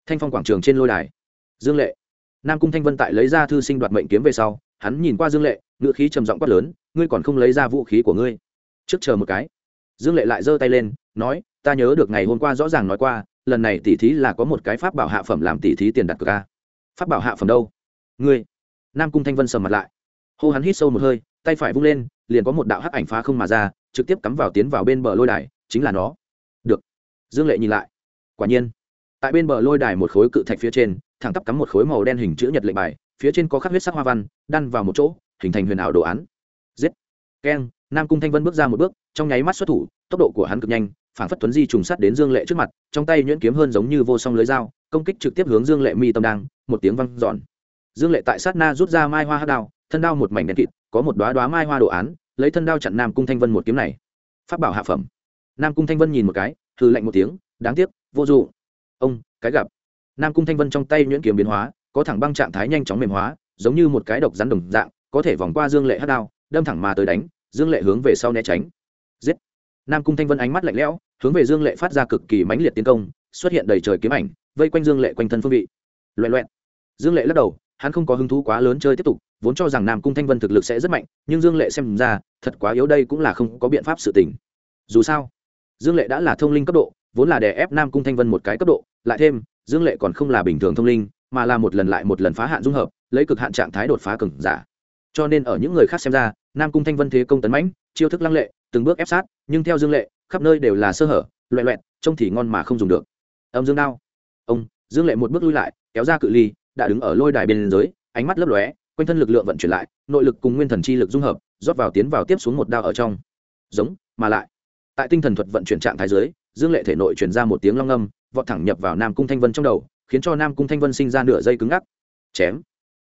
thanh phong quảng trường trên lôi đài, dương lệ, nam cung thanh vân tại lấy ra thư sinh đoạt mệnh kiếm về sau, hắn nhìn qua dương lệ ngự khí trầm giọng quát lớn, ngươi còn không lấy ra vũ khí của ngươi? Trước chờ một cái, dương lệ lại giơ tay lên, nói, ta nhớ được ngày hôm qua rõ ràng nói qua, lần này tỉ thí là có một cái pháp bảo hạ phẩm làm tỉ thí tiền đặt cược a. Pháp bảo hạ phẩm đâu? Ngươi. Nam cung thanh vân sầm mặt lại. Hô hắn hít sâu một hơi, tay phải vung lên, liền có một đạo hắc ảnh phá không mà ra, trực tiếp cắm vào tiến vào bên bờ lôi đài, chính là nó. Được. Dương lệ nhìn lại. Quả nhiên tại bên bờ lôi đài một khối cự thạch phía trên, thẳng tắp cắm một khối màu đen hình chữ nhật lệnh bài, phía trên có khắc huyết sắc hoa văn, đan vào một chỗ, hình thành huyền ảo đồ án. Giết! Keng, nam cung thanh vân bước ra một bước, trong nháy mắt xuất thủ, tốc độ của hắn cực nhanh, phản phất tuấn di trùng sắt đến dương lệ trước mặt, trong tay nhuyễn kiếm hơn giống như vô song lưới dao, công kích trực tiếp hướng dương lệ mi tâm đang, một tiếng văng giòn dương lệ tại sát na rút ra mai hoa hát đao, thân đao một mảnh đen kịt, có một đoá đoá mai hoa đồ án, lấy thân đao chặn nam cung thanh vân một kiếm này. Phát bảo hạ phẩm. Nam cung thanh vân nhìn một cái thử lạnh một tiếng, đáng tiếc, vô dụng ông, cái gặp. Nam cung thanh vân trong tay nhuyễn kiếm biến hóa, có thẳng băng trạng thái nhanh chóng mềm hóa, giống như một cái độc rắn đồng dạng, có thể vòng qua dương lệ hát đao, đâm thẳng mà tới đánh, dương lệ hướng về sau né tránh. Giết. Nam cung thanh vân ánh mắt lạnh lẽo, hướng về dương lệ phát ra cực kỳ mãnh liệt tiến công, xuất hiện đầy trời kiếm ảnh, vây quanh dương lệ quanh thân phương vị. Loẹ loẹn dương lệ lắc đầu, hắn không có hứng thú quá lớn chơi tiếp tục, vốn cho rằng nam cung thanh vân thực lực sẽ rất mạnh, nhưng dương lệ xem ra, thật quá yếu đây cũng là không có biện pháp sự tình. Dù sao, dương lệ đã là thông linh cấp độ vốn là đè ép nam cung thanh vân một cái cấp độ, lại thêm, dương lệ còn không là bình thường thông linh, mà là một lần lại một lần phá hạn dung hợp, lấy cực hạn trạng thái đột phá cừng giả. Cho nên ở những người khác xem ra, nam cung thanh vân thế công tấn mãnh, chiêu thức lăng lệ, từng bước ép sát, nhưng theo dương lệ, khắp nơi đều là sơ hở loẹ loẹt, trông thì ngon mà không dùng được. Âm dương đao. Ông, dương lệ một bước lui lại, kéo ra cự ly, đã đứng ở lôi đài bên dưới, ánh mắt lấp lóe, quanh thân lực lượng vận chuyển lại, nội lực cùng nguyên thần chi lực dung hợp, rót vào tiến vào tiếp xuống một đao ở trong. Giống, mà lại tại tinh thần thuật vận chuyển trạng thái dưới, dương lệ thể nội chuyển ra một tiếng long âm, vọt thẳng nhập vào nam cung thanh vân trong đầu, khiến cho nam cung thanh vân sinh ra nửa dây cứng ngắc. Chém.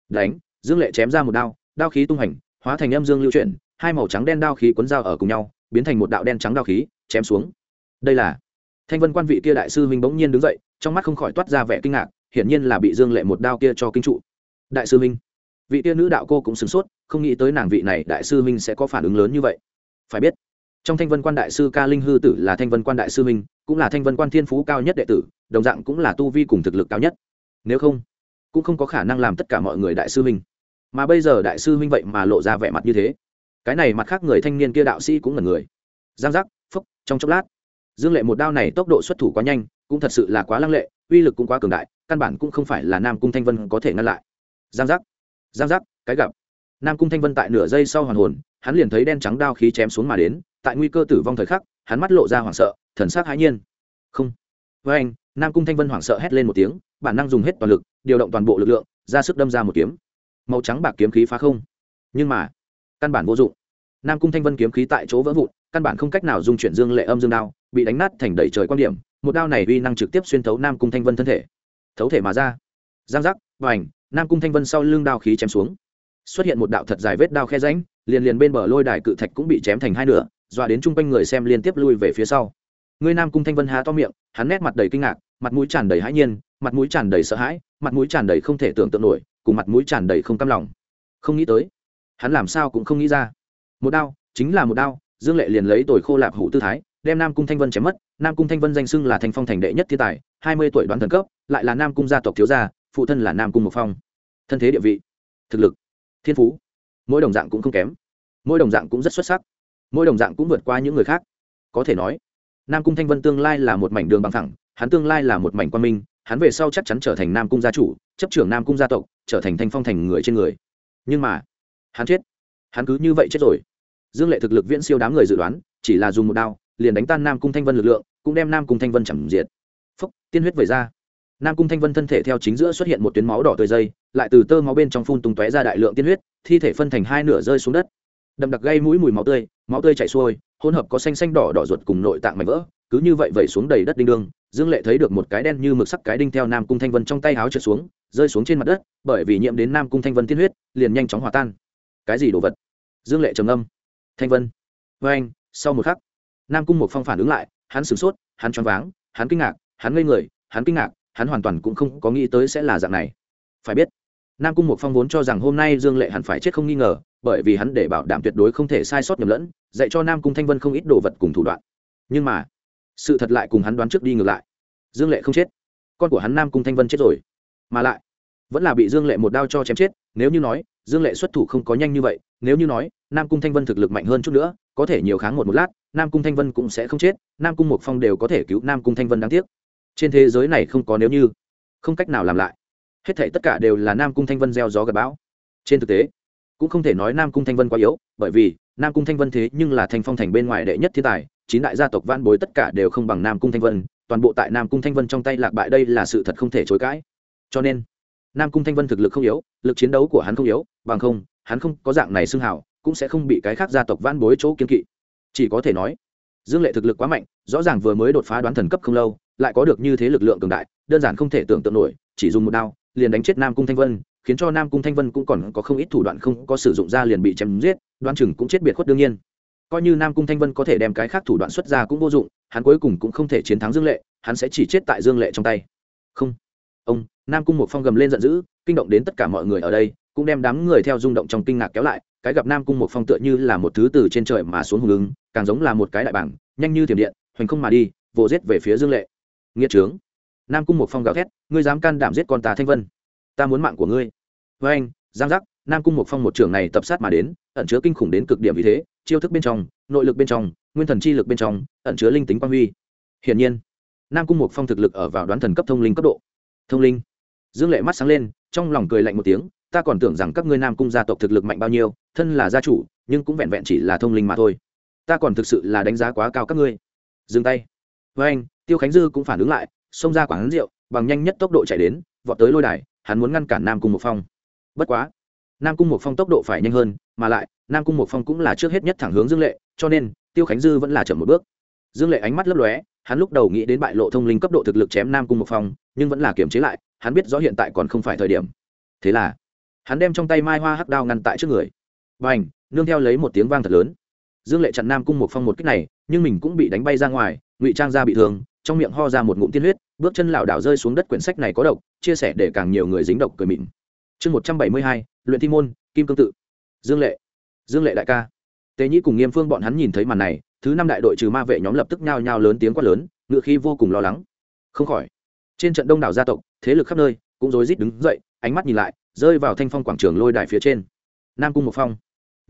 Đánh. Dương lệ chém ra một đao đao khí tung hành hóa thành âm dương lưu chuyển, hai màu trắng đen đao khí cuốn dao ở cùng nhau, biến thành một đạo đen trắng đao khí, chém xuống. Đây là thanh vân quan vị kia đại sư huynh bỗng nhiên đứng dậy, trong mắt không khỏi toát ra vẻ kinh ngạc, hiển nhiên là bị dương lệ một đao kia cho kinh trụ. Đại sư huynh. Vị kia nữ đạo cô cũng sửng sốt, không nghĩ tới nàng vị này đại sư huynh sẽ có phản ứng lớn như vậy. Phải biết trong thanh vân quan đại sư ca linh hư tử là thanh vân quan đại sư minh, cũng là thanh vân quan thiên phú cao nhất đệ tử, đồng dạng cũng là tu vi cùng thực lực cao nhất. Nếu không, cũng không có khả năng làm tất cả mọi người đại sư minh. Mà bây giờ đại sư minh vậy mà lộ ra vẻ mặt như thế. Cái này mặt khác người thanh niên kia đạo sĩ cũng là người. Giang giác, phúc, trong chốc lát, dương lệ một đao này tốc độ xuất thủ quá nhanh, cũng thật sự là quá lăng lệ, uy lực cũng quá cường đại, căn bản cũng không phải là nam cung thanh vân có thể ngăn lại. Giang giác giang giác, cái gặp. Nam cung thanh vân tại nửa giây sau hoàn hồn hắn liền thấy đen trắng đao khí chém xuống mà đến, tại nguy cơ tử vong thời khắc, hắn mắt lộ ra hoảng sợ, thần sắc hãi nhiên. Không. Với anh, nam cung thanh vân hoảng sợ hét lên một tiếng, bản năng dùng hết toàn lực, điều động toàn bộ lực lượng, ra sức đâm ra một kiếm. Màu trắng bạc kiếm khí phá không. Nhưng mà, căn bản vô dụng. Nam cung thanh vân kiếm khí tại chỗ vỡ vụn, căn bản không cách nào dung chuyển dương lệ âm dương đao, bị đánh nát thành đầy trời quan điểm, một đao này uy năng trực tiếp xuyên thấu nam cung thanh vân thân thể. Thấu thể mà ra. Giang giác, và ảnh nam cung thanh vân sau lưng đao khí chém xuống. Xuất hiện một đạo thật dài vết đao khe ránh liền liền bên bờ lôi đài cự thạch cũng bị chém thành hai nửa, dọa đến chung quanh người xem liên tiếp lui về phía sau. Người nam cung thanh vân há to miệng, hắn nét mặt đầy kinh ngạc, mặt mũi tràn đầy hãi nhiên, mặt mũi tràn đầy sợ hãi, mặt mũi tràn đầy không thể tưởng tượng nổi, cùng mặt mũi tràn đầy không cam lòng. Không nghĩ tới, hắn làm sao cũng không nghĩ ra. Một đao, chính là một đao, dương lệ liền lấy tồi khô lạp hủ tư thái, đem nam cung thanh vân chém mất. Nam cung thanh vân danh xưng là thanh phong thành đệ nhất thiên tài, hai mươi tuổi đoán thần cấp, lại là nam cung gia tộc thiếu gia, phụ thân là nam cung mộc phong. Thân thế địa vị, thực lực, thiên phú, mỗi đồng dạng cũng không kém mỗi đồng dạng cũng rất xuất sắc. Mỗi đồng dạng cũng vượt qua những người khác. Có thể nói, nam cung thanh vân tương lai là một mảnh đường bằng thẳng hắn tương lai là một mảnh quan minh, hắn về sau chắc chắn trở thành nam cung gia chủ, chấp trưởng nam cung gia tộc, trở thành thanh phong thành người trên người. Nhưng mà, hắn chết. Hắn cứ như vậy chết rồi. Dương lệ thực lực viễn siêu đám người dự đoán, chỉ là dùng một đao, liền đánh tan nam cung thanh vân lực lượng, cũng đem nam cung thanh vân chẳng diệt. Phúc, tiên huyết vẩy ra. Nam cung thanh vân thân thể theo chính giữa xuất hiện một tuyến máu đỏ tươi dây, lại từ tơ máu bên trong phun tung tóe ra đại lượng tiên huyết, thi thể phân thành hai nửa rơi xuống đất đậm đặc gây mũi mùi máu tươi máu tươi chảy xuôi, hỗn hợp có xanh xanh đỏ đỏ ruột cùng nội tạng mảnh vỡ, cứ như vậy vẩy xuống đầy đất đinh đương, dương lệ thấy được một cái đen như mực sắc cái đinh theo nam cung thanh vân trong tay áo trượt xuống, rơi xuống trên mặt đất, bởi vì nhiễm đến nam cung thanh vân tiên huyết, liền nhanh chóng hòa tan. Cái gì đồ vật? Dương lệ trầm âm thanh vân. Vê anh, sau một khắc, nam cung một phong phản ứng lại, hắn sửng sốt, hắn choáng váng, hắn kinh ngạc, hắn ngây người, hắn kinh ngạc, hắn hoàn toàn cũng không có nghĩ tới sẽ là dạng này. Phải biết, nam cung một phong vốn cho rằng hôm nay dương lệ hẳn phải chết không nghi ngờ bởi vì hắn để bảo đảm tuyệt đối không thể sai sót nhầm lẫn, dạy cho nam cung thanh vân không ít đồ vật cùng thủ đoạn. Nhưng mà, sự thật lại cùng hắn đoán trước đi ngược lại. Dương lệ không chết. Con của hắn nam cung thanh vân chết rồi. Mà lại, vẫn là bị dương lệ một đao cho chém chết, nếu như nói, dương lệ xuất thủ không có nhanh như vậy, nếu như nói, nam cung thanh vân thực lực mạnh hơn chút nữa, có thể nhiều kháng một một lát, nam cung thanh vân cũng sẽ không chết, nam cung một phong đều có thể cứu nam cung thanh vân đáng tiếc. Trên thế giới này không có nếu như, không cách nào làm lại. Hết thể tất cả đều là nam cung thanh vân gieo gió gặp bão. Trên thực tế cũng không thể nói nam cung thanh vân quá yếu, bởi vì nam cung thanh vân thế nhưng là thanh phong thành bên ngoài đệ nhất thiên tài, chín đại gia tộc van bối tất cả đều không bằng nam cung thanh vân, toàn bộ tại nam cung thanh vân trong tay lạc bại đây là sự thật không thể chối cãi. Cho nên, nam cung thanh vân thực lực không yếu, lực chiến đấu của hắn không yếu, bằng không, hắn không có dạng này xưng hào, cũng sẽ không bị cái khác gia tộc van bối chỗ kiên kỵ. Chỉ có thể nói, dương lệ thực lực quá mạnh, rõ ràng vừa mới đột phá đoán thần cấp không lâu, lại có được như thế lực lượng cường đại, đơn giản không thể tưởng tượng nổi, chỉ dùng một đao, liền đánh chết nam cung thanh vân khiến cho nam cung thanh vân cũng còn có không ít thủ đoạn không có sử dụng ra liền bị chém giết đoan chừng cũng chết biệt khuất đương nhiên. Coi như nam cung thanh vân có thể đem cái khác thủ đoạn xuất ra cũng vô dụng, hắn cuối cùng cũng không thể chiến thắng dương lệ, hắn sẽ chỉ chết tại dương lệ trong tay. Không. Ông, nam cung một phong gầm lên giận dữ, kinh động đến tất cả mọi người ở đây, cũng đem đám người theo rung động trong kinh ngạc kéo lại, cái gặp nam cung một phong tựa như là một thứ từ trên trời mà xuống hùng ứng, càng giống là một cái đại bảng, nhanh như thiểm điện, hoành không mà đi, vồ giết về phía dương lệ. Nghĩa trướng. Nam cung một phong gào thét, ngươi dám can đảm giết con ta thanh vân ta muốn mạng của ngươi. Với anh, giang giác, nam cung một phong một trưởng này tập sát mà đến, ẩn chứa kinh khủng đến cực điểm vì thế, chiêu thức bên trong, nội lực bên trong, nguyên thần chi lực bên trong, ẩn chứa linh tính quang huy. Hiển nhiên, nam cung một phong thực lực ở vào đoán thần cấp thông linh cấp độ. Thông linh. Dương lệ mắt sáng lên, trong lòng cười lạnh một tiếng, ta còn tưởng rằng các ngươi nam cung gia tộc thực lực mạnh bao nhiêu, thân là gia chủ, nhưng cũng vẹn vẹn chỉ là thông linh mà thôi. Ta còn thực sự là đánh giá quá cao các ngươi. Dừng tay. Với anh, tiêu khánh dư cũng phản ứng lại, xông ra quán rượu, bằng nhanh nhất tốc độ chạy đến, vọt tới lôi đài hắn muốn ngăn cản nam cung một phong. Bất quá, nam cung một phong tốc độ phải nhanh hơn, mà lại, nam cung một phong cũng là trước hết nhất thẳng hướng dương lệ, cho nên, tiêu khánh dư vẫn là chậm một bước. Dương lệ ánh mắt lấp lóe, hắn lúc đầu nghĩ đến bại lộ thông linh cấp độ thực lực chém nam cung một phong, nhưng vẫn là kiềm chế lại, hắn biết rõ hiện tại còn không phải thời điểm. Thế là, hắn đem trong tay mai hoa hắc đao ngăn tại trước người. Và nương theo lấy một tiếng vang thật lớn dương lệ chặn nam cung một phong một cách này, nhưng mình cũng bị đánh bay ra ngoài, ngụy trang ra bị thương, trong miệng ho ra một ngụm tiên huyết, bước chân lảo đảo rơi xuống đất quyển sách này có độc, chia sẻ để càng nhiều người dính độc cười mịn. Chương một trăm bảy mươi hai, luyện thi môn, kim cương tự. Dương lệ dương lệ đại ca. Tế nhĩ cùng nghiêm phương bọn hắn nhìn thấy màn này, thứ năm đại đội trừ ma vệ nhóm lập tức nhao nhao lớn tiếng quát lớn, ngựa khi vô cùng lo lắng. Không khỏi, trên trận đông đảo gia tộc, thế lực khắp nơi, cũng rối rít đứng dậy, ánh mắt nhìn lại, rơi vào thanh phong quảng trường lôi đài phía trên. Nam cung một phong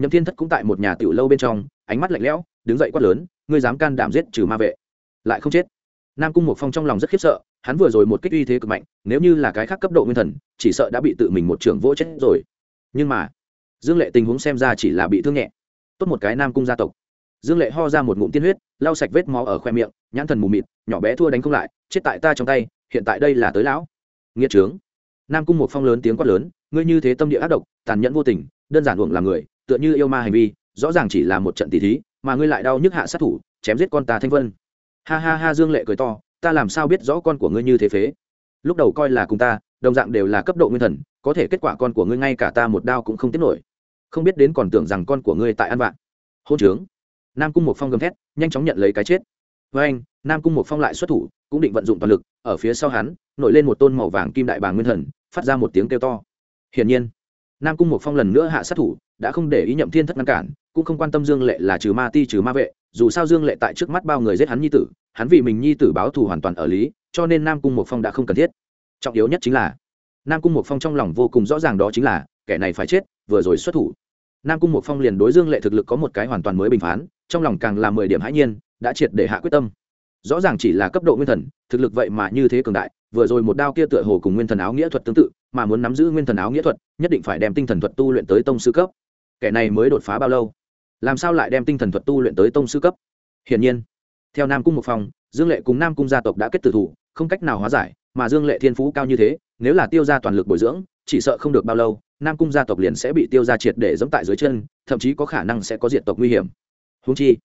nhậm thiên thất cũng tại một nhà tiểu lâu bên trong, ánh mắt lạnh lẽo, đứng dậy quát lớn, ngươi dám can đảm giết trừ ma vệ, lại không chết. Nam cung một phong trong lòng rất khiếp sợ, hắn vừa rồi một kích uy thế cực mạnh, nếu như là cái khác cấp độ nguyên thần, chỉ sợ đã bị tự mình một trưởng vỗ chết rồi. Nhưng mà, dương lệ tình huống xem ra chỉ là bị thương nhẹ. Tốt một cái nam cung gia tộc. Dương lệ ho ra một ngụm tiên huyết, lau sạch vết máu ở khoe miệng, nhãn thần mù mịt, nhỏ bé thua đánh không lại, chết tại ta trong tay, hiện tại đây là tới lão. Nghĩa trướng. Nam cung một phong lớn tiếng quát lớn, ngươi như thế tâm địa ác độc, tàn nhẫn vô tình, đơn giản uổng làm người tựa như yêu ma hành vi, rõ ràng chỉ là một trận tỷ thí, mà ngươi lại đau nhức hạ sát thủ, chém giết con ta thanh vân. Ha ha ha, dương lệ cười to, ta làm sao biết rõ con của ngươi như thế phế? Lúc đầu coi là cùng ta, đồng dạng đều là cấp độ nguyên thần, có thể kết quả con của ngươi ngay cả ta một đao cũng không tiếp nổi. Không biết đến còn tưởng rằng con của ngươi tại ăn vạn hôn trướng. Nam cung một phong gầm thét, nhanh chóng nhận lấy cái chết. Với anh, nam cung một phong lại xuất thủ, cũng định vận dụng toàn lực, ở phía sau hắn, nổi lên một tôn màu vàng kim đại bàng nguyên thần, phát ra một tiếng kêu to. Hiển nhiên nam cung một phong lần nữa hạ sát thủ, đã không để ý nhậm thiên thất ngăn cản, cũng không quan tâm dương lệ là trừ ma ti trừ ma vệ, dù sao dương lệ tại trước mắt bao người giết hắn nhi tử, hắn vì mình nhi tử báo thù hoàn toàn ở lý, cho nên nam cung một phong đã không cần thiết. Trọng yếu nhất chính là, nam cung một phong trong lòng vô cùng rõ ràng đó chính là, kẻ này phải chết, vừa rồi xuất thủ. Nam cung một phong liền đối dương lệ thực lực có một cái hoàn toàn mới bình phán, trong lòng càng là mười điểm hãi nhiên, đã triệt để hạ quyết tâm. Rõ ràng chỉ là cấp độ nguyên thần, thực lực vậy mà như thế cường đại vừa rồi một đao kia tựa hồ cùng nguyên thần áo nghĩa thuật tương tự, mà muốn nắm giữ nguyên thần áo nghĩa thuật, nhất định phải đem tinh thần thuật tu luyện tới tông sư cấp. Kẻ này mới đột phá bao lâu? Làm sao lại đem tinh thần thuật tu luyện tới tông sư cấp? Hiển nhiên, theo nam cung một phòng, dương lệ cùng nam cung gia tộc đã kết tử thủ, không cách nào hóa giải, mà dương lệ thiên phú cao như thế, nếu là tiêu ra toàn lực bồi dưỡng, chỉ sợ không được bao lâu, nam cung gia tộc liền sẽ bị tiêu ra triệt để dẫm tại dưới chân, thậm chí có khả năng sẽ có diện tộc nguy hiểm. Húng chi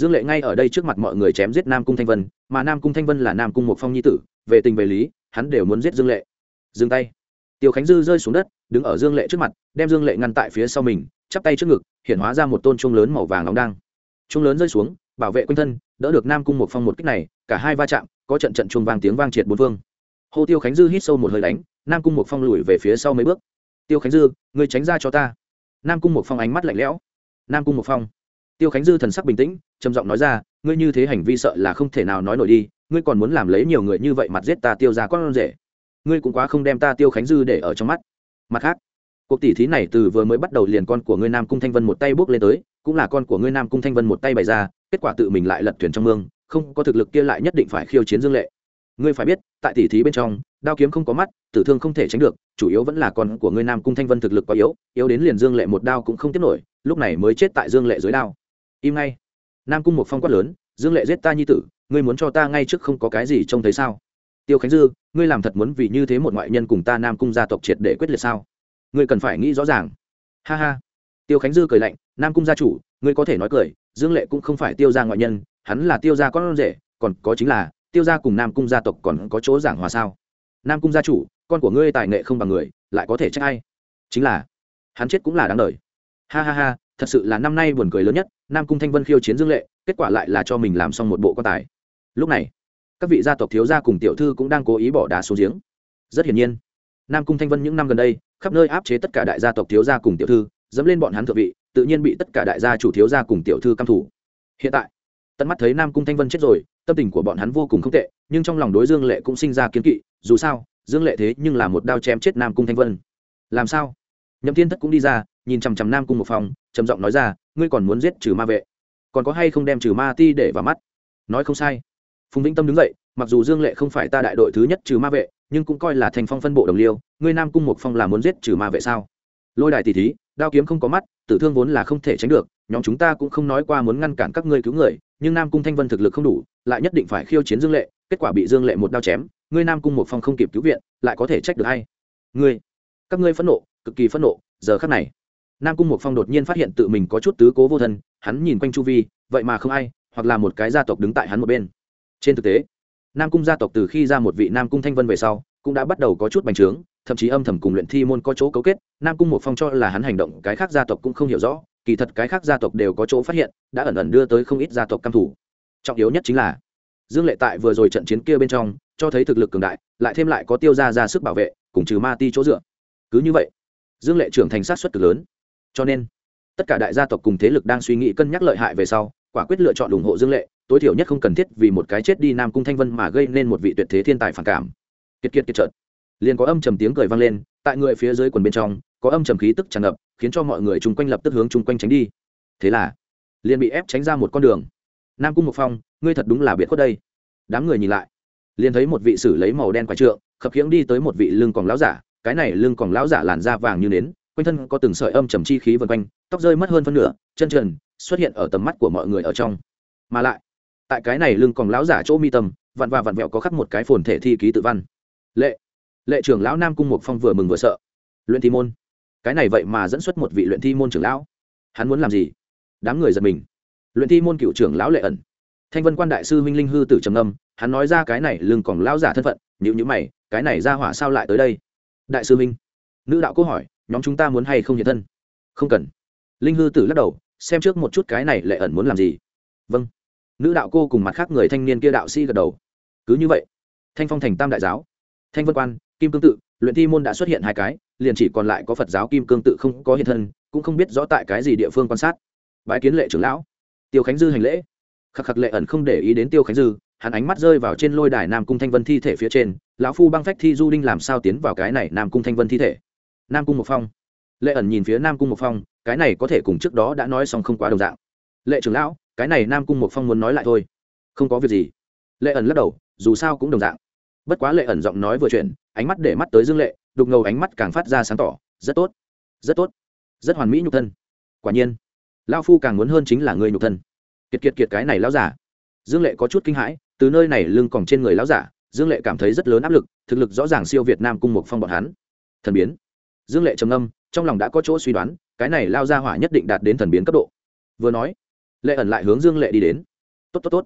dương lệ ngay ở đây trước mặt mọi người chém giết nam cung thanh vân, mà nam cung thanh vân là nam cung một phong nhi tử, về tình về lý, hắn đều muốn giết dương lệ. Dừng tay. Tiêu khánh dư rơi xuống đất, đứng ở dương lệ trước mặt, đem dương lệ ngăn tại phía sau mình, chắp tay trước ngực, hiện hóa ra một tôn chuông lớn màu vàng nóng đang. Chuông lớn rơi xuống, bảo vệ quanh thân, đỡ được nam cung một phong một kích này, cả hai va chạm, có trận trận chuông vang tiếng vang triệt bốn phương. Hồ tiêu khánh dư hít sâu một hơi đánh, nam cung một phong lùi về phía sau mấy bước. Tiêu khánh dư, ngươi tránh ra cho ta. Nam cung một phong ánh mắt lạnh lẽo. Nam cung một phong tiêu khánh dư thần sắc bình tĩnh, trầm giọng nói ra, ngươi như thế hành vi sợ là không thể nào nói nổi đi, ngươi còn muốn làm lấy nhiều người như vậy mặt giết ta tiêu ra con rể. Ngươi cũng quá không đem ta tiêu khánh dư để ở trong mắt. Mặt khác, cuộc tỷ thí này từ vừa mới bắt đầu liền con của ngươi nam cung thanh vân một tay bước lên tới, cũng là con của ngươi nam cung thanh vân một tay bày ra, kết quả tự mình lại lật thuyền trong mương, không có thực lực kia lại nhất định phải khiêu chiến dương lệ. Ngươi phải biết, tại tỷ thí bên trong, đao kiếm không có mắt, tử thương không thể tránh được, chủ yếu vẫn là con của ngươi nam cung thanh vân thực lực quá yếu yếu đến liền dương lệ một đao cũng không tiếp nổi, lúc này mới chết tại dương lệ dưới đao im ngay. Nam cung một phong quát lớn, dương lệ giết ta nhi tử, ngươi muốn cho ta ngay trước không có cái gì trông thấy sao? Tiêu khánh dư, ngươi làm thật muốn vì như thế một ngoại nhân cùng ta nam cung gia tộc triệt để quyết liệt sao? Ngươi cần phải nghĩ rõ ràng. Ha ha. Tiêu khánh dư cười lạnh, nam cung gia chủ, ngươi có thể nói cười, dương lệ cũng không phải tiêu gia ngoại nhân, hắn là tiêu gia con rể, còn có chính là, tiêu gia cùng nam cung gia tộc còn có chỗ giảng hòa sao? Nam cung gia chủ, con của ngươi tài nghệ không bằng người, lại có thể trách ai? Chính là, hắn chết cũng là đáng đời. Ha ha ha thật sự là năm nay buồn cười lớn nhất, nam cung thanh vân khiêu chiến dương lệ, kết quả lại là cho mình làm xong một bộ quan tài. Lúc này, các vị gia tộc thiếu gia cùng tiểu thư cũng đang cố ý bỏ đá xuống giếng. Rất hiển nhiên, nam cung thanh vân những năm gần đây, khắp nơi áp chế tất cả đại gia tộc thiếu gia cùng tiểu thư, dẫm lên bọn hắn thượng vị, tự nhiên bị tất cả đại gia chủ thiếu gia cùng tiểu thư căm thủ hiện tại, tận mắt thấy nam cung thanh vân chết rồi, tâm tình của bọn hắn vô cùng không tệ, nhưng trong lòng đối dương lệ cũng sinh ra kiến kỵ, dù sao, dương lệ thế nhưng là một đao chém chết nam cung thanh vân. Làm sao? Nhậm thiên thất cũng đi ra nhìn chằm chằm nam cung một phòng trầm giọng nói ra, ngươi còn muốn giết trừ ma vệ? Còn có hay không đem trừ ma ti để vào mắt? Nói không sai. Phùng vĩnh tâm đứng dậy, mặc dù dương lệ không phải ta đại đội thứ nhất trừ ma vệ, nhưng cũng coi là thành phong phân bộ đồng liêu, ngươi nam cung một phong là muốn giết trừ ma vệ sao? Lôi đài tỷ thí, đao kiếm không có mắt, tử thương vốn là không thể tránh được, nhóm chúng ta cũng không nói qua muốn ngăn cản các ngươi cứu người, nhưng nam cung thanh vân thực lực không đủ, lại nhất định phải khiêu chiến dương lệ, kết quả bị dương lệ một đao chém, ngươi nam cung một phong không kịp cứu viện, lại có thể trách được hay ngươi, các ngươi phẫn nộ, cực kỳ phẫn nộ, giờ khắc này nam cung một phong đột nhiên phát hiện tự mình có chút tứ cố vô thân, hắn nhìn quanh chu vi, vậy mà không ai, hoặc là một cái gia tộc đứng tại hắn một bên. Trên thực tế, nam cung gia tộc từ khi ra một vị nam cung thanh vân về sau, cũng đã bắt đầu có chút bành trướng, thậm chí âm thầm cùng luyện thi môn có chỗ cấu kết. Nam cung một phong cho là hắn hành động cái khác gia tộc cũng không hiểu rõ, kỳ thật cái khác gia tộc đều có chỗ phát hiện, đã ẩn ẩn đưa tới không ít gia tộc căm thủ trọng yếu nhất chính là, dương lệ tại vừa rồi trận chiến kia bên trong, cho thấy thực lực cường đại, lại thêm lại có tiêu ra ra sức bảo vệ, cùng trừ ma ti chỗ dựa. Cứ như vậy, dương lệ trưởng thành sát xuất cực lớn cho nên, tất cả đại gia tộc cùng thế lực đang suy nghĩ cân nhắc lợi hại về sau, quả quyết lựa chọn ủng hộ dương lệ, tối thiểu nhất không cần thiết vì một cái chết đi nam cung thanh vân mà gây nên một vị tuyệt thế thiên tài phản cảm. Kiệt kiệt kiệt trợt liền có âm trầm tiếng cười vang lên, tại người phía dưới quần bên trong, có âm trầm khí tức tràn ngập, khiến cho mọi người chung quanh lập tức hướng chung quanh tránh đi. Thế là, liền bị ép tránh ra một con đường. Nam cung một phong, ngươi thật đúng là biệt khuất đây. Đám người nhìn lại, liền thấy một vị sử lấy màu đen quái trượng, khập khiễng đi tới một vị lưng còn lão giả, cái này lưng còn lão giả làn da vàng như nến quanh thân có từng sợi âm trầm chi khí vần quanh, tóc rơi mất hơn phân nửa, chân trần xuất hiện ở tầm mắt của mọi người ở trong. Mà lại, tại cái này lưng còn lão giả chỗ mi tâm, vặn và vặn vẹo có khắc một cái phồn thể thi ký tự văn. Lệ lệ trưởng lão nam cung mục phong vừa mừng vừa sợ. Luyện thi môn. Cái này vậy mà dẫn xuất một vị luyện thi môn trưởng lão. Hắn muốn làm gì? Đám người giật mình. Luyện thi môn cựu trưởng lão lệ ẩn. Thanh vân quan đại sư minh linh hư tử trầm âm hắn nói ra cái này lưng còn lão giả thân phận nhịu nhữ mày, cái này ra hỏa sao lại tới đây? Đại sư minh, nữ đạo câu hỏi nhóm chúng ta muốn hay không hiện thân? Không cần. Linh hư tử lắc đầu, xem trước một chút cái này lệ ẩn muốn làm gì. Vâng. Nữ đạo cô cùng mặt khác người thanh niên kia đạo sĩ gật đầu. Cứ như vậy. Thanh phong thành tam đại giáo. Thanh vân quan, kim cương tự, luyện thi môn đã xuất hiện hai cái, liền chỉ còn lại có phật giáo kim cương tự không có hiện thân, cũng không biết rõ tại cái gì địa phương quan sát. Bãi kiến lệ trưởng lão. Tiêu khánh dư hành lễ. Khắc khắc lệ ẩn không để ý đến tiêu khánh dư, hắn ánh mắt rơi vào trên lôi đài nam cung thanh vân thi thể phía trên, lão phu băng phách thi du đinh làm sao tiến vào cái này nam cung thanh vân thi thể? Nam cung một phong. Lệ ẩn nhìn phía nam cung một phong, cái này có thể cùng trước đó đã nói xong không quá đồng dạng. Lệ trưởng lão, cái này nam cung một phong muốn nói lại thôi. Không có việc gì. Lệ ẩn lắc đầu, dù sao cũng đồng dạng. Bất quá lệ ẩn giọng nói vừa chuyện ánh mắt để mắt tới dương lệ, đục ngầu ánh mắt càng phát ra sáng tỏ, rất tốt rất tốt, rất hoàn mỹ nhục thân. Quả nhiên lao phu càng muốn hơn chính là người nhục thân. Kiệt kiệt kiệt cái này lão giả. Dương lệ có chút kinh hãi, từ nơi này lưng còn trên người lão giả, dương lệ cảm thấy rất lớn áp lực, thực lực rõ ràng siêu việt nam cung một phong bọn hắn. Thần biến dương lệ trầm âm trong lòng đã có chỗ suy đoán, cái này lao ra hỏa nhất định đạt đến thần biến cấp độ. Vừa nói, lệ ẩn lại hướng dương lệ đi đến. Tốt tốt tốt.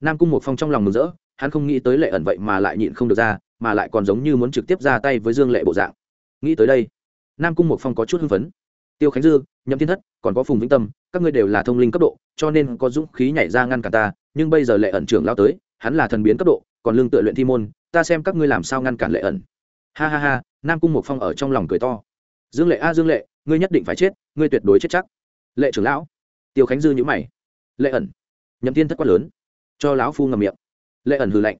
Nam cung một phong trong lòng mừng rỡ, hắn không nghĩ tới lệ ẩn vậy mà lại nhịn không được ra, mà lại còn giống như muốn trực tiếp ra tay với dương lệ bộ dạng. Nghĩ tới đây, nam cung một phong có chút hưng phấn. Tiêu khánh dư, nhậm thiên thất, còn có phùng vĩnh tâm, các ngươi đều là thông linh cấp độ, cho nên có dũng khí nhảy ra ngăn cả ta, nhưng bây giờ lệ ẩn trưởng lao tới, hắn là thần biến cấp độ, còn lương tự luyện thi môn, ta xem các ngươi làm sao ngăn cản lệ ẩn ha ha ha, nam cung Mộc phong ở trong lòng cười to. Dương lệ a, dương lệ, ngươi nhất định phải chết, ngươi tuyệt đối chết chắc. Lệ trưởng lão. Tiêu khánh dư nhữ mày. Lệ ẩn. Nhậm tiên thất quát lớn. Cho lão phu ngầm miệng. Lệ ẩn hừ lạnh.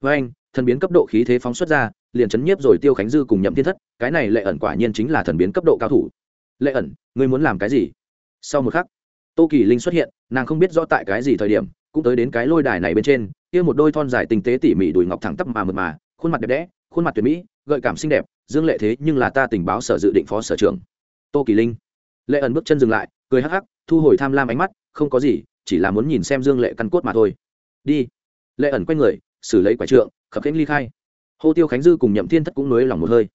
Với anh, thần biến cấp độ khí thế phóng xuất ra, liền chấn nhiếp rồi tiêu khánh dư cùng nhậm tiên thất, cái này lệ ẩn quả nhiên chính là thần biến cấp độ cao thủ. Lệ ẩn, ngươi muốn làm cái gì? Sau một khắc, tô kỳ linh xuất hiện, nàng không biết rõ tại cái gì thời điểm, cũng tới đến cái lôi đài này bên trên, kia một đôi thon dài tinh tế tỉ mỉ đùi ngọc thẳng tắp mà mượt mà, khuôn mặt đẹp đẽ khuôn mặt tuyệt mỹ, gợi cảm xinh đẹp, dương lệ thế nhưng là ta tình báo sở dự định phó sở trưởng. Tô kỳ linh. Lệ ẩn bước chân dừng lại, cười hắc hắc, thu hồi tham lam ánh mắt, không có gì, chỉ là muốn nhìn xem dương lệ căn cốt mà thôi. Đi. Lệ ẩn quay người, xử lấy quả trượng, khập khánh ly khai. Hô tiêu khánh dư cùng nhậm thiên thất cũng nới lòng một hơi.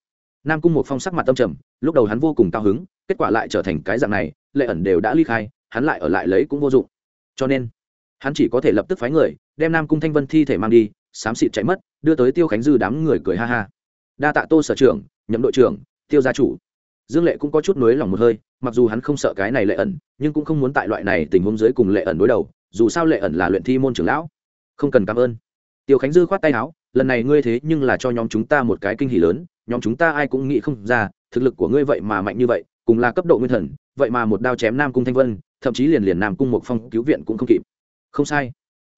Nam cung một phong sắc mặt tâm trầm, lúc đầu hắn vô cùng cao hứng, kết quả lại trở thành cái dạng này, lệ ẩn đều đã ly khai, hắn lại ở lại lấy cũng vô dụng. Cho nên, hắn chỉ có thể lập tức phái người, đem nam cung thanh vân thi thể mang đi xám xịt chạy mất, đưa tới tiêu khánh dư đám người cười ha ha. Đa tạ tô sở trưởng, nhậm đội trưởng, tiêu gia chủ. Dương lệ cũng có chút nới lòng một hơi, mặc dù hắn không sợ cái này lệ ẩn, nhưng cũng không muốn tại loại này tình huống dưới cùng lệ ẩn đối đầu, dù sao lệ ẩn là luyện thi môn trưởng lão. Không cần cảm ơn. Tiêu khánh dư khoát tay áo, lần này ngươi thế nhưng là cho nhóm chúng ta một cái kinh hỉ lớn, nhóm chúng ta ai cũng nghĩ không ra, thực lực của ngươi vậy mà mạnh như vậy, cùng là cấp độ nguyên thần, vậy mà một đao chém nam cung thanh vân, thậm chí liền liền nam cung một phong cứu viện cũng không kịp. Không sai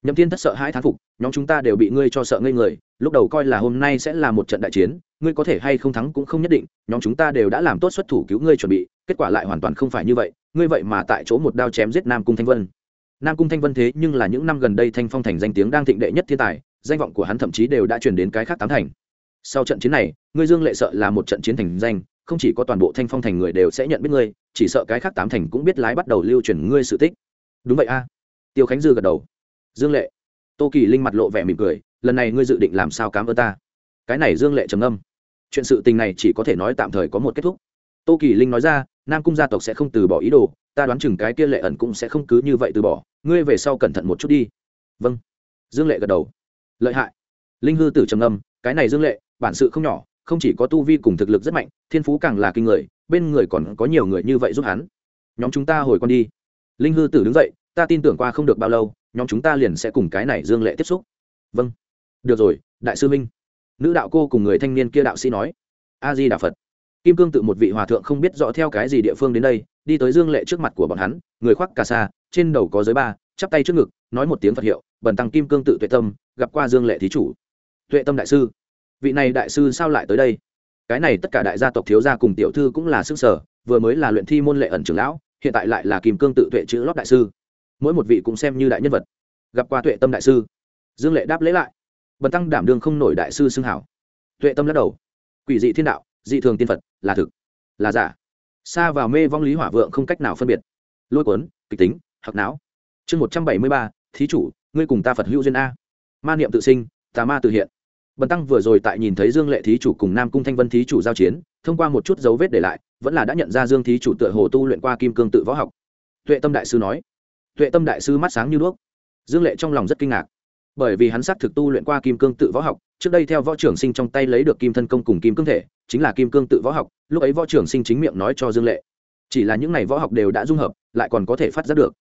nhậm thiên thất sợ hai thán phục, nhóm chúng ta đều bị ngươi cho sợ ngây người, lúc đầu coi là hôm nay sẽ là một trận đại chiến, ngươi có thể hay không thắng cũng không nhất định, nhóm chúng ta đều đã làm tốt xuất thủ cứu ngươi chuẩn bị, kết quả lại hoàn toàn không phải như vậy, ngươi vậy mà tại chỗ một đao chém giết nam cung thanh vân. Nam cung thanh vân thế nhưng là những năm gần đây thanh phong thành danh tiếng đang thịnh đệ nhất thiên tài, danh vọng của hắn thậm chí đều đã truyền đến cái khác tám thành. Sau trận chiến này, ngươi dương lệ sợ là một trận chiến thành danh, không chỉ có toàn bộ thanh phong thành người đều sẽ nhận biết ngươi, chỉ sợ cái khác tám thành cũng biết lái bắt đầu lưu truyền ngươi sự tích. Đúng vậy a. Tiêu khánh dư gật đầu dương lệ. Tô kỳ linh mặt lộ vẻ mỉm cười, lần này ngươi dự định làm sao cám ơn ta? Cái này dương lệ trầm âm chuyện sự tình này chỉ có thể nói tạm thời có một kết thúc. Tô kỳ linh nói ra, nam cung gia tộc sẽ không từ bỏ ý đồ, ta đoán chừng cái kia lệ ẩn cũng sẽ không cứ như vậy từ bỏ, ngươi về sau cẩn thận một chút đi. Vâng. Dương lệ gật đầu. Lợi hại. Linh hư tử trầm âm cái này dương lệ, bản sự không nhỏ, không chỉ có tu vi cùng thực lực rất mạnh, thiên phú càng là kinh người, bên người còn có nhiều người như vậy giúp hắn. Nhóm chúng ta hồi con đi. Linh hư tử đứng dậy, ta tin tưởng qua không được bao lâu nhóm chúng ta liền sẽ cùng cái này dương lệ tiếp xúc. Vâng. Được rồi, đại sư minh. Nữ đạo cô cùng người thanh niên kia đạo sĩ nói. A di đà phật. Kim cương tự một vị hòa thượng không biết rõ theo cái gì địa phương đến đây, đi tới dương lệ trước mặt của bọn hắn, người khoác cà sa, trên đầu có giới ba, chắp tay trước ngực, nói một tiếng phật hiệu, bần tăng kim cương tự tuệ tâm, gặp qua dương lệ thí chủ. Tuệ tâm đại sư. Vị này đại sư sao lại tới đây? Cái này tất cả đại gia tộc thiếu gia cùng tiểu thư cũng là sức sở, vừa mới là luyện thi môn lệ ẩn trưởng lão, hiện tại lại là kim cương tự tuệ chữ lót đại sư mỗi một vị cũng xem như đại nhân vật. Gặp qua tuệ tâm đại sư. Dương lệ đáp lễ lại. Bần tăng đảm đương không nổi đại sư xưng hảo. Tuệ tâm lắc đầu. Quỷ dị thiên đạo, dị thường tiên phật, là thực, là giả. Xa vào mê vong lý hỏa vượng không cách nào phân biệt. Lôi cuốn, kịch tính hoặc não. Chương một trăm bảy mươi ba, thí chủ, ngươi cùng ta phật hữu duyên a. Ma niệm tự sinh, tà ma tự hiện. Bần tăng vừa rồi tại nhìn thấy dương lệ thí chủ cùng nam cung thanh vân thí chủ giao chiến, thông qua một chút dấu vết để lại, vẫn là đã nhận ra dương thí chủ tựa hồ tu luyện qua kim cương tự võ học. Tuệ tâm đại sư nói tuệ tâm đại sư mắt sáng như đuốc. Dương lệ trong lòng rất kinh ngạc. Bởi vì hắn xác thực tu luyện qua kim cương tự võ học, trước đây theo võ trưởng sinh trong tay lấy được kim thân công cùng kim cương thể, chính là kim cương tự võ học, lúc ấy võ trưởng sinh chính miệng nói cho dương lệ. Chỉ là những n à y võ học đều đã dung hợp, lại còn có thể phát giác được.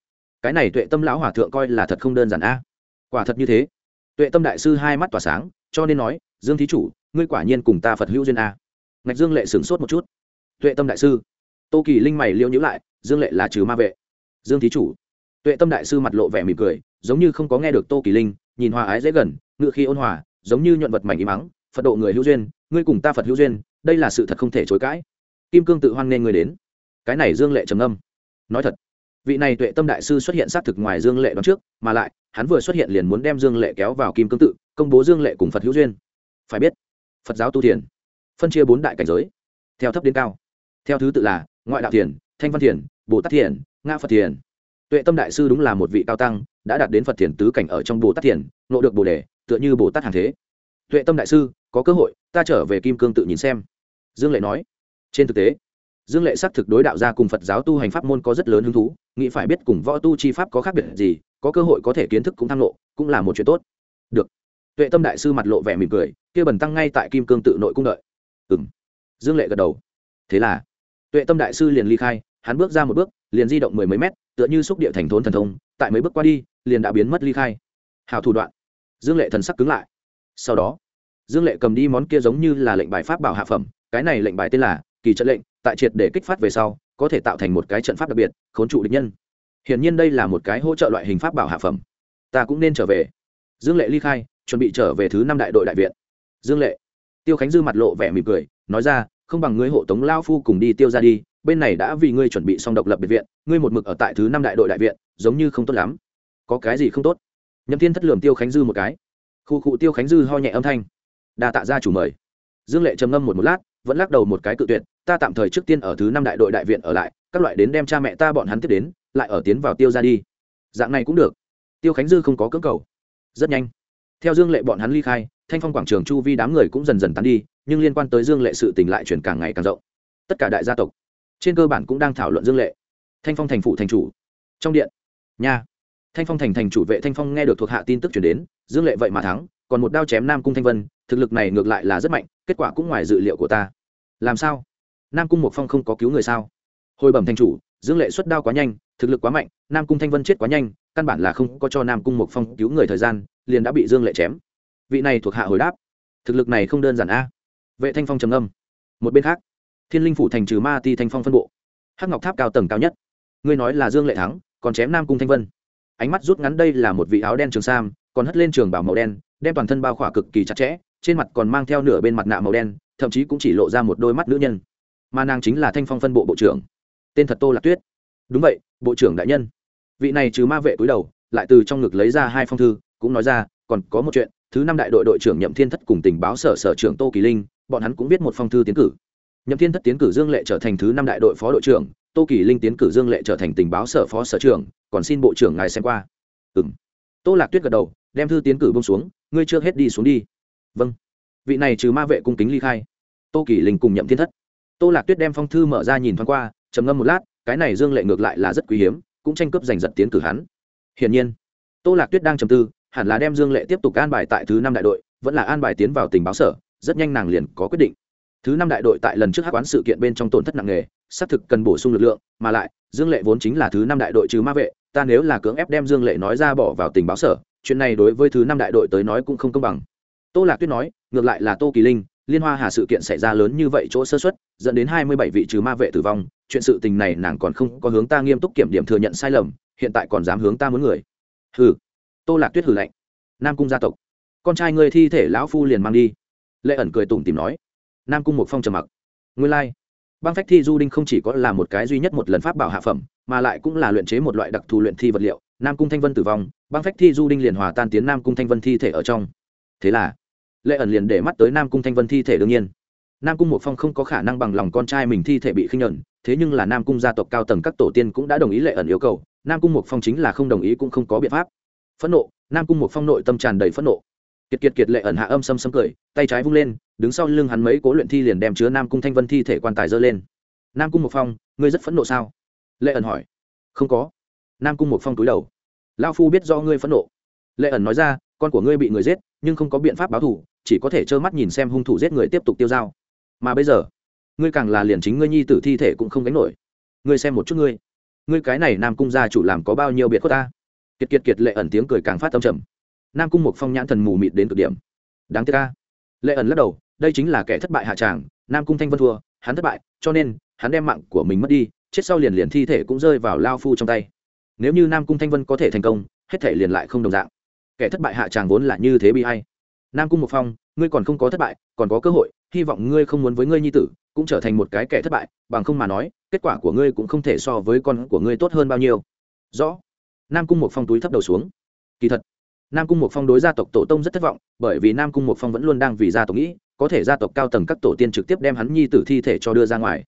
Cái này tuệ tâm lão hòa thượng coi là thật không đơn giản a. Quả thật như thế. Tuệ tâm đại sư hai mắt tỏa sáng, cho nên nói, dương thí chủ, ngươi quả nhiên cùng ta phật hữu duyên a. Ngạch dương lệ sửng sốt một chút. Tuệ tâm đại sư. Tô kỳ linh mày liêu nhữ lại, dương lệ là trừ ma vệ. Dương thí chủ tuệ tâm đại sư mặt lộ vẻ mỉm cười, giống như không có nghe được tô kỳ linh, nhìn hòa ái dễ gần, ngự khi ôn hòa, giống như nhuận vật mảnh ý mắng, phật độ người hữu duyên, ngươi cùng ta phật hữu duyên, đây là sự thật không thể chối cãi. Kim cương tự hoan nghê người đến. Cái này dương lệ trầm âm nói thật, vị này tuệ tâm đại sư xuất hiện xác thực ngoài dương lệ đón trước, mà lại, hắn vừa xuất hiện liền muốn đem dương lệ kéo vào kim cương tự, công bố dương lệ cùng phật hữu duyên. Phải biết, phật giáo tu thiền, phân chia bốn đại cảnh giới, theo thấp đến cao. Theo thứ tự là ngoại đạo thiền, thanh văn thiền, bồ tát thiền, nga phật thiền tuệ tâm đại sư đúng là một vị cao tăng, đã đạt đến phật thiền tứ cảnh ở trong bồ tát thiền nộ được bồ đề, tựa như bồ tát hàng thế. Tuệ tâm đại sư, có cơ hội, ta trở về kim cương tự nhìn xem. Dương lệ nói. Trên thực tế, dương lệ xác thực đối đạo gia cùng phật giáo tu hành pháp môn có rất lớn hứng thú, nghĩ phải biết cùng võ tu chi pháp có khác biệt gì, có cơ hội có thể kiến thức cũng tham lộ cũng là một chuyện tốt. Được. Tuệ tâm đại sư mặt lộ vẻ mỉm cười, kia bần tăng ngay tại kim cương tự nội cung đợi. Ừ m dương lệ gật đầu. Thế là? Tuệ tâm đại sư liền ly khai, hắn bước ra một bước, liền di động mười mấy mét tựa như xúc địa thành thốn thần thông, tại mấy bước qua đi, liền đã biến mất ly khai. Hào thủ đoạn. Dương lệ thần sắc cứng lại. Sau đó, dương lệ cầm đi món kia giống như là lệnh bài pháp bảo hạ phẩm, cái này lệnh bài tên là kỳ trận lệnh, tại triệt để kích phát về sau, có thể tạo thành một cái trận pháp đặc biệt, khốn trụ địch nhân. Hiển nhiên đây là một cái hỗ trợ loại hình pháp bảo hạ phẩm. Ta cũng nên trở về. Dương lệ ly khai, chuẩn bị trở về thứ năm đại đội đại viện. Dương lệ. Tiêu khánh dư mặt lộ vẻ mỉm cười, nói ra, không bằng ngươi hộ tống lao phu cùng đi tiêu ra đi bên này đã vì ngươi chuẩn bị xong độc lập biệt viện, ngươi một mực ở tại thứ năm đại đội đại viện, giống như không tốt lắm. Có cái gì không tốt? Nhậm thiên thất lườm tiêu khánh dư một cái. Khu cụ tiêu khánh dư ho nhẹ âm thanh. Đa tạ ra chủ mời. Dương lệ trầm ngâm một một lát, vẫn lắc đầu một cái cự tuyệt, ta tạm thời trước tiên ở thứ năm đại đội đại viện ở lại, các loại đến đem cha mẹ ta bọn hắn tiếp đến, lại ở tiến vào tiêu ra đi. Dạng này cũng được. Tiêu khánh dư không có cưỡng cầu. Rất nhanh. Theo dương lệ bọn hắn ly khai, thanh phong quảng trường chu vi đám người cũng dần dần tán đi, nhưng liên quan tới dương lệ sự tình lại chuyển càng ngày càng rộng. Tất cả đại gia tộc trên cơ bản cũng đang thảo luận dương lệ. Thanh phong thành phụ thành chủ. Trong điện. Nhà, thanh phong thành thành chủ vệ thanh phong nghe được thuộc hạ tin tức chuyển đến dương lệ vậy mà thắng còn một đao chém nam cung thanh vân thực lực này ngược lại là rất mạnh kết quả cũng ngoài dự liệu của ta. Làm sao? Nam cung một phong không có cứu người sao? Hồi bẩm thành chủ dương lệ xuất đao quá nhanh thực lực quá mạnh nam cung thanh vân chết quá nhanh căn bản là không có cho nam cung một phong cứu người thời gian liền đã bị dương lệ chém. Vị này thuộc hạ hồi đáp thực lực này không đơn giản a. Vệ thanh phong trầm âm một bên khác thiên linh phủ thành trừ ma ti thanh phong phân bộ. Hắc ngọc tháp cao tầng cao nhất. Ngươi nói là dương lệ thắng, còn chém nam cung thanh vân. Ánh mắt rút ngắn đây là một vị áo đen trường sam, còn hất lên trường bảo màu đen, đem toàn thân bao khỏa cực kỳ chặt chẽ, trên mặt còn mang theo nửa bên mặt nạ màu đen, thậm chí cũng chỉ lộ ra một đôi mắt nữ nhân. Mà nàng chính là thanh phong phân bộ bộ trưởng. Tên thật tô lạc tuyết. Đúng vậy, bộ trưởng đại nhân. Vị này trừ ma vệ cúi đầu, lại từ trong ngực lấy ra hai phong thư, cũng nói ra, còn có một chuyện, thứ năm đại đội đội trưởng nhậm thiên thất cùng tình báo sở sở trưởng tô kỳ linh, bọn hắn cũng viết một phong thư tiến cử nhậm thiên thất tiến cử dương lệ trở thành thứ năm đại đội phó đội trưởng, tô kỳ linh tiến cử dương lệ trở thành tình báo sở phó sở trưởng, còn xin bộ trưởng ngài xem qua. Ừ m tô lạc tuyết gật đầu, đem thư tiến cử bông xuống, ngươi chưa hết đi xuống đi. Vâng. Vị này trừ ma vệ cung kính ly khai. Tô kỳ linh cùng nhậm thiên thất. Tô lạc tuyết đem phong thư mở ra nhìn thoáng qua, trầm ngâm một lát, cái này dương lệ ngược lại là rất quý hiếm, cũng tranh cướp giành giật tiến cử hắn. Hiển nhiên, tô lạc tuyết đang trầm tư, hẳn là đem dương lệ tiếp tục an bài tại thứ năm đại đội, vẫn là an bài tiến vào tình báo sở, rất nhanh nàng liền có quyết định thứ năm đại đội tại lần trước hát quán sự kiện bên trong tổn thất nặng nề, xác thực cần bổ sung lực lượng, mà lại, dương lệ vốn chính là thứ năm đại đội trừ ma vệ, ta nếu là cưỡng ép đem dương lệ nói ra bỏ vào tình báo sở, chuyện này đối với thứ năm đại đội tới nói cũng không công bằng. Tô lạc tuyết nói, ngược lại là tô kỳ linh, liên hoa hà sự kiện xảy ra lớn như vậy chỗ sơ xuất dẫn đến hai mươi bảy vị trừ ma vệ tử vong, chuyện sự tình này nàng còn không có hướng ta nghiêm túc kiểm điểm thừa nhận sai lầm, hiện tại còn dám hướng ta muốn người. Hừ. Tô lạc tuyết hừ lạnh. Nam cung gia tộc. Con trai ngươi thi thể lão phu liền mang đi. Lệ ẩn cười tủm tìm nói nam cung một phong trầm mặc. Nguyên lai、like. băng phách thi du đinh không chỉ có là một cái duy nhất một lần pháp bảo hạ phẩm, mà lại cũng là luyện chế một loại đặc thù luyện thi vật liệu, nam cung thanh vân tử vong băng phách thi du đinh liền hòa tan tiến nam cung thanh vân thi thể ở trong. Thế là, lệ ẩn liền để mắt tới nam cung thanh vân thi thể đương nhiên. Nam cung một phong không có khả năng bằng lòng con trai mình thi thể bị khinh nhuận thế nhưng là nam cung gia tộc cao tầng các tổ tiên cũng đã đồng ý lệ ẩn yêu cầu, nam cung một phong chính là không đồng ý cũng không có biện pháp. Phẫn nộ, nam cung một phong nội tâm tràn đầy phẫn nộ. Kiệt kiệt kiệt lệ ẩn hạ âm xâm xâm cười, tay trái vung lên đứng sau lưng hắn mấy cố luyện thi liền đem chứa nam cung thanh vân thi thể quan tài dơ lên. Nam cung một phong, ngươi rất phẫn nộ sao? Lệ ẩn hỏi. Không có. Nam cung một phong túi đầu. Lao phu biết do ngươi phẫn nộ. Lệ ẩn nói ra, con của ngươi bị người giết, nhưng không có biện pháp báo thù, chỉ có thể trơ mắt nhìn xem hung thủ giết người tiếp tục tiêu dao. Mà bây giờ, ngươi càng là liền chính ngươi nhi tử thi thể cũng không gánh nổi. Ngươi xem một chút ngươi. Ngươi cái này nam cung gia chủ làm có bao nhiêu biệt khuất ta? Kiệt kiệt kiệt lệ ẩn tiếng cười càng phát tâm trầm. Nam cung một phong nhãn thần mù mịt đến cực điểm. Đáng tiếc ca lệ ẩn lắc đầu, đây chính là kẻ thất bại hạ tràng, nam cung thanh vân thua, hắn thất bại, cho nên, hắn đem mạng của mình mất đi, chết sau liền liền thi thể cũng rơi vào lao phu trong tay. Nếu như nam cung thanh vân có thể thành công, hết thể liền lại không đồng dạng. Kẻ thất bại hạ tràng vốn là như thế bị hay nam cung một phong, ngươi còn không có thất bại, còn có cơ hội, hy vọng ngươi không muốn với ngươi nhi tử, cũng trở thành một cái kẻ thất bại, bằng không mà nói, kết quả của ngươi cũng không thể so với con của ngươi tốt hơn bao nhiêu. Rõ. Nam cung một phong túi thấp đầu xuống. Kỳ thật nam cung một phong đối gia tộc tổ tông rất thất vọng, bởi vì nam cung một phong vẫn luôn đang vì gia tộc nghĩ, có thể gia tộc cao tầng các tổ tiên trực tiếp đem hắn nhi tử thi thể cho đưa ra ngoài.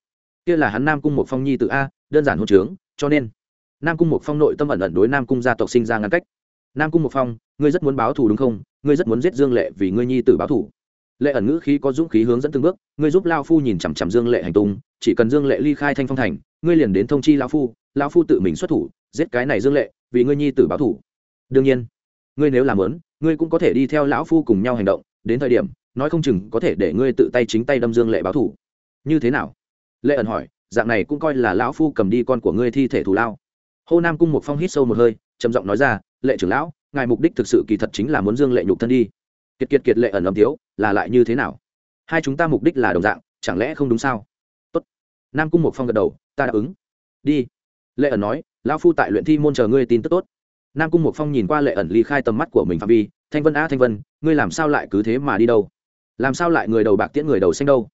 Kia là hắn nam cung một phong nhi tử a, đơn giản hôn trướng, cho nên nam cung một phong nội tâm ẩn ẩn đối nam cung gia tộc sinh ra ngăn cách. Nam cung một phong, ngươi rất muốn báo thù đúng không? Ngươi rất muốn giết dương lệ vì ngươi nhi tử báo thù. Lệ ẩn ngữ khí có dũng khí hướng dẫn từng bước, ngươi giúp lao phu nhìn chằm chằm dương lệ hành tung, chỉ cần dương lệ ly khai thanh phong thành, ngươi liền đến thông chi lao phu lao phu tự mình xuất thủ, giết cái này dương lệ vì ngươi nhi tử báo thù. Đương nhiên ngươi nếu làm lớn ngươi cũng có thể đi theo lão phu cùng nhau hành động đến thời điểm nói không chừng có thể để ngươi tự tay chính tay đâm dương lệ báo thủ. như thế nào? Lệ ẩn hỏi dạng này cũng coi là lão phu cầm đi con của ngươi thi thể thù lao. Hô nam cung một phong hít sâu một hơi trầm giọng nói ra lệ trưởng lão ngài mục đích thực sự kỳ thật chính là muốn dương lệ nhục thân đi. Kiệt kiệt kiệt lệ ẩn âm thiếu, là lại như thế nào? Hai chúng ta mục đích là đồng dạng chẳng lẽ không đúng sao? Tốt. Nam cung một phong gật đầu ta đáp ứng. Đi. Lệ ẩn nói lão phu tại luyện thi môn chờ ngươi tin tức tốt nam cung một phong nhìn qua lệ ẩn ly khai tầm mắt của mình phạm vi, thanh vân a, thanh vân, ngươi làm sao lại cứ thế mà đi đâu? Làm sao lại người đầu bạc tiễn người đầu xanh đâu?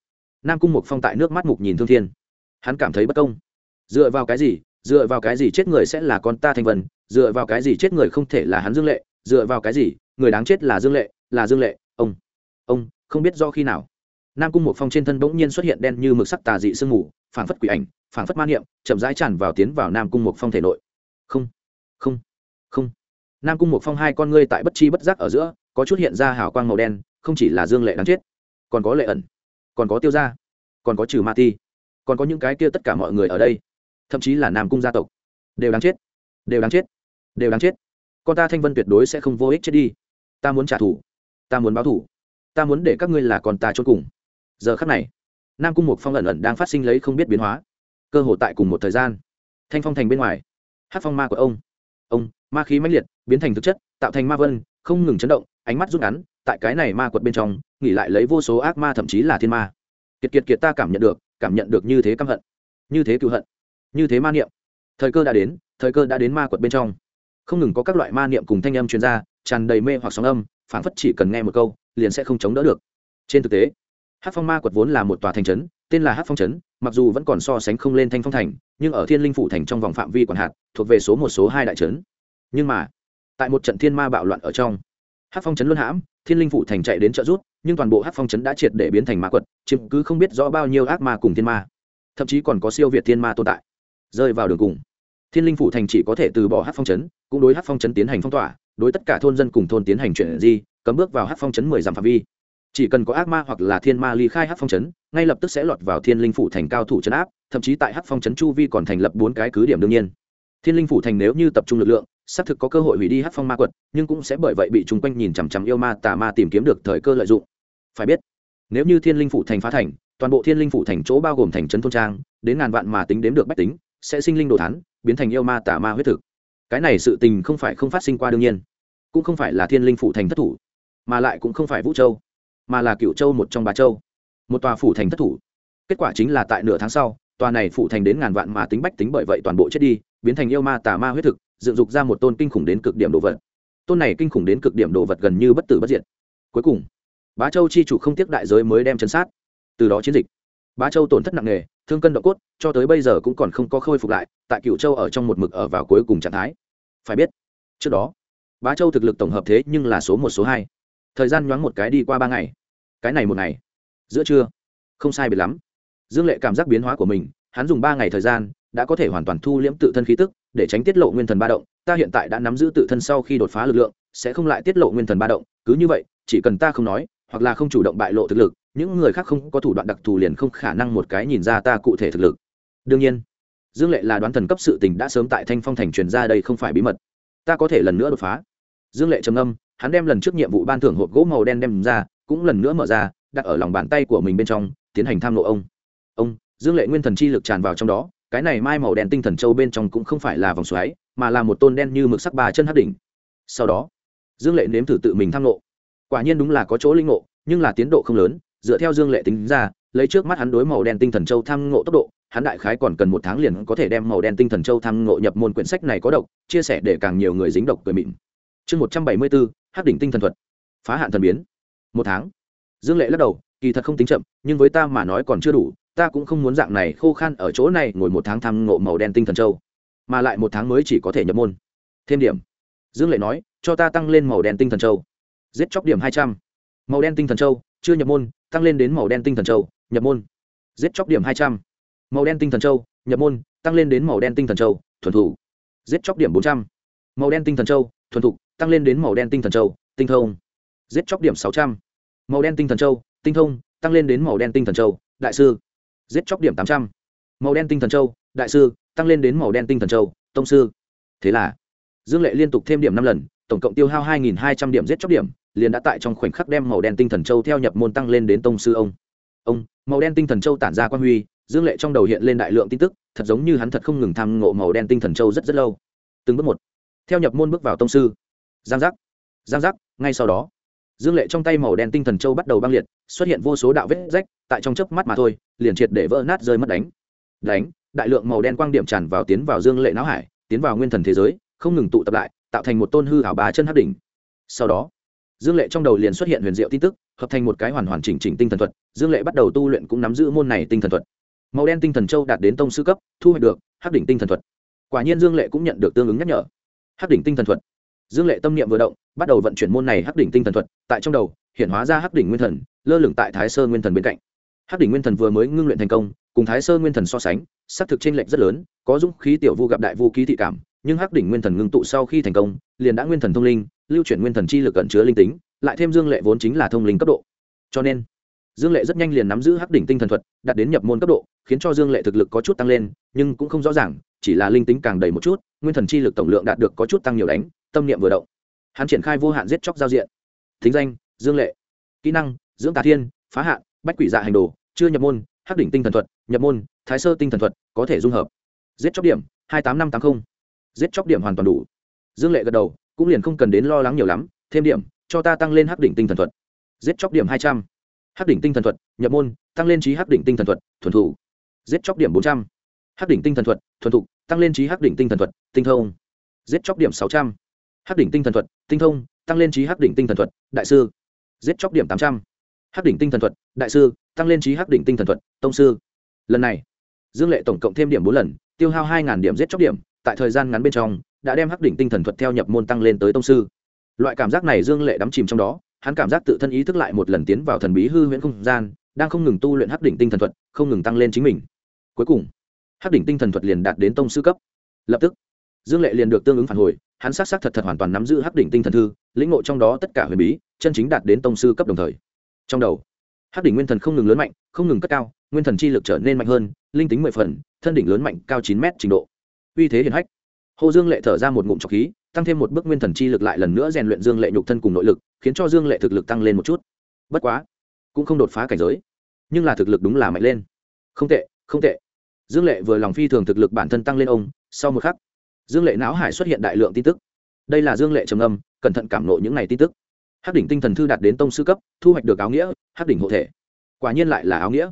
Nam cung một phong tại nước mắt mục nhìn thương thiên. Hắn cảm thấy bất công. Dựa vào cái gì? Dựa vào cái gì chết người sẽ là con ta thanh vân? Dựa vào cái gì chết người không thể là hắn dương lệ? Dựa vào cái gì? Người đáng chết là dương lệ, là dương lệ, ông ông, không biết do khi nào. Nam cung một phong trên thân bỗng nhiên xuất hiện đen như mực sắc tà dị sương mù, phảng phất quỷ ảnh, phảng phất man niệm, chậm rãi tràn vào tiến vào nam cung một phong thể nội. Không không không. Nam cung một phong hai con ngươi tại bất chi bất giác ở giữa, có chút hiện ra hào quang màu đen, không chỉ là dương lệ đáng chết, còn có lệ ẩn, còn có tiêu gia, còn có trừ ma ti, còn có những cái kia tất cả mọi người ở đây, thậm chí là nam cung gia tộc, đều đáng chết, đều đáng chết, đều đáng chết. Con ta thanh vân tuyệt đối sẽ không vô ích chết đi. Ta muốn trả thù, ta muốn báo thù, ta muốn để các ngươi là con ta trốn cùng. Giờ khắc này, nam cung một phong ẩn ẩn đang phát sinh lấy không biết biến hóa, cơ hội tại cùng một thời gian. Thanh phong thành bên ngoài, hát phong ma của ông ông, ma khí mãnh liệt, biến thành thực chất, tạo thành ma vân, không ngừng chấn động, ánh mắt rút ngắn, tại cái này ma quật bên trong, nghỉ lại lấy vô số ác ma thậm chí là thiên ma. Kiệt kiệt kiệt ta cảm nhận được, cảm nhận được như thế căm hận, như thế cựu hận, như thế ma niệm. Thời cơ đã đến, thời cơ đã đến ma quật bên trong. Không ngừng có các loại ma niệm cùng thanh âm chuyên gia tràn đầy mê hoặc sóng âm phản phất chỉ cần nghe một câu, liền sẽ không chống đỡ được. Trên thực tế hát phong ma quật vốn là một tòa thành trấn tên là hát phong trấn, mặc dù vẫn còn so sánh không lên thanh phong thành, nhưng ở thiên linh phủ thành trong vòng phạm vi quản hạt, thuộc về số một, số hai đại trấn. Nhưng mà, tại một trận thiên ma bạo loạn ở trong, hát phong trấn luân hãm, thiên linh phủ thành chạy đến trợ rút nhưng toàn bộ hát phong trấn đã triệt để biến thành ma quật, chiếm cứ không biết rõ bao nhiêu ác ma cùng thiên ma. Thậm chí còn có siêu việt thiên ma tồn tại. Rơi vào đường cùng, thiên linh phủ thành chỉ có thể từ bỏ hát phong trấn, cũng đối hát phong trấn tiến hành phong tỏa, đối tất cả thôn dân cùng thôn tiến hành chuyển di, cấm bước vào hát phong trấn mười dặm phạm vi chỉ cần có ác ma hoặc là thiên ma ly khai hát phong chấn, ngay lập tức sẽ lọt vào thiên linh phủ thành cao thủ chấn áp, thậm chí tại hát phong chấn chu vi còn thành lập bốn cái cứ điểm đương nhiên. Thiên linh phủ thành nếu như tập trung lực lượng, xác thực có cơ hội hủy đi hát phong ma quật, nhưng cũng sẽ bởi vậy bị chung quanh nhìn chằm chằm yêu ma tà ma tìm kiếm được thời cơ lợi dụng. Phải biết, nếu như thiên linh phủ thành phá thành, toàn bộ thiên linh phủ thành chỗ bao gồm thành trấn thôn trang, đến ngàn vạn mà tính đếm được bách tính, sẽ sinh linh đồ thán, biến thành yêu ma tà ma huyết thực. Cái này sự tình không phải không phát sinh qua đương nhiên, cũng không phải là thiên linh phủ thành thất thủ, mà lại cũng không phải vũ châu mà là cựu châu một trong ba châu. Một tòa phủ thành thất thủ. Kết quả chính là tại nửa tháng sau, tòa này phủ thành đến ngàn vạn mà tính bách tính bởi vậy toàn bộ chết đi, biến thành yêu ma tà ma huyết thực, dựng dục ra một tôn kinh khủng đến cực điểm đồ vật. Tôn này kinh khủng đến cực điểm đồ vật gần như bất tử bất diệt. Cuối cùng, bá châu chi chủ không tiếc đại giới mới đem chấn sát. Từ đó chiến dịch. Bá châu tổn thất nặng nề, thương cân độ cốt, cho tới bây giờ cũng còn không có khôi phục lại, tại cựu châu ở trong một mực ở vào cuối cùng trạng thái. Phải biết, trước đó, bá châu thực lực tổng hợp thế nhưng là số một, số hai thời gian nhoáng một cái đi qua ba ngày. Cái này một ngày. Giữa trưa. Không sai biệt lắm. Dương lệ cảm giác biến hóa của mình, hắn dùng ba ngày thời gian, đã có thể hoàn toàn thu liễm tự thân khí tức, để tránh tiết lộ nguyên thần ba động. Ta hiện tại đã nắm giữ tự thân sau khi đột phá lực lượng, sẽ không lại tiết lộ nguyên thần ba động. Cứ như vậy, chỉ cần ta không nói, hoặc là không chủ động bại lộ thực lực, những người khác không có thủ đoạn đặc thù liền không khả năng một cái nhìn ra ta cụ thể thực lực. Đương nhiên, dương lệ là đoán thần cấp sự tình đã sớm tại thanh phong thành truyền ra đây không phải bí mật. Ta có thể lần nữa đột phá. Dương lệ trầm âm hắn đem lần trước nhiệm vụ ban thưởng hộp gỗ màu đen đem ra, cũng lần nữa mở ra, đặt ở lòng bàn tay của mình bên trong, tiến hành tham lộ ông. Ông, dương lệ nguyên thần chi lực tràn vào trong đó, cái này mai màu đen tinh thần châu bên trong cũng không phải là vòng xoáy, mà là một tôn đen như mực sắc ba chân hấp đỉnh. Sau đó, dương lệ nếm thử tự mình tham lộ. Quả nhiên đúng là có chỗ linh ngộ, nhưng là tiến độ không lớn, dựa theo dương lệ tính ra, lấy trước mắt hắn đối màu đen tinh thần châu tham ngộ tốc độ, hắn đại khái còn cần một tháng liền có thể đem màu đen tinh thần châu tham ngộ nhập môn quyển sách này có độc, chia sẻ để càng nhiều người dính độc cười mịn. Chương một trăm bảy mươi bốn hắc đỉnh tinh thần thuật, phá hạn thần biến. Một tháng. Dương lệ lắc đầu, kỳ thật không tính chậm, nhưng với ta mà nói còn chưa đủ, ta cũng không muốn dạng này khô khan ở chỗ này ngồi một tháng tham ngộ màu đen tinh thần châu. Mà lại một tháng mới chỉ có thể nhập môn. Thêm điểm. Dương lệ nói, cho ta tăng lên màu đen tinh thần châu. Giết chóc điểm hai trăm. Màu đen tinh thần châu, chưa nhập môn, tăng lên đến màu đen tinh thần châu, nhập môn. Giết chóc điểm hai trăm. Màu đen tinh thần châu, nhập môn, tăng lên đến màu đen tinh thần châu, thuần thủ. Giết chóc điểm bốn trăm. Màu đen tinh thần châu thuần thục, tăng lên đến màu đen tinh thần châu, tinh thông. Giết chóc điểm sáu trăm. Màu đen tinh thần châu, tinh thông, tăng lên đến màu đen tinh thần châu, đại sư. Giết chóc điểm tám trăm. Màu đen tinh thần châu, đại sư, tăng lên đến màu đen tinh thần châu, tông sư. Thế là, dương lệ liên tục thêm điểm năm lần, tổng cộng tiêu hao hai nghìn hai trăm điểm giết chóc điểm, liền đã tại trong khoảnh khắc đem màu đen tinh thần châu theo nhập môn tăng lên đến tông sư ông. Ông, màu đen tinh thần châu tản ra quan huy, dương lệ trong đầu hiện lên đại lượng tin tức, thật giống như hắn thật không ngừng tham ngộ màu đen tinh thần châu rất rất lâu. Từng bước một theo nhập môn bước vào tông sư. Giang giác giang giác, ngay sau đó, dương lệ trong tay màu đen tinh thần châu bắt đầu băng liệt, xuất hiện vô số đạo vết rách, tại trong chớp mắt mà thôi, liền triệt để vỡ nát rơi mất đánh. Đánh, đại lượng màu đen quang điểm tràn vào tiến vào dương lệ não hải, tiến vào nguyên thần thế giới, không ngừng tụ tập lại, tạo thành một tôn hư hảo bà chân hấp đỉnh. Sau đó, dương lệ trong đầu liền xuất hiện huyền diệu tin tức, hợp thành một cái hoàn hoàn chỉnh chỉnh tinh thần thuật, dương lệ bắt đầu tu luyện cũng nắm giữ môn này tinh thần thuật. Màu đen tinh thần châu đạt đến tông sư cấp, thu hoạch được hấp đỉnh tinh thần thuật. Quả nhiên dương lệ cũng nhận được tương ứng nhắc nhở hắc đỉnh tinh thần thuật. Dương lệ tâm niệm vừa động, bắt đầu vận chuyển môn này hắc đỉnh tinh thần thuật, tại trong đầu, hiện hóa ra hắc đỉnh nguyên thần, lơ lửng tại thái sơ nguyên thần bên cạnh. Hắc đỉnh nguyên thần vừa mới ngưng luyện thành công, cùng thái sơ nguyên thần so sánh xác thực trên lệch rất lớn, có dũng khí tiểu vu gặp đại vu ký thị cảm, nhưng hắc đỉnh nguyên thần ngưng tụ sau khi thành công, liền đã nguyên thần thông linh, lưu chuyển nguyên thần chi lực cẩn chứa linh tính, lại thêm dương lệ vốn chính là thông linh cấp độ. Cho nên, dương lệ rất nhanh liền nắm giữ hắc đỉnh tinh thần thuật, đạt đến nhập môn cấp độ, khiến cho dương lệ thực lực có chút tăng lên, nhưng cũng không rõ ràng chỉ là linh tính càng đầy một chút, nguyên thần chi lực tổng lượng đạt được có chút tăng nhiều đánh, tâm niệm vừa động. Hắn triển khai vô hạn giết chóc giao diện. Thính danh, dương lệ. Kỹ năng dưỡng tà thiên, phá hạn, bách quỷ dạ hành đồ, chưa nhập môn, hắc đỉnh tinh thần thuật, nhập môn, thái sơ tinh thần thuật, có thể dung hợp. Giết chóc điểm, hai tám năm tám mươi giết chóc điểm hoàn toàn đủ. Dương lệ gật đầu, cũng liền không cần đến lo lắng nhiều lắm, thêm điểm, cho ta tăng lên hắc đỉnh tinh thần thuật. Giết chóc điểm hai trăm. H đỉnh tinh thần thuật, nhập môn, tăng lên trí hắc đỉnh tinh thần thuật, thuần thủ. Giết chóc điểm bốn trăm hắc đỉnh tinh thần thuật, thuần thục, tăng lên trí hắc đỉnh tinh thần thuật, tinh thông. Giết chóc điểm sáu trăm. H đỉnh tinh thần thuật, tinh thông, tăng lên trí hắc đỉnh tinh thần thuật, đại sư. Giết chóc điểm tám trăm. H đỉnh tinh thần thuật, đại sư, tăng lên trí hắc đỉnh tinh thần thuật, tông sư. Lần này, dương lệ tổng cộng thêm điểm bốn lần, tiêu hao hai điểm giết chóc điểm, tại thời gian ngắn bên trong, đã đem hắc đỉnh tinh thần thuật theo nhập môn tăng lên tới tông sư. Loại cảm giác này dương lệ đắm chìm trong đó, hắn cảm giác tự thân ý thức lại một lần tiến vào thần bí hư huyễn không gian, đang không ngừng tu luyện hắc đỉnh tinh thần thuật, không ngừng tăng lên chính mình. Cuối cùng hắc đỉnh tinh thần thuật liền đạt đến tông sư cấp. Lập tức, dương lệ liền được tương ứng phản hồi, hắn s á c s á c thật thật hoàn toàn nắm giữ hắc đỉnh tinh thần thư, lĩnh ngộ trong đó tất cả huyền bí, chân chính đạt đến tông sư cấp đồng thời. Trong đầu, hắc đỉnh nguyên thần không ngừng lớn mạnh, không ngừng cất cao, nguyên thần chi lực trở nên mạnh hơn, linh tính mười phần, thân đỉnh lớn mạnh, cao chín mét trình độ. Uy thế hiển hách. Hồ dương lệ thở ra một ngụm trọc khí, tăng thêm một bước nguyên thần chi lực lại lần nữa rèn luyện dương lệ nhục thân cùng nội lực, khiến cho dương lệ thực lực tăng lên một chút. Bất quá, cũng không đột phá cảnh giới, nhưng là thực lực đúng là mạnh lên. Không tệ không tệ dương lệ vừa lòng phi thường thực lực bản thân tăng lên ông, sau một khắc, dương lệ não hải xuất hiện đại lượng tin tức. Đây là dương lệ trầm âm cẩn thận cảm nộ những ngày tin tức. Hắc đỉnh tinh thần thư đạt đến tông sư cấp, thu hoạch được áo nghĩa, hắc đỉnh hộ thể. Quả nhiên lại là áo nghĩa.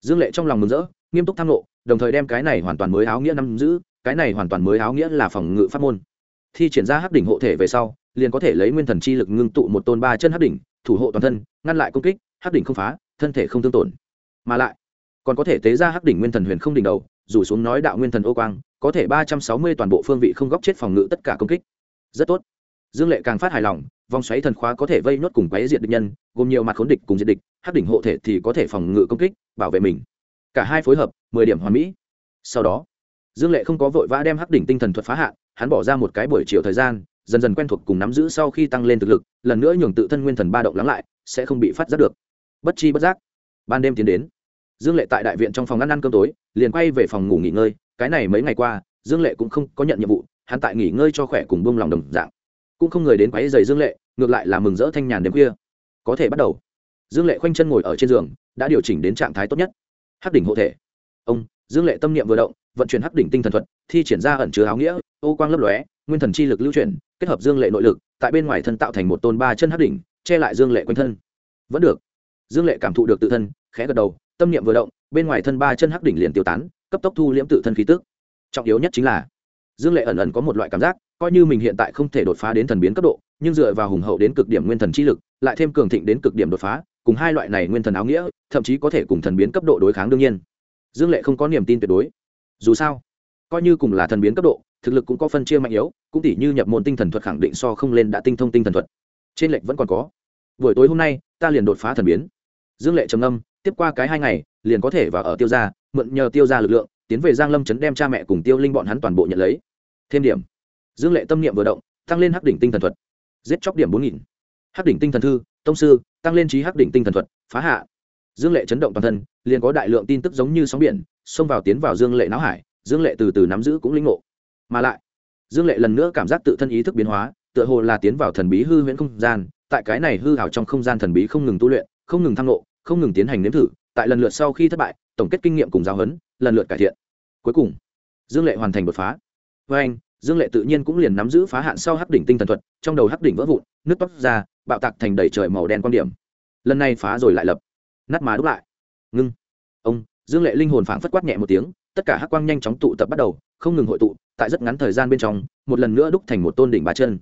Dương lệ trong lòng mừng rỡ, nghiêm túc tham nộ, đồng thời đem cái này hoàn toàn mới áo nghĩa nắm giữ, cái này hoàn toàn mới áo nghĩa là phòng ngự pháp môn. Thi triển ra hắc đỉnh hộ thể về sau, liền có thể lấy nguyên thần chi lực ngưng tụ một tôn ba chân hắc đỉnh, thủ hộ toàn thân, ngăn lại công kích, hắc đỉnh không phá, thân thể không thương tổn. Mà lại còn có thể tế ra hắc đỉnh nguyên thần huyền không đỉnh đầu, rủ xuống nói đạo nguyên thần ô quang, có thể ba trăm sáu mươi toàn bộ phương vị không góc chết phòng ngự tất cả công kích. Rất tốt. Dương lệ càng phát hài lòng, vòng xoáy thần khóa có thể vây nhốt cùng quái diệt địch nhân, gồm nhiều mặt khốn địch cùng diệt địch, hắc đỉnh hộ thể thì có thể phòng ngự công kích, bảo vệ mình. Cả hai phối hợp, mười điểm hoàn mỹ. Sau đó, dương lệ không có vội vã đem hắc đỉnh tinh thần thuật phá hạn, hắn bỏ ra một cái buổi chiều thời gian, dần dần quen thuộc cùng nắm giữ sau khi tăng lên thực lực, lần nữa nhường tự thân nguyên thần ba động lắng lại, sẽ không bị phát giác được. Bất chi bất giác, ban đêm tiến đến dương lệ tại đại viện trong phòng ăn ăn cơm tối, liền quay về phòng ngủ nghỉ ngơi, cái này mấy ngày qua, dương lệ cũng không có nhận nhiệm vụ, hắn tại nghỉ ngơi cho khỏe cùng bông lòng đồng dạng. Cũng không người đến quáy dày dương lệ, ngược lại là mừng rỡ thanh nhàn đêm khuya. Có thể bắt đầu. Dương lệ khoanh chân ngồi ở trên giường, đã điều chỉnh đến trạng thái tốt nhất. Hắc đỉnh hộ thể. Ông, dương lệ tâm niệm vừa động, vận chuyển hắc đỉnh tinh thần thuật, thi triển ra ẩn chứa áo nghĩa, ô quang lấp lóe, nguyên thần chi lực lưu chuyển, kết hợp dương lệ nội lực, tại bên ngoài thân tạo thành một tôn ba chân hắc đỉnh, che lại dương lệ quanh thân. Vẫn được. Dương lệ cảm thụ được tự thân, khẽ gật đầu tâm niệm vừa động, bên ngoài thân ba chân hắc đỉnh liền tiêu tán, cấp tốc thu liễm tự thân khí tức. Trọng yếu nhất chính là, dương lệ ẩn ẩn có một loại cảm giác, coi như mình hiện tại không thể đột phá đến thần biến cấp độ, nhưng dựa vào hùng hậu đến cực điểm nguyên thần chi lực, lại thêm cường thịnh đến cực điểm đột phá, cùng hai loại này nguyên thần áo nghĩa, thậm chí có thể cùng thần biến cấp độ đối kháng đương nhiên. Dương lệ không có niềm tin tuyệt đối. Dù sao, coi như cùng là thần biến cấp độ, thực lực cũng có phân chia mạnh yếu, cũng tỉ như nhập môn tinh thần thuật khẳng định so không lên đã tinh thông tinh thần thuật. Trên lệnh vẫn còn có. Buổi tối hôm nay, ta liền đột phá thần biến dương lệ trầm âm tiếp qua cái hai ngày, liền có thể vào ở tiêu gia, mượn nhờ tiêu gia lực lượng, tiến về giang lâm trấn đem cha mẹ cùng tiêu linh bọn hắn toàn bộ nhận lấy. Thêm điểm. Dương lệ tâm niệm vừa động, tăng lên hắc đỉnh tinh thần thuật. Giết chóc điểm bốn nghìn. Hắc đỉnh tinh thần thư, tông sư, tăng lên trí hắc đỉnh tinh thần thuật, phá hạ. Dương lệ chấn động toàn thân, liền có đại lượng tin tức giống như sóng biển, xông vào tiến vào dương lệ não hải, dương lệ từ từ nắm giữ cũng linh ngộ. Mà lại, dương lệ lần nữa cảm giác tự thân ý thức biến hóa, tựa hồ là tiến vào thần bí hư huyễn không gian, tại cái này hư hảo trong không gian thần bí không ngừng tu luyện, không ngừng thăng ngộ không ngừng tiến hành nếm thử, tại lần lượt sau khi thất bại, tổng kết kinh nghiệm cùng giáo huấn, lần lượt cải thiện. Cuối cùng, dương lệ hoàn thành đột phá. Với anh, dương lệ tự nhiên cũng liền nắm giữ phá hạn sau hắc đỉnh tinh thần thuật, trong đầu hắc đỉnh vỡ vụn, nước tóc ra, bạo tạc thành đầy trời màu đen quan điểm. Lần này phá rồi lại lập. Nát má đúc lại. Ngưng. Ông, dương lệ linh hồn phảng phất quát nhẹ một tiếng, tất cả hắc quang nhanh chóng tụ tập bắt đầu, không ngừng hội tụ, tại rất ngắn thời gian bên trong, một lần nữa đúc thành một tôn đỉnh ba chân.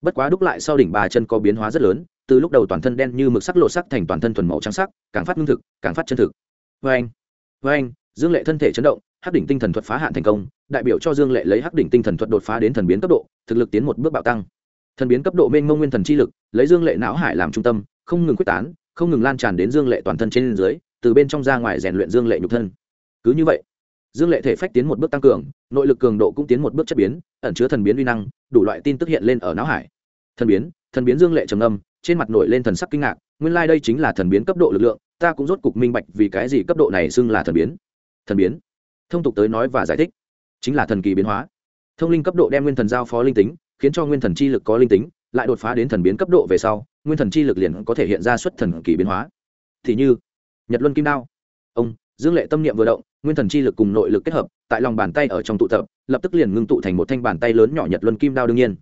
Bất quá đúc lại sau đỉnh ba chân có biến hóa rất lớn từ lúc đầu toàn thân đen như mực sắc lộ sắc thành toàn thân thuần màu trắng sắc, càng phát ngưng thực, càng phát chân thực. Vê anh vê anh, dương lệ thân thể chấn động, hắc đỉnh tinh thần thuật phá hạn thành công, đại biểu cho dương lệ lấy hắc đỉnh tinh thần thuật đột phá đến thần biến cấp độ, thực lực tiến một bước bạo tăng. Thần biến cấp độ mênh mông nguyên thần chi lực, lấy dương lệ não hải làm trung tâm, không ngừng quyết tán, không ngừng lan tràn đến dương lệ toàn thân trên dưới, từ bên trong ra ngoài rèn luyện dương lệ nhục thân. Cứ như vậy, dương lệ thể phách tiến một bước tăng cường, nội lực cường độ cũng tiến một bước chất biến, ẩn chứa thần biến uy năng, đủ loại tin tức hiện lên ở não hải. Thần biến thần biến dương lệ trầm âm trên mặt nổi lên thần sắc kinh ngạc, nguyên lai、like、đây chính là thần biến cấp độ lực lượng, ta cũng rốt cục minh bạch vì cái gì cấp độ này xưng là thần biến. Thần biến? Thông tục tới nói và giải thích. Chính là thần kỳ biến hóa. Thông linh cấp độ đem nguyên thần giao phó linh tính, khiến cho nguyên thần chi lực có linh tính, lại đột phá đến thần biến cấp độ về sau, nguyên thần chi lực liền có thể hiện ra xuất thần kỳ biến hóa. Thì như, nhật luân kim đao. Ông, dương lệ tâm niệm vừa động, nguyên thần chi lực cùng nội lực kết hợp, tại lòng bàn tay ở trong tụ tập, lập tức liền ngưng tụ thành một thanh bàn tay lớn nhỏ nhật luân kim đao đương nhiên.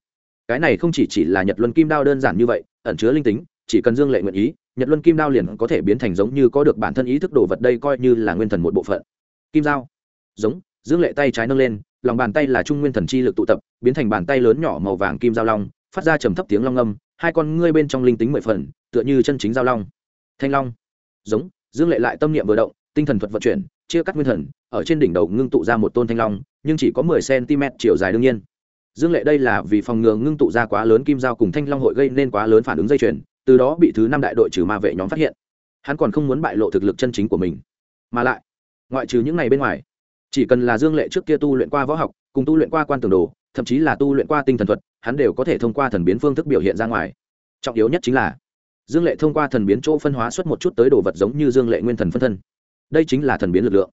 Cái này không chỉ chỉ là nhật luân kim đao đơn giản như vậy ẩn chứa linh tính, chỉ cần dương lệ nguyện ý, nhật luân kim đao liền có thể biến thành giống như có được bản thân ý thức đồ vật đây coi như là nguyên thần một bộ phận. Kim dao giống, dương lệ tay trái nâng lên, lòng bàn tay là trung nguyên thần chi lực tụ tập, biến thành bàn tay lớn nhỏ màu vàng kim dao long, phát ra trầm thấp tiếng long âm, hai con ngươi bên trong linh tính mười phần, tựa như chân chính dao long. Thanh long. Giống, dương lệ lại tâm niệm vừa động, tinh thần thuật vận chuyển, chia cắt nguyên thần, ở trên đỉnh đầu ngưng tụ ra một tôn thanh long, nhưng chỉ có mười cm chiều dài đương nhiên dương lệ đây là vì phòng ngừa ngưng tụ ra quá lớn kim giao cùng thanh long hội gây nên quá lớn phản ứng dây chuyền, từ đó bị thứ năm đại đội trừ ma vệ nhóm phát hiện. Hắn còn không muốn bại lộ thực lực chân chính của mình. Mà lại, ngoại trừ những ngày bên ngoài, chỉ cần là dương lệ trước kia tu luyện qua võ học, cùng tu luyện qua quan tường đồ, thậm chí là tu luyện qua tinh thần thuật, hắn đều có thể thông qua thần biến phương thức biểu hiện ra ngoài. Trọng yếu nhất chính là, dương lệ thông qua thần biến chỗ phân hóa xuất một chút tới đồ vật giống như dương lệ nguyên thần phân thân. Đây chính là thần biến lực lượng.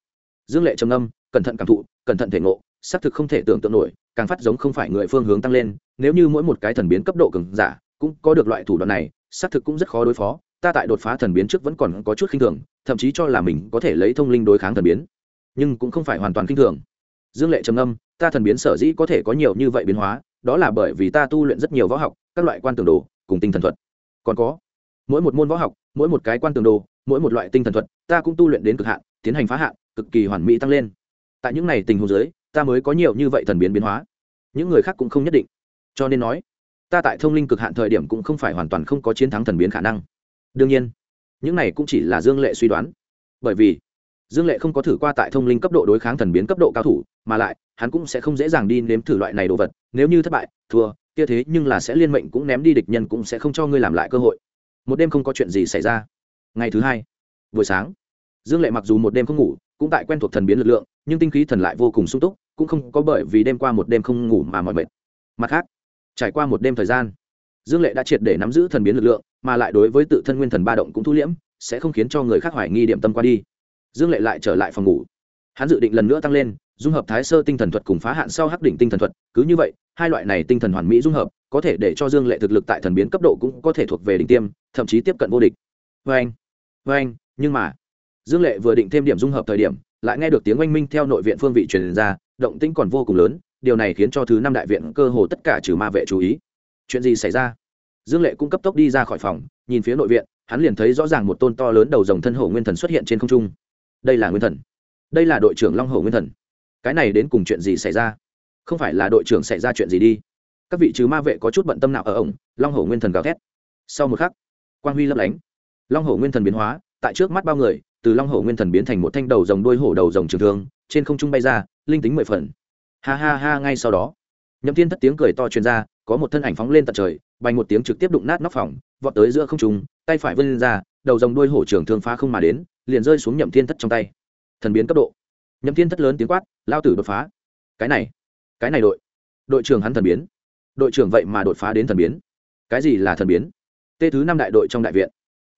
Dương lệ trầm âm cẩn thận cảm thụ, cẩn thận thể ngộ xác thực không thể tưởng tượng nổi, càng phát giống không phải người phương hướng tăng lên, nếu như mỗi một cái thần biến cấp độ cường giả cũng có được loại thủ đoạn này, xác thực cũng rất khó đối phó, ta tại đột phá thần biến trước vẫn còn có chút khinh thường, thậm chí cho là mình có thể lấy thông linh đối kháng thần biến, nhưng cũng không phải hoàn toàn khinh thường. Dương lệ trầm âm ta thần biến sở dĩ có thể có nhiều như vậy biến hóa, đó là bởi vì ta tu luyện rất nhiều võ học, các loại quan tường đồ, cùng tinh thần thuật. Còn có, mỗi một môn võ học, mỗi một cái quan tường đồ, mỗi một loại tinh thần thuật, ta cũng tu luyện đến cực hạn, tiến hành phá hạn, cực kỳ hoàn mỹ tăng lên. Tại những này tình huống giới ta mới có nhiều như vậy thần biến biến hóa. Những người khác cũng không nhất định. Cho nên nói, ta tại thông linh cực hạn thời điểm cũng không phải hoàn toàn không có chiến thắng thần biến khả năng. Đương nhiên, những này cũng chỉ là dương lệ suy đoán. Bởi vì, dương lệ không có thử qua tại thông linh cấp độ đối kháng thần biến cấp độ cao thủ, mà lại, hắn cũng sẽ không dễ dàng đi nếm thử loại này đồ vật. Nếu như thất bại, thua, kia thế nhưng là sẽ liên mệnh cũng ném đi địch nhân cũng sẽ không cho ngươi làm lại cơ hội. Một đêm không có chuyện gì xảy ra. Ngày thứ hai, buổi sáng, dương lệ mặc dù một đêm không ngủ cũng tại quen thuộc thần biến lực lượng, nhưng tinh khí thần lại vô cùng sung túc, cũng không có bởi vì đêm qua một đêm không ngủ mà mỏi mệt. Mặt khác, trải qua một đêm thời gian, dương lệ đã triệt để nắm giữ thần biến lực lượng, mà lại đối với tự thân nguyên thần ba động cũng thu liễm, sẽ không khiến cho người khác hoài nghi điểm tâm qua đi. Dương lệ lại trở lại phòng ngủ. Hắn dự định lần nữa tăng lên, dung hợp thái sơ tinh thần thuật cùng phá hạn sau hắc đỉnh tinh thần thuật, cứ như vậy, hai loại này tinh thần hoàn mỹ dung hợp, có thể để cho dương lệ thực lực tại thần biến cấp độ cũng có thể thuộc về đỉnh tiêm, thậm chí tiếp cận vô địch. Vê anh vê anh nhưng mà dương lệ vừa định thêm điểm dung hợp thời điểm, lại nghe được tiếng oanh minh theo nội viện phương vị truyền ra, động tĩnh còn vô cùng lớn, điều này khiến cho thứ năm đại viện cơ hồ tất cả trừ ma vệ chú ý. Chuyện gì xảy ra? Dương lệ cũng cấp tốc đi ra khỏi phòng, nhìn phía nội viện, hắn liền thấy rõ ràng một tôn to lớn đầu dòng thân hổ nguyên thần xuất hiện trên không trung. Đây là nguyên thần. Đây là đội trưởng long hổ nguyên thần. Cái này đến cùng chuyện gì xảy ra? Không phải là đội trưởng xảy ra chuyện gì đi? Các vị trừ ma vệ có chút bận tâm nào ở ổng, long hổ nguyên thần gào thét. Sau một khắc, quang huy lấp lánh. Long hổ nguyên thần biến hóa, tại trước mắt bao người từ long hổ nguyên thần biến thành một thanh đầu rồng đuôi hổ đầu rồng trường thương, trên không trung bay ra, linh tính mười phần. Ha ha ha, ngay sau đó, nhậm thiên thất tiếng cười to truyền ra, có một thân ảnh phóng lên tận trời, bành một tiếng trực tiếp đụng nát nóc phòng, vọt tới giữa không trung, tay phải vươn ra, đầu rồng đuôi hổ trường thương phá không mà đến, liền rơi xuống nhậm thiên thất trong tay. Thần biến cấp độ. Nhậm thiên thất lớn tiếng quát, lao tử đột phá. Cái này cái này đội đội trưởng hắn thần biến. Đội trưởng vậy mà đột phá đến thần biến. Cái gì là thần biến? Tê thứ năm đại đội trong đại viện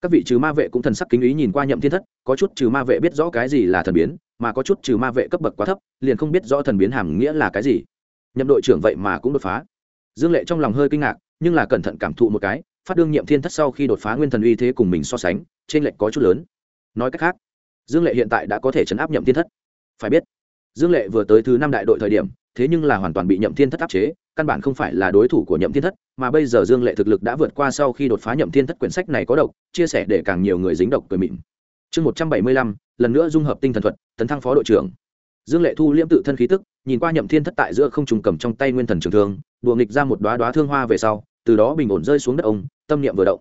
các vị trừ ma vệ cũng thần sắc kính ý nhìn qua nhậm thiên thất, có chút trừ ma vệ biết rõ cái gì là thần biến, mà có chút trừ ma vệ cấp bậc quá thấp, liền không biết rõ thần biến hàm nghĩa là cái gì. Nhậm đội trưởng vậy mà cũng đột phá. Dương lệ trong lòng hơi kinh ngạc, nhưng là cẩn thận cảm thụ một cái, phát đương nhiệm thiên thất sau khi đột phá nguyên thần uy thế cùng mình so sánh, trên lệnh có chút lớn. Nói cách khác, dương lệ hiện tại đã có thể chấn áp nhậm thiên thất. Phải biết, dương lệ vừa tới thứ năm đại đội thời điểm, thế nhưng là hoàn toàn bị nhậm thiên thất áp chế căn bản không phải là đối thủ của nhậm thiên thất, mà bây giờ dương lệ thực lực đã vượt qua sau khi đột phá nhậm thiên thất quyển sách này có độc, chia sẻ để càng nhiều người dính độc cười mịn. Chương một trăm bảy mươi lăm, lần nữa dung hợp tinh thần thuật, tấn thăng phó đội trưởng. Dương lệ thu liễm tự thân khí tức, nhìn qua nhậm thiên thất tại giữa không trùng cầm trong tay nguyên thần trường thương, đùa nghịch ra một đoá đoá thương hoa về sau, từ đó bình ổn rơi xuống đất ông, tâm niệm vừa động.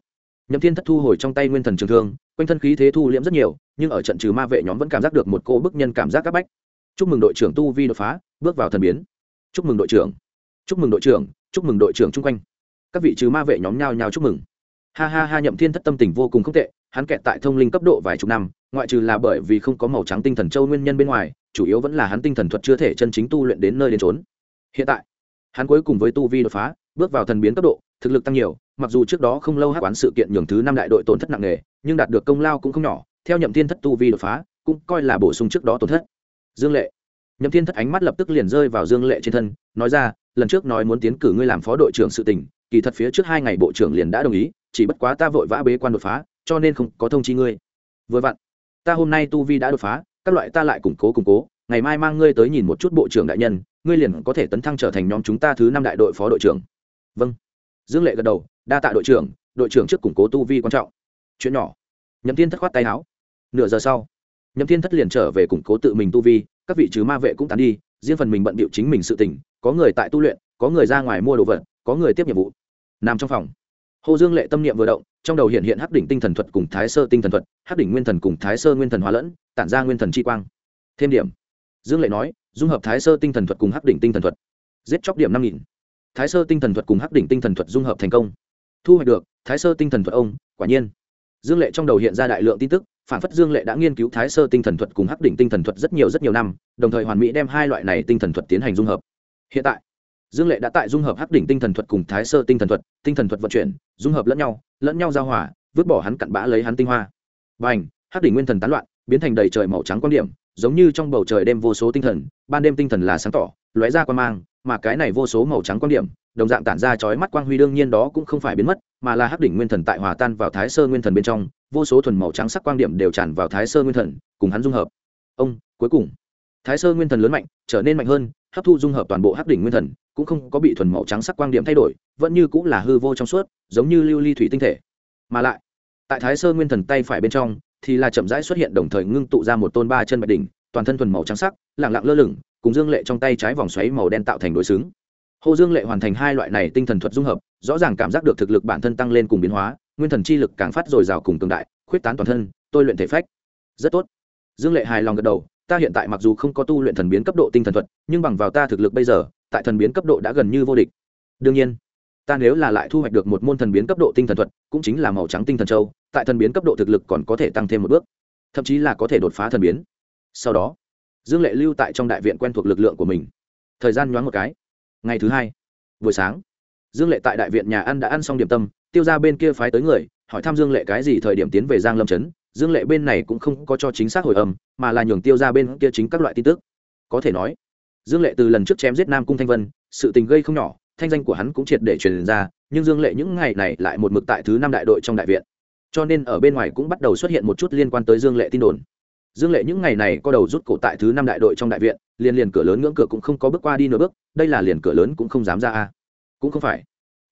Nhậm thiên thất thu hồi trong tay nguyên thần trường thương, quanh thân khí thế thu liễm rất nhiều, nhưng ở trận trừ ma vệ nhóm vẫn cảm giác được một cô bức nhân cảm giác áp bách. Chúc mừng đội trưởng tu vi đột phá, bước vào thần biến. Chúc mừng đội trưởng chúc mừng đội trưởng, chúc mừng đội trưởng chung quanh. Các vị trừ ma vệ nhóm nhao nhao chúc mừng. Ha ha ha, nhậm thiên thất tâm tình vô cùng không tệ, hắn kẹt tại thông linh cấp độ vài chục năm, ngoại trừ là bởi vì không có màu trắng tinh thần châu nguyên nhân bên ngoài, chủ yếu vẫn là hắn tinh thần thuật chưa thể chân chính tu luyện đến nơi đến trốn hiện tại, hắn cuối cùng với tu vi đột phá, bước vào thần biến cấp độ, thực lực tăng nhiều, mặc dù trước đó không lâu hát quán sự kiện nhường thứ năm đại đội tổn thất nặng nề, nhưng đạt được công lao cũng không nhỏ, theo nhậm thiên thất tu vi đột phá, cũng coi là bổ sung trước đó tổn thất. Dương lệ nhậm thiên thất ánh mắt lập tức liền rơi vào dương lệ trên thân, nói ra, lần trước nói muốn tiến cử ngươi làm phó đội trưởng sự tình, kỳ thật phía trước hai ngày bộ trưởng liền đã đồng ý, chỉ bất quá ta vội vã bế quan đột phá, cho nên không có thông chi ngươi. Vừa vặn, ta hôm nay tu vi đã đột phá, các loại ta lại củng cố củng cố, ngày mai mang ngươi tới nhìn một chút bộ trưởng đại nhân, ngươi liền có thể tấn thăng trở thành nhóm chúng ta thứ năm đại đội phó đội trưởng. Vâng. Dương lệ gật đầu, đa tạ đội trưởng đội trưởng trước củng cố tu vi quan trọng. Chuyện nhỏ. Nhậm thiên thất khoát tay áo. Nửa giờ sau, nhậm thiên thất liền trở về củng cố tự mình tu vi các vị trừ ma vệ cũng tán đi, riêng phần mình bận bịu chính mình sự tỉnh có người tại tu luyện, có người ra ngoài mua đồ vật, có người tiếp nhiệm vụ. Nằm trong phòng. Hồ dương lệ tâm niệm vừa động, trong đầu hiện hiện hắc đỉnh tinh thần thuật cùng thái sơ tinh thần thuật, hắc đỉnh nguyên thần cùng thái sơ nguyên thần hóa lẫn, tản ra nguyên thần chi quang. Thêm điểm. Dương lệ nói, dung hợp thái sơ tinh thần thuật cùng hắc đỉnh tinh thần thuật. Giết chóc điểm năm nghìn. Thái sơ tinh thần thuật cùng hắc đỉnh tinh thần thuật dung hợp thành công. Thu hoạch được, thái sơ tinh thần thuật ông, quả nhiên. Dương lệ trong đầu hiện ra đại lượng tin tức phản phất dương lệ đã nghiên cứu thái sơ tinh thần thuật cùng hắc đỉnh tinh thần thuật rất nhiều rất nhiều năm, đồng thời hoàn mỹ đem hai loại này tinh thần thuật tiến hành dung hợp. Hiện tại, dương lệ đã tại dung hợp hắc đỉnh tinh thần thuật cùng thái sơ tinh thần thuật, tinh thần thuật vận chuyển, dung hợp lẫn nhau lẫn nhau giao hòa, vứt bỏ hắn cặn bã lấy hắn tinh hoa. B à n h hắc đỉnh nguyên thần tán loạn, biến thành đầy trời màu trắng quan điểm, giống như trong bầu trời đêm vô số tinh thần, ban đêm tinh thần là sáng tỏ, lóe ra quan mang, mà cái này vô số màu trắng quan điểm, đồng dạng tản ra chói mắt quang huy, đương nhiên đó cũng không phải biến mất, mà là hắc đỉnh nguyên thần tại hòa tan vào thái sơ nguyên thần bên trong vô số thuần màu trắng sắc quang điểm đều tràn vào thái sơ nguyên thần, cùng hắn dung hợp. Ông, cuối cùng, thái sơ nguyên thần lớn mạnh, trở nên mạnh hơn, hấp thu dung hợp toàn bộ hắc đỉnh nguyên thần, cũng không có bị thuần màu trắng sắc quang điểm thay đổi, vẫn như cũng là hư vô trong suốt, giống như lưu ly thủy tinh thể. Mà lại, tại thái sơ nguyên thần tay phải bên trong, thì là chậm rãi xuất hiện đồng thời ngưng tụ ra một tôn ba chân bạch đỉnh, toàn thân thuần màu trắng sắc lẳng lặng lơ lửng, cùng dương lệ trong tay trái vòng xoáy màu đen tạo thành đối xứng. Hồ dương lệ hoàn thành hai loại này tinh thần thuật dung hợp, rõ ràng cảm giác được thực lực bản thân tăng lên cùng biến hóa nguyên thần chi lực càng phát dồi dào cùng cường đại, khuyết tán toàn thân, tôi luyện thể phách. Rất tốt. Dương lệ hài lòng gật đầu, ta hiện tại mặc dù không có tu luyện thần biến cấp độ tinh thần thuật, nhưng bằng vào ta thực lực bây giờ, tại thần biến cấp độ đã gần như vô địch. Đương nhiên, ta nếu là lại thu hoạch được một môn thần biến cấp độ tinh thần thuật, cũng chính là màu trắng tinh thần châu, tại thần biến cấp độ thực lực còn có thể tăng thêm một bước, thậm chí là có thể đột phá thần biến. Sau đó, dương lệ lưu tại trong đại viện quen thuộc lực lượng của mình. Thời gian nhoáng một cái. Ngày thứ hai, buổi sáng, dương lệ tại đại viện nhà ăn đã ăn xong điểm tâm tiêu ra bên kia phái tới người, hỏi thăm dương lệ cái gì thời điểm tiến về giang lâm trấn, dương lệ bên này cũng không có cho chính xác hồi âm, mà là nhường tiêu ra bên kia chính các loại tin tức. Có thể nói, dương lệ từ lần trước chém giết nam cung thanh vân, sự tình gây không nhỏ, thanh danh của hắn cũng triệt để truyền ra, nhưng dương lệ những ngày này lại một mực tại thứ năm đại đội trong đại viện. Cho nên ở bên ngoài cũng bắt đầu xuất hiện một chút liên quan tới dương lệ tin đồn. Dương lệ những ngày này có đầu rút cổ tại thứ năm đại đội trong đại viện, liền liền cửa lớn ngưỡng cửa cũng không có bước qua đi nửa bước, đây là liền cửa lớn cũng không dám ra a. Cũng không phải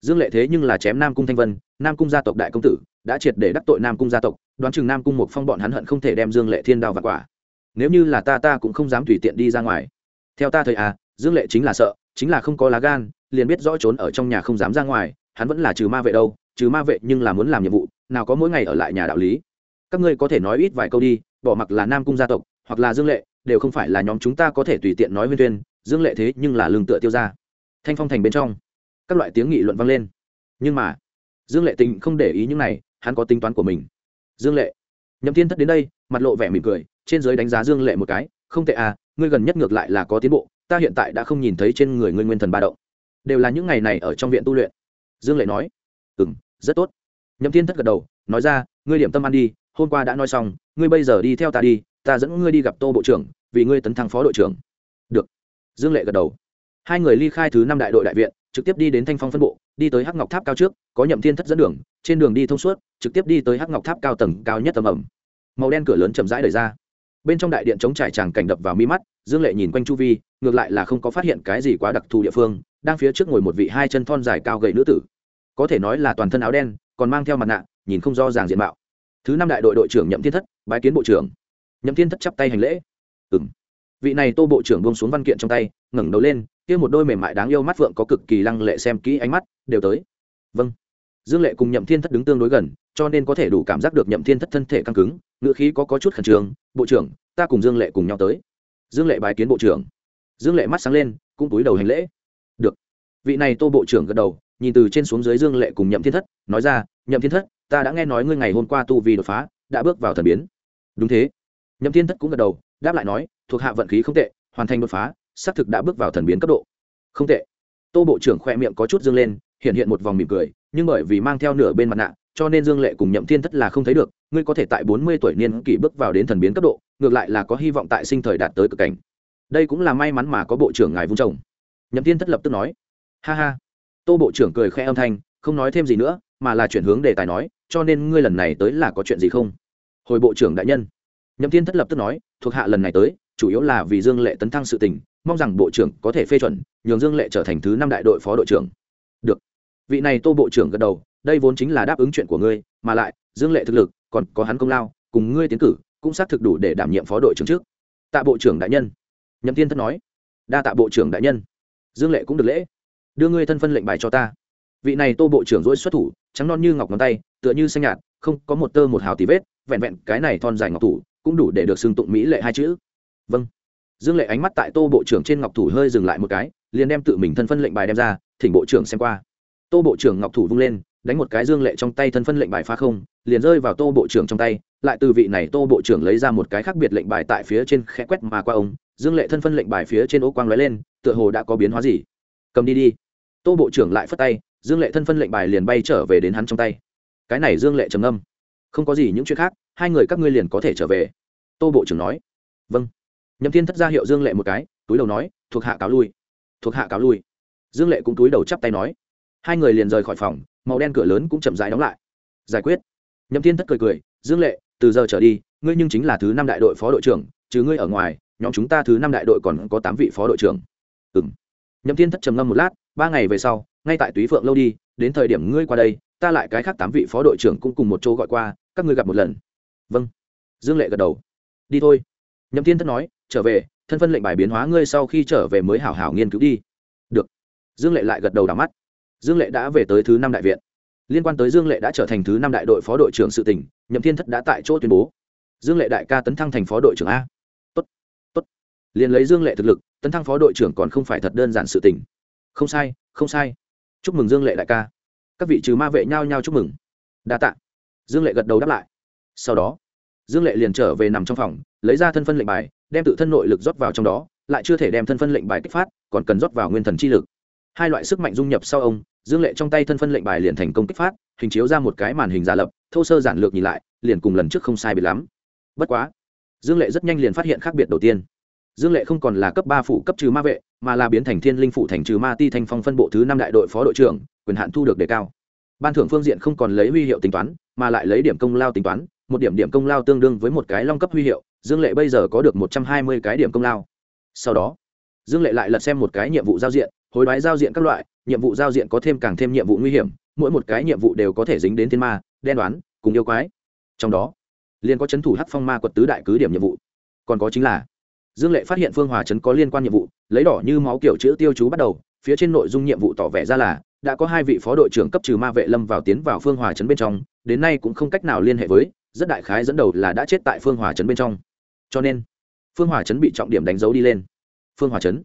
dương lệ thế nhưng là chém nam cung thanh vân, nam cung gia tộc đại công tử, đã triệt để đắc tội nam cung gia tộc, đoán chừng nam cung một phong bọn hắn hận không thể đem dương lệ thiên đao và quả. Nếu như là ta ta cũng không dám tùy tiện đi ra ngoài. Theo ta thời à dương lệ chính là sợ, chính là không có lá gan, liền biết rõ trốn ở trong nhà không dám ra ngoài, hắn vẫn là trừ ma vệ đâu, trừ ma vệ nhưng là muốn làm nhiệm vụ, nào có mỗi ngày ở lại nhà đạo lý. Các ngươi có thể nói ít vài câu đi, bỏ mặc là nam cung gia tộc, hoặc là dương lệ, đều không phải là nhóm chúng ta có thể tùy tiện nói huyên tuyên dương lệ thế nhưng là lương tựa tiêu ra thanh phong thành bên trong các loại tiếng nghị luận vang lên. Nhưng mà, dương lệ tình không để ý những này, hắn có tính toán của mình. Dương lệ, nhậm thiên thất đến đây, mặt lộ vẻ mỉm cười, trên giới đánh giá dương lệ một cái, không tệ à ngươi gần nhất ngược lại là có tiến bộ, ta hiện tại đã không nhìn thấy trên người ngươi nguyên thần ba động. Đều là những ngày này ở trong viện tu luyện. Dương lệ nói ừ m rất tốt. Nhậm thiên thất gật đầu, nói ra, ngươi điểm tâm ăn đi, hôm qua đã nói xong, ngươi bây giờ đi theo ta đi, ta dẫn ngươi đi gặp tô bộ trưởng, vì ngươi tấn thăng phó đội trưởng. Được. Dương lệ gật đầu. Hai người ly khai thứ năm đại đội đại viện trực tiếp đi đến thanh phong phân bộ, đi tới hắc ngọc tháp cao trước, có nhậm thiên thất dẫn đường, trên đường đi thông suốt, trực tiếp đi tới hắc ngọc tháp cao tầng cao nhất tầm ẩm. Màu đen cửa lớn chậm rãi đẩy ra. Bên trong đại điện chống trải tràng cảnh đập vào mi mắt, dương lệ nhìn quanh chu vi, ngược lại là không có phát hiện cái gì quá đặc thù địa phương, đang phía trước ngồi một vị hai chân thon dài cao gậy nữ tử. Có thể nói là toàn thân áo đen, còn mang theo mặt nạ, nhìn không do ràng diện mạo. Thứ năm đại đội đội trưởng nhậm thiên thất, bái kiến bộ trưởng. Nhậm thiên thất chắp tay hành lễ. Ừ m vị này tô bộ trưởng buông xuống văn kiện trong tay, ngẩng đầu lên kia một đôi mềm mại đáng yêu mắt phượng có cực kỳ lăng lệ xem kỹ ánh mắt, đều tới. Vâng. Dương lệ cùng nhậm thiên thất đứng tương đối gần, cho nên có thể đủ cảm giác được nhậm thiên thất thân thể căng cứng ngựa khí có có chút khẩn trương, bộ trưởng, ta cùng dương lệ cùng nhau tới. Dương lệ bài kiến bộ trưởng. Dương lệ mắt sáng lên, cũng túi đầu hành lễ. Được. Vị này tô bộ trưởng gật đầu, nhìn từ trên xuống dưới dương lệ cùng nhậm thiên thất, nói ra, nhậm thiên thất, ta đã nghe nói ngươi ngày hôm qua tu vì đột phá, đã bước vào thần biến. Đúng thế. Nhậm thiên thất cũng gật đầu, đáp lại nói, thuộc hạ vận khí không tệ, hoàn thành đột phá xác thực đã bước vào thần biến cấp độ. Không tệ. Tô bộ trưởng khoe miệng có chút dương lên, hiện hiện một vòng mỉm cười, nhưng bởi vì mang theo nửa bên mặt nạ, cho nên dương lệ cùng nhậm thiên thất là không thấy được, ngươi có thể tại bốn mươi tuổi niên kỷ bước vào đến thần biến cấp độ, ngược lại là có hy vọng tại sinh thời đạt tới cực cảnh. Đây cũng là may mắn mà có bộ trưởng ngài vung chồng. Nhậm thiên thất lập tức nói. Ha ha. Tô bộ trưởng cười khẽ âm thanh, không nói thêm gì nữa, mà là chuyển hướng đề tài nói, cho nên ngươi lần này tới là có chuyện gì không? Hồi bộ trưởng đại nhân. Nhậm thiên thất lập tức nói, thuộc hạ lần này tới, chủ yếu là vì dương lệ tấn thăng sự tình mong rằng bộ trưởng có thể phê chuẩn, nhường dương lệ trở thành thứ năm đại đội phó đội trưởng. Được. Vị này tô bộ trưởng gật đầu, đây vốn chính là đáp ứng chuyện của ngươi, mà lại, dương lệ thực lực, còn có hắn công lao, cùng ngươi tiến cử, cũng xác thực đủ để đảm nhiệm phó đội trưởng trước. Tạ bộ trưởng đại nhân. Nhậm tiên thất nói. Đa tạ bộ trưởng đại nhân. Dương lệ cũng được lễ. Đưa ngươi thân phân lệnh bài cho ta. Vị này tô bộ trưởng dỗi xuất thủ, trắng non như ngọc ngón tay, tựa như xanh nhạt, không có một tơ một hào tí vết, vẹn vẹn cái này thon dài ngọc thủ, cũng đủ để được xưng tụng mỹ lệ hai chữ. Vâng dương lệ ánh mắt tại tô bộ trưởng trên ngọc thủ hơi dừng lại một cái, liền đem tự mình thân phân lệnh bài đem ra, thỉnh bộ trưởng xem qua. Tô bộ trưởng ngọc thủ vung lên, đánh một cái dương lệ trong tay thân phân lệnh bài phá không, liền rơi vào tô bộ trưởng trong tay, lại từ vị này tô bộ trưởng lấy ra một cái khác biệt lệnh bài tại phía trên khẽ quét mà qua ông, dương lệ thân phân lệnh bài phía trên ô quang lóe lên, tựa hồ đã có biến hóa gì. Cầm đi đi. Tô bộ trưởng lại phất tay, dương lệ thân phân lệnh bài liền bay trở về đến hắn trong tay. Cái này dương lệ trầm âm không có gì những chuyện khác, hai người các ngươi liền có thể trở về. Tô bộ trưởng nói. Vâng nhậm thiên thất ra hiệu dương lệ một cái, túi đầu nói, thuộc hạ cáo lui. Thuộc hạ cáo lui. Dương lệ cũng túi đầu chắp tay nói. Hai người liền rời khỏi phòng, màu đen cửa lớn cũng chậm rãi đóng lại. Giải quyết. Nhậm thiên thất cười cười, dương lệ, từ giờ trở đi, ngươi nhưng chính là thứ năm đại đội phó đội trưởng chứ ngươi ở ngoài, nhóm chúng ta thứ năm đại đội còn có tám vị phó đội trưởng. Ừng nhậm thiên thất trầm ngâm một lát, ba ngày về sau, ngay tại túy phượng lâu đi, đến thời điểm ngươi qua đây, ta lại cái khác tám vị phó đội trưởng cũng cùng một chỗ gọi qua, các ngươi gặp một lần. Vâng. Dương lệ gật đầu. Đi thôi. Nhậm thiên thất nói trở về, thân phân lệnh bài biến hóa ngươi sau khi trở về mới hảo hảo nghiên cứu đi. Được. Dương lệ lại gật đầu đ mắt. Dương lệ đã về tới thứ năm đại viện. Liên quan tới dương lệ đã trở thành thứ năm đại đội phó đội trưởng sự tỉnh, nhậm thiên thất đã tại chỗ tuyên bố. Dương lệ đại ca tấn thăng thành phó đội trưởng a. Tốt tốt. Liền lấy dương lệ thực lực, tấn thăng phó đội trưởng còn không phải thật đơn giản sự tỉnh không sai không sai. Chúc mừng dương lệ đại ca. Các vị trừ ma vệ nhau nhau chúc mừng. Đa tạ. Dương lệ gật đầu đáp lại. Sau đó, dương lệ liền trở về nằm trong phòng, lấy ra thân phân lệnh bài đem tự thân nội lực rót vào trong đó, lại chưa thể đem thân phân lệnh bài kích phát, còn cần rót vào nguyên thần chi lực. Hai loại sức mạnh dung nhập sau ông, dương lệ trong tay thân phân lệnh bài liền thành công kích phát, hình chiếu ra một cái màn hình giả lập, thô sơ giản lược nhìn lại, liền cùng lần trước không sai biệt lắm. Bất quá, dương lệ rất nhanh liền phát hiện khác biệt đầu tiên. Dương lệ không còn là cấp ba phụ cấp trừ ma vệ, mà là biến thành thiên linh phụ thành trừ ma ti thanh phong phân bộ thứ năm đại đội phó đội trưởng, quyền hạn thu được đề cao. Ban thưởng phương diện không còn lấy huy hiệu tính toán, mà lại lấy điểm công lao tính toán một điểm điểm công lao tương đương với một cái long cấp huy hiệu, dương lệ bây giờ có được một trăm hai mươi cái điểm công lao. Sau đó, dương lệ lại lật xem một cái nhiệm vụ giao diện, hối đoái giao diện các loại, nhiệm vụ giao diện có thêm càng thêm nhiệm vụ nguy hiểm, mỗi một cái nhiệm vụ đều có thể dính đến thiên ma, đen đoán, cùng yêu quái. Trong đó, liền có c h ấ n thủ hắc phong ma quật tứ đại cứ điểm nhiệm vụ. Còn có chính là, dương lệ phát hiện phương hòa trấn có liên quan nhiệm vụ, lấy đỏ như máu kiểu chữ tiêu chú bắt đầu, phía trên nội dung nhiệm vụ tỏ vẻ ra là, đã có hai vị phó đội trưởng cấp trừ ma vệ lâm vào tiến vào phương hòa trấn bên trong, đến nay cũng không cách nào liên hệ với rất đại khái dẫn đầu là đã chết tại phương hòa trấn bên trong. Cho nên, phương hòa trấn bị trọng điểm đánh dấu đi lên. Phương hòa trấn,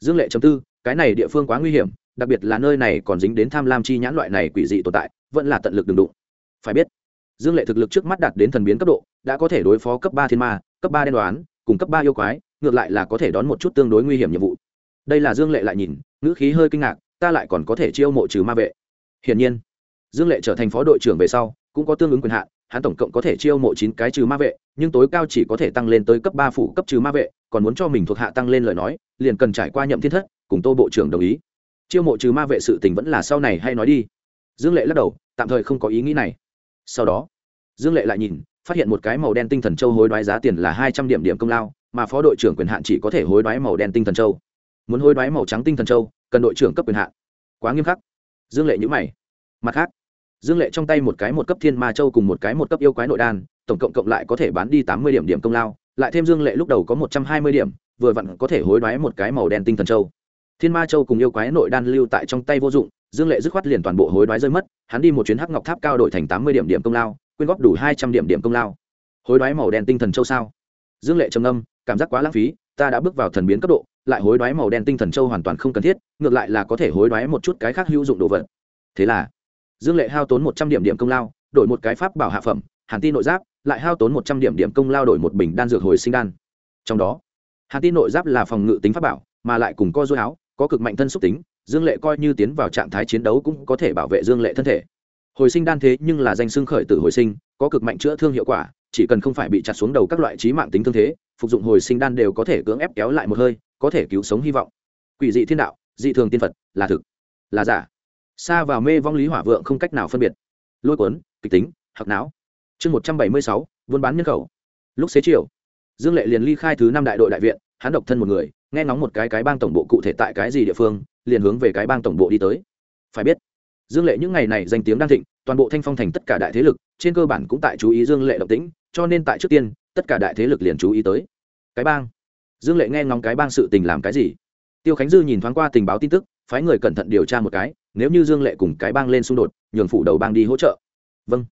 dương lệ chấm tư, cái này địa phương quá nguy hiểm, đặc biệt là nơi này còn dính đến tham lam chi nhãn loại này quỷ dị tồn tại, vẫn là tận lực đừng đụng. Phải biết, dương lệ thực lực trước mắt đạt đến thần biến cấp độ, đã có thể đối phó cấp ba thiên ma, cấp ba đen đoán, cùng cấp ba yêu quái, ngược lại là có thể đón một chút tương đối nguy hiểm nhiệm vụ. Đây là dương lệ lại nhìn, ngữ khí hơi kinh ngạc, ta lại còn có thể chiêu mộ trừ ma vệ. Hiển nhiên, dương lệ trở thành phó đội trưởng về sau, cũng có tương ứng quyền hạn hắn tổng cộng có thể chiêu mộ chín cái trừ ma vệ, nhưng tối cao chỉ có thể tăng lên tới cấp ba phủ cấp trừ ma vệ, còn muốn cho mình thuộc hạ tăng lên lời nói, liền cần trải qua nhậm thiên thất, cùng tô bộ trưởng đồng ý. Chiêu mộ trừ ma vệ sự tình vẫn là sau này hay nói đi. Dương lệ lắc đầu, tạm thời không có ý nghĩ này. Sau đó, dương lệ lại nhìn, phát hiện một cái màu đen tinh thần châu hối đoái giá tiền là hai trăm điểm điểm công lao, mà phó đội trưởng quyền hạn chỉ có thể hối đoái màu đen tinh thần châu. Muốn hối đoái màu trắng tinh thần châu, cần đội trưởng cấp quyền hạn. Quá nghiêm khắc. Dương lệ nhíu mày. Mặt khác dương lệ trong tay một cái một cấp thiên ma châu cùng một cái một cấp yêu quái nội đan, tổng cộng cộng lại có thể bán đi tám mươi điểm điểm công lao, lại thêm dương lệ lúc đầu có một trăm hai mươi điểm, vừa vặn có thể hối đoái một cái màu đen tinh thần châu. Thiên ma châu cùng yêu quái nội đan lưu tại trong tay vô dụng, dương lệ dứt khoát liền toàn bộ hối đoái rơi mất, hắn đi một chuyến hắc ngọc tháp cao đổi thành tám mươi điểm điểm công lao, quyên góp đủ hai trăm điểm điểm công lao. Hối đoái màu đen tinh thần châu sao? Dương lệ trầm âm cảm giác quá lãng phí, ta đã bước vào thần biến cấp độ, lại hối đoái màu đen tinh thần châu hoàn toàn không cần thiết, ngược lại là có thể hối đoái một chút cái khác hữu dụng đồ vật. Thế là dương lệ hao tốn một trăm điểm điểm công lao, đổi một cái pháp bảo hạ phẩm, hàn ti nội giáp, lại hao tốn một trăm điểm điểm công lao đổi một bình đan dược hồi sinh đan. Trong đó, hàn ti nội giáp là phòng ngự tính pháp bảo, mà lại cùng co dối áo, có cực mạnh thân xúc tính, dương lệ coi như tiến vào trạng thái chiến đấu cũng có thể bảo vệ dương lệ thân thể. Hồi sinh đan thế nhưng là danh xưng khởi tử hồi sinh, có cực mạnh chữa thương hiệu quả, chỉ cần không phải bị chặt xuống đầu các loại trí mạng tính thương thế, phục dụng hồi sinh đan đều có thể cưỡng ép kéo lại một hơi, có thể cứu sống hy vọng. Quỷ dị thiên đạo, dị thường tiên phật, là thực, là giả xa vào mê vong lý hỏa vượng không cách nào phân biệt. Lôi cuốn, kịch tính hạc não. Chương một trăm bảy mươi sáu, buôn bán nhân khẩu. Lúc xế chiều, dương lệ liền ly khai thứ năm đại đội đại viện, hắn độc thân một người, nghe ngóng một cái cái bang tổng bộ cụ thể tại cái gì địa phương, liền hướng về cái bang tổng bộ đi tới. Phải biết, dương lệ những ngày này danh tiếng đang thịnh, toàn bộ thanh phong thành tất cả đại thế lực, trên cơ bản cũng tại chú ý dương lệ động tĩnh, cho nên tại trước tiên, tất cả đại thế lực liền chú ý tới. Cái bang. Dương lệ nghe ngóng cái bang sự tình làm cái gì. Tiêu khánh dư nhìn thoáng qua tình báo tin tức phái người cẩn thận điều tra một cái, nếu như dương lệ cùng cái bang lên xung đột, nhường phủ đầu bang đi hỗ trợ. Vâng.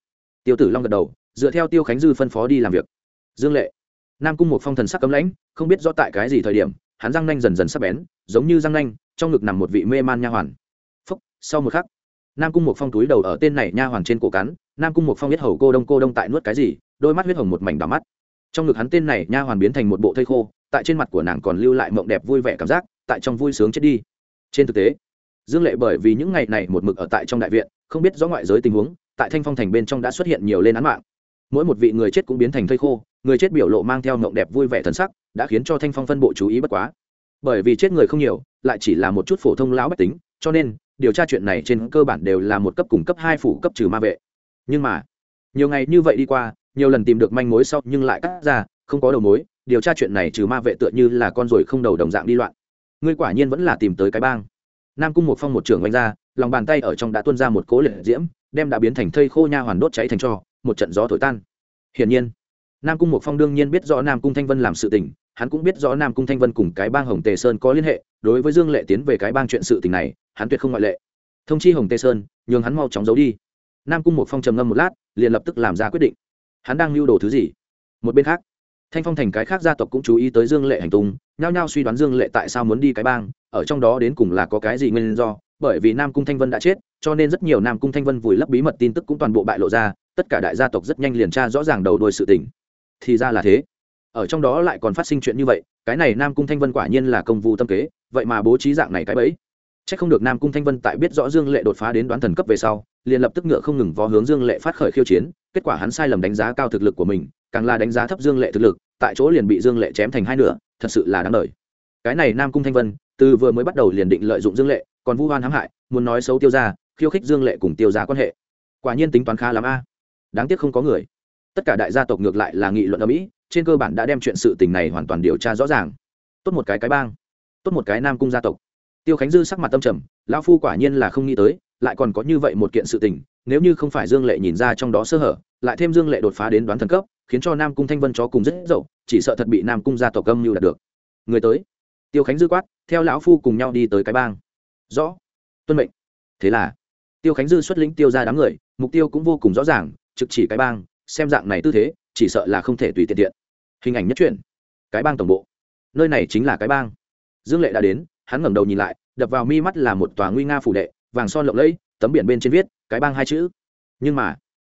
Tiêu tử long gật đầu, dựa theo tiêu khánh dư phân phó đi làm việc. Dương lệ. Nam cung một phong thần sắc cấm lãnh, không biết rõ tại cái gì thời điểm, hắn răng nanh dần dần sắp bén, giống như răng nanh, trong ngực nằm một vị mê man nha hoàn. Phúc, sau một khắc, nam cung một phong túi đầu ở tên này nha hoàn trên cổ cắn, nam cung một phong biết hầu cô đông cô đông tại nuốt cái gì, đôi mắt huyết hồng một mảnh đỏ mắt. Trong ngực hắn tên này nha hoàn biến thành một bộ thây khô, tại trên mặt của nàng còn lưu lại mộng đẹp vui vẻ cảm giác, tại trong vui sướng chết đi trên thực tế, dương lệ bởi vì những ngày này một mực ở tại trong đại viện, không biết rõ ngoại giới tình huống, tại thanh phong thành bên trong đã xuất hiện nhiều lên án mạng. Mỗi một vị người chết cũng biến thành thây khô, người chết biểu lộ mang theo mộng đẹp vui vẻ thần sắc, đã khiến cho thanh phong phân bộ chú ý bất quá. Bởi vì chết người không nhiều, lại chỉ là một chút phổ thông lão bách tính, cho nên, điều tra chuyện này trên cơ bản đều là một cấp cùng cấp hai phủ cấp trừ ma vệ. Nhưng mà, nhiều ngày như vậy đi qua, nhiều lần tìm được manh mối sau nhưng lại cắt ra, không có đầu mối, điều tra chuyện này trừ ma vệ tựa như là con ruồi không đầu đồng dạng đi loạn ngươi quả nhiên vẫn là tìm tới cái bang. Nam cung một phong một trưởng oanh ra, lòng bàn tay ở trong đã tuôn ra một cố liệt diễm, đem đã biến thành thây khô nha hoàn đốt cháy thành cho, một trận gió thổi tan. Hiển nhiên, nam cung một phong đương nhiên biết rõ nam cung thanh vân làm sự tình, hắn cũng biết rõ nam cung thanh vân cùng cái bang hồng tề sơn có liên hệ, đối với dương lệ tiến về cái bang chuyện sự tình này, hắn tuyệt không ngoại lệ. Thông chi hồng tề sơn, nhường hắn mau chóng giấu đi. Nam cung một phong trầm ngâm một lát, liền lập tức làm ra quyết định. Hắn đang lưu đồ thứ gì? Một bên khác thanh phong thành cái khác gia tộc cũng chú ý tới dương lệ hành tung, nhao nhao suy đoán dương lệ tại sao muốn đi cái bang, ở trong đó đến cùng là có cái gì nguyên do, bởi vì nam cung thanh vân đã chết, cho nên rất nhiều nam cung thanh vân vùi lấp bí mật tin tức cũng toàn bộ bại lộ ra, tất cả đại gia tộc rất nhanh liền tra rõ ràng đầu đuôi sự tình. Thì ra là thế. Ở trong đó lại còn phát sinh chuyện như vậy, cái này nam cung thanh vân quả nhiên là công vụ tâm kế, vậy mà bố trí dạng này cái bẫy. C h ắ c không được nam cung thanh vân tại biết rõ dương lệ đột phá đến đoán thần cấp về sau, liền lập tức ngựa không ngừng vó hướng dương lệ phát khởi khiêu chiến, kết quả hắn sai lầm đánh giá cao thực lực của mình càng là đánh giá thấp dương lệ thực lực, tại chỗ liền bị dương lệ chém thành hai nửa, thật sự là đáng đời. Cái này nam cung thanh vân, từ vừa mới bắt đầu liền định lợi dụng dương lệ, còn vu hoan hãm hại, muốn nói xấu tiêu ra khiêu khích dương lệ cùng tiêu giá quan hệ. Quả nhiên tính toán khá lắm a. Đáng tiếc không có người. Tất cả đại gia tộc ngược lại là nghị luận ở mỹ, trên cơ bản đã đem chuyện sự tình này hoàn toàn điều tra rõ ràng. Tốt một cái cái bang, tốt một cái nam cung gia tộc. Tiêu khánh dư sắc mặt tâm trầm, lão phu quả nhiên là không nghĩ tới, lại còn có như vậy một kiện sự tình, nếu như không phải dương lệ nhìn ra trong đó sơ hở, lại thêm dương lệ đột phá đến đoán thần cấp khiến cho nam cung thanh vân chó cùng rất dậu, chỉ sợ thật bị nam cung gia tộc âm mưu đạt được. Người tới. Tiêu khánh dư quát, theo lão phu cùng nhau đi tới cái bang. Rõ. Tuân mệnh. Thế là, tiêu khánh dư xuất lĩnh tiêu ra đám người, mục tiêu cũng vô cùng rõ ràng, trực chỉ cái bang, xem dạng này tư thế, chỉ sợ là không thể tùy tiện tiện. Hình ảnh nhất truyện. Cái bang tổng bộ. Nơi này chính là cái bang. Dương lệ đã đến, hắn ngẩng đầu nhìn lại, đập vào mi mắt là một tòa nguy nga phủ đệ, vàng son lộng lẫy, tấm biển bên trên viết, cái bang hai chữ. Nhưng mà,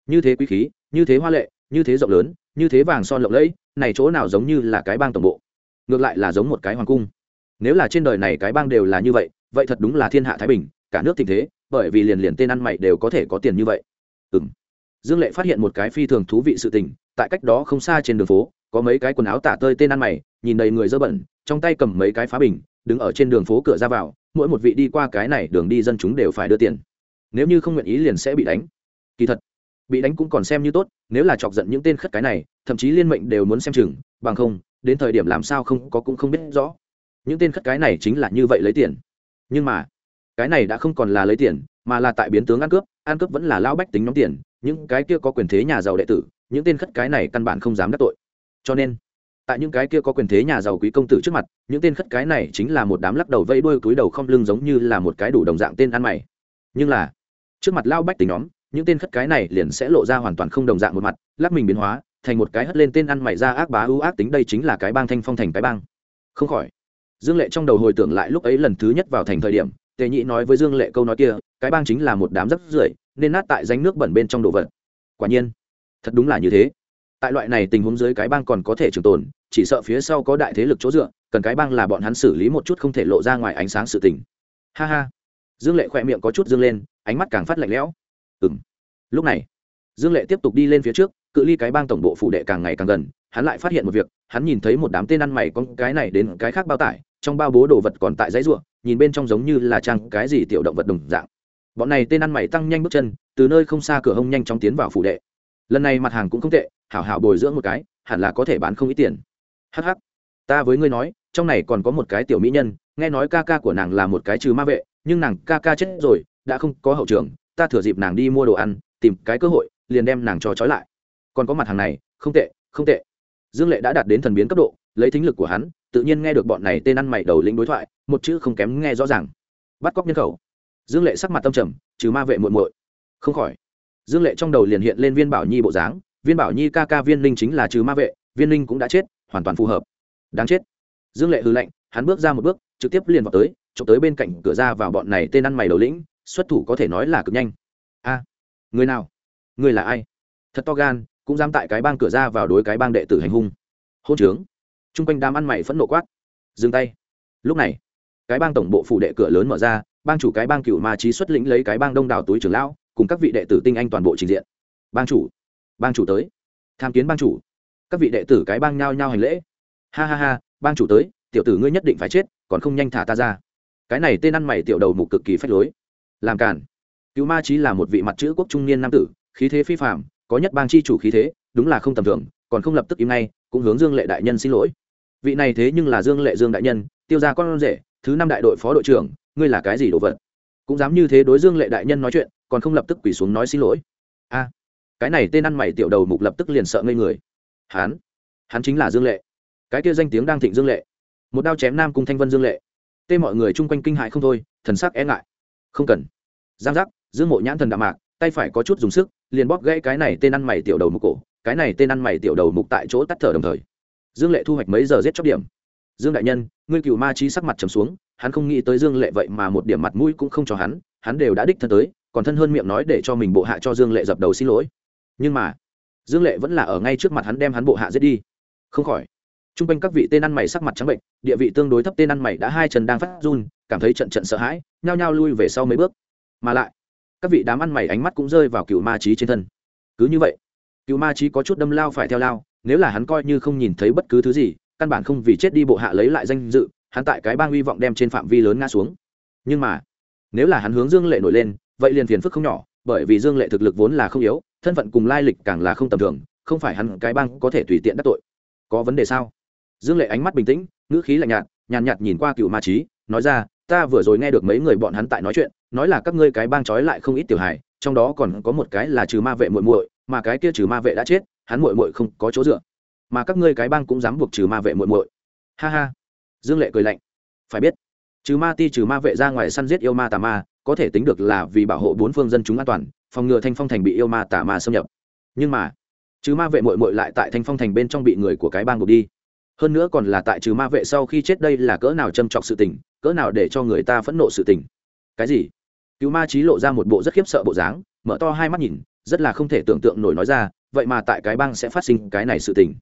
như thế quý khí, như thế hoa lệ như thế rộng lớn, như thế vàng son lộng lẫy, này chỗ nào giống như là cái bang tổng bộ? Ngược lại là giống một cái hoàng cung. Nếu là trên đời này cái bang đều là như vậy vậy thật đúng là thiên hạ thái bình, cả nước tình thế, bởi vì liền liền tên ăn mày đều có thể có tiền như vậy. Ừ m dương lệ phát hiện một cái phi thường thú vị sự tình, tại cách đó không xa trên đường phố, có mấy cái quần áo tả tơi tên ăn mày, nhìn đầy người dơ bẩn, trong tay cầm mấy cái phá bình, đứng ở trên đường phố cửa ra vào, mỗi một vị đi qua cái này đường đi dân chúng đều phải đưa tiền. Nếu như không nguyện ý liền sẽ bị đánh. Kỳ thật bị đánh cũng còn xem như tốt, nếu là chọc giận những tên khất cái này, thậm chí liên mệnh đều muốn xem chừng, bằng không, đến thời điểm làm sao không có cũng không biết rõ. Những tên khất cái này chính là như vậy lấy tiền. Nhưng mà, cái này đã không còn là lấy tiền, mà là tại biến tướng ăn cướp ăn cướp vẫn là lão bách tính nhóm tiền, những cái kia có quyền thế nhà giàu đệ tử, những tên khất cái này căn bản không dám đắc tội. Cho nên, tại những cái kia có quyền thế nhà giàu quý công tử trước mặt, những tên khất cái này chính là một đám lắc đầu vây đuôi túi đầu không lưng giống như là một cái đủ đồng dạng tên ăn mày. Nhưng là, trước mặt lao bách tính nhóm những tên khất cái này liền sẽ lộ ra hoàn toàn không đồng dạng một mặt, lắc mình biến hóa, thành một cái hất lên tên ăn mày ra ác bá ưu ác tính đây chính là cái bang thanh phong thành cái bang. Không khỏi, dương lệ trong đầu hồi tưởng lại lúc ấy lần thứ nhất vào thành thời điểm, tề nhị nói với dương lệ câu nói kia, cái bang chính là một đám rắc rưởi, nên nát tại danh nước bẩn bên trong đồ vật. Quả nhiên, thật đúng là như thế. Tại loại này tình huống dưới cái bang còn có thể trường tồn, chỉ sợ phía sau có đại thế lực chỗ dựa, cần cái bang là bọn hắn xử lý một chút không thể lộ ra ngoài ánh sáng sự tình. Ha ha. Dương lệ khỏe miệng có chút dương lên, ánh mắt càng phát lạnh lẽo ừ m lúc này, dương lệ tiếp tục đi lên phía trước, cự ly cái bang tổng bộ phủ đệ càng ngày càng gần, hắn lại phát hiện một việc, hắn nhìn thấy một đám tên ăn mày con cái này đến cái khác bao tải, trong bao bố đồ vật còn tại dãy ruộng, nhìn bên trong giống như là trang cái gì tiểu động vật đồng dạng. Bọn này tên ăn mày tăng nhanh bước chân, từ nơi không xa cửa hông nhanh chóng tiến vào phủ đệ. Lần này mặt hàng cũng không tệ, hảo hảo bồi dưỡng một cái, hẳn là có thể bán không ít tiền. Hh ta với ngươi nói, trong này còn có một cái tiểu mỹ nhân, nghe nói ca ca của nàng là một cái trừ ma vệ, nhưng nàng ca ca chết rồi, đã không có hậu trường ta thừa dịp nàng đi mua đồ ăn, tìm cái cơ hội, liền đem nàng cho trói lại. Còn có mặt hàng này, không tệ không tệ. Dương lệ đã đạt đến thần biến cấp độ, lấy thính lực của hắn, tự nhiên nghe được bọn này tên ăn mày đầu lĩnh đối thoại, một chữ không kém nghe rõ ràng. Bắt cóc nhân khẩu. Dương lệ sắc mặt tâm trầm, trừ ma vệ muộn muội. Không khỏi. Dương lệ trong đầu liền hiện lên viên bảo nhi bộ dáng, viên bảo nhi ca ca viên linh chính là trừ ma vệ, viên linh cũng đã chết, hoàn toàn phù hợp. Đáng chết. Dương lệ hư lệnh hắn bước ra một bước, trực tiếp liền vào tới trộm tới bên cạnh cửa ra vào bọn này tên ăn mày đầu lĩnh xuất thủ có thể nói là cực nhanh. A, người nào? Người là ai? Thật to gan, cũng dám tại cái bang cửa ra vào đối cái bang đệ tử hành hung. Hôn trướng. T r u n g quanh đám ăn mày phẫn nộ quát. Dừng tay. Lúc này, cái bang tổng bộ phủ đệ cửa lớn mở ra, bang chủ cái bang cựu ma trí xuất lĩnh lấy cái bang đông đảo túi trưởng lão, cùng các vị đệ tử tinh anh toàn bộ trình diện. Bang chủ. Bang chủ tới. Tham kiến bang chủ. Các vị đệ tử cái bang nhao nhao hành lễ. Ha ha ha, bang chủ tới, tiểu tử ngươi nhất định phải chết, còn không nhanh thả ta ra. Cái này tên ăn mày tiểu đầu mục cực kỳ phách lối làm cản cựu ma trí là một vị mặt chữ quốc trung niên nam tử, khí thế phi phạm có nhất bang chi chủ khí thế, đúng là không tầm thường, còn không lập tức im ngay, cũng hướng dương lệ đại nhân xin lỗi. Vị này thế nhưng là dương lệ dương đại nhân, tiêu ra con rể, thứ năm đại đội phó đội trưởng, ngươi là cái gì đồ vật? Cũng dám như thế đối dương lệ đại nhân nói chuyện, còn không lập tức quỳ xuống nói xin lỗi. A, cái này tên ăn mày tiểu đầu mục lập tức liền sợ ngây người. Hán hắn chính là dương lệ. Cái kia danh tiếng đang thịnh dương lệ. Một đao chém nam cung thanh vân dương lệ. Tê mọi người chung quanh kinh hại không thôi, thần sắc e ngại không cần. Giang giác dương mộ nhãn thần đạm mạc, tay phải có chút dùng sức, liền bóp gãy cái này tên ăn mày tiểu đầu mục cổ, cái này tên ăn mày tiểu đầu mục tại chỗ tắt thở đồng thời. Dương lệ thu hoạch mấy giờ giết chóc điểm? Dương đại nhân, ngươi cựu ma trí sắc mặt trầm xuống, hắn không nghĩ tới dương lệ vậy mà một điểm mặt mũi cũng không cho hắn hắn đều đã đích thân tới, còn thân hơn miệng nói để cho mình bộ hạ cho dương lệ dập đầu xin lỗi. Nhưng mà, dương lệ vẫn là ở ngay trước mặt hắn đem hắn bộ hạ giết đi. Không khỏi. T r u n g quanh các vị tên ăn mày sắc mặt trắng bệnh, địa vị tương đối thấp tên ăn mày đã hai chân đang phát run cảm thấy trận trận sợ hãi, nhao nhao lui về sau mấy bước. Mà lại, các vị đám ăn mày ánh mắt cũng rơi vào cựu ma trí trên thân. Cứ như vậy, cựu ma trí có chút đâm lao phải theo lao, nếu là hắn coi như không nhìn thấy bất cứ thứ gì, căn bản không vì chết đi bộ hạ lấy lại danh dự, hắn tại cái bang hy vọng đem trên phạm vi lớn ngã xuống. Nhưng mà, nếu là hắn hướng dương lệ nổi lên, vậy liền phiền phức không nhỏ, bởi vì dương lệ thực lực vốn là không yếu, thân phận cùng lai lịch càng là không tầm thường, không phải hắn cái bang có thể tùy tiện đắc tội. Có vấn đề sao? Dương lệ ánh mắt bình tĩnh, ngữ khí lạnh nhạt, nhàn nhạt nhìn qua cựu ma trí, nói ra ta vừa rồi nghe được mấy người bọn hắn tại nói chuyện, nói là các ngươi cái bang trói lại không ít tiểu hài, trong đó còn có một cái là trừ ma vệ muội muội, mà cái kia trừ ma vệ đã chết, hắn muội muội không có chỗ dựa. Mà các ngươi cái bang cũng dám buộc trừ ma vệ muội muội. Ha ha. Dương lệ cười lạnh. Phải biết, trừ ma ti trừ ma vệ ra ngoài săn giết yêu ma tà ma, có thể tính được là vì bảo hộ bốn phương dân chúng an toàn, phòng ngừa thanh phong thành bị yêu ma tà ma xâm nhập. Nhưng mà, trừ ma vệ muội muội lại tại thanh phong thành bên trong bị người của cái bang buộc đi. Hơn nữa còn là tại trừ ma vệ sau khi chết đây là cỡ nào châm trọc sự tình cỡ nào để cho người ta phẫn nộ sự tình? Cái gì? Cứu ma trí lộ ra một bộ rất khiếp sợ bộ dáng, mở to hai mắt nhìn, rất là không thể tưởng tượng nổi nói ra, vậy mà tại cái bang sẽ phát sinh cái này sự tình.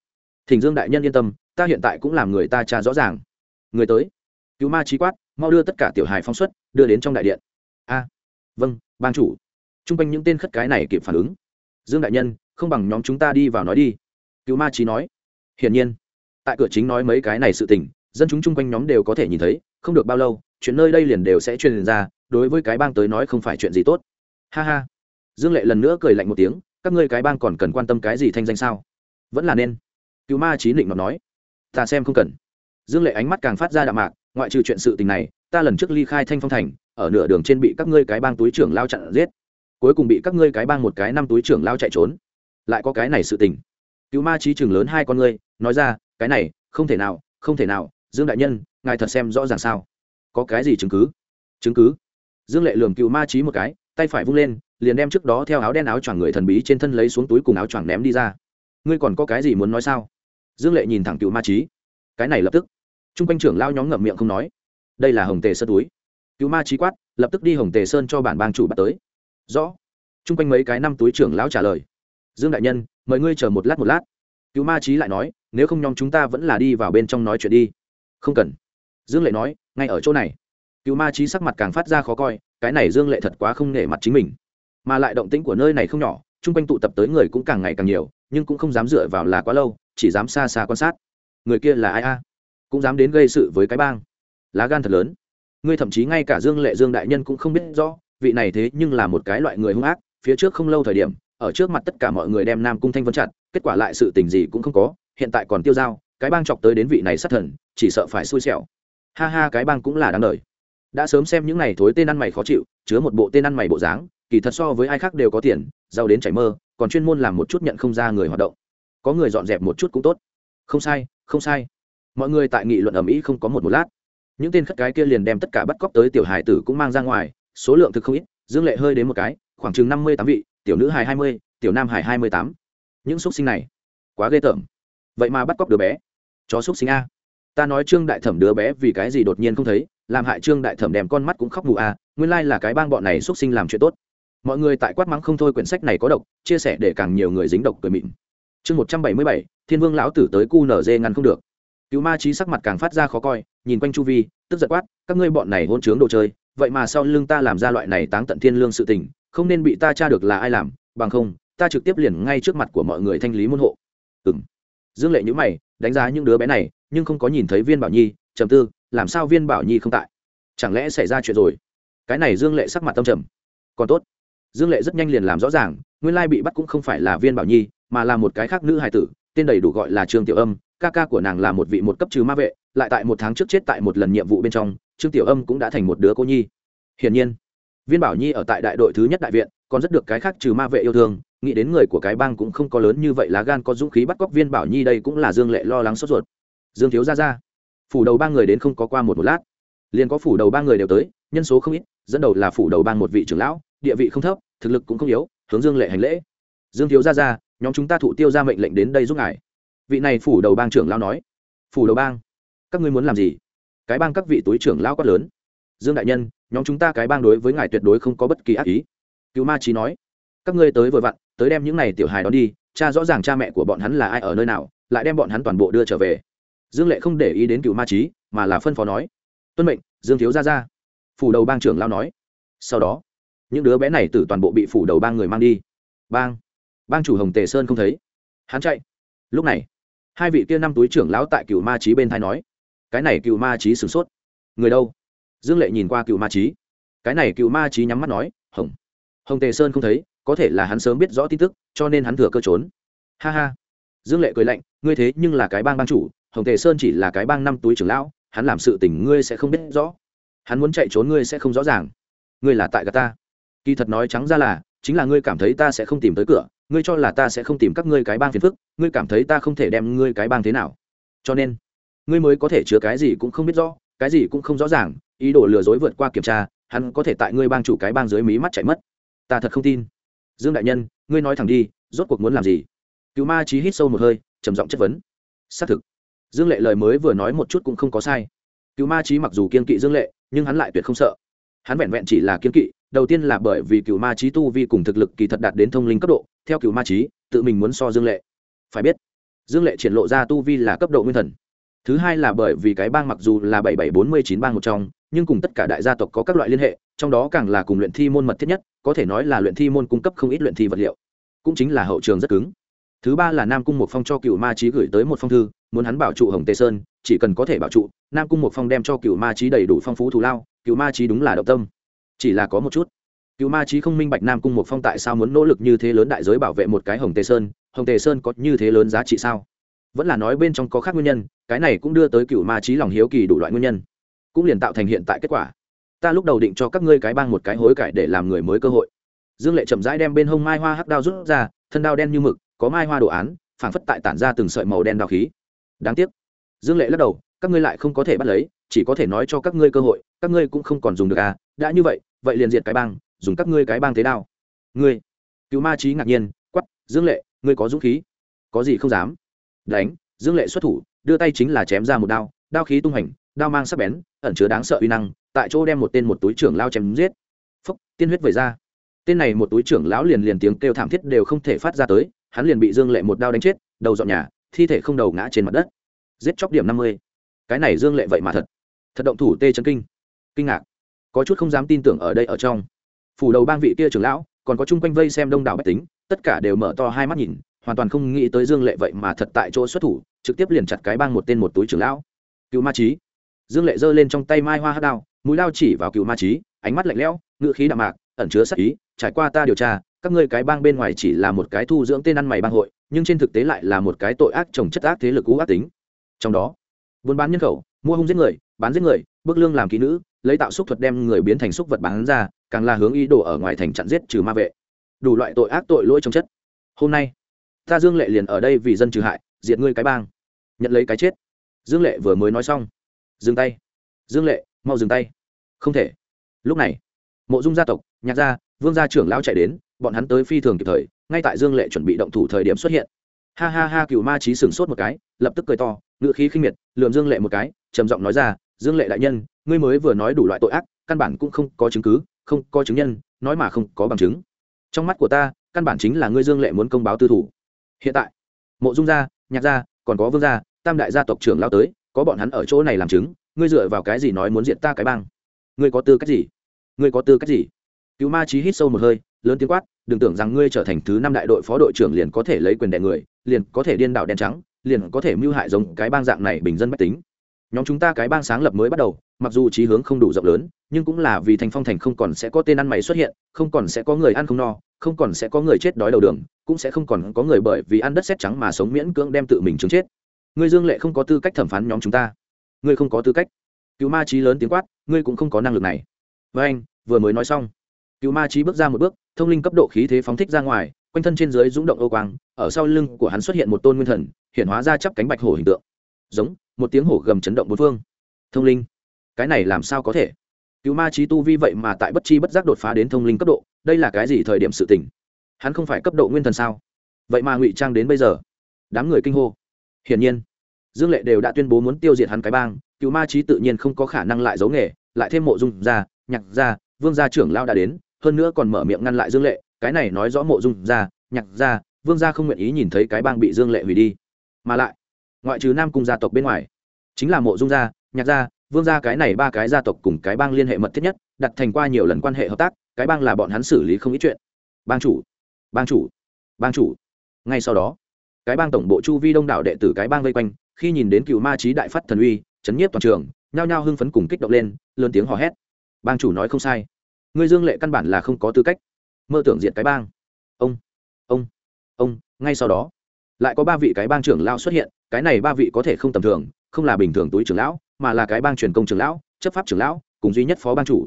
Thỉnh dương đại nhân yên tâm, ta hiện tại cũng làm người ta tra rõ ràng. Người tới. Cứu ma trí quát, mau đưa tất cả tiểu hài phóng xuất, đưa đến trong đại điện. A vâng ban chủ. T r u n g quanh những tên khất cái này kịp phản ứng. Dương đại nhân, không bằng nhóm chúng ta đi vào nói đi. Cứu ma trí nói. Hiển nhiên, tại cửa chính nói mấy cái này sự tình, dân chúng chung quanh nhóm đều có thể nhìn thấy không được bao lâu, chuyện nơi đây liền đều sẽ truyền ra, đối với cái bang tới nói không phải chuyện gì tốt. Ha ha. Dương lệ lần nữa cười lạnh một tiếng, các ngươi cái bang còn cần quan tâm cái gì thanh danh sao? Vẫn là nên. Cứu ma trí định ngọc nói. Ta xem không cần. Dương lệ ánh mắt càng phát ra đạm mạc, ngoại trừ chuyện sự tình này, ta lần trước ly khai thanh phong thành, ở nửa đường trên bị các ngươi cái bang túi trưởng lao chặn giết. Cuối cùng bị các ngươi cái bang một cái năm túi trưởng lao chạy trốn. Lại có cái này sự tình. Cứu ma trí chừng lớn hai con ngươi, nói ra, cái này, không thể nào, không thể nào, dương đại nhân ngài thật xem rõ ràng sao? Có cái gì chứng cứ? Chứng cứ? Dương lệ lường cựu ma trí một cái, tay phải vung lên, liền đem trước đó theo áo đen áo choàng người thần bí trên thân lấy xuống túi cùng áo choàng ném đi ra. Ngươi còn có cái gì muốn nói sao? Dương lệ nhìn thẳng cựu ma trí. Cái này lập tức. T r u n g quanh trưởng lao nhóm ngậm miệng không nói. Đây là hồng tề sơn túi. Cựu ma trí quát, lập tức đi hồng tề sơn cho bản bang chủ bắt tới. Rõ. T r u n g quanh mấy cái năm túi trưởng lão trả lời. Dương đại nhân, mời ngươi chờ một lát một lát. Cựu ma trí lại nói, nếu không nhóm chúng ta vẫn là đi vào bên trong nói chuyện đi. Không cần dương lệ nói, ngay ở chỗ này. Cựu ma trí sắc mặt càng phát ra khó coi, cái này dương lệ thật quá không nể mặt chính mình. Mà lại động tĩnh của nơi này không nhỏ, chung quanh tụ tập tới người cũng càng ngày càng nhiều, nhưng cũng không dám dựa vào là quá lâu, chỉ dám xa xa quan sát. Người kia là ai a? Cũng dám đến gây sự với cái bang. Lá gan thật lớn. Ngươi thậm chí ngay cả dương lệ dương đại nhân cũng không biết rõ, vị này thế nhưng là một cái loại người hung ác, phía trước không lâu thời điểm, ở trước mặt tất cả mọi người đem nam cung thanh vân chặt, kết quả lại sự tình gì cũng không có, hiện tại còn tiêu dao, cái bang chọc tới đến vị này sát thần, chỉ sợ phải xui xẻo ha ha, cái bang cũng là đáng đời. Đã sớm xem những này thối tên ăn mày khó chịu, chứa một bộ tên ăn mày bộ dáng, kỳ thật so với ai khác đều có tiền, giàu đến chảy mơ, còn chuyên môn làm một chút nhận không ra người hoạt động. Có người dọn dẹp một chút cũng tốt. Không sai không sai. Mọi người tại nghị luận ầm ĩ không có một một lát. Những tên khất cái kia liền đem tất cả bắt cóc tới tiểu hài tử cũng mang ra ngoài, số lượng thực không ít, dương lệ hơi đến một cái, khoảng chừng năm mươi tám vị, tiểu nữ hài hai mươi, tiểu nam hài hai mươi tám. Những x sinh này, quá ghê tởm. Vậy mà bắt cóc đứa bé. Chó x sinh a ta nói trương đại thẩm đứa bé vì cái gì đột nhiên không thấy, làm hại trương đại thẩm đem con mắt cũng khóc mù a nguyên lai là cái bang bọn này x sinh làm chuyện tốt. Mọi người tại quát mắng không thôi quyển sách này có độc, chia sẻ để càng nhiều người dính độc cười mịn. Chương một trăm bảy mươi bảy, thiên vương lão tử tới cu nở dê ngăn không được. Cứu ma trí sắc mặt càng phát ra khó coi, nhìn quanh chu vi, tức giật quát, các ngươi bọn này hôn chướng đồ chơi, vậy mà sau lưng ta làm ra loại này táng tận thiên lương sự tình, không nên bị ta tra được là ai làm, bằng không, ta trực tiếp liền ngay trước mặt của mọi người thanh lý môn hộ. Ừng dương lệ nhữ mày, đánh giá những đứa bé này nhưng không có nhìn thấy viên bảo nhi, trầm tư, làm sao viên bảo nhi không tại? Chẳng lẽ xảy ra chuyện rồi? Cái này dương lệ sắc mặt tâm trầm. Còn tốt. Dương lệ rất nhanh liền làm rõ ràng, nguyên lai bị bắt cũng không phải là viên bảo nhi, mà là một cái khác nữ hài tử, tên đầy đủ gọi là trương tiểu âm. Ca ca của nàng là một vị một cấp trừ ma vệ, lại tại một tháng trước chết tại một lần nhiệm vụ bên trong, trương tiểu âm cũng đã thành một đứa cô nhi. Hiển nhiên, viên bảo nhi ở tại đại đội thứ nhất đại viện, còn rất được cái khác trừ ma vệ yêu thương, nghĩ đến người của cái bang cũng không có lớn như vậy lá gan có dũng khí bắt cóc viên bảo nhi đây cũng là dương lệ lo lắng sốt ruột dương thiếu ra ra phủ đầu ba người đến không có qua một một lát. Liền có phủ đầu ba người đều tới, nhân số không ít, dẫn đầu là phủ đầu bang một vị trưởng lão, địa vị không thấp, thực lực cũng không yếu, hướng dương lệ hành lễ. Dương thiếu ra ra nhóm chúng ta thụ tiêu ra mệnh lệnh đến đây giúp ngài. Vị này phủ đầu bang trưởng lão nói. Phủ đầu bang, các ngươi muốn làm gì? Cái bang các vị túi trưởng lão quát lớn. Dương đại nhân, nhóm chúng ta cái bang đối với ngài tuyệt đối không có bất kỳ ác ý. Cựu ma trí nói. Các ngươi tới vội vặn, tới đem những này tiểu hài đó đi, cha rõ ràng cha mẹ của bọn hắn là ai ở nơi nào, lại đem bọn hắn toàn bộ đưa trở về dương lệ không để ý đến cựu ma trí, mà là phân phó nói, tuân mệnh, dương thiếu ra ra phủ đầu bang trưởng lao nói. Sau đó, những đứa bé này từ toàn bộ bị phủ đầu bang người mang đi. Bang bang chủ hồng tề sơn không thấy. Hắn chạy. Lúc này, hai vị kia năm túi trưởng lão tại cựu ma trí bên thái nói, cái này cựu ma trí sửng sốt. Người đâu? Dương lệ nhìn qua cựu ma trí. Cái này cựu ma trí nhắm mắt nói, hồng hồng tề sơn không thấy, có thể là hắn sớm biết rõ tin tức, cho nên hắn thừa cơ trốn. Ha ha. Dương lệ cười lạnh, ngươi thế nhưng là cái bang bang chủ hồng tề sơn chỉ là cái bang năm túi trưởng lão, hắn làm sự tình ngươi sẽ không biết rõ. Hắn muốn chạy trốn ngươi sẽ không rõ ràng. Ngươi là tại gà ta. Kỳ thật nói trắng ra là, chính là ngươi cảm thấy ta sẽ không tìm tới cửa, ngươi cho là ta sẽ không tìm các ngươi cái bang phiền phức, ngươi cảm thấy ta không thể đem ngươi cái bang thế nào. Cho nên, ngươi mới có thể chứa cái gì cũng không biết rõ, cái gì cũng không rõ ràng, ý đồ lừa dối vượt qua kiểm tra, hắn có thể tại ngươi bang chủ cái bang dưới mí mắt chạy mất. Ta thật không tin. Dương đại nhân, ngươi nói thẳng đi, rốt cuộc muốn làm gì? Cựu ma trí hít sâu một hơi, trầm giọng chất vấn. Xác thực dương lệ lời mới vừa nói một chút cũng không có sai. Cựu ma trí mặc dù kiên kỵ dương lệ, nhưng hắn lại tuyệt không sợ. Hắn vẹn vẹn chỉ là kiên kỵ, đầu tiên là bởi vì cựu ma trí tu vi cùng thực lực kỳ thật đạt đến thông linh cấp độ, theo cựu ma trí, tự mình muốn so dương lệ. Phải biết, dương lệ triển lộ ra tu vi là cấp độ nguyên thần. Thứ hai là bởi vì cái bang mặc dù là bảy bảy bốn mươi chín bang một trong, nhưng cùng tất cả đại gia tộc có các loại liên hệ, trong đó càng là cùng luyện thi môn mật thiết nhất, có thể nói là luyện thi môn cung cấp không ít luyện thi vật liệu. Cũng chính là hậu trường rất cứng thứ ba là nam cung một phong cho cựu ma trí gửi tới một phong thư, muốn hắn bảo trụ hồng tề sơn, chỉ cần có thể bảo trụ, nam cung một phong đem cho cựu ma trí đầy đủ phong phú thù lao cựu ma trí đúng là động tâm. Chỉ là có một chút. Cựu ma trí không minh bạch nam cung một phong tại sao muốn nỗ lực như thế lớn đại giới bảo vệ một cái hồng tề sơn, hồng tề sơn có như thế lớn giá trị sao? Vẫn là nói bên trong có khác nguyên nhân, cái này cũng đưa tới cựu ma trí lòng hiếu kỳ đủ loại nguyên nhân, cũng liền tạo thành hiện tại kết quả. Ta lúc đầu định cho các ngươi cái bang một cái hối cải để làm người mới cơ hội. Dương lệ chậm rãi đem bên hông mai hoa hắc đao rút ra, thân đao đen như mực có mai hoa đồ án phảng phất tại tản ra từng sợi màu đen đào khí. Đáng tiếc. Dương lệ lắc đầu các ngươi lại không có thể bắt lấy chỉ có thể nói cho các ngươi cơ hội các ngươi cũng không còn dùng được à? Đã như vậy vậy liền diệt cái bang dùng các ngươi cái bang thế nào? Ngươi. Cứu ma trí ngạc nhiên quắp dương lệ ngươi có dũng khí? Có gì không dám? Đánh dương lệ xuất thủ đưa tay chính là chém ra một đao đao khí tung hành đao mang sắc bén ẩn chứa đáng sợ uy năng tại chỗ đem một tên một túi trưởng lao chém giết. Phốc, tiên huyết về ra. Tên này một túi trưởng lão liền liền tiếng kêu thảm thiết đều không thể phát ra tới hắn liền bị dương lệ một đao đánh chết, đầu dọn nhà, thi thể không đầu ngã trên mặt đất. Giết chóc điểm năm mươi. Cái này dương lệ vậy mà thật. Thật động thủ tê chân kinh. Kinh ngạc. Có chút không dám tin tưởng ở đây ở trong. Phủ đầu bang vị kia trưởng lão, còn có chung quanh vây xem đông đảo bách tính, tất cả đều mở to hai mắt nhìn, hoàn toàn không nghĩ tới dương lệ vậy mà thật tại chỗ xuất thủ, trực tiếp liền chặt cái bang một tên một túi trưởng lão. Cựu ma trí dương lệ giơ lên trong tay mai hoa hát đao, mũi lao chỉ vào cựu ma trí ánh mắt lạnh lẽo ngự khí đạm mạc, ẩn chứa sắc ý, trải qua ta điều tra các ngươi cái bang bên ngoài chỉ là một cái thu dưỡng tên ăn mày bang hội, nhưng trên thực tế lại là một cái tội ác trồng chất ác thế lực cũ ác tính. Trong đó, buôn bán nhân khẩu, mua hung giết người, bán giết người, bức lương làm kỹ nữ, lấy tạo xúc thuật đem người biến thành xúc vật bán ra, càng là hướng ý đồ ở ngoài thành chặn giết trừ ma vệ. Đủ loại tội ác tội lỗi trồng chất. Hôm nay, ta dương lệ liền ở đây vì dân trừ hại, diệt ngươi cái bang. Nhận lấy cái chết. Dương lệ vừa mới nói xong. Dừng tay. Dương lệ, mau dừng tay. Không thể. Lúc này, mộ dung gia tộc, nhạc gia, vương gia trưởng lão chạy đến bọn hắn tới phi thường kịp thời, ngay tại dương lệ chuẩn bị động thủ thời điểm xuất hiện. Ha ha ha, cựu ma trí sửng sốt một cái, lập tức cười to ngự khí khinh miệt, lườm dương lệ một cái, trầm giọng nói ra, dương lệ đại nhân, ngươi mới vừa nói đủ loại tội ác, căn bản cũng không có chứng cứ, không có chứng nhân, nói mà không có bằng chứng. Trong mắt của ta, căn bản chính là ngươi dương lệ muốn công báo tư thủ. Hiện tại, mộ dung gia, nhạc gia, còn có vương gia, tam đại gia tộc trưởng lao tới, có bọn hắn ở chỗ này làm chứng, ngươi dựa vào cái gì nói muốn diện ta cái bang? Ngươi có tư cách gì? Ngươi có tư cách gì? Cựu ma trí hít sâu một hơi lớn tiếng quát, đừng tưởng rằng ngươi trở thành thứ năm đại đội phó đội trưởng liền có thể lấy quyền đẻ người, liền có thể điên đảo đen trắng, liền có thể mưu hại giống cái bang dạng này bình dân bách tính. Nhóm chúng ta cái bang sáng lập mới bắt đầu, mặc dù trí hướng không đủ rộng lớn, nhưng cũng là vì thành phong thành không còn sẽ có tên ăn mày xuất hiện, không còn sẽ có người ăn không no, không còn sẽ có người chết đói đầu đường, cũng sẽ không còn có người bởi vì ăn đất xét trắng mà sống miễn cưỡng đem tự mình chứng chết. Ngươi dương lệ không có tư cách thẩm phán nhóm chúng ta. Ngươi không có tư cách. Cứu ma trí lớn tiếng quát, ngươi cũng không có năng lực này. Với anh, vừa mới nói xong cựu ma trí bước ra một bước thông linh cấp độ khí thế phóng thích ra ngoài quanh thân trên dưới rúng động ô quang ở sau lưng của hắn xuất hiện một tôn nguyên thần hiện hóa ra chắp cánh bạch hổ hình tượng. Giống một tiếng hổ gầm chấn động bốn phương. Thông linh cái này làm sao có thể? Cựu ma trí tu vi vậy mà tại bất chi bất giác đột phá đến thông linh cấp độ đây là cái gì thời điểm sự tỉnh hắn không phải cấp độ nguyên thần sao? Vậy mà ngụy trang đến bây giờ. Đám người kinh hô. Hiển nhiên dương lệ đều đã tuyên bố muốn tiêu diệt hắn cái bang cựu ma trí tự nhiên không có khả năng lại giấu nghề lại thêm mộ dung ra, nhạc ra, vương gia trưởng lao đã đến hơn nữa còn mở miệng ngăn lại dương lệ, cái này nói rõ mộ dung gia, nhạc gia, vương gia không nguyện ý nhìn thấy cái bang bị dương lệ hủy đi. Mà lại, ngoại trừ nam cung gia tộc bên ngoài, chính là mộ dung gia, nhạc gia, vương gia cái này ba cái gia tộc cùng cái bang liên hệ mật thiết nhất, đặt thành qua nhiều lần quan hệ hợp tác, cái bang là bọn hắn xử lý không ít chuyện. Bang chủ bang chủ bang chủ. Ngay sau đó, cái bang tổng bộ chu vi đông đảo đệ tử cái bang vây quanh, khi nhìn đến cựu ma trí đại phát thần uy, chấn nhiếp toàn trường, nhao nhao hưng phấn cùng kích động lên, lớn tiếng hò hét. Bang chủ nói không sai ngươi dương lệ căn bản là không có tư cách. Mơ tưởng diện cái bang. Ông ông ông, ngay sau đó, lại có ba vị cái bang trưởng lao xuất hiện. Cái này ba vị có thể không tầm thường, không là bình thường túi trưởng lão, mà là cái bang truyền công trưởng lão, chấp pháp trưởng lão, cùng duy nhất phó bang chủ.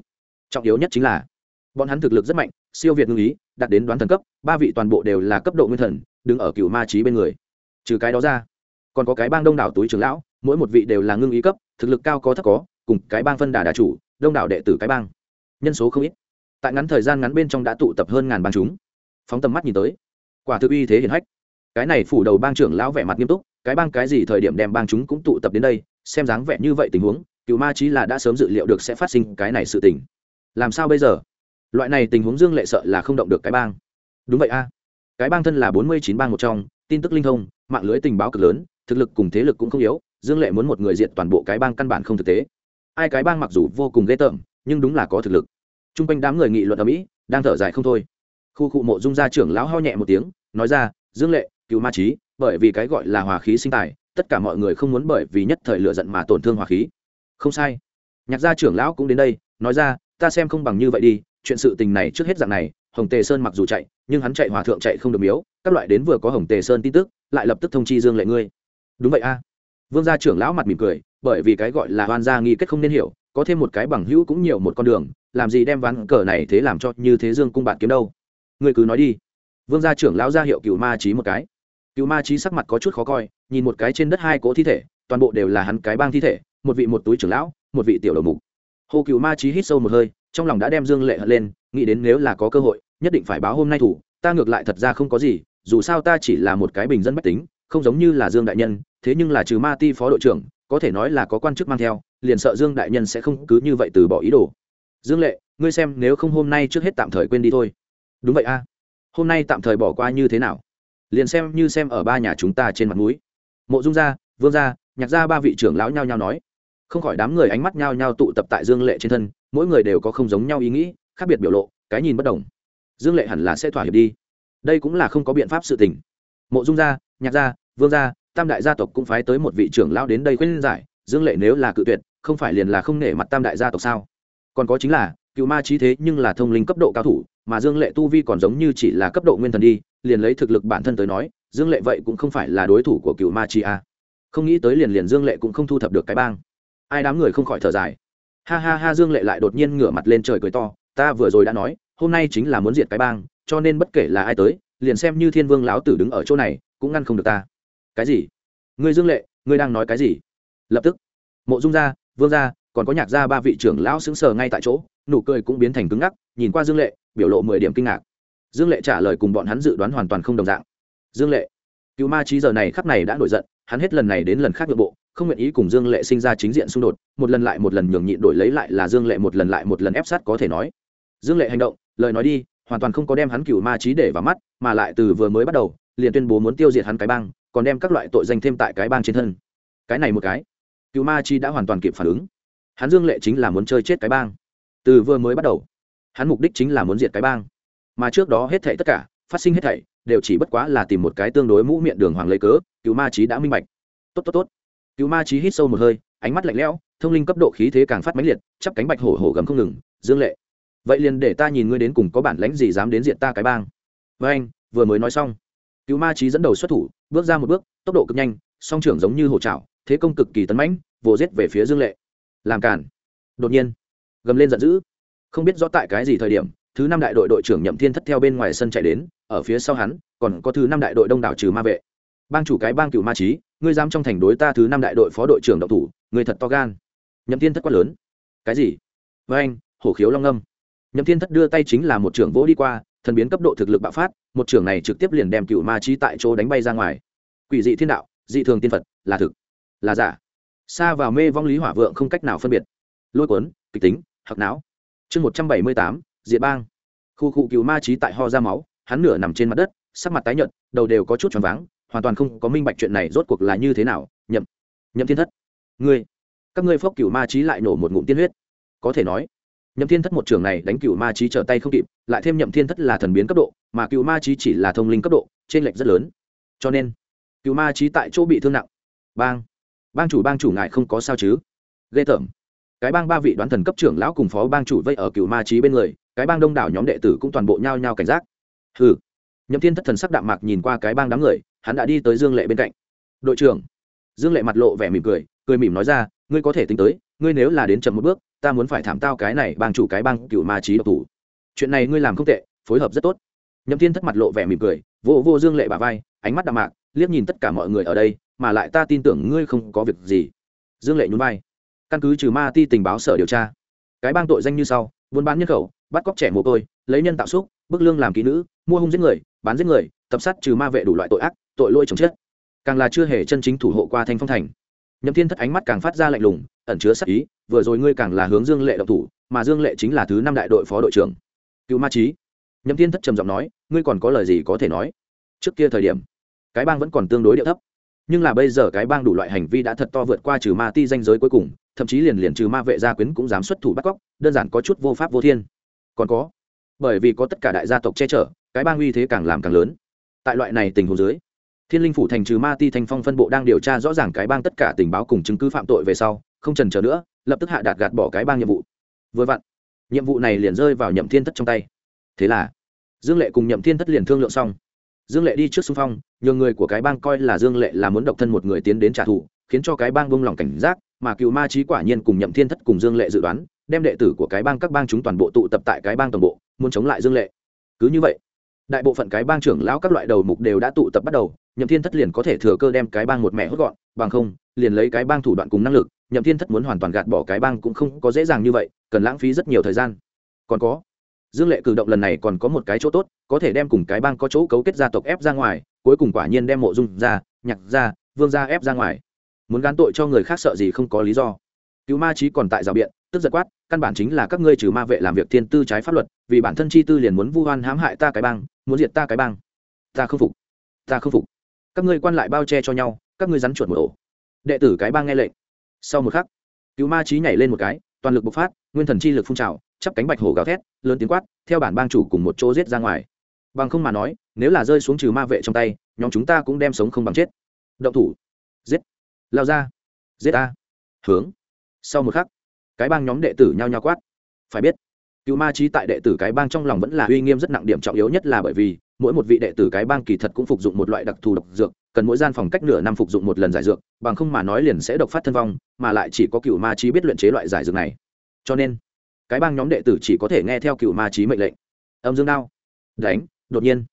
Trọng yếu nhất chính là, bọn hắn thực lực rất mạnh, siêu việt ngưng ý, đạt đến đoán thần cấp, ba vị toàn bộ đều là cấp độ nguyên thần, đứng ở cựu ma trí bên người. Trừ cái đó ra, còn có cái bang đông đảo túi trưởng lão, mỗi một vị đều là ngưng ý cấp, thực lực cao có thấp có, cùng cái bang phân đà đà chủ, đông đảo đệ tử cái bang nhân số không ít. Tại ngắn thời gian ngắn bên trong đã tụ tập hơn ngàn bang chúng. Phóng tầm mắt nhìn tới, quả thực uy thế hiển hách. Cái này phủ đầu bang trưởng lão vẻ mặt nghiêm túc, cái bang cái gì thời điểm đem bang chúng cũng tụ tập đến đây, xem dáng vẻ như vậy tình huống, cựu ma trí là đã sớm dự liệu được sẽ phát sinh cái này sự tình. Làm sao bây giờ? Loại này tình huống dương lệ sợ là không động được cái bang. Đúng vậy a. Cái bang thân là bốn mươi chín bang một trong, tin tức linh thông, mạng lưới tình báo cực lớn, thực lực cùng thế lực cũng không yếu, dương lệ muốn một người diện toàn bộ cái bang căn bản không thực tế. Ai cái bang mặc dù vô cùng ghê tởm nhưng đúng là có thực lực. T r u n g quanh đám người nghị luận ở mỹ, đang thở dài không thôi. Khu cụ mộ dung gia trưởng lão ho nhẹ một tiếng, nói ra, dương lệ cựu ma trí bởi vì cái gọi là hòa khí sinh tài, tất cả mọi người không muốn bởi vì nhất thời lựa giận mà tổn thương hòa khí. Không sai. Nhạc gia trưởng lão cũng đến đây, nói ra, ta xem không bằng như vậy đi, chuyện sự tình này trước hết dạng này, hồng tề sơn mặc dù chạy, nhưng hắn chạy hòa thượng chạy không được miếu, các loại đến vừa có hồng tề sơn tin tức, lại lập tức thông chi dương lệ ngươi. Đúng vậy a. Vương gia trưởng lão mặt mỉm cười, bởi vì cái gọi là hoan gia nghi kết không nên hiểu có thêm một cái bằng hữu cũng nhiều một con đường, làm gì đem ván cờ này thế làm cho như thế dương cung bạn kiếm đâu. Ngươi cứ nói đi. Vương gia trưởng lão ra hiệu cựu ma trí một cái. Cựu ma trí sắc mặt có chút khó coi, nhìn một cái trên đất hai cỗ thi thể, toàn bộ đều là hắn cái bang thi thể, một vị một túi trưởng lão, một vị tiểu đầu mục. Hồ cựu ma trí hít sâu một hơi, trong lòng đã đem dương lệ hận lên, nghĩ đến nếu là có cơ hội, nhất định phải báo hôm nay thủ, ta ngược lại thật ra không có gì, dù sao ta chỉ là một cái bình dân mách tính, không giống như là dương đại nhân, thế nhưng là trừ ma ti phó đội trưởng có thể nói là có quan chức mang theo, liền sợ dương đại nhân sẽ không cứ như vậy từ bỏ ý đồ. Dương lệ, ngươi xem nếu không hôm nay trước hết tạm thời quên đi thôi. Đúng vậy a. Hôm nay tạm thời bỏ qua như thế nào? Liền xem như xem ở ba nhà chúng ta trên mặt núi mộ dung gia, vương gia, nhạc gia ba vị trưởng lão nhao nhao nói. Không khỏi đám người ánh mắt nhao nhao tụ tập tại dương lệ trên thân, mỗi người đều có không giống nhau ý nghĩ, khác biệt biểu lộ, cái nhìn bất đồng. Dương lệ hẳn là sẽ thỏa hiệp đi. Đây cũng là không có biện pháp sự tình. Mộ dung gia, nhạc gia, vương gia tam đại gia tộc cũng phái tới một vị trưởng lão đến đây khuyên giải, dương lệ nếu là cự tuyệt, không phải liền là không nể mặt tam đại gia tộc sao? Còn có chính là, cựu ma trí thế nhưng là thông linh cấp độ cao thủ, mà dương lệ tu vi còn giống như chỉ là cấp độ nguyên thần đi, liền lấy thực lực bản thân tới nói, dương lệ vậy cũng không phải là đối thủ của cựu ma trí a. Không nghĩ tới liền liền dương lệ cũng không thu thập được cái bang. Ai đám người không khỏi thở dài. Ha ha ha, dương lệ lại đột nhiên ngửa mặt lên trời cười to, ta vừa rồi đã nói, hôm nay chính là muốn diệt cái bang, cho nên bất kể là ai tới, liền xem như thiên vương lão tử đứng ở chỗ này, cũng ngăn không được ta cái gì? Ngươi dương lệ, ngươi đang nói cái gì? Lập tức. Mộ dung gia vương gia còn có nhạc gia ba vị trưởng lão xứng sờ ngay tại chỗ, nụ cười cũng biến thành cứng ngắc, nhìn qua dương lệ, biểu lộ mười điểm kinh ngạc. Dương lệ trả lời cùng bọn hắn dự đoán hoàn toàn không đồng dạng. Dương lệ cựu ma trí giờ này khắc này đã nổi giận, hắn hết lần này đến lần khác nội bộ, không nguyện ý cùng dương lệ sinh ra chính diện xung đột, một lần lại một lần nhường nhịn đổi lấy lại là dương lệ một lần lại một lần ép sát có thể nói. Dương lệ hành động, lời nói đi, hoàn toàn không có đem hắn cựu ma trí để vào mắt, mà lại từ vừa mới bắt đầu, liền tuyên bố muốn tiêu diệt hắn cái bang còn đem các loại tội danh thêm tại cái bang trên thân. Cái này một cái cựu ma Chi đã hoàn toàn kịp phản ứng. Hắn dương lệ chính là muốn chơi chết cái bang. Từ vừa mới bắt đầu, hắn mục đích chính là muốn diệt cái bang. Mà trước đó hết thảy tất cả, phát sinh hết thảy, đều chỉ bất quá là tìm một cái tương đối mũ miệng đường hoàng lấy cớ cựu ma chí đã minh bạch. Tốt tốt tốt. Cựu ma chí hít sâu một hơi, ánh mắt lạnh lẽo, thông linh cấp độ khí thế càng phát mãnh liệt, chắp cánh bạch hổ hổ gầm không ngừng, dương lệ, vậy liền để ta nhìn ngươi đến cùng có bản lãnh gì dám đến diện ta cái bang. Với anh, vừa mới nói xong cựu ma chí dẫn đầu xuất thủ bước ra một bước, tốc độ cực nhanh, song trưởng giống như hổ trào thế công cực kỳ tấn mãnh, vồ giết về phía dương lệ. Làm cản đột nhiên, gầm lên giận dữ. Không biết rõ tại cái gì thời điểm, thứ năm đại đội đội trưởng nhậm thiên thất theo bên ngoài sân chạy đến, ở phía sau hắn, còn có thứ năm đại đội đông đảo trừ ma vệ. Bang chủ cái bang cựu ma trí, ngươi dám trong thành đối ta thứ năm đại đội phó đội trưởng độc thủ người thật to gan. Nhậm thiên thất quát lớn. Cái gì? Với anh hổ khiếu long âm. Nhậm thiên thất đưa tay chính là một trưởng vỗ đi qua thần biến cấp độ thực lực bạo phát, một trưởng này trực tiếp liền đem cựu ma trí tại chỗ đánh bay ra ngoài. Quỷ dị thiên đạo, dị thường tiên phật, là thực, là giả. Xa vào mê vong lý hỏa vượng không cách nào phân biệt. Lôi cuốn, kịch tính hoặc não. Chương một trăm bảy mươi tám, diệt bang. Khu cụ cựu ma trí tại ho ra máu, hắn nửa nằm trên mặt đất, sắc mặt tái nhợt, đầu đều có chút choáng váng, hoàn toàn không có minh bạch chuyện này rốt cuộc là như thế nào, nhậm nhậm thiên thất. Ngươi, các ngươi phốc cựu ma trí lại nổ một ngụm tiên huyết. Có thể nói nhậm thiên thất một trường này đánh cựu ma trí trở tay không kịp, lại thêm nhậm thiên thất là thần biến cấp độ, mà cựu ma trí chỉ là thông linh cấp độ, trên lệch rất lớn. Cho nên cựu ma trí tại chỗ bị thương nặng. Bang bang chủ bang chủ ngại không có sao chứ? Ghê tởm. Cái bang ba vị đoán thần cấp trưởng lão cùng phó bang chủ vây ở cựu ma trí bên người, cái bang đông đảo nhóm đệ tử cũng toàn bộ nhao nhao cảnh giác. Hừ. Nhậm thiên thất thần sắc đạm mạc nhìn qua cái bang đám người, hắn đã đi tới dương lệ bên cạnh. Đội trưởng. Dương lệ mặt lộ vẻ mỉm cười cười mỉm nói ra, ngươi có thể tính tới, ngươi nếu là đến chậm một bước ta muốn phải thảm tao cái này bang chủ cái bang cựu ma trí độc thủ. Chuyện này ngươi làm không tệ, phối hợp rất tốt. Nhậm thiên thất mặt lộ vẻ mỉm cười, vô vô dương lệ bà vai, ánh mắt đạm mạc, liếc nhìn tất cả mọi người ở đây, mà lại ta tin tưởng ngươi không có việc gì. Dương lệ nhún vai. Căn cứ trừ ma ti tình báo sở điều tra, cái bang tội danh như sau, buôn bán nhân khẩu, bắt cóc trẻ mồ côi, lấy nhân tạo xúc, bức lương làm kỹ nữ, mua hung giết người, bán giết người, tập sát trừ ma vệ đủ loại tội ác, tội lỗi chồng chết. Càng là chưa hề chân chính thủ hộ qua thanh phong thành nhậm thiên thất ánh mắt càng phát ra lạnh lùng, ẩn chứa sắc ý, vừa rồi ngươi càng là hướng dương lệ động thủ, mà dương lệ chính là thứ năm đại đội phó đội trưởng. Cựu ma trí nhậm thiên thất trầm giọng nói, ngươi còn có lời gì có thể nói? Trước kia thời điểm, cái bang vẫn còn tương đối điệu thấp, nhưng là bây giờ cái bang đủ loại hành vi đã thật to vượt qua trừ ma ti danh giới cuối cùng, thậm chí liền liền trừ ma vệ gia quyến cũng dám xuất thủ bắt cóc, đơn giản có chút vô pháp vô thiên. Còn có, bởi vì có tất cả đại gia tộc che chở, cái bang uy thế càng làm càng lớn. Tại loại này tình huống dưới thiên linh phủ thành trừ ma ti thanh phong phân bộ đang điều tra rõ ràng cái bang tất cả tình báo cùng chứng cứ phạm tội về sau, không trần chờ nữa, lập tức hạ đạt gạt bỏ cái bang nhiệm vụ. Vừa vặn, nhiệm vụ này liền rơi vào nhậm thiên thất trong tay. Thế là, dương lệ cùng nhậm thiên thất liền thương lượng xong. Dương lệ đi trước xung phong nhiều người của cái bang coi là dương lệ là muốn độc thân một người tiến đến trả thù, khiến cho cái bang vung lòng cảnh giác, mà cựu ma trí quả nhiên cùng nhậm thiên thất cùng dương lệ dự đoán, đem đệ tử của cái bang các bang chúng toàn bộ tụ tập tại cái bang toàn bộ, muốn chống lại dương lệ. Cứ như vậy, đại bộ phận cái bang trưởng lão các loại đầu mục đều đã tụ tập bắt đầu nhậm thiên thất liền có thể thừa cơ đem cái bang một mẹ hốt gọn, bằng không, liền lấy cái bang thủ đoạn cùng năng lực, nhậm thiên thất muốn hoàn toàn gạt bỏ cái bang cũng không có dễ dàng như vậy, cần lãng phí rất nhiều thời gian. Còn có, dương lệ cử động lần này còn có một cái chỗ tốt, có thể đem cùng cái bang có chỗ cấu kết gia tộc ép ra ngoài, cuối cùng quả nhiên đem mộ dung ra, nhặt ra, vương ra ép ra ngoài. Muốn gán tội cho người khác sợ gì không có lý do. Cứu ma trí còn tại rào biện, tức giật quát, căn bản chính là các ngươi trừ ma vệ làm việc thiên tư trái pháp luật, vì bản thân chi tư liền muốn vu oan hãm hại ta cái bang, muốn diệt ta cái bang. Ta không phục. Ta không phục các ngươi quan lại bao che cho nhau, các ngươi rắn chuột một ổ. Đệ tử cái bang nghe lệnh. Sau một khắc, cứu ma trí nhảy lên một cái, toàn lực bộc phát, nguyên thần chi lực phun trào, chắp cánh bạch hổ gào thét, lớn tiếng quát, theo bản bang chủ cùng một chỗ giết ra ngoài. Bằng không mà nói, nếu là rơi xuống trừ ma vệ trong tay, nhóm chúng ta cũng đem sống không bằng chết. Động thủ. Giết. Lao ra. Giết ta. Hướng. Sau một khắc, cái bang nhóm đệ tử nhao nhao quát. Phải biết cựu ma trí tại đệ tử cái bang trong lòng vẫn là uy nghiêm rất nặng điểm trọng yếu nhất là bởi vì mỗi một vị đệ tử cái bang kỳ thật cũng phục dụng một loại đặc thù độc dược, cần mỗi gian phòng cách nửa năm phục dụng một lần giải dược, bằng không mà nói liền sẽ độc phát thân vong, mà lại chỉ có cựu ma trí biết luyện chế loại giải dược này. Cho nên, cái bang nhóm đệ tử chỉ có thể nghe theo cựu ma trí mệnh lệnh. Âm dương đao, đánh, đột nhiên.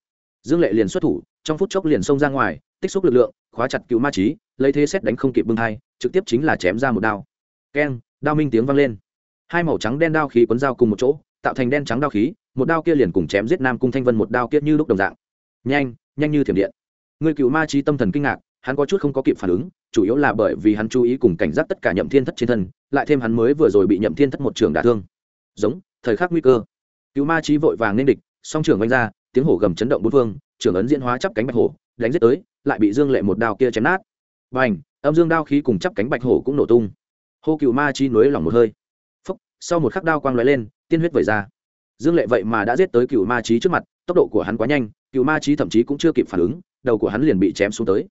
Dương lệ liền xuất thủ, trong phút chốc liền xông ra ngoài, tích xúc lực lượng, khóa chặt cựu ma trí lấy thế xét đánh không kịp bưng hai trực tiếp chính là chém ra một đao. Keng, đao minh tiếng vang lên. Hai màu trắng đen đao khí cuốn dao cùng một chỗ, tạo thành đen trắng đao khí một đao kia liền cùng chém giết nam cung thanh vân một đao kia như lúc đồng dạng. Nhanh nhanh như thiểm điện. Người cựu ma trí tâm thần kinh ngạc, hắn có chút không có kịp phản ứng, chủ yếu là bởi vì hắn chú ý cùng cảnh giác tất cả nhậm thiên thất trên thân, lại thêm hắn mới vừa rồi bị nhậm thiên thất một trường đả thương. Giống, thời khắc nguy cơ. Cựu ma trí vội vàng nên địch, song trường oanh ra, tiếng hổ gầm chấn động bốn phương trưởng ấn diễn hóa chắp cánh bạch hổ, đánh giết tới, lại bị dương lệ một đao kia chém nát. Và h âm dương đao khí cùng chắp cánh bạch hổ cũng nổ tung. Hô cựu ma chi nối lỏng một hơi. Phúc, sau một khắc đao quang lóe lên, tiên huyết vẩy ra dương lệ vậy mà đã giết tới cựu ma trí trước mặt, tốc độ của hắn quá nhanh cựu ma trí thậm chí cũng chưa kịp phản ứng, đầu của hắn liền bị chém xuống tới.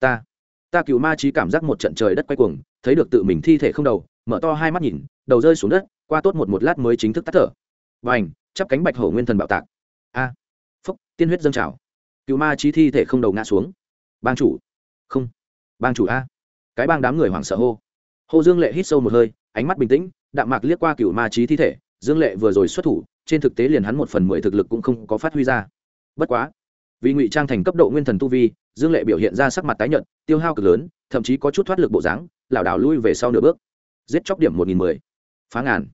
Ta ta cựu ma trí cảm giác một trận trời đất quay cuồng, thấy được tự mình thi thể không đầu, mở to hai mắt nhìn, đầu rơi xuống đất, qua tốt một một lát mới chính thức tắt thở. Và ảnh chắp cánh bạch hổ nguyên thần bạo tạc. A, phúc, tiên huyết dâng trào. Cựu ma trí thi thể không đầu ngã xuống. Bang chủ. Không. Bang chủ a. Cái bang đám người hoảng sợ hô. Hồ dương lệ hít sâu một hơi, ánh mắt bình tĩnh, đạm mạc liếc qua cựu ma trí thi thể, dương lệ vừa rồi xuất thủ trên thực tế liền hắn một phần mười thực lực cũng không có phát huy ra. Bất quá, vì ngụy trang thành cấp độ nguyên thần tu vi, dương lệ biểu hiện ra sắc mặt tái nhợt, tiêu hao cực lớn, thậm chí có chút thoát lực bộ dáng, lảo đảo lui về sau nửa bước. Giết chóc điểm một nghìn mười. Phá ngàn.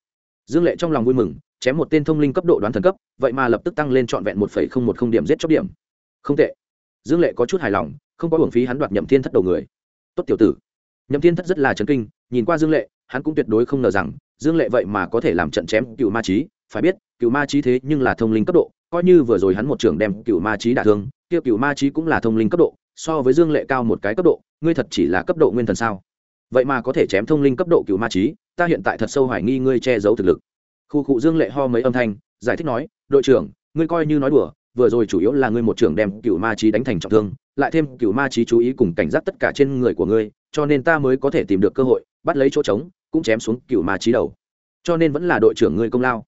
Dương lệ trong lòng vui mừng, chém một tên thông linh cấp độ đoán thần cấp, vậy mà lập tức tăng lên trọn vẹn một phẩy không một không điểm giết chóc điểm. Không tệ. Dương lệ có chút hài lòng, không có hưởng phí hắn đoạt nhậm thiên thất đầu người. Tốt tiểu tử. Nhậm thiên thất rất là chấn kinh, nhìn qua dương lệ, hắn cũng tuyệt đối không ngờ rằng dương lệ vậy mà có thể làm trận chém cựu ma trí phải biết, cựu ma trí thế nhưng là thông linh cấp độ, coi như vừa rồi hắn một trường đem cựu ma trí đả thương, kia cựu ma trí cũng là thông linh cấp độ, so với dương lệ cao một cái cấp độ, ngươi thật chỉ là cấp độ nguyên thần sao? Vậy mà có thể chém thông linh cấp độ cựu ma trí, ta hiện tại thật sâu hoài nghi ngươi che giấu thực lực. Khu cụ dương lệ ho mấy âm thanh, giải thích nói, đội trưởng, ngươi coi như nói đùa, vừa rồi chủ yếu là ngươi một trưởng đem cựu ma trí đánh thành trọng thương, lại thêm cựu ma trí chú ý cùng cảnh giác tất cả trên người của ngươi, cho nên ta mới có thể tìm được cơ hội, bắt lấy chỗ trống, cũng chém xuống cựu ma trí đầu. Cho nên vẫn là đội trưởng ngươi công lao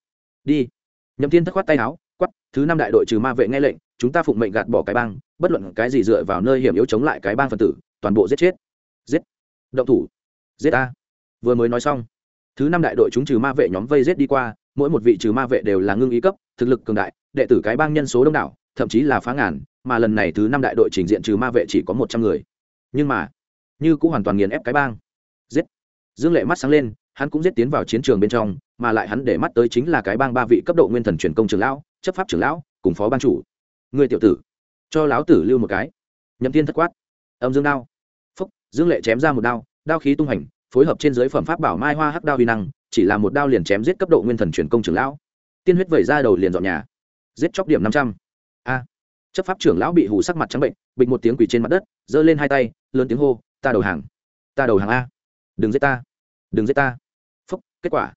đi. Nhậm thiên thất khoát tay áo quắp thứ năm đại đội trừ ma vệ nghe lệnh, chúng ta phụng mệnh gạt bỏ cái bang, bất luận cái gì dựa vào nơi hiểm yếu chống lại cái bang phần tử, toàn bộ giết chết. Giết. Động thủ. Giết ta vừa mới nói xong, thứ năm đại đội chúng trừ ma vệ nhóm vây giết đi qua, mỗi một vị trừ ma vệ đều là ngưng ý cấp, thực lực cường đại, đệ tử cái bang nhân số đông đảo, thậm chí là phá ngàn, mà lần này thứ năm đại đội trình diện trừ ma vệ chỉ có một trăm người. Nhưng mà, như cũng hoàn toàn nghiền ép cái bang. Giết. Dương lệ mắt sáng lên hắn cũng giết tiến vào chiến trường bên trong, mà lại hắn để mắt tới chính là cái bang ba vị cấp độ nguyên thần truyền công trưởng lão, chấp pháp trưởng lão, cùng phó ban chủ. Người tiểu tử, cho lão tử lưu một cái. Nhậm thiên thất quát. Âm dương đao. Phúc, dương lệ chém ra một đao đao khí tung hành, phối hợp trên dưới phẩm pháp bảo mai hoa hắc đao huy năng, chỉ là một đao liền chém giết cấp độ nguyên thần truyền công trưởng lão. Tiên huyết vẩy ra đầu liền dọn nhà. Giết chóc điểm năm trăm. A. Chấp pháp trưởng lão bị hù sắc mặt trắng bệnh, bịch một tiếng quỳ trên mặt đất, giơ lên hai tay, lớn tiếng hô, ta đầu hàng. Ta đầu hàng a. Đừng giết ta. Đừng giết ta phúc, kết quả.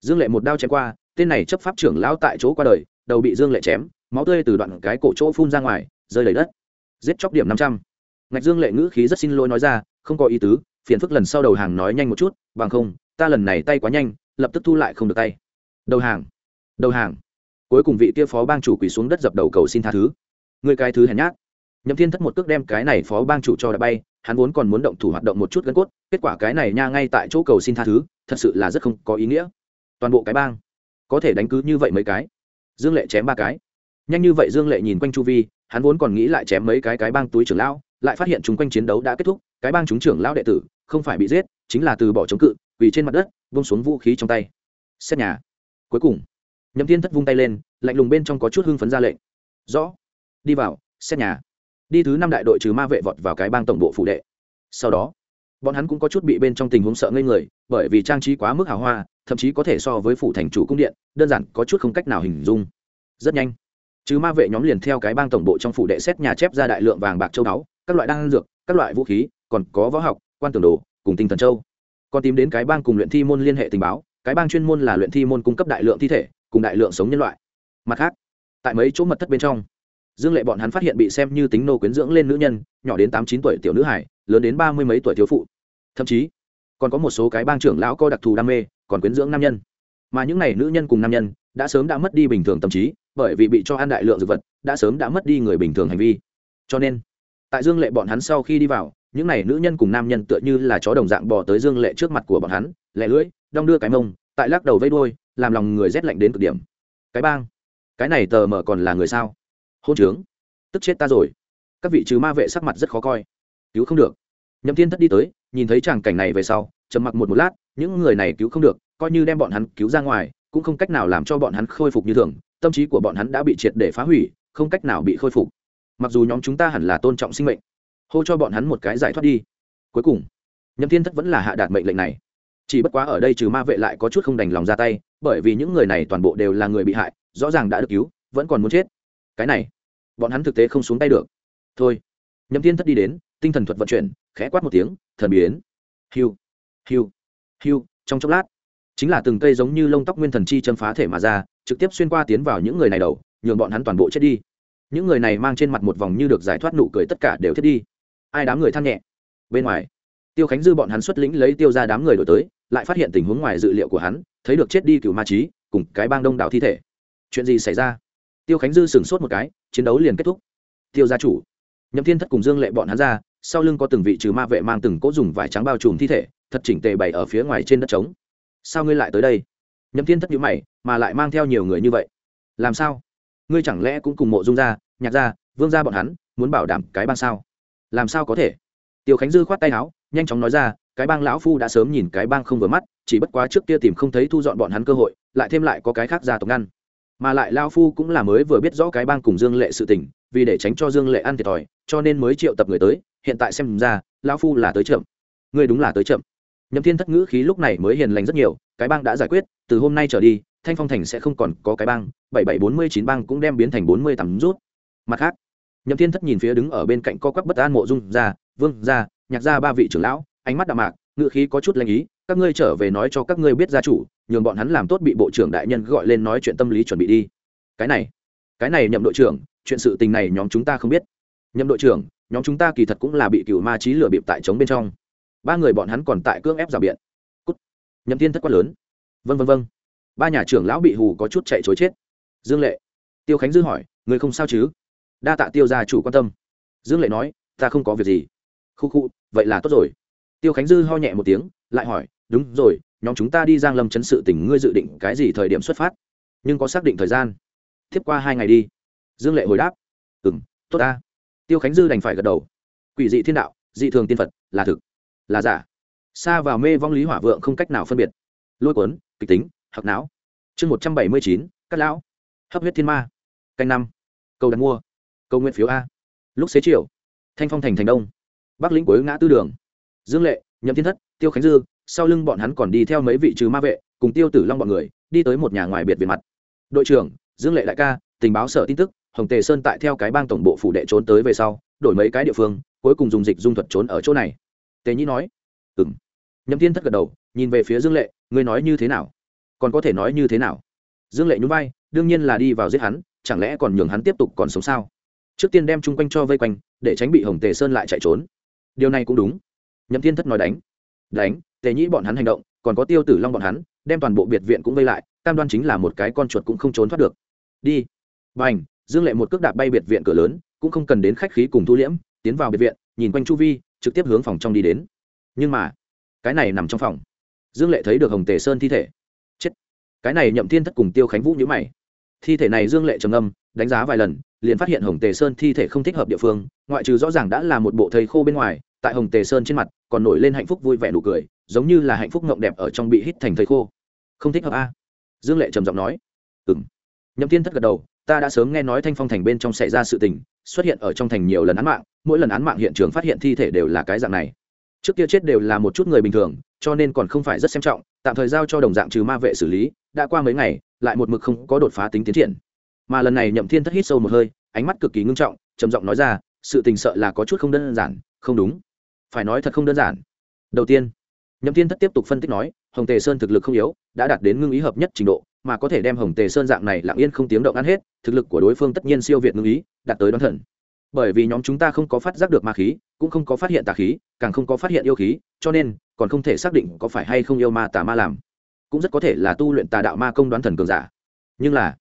Dương lệ một đao chém qua, tên này chấp pháp trưởng lão tại chỗ qua đời, đầu bị dương lệ chém, máu tươi từ đoạn cái cổ chỗ phun ra ngoài, rơi lấy đất. Giết chóc điểm năm trăm. Ngạch dương lệ ngữ khí rất xin lỗi nói ra, không có ý tứ, phiền phức lần sau đầu hàng nói nhanh một chút, bằng không, ta lần này tay quá nhanh, lập tức thu lại không được tay. Đầu hàng. Đầu hàng. Cuối cùng vị kia phó bang chủ quỳ xuống đất dập đầu cầu xin tha thứ. Người cái thứ hèn nhát. Nhậm thiên thất một cước đem cái này phó bang chủ cho đã bay, hắn vốn còn muốn động thủ hoạt động một chút gân cốt, kết quả cái này nha ngay tại chỗ cầu xin tha thứ thật sự là rất không có ý nghĩa. Toàn bộ cái bang, có thể đánh cứ như vậy mấy cái. Dương lệ chém ba cái. Nhanh như vậy dương lệ nhìn quanh chu vi, hắn vốn còn nghĩ lại chém mấy cái cái bang túi trưởng lão, lại phát hiện chúng quanh chiến đấu đã kết thúc, cái bang chúng trưởng lão đệ tử không phải bị giết, chính là từ bỏ chống cự vì trên mặt đất, vung xuống vũ khí trong tay. Xét nhà. Cuối cùng, nhậm thiên thất vung tay lên, lạnh lùng bên trong có chút hưng phấn ra lệnh. Rõ. Đi vào, xét nhà. Đi thứ năm đại đội trừ ma vệ vọt vào cái bang tổng bộ phụ đệ. Sau đó bọn hắn cũng có chút bị bên trong tình huống sợ ngây người, bởi vì trang trí quá mức hào hoa, thậm chí có thể so với phủ thành chủ cung điện, đơn giản có chút không cách nào hình dung. Rất nhanh, chứ ma vệ nhóm liền theo cái bang tổng bộ trong phủ đệ xét nhà chép ra đại lượng vàng bạc châu báu, các loại đan dược, các loại vũ khí, còn có võ học, quan tưởng đồ, cùng tinh thần châu. Còn tìm đến cái bang cùng luyện thi môn liên hệ tình báo, cái bang chuyên môn là luyện thi môn cung cấp đại lượng thi thể, cùng đại lượng sống nhân loại. Mặt khác, tại mấy chỗ mật thất bên trong, dương lệ bọn hắn phát hiện bị xem như tính nô quyến dưỡng lên nữ nhân, nhỏ đến tám chín tuổi tiểu nữ hải, lớn đến ba mươi mấy tuổi thiếu phụ thậm chí, còn có một số cái bang trưởng lão có đặc thù đam mê, còn quyến dưỡng nam nhân. Mà những n à y nữ nhân cùng nam nhân đã sớm đã mất đi bình thường tâm trí, bởi vì bị cho ăn đại lượng dược vật, đã sớm đã mất đi người bình thường hành vi. Cho nên, tại dương lệ bọn hắn sau khi đi vào, những n à y nữ nhân cùng nam nhân tựa như là chó đồng dạng bò tới dương lệ trước mặt của bọn hắn, lẻ lưỡi, đong đưa cái mông, tại lắc đầu vây đôi làm lòng người rét lạnh đến cực điểm. Cái bang, cái này tờ mờ còn là người sao? Hôn trướng, tức chết ta rồi. Các vị trừ ma vệ sắc mặt rất khó coi. Cứu không được nhậm thiên thất đi tới, nhìn thấy tràng cảnh này về sau, trầm mặc một một lát, những người này cứu không được, coi như đem bọn hắn cứu ra ngoài, cũng không cách nào làm cho bọn hắn khôi phục như thường, tâm trí của bọn hắn đã bị triệt để phá hủy, không cách nào bị khôi phục. Mặc dù nhóm chúng ta hẳn là tôn trọng sinh mệnh, hô cho bọn hắn một cái giải thoát đi. Cuối cùng, nhậm thiên thất vẫn là hạ đạt mệnh lệnh này. Chỉ bất quá ở đây trừ ma vệ lại có chút không đành lòng ra tay, bởi vì những người này toàn bộ đều là người bị hại, rõ ràng đã được cứu, vẫn còn muốn chết. Cái này, bọn hắn thực tế không xuống tay được. Thôi. Nhậm thiên thất đi đến, tinh thần thuật vận chuyển khẽ quát một tiếng, thần biến. Hiu hiu hiu, trong chốc lát, chính là từng cây giống như lông tóc nguyên thần chi châm phá thể mà ra, trực tiếp xuyên qua tiến vào những người này đầu, nhường bọn hắn toàn bộ chết đi. Những người này mang trên mặt một vòng như được giải thoát nụ cười tất cả đều thiết đi. Ai đám người than nhẹ? Bên ngoài, tiêu khánh dư bọn hắn xuất lĩnh lấy tiêu ra đám người đổi tới, lại phát hiện tình huống ngoài dự liệu của hắn, thấy được chết đi cựu ma trí, cùng cái bang đông đảo thi thể. Chuyện gì xảy ra? Tiêu khánh dư sửng sốt một cái, chiến đấu liền kết thúc. Tiêu gia chủ, nhậm thiên thất cùng dương lệ bọn hắn ra sau lưng có từng vị trừ ma vệ mang từng cỗ dùng vải trắng bao trùm thi thể, thật chỉnh tề bày ở phía ngoài trên đất trống. Sao ngươi lại tới đây? Nhậm thiên thất nhữ mày, mà lại mang theo nhiều người như vậy. Làm sao? Ngươi chẳng lẽ cũng cùng mộ dung gia, nhạc gia, vương gia bọn hắn, muốn bảo đảm cái bang sao? Làm sao có thể? Tiêu khánh dư khoát tay áo, nhanh chóng nói ra, cái bang lão phu đã sớm nhìn cái bang không vừa mắt, chỉ bất quá trước kia tìm không thấy thu dọn bọn hắn cơ hội, lại thêm lại có cái khác gia tộc ngăn mà lại lao phu cũng là mới vừa biết rõ cái bang cùng dương lệ sự tình vì để tránh cho dương lệ ăn thiệt thòi cho nên mới triệu tập người tới hiện tại xem ra lao phu là tới chậm. Ngươi đúng là tới chậm. Nhậm thiên thất ngữ khí lúc này mới hiền lành rất nhiều cái bang đã giải quyết từ hôm nay trở đi thanh phong thành sẽ không còn có cái bang bảy bảy bốn mươi chín bang cũng đem biến thành bốn mươi tám rút. Mặt khác nhậm thiên thất nhìn phía đứng ở bên cạnh co quắp bất an mộ dung ra, vương gia nhạc gia ba vị trưởng lão ánh mắt đạm mạc Ngựa khí có chút lanh ý, các ngươi trở về nói cho các ngươi biết gia chủ, nhường bọn hắn làm tốt bị bộ trưởng đại nhân gọi lên nói chuyện tâm lý chuẩn bị đi. Cái này cái này nhậm đội trưởng, chuyện sự tình này nhóm chúng ta không biết. Nhậm đội trưởng, nhóm chúng ta kỳ thật cũng là bị cựu ma trí lửa bịp tại trống bên trong. Ba người bọn hắn còn tại cưỡng ép rào biện. Cút. Nhậm thiên thất quát lớn. Vân vân vân ba nhà trưởng lão bị hù có chút chạy chối chết. Dương lệ, tiêu khánh dư hỏi, người không sao chứ? Đa tạ tiêu gia chủ quan tâm. Dương lệ nói, ta không có việc gì. Khu khu, vậy là tốt rồi tiêu khánh dư ho nhẹ một tiếng, lại hỏi, đúng rồi, nhóm chúng ta đi giang lâm chấn sự tỉnh ngươi dự định cái gì thời điểm xuất phát? Nhưng có xác định thời gian? Tiếp qua hai ngày đi. Dương lệ hồi đáp ừ m tốt ta. Tiêu khánh dư đành phải gật đầu. Quỷ dị thiên đạo, dị thường tiên phật, là thực, là giả. Xa vào mê vong lý hỏa vượng không cách nào phân biệt. Lôi cuốn, kịch tính hoặc não. Chương một trăm bảy mươi chín cắt lão. Hấp huyết thiên ma. Canh năm. Câu đặt mua. Câu nguyện phiếu a. Lúc xế chiều, thanh phong thành thành đông. Bắc lĩnh cuối ngã tư đường dương lệ, nhậm thiên thất, tiêu khánh dư, sau lưng bọn hắn còn đi theo mấy vị trừ ma vệ, cùng tiêu tử long bọn người, đi tới một nhà ngoài biệt về mặt. Đội trưởng, dương lệ đại ca, tình báo sở tin tức, hồng tề sơn tại theo cái bang tổng bộ phủ đệ trốn tới về sau, đổi mấy cái địa phương, cuối cùng dùng dịch dung thuật trốn ở chỗ này. Tề nhĩ nói ừng nhậm thiên thất gật đầu, nhìn về phía dương lệ, ngươi nói như thế nào? Còn có thể nói như thế nào? Dương lệ nhún vai, đương nhiên là đi vào giết hắn, chẳng lẽ còn nhường hắn tiếp tục còn sống sao? Trước tiên đem chung quanh cho vây quanh, để tránh bị hồng tề sơn lại chạy trốn. Điều này cũng đúng nhậm thiên thất nói đánh. Đánh, tề nhĩ bọn hắn hành động, còn có tiêu tử long bọn hắn, đem toàn bộ biệt viện cũng vây lại, cam đoan chính là một cái con chuột cũng không trốn thoát được. Đi. B à n h dương lệ một cước đạp bay biệt viện cửa lớn, cũng không cần đến khách khí cùng thu liễm, tiến vào biệt viện, nhìn quanh chu vi, trực tiếp hướng phòng trong đi đến. Nhưng mà, cái này nằm trong phòng. Dương lệ thấy được hồng tề sơn thi thể. Chết. Cái này nhậm thiên thất cùng tiêu khánh vũ nhữ mày. Thi thể này dương lệ trầm âm đánh giá vài lần, liền phát hiện hồng tề sơn thi thể không thích hợp địa phương ngoại trừ rõ ràng đã là một bộ thầy khô bên ngoài, tại hồng tề sơn trên mặt, còn nổi lên hạnh phúc vui vẻ nụ cười, giống như là hạnh phúc ngộng đẹp ở trong bị hít thành thầy khô. Không thích hợp a? Dương lệ trầm giọng nói. Ừng nhậm thiên thất gật đầu, ta đã sớm nghe nói thanh phong thành bên trong xảy ra sự tình, xuất hiện ở trong thành nhiều lần án mạng, mỗi lần án mạng hiện trường phát hiện thi thể đều là cái dạng này. Trước kia chết đều là một chút người bình thường, cho nên còn không phải rất xem trọng, tạm thời giao cho đồng dạng trừ ma vệ xử lý, đã qua mấy ngày, lại một mực không có đột phá tính tiến triển. Mà lần này nhậm thiên thất hít sâu một hơi, ánh mắt cực kỳ ngưng trọng, trầm giọng nói ra sự tình sợ là có chút không đơn giản, không đúng. Phải nói thật không đơn giản. Đầu tiên, nhậm thiên thất tiếp tục phân tích nói, hồng tề sơn thực lực không yếu, đã đạt đến ngưng ý hợp nhất trình độ, mà có thể đem hồng tề sơn dạng này lặng yên không tiếng động ăn hết, thực lực của đối phương tất nhiên siêu việt ngưng ý, đạt tới đoán thần. Bởi vì nhóm chúng ta không có phát giác được ma khí, cũng không có phát hiện tà khí, càng không có phát hiện yêu khí, cho nên còn không thể xác định có phải hay không yêu ma tà ma làm. Cũng rất có thể là tu luyện tà đạo ma công đoán thần cường giả. Nhưng là,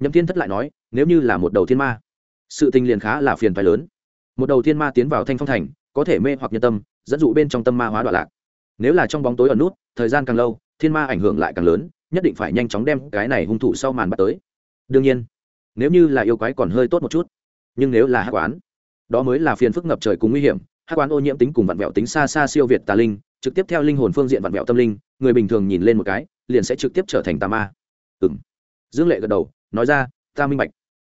nhậm thiên thất lại nói, nếu như là một đầu thiên ma, sự tình liền khá là phiền phái lớn một đầu thiên ma tiến vào thanh phong thành, có thể mê hoặc nhân tâm, dẫn dụ bên trong tâm ma hóa đoạn lạc. Nếu là trong bóng tối ở nút, thời gian càng lâu, thiên ma ảnh hưởng lại càng lớn, nhất định phải nhanh chóng đem cái này hung thủ sau màn bắt tới. Đương nhiên, nếu như là yêu quái còn hơi tốt một chút, nhưng nếu là hát quán, đó mới là phiền phức ngập trời cùng nguy hiểm. Hát quán ô nhiễm tính cùng vặn vẹo tính xa xa siêu việt tà linh, trực tiếp theo linh hồn phương diện vặn vẹo tâm linh, người bình thường nhìn lên một cái, liền sẽ trực tiếp trở thành tà ma. Ừ m dương lệ gật đầu, nói ra, ta minh bạch.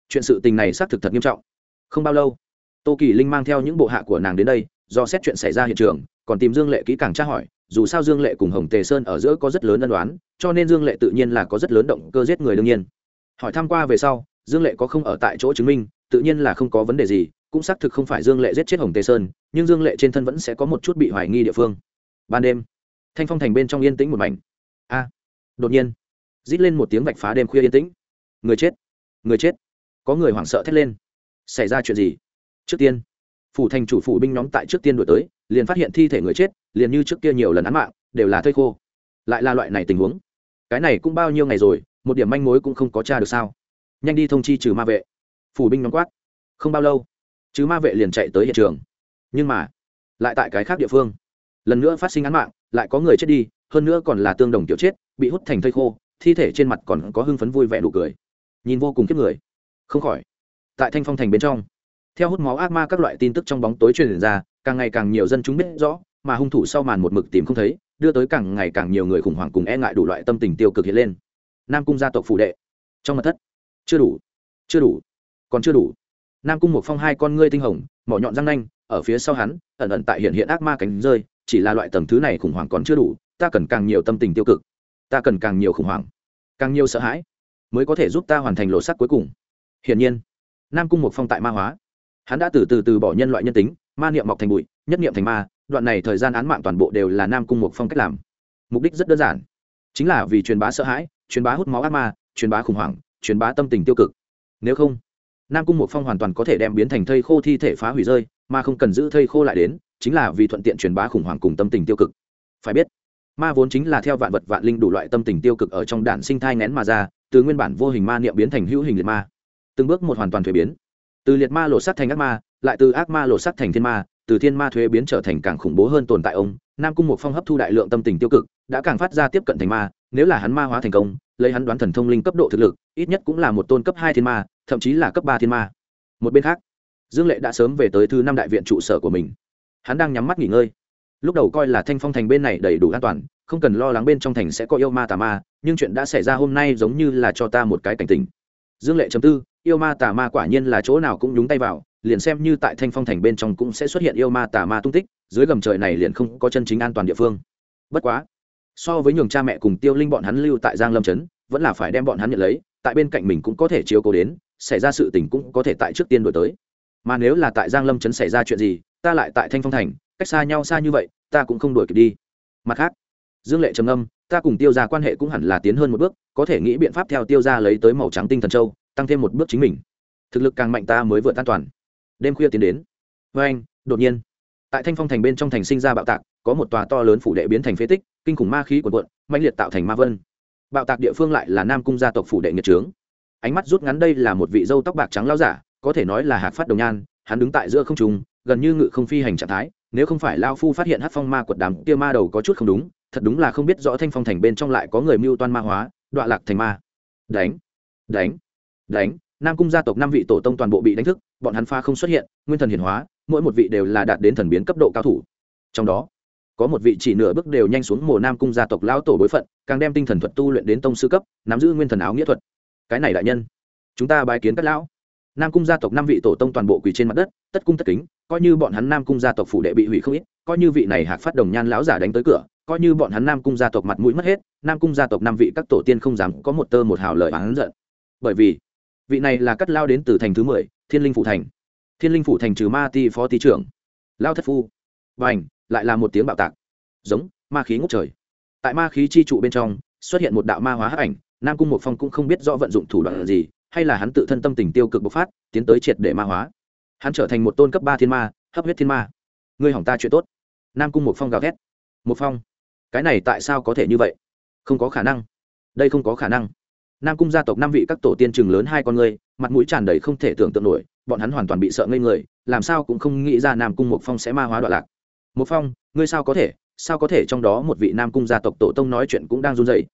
Chuyện sự tình này xác thực thật nghiêm trọng. Không bao lâu tô kỳ linh mang theo những bộ hạ của nàng đến đây, do xét chuyện xảy ra hiện trường, còn tìm dương lệ kỹ càng tra hỏi, dù sao dương lệ cùng hồng tề sơn ở giữa có rất lớn ân đoán cho nên dương lệ tự nhiên là có rất lớn động cơ giết người đương nhiên. Hỏi tham q u a về sau, dương lệ có không ở tại chỗ chứng minh, tự nhiên là không có vấn đề gì, cũng xác thực không phải dương lệ giết chết hồng tề sơn, nhưng dương lệ trên thân vẫn sẽ có một chút bị hoài nghi địa phương. Ban đêm, thanh phong thành bên trong yên tĩnh một mảnh. A, đột nhiên, rít lên một tiếng vạch phá đêm khuya yên tĩnh. Người chết người chết. Có người hoảng sợ thét lên. Xảy ra chuyện gì? Trước tiên, phủ thành chủ phủ binh nhóm tại trước tiên đổi tới, liền phát hiện thi thể người chết, liền như trước kia nhiều lần án mạng, đều là thây khô. Lại là loại này tình huống. Cái này cũng bao nhiêu ngày rồi, một điểm manh mối cũng không có t r a được sao. Nhanh đi thông chi trừ ma vệ. Phủ binh nhóm quát. Không bao lâu chứ ma vệ liền chạy tới hiện trường. Nhưng mà, lại tại cái khác địa phương. Lần nữa phát sinh án mạng, lại có người chết đi, hơn nữa còn là tương đồng kiểu chết, bị hút thành thây khô, thi thể trên mặt còn có hưng phấn vui vẻ nụ cười. Nhìn vô cùng kiếp người. Không khỏi. Tại thanh phong thành bên trong theo hút máu ác ma các loại tin tức trong bóng tối truyền ra, càng ngày càng nhiều dân chúng biết rõ, mà hung thủ sau màn một mực tìm không thấy, đưa tới càng ngày càng nhiều người khủng hoảng cùng e ngại đủ loại tâm tình tiêu cực hiện lên. Nam cung gia tộc phủ đệ. Trong mật thất. Chưa đủ. Chưa đủ. Còn chưa đủ. Nam cung một phong hai con ngươi tinh hồng, mỏ nhọn răng nanh, ở phía sau hắn, ẩn ẩn tại hiện hiện ác ma cánh rơi, chỉ là loại tầng thứ này khủng hoảng còn chưa đủ, ta cần càng nhiều tâm tình tiêu cực. Ta cần càng nhiều khủng hoảng. Càng nhiều sợ hãi, mới có thể giúp ta hoàn thành lộ sắc cuối cùng. Hiển nhiên, nam cung một phong tại ma hóa hắn đã từ từ từ bỏ nhân loại nhân tính, ma niệm mọc thành bụi, nhất niệm thành ma, đoạn này thời gian án mạng toàn bộ đều là nam cung một phong cách làm. Mục đích rất đơn giản, chính là vì truyền bá sợ hãi, truyền bá hút máu ác ma, truyền bá khủng hoảng, truyền bá tâm tình tiêu cực. Nếu không, nam cung một phong hoàn toàn có thể đem biến thành thây khô thi thể phá hủy rơi, mà không cần giữ thây khô lại đến, chính là vì thuận tiện truyền bá khủng hoảng cùng tâm tình tiêu cực. Phải biết, ma vốn chính là theo vạn vật vạn linh đủ loại tâm tình tiêu cực ở trong đản sinh thai nén mà ra, từ nguyên bản vô hình ma niệm biến thành hữu hình liệt ma. Từng bước một hoàn toàn thuế biến từ liệt ma lột sắt thành ác ma, lại từ ác ma lột sắt thành thiên ma, từ thiên ma thuế biến trở thành càng khủng bố hơn tồn tại ông. Nam cung một phong hấp thu đại lượng tâm tình tiêu cực, đã càng phát ra tiếp cận thành ma, nếu là hắn ma hóa thành công, lấy hắn đoán thần thông linh cấp độ thực lực, ít nhất cũng là một tôn cấp hai thiên ma, thậm chí là cấp ba thiên ma. Một bên khác, dương lệ đã sớm về tới thứ năm đại viện trụ sở của mình. Hắn đang nhắm mắt nghỉ ngơi. Lúc đầu coi là thanh phong thành bên này đầy đủ an toàn, không cần lo lắng bên trong thành sẽ có yêu ma tà ma, nhưng chuyện đã xảy ra hôm nay giống như là cho ta một cái cảnh tình dương lệ chấm tư, yêu ma tà ma quả nhiên là chỗ nào cũng nhúng tay vào, liền xem như tại thanh phong thành bên trong cũng sẽ xuất hiện yêu ma tà ma tung tích, dưới gầm trời này liền không có chân chính an toàn địa phương. Bất quá, so với nhường cha mẹ cùng tiêu linh bọn hắn lưu tại giang lâm trấn, vẫn là phải đem bọn hắn nhận lấy, tại bên cạnh mình cũng có thể chiếu cố đến, xảy ra sự tình cũng có thể tại trước tiên đổi tới. Mà nếu là tại giang lâm trấn xảy ra chuyện gì, ta lại tại thanh phong thành, cách xa nhau xa như vậy, ta cũng không đuổi kịp đi. Mặt khác, dương lệ trầm âm ta cùng tiêu ra quan hệ cũng hẳn là tiến hơn một bước, có thể nghĩ biện pháp theo tiêu ra lấy tới màu trắng tinh thần châu, tăng thêm một bước chính mình. Thực lực càng mạnh ta mới vượt an toàn. Đêm khuya tiến đến. Vê anh, đột nhiên, tại thanh phong thành bên trong thành sinh ra bạo tạc, có một tòa to lớn phủ đệ biến thành phế tích, kinh khủng ma khí quần quận mạnh liệt tạo thành ma vân. Bạo tạc địa phương lại là nam cung gia tộc phủ đệ nghiệt trướng. Ánh mắt rút ngắn đây là một vị dâu tóc bạc trắng lao giả, có thể nói là hạc phát đồng nhan, hắn đứng tại giữa không trùng gần như ngự không phi hành trạng thái, nếu không phải lao phu phát hiện hát phong ma quật đám kia ma đầu có chút không đúng thật đúng là không biết rõ thanh phong thành bên trong lại có người mưu toan ma hóa, đọa lạc thành ma. Đánh đánh đánh, nam cung gia tộc năm vị tổ tông toàn bộ bị đánh thức, bọn hắn pha không xuất hiện, nguyên thần hiển hóa, mỗi một vị đều là đạt đến thần biến cấp độ cao thủ. Trong đó, có một vị chỉ nửa bước đều nhanh xuống mồ nam cung gia tộc lão tổ bối phận, càng đem tinh thần thuật tu luyện đến tông sư cấp, nắm giữ nguyên thần áo nghĩa thuật. Cái này đại nhân, chúng ta bài kiến các lão. Nam cung gia tộc năm vị tổ tông toàn bộ quỳ trên mặt đất, tất cung tất kính, coi như bọn hắn nam cung gia tộc phủ đệ bị hủy không ít, coi như vị này hạc phát đồng nhan lão giả đánh tới cửa coi như bọn hắn nam cung gia tộc mặt mũi mất hết, nam cung gia tộc năm vị các tổ tiên không dám có một tơ một hào lời hắn giận. Bởi vì, vị này là cắt lao đến từ thành thứ mười, thiên linh phủ thành. Thiên linh phủ thành trừ ma ti phó ti trưởng, lao thất phu. Và ảnh lại là một tiếng bạo tạc. Giống, ma khí ngốc trời. Tại ma khí chi trụ bên trong, xuất hiện một đạo ma hóa hắc ảnh, nam cung một phong cũng không biết rõ vận dụng thủ đoạn gì, hay là hắn tự thân tâm tình tiêu cực bộc phát, tiến tới triệt để ma hóa. Hắn trở thành một tôn cấp ba thiên ma, hấp huyết thiên ma. Ngươi hỏng ta chuyện tốt. Nam cung một phong gào thét. Một phong cái này tại sao có thể như vậy? Không có khả năng. Đây không có khả năng. Nam cung gia tộc năm vị các tổ tiên chừng lớn hai con người, mặt mũi tràn đầy không thể tưởng tượng nổi, bọn hắn hoàn toàn bị sợ ngây người, làm sao cũng không nghĩ ra nam cung mộc phong sẽ ma hóa đoạn lạc. Mộc phong, ngươi sao có thể, sao có thể trong đó một vị nam cung gia tộc tổ tông nói chuyện cũng đang run rẩy?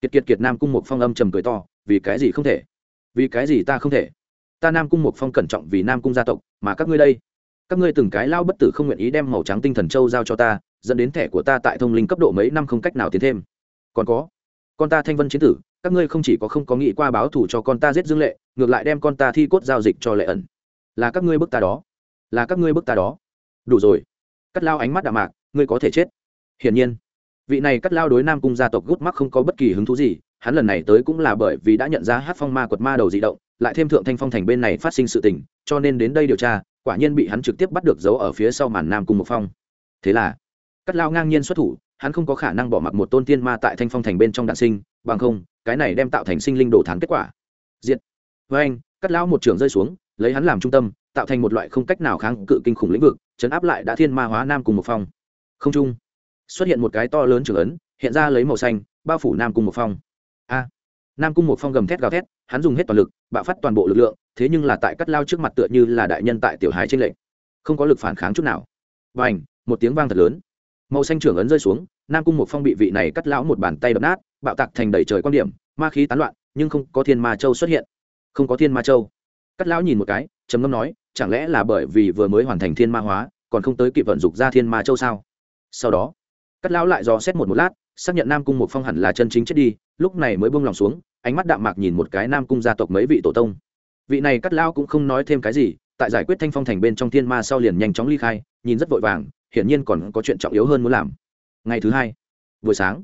Kiệt kiệt kiệt, nam cung mộc phong âm trầm cười to, vì cái gì không thể? Vì cái gì ta không thể? Ta nam cung mộc phong cẩn trọng vì nam cung gia tộc, mà các ngươi đây? Các ngươi từng cái lao bất tử không nguyện ý đem màu trắng tinh thần châu giao cho ta dẫn đến thẻ của ta tại thông linh cấp độ mấy năm không cách nào tiến thêm. Còn có, con ta thanh vân chiến tử, các ngươi không chỉ có không có nghĩ qua báo thù cho con ta giết dương lệ, ngược lại đem con ta thi cốt giao dịch cho lệ ẩn. Là các ngươi bức ta đó. Là các ngươi bức ta đó. Đủ rồi. Cắt lao ánh mắt đạm mạc, ngươi có thể chết. Hiển nhiên, vị này cắt lao đối nam cung gia tộc gút mắc không có bất kỳ hứng thú gì, hắn lần này tới cũng là bởi vì đã nhận ra hát phong ma quật ma đầu di động, lại thêm thượng thanh phong thành bên này phát sinh sự tình, cho nên đến đây điều tra, quả nhiên bị hắn trực tiếp bắt được giấu ở phía sau màn nam cung một phong. Thế là cắt lao ngang nhiên xuất thủ, hắn không có khả năng bỏ mặc một tôn tiên ma tại thanh phong thành bên trong đạn sinh, bằng không, cái này đem tạo thành sinh linh đồ thán kết quả. Diện với anh, cắt lao một trường rơi xuống, lấy hắn làm trung tâm, tạo thành một loại không cách nào kháng cự kinh khủng lĩnh vực, chấn áp lại đã thiên ma hóa nam cùng một phong. Không trung, xuất hiện một cái to lớn trường ấn, hiện ra lấy màu xanh, bao phủ nam cung một phong. A. Nam cung một phong gầm thét gào thét, hắn dùng hết toàn lực, bạo phát toàn bộ lực lượng, thế nhưng là tại cắt lao trước mặt tựa như là đại nhân tại tiểu hái trên lệnh không có lực phản kháng chút nào. Và ảnh một tiếng vang thật lớn màu xanh trưởng ấn rơi xuống, nam cung một phong bị vị này cắt lão một bàn tay đập nát, bạo tạc thành đầy trời quan điểm, ma khí tán loạn, nhưng không có thiên ma châu xuất hiện. Không có thiên ma châu. Cắt lão nhìn một cái, trầm ngâm nói, chẳng lẽ là bởi vì vừa mới hoàn thành thiên ma hóa, còn không tới kịp vận dụng ra thiên ma châu sao? Sau đó, cắt lão lại dò xét một một lát, xác nhận nam cung một phong hẳn là chân chính chết đi, lúc này mới buông lòng xuống, ánh mắt đạm mạc nhìn một cái nam cung gia tộc mấy vị tổ tông. Vị này cắt lão cũng không nói thêm cái gì, tại giải quyết thanh phong thành bên trong thiên ma sau liền nhanh chóng ly khai, nhìn rất vội vàng hiển nhiên còn có chuyện trọng yếu hơn muốn làm. Ngày thứ hai, buổi sáng,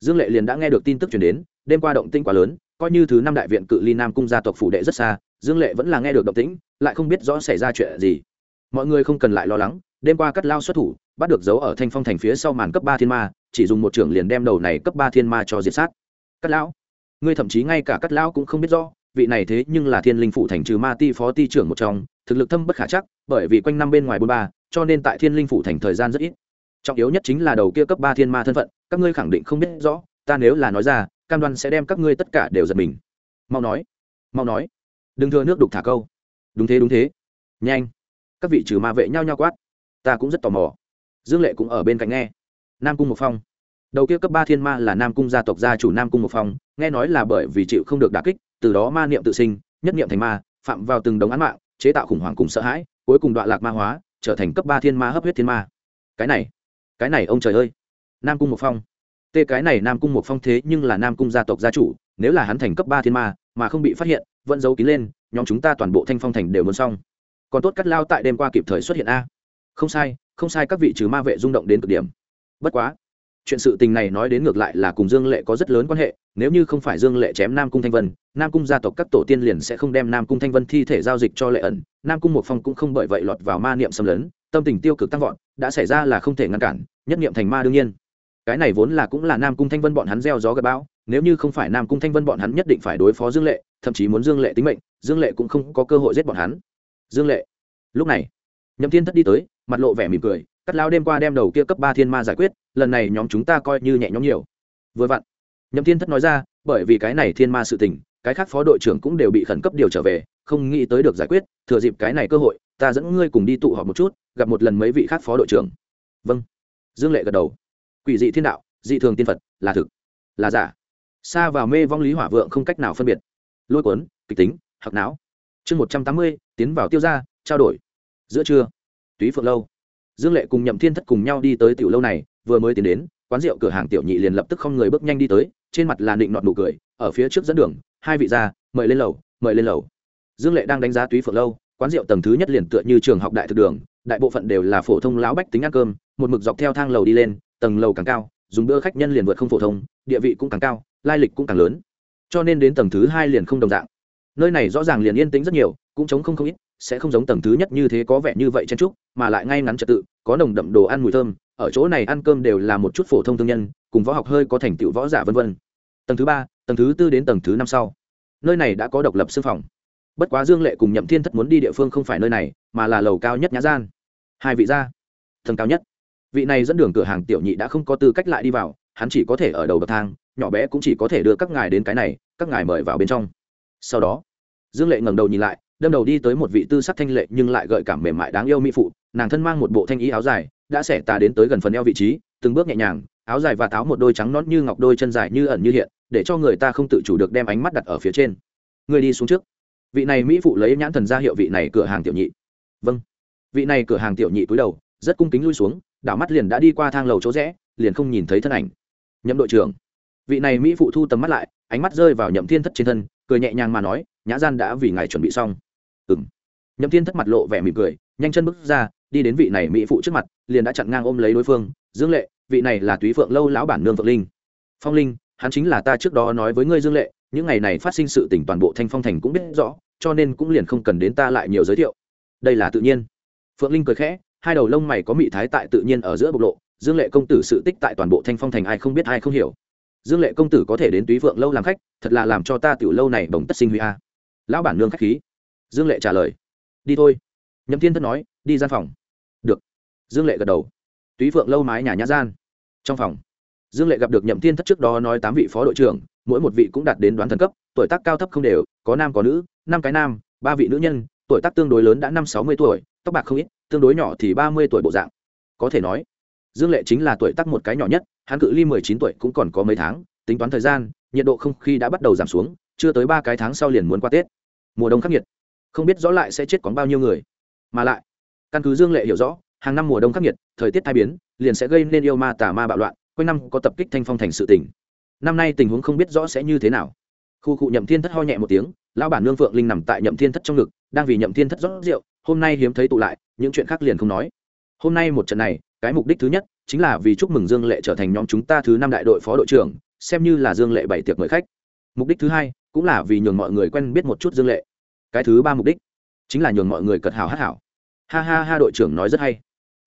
dương lệ liền đã nghe được tin tức chuyển đến, đêm qua động tĩnh quá lớn, coi như thứ năm đại viện cự ly nam cung gia tộc phủ đệ rất xa, dương lệ vẫn là nghe được động tĩnh, lại không biết rõ xảy ra chuyện gì. Mọi người không cần lại lo lắng, đêm qua cắt lao xuất thủ, bắt được dấu ở thanh phong thành phía sau màn cấp ba thiên ma, chỉ dùng một trưởng liền đem đầu này cấp ba thiên ma cho diệt sát. Cắt lão, ngươi thậm chí ngay cả cắt lão cũng không biết rõ, vị này thế nhưng là thiên linh phụ thành trừ ma ti phó ti trưởng một trong, thực lực thâm bất khả chắc, bởi vì quanh năm bên ngoài bôn ba cho nên tại thiên linh phủ thành thời gian rất ít. Trọng yếu nhất chính là đầu kia cấp ba thiên ma thân phận, các ngươi khẳng định không biết rõ, ta nếu là nói ra, cam đoan sẽ đem các ngươi tất cả đều giật mình. Mau nói mau nói. Đừng thưa nước đục thả câu. Đúng thế đúng thế. Nhanh. Các vị trừ ma vệ nhau nhau quát. Ta cũng rất tò mò. Dương lệ cũng ở bên cạnh nghe. Nam cung một phong. Đầu kia cấp ba thiên ma là nam cung gia tộc gia chủ nam cung một phong, nghe nói là bởi vì chịu không được đà kích, từ đó ma niệm tự sinh, nhất niệm thành ma, phạm vào từng đống án mạng, chế tạo khủng hoảng cùng sợ hãi, cuối cùng đoạn lạc ma hóa trở thành cấp ba thiên ma hấp huyết thiên ma. Cái này cái này ông trời ơi. Nam cung một phong. Tê cái này nam cung một phong thế nhưng là nam cung gia tộc gia chủ, nếu là hắn thành cấp ba thiên ma, mà không bị phát hiện, vẫn giấu kín lên, nhóm chúng ta toàn bộ thanh phong thành đều muốn xong. Còn tốt cắt lao tại đêm qua kịp thời xuất hiện a. Không sai không sai, các vị trừ ma vệ rung động đến cực điểm. Bất quá chuyện sự tình này nói đến ngược lại là cùng dương lệ có rất lớn quan hệ, nếu như không phải dương lệ chém nam cung thanh vân, nam cung gia tộc các tổ tiên liền sẽ không đem nam cung thanh vân thi thể giao dịch cho lệ ẩn. Nam cung một phong cũng không bởi vậy lọt vào ma niệm xâm lấn, tâm tình tiêu cực tăng vọt, đã xảy ra là không thể ngăn cản, nhất niệm thành ma đương nhiên. Cái này vốn là cũng là nam cung thanh vân bọn hắn gieo gió gặp bão, nếu như không phải nam cung thanh vân bọn hắn nhất định phải đối phó dương lệ, thậm chí muốn dương lệ tính mệnh, dương lệ cũng không có cơ hội giết bọn hắn. Dương lệ, lúc này, nhậm thiên thất đi tới, mặt lộ vẻ mỉm cười cắt lao đêm qua đem đầu kia cấp ba thiên ma giải quyết, lần này nhóm chúng ta coi như nhẹ nhõm nhiều. Vừa vặn, nhậm thiên thất nói ra, bởi vì cái này thiên ma sự tình, cái khác phó đội trưởng cũng đều bị khẩn cấp điều trở về, không nghĩ tới được giải quyết, thừa dịp cái này cơ hội, ta dẫn ngươi cùng đi tụ họp một chút, gặp một lần mấy vị khác phó đội trưởng. Vâng. Dương lệ gật đầu. Quỷ dị thiên đạo, dị thường tiên phật, là thực, là giả. Xa vào mê vong lý hỏa vượng không cách nào phân biệt. Lôi cuốn, kịch tính hạc não. Chương một trăm tám mươi, tiến vào tiêu ra trao đổi. Giữa trưa, túy phượng lâu dương lệ cùng nhậm thiên thất cùng nhau đi tới tiểu lâu này, vừa mới tiến đến, quán rượu cửa hàng tiểu nhị liền lập tức không người bước nhanh đi tới, trên mặt là định nọt nụ cười, ở phía trước dẫn đường, hai vị ra mời lên lầu, mời lên lầu. Dương lệ đang đánh giá túy phượng lâu, quán rượu tầng thứ nhất liền tựa như trường học đại thực đường, đại bộ phận đều là phổ thông lão bách tính ăn cơm, một mực dọc theo thang lầu đi lên, tầng lầu càng cao, dùng bữa khách nhân liền vượt không phổ thông, địa vị cũng càng cao, lai lịch cũng càng lớn. Cho nên đến tầng thứ hai liền không đồng dạng. Nơi này rõ ràng liền yên tĩnh rất nhiều, cũng chống không không ít sẽ không giống tầng thứ nhất như thế có vẻ như vậy chen trúc mà lại ngay ngắn trật tự, có nồng đậm đồ ăn mùi thơm, ở chỗ này ăn cơm đều là một chút phổ thông thương nhân, cùng võ học hơi có thành tựu võ giả vân vân. Tầng thứ ba, tầng thứ tư đến tầng thứ năm sau. Nơi này đã có độc lập sư phòng. Bất quá dương lệ cùng nhậm thiên thất muốn đi địa phương không phải nơi này, mà là lầu cao nhất nhã gian. Hai vị gia, tầng cao nhất. Vị này dẫn đường cửa hàng tiểu nhị đã không có tư cách lại đi vào, hắn chỉ có thể ở đầu bậc thang, nhỏ bé cũng chỉ có thể đưa các ngài đến cái này, các ngài mời vào bên trong. Sau đó, dương lệ ngẩng đầu nhìn lại đâm đầu đi tới một vị tư sắc thanh lệ nhưng lại gợi cảm mềm mại đáng yêu mỹ phụ. Nàng thân mang một bộ thanh ý áo dài, đã xẻ tà đến tới gần phần eo vị trí, từng bước nhẹ nhàng, áo dài và táo một đôi trắng nón như ngọc đôi chân dài như ẩn như hiện, để cho người ta không tự chủ được đem ánh mắt đặt ở phía trên. Người đi xuống trước. Vị này mỹ phụ lấy nhãn thần ra hiệu vị này cửa hàng tiểu nhị. Vâng. Vị này cửa hàng tiểu nhị cúi đầu, rất cung kính lui xuống, đảo mắt liền đã đi qua thang lầu chỗ rẽ, liền không nhìn thấy thân ảnh. Nhậm đội trưởng. Vị này mỹ phụ thu tầm mắt lại, ánh mắt rơi vào nhậm thiên thất trên thân, cười nhẹ nhàng mà nói, nhã gian đã vì ngài chuẩn bị xong ừng nhậm thiên thất mặt lộ vẻ mỉm cười, nhanh chân bước ra, đi đến vị này mỹ phụ trước mặt, liền đã chặn ngang ôm lấy đối phương. Dương lệ, vị này là túy phượng lâu lão bản nương phượng linh. Phong linh, hắn chính là ta trước đó nói với ngươi dương lệ, những ngày này phát sinh sự tỉnh toàn bộ thanh phong thành cũng biết rõ, cho nên cũng liền không cần đến ta lại nhiều giới thiệu. Đây là tự nhiên. Phượng linh cười khẽ, hai đầu lông mày có mị thái tại tự nhiên ở giữa bộc lộ. Dương lệ công tử sự tích tại toàn bộ thanh phong thành ai không biết ai không hiểu. Dương lệ công tử có thể đến túy phượng lâu làm khách, thật là làm cho ta tiểu lâu này bồng tất sinh huy a. Lão bản nương khách khí dương lệ trả lời. Đi thôi. Nhậm thiên thất nói, đi gian phòng. Được. Dương lệ gật đầu. Túy phượng lâu mái nhà nhã gian. Trong phòng, dương lệ gặp được nhậm thiên thất trước đó nói tám vị phó đội trưởng, mỗi một vị cũng đạt đến đoán thần cấp, tuổi tác cao thấp không đều, có nam có nữ, năm cái nam, ba vị nữ nhân, tuổi tác tương đối lớn đã năm sáu mươi tuổi, tóc bạc không ít, tương đối nhỏ thì ba mươi tuổi bộ dạng. Có thể nói, dương lệ chính là tuổi tác một cái nhỏ nhất, hắn cự ly mười chín tuổi cũng còn có mấy tháng, tính toán thời gian, nhiệt độ không khí đã bắt đầu giảm xuống, chưa tới ba cái tháng sau liền muốn qua tết. Mùa đông khắc nghiệt không biết rõ lại sẽ chết còn bao nhiêu người. Mà lại, căn cứ dương lệ hiểu rõ, hàng năm mùa đông khắc nghiệt, thời tiết tai biến, liền sẽ gây nên yêu ma tà ma bạo loạn, quanh năm có tập kích thanh phong thành sự tỉnh năm nay tình huống không biết rõ sẽ như thế nào. Khu cụ nhậm thiên thất ho nhẹ một tiếng, lão bản nương phượng linh nằm tại nhậm thiên thất trong ngực, đang vì nhậm thiên thất rót rượu, hôm nay hiếm thấy tụ lại, những chuyện khác liền không nói. Hôm nay một trận này, cái mục đích thứ nhất chính là vì chúc mừng dương lệ trở thành nhóm chúng ta thứ năm đại đội phó đội trưởng, xem như là dương lệ bảy tiệc mời khách. Mục đích thứ hai cũng là vì nhường mọi người quen biết một chút dương lệ cái thứ ba mục đích chính là nhường mọi người cật hảo hát hảo. Ha ha ha, đội trưởng nói rất hay.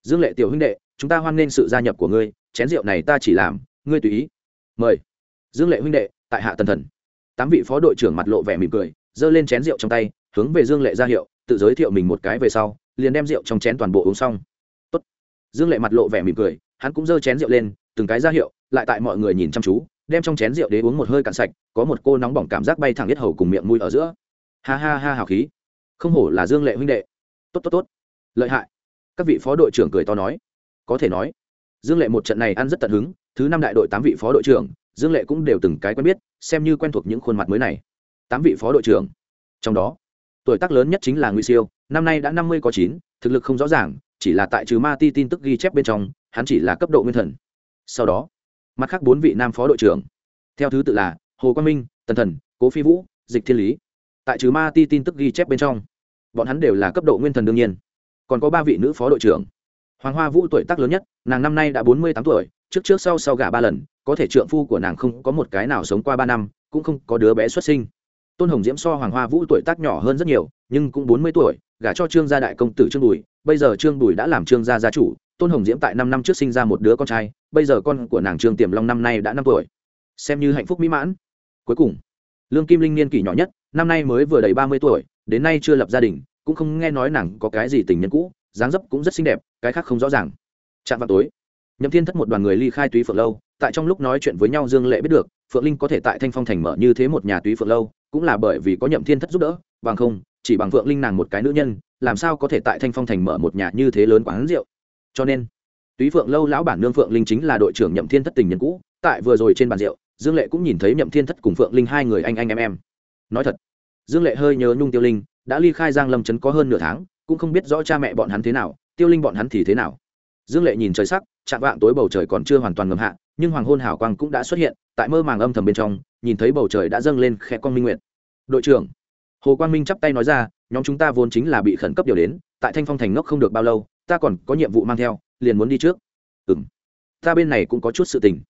Dương lệ tiểu huynh đệ, chúng ta hoan nghênh sự gia nhập của ngươi, chén rượu này ta chỉ làm, ngươi tùy ý. Mời. Dương lệ huynh đệ, tại hạ tần thần. Tám vị phó đội trưởng mặt lộ vẻ mỉm cười, giơ lên chén rượu trong tay, hướng về dương lệ ra hiệu, tự giới thiệu mình một cái về sau, liền đem rượu trong chén toàn bộ uống xong. Tốt. dương lệ mặt lộ vẻ mỉm cười, hắn cũng giơ chén rượu lên, từng cái ra hiệu, lại tại mọi người nhìn chăm chú, đem trong chén rượu đế uống một hơi cạn sạch, có một cô nóng bỏng cảm giác bay thẳng hết hầu cùng miệng mũi ở giữa ha ha ha hào khí. Không hổ là dương lệ huynh đệ. Tốt tốt tốt. Lợi hại. Các vị phó đội trưởng cười to nói. Có thể nói, dương lệ một trận này ăn rất tận hứng. Thứ năm đại đội tám vị phó đội trưởng, dương lệ cũng đều từng cái quen biết, xem như quen thuộc những khuôn mặt mới này. Tám vị phó đội trưởng. Trong đó, tuổi tác lớn nhất chính là Ngụy siêu, năm nay đã năm mươi có chín, thực lực không rõ ràng, chỉ là tại trừ ma ti tin tức ghi chép bên trong, hắn chỉ là cấp độ nguyên thần. Sau đó, mặt khác bốn vị nam phó đội trưởng. Theo thứ tự là hồ quang minh, tần thần, cố phi vũ, dịch thiên lý tại trừ ma ti tin tức ghi chép bên trong, bọn hắn đều là cấp độ nguyên thần đương nhiên. Còn có ba vị nữ phó đội trưởng. Hoàng hoa vũ tuổi tác lớn nhất, nàng năm nay đã bốn mươi tám tuổi, trước trước sau sau gả ba lần, có thể trượng phu của nàng không có một cái nào sống qua ba năm, cũng không có đứa bé xuất sinh. Tôn hồng diễm so hoàng hoa vũ tuổi tác nhỏ hơn rất nhiều, nhưng cũng bốn mươi tuổi, gả cho trương gia đại công tử trương bùi, bây giờ trương bùi đã làm trương gia gia chủ, tôn hồng diễm tại năm năm trước sinh ra một đứa con trai, bây giờ con của nàng trương tiềm long năm nay đã năm tuổi. Xem như hạnh phúc mỹ mãn. Cuối cùng, lương kim linh niên kỷ nhỏ nhất năm nay mới vừa đầy ba mươi tuổi, đến nay chưa lập gia đình, cũng không nghe nói nàng có cái gì tình nhân cũ, dáng dấp cũng rất xinh đẹp, cái khác không rõ ràng. Chạm vào tối, nhậm thiên thất một đoàn người ly khai túy phượng lâu, tại trong lúc nói chuyện với nhau dương lệ biết được, phượng linh có thể tại thanh phong thành mở như thế một nhà túy phượng lâu, cũng là bởi vì có nhậm thiên thất giúp đỡ, bằng không, chỉ bằng phượng linh nàng một cái nữ nhân, làm sao có thể tại thanh phong thành mở một nhà như thế lớn quán rượu. Cho nên, túy phượng lâu lão bản nương phượng linh chính là đội trưởng nhậm thiên thất tình nhân cũ, tại vừa rồi trên bàn rượu, dương lệ cũng nhìn thấy nhậm thiên thất cùng phượng linh hai người anh anh em em nói thật, dương lệ hơi nhớ nhung tiêu linh, đã ly khai giang lâm trấn có hơn nửa tháng, cũng không biết rõ cha mẹ bọn hắn thế nào, tiêu linh bọn hắn thì thế nào. Dương lệ nhìn trời sắc, chạm vạng tối bầu trời còn chưa hoàn toàn ngầm hạ, nhưng hoàng hôn hảo quang cũng đã xuất hiện, tại mơ màng âm thầm bên trong, nhìn thấy bầu trời đã dâng lên khe con minh nguyện đội trưởng, hồ quang minh chắp tay nói ra, nhóm chúng ta vốn chính là bị khẩn cấp điều đến, tại thanh phong thành ngốc không được bao lâu, ta còn có nhiệm vụ mang theo, liền muốn đi trước. Ừ m ta bên này cũng có chút sự tình.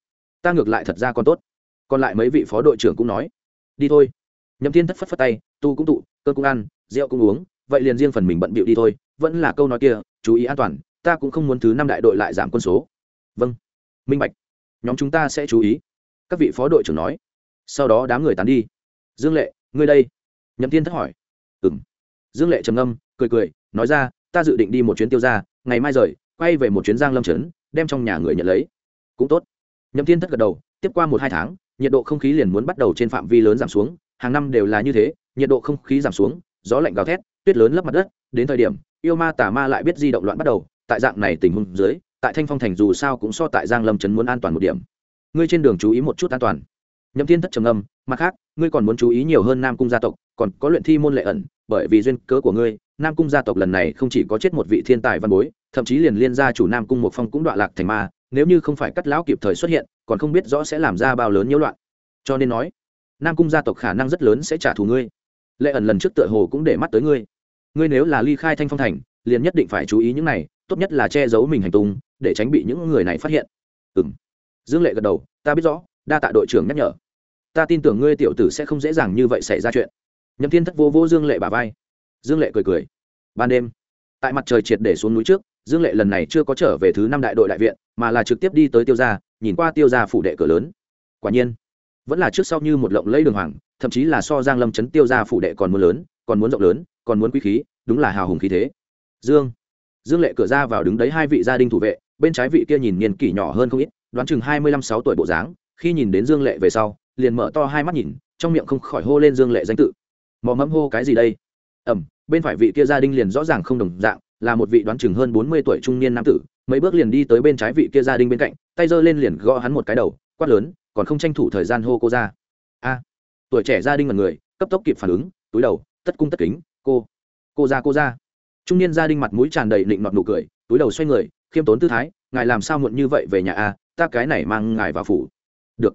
Ta ngược lại thật ra còn tốt. Còn lại mấy vị phó đội trưởng cũng nói, đi thôi nhậm thiên thất phất phất tay, tu cũng tụ, cơ cũng ăn, rượu cũng uống, vậy liền riêng phần mình bận bịu đi thôi, vẫn là câu nói kia, chú ý an toàn, ta cũng không muốn thứ năm đại đội lại giảm quân số. Vâng minh bạch. Nhóm chúng ta sẽ chú ý. Các vị phó đội trưởng nói. Sau đó đám người tán đi. Dương lệ, ngươi đây. Nhậm thiên thất hỏi. Ừ m dương lệ trầm ngâm, cười cười, nói ra, ta dự định đi một chuyến tiêu ra ngày mai rời, quay về một chuyến giang lâm trấn, đem trong nhà người nhận lấy. Cũng tốt. Nhậm thiên thất gật đầu, tiếp qua một hai tháng, nhiệt độ không khí liền muốn bắt đầu trên phạm vi lớn giảm xuống hàng năm đều là như thế, nhiệt độ không khí giảm xuống, gió lạnh gào thét, tuyết lớn lấp mặt đất, đến thời điểm, yêu ma tà ma lại biết di động loạn bắt đầu, tại dạng này tình huống dưới, tại thanh phong thành dù sao cũng so tại giang lâm trấn muốn an toàn một điểm. Ngươi trên đường chú ý một chút an toàn. Nhậm thiên thất trầm âm mặt khác, ngươi còn muốn chú ý nhiều hơn nam cung gia tộc, còn có luyện thi môn lệ ẩn, bởi vì duyên cớ của ngươi, nam cung gia tộc lần này không chỉ có chết một vị thiên tài văn bối, thậm chí liền liên gia chủ nam cung một phong cũng đọa lạc thành ma, nếu như không phải cắt lão kịp thời xuất hiện, còn không biết rõ sẽ làm ra bao lớn nhiễu loạn. Cho nên nói nam cung gia tộc khả năng rất lớn sẽ trả thù ngươi. Lệ ẩn lần trước tựa hồ cũng để mắt tới ngươi. Ngươi nếu là ly khai thanh phong thành, liền nhất định phải chú ý những này, tốt nhất là che giấu mình hành tung, để tránh bị những người này phát hiện. Ừ m dương lệ gật đầu, ta biết rõ, đa tạ đội trưởng nhắc nhở. Ta tin tưởng ngươi tiểu tử sẽ không dễ dàng như vậy xảy ra chuyện. Nhậm thiên thất vô vô dương lệ bà vai. Dương lệ cười cười. Ban đêm, tại mặt trời triệt để xuống núi trước, dương lệ lần này chưa có trở về thứ năm đại đội đại viện, mà là trực tiếp đi tới tiêu gia, nhìn qua tiêu gia phủ đệ cửa lớn. Quả nhiên vẫn là trước sau như một lộng lẫy đường hoàng, thậm chí là so giang lâm chấn tiêu gia phủ đệ còn muốn lớn, còn muốn rộng lớn, còn muốn quý khí, đúng là hào hùng khí thế. Dương dương lệ cửa ra vào đứng đấy hai vị gia đình thủ vệ, bên trái vị kia nhìn niên kỷ nhỏ hơn không ít, đoán chừng hai mươi lăm sáu tuổi bộ dáng, khi nhìn đến dương lệ về sau, liền mở to hai mắt nhìn, trong miệng không khỏi hô lên dương lệ danh tự. Mò mẫm hô cái gì đây? Ẩm, bên phải vị kia gia đình liền rõ ràng không đồng dạng, là một vị đoán chừng hơn bốn mươi tuổi trung niên nam tử, mấy bước liền đi tới bên trái vị kia gia đình bên cạnh, tay giơ lên liền gõ hắn một cái đầu, quát lớn còn không tranh thủ thời gian hô cô ra. A, tuổi trẻ gia đình là người, cấp tốc kịp phản ứng, túi đầu, tất cung tất kính, cô cô ra cô ra. Trung niên gia đình mặt mũi tràn đầy định nọt nụ cười, túi đầu xoay người, khiêm tốn tư thái, ngài làm sao muộn như vậy về nhà a, ta cái này mang ngài vào phủ. Được.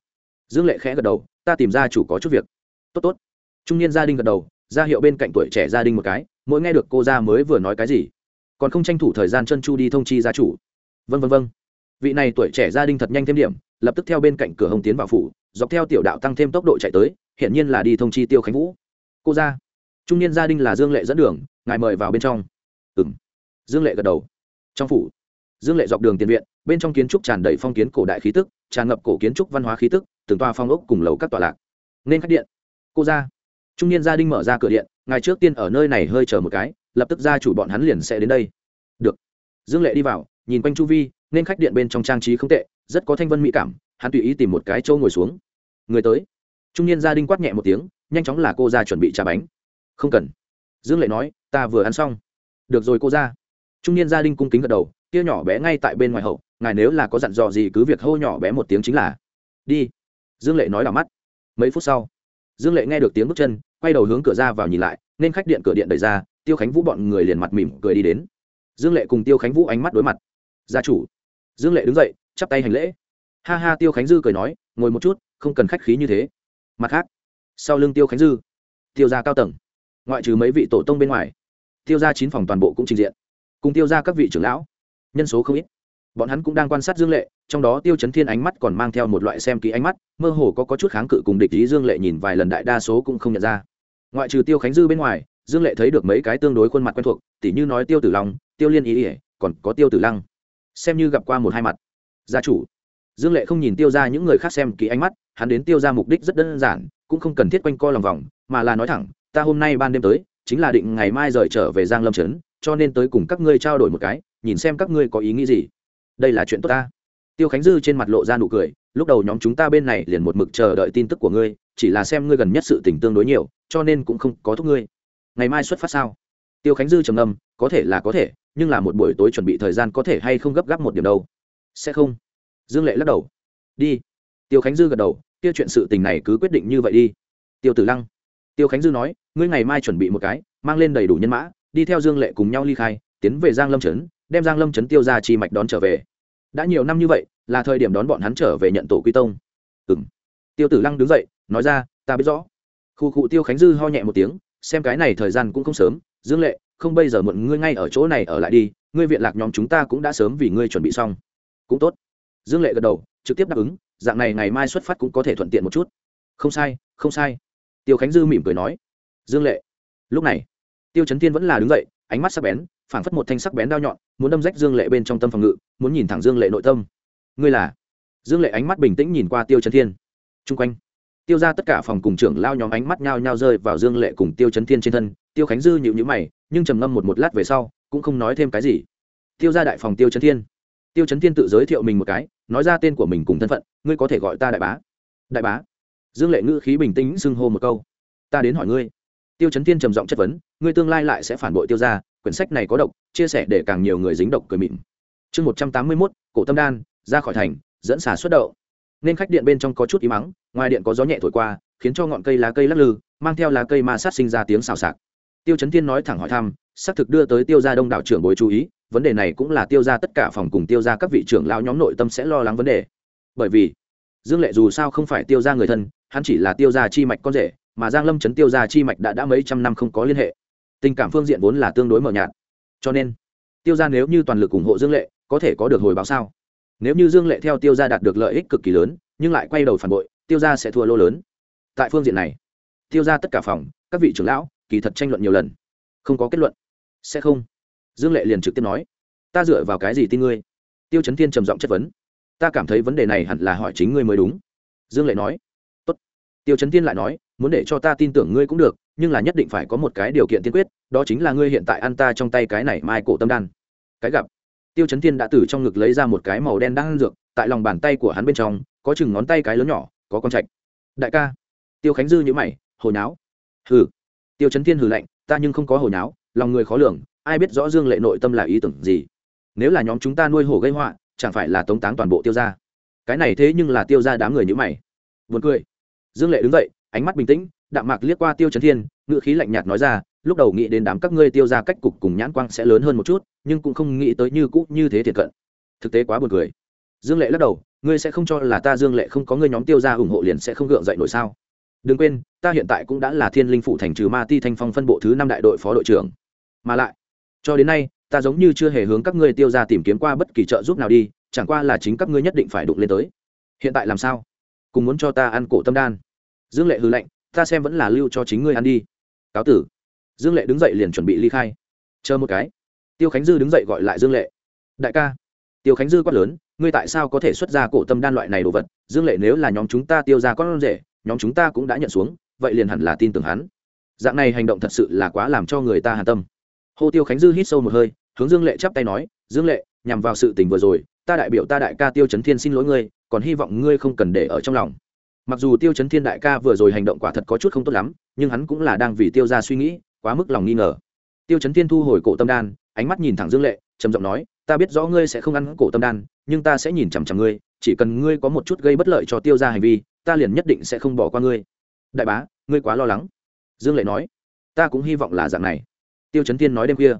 Dương lệ khẽ gật đầu, ta tìm ra chủ có chút việc. Tốt tốt. Trung niên gia đình gật đầu, ra hiệu bên cạnh tuổi trẻ gia đình một cái, mỗi nghe được cô ra mới vừa nói cái gì, còn không tranh thủ thời gian chân chu đi thông chi gia chủ. Vân vân vân vị này tuổi trẻ gia đình thật nhanh thêm điểm, lập tức theo bên cạnh cửa hồng tiến vào phủ, dọc theo tiểu đạo tăng thêm tốc độ chạy tới, hiển nhiên là đi thông chi tiêu khánh vũ. Cô ra trung niên gia đình là dương lệ dẫn đường, ngài mời vào bên trong. Ừ m dương lệ gật đầu. Trong phủ. Dương lệ dọc đường tiền viện, bên trong kiến trúc tràn đầy phong kiến cổ đại khí tức, tràn ngập cổ kiến trúc văn hóa khí tức, từng toa phong ốc cùng lầu các tọa lạc. Nên khách điện. Cô ra trung niên gia đình mở ra cửa điện, ngài trước tiên ở nơi này hơi chờ một cái, lập tức gia chủ bọn hắn liền sẽ đến đây. Được. Dương lệ đi vào, nhìn quanh chu vi nên khách điện bên trong trang trí không tệ, rất có thanh vân mỹ cảm, hắn tùy ý tìm một cái châu ngồi xuống. Người tới. Trung niên gia đình quát nhẹ một tiếng, nhanh chóng là cô ra chuẩn bị trà bánh. Không cần. Dương lệ nói, ta vừa ăn xong. Được rồi cô ra. Trung niên gia đình cung kính gật đầu kia nhỏ bé ngay tại bên ngoài hậu, ngài nếu là có dặn dò gì cứ việc hô nhỏ bé một tiếng chính là. Đi. Dương lệ nói đỏ mắt. Mấy phút sau, dương lệ nghe được tiếng bước chân, quay đầu hướng cửa ra vào nhìn lại, nên khách điện cửa điện đẩy ra, tiêu khánh vũ bọn người liền mặt mỉm cười đi đến. Dương lệ cùng tiêu khánh vũ ánh mắt đối mặt. Gia chủ dương lệ đứng dậy chắp tay hành lễ. Ha ha tiêu khánh dư cười nói ngồi một chút không cần khách khí như thế. Mặt khác sau lưng tiêu khánh dư tiêu ra cao tầng ngoại trừ mấy vị tổ tông bên ngoài tiêu ra chín phòng toàn bộ cũng trình diện. Cùng tiêu ra các vị trưởng lão nhân số không ít. Bọn hắn cũng đang quan sát dương lệ trong đó tiêu chấn thiên ánh mắt còn mang theo một loại xem ký ánh mắt mơ hồ có, có chút kháng cự cùng địch ý dương lệ nhìn vài lần đại đa số cũng không nhận ra. Ngoại trừ tiêu khánh dư bên ngoài dương lệ thấy được mấy cái tương đối khuôn mặt quen thuộc tỉ như nói tiêu tử long tiêu liên ý ỉa còn có tiêu tử lăng xem như gặp qua một hai mặt. Gia chủ, dương lệ không nhìn tiêu ra những người khác xem kỹ ánh mắt, hắn đến tiêu ra mục đích rất đơn giản, cũng không cần thiết quanh co lòng vòng, mà là nói thẳng, ta hôm nay ban đêm tới, chính là định ngày mai rời trở về giang lâm trấn, cho nên tới cùng các ngươi trao đổi một cái, nhìn xem các ngươi có ý nghĩ gì. Đây là chuyện tốt ta. Tiêu khánh dư trên mặt lộ ra nụ cười, lúc đầu nhóm chúng ta bên này liền một mực chờ đợi tin tức của ngươi, chỉ là xem ngươi gần nhất sự tình tương đối nhiều, cho nên cũng không có thúc ngươi. Ngày mai xuất phát sao? Tiêu khánh dư trầm âm có thể là có thể nhưng là một buổi tối chuẩn bị thời gian có thể hay không gấp gáp một điểm đâu. Sẽ không. Dương lệ lắc đầu. Đi. Tiêu khánh dư gật đầu, kia chuyện sự tình này cứ quyết định như vậy đi. Tiêu tử lăng. Tiêu khánh dư nói, ngươi ngày mai chuẩn bị một cái, mang lên đầy đủ nhân mã, đi theo dương lệ cùng nhau ly khai, tiến về giang lâm trấn, đem giang lâm chấn tiêu ra chi mạch đón trở về. Đã nhiều năm như vậy, là thời điểm đón bọn hắn trở về nhận tổ quy tông. Ừ m tiêu tử lăng đứng dậy, nói ra, ta biết rõ. Khu cụ tiêu khánh dư ho nhẹ một tiếng, xem cái này thời gian cũng không sớm, dương lệ không bây giờ muộn ngươi ngay ở chỗ này ở lại đi, ngươi viện lạc nhóm chúng ta cũng đã sớm vì ngươi chuẩn bị xong. Cũng tốt. Dương lệ gật đầu, trực tiếp đáp ứng, dạng này ngày mai xuất phát cũng có thể thuận tiện một chút. Không sai không sai. Tiêu khánh dư mỉm cười nói. Dương lệ. Lúc này, tiêu chấn thiên vẫn là đứng dậy, ánh mắt sắc bén, phảng phất một thanh sắc bén đao nhọn, muốn đâm rách dương lệ bên trong tâm phòng ngự, muốn nhìn thẳng dương lệ nội tâm. Ngươi là? Dương lệ ánh mắt bình tĩnh nhìn qua tiêu chấn thiên. G quanh, tiêu ra tất cả phòng cùng trưởng lao nhóm ánh mắt nhao nhao rơi vào dương lệ cùng tiêu chấn thiên trên thân, tiêu khánh dư nhịu nhữ mày nhưng trầm ngâm một một lát về sau, cũng không nói thêm cái gì. Tiêu ra đại phòng tiêu chấn thiên. Tiêu chấn thiên tự giới thiệu mình một cái, nói ra tên của mình cùng thân phận, ngươi có thể gọi ta đại bá. Đại bá? Dương lệ ngữ khí bình tĩnh xưng hô một câu. Ta đến hỏi ngươi. Tiêu chấn thiên trầm giọng chất vấn, ngươi tương lai lại sẽ phản bội tiêu ra quyển sách này có độc, chia sẻ để càng nhiều người dính độc cười mịn. Chương một trăm tám mươi mốt, cổ tâm đan, ra khỏi thành, dẫn xả xuất đậu. Nên khách điện bên trong có chút ý mắng ngoài điện có gió nhẹ thổi qua, khiến cho ngọn cây lá cây lắc lư, mang theo lá cây ma sát sinh ra tiếng xào xạc tiêu chấn thiên nói thẳng hỏi thăm xác thực đưa tới tiêu gia đông đảo trưởng bối chú ý vấn đề này cũng là tiêu gia tất cả phòng cùng tiêu gia các vị trưởng lão nhóm nội tâm sẽ lo lắng vấn đề bởi vì dương lệ dù sao không phải tiêu gia người thân hắn chỉ là tiêu gia chi mạch con rể mà giang lâm chấn tiêu gia chi mạch đã đã mấy trăm năm không có liên hệ tình cảm phương diện vốn là tương đối mờ nhạt cho nên tiêu gia nếu như toàn lực ủng hộ dương lệ có thể có được hồi báo sao nếu như dương lệ theo tiêu gia đạt được lợi ích cực kỳ lớn nhưng lại quay đầu phản bội tiêu gia sẽ thua lô lớn tại phương diện này tiêu gia tất cả phòng các vị trưởng lão kỳ thật tranh luận nhiều lần. Không có kết luận. Sẽ không. Dương lệ liền trực tiếp nói, ta dựa vào cái gì tin ngươi? Tiêu chấn thiên trầm giọng chất vấn, ta cảm thấy vấn đề này hẳn là hỏi chính ngươi mới đúng. Dương lệ nói, Tốt. tiêu chấn thiên lại nói, muốn để cho ta tin tưởng ngươi cũng được, nhưng là nhất định phải có một cái điều kiện tiên quyết, đó chính là ngươi hiện tại ăn ta trong tay cái này mai cổ tâm đan. Cái gặp. Tiêu chấn thiên đã từ trong ngực lấy ra một cái màu đen đang ăn dược, tại lòng bàn tay của hắn bên trong, có chừng ngón tay cái lớn nhỏ, có con trạch. Đại ca. Tiêu khánh dư nhữ mày, hồi náo. Hừ tiêu chấn thiên hừ lạnh, ta nhưng không có hồi nháo lòng người khó lường, ai biết rõ dương lệ nội tâm là ý tưởng gì? Nếu là nhóm chúng ta nuôi hổ gây họa, chẳng phải là tống táng toàn bộ tiêu ra cái này thế nhưng là tiêu ra đám người như mày. Buồn cười. Dương lệ đứng dậy, ánh mắt bình tĩnh, đạm mạc liếc qua tiêu Chấn thiên ngự khí lạnh nhạt nói ra, lúc đầu nghĩ đến đám các ngươi tiêu ra cách cục cùng nhãn quang sẽ lớn hơn một chút, nhưng cũng không nghĩ tới như cũ như thế thiệt cận. Thực tế quá buồn cười. Dương lệ lắc đầu, ngươi sẽ không cho là ta dương lệ không có ngươi nhóm tiêu ra ủng hộ liền sẽ không gượng dậy nổi sao? Đừng quên, ta hiện tại cũng đã là thiên linh phụ thành trừ ma ti thanh phong phân bộ thứ năm đại đội phó đội trưởng. Mà lại, cho đến nay, ta giống như chưa hề hướng các ngươi tiêu ra tìm kiếm qua bất kỳ trợ giúp nào đi, chẳng qua là chính các ngươi nhất định phải đụng lên tới. Hiện tại làm sao? Cùng muốn cho ta ăn cổ tâm đan. Dương lệ hư lệnh ta xem vẫn là lưu cho chính ngươi ăn đi. Cáo tử. Dương lệ đứng dậy liền chuẩn bị ly khai. Chờ một cái. Tiêu khánh dư đứng dậy gọi lại dương lệ. Đại ca. Tiêu khánh dư quát lớn, ngươi tại sao có thể xuất ra cổ tâm đan loại này đồ vật? Dương lệ nếu là nhóm chúng ta tiêu ra con rể nhóm chúng ta cũng đã nhận xuống, vậy liền hẳn là tin tưởng hắn. Dạng này hành động thật sự là quá làm cho người ta hàn tâm. Hô tiêu khánh dư hít sâu một hơi, hướng dương lệ chắp tay nói, dương lệ, nhằm vào sự tình vừa rồi, ta đại biểu ta đại ca tiêu chấn thiên xin lỗi ngươi, còn hy vọng ngươi không cần để ở trong lòng. Mặc dù tiêu chấn thiên đại ca vừa rồi hành động quả thật có chút không tốt lắm, nhưng hắn cũng là đang vì tiêu ra suy nghĩ, quá mức lòng nghi ngờ. Tiêu chấn thiên thu hồi cổ tâm đan, ánh mắt nhìn thẳng dương lệ, trầm giọng nói, ta biết rõ ngươi sẽ không ăn cổ tâm đan, nhưng ta sẽ nhìn chằm chằm ngươi, chỉ cần ngươi có một chút gây bất lợi cho tiêu ra hành vi ta liền nhất định sẽ không bỏ qua ngươi. Đại bá, ngươi quá lo lắng. Dương lệ nói, ta cũng hy vọng là dạng này. Tiêu chấn thiên nói đêm khuya,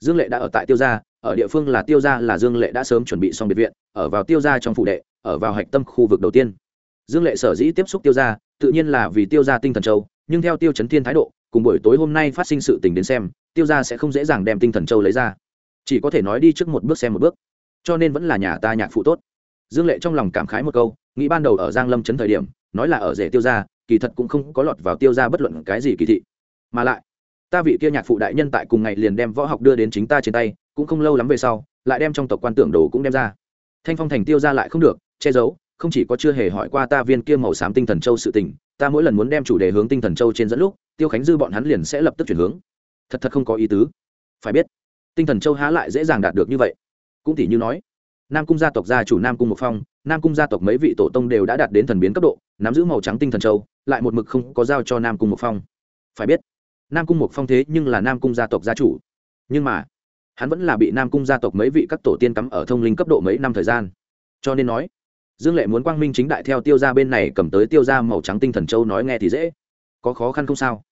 dương lệ đã ở tại tiêu gia, ở địa phương là tiêu gia là dương lệ đã sớm chuẩn bị xong biệt viện, ở vào tiêu gia trong phủ đệ, ở vào hạch tâm khu vực đầu tiên. Dương lệ sở dĩ tiếp xúc tiêu gia, tự nhiên là vì tiêu gia tinh thần châu, nhưng theo tiêu chấn thiên thái độ, cùng buổi tối hôm nay phát sinh sự tình đến xem, tiêu gia sẽ không dễ dàng đem tinh thần châu lấy ra. Chỉ có thể nói đi trước một bước xem một bước. Cho nên vẫn là nhà ta nhạc phụ tốt dương lệ trong lòng cảm khái một câu, nghĩ ban đầu ở giang lâm chấn thời điểm, nói là ở rể tiêu gia, kỳ thật cũng không có lọt vào tiêu gia bất luận cái gì kỳ thị. Mà lại, ta vị kia nhạc phụ đại nhân tại cùng ngày liền đem võ học đưa đến chính ta trên tay, cũng không lâu lắm về sau, lại đem trong tộc quan tưởng đồ cũng đem ra. Thanh phong thành tiêu ra lại không được, che giấu, không chỉ có chưa hề hỏi qua ta viên kia màu xám tinh thần châu sự tình, ta mỗi lần muốn đem chủ đề hướng tinh thần châu trên dẫn lúc, tiêu khánh dư bọn hắn liền sẽ lập tức chuyển hướng. Thật thật không có ý tứ. Phải biết, tinh thần châu há lại dễ dàng đạt được như vậy. Cũng tỷ như nói nam cung gia tộc gia chủ nam cung một phong, nam cung gia tộc mấy vị tổ tông đều đã đạt đến thần biến cấp độ, nắm giữ màu trắng tinh thần châu, lại một mực không có giao cho nam cung một phong. Phải biết, nam cung một phong thế nhưng là nam cung gia tộc gia chủ. Nhưng mà, hắn vẫn là bị nam cung gia tộc mấy vị các tổ tiên cắm ở thông linh cấp độ mấy năm thời gian. Cho nên nói, dương lệ muốn quang minh chính đại theo tiêu ra bên này cầm tới tiêu ra màu trắng tinh thần châu nói nghe thì dễ. Có khó khăn không sao?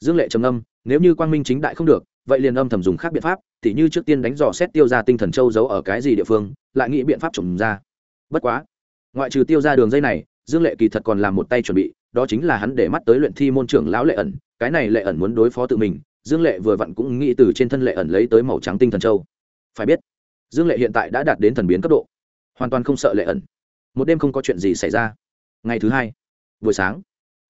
Dương lệ trầm âm nếu như quang minh chính đại không được, vậy liền âm thầm dùng khác biện pháp thì như trước tiên đánh dò xét tiêu ra tinh thần châu giấu ở cái gì địa phương lại nghĩ biện pháp trồng ra. Bất quá, ngoại trừ tiêu ra đường dây này, dương lệ kỳ thật còn làm một tay chuẩn bị, đó chính là hắn để mắt tới luyện thi môn trưởng lão lệ ẩn. Cái này lệ ẩn muốn đối phó tự mình, dương lệ vừa vặn cũng nghĩ từ trên thân lệ ẩn lấy tới màu trắng tinh thần châu. Phải biết, dương lệ hiện tại đã đạt đến thần biến cấp độ, hoàn toàn không sợ lệ ẩn. Một đêm không có chuyện gì xảy ra. Ngày thứ hai, buổi sáng,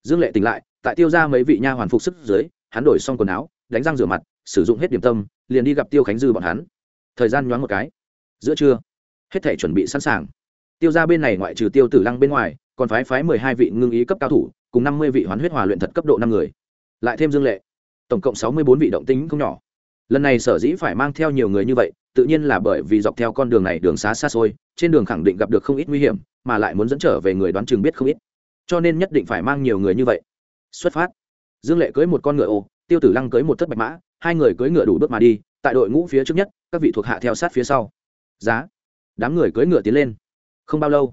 dương lệ tỉnh lại, tại tiêu ra mấy vị nha hoàn phục sức dưới, hắn đổi xong quần áo, đánh răng rửa mặt, sử dụng hết điểm tâm, liền đi gặp tiêu khánh dư bọn hắn. Thời gian nhoáng một cái. Giữa trưa hết thể chuẩn bị sẵn sàng. Tiêu ra bên này ngoại trừ tiêu tử lăng bên ngoài, còn phái phái mười hai vị ngưng ý cấp cao thủ, cùng năm mươi vị hoán huyết hòa luyện thật cấp độ năm người. Lại thêm dương lệ. Tổng cộng sáu mươi bốn vị động tính không nhỏ. Lần này sở dĩ phải mang theo nhiều người như vậy, tự nhiên là bởi vì dọc theo con đường này đường xá xa xôi, trên đường khẳng định gặp được không ít nguy hiểm, mà lại muốn dẫn trở về người đoán chừng biết không ít. Cho nên nhất định phải mang nhiều người như vậy. Xuất phát. Dương lệ cưới một con ngựa ô, tiêu tử lăng cưới một thất bạch mã, hai người cưới ngựa đủ bước mà đi, tại đội ngũ phía trước nhất, các vị thuộc hạ theo sát phía sau. Giá đám người cưỡi ngựa tiến lên. Không bao lâu,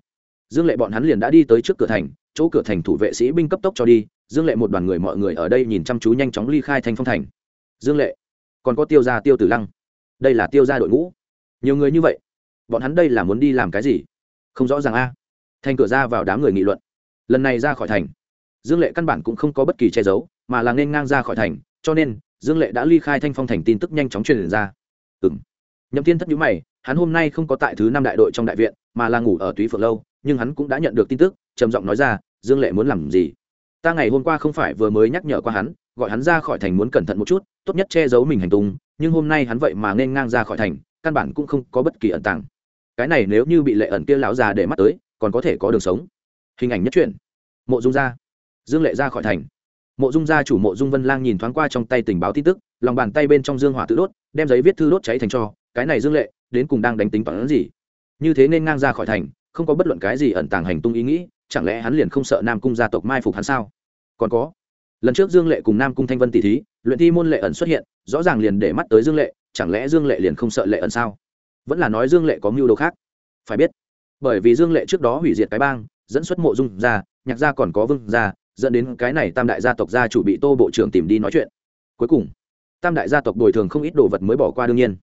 dương lệ bọn hắn liền đã đi tới trước cửa thành, chỗ cửa thành thủ vệ sĩ binh cấp tốc cho đi, dương lệ một đoàn người mọi người ở đây nhìn chăm chú nhanh chóng ly khai thành phong thành. Dương lệ, còn có tiêu gia tiêu tử lăng. Đây là tiêu gia đội ngũ. Nhiều người như vậy, bọn hắn đây là muốn đi làm cái gì? Không rõ ràng a. Thành cửa ra vào đám người nghị luận. Lần này ra khỏi thành, dương lệ căn bản cũng không có bất kỳ che giấu, mà là nên ngang ra khỏi thành, cho nên dương lệ đã ly khai thanh phong thành tin tức nhanh chóng truyền ra. Ừ m nhậm thiên thất nhũ mày, hắn hôm nay không có tại thứ năm đại đội trong đại viện, mà là ngủ ở túy phượng lâu, nhưng hắn cũng đã nhận được tin tức, trầm giọng nói ra, dương lệ muốn làm gì? Ta ngày hôm qua không phải vừa mới nhắc nhở qua hắn, gọi hắn ra khỏi thành muốn cẩn thận một chút, tốt nhất che giấu mình hành tung, nhưng hôm nay hắn vậy mà nên ngang ra khỏi thành, căn bản cũng không có bất kỳ ẩn tàng. Cái này nếu như bị lệ ẩn kia lão già để mắt tới, còn có thể có đường sống. Hình ảnh nhất truyện. Mộ dung ra dương lệ ra khỏi thành. Mộ dung gia chủ mộ dung vân lang nhìn thoáng qua trong tay tình báo tin tức, lòng bàn tay bên trong dương hỏa tự đốt, đem giấy viết thư đốt cháy thành cho cái này dương lệ, đến cùng đang đánh tính toán gì? Như thế nên ngang ra khỏi thành, không có bất luận cái gì ẩn tàng hành tung ý nghĩ, chẳng lẽ hắn liền không sợ nam cung gia tộc mai phục hắn sao? Còn có, lần trước dương lệ cùng nam cung thanh vân tỷ thí, luyện thi môn lệ ẩn xuất hiện, rõ ràng liền để mắt tới dương lệ, chẳng lẽ dương lệ liền không sợ lệ ẩn sao? Vẫn là nói dương lệ có mưu đồ khác. Phải biết, bởi vì dương lệ trước đó hủy diệt cái bang, dẫn xuất mộ dung gia, nhạc gia còn có vương gia, dẫn đến cái này tam đại gia tộc gia chủ bị tô bộ trưởng tìm đi nói chuyện. Cuối cùng, tam đại gia tộc bồi thường không ít đồ vật mới bỏ qua đương nhiên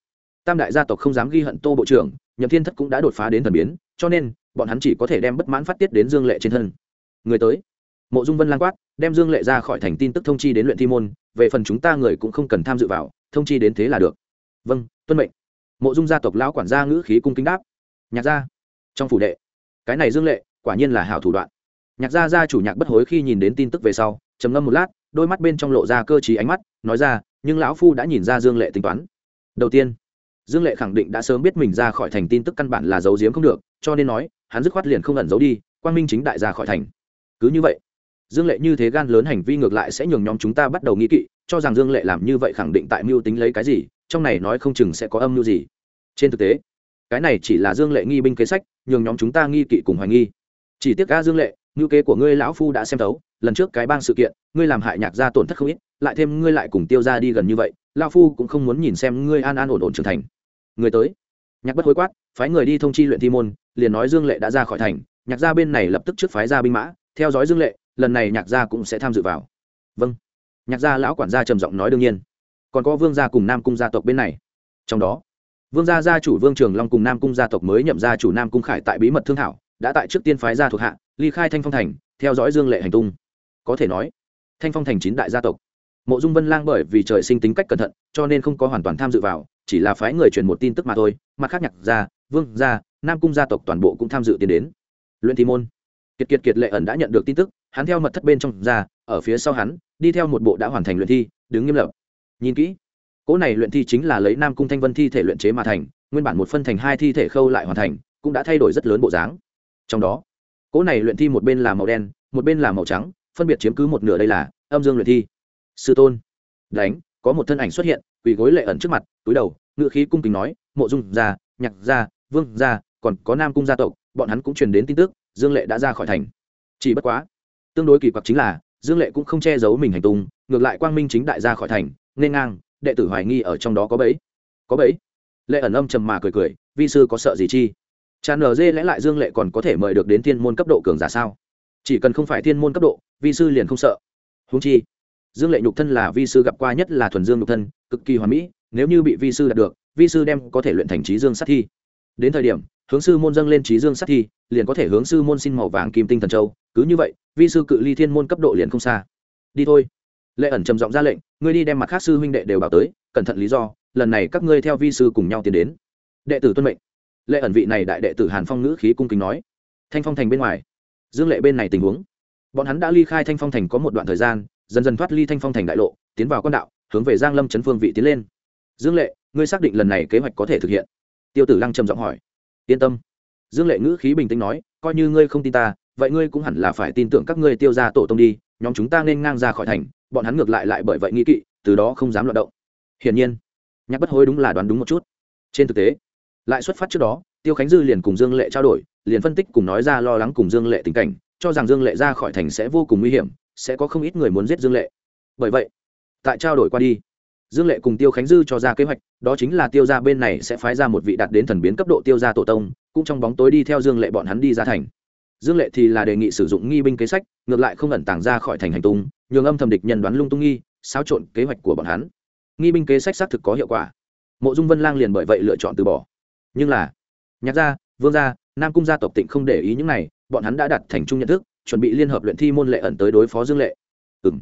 tam đại gia tộc không dám ghi hận tô bộ trưởng, nhậm thiên thất cũng đã đột phá đến thần biến, cho nên, bọn hắn chỉ có thể đem bất mãn phát tiết đến dương lệ trên thân. Người tới. Mộ dung vân lan quát, đem dương lệ ra khỏi thành tin tức thông chi đến luyện thi môn, về phần chúng ta người cũng không cần tham dự vào, thông chi đến thế là được. Vâng tuân mệnh. Mộ dung gia tộc lão quản gia ngữ khí cung kính đáp. Nhạc gia. Trong phủ đệ. Cái này dương lệ, quả nhiên là hảo thủ đoạn. Nhạc gia gia chủ nhạc bất hối khi nhìn đến tin tức về sau, trầm ngâm một lát, đôi mắt bên trong lộ ra cơ t ánh mắt, nói ra, nhưng lão phu đã nhìn ra dương lệ tính toán. Đầu tiên dương lệ khẳng định đã sớm biết mình ra khỏi thành tin tức căn bản là giấu giếm không được, cho nên nói, hắn dứt khoát liền không ẩn giấu đi, quang minh chính đại ra khỏi thành. Cứ như vậy, dương lệ như thế gan lớn hành vi ngược lại sẽ nhường nhóm chúng ta bắt đầu nghĩ kỵ, cho rằng dương lệ làm như vậy khẳng định tại mưu tính lấy cái gì, trong này nói không chừng sẽ có âm mưu gì. Trên thực tế, cái này chỉ là dương lệ nghi binh kế sách, nhường nhóm chúng ta nghi kỵ cùng hoài nghi. Chỉ tiếc ca dương lệ, ngữ kế của ngươi lão phu đã xem thấu, lần trước cái bang sự kiện, ngươi làm hại nhạc gia tổn thất không ít, lại thêm ngươi lại cùng tiêu ra đi gần như vậy, lão phu cũng không muốn nhìn xem ngươi an an ổn ổn trưởng thành người tới. Nhạc bất hối quát, phái người đi thông chi luyện thi môn, liền nói dương lệ đã ra khỏi thành, nhạc gia bên này lập tức trước phái ra binh mã, theo dõi dương lệ, lần này nhạc gia cũng sẽ tham dự vào. Vâng. Nhạc gia lão quản gia trầm giọng nói đương nhiên. Còn có vương gia cùng nam cung gia tộc bên này. Trong đó, vương gia gia chủ vương trường long cùng nam cung gia tộc mới nhậm gia chủ nam cung khải tại bí mật thương thảo, đã tại trước tiên phái gia thuộc hạ, ly khai thanh phong thành, theo dõi dương lệ hành tung. Có thể nói, thanh phong thành chín đại gia tộc. Mộ dung vân lang bởi vì trời sinh tính cách cẩn thận, cho nên không có hoàn toàn tham dự vào chỉ là phái người truyền một tin tức mà thôi mặt khác nhạc gia, vương gia, nam cung gia tộc toàn bộ cũng tham dự tiến đến. Luyện thi môn. Kiệt kiệt kiệt lệ ẩn đã nhận được tin tức, hắn theo mật thất bên trong ra, ở phía sau hắn, đi theo một bộ đã hoàn thành luyện thi, đứng nghiêm lập. Nhìn kỹ, cỗ này luyện thi chính là lấy nam cung thanh vân thi thể luyện chế mà thành, nguyên bản một phân thành hai thi thể khâu lại hoàn thành, cũng đã thay đổi rất lớn bộ dáng. Trong đó, cỗ này luyện thi một bên là màu đen, một bên là màu trắng, phân biệt chiếm cứ một nửa đây là âm dương luyện thi. Sư tôn, đánh, có một thân ảnh xuất hiện quỳ gối lệ ẩn trước mặt, túi đầu ngự khí cung kính nói, mộ dung gia, nhạc gia, vương gia, còn có nam cung gia tộc, bọn hắn cũng truyền đến tin tức, dương lệ đã ra khỏi thành. Chỉ bất quá, tương đối kỳ quặc chính là, dương lệ cũng không che giấu mình hành tung, ngược lại quang minh chính đại ra khỏi thành nên ngang, đệ tử hoài nghi ở trong đó có bẫy. Có bẫy? Lệ ẩn âm trầm mà cười cười, vi sư có sợ gì chi? Tràn nở dê lẽ lại dương lệ còn có thể mời được đến thiên môn cấp độ cường giả sao? Chỉ cần không phải thiên môn cấp độ, vi sư liền không sợ. Húng chi dương lệ nhục thân là vi sư gặp qua nhất là thuần dương nhục thân, cực kỳ hoàn mỹ, nếu như bị vi sư đạt được, vi sư đem có thể luyện thành trí dương sát thi. Đến thời điểm, hướng sư môn dâng lên trí dương sát thi, liền có thể hướng sư môn xin màu vàng kim tinh thần châu, cứ như vậy, vi sư cự ly thiên môn cấp độ liền không xa. Đi thôi. Lệ ẩn trầm giọng ra lệnh, ngươi đi đem mặt khác sư huynh đệ đều bảo tới, cẩn thận lý do, lần này các ngươi theo vi sư cùng nhau tiến đến. Đệ tử tuân mệnh. Lệ ẩn vị này đại đệ tử hàn phong ngữ khí cung kính nói. Thanh phong thành bên ngoài. Dương lệ bên này tình huống. Bọn hắn đã ly khai thanh phong thành có một đoạn thời gian dần dần thoát ly thanh phong thành đại lộ, tiến vào con đạo, hướng về giang lâm chấn phương vị tiến lên. Dương lệ, ngươi xác định lần này kế hoạch có thể thực hiện? Tiêu tử lăng trầm giọng hỏi. Yên tâm. Dương lệ ngữ khí bình tĩnh nói, coi như ngươi không tin ta, vậy ngươi cũng hẳn là phải tin tưởng các ngươi tiêu ra tổ tông đi, nhóm chúng ta nên ngang ra khỏi thành, bọn hắn ngược lại lại bởi vậy nghi kỵ, từ đó không dám loạt động. Hiển nhiên, nhạc bất hối đúng là đoán đúng một chút. Trên thực tế, lại xuất phát trước đó, tiêu khánh dư liền cùng dương lệ trao đổi, liền phân tích cùng nói ra lo lắng cùng dương lệ tình cảnh, cho rằng dương lệ ra khỏi thành sẽ vô cùng nguy hiểm sẽ có không ít người muốn giết dương lệ. Bởi vậy, tại trao đổi qua đi, dương lệ cùng tiêu khánh dư cho ra kế hoạch, đó chính là tiêu g i a bên này sẽ phái ra một vị đạt đến thần biến cấp độ tiêu g i a tổ tông, cũng trong bóng tối đi theo dương lệ bọn hắn đi ra thành. Dương lệ thì là đề nghị sử dụng nghi binh kế sách, ngược lại không ẩn tàng ra khỏi thành hành tung, nhường âm thầm địch nhân đoán lung tung nghi, xáo trộn kế hoạch của bọn hắn. Nghi binh kế sách xác thực có hiệu quả. Mộ dung vân lang liền bởi vậy lựa chọn từ bỏ. Nhưng là, nhạc gia, vương gia, nam cung gia tộc tịnh không để ý những này, bọn hắn đã đặt thành chung nhận thức chuẩn bị liên hợp luyện thi môn lệ ẩn tới đối phó dương lệ. Ừ m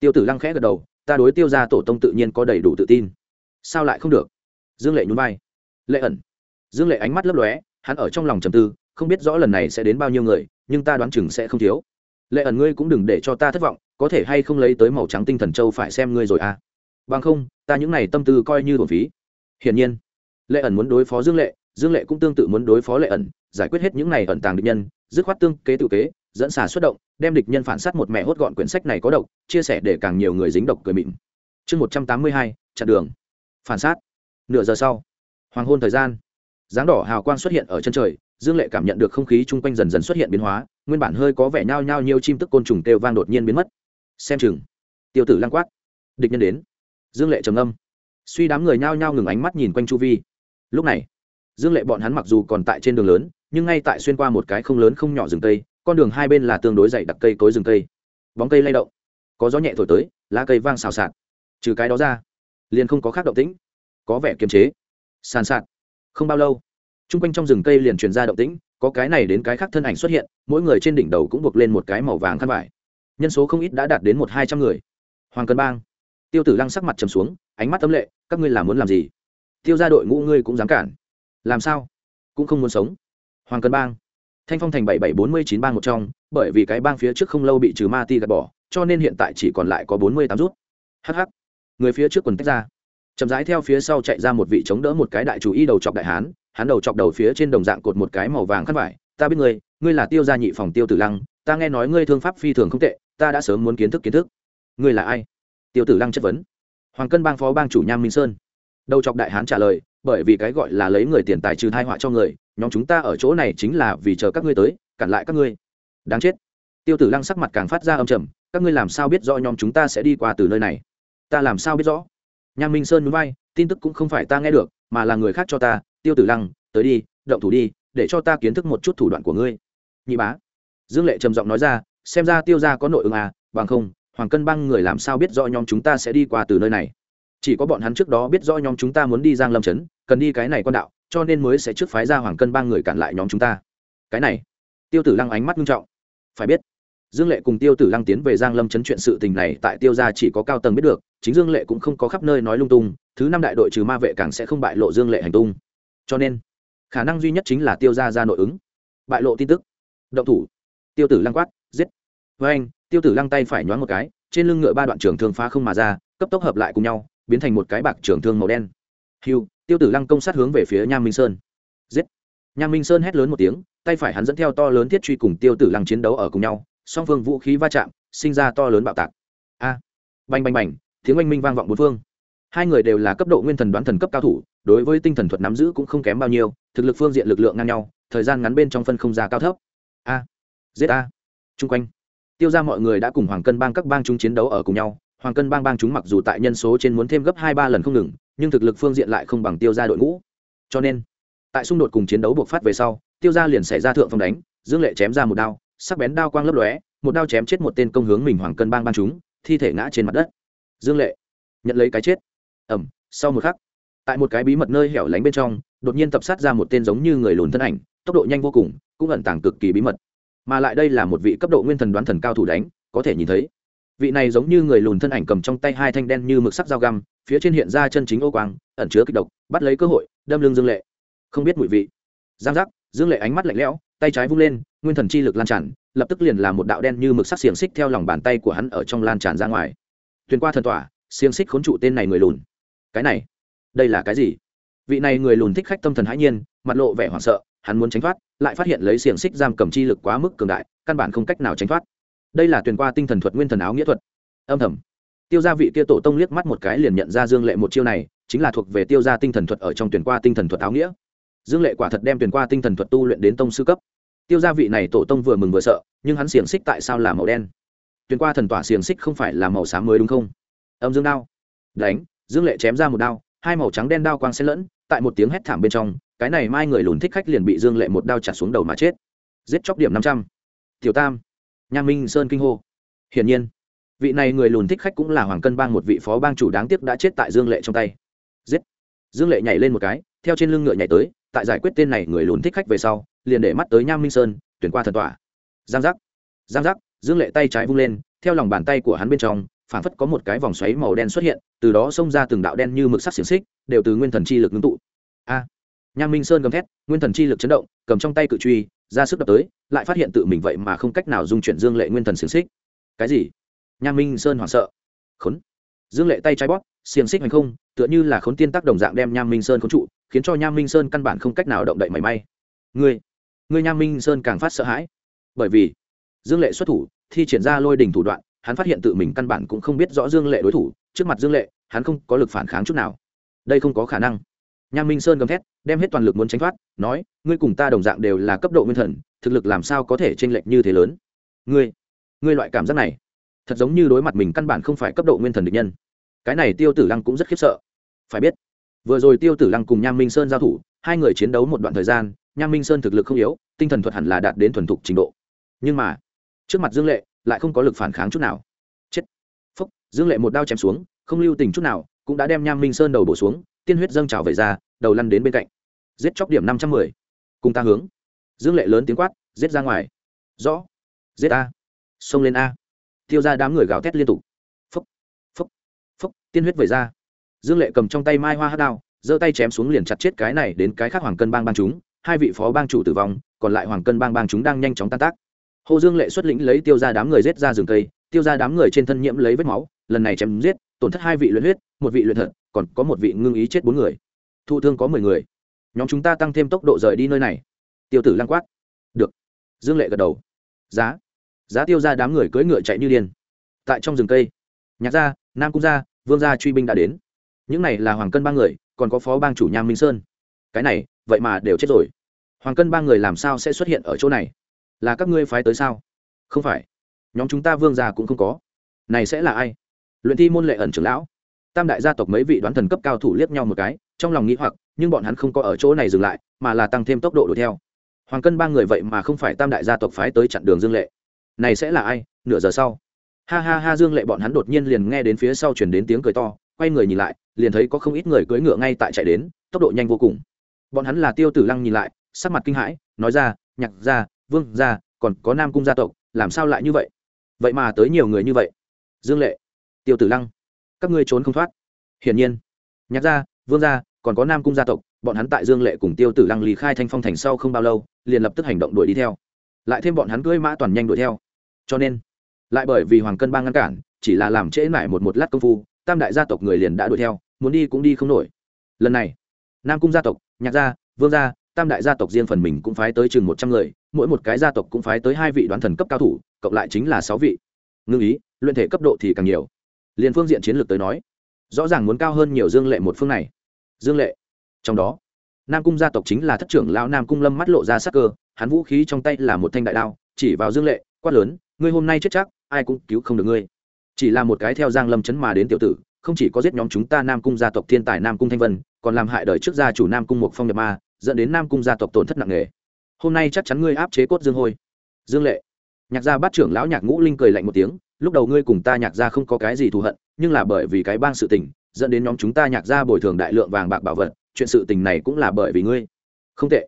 tiêu tử lăng khẽ gật đầu, ta đối tiêu gia tổ tông tự nhiên có đầy đủ tự tin. Sao lại không được? Dương lệ nhún vai. Lệ ẩn. Dương lệ ánh mắt lấp lóe, hắn ở trong lòng trầm tư, không biết rõ lần này sẽ đến bao nhiêu người, nhưng ta đoán chừng sẽ không thiếu. Lệ ẩn ngươi cũng đừng để cho ta thất vọng, có thể hay không lấy tới màu trắng tinh thần châu phải xem ngươi rồi à? Bằng không, ta những này tâm tư coi như thuần phí. Hiển nhiên. Lệ ẩn muốn đối phó dương lệ dương lệ cũng tương tự muốn đối phó lệ ẩn, giải quyết hết những này ẩn tàng địch nhân, dứt khoát tương kế tự kế dẫn xà xuất động, đem địch nhân phản sát một mẹ hốt gọn quyển sách này có độc, chia sẻ để càng nhiều người dính độc cười mịn. Chương một trăm tám mươi hai, chặn đường. Phản sát. Nửa giờ sau, hoàng hôn thời gian. Dáng đỏ hào quang xuất hiện ở chân trời, dương lệ cảm nhận được không khí chung quanh dần dần xuất hiện biến hóa, nguyên bản hơi có vẻ nhao nhao nhiều chim tức côn trùng kêu vang đột nhiên biến mất. Xem chừng tiêu tử lăng quát. Địch nhân đến. Dương lệ trầm âm suy đám người nhao nhao ngừng ánh mắt nhìn quanh chu vi. Lúc này, dương lệ bọn hắn mặc dù còn tại trên đường lớn, nhưng ngay tại xuyên qua một cái không lớn không nhỏ rừng tây con đường hai bên là tương đối dày đặc cây cối rừng cây. Bóng cây lay động, có gió nhẹ thổi tới, lá cây vang xào xạc. Trừ cái đó ra, liền không có khác động tĩnh, có vẻ kiềm chế, sàn sạt. Không bao lâu t r u n g quanh trong rừng cây liền truyền ra động tĩnh, có cái này đến cái khác thân ảnh xuất hiện, mỗi người trên đỉnh đầu cũng buộc lên một cái màu vàng khăn vải. Nhân số không ít đã đạt đến một hai trăm người. Hoàng cân bang, tiêu tử lăng sắc mặt trầm xuống, ánh mắt tấm lệ, các ngươi làm muốn làm gì? Tiêu ra đội ngũ ngươi cũng dám cản. Làm sao? Cũng không muốn sống. Hoàng cân bang thanh phong thành bảy bảy bốn mươi chín bang một trong, bởi vì cái bang phía trước không lâu bị trừ ma ti gạt bỏ, cho nên hiện tại chỉ còn lại có bốn mươi tám rút. Hh người phía trước quần tách ra. Chậm rãi theo phía sau chạy ra một vị chống đỡ một cái đại chủ y đầu chọc đại hán, hắn đầu chọc đầu phía trên đồng dạng cột một cái màu vàng khăn vải. Ta biết ngươi ngươi là tiêu gia nhị phòng tiêu tử lăng, ta nghe nói ngươi thương pháp phi thường không tệ, ta đã sớm muốn kiến thức kiến thức. Ngươi là ai? Tiêu tử lăng chất vấn. Hoàng cân bang phó bang chủ nham minh sơn. Đầu chọc đại hán trả lời, bởi vì cái gọi là lấy người tiền tài trừ thai họa cho người nhóm chúng ta ở chỗ này chính là vì chờ các ngươi tới, cản lại các ngươi. Đáng chết. Tiêu tử lăng sắc mặt càng phát ra âm trầm, các ngươi làm sao biết rõ nhóm chúng ta sẽ đi qua từ nơi này? Ta làm sao biết rõ? Nhang minh sơn núi bay tin tức cũng không phải ta nghe được, mà là người khác cho ta. Tiêu tử lăng, tới đi, động thủ đi, để cho ta kiến thức một chút thủ đoạn của ngươi. Nhị bá. Dương lệ trầm giọng nói ra, xem ra tiêu ra có nội ứng à bằng không, hoàng cân băng người làm sao biết rõ nhóm chúng ta sẽ đi qua từ nơi này? Chỉ có bọn hắn trước đó biết rõ nhóm chúng ta muốn đi giang lâm trấn, cần đi cái này quan đạo cho nên mới sẽ trước phái ra hoàng cân ba người cản lại nhóm chúng ta. Cái này, tiêu tử lăng ánh mắt nghiêm trọng. Phải biết, dương lệ cùng tiêu tử lăng tiến về giang lâm chấn chuyện sự tình này tại tiêu gia chỉ có cao tầng biết được, chính dương lệ cũng không có khắp nơi nói lung tung, thứ năm đại đội trừ ma vệ càng sẽ không bại lộ dương lệ hành tung. Cho nên, khả năng duy nhất chính là tiêu gia ra nội ứng. Bại lộ tin tức. Động thủ. Tiêu tử lăng quát, giết. Với anh, tiêu tử lăng tay phải nhoáng một cái, trên lưng ngựa ba đoạn trường thương phá không mà ra, cấp tốc hợp lại cùng nhau, biến thành một cái bạc trường thương màu đen. Hiu tiêu tử lăng công sát hướng về phía nham minh sơn. Giết! Nham minh sơn hét lớn một tiếng tay phải hắn dẫn theo to lớn thiết truy cùng tiêu tử lăng chiến đấu ở cùng nhau song phương vũ khí va chạm sinh ra to lớn bạo tạc. A! À, bành bành bành tiếng oanh minh vang vọng bốn phương. Hai người đều là cấp độ nguyên thần đoán thần cấp cao thủ đối với tinh thần thuật nắm giữ cũng không kém bao nhiêu thực lực phương diện lực lượng ngang nhau thời gian ngắn bên trong phân không ra cao thấp. A! Giết a! Chung quanh tiêu ra mọi người đã cùng hoàng cân bang các bang chúng chiến đấu ở cùng nhau hoàng cân bang bang chúng mặc dù tại nhân số trên muốn thêm gấp hai ba lần không ngừng nhưng thực lực phương diện lại không bằng tiêu ra đội ngũ. Cho nên, tại xung đột cùng chiến đấu buộc phát về sau, tiêu ra liền xảy ra thượng phong đánh, dương lệ chém ra một đao, sắc bén đao quang lấp lóe, một đao chém chết một tên công hướng mình hoàng cân bang ban chúng, thi thể ngã trên mặt đất. Dương lệ nhận lấy cái chết. Ẩm sau một khắc, tại một cái bí mật nơi hẻo lánh bên trong, đột nhiên tập sát ra một tên giống như người lùn thân ảnh, tốc độ nhanh vô cùng, cũng ẩn tàng cực kỳ bí mật. Mà lại đây là một vị cấp độ nguyên thần đoán thần cao thủ đánh, có thể nhìn thấy. Vị này giống như người lùn thân ảnh cầm trong tay hai thanh đen như mực sắc dao găm phía trên hiện ra chân chính ô quang, ẩn chứa kịch độc, bắt lấy cơ hội, đâm lưng dương lệ. Không biết mùi vị. Giang giác, dương lệ ánh mắt lạnh lẽo, tay trái vung lên, nguyên thần chi lực lan tràn, lập tức liền là một đạo đen như mực sắc xiềng xích theo lòng bàn tay của hắn ở trong lan tràn ra ngoài. Tuyền qua thần tỏa, xiềng xích khốn trụ tên này người lùn. Cái này, đây là cái gì? Vị này người lùn thích khách tâm thần hãi nhiên, mặt lộ vẻ hoảng sợ, hắn muốn tránh thoát, lại phát hiện lấy xiềng xích giam cầm chi lực quá mức cường đại, căn bản không cách nào tránh thoát. Đây là tuyền qua tinh thần thuật nguyên thần áo nghĩa thuật. Âm thầm tiêu gia vị kia tổ tông liếc mắt một cái liền nhận ra dương lệ một chiêu này, chính là thuộc về tiêu gia tinh thần thuật ở trong tuyển qua tinh thần thuật áo nghĩa. Dương lệ quả thật đem tuyển qua tinh thần thuật tu luyện đến tông sư cấp. Tiêu gia vị này tổ tông vừa mừng vừa sợ, nhưng hắn xiềng xích tại sao là màu đen? Tuyển qua thần tỏa xiềng xích không phải là màu xám mới đúng không? Âm dương đao. Đánh, dương lệ chém ra một đao, hai màu trắng đen đao quang xen lẫn, tại một tiếng hét thảm bên trong, cái này mai người lùn thích khách liền bị dương lệ một đao trả xuống đầu mà chết. Giết chóc điểm năm trăm. Tiểu tam. Nha minh sơn kinh hô. Hiển nhiên vị này người lùn thích khách cũng là hoàng cân bang một vị phó bang chủ đáng tiếc đã chết tại dương lệ trong tay. Giết! Dương lệ nhảy lên một cái, theo trên lưng ngựa nhảy tới, tại giải quyết tên này người lùn thích khách về sau, liền để mắt tới nham minh sơn, tuyển qua thần tỏa giang giác! Giang giác! Dương lệ tay trái vung lên, theo lòng bàn tay của hắn bên trong phản phất có một cái vòng xoáy màu đen xuất hiện, từ đó xông ra từng đạo đen như mực sắc xiềng xích, đều từ nguyên thần chi lực ngưng tụ. A! Nham minh sơn gầm thét, nguyên thần chi lực chấn động, cầm trong tay cự truy, ra sức đập tới, lại phát hiện tự mình vậy mà không cách nào dung chuyển dương lệ nguyên thần xiềng xích. Cái gì? Nham minh sơn hoảng sợ. Khốn. Dương lệ tay trái bóp, xiềng xích hành không, tựa như là khốn tiên tác đồng dạng đem nham minh sơn khốn trụ, khiến cho nham minh sơn căn bản không cách nào động đậy mảy may. Ngươi ngươi nham minh sơn càng phát sợ hãi. Bởi vì, dương lệ xuất thủ, thi triển ra lôi đình thủ đoạn, hắn phát hiện tự mình căn bản cũng không biết rõ dương lệ đối thủ, trước mặt dương lệ, hắn không có lực phản kháng chút nào. Đây không có khả năng. Nham minh sơn gầm thét, đem hết toàn lực muốn tránh thoát, nói, ngươi cùng ta đồng dạng đều là cấp độ nguyên thần, thực lực làm sao có thể t r ê n lệch như thế lớn? Ngươi ngươi loại cảm giác này thật giống như đối mặt mình căn bản không phải cấp độ nguyên thần địch nhân. Cái này tiêu tử lăng cũng rất khiếp sợ. Phải biết, vừa rồi tiêu tử lăng cùng nham minh sơn giao thủ, hai người chiến đấu một đoạn thời gian, nham minh sơn thực lực không yếu, tinh thần thuật hẳn là đạt đến thuần thục trình độ. Nhưng mà, trước mặt dương lệ lại không có lực phản kháng chút nào. Chết. Phúc, dương lệ một đao chém xuống, không lưu tình chút nào, cũng đã đem nham minh sơn đầu bổ xuống, tiên huyết dâng trào về ra, đầu lăn đến bên cạnh. Giết chóc điểm năm trăm mười. Cùng ta hướng. Dương lệ lớn tiếng quát, giết ra ngoài. Rõ. Giết a. Xông lên a tiêu ra đám người gào thét liên tục. Phúc phúc phúc tiên huyết về ra. Dương lệ cầm trong tay mai hoa hát đao giơ tay chém xuống liền chặt chết cái này đến cái khác hoàng cân bang bang chúng hai vị phó bang chủ tử vong còn lại hoàng cân bang bang chúng đang nhanh chóng tan tác. Hồ dương lệ xuất lĩnh lấy tiêu ra đám người giết ra rừng cây tiêu ra đám người trên thân nhiễm lấy vết máu lần này chém giết tổn thất hai vị luyện huyết một vị luyện thận, còn có một vị ngưng ý chết bốn người. Thụ thương có mười người. Nhóm chúng ta tăng thêm tốc độ rời đi nơi này. Tiêu tử lăng quát. Được. Dương lệ gật đầu. Giá giá tiêu ra đám người cưỡi ngựa chạy như điên. Tại trong rừng cây, nhạc gia, nam cung gia, vương gia truy binh đã đến. Những này là hoàng cân ba người, còn có phó bang chủ nham minh sơn. Cái này, vậy mà đều chết rồi. Hoàng cân ba người làm sao sẽ xuất hiện ở chỗ này? Là các ngươi phái tới sao? Không phải. Nhóm chúng ta vương gia cũng không có. Này sẽ là ai? Luyện thi môn lệ ẩn trưởng lão. Tam đại gia tộc mấy vị đoán thần cấp cao thủ liếc nhau một cái, trong lòng nghĩ hoặc, nhưng bọn hắn không có ở chỗ này dừng lại, mà là tăng thêm tốc độ đuổi theo. Hoàng cân ba người vậy mà không phải tam đại gia tộc phái tới chặn đường dương lệ này sẽ là ai, nửa giờ sau. Ha ha ha, dương lệ bọn hắn đột nhiên liền nghe đến phía sau chuyển đến tiếng cười to, quay người nhìn lại, liền thấy có không ít người cưỡi ngựa ngay tại chạy đến, tốc độ nhanh vô cùng. Bọn hắn là tiêu tử lăng nhìn lại, sắc mặt kinh hãi, nói ra, nhạc ra vương ra còn có nam cung gia tộc, làm sao lại như vậy? Vậy mà tới nhiều người như vậy. Dương lệ, tiêu tử lăng, các ngươi trốn không thoát. Hiển nhiên. Nhạc gia, vương gia, còn có nam cung gia tộc, bọn hắn tại dương lệ cùng tiêu tử lăng lý khai thanh phong thành sau không bao lâu, liền lập tức hành động đuổi đi theo. Lại thêm bọn hắn cưỡi mã toàn nhanh đuổi theo cho nên, lại bởi vì hoàng cân bang ngăn cản, chỉ là làm trễ mãi một một lát công phu, tam đại gia tộc người liền đã đuổi theo, muốn đi cũng đi không nổi. Lần này, nam cung gia tộc, nhạc gia, vương gia, tam đại gia tộc riêng phần mình cũng phái tới chừng một trăm người, mỗi một cái gia tộc cũng phái tới hai vị đoán thần cấp cao thủ, cộng lại chính là sáu vị. Ngưng ý, luyện thể cấp độ thì càng nhiều. Liền phương diện chiến lược tới nói, rõ ràng muốn cao hơn nhiều dương lệ một phương này. Dương lệ, trong đó, nam cung gia tộc chính là thất trưởng lão nam cung lâm mắt lộ ra sắc cơ, hắn vũ khí trong tay là một thanh đại đao, chỉ vào dương lệ, quát lớn ngươi hôm nay chết chắc, ai cũng cứu không được ngươi. Chỉ là một cái theo giang lâm chấn mà đến tiểu tử, không chỉ có giết nhóm chúng ta nam cung gia tộc thiên tài nam cung thanh vân, còn làm hại đời trước gia chủ nam cung một phong nhập ma, dẫn đến nam cung gia tộc tổn thất nặng nề. Hôm nay chắc chắn ngươi áp chế cốt dương hôi. Dương lệ. Nhạc gia bát trưởng lão nhạc ngũ linh cười lạnh một tiếng, lúc đầu ngươi cùng ta nhạc gia không có cái gì thù hận, nhưng là bởi vì cái bang sự tình, dẫn đến nhóm chúng ta nhạc gia bồi thường đại lượng vàng bạc bảo vật, chuyện sự tình này cũng là bởi vì ngươi. Không tệ.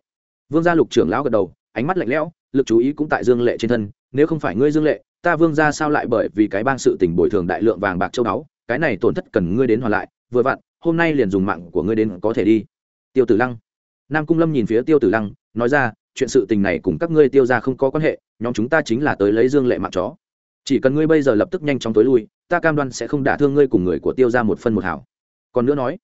Vương gia lục trưởng lão gật đầu, ánh mắt lạnh lẽo, lực chú ý cũng tại dương lệ trên thân nếu không phải ngươi dương lệ, ta vương gia sao lại bởi vì cái bang sự tình bồi thường đại lượng vàng bạc châu báu, cái này tổn thất cần ngươi đến hoàn lại, vừa vặn, hôm nay liền dùng mạng của ngươi đến có thể đi. Tiêu tử lăng. Nam cung lâm nhìn phía tiêu tử lăng, nói ra, chuyện sự tình này cùng các ngươi tiêu ra không có quan hệ, nhóm chúng ta chính là tới lấy dương lệ mạng chó. Chỉ cần ngươi bây giờ lập tức nhanh chóng tối lui, ta cam đoan sẽ không đả thương ngươi cùng người của tiêu ra một phân một hảo. Còn nữa nói,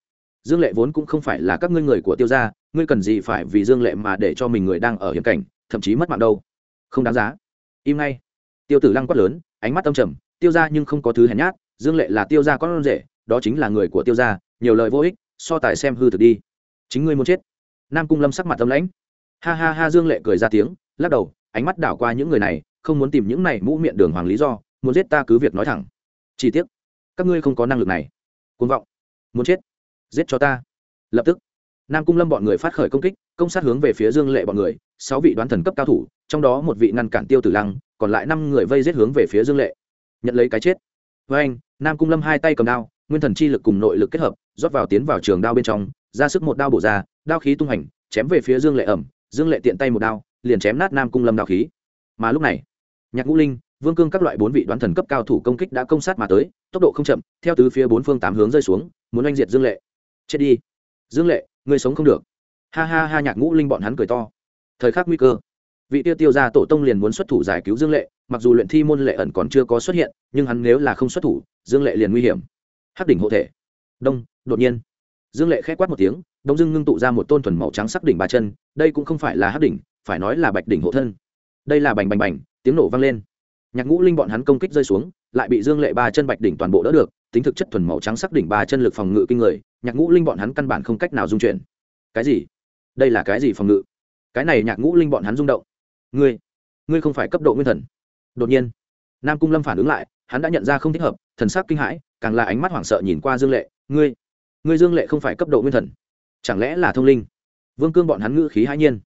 dương lệ vốn cũng không phải là các ngươi người của tiêu ra ngươi cần gì phải vì dương lệ mà để cho mình người đang ở hiểm cảnh, thậm chí mất mạng đâu. Không đáng giá im ngay. Tiêu tử lăng quát lớn ánh mắt âm trầm tiêu ra nhưng không có thứ hèn nhát dương lệ là tiêu ra con rể đó chính là người của tiêu ra nhiều lời vô ích so tài xem hư thực đi. Chính ngươi muốn chết. Nam cung lâm sắc mặt tâm lãnh. Ha ha ha dương lệ cười ra tiếng lắc đầu ánh mắt đảo qua những người này không muốn tìm những này mũ miệng đường hoàng lý do muốn giết ta cứ việc nói thẳng. Chỉ tiếc, các ngươi không có năng lực này. Côn vọng. Muốn chết. Giết cho ta. Lập tức nam cung lâm bọn người phát khởi công kích, công sát hướng về phía dương lệ bọn người, sáu vị đoán thần cấp cao thủ, trong đó một vị ngăn cản tiêu tử lăng, còn lại năm người vây giết hướng về phía dương lệ. Nhận lấy cái chết. Với anh, nam cung lâm hai tay cầm đao, nguyên thần chi lực cùng nội lực kết hợp, rót vào tiến vào trường đao bên trong, ra sức một đao bổ ra, đao khí tung hành, chém về phía dương lệ ẩm, dương lệ tiện tay một đao, liền chém nát nam cung lâm đao khí. Mà lúc này, nhạc ngũ linh, vương cương các loại bốn vị đoán thần cấp cao thủ công kích đã công sát mà tới, tốc độ không chậm, theo tứ phía bốn phương tám hướng rơi xuống, muốn oanh diệt dương lệ. Chết đi dương lệ người sống không được. Ha ha ha, nhạc ngũ linh bọn hắn cười to. Thời khắc nguy cơ, vị tiêu tiêu ra tổ tông liền muốn xuất thủ giải cứu dương lệ, mặc dù luyện thi môn lệ ẩn còn chưa có xuất hiện, nhưng hắn nếu là không xuất thủ, dương lệ liền nguy hiểm. Hắc đỉnh hộ thể. Đông, đột nhiên. Dương lệ k h ẽ quát một tiếng, đông dưng ngưng tụ ra một tôn thuần màu trắng sắc đỉnh ba chân, đây cũng không phải là hắc đỉnh, phải nói là bạch đỉnh hộ thân. Đây là bành bành bành, tiếng nổ vang lên. Nhạc ngũ linh bọn hắn công kích rơi xuống, lại bị dương lệ ba chân bạch đỉnh toàn bộ đỡ được, tính thực chất thuần màu trắng sắc đỉnh ba chân lực phòng ngự kinh người nhạc ngũ linh bọn hắn căn bản không cách nào dung chuyển. Cái gì? Đây là cái gì phòng ngự? Cái này nhạc ngũ linh bọn hắn rung động. Ngươi ngươi không phải cấp độ nguyên thần. Đột nhiên, nam cung lâm phản ứng lại, hắn đã nhận ra không thích hợp, thần sắc kinh hãi, càng là ánh mắt hoảng sợ nhìn qua dương lệ. Ngươi ngươi dương lệ không phải cấp độ nguyên thần. Chẳng lẽ là thông linh? Vương cương bọn hắn ngữ khí hãi nhiên.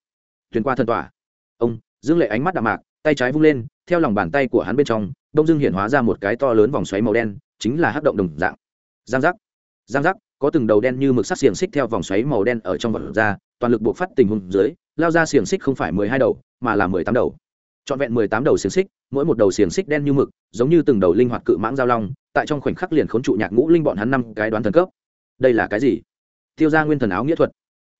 Thuyền qua thần tỏa. Ông, dương lệ ánh mắt đạm mạc, tay trái vung lên, theo lòng bàn tay của hắn bên trong, đông dương hiện hóa ra một cái to lớn vòng xoáy màu đen, chính là hắc động đồng dạng. Giang giác. Giang giác có từng đầu đen như mực sắc xiềng xích theo vòng xoáy màu đen ở trong vật ra, toàn lực buộc phát tình huống dưới, lao ra xiềng xích không phải mười hai đầu, mà là mười tám đầu. Trọn vẹn mười tám đầu xiềng xích, mỗi một đầu xiềng xích đen như mực, giống như từng đầu linh hoạt cự mãng giao long, tại trong khoảnh khắc liền khốn trụ nhạc ngũ linh bọn hắn năm cái đoán thần cấp. Đây là cái gì? Tiêu ra nguyên thần áo nghĩa thuật.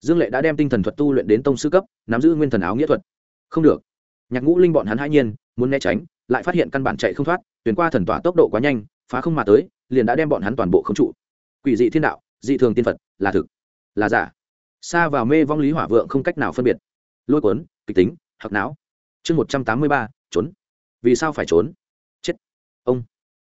Dương lệ đã đem tinh thần thuật tu luyện đến tông sư cấp, nắm giữ nguyên thần áo nghĩa thuật. Không được. Nhạc ngũ linh bọn hắn hãi nhiên, muốn né tránh, lại phát hiện căn bản chạy không thoát, tuyển qua thần tỏa tốc độ quá nhanh, phá không mà tới, liền đã đem bọn hắn toàn bộ khống trụ. Quỷ dị thiên đạo dị thường tiên phật, là thực, là giả. Xa vào mê vong lý hỏa vượng không cách nào phân biệt. Lôi cuốn, kịch tính hoặc não. Chương một trăm tám mươi ba, trốn. Vì sao phải trốn? Chết. Ông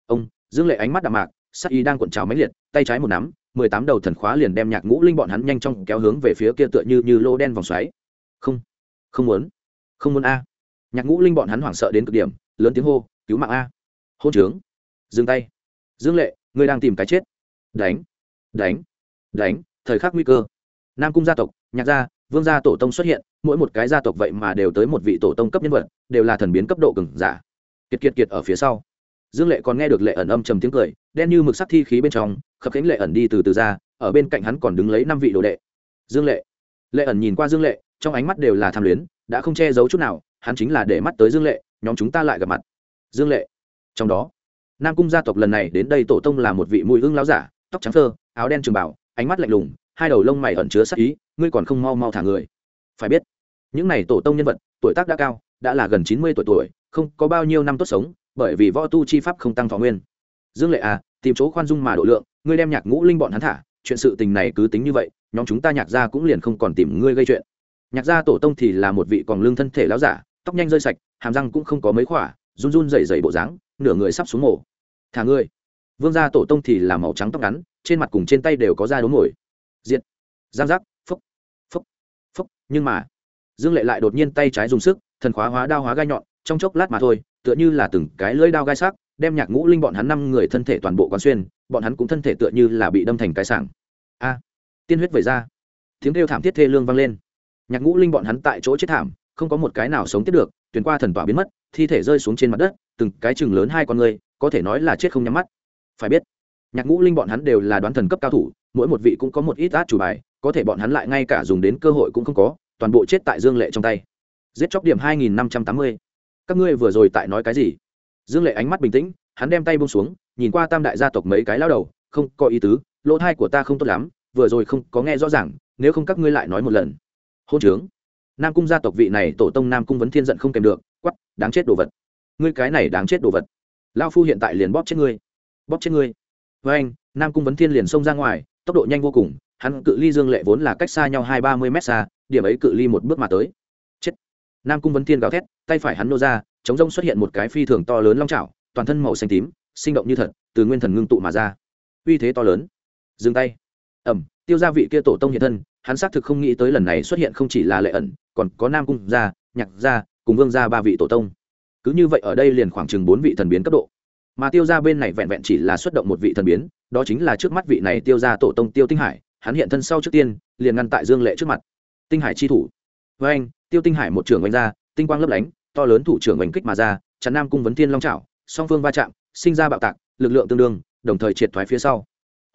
ông, dương lệ ánh mắt đạm mạc, sắc y đang cuộn trào máy liệt, tay trái một nắm, mười tám đầu thần khóa liền đem nhạc ngũ linh bọn hắn nhanh chóng kéo hướng về phía kia tựa như như lô đen vòng xoáy. Không không muốn không muốn a. Nhạc ngũ linh bọn hắn hoảng sợ đến cực điểm, lớn tiếng hô, cứu mạng a. Hôn trướng. Dừng tay. Dương lệ, ngươi đang tìm cái chết. Đánh đánh đánh, thời khắc nguy cơ. Nam cung gia tộc, nhạc gia, vương gia tổ tông xuất hiện, mỗi một cái gia tộc vậy mà đều tới một vị tổ tông cấp nhân vật, đều là thần biến cấp độ cứng giả. Kiệt kiệt kiệt ở phía sau. Dương lệ còn nghe được lệ ẩn âm trầm tiếng cười, đen như mực sắc thi khí bên trong, khập khánh lệ ẩn đi từ từ ra, ở bên cạnh hắn còn đứng lấy năm vị đồ đệ. Dương lệ. Lệ ẩn nhìn qua dương lệ, trong ánh mắt đều là tham luyến, đã không che giấu chút nào, hắn chính là để mắt tới dương lệ, nhóm chúng ta lại gặp mặt. Dương lệ. Trong đó, nam cung gia tộc lần này đến đây tổ tông là một vị mùi hương láo giả tóc trắng phơ, áo đen trường bảo ánh mắt lạnh lùng, hai đầu lông mày ẩn chứa sắc ý, ngươi còn không mau mau thả người. Phải biết, những này tổ tông nhân vật, tuổi tác đã cao, đã là gần chín mươi tuổi tuổi, không có bao nhiêu năm tốt sống, bởi vì võ tu chi pháp không tăng thọ nguyên. Dương lệ à tìm chỗ khoan dung mà độ lượng, ngươi đem nhạc ngũ linh bọn hắn thả, chuyện sự tình này cứ tính như vậy, nhóm chúng ta nhạc gia cũng liền không còn tìm ngươi gây chuyện. Nhạc gia tổ tông thì là một vị còn lương thân thể láo giả, tóc nhanh rơi sạch, hàm răng cũng không có mấy khỏa, run run dày dày bộ dáng, nửa người sắp xuống mổ thả ngươi vương gia tổ tông thì là màu trắng tóc ngắn, trên mặt cùng trên tay đều có da đốm ngồi diệt. Giang giác. Phúc. Phúc. Phúc. Nhưng mà, dương lệ lại đột nhiên tay trái dùng sức, thần khóa hóa đao hóa gai nhọn, trong chốc lát mà thôi, tựa như là từng cái lưỡi đao gai sắc, đem nhạc ngũ linh bọn hắn năm người thân thể toàn bộ quán xuyên, bọn hắn cũng thân thể tựa như là bị đâm thành cái sảng. A. Tiên huyết vẩy ra. Tiếng kêu thảm thiết thê lương vang lên. Nhạc ngũ linh bọn hắn tại chỗ chết thảm, không có một cái nào sống tiếp được, tuyển qua thần tỏa biến mất, thi thể rơi xuống trên mặt đất, từng cái chừng lớn hai con người, có thể nói là chết không nhắm mắt phải biết, nhạc ngũ linh bọn hắn đều là đoán thần cấp cao thủ, mỗi một vị cũng có một ít át chủ bài, có thể bọn hắn lại ngay cả dùng đến cơ hội cũng không có, toàn bộ chết tại dương lệ trong tay. Giết chóc điểm hai nghìn năm trăm tám mươi. Các ngươi vừa rồi tại nói cái gì? Dương lệ ánh mắt bình tĩnh, hắn đem tay bông xuống, nhìn qua tam đại gia tộc mấy cái lao đầu, không có ý tứ, lỗ thai của ta không tốt lắm, vừa rồi không có nghe rõ ràng, nếu không các ngươi lại nói một lần. Hôn trướng. Nam cung gia tộc vị này tổ tông nam cung vấn thiên giận không kèm được quắp đáng chết đồ vật. Ngươi cái này đáng chết đồ vật. Lao phu hiện tại liền bóp chết ngươi bóp chết ngươi. Với anh, nam cung vấn thiên liền xông ra ngoài, tốc độ nhanh vô cùng, hắn cự ly dương lệ vốn là cách xa nhau hai ba mươi mét xa, điểm ấy cự ly một bước mà tới. Chết. Nam cung vấn thiên gào thét, tay phải hắn nô ra, chống rông xuất hiện một cái phi thường to lớn long trào toàn thân màu xanh tím, sinh động như thật, từ nguyên thần ngưng tụ mà ra. Uy thế to lớn. Dừng tay. Ẩm, tiêu gia vị kia tổ tông hiện thân, hắn xác thực không nghĩ tới lần này xuất hiện không chỉ là lệ ẩn, còn có nam cung gia, nhạc gia, cùng vương gia ba vị tổ tông. Cứ như vậy ở đây liền khoảng chừng bốn vị thần biến cấp độ mà tiêu gia bên này vẹn vẹn chỉ là xuất động một vị thần biến, đó chính là trước mắt vị này tiêu gia tổ tông tiêu tinh hải, hắn hiện thân sau trước tiên, liền ngăn tại dương lệ trước mặt. Tinh hải chi thủ. Với anh, tiêu tinh hải một trưởng oanh ra, tinh quang lấp lánh, to lớn thủ trưởng oanh kích mà ra, chắn nam cung vấn thiên long trào song phương va chạm, sinh ra bạo tạc, lực lượng tương đương, đồng thời triệt thoái phía sau.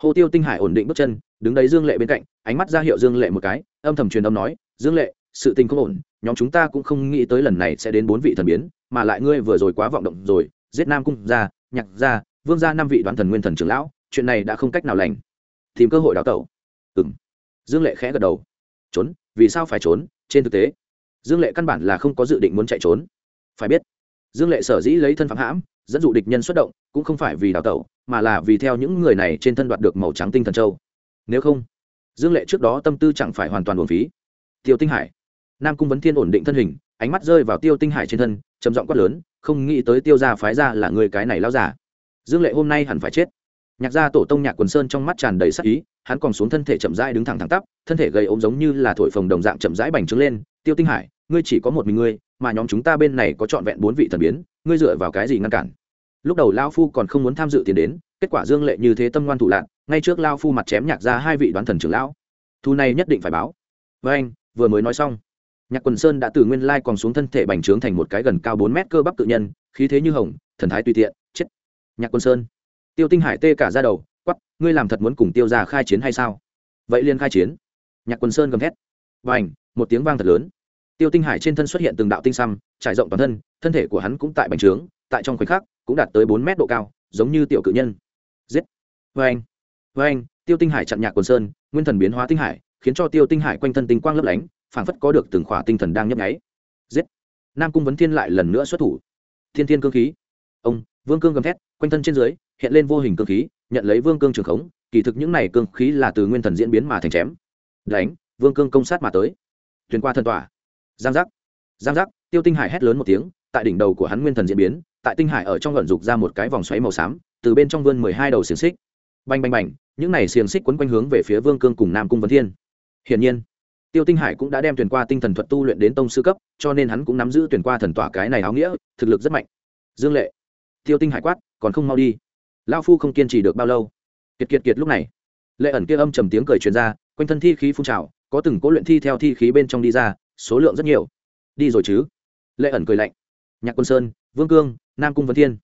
Hồ tiêu tinh hải ổn định bước chân, đứng đấy dương lệ bên cạnh, ánh mắt ra hiệu dương lệ một cái, âm thầm truyền âm nói, dương lệ, sự tình không ổn, nhóm chúng ta cũng không nghĩ tới lần này sẽ đến bốn vị thần biến, mà lại ngươi vừa rồi quá vọng động rồi, giết nam cung ra nhạc ra vương gia năm vị đoán thần nguyên thần trưởng lão, chuyện này đã không cách nào lành. Tìm cơ hội đào tẩu. Ừng dương lệ khẽ gật đầu. Trốn, vì sao phải trốn? Trên thực tế, dương lệ căn bản là không có dự định muốn chạy trốn. Phải biết, dương lệ sở dĩ lấy thân phạm hãm, dẫn dụ địch nhân xuất động, cũng không phải vì đào tẩu, mà là vì theo những người này trên thân đoạt được màu trắng tinh thần châu. Nếu không, dương lệ trước đó tâm tư chẳng phải hoàn toàn buồn phí. Tiêu tinh hải. Nam cung vấn thiên ổn định thân hình, ánh mắt rơi vào tiêu tinh hải trên thân trầm giọng quát lớn, không nghĩ tới tiêu gia phái ra là người cái này lao giả dương lệ hôm nay hẳn phải chết. Nhạc gia tổ tông nhạc quần sơn trong mắt tràn đầy sắc ý, hắn còn xuống thân thể chậm rãi đứng thẳng thẳng tắp, thân thể gầy ốm giống như là thổi phồng đồng dạng chậm rãi bành trướng lên. Tiêu tinh hải, ngươi chỉ có một mình ngươi, mà nhóm chúng ta bên này có trọn vẹn bốn vị thần biến, ngươi dựa vào cái gì ngăn cản? Lúc đầu lao phu còn không muốn tham dự tiền đến, kết quả dương lệ như thế tâm ngoan thủ lạc ngay trước lao phu mặt chém nhạc ra hai vị đoán thần trưởng lão. Thu này nhất định phải báo. Với anh vừa mới nói xong nhạc quần sơn đã từ nguyên lai còn xuống thân thể bành trướng thành một cái gần cao bốn mét cơ bắp tự nhân, khí thế như hồng, thần thái tùy tiện, chết. Nhạc quân sơn. Tiêu tinh hải tê cả ra đầu quắp ngươi làm thật muốn cùng tiêu ra khai chiến hay sao? Vậy liền khai chiến. Nhạc quân sơn gầm thét. Và ảnh một tiếng vang thật lớn. Tiêu tinh hải trên thân xuất hiện từng đạo tinh xăm, trải rộng toàn thân thân thể của hắn cũng tại bành trướng, tại trong khoảnh khắc, cũng đạt tới bốn mét độ cao, giống như tiểu cự nhân. Giết. Vê anh vê anh tiêu tinh hải chặn nhạc quần sơn, nguyên thần biến hóa tinh hải, khiến cho tiêu tinh hải quanh thân tinh quang lấp lánh phảng phất có được từng khỏa tinh thần đang nhấp nháy. Giết! Nam cung vấn thiên lại lần nữa xuất thủ. Thiên thiên cương khí. Ông, vương cương gầm thét, quanh thân trên dưới, hiện lên vô hình cương khí, nhận lấy vương cương trường khống, kỳ thực những này cương khí là từ nguyên thần diễn biến mà thành chém. Đánh, vương cương công sát mà tới. Thuyền qua thân tỏa. Giang giác. Giang giác, tiêu tinh hải hét lớn một tiếng, tại đỉnh đầu của hắn nguyên thần diễn biến, tại tinh hải ở trong luận dục ra một cái vòng xoáy màu xám, từ bên trong vươn mười hai đầu xiềng xích. Bành bành bành, những này xiềng xích quấn quanh hướng về phía vương cương cùng nam cung vấn thiên. Hiển nhiên tiêu tinh hải cũng đã đem tuyển qua tinh thần thuật tu luyện đến tông sư cấp, cho nên hắn cũng nắm giữ tuyển qua thần tỏa cái này áo nghĩa, thực lực rất mạnh. Dương lệ. Tiêu tinh hải quát, còn không mau đi. Lao phu không kiên trì được bao lâu. Kiệt kiệt kiệt lúc này. Lệ ẩn kia âm trầm tiếng cười truyền ra, quanh thân thi khí phun trào, có từng cố luyện thi theo thi khí bên trong đi ra, số lượng rất nhiều. Đi rồi chứ? Lệ ẩn cười lạnh. Nhạc quân sơn, vương cương, nam cung vân thiên.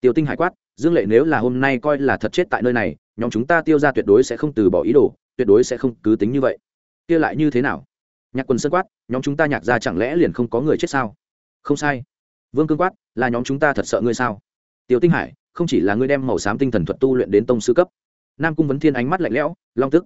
Tiêu tinh hải quát, dương lệ nếu là hôm nay coi là thật chết tại nơi này, nhóm chúng ta tiêu ra tuyệt đối sẽ không từ bỏ ý đồ, tuyệt đối sẽ không cứ tính như vậy kia lại như thế nào? Nhạc quần sơn quát, nhóm chúng ta nhạc ra chẳng lẽ liền không có người chết sao? Không sai. Vương cương quát, là nhóm chúng ta thật sợ ngươi sao? Tiêu tinh hải, không chỉ là ngươi đem màu xám tinh thần thuật tu luyện đến tông sư cấp. Nam cung vấn thiên ánh mắt lạnh lẽo, long tức.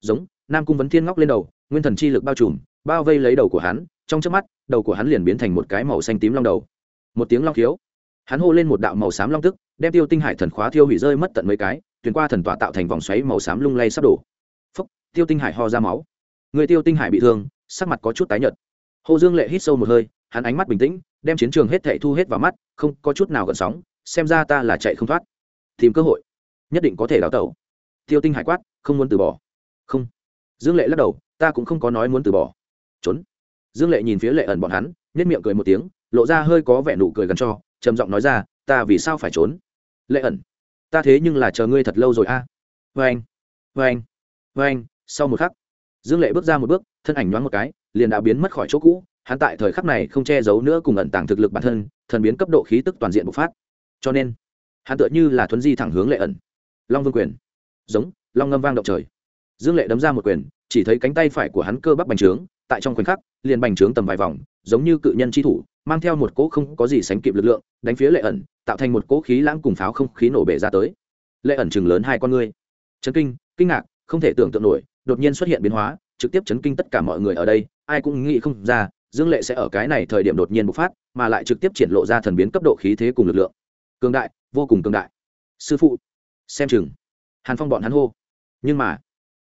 Giống, nam cung vấn thiên ngóc lên đầu, nguyên thần chi lực bao trùm, bao vây lấy đầu của hắn, trong trước mắt, đầu của hắn liền biến thành một cái màu xanh tím long đầu. Một tiếng long khiếu. Hắn hô lên một đạo màu xám long tức, đem tiêu tinh hải thần khóa thiêu hủy rơi mất tận mấy cái tuyến qua thần tọa tạo thành vòng xoáy màu xám lung lay sắp đổ. Phúc, tiêu tinh hải ho ra máu người tiêu tinh hải bị thương, sắc mặt có chút tái nhợt. Hồ dương lệ hít sâu một hơi, hắn ánh mắt bình tĩnh, đem chiến trường hết thệ thu hết vào mắt, không có chút nào gần sóng, xem ra ta là chạy không thoát. Tìm cơ hội, nhất định có thể đào tẩu. Tiêu tinh hải quát, không muốn từ bỏ. Không. Dương lệ lắc đầu, ta cũng không có nói muốn từ bỏ. Trốn. Dương lệ nhìn phía lệ ẩn bọn hắn nhất miệng cười một tiếng, lộ ra hơi có vẻ nụ cười gần cho, trầm giọng nói ra, ta vì sao phải trốn? Lệ ẩn, ta thế nhưng là chờ ngươi thật lâu rồi a. À? vê anh vê anh vê anh sau một khắc dương lệ bước ra một bước, thân ảnh nhoáng một cái, liền đã biến mất khỏi chỗ cũ, hắn tại thời khắc này không che giấu nữa cùng ẩn tàng thực lực bản thân, thần biến cấp độ khí tức toàn diện bộc phát. Cho nên, hắn tựa như là thuấn di thẳng hướng lệ ẩn. Long vương quyền. Giống, long ngâm vang động trời. Dương lệ đấm ra một quyền, chỉ thấy cánh tay phải của hắn cơ bắp bành trướng, tại trong khoảnh khắc, liền bành trướng tầm vài vòng, giống như cự nhân chi thủ, mang theo một cỗ không có gì sánh kịp lực lượng, đánh phía lệ ẩn, tạo thành một cỗ khí lãng cùng pháo không khí nổ bể ra tới. Lệ ẩn chừng lớn hai con ngươi. Chấn kinh kinh ngạc, không thể tưởng tượng nổi đột nhiên xuất hiện biến hóa, trực tiếp chấn kinh tất cả mọi người ở đây, ai cũng nghĩ không ra, dương lệ sẽ ở cái này thời điểm đột nhiên bộc phát, mà lại trực tiếp triển lộ ra thần biến cấp độ khí thế cùng lực lượng. Cường đại, vô cùng cường đại. Sư phụ, xem chừng. Hàn phong bọn hắn hô. Nhưng mà,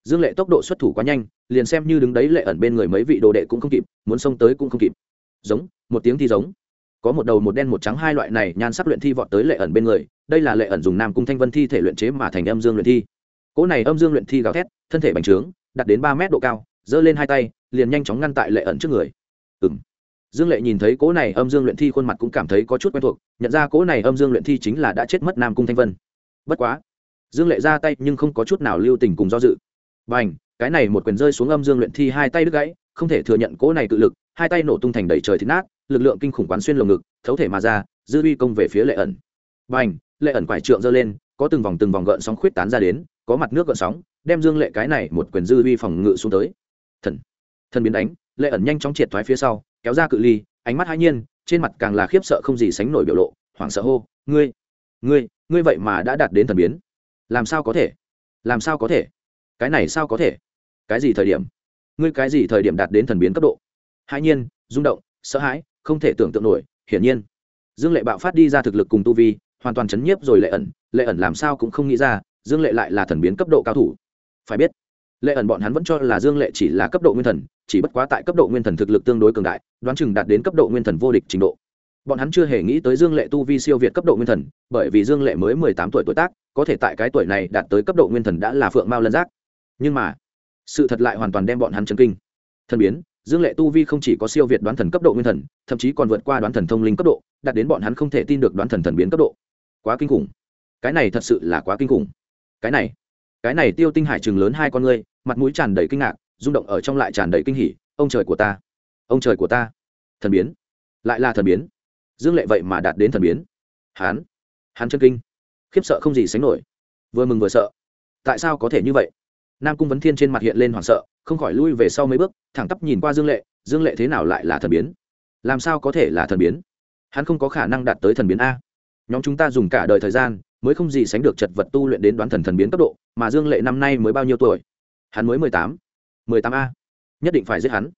dương lệ tốc độ xuất thủ quá nhanh, liền xem như đứng đấy lệ ẩn bên người mấy vị đồ đệ cũng không kịp, muốn xông tới cũng không kịp. Giống, một tiếng thi giống. Có một đầu một đen một trắng hai loại này nhan sắc luyện thi vọt tới lệ ẩn bên người, đây là lệ ẩn dùng nam cung thanh vân thi thể luyện chế mà thành âm dương luyện thi cỗ này âm dương luyện thi gào thét, thân thể bành trướng đặt đến ba mét độ cao, giơ lên hai tay, liền nhanh chóng ngăn tại lệ ẩn trước người. Ừ m dương lệ nhìn thấy cỗ này âm dương luyện thi khuôn mặt cũng cảm thấy có chút quen thuộc, nhận ra cỗ này âm dương luyện thi chính là đã chết mất nam cung thanh vân. Bất quá. Dương lệ ra tay nhưng không có chút nào lưu tình cùng do dự. B à n h cái này một quyền rơi xuống âm dương luyện thi hai tay đứt gãy, không thể thừa nhận cỗ này cự lực, hai tay nổ tung thành đầy trời thịt nát, lực lượng kinh khủng quán xuyên lồng ngực, thấu thể mà ra, dư uy công về phía lệ ẩn. B à n h lệ ẩn quải trượng giơ lên, có từng vòng từng vòng gợn sóng khuyết tán ra đến có mặt nước gợn sóng, đem dương lệ cái này một quyền dư uy phòng ngự xuống tới. Thần thần biến đánh, lệ ẩn nhanh chóng triệt thoái phía sau, kéo ra cự ly, ánh mắt hãi nhiên, trên mặt càng là khiếp sợ không gì sánh nổi biểu lộ, hoảng sợ hô, ngươi ngươi ngươi vậy mà đã đạt đến thần biến. Làm sao có thể? Làm sao có thể? Cái này sao có thể? Cái gì thời điểm? Ngươi cái gì thời điểm đạt đến thần biến cấp độ? Hãi nhiên, rung động, sợ hãi, không thể tưởng tượng nổi, hiển nhiên. Dương lệ bạo phát đi ra thực lực cùng tu vi, hoàn toàn chấn nhiếp rồi lệ ẩn lệ ẩn làm sao cũng không nghĩ ra dương lệ lại là thần biến cấp độ cao thủ. Phải biết, lệ ẩn bọn hắn vẫn cho là dương lệ chỉ là cấp độ nguyên thần, chỉ bất quá tại cấp độ nguyên thần thực lực tương đối cường đại, đoán chừng đạt đến cấp độ nguyên thần vô địch trình độ. Bọn hắn chưa hề nghĩ tới dương lệ tu vi siêu việt cấp độ nguyên thần, bởi vì dương lệ mới mười tám tuổi tuổi tác, có thể tại cái tuổi này đạt tới cấp độ nguyên thần đã là phượng mao lân giác. Nhưng mà, sự thật lại hoàn toàn đem bọn hắn chấn kinh. Thần biến, dương lệ tu vi không chỉ có siêu việt đoán thần cấp độ nguyên thần, thậm chí còn vượt qua đoán thần thông linh cấp độ, đạt đến bọn hắn không thể tin được đoán thần thần biến cấp độ. Quá kinh khủng. Cái này thật sự là quá kinh khủng cái này cái này tiêu tinh hải chừng lớn hai con ngươi, mặt mũi tràn đầy kinh ngạc, rung động ở trong lại tràn đầy kinh hỉ, ông trời của ta, ông trời của ta, thần biến, lại là thần biến, dương lệ vậy mà đạt đến thần biến. Hán hán chân kinh, khiếp sợ không gì sánh nổi, vừa mừng vừa sợ. Tại sao có thể như vậy? Nam cung vấn thiên trên mặt hiện lên hoảng sợ, không khỏi lui về sau mấy bước, thẳng tắp nhìn qua dương lệ dương lệ thế nào lại là thần biến? Làm sao có thể là thần biến? Hắn không có khả năng đạt tới thần biến a. Nhóm chúng ta dùng cả đời thời gian mới không gì sánh được chật vật tu luyện đến đoán thần thần biến cấp độ, mà dương lệ năm nay mới bao nhiêu tuổi? Hắn mới mười tám. mười tám a. Nhất định phải giết hắn.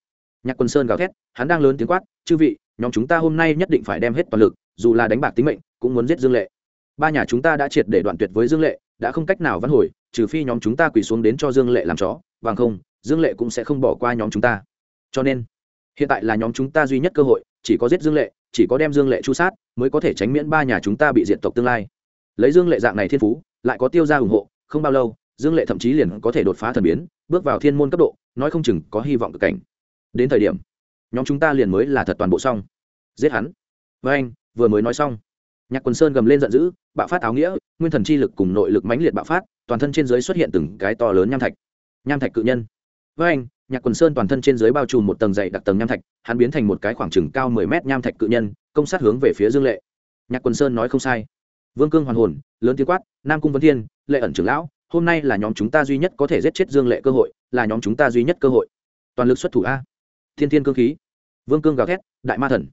Nhạc quân sơn gào thét, hắn đang lớn tiếng quát, chư vị, nhóm chúng ta hôm nay nhất định phải đem hết toàn lực, dù là đánh bạc tính mệnh, cũng muốn giết dương lệ. Ba nhà chúng ta đã triệt để đoạn tuyệt với dương lệ, đã không cách nào văn hồi, trừ phi nhóm chúng ta quỳ xuống đến cho dương lệ làm chó, bằng không, dương lệ cũng sẽ không bỏ qua nhóm chúng ta. Cho nên, hiện tại là nhóm chúng ta duy nhất cơ hội, chỉ có giết dương lệ, chỉ có đem dương lệ chu sát, mới có thể tránh miễn ba nhà chúng ta bị diện tộc tương lai lấy dương lệ dạng này thiên phú, lại có tiêu g i a ủng hộ, không bao lâu, dương lệ thậm chí liền có thể đột phá thần biến, bước vào thiên môn cấp độ, nói không chừng có hy vọng cực cảnh. Đến thời điểm, nhóm chúng ta liền mới là thật toàn bộ xong. Giết hắn. Với anh, vừa mới nói xong. Nhạc quần sơn gầm lên giận dữ, bạo phát áo nghĩa, nguyên thần chi lực cùng nội lực mãnh liệt bạo phát, toàn thân trên dưới xuất hiện từng cái to lớn nham thạch. Nham thạch cự nhân. Với anh, nhạc quần sơn toàn thân trên dưới bao trùm một tầng dày đặc tầng nham thạch, hắn biến thành một cái khoảng trừng cao mười mét nham thạch cự nhân, công sát hướng về phía dương lệ. Nhạc quần sơn nói không sai vương cương hoàn hồn, lớn tiếng quát, nam cung vân thiên, lệ ẩn trưởng lão, hôm nay là nhóm chúng ta duy nhất có thể giết chết dương lệ cơ hội, là nhóm chúng ta duy nhất cơ hội. Toàn lực xuất thủ a. Thiên thiên cương khí. Vương cương gào thét, đại ma thần.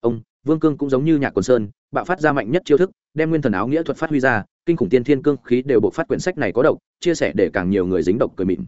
Ông, vương cương cũng giống như nhạc quần sơn, bạo phát ra mạnh nhất chiêu thức, đem nguyên thần áo nghĩa thuật phát huy ra, kinh khủng tiên thiên cương khí đều buộc phát quyển sách này có độc, chia sẻ để càng nhiều người dính độc cười mịn.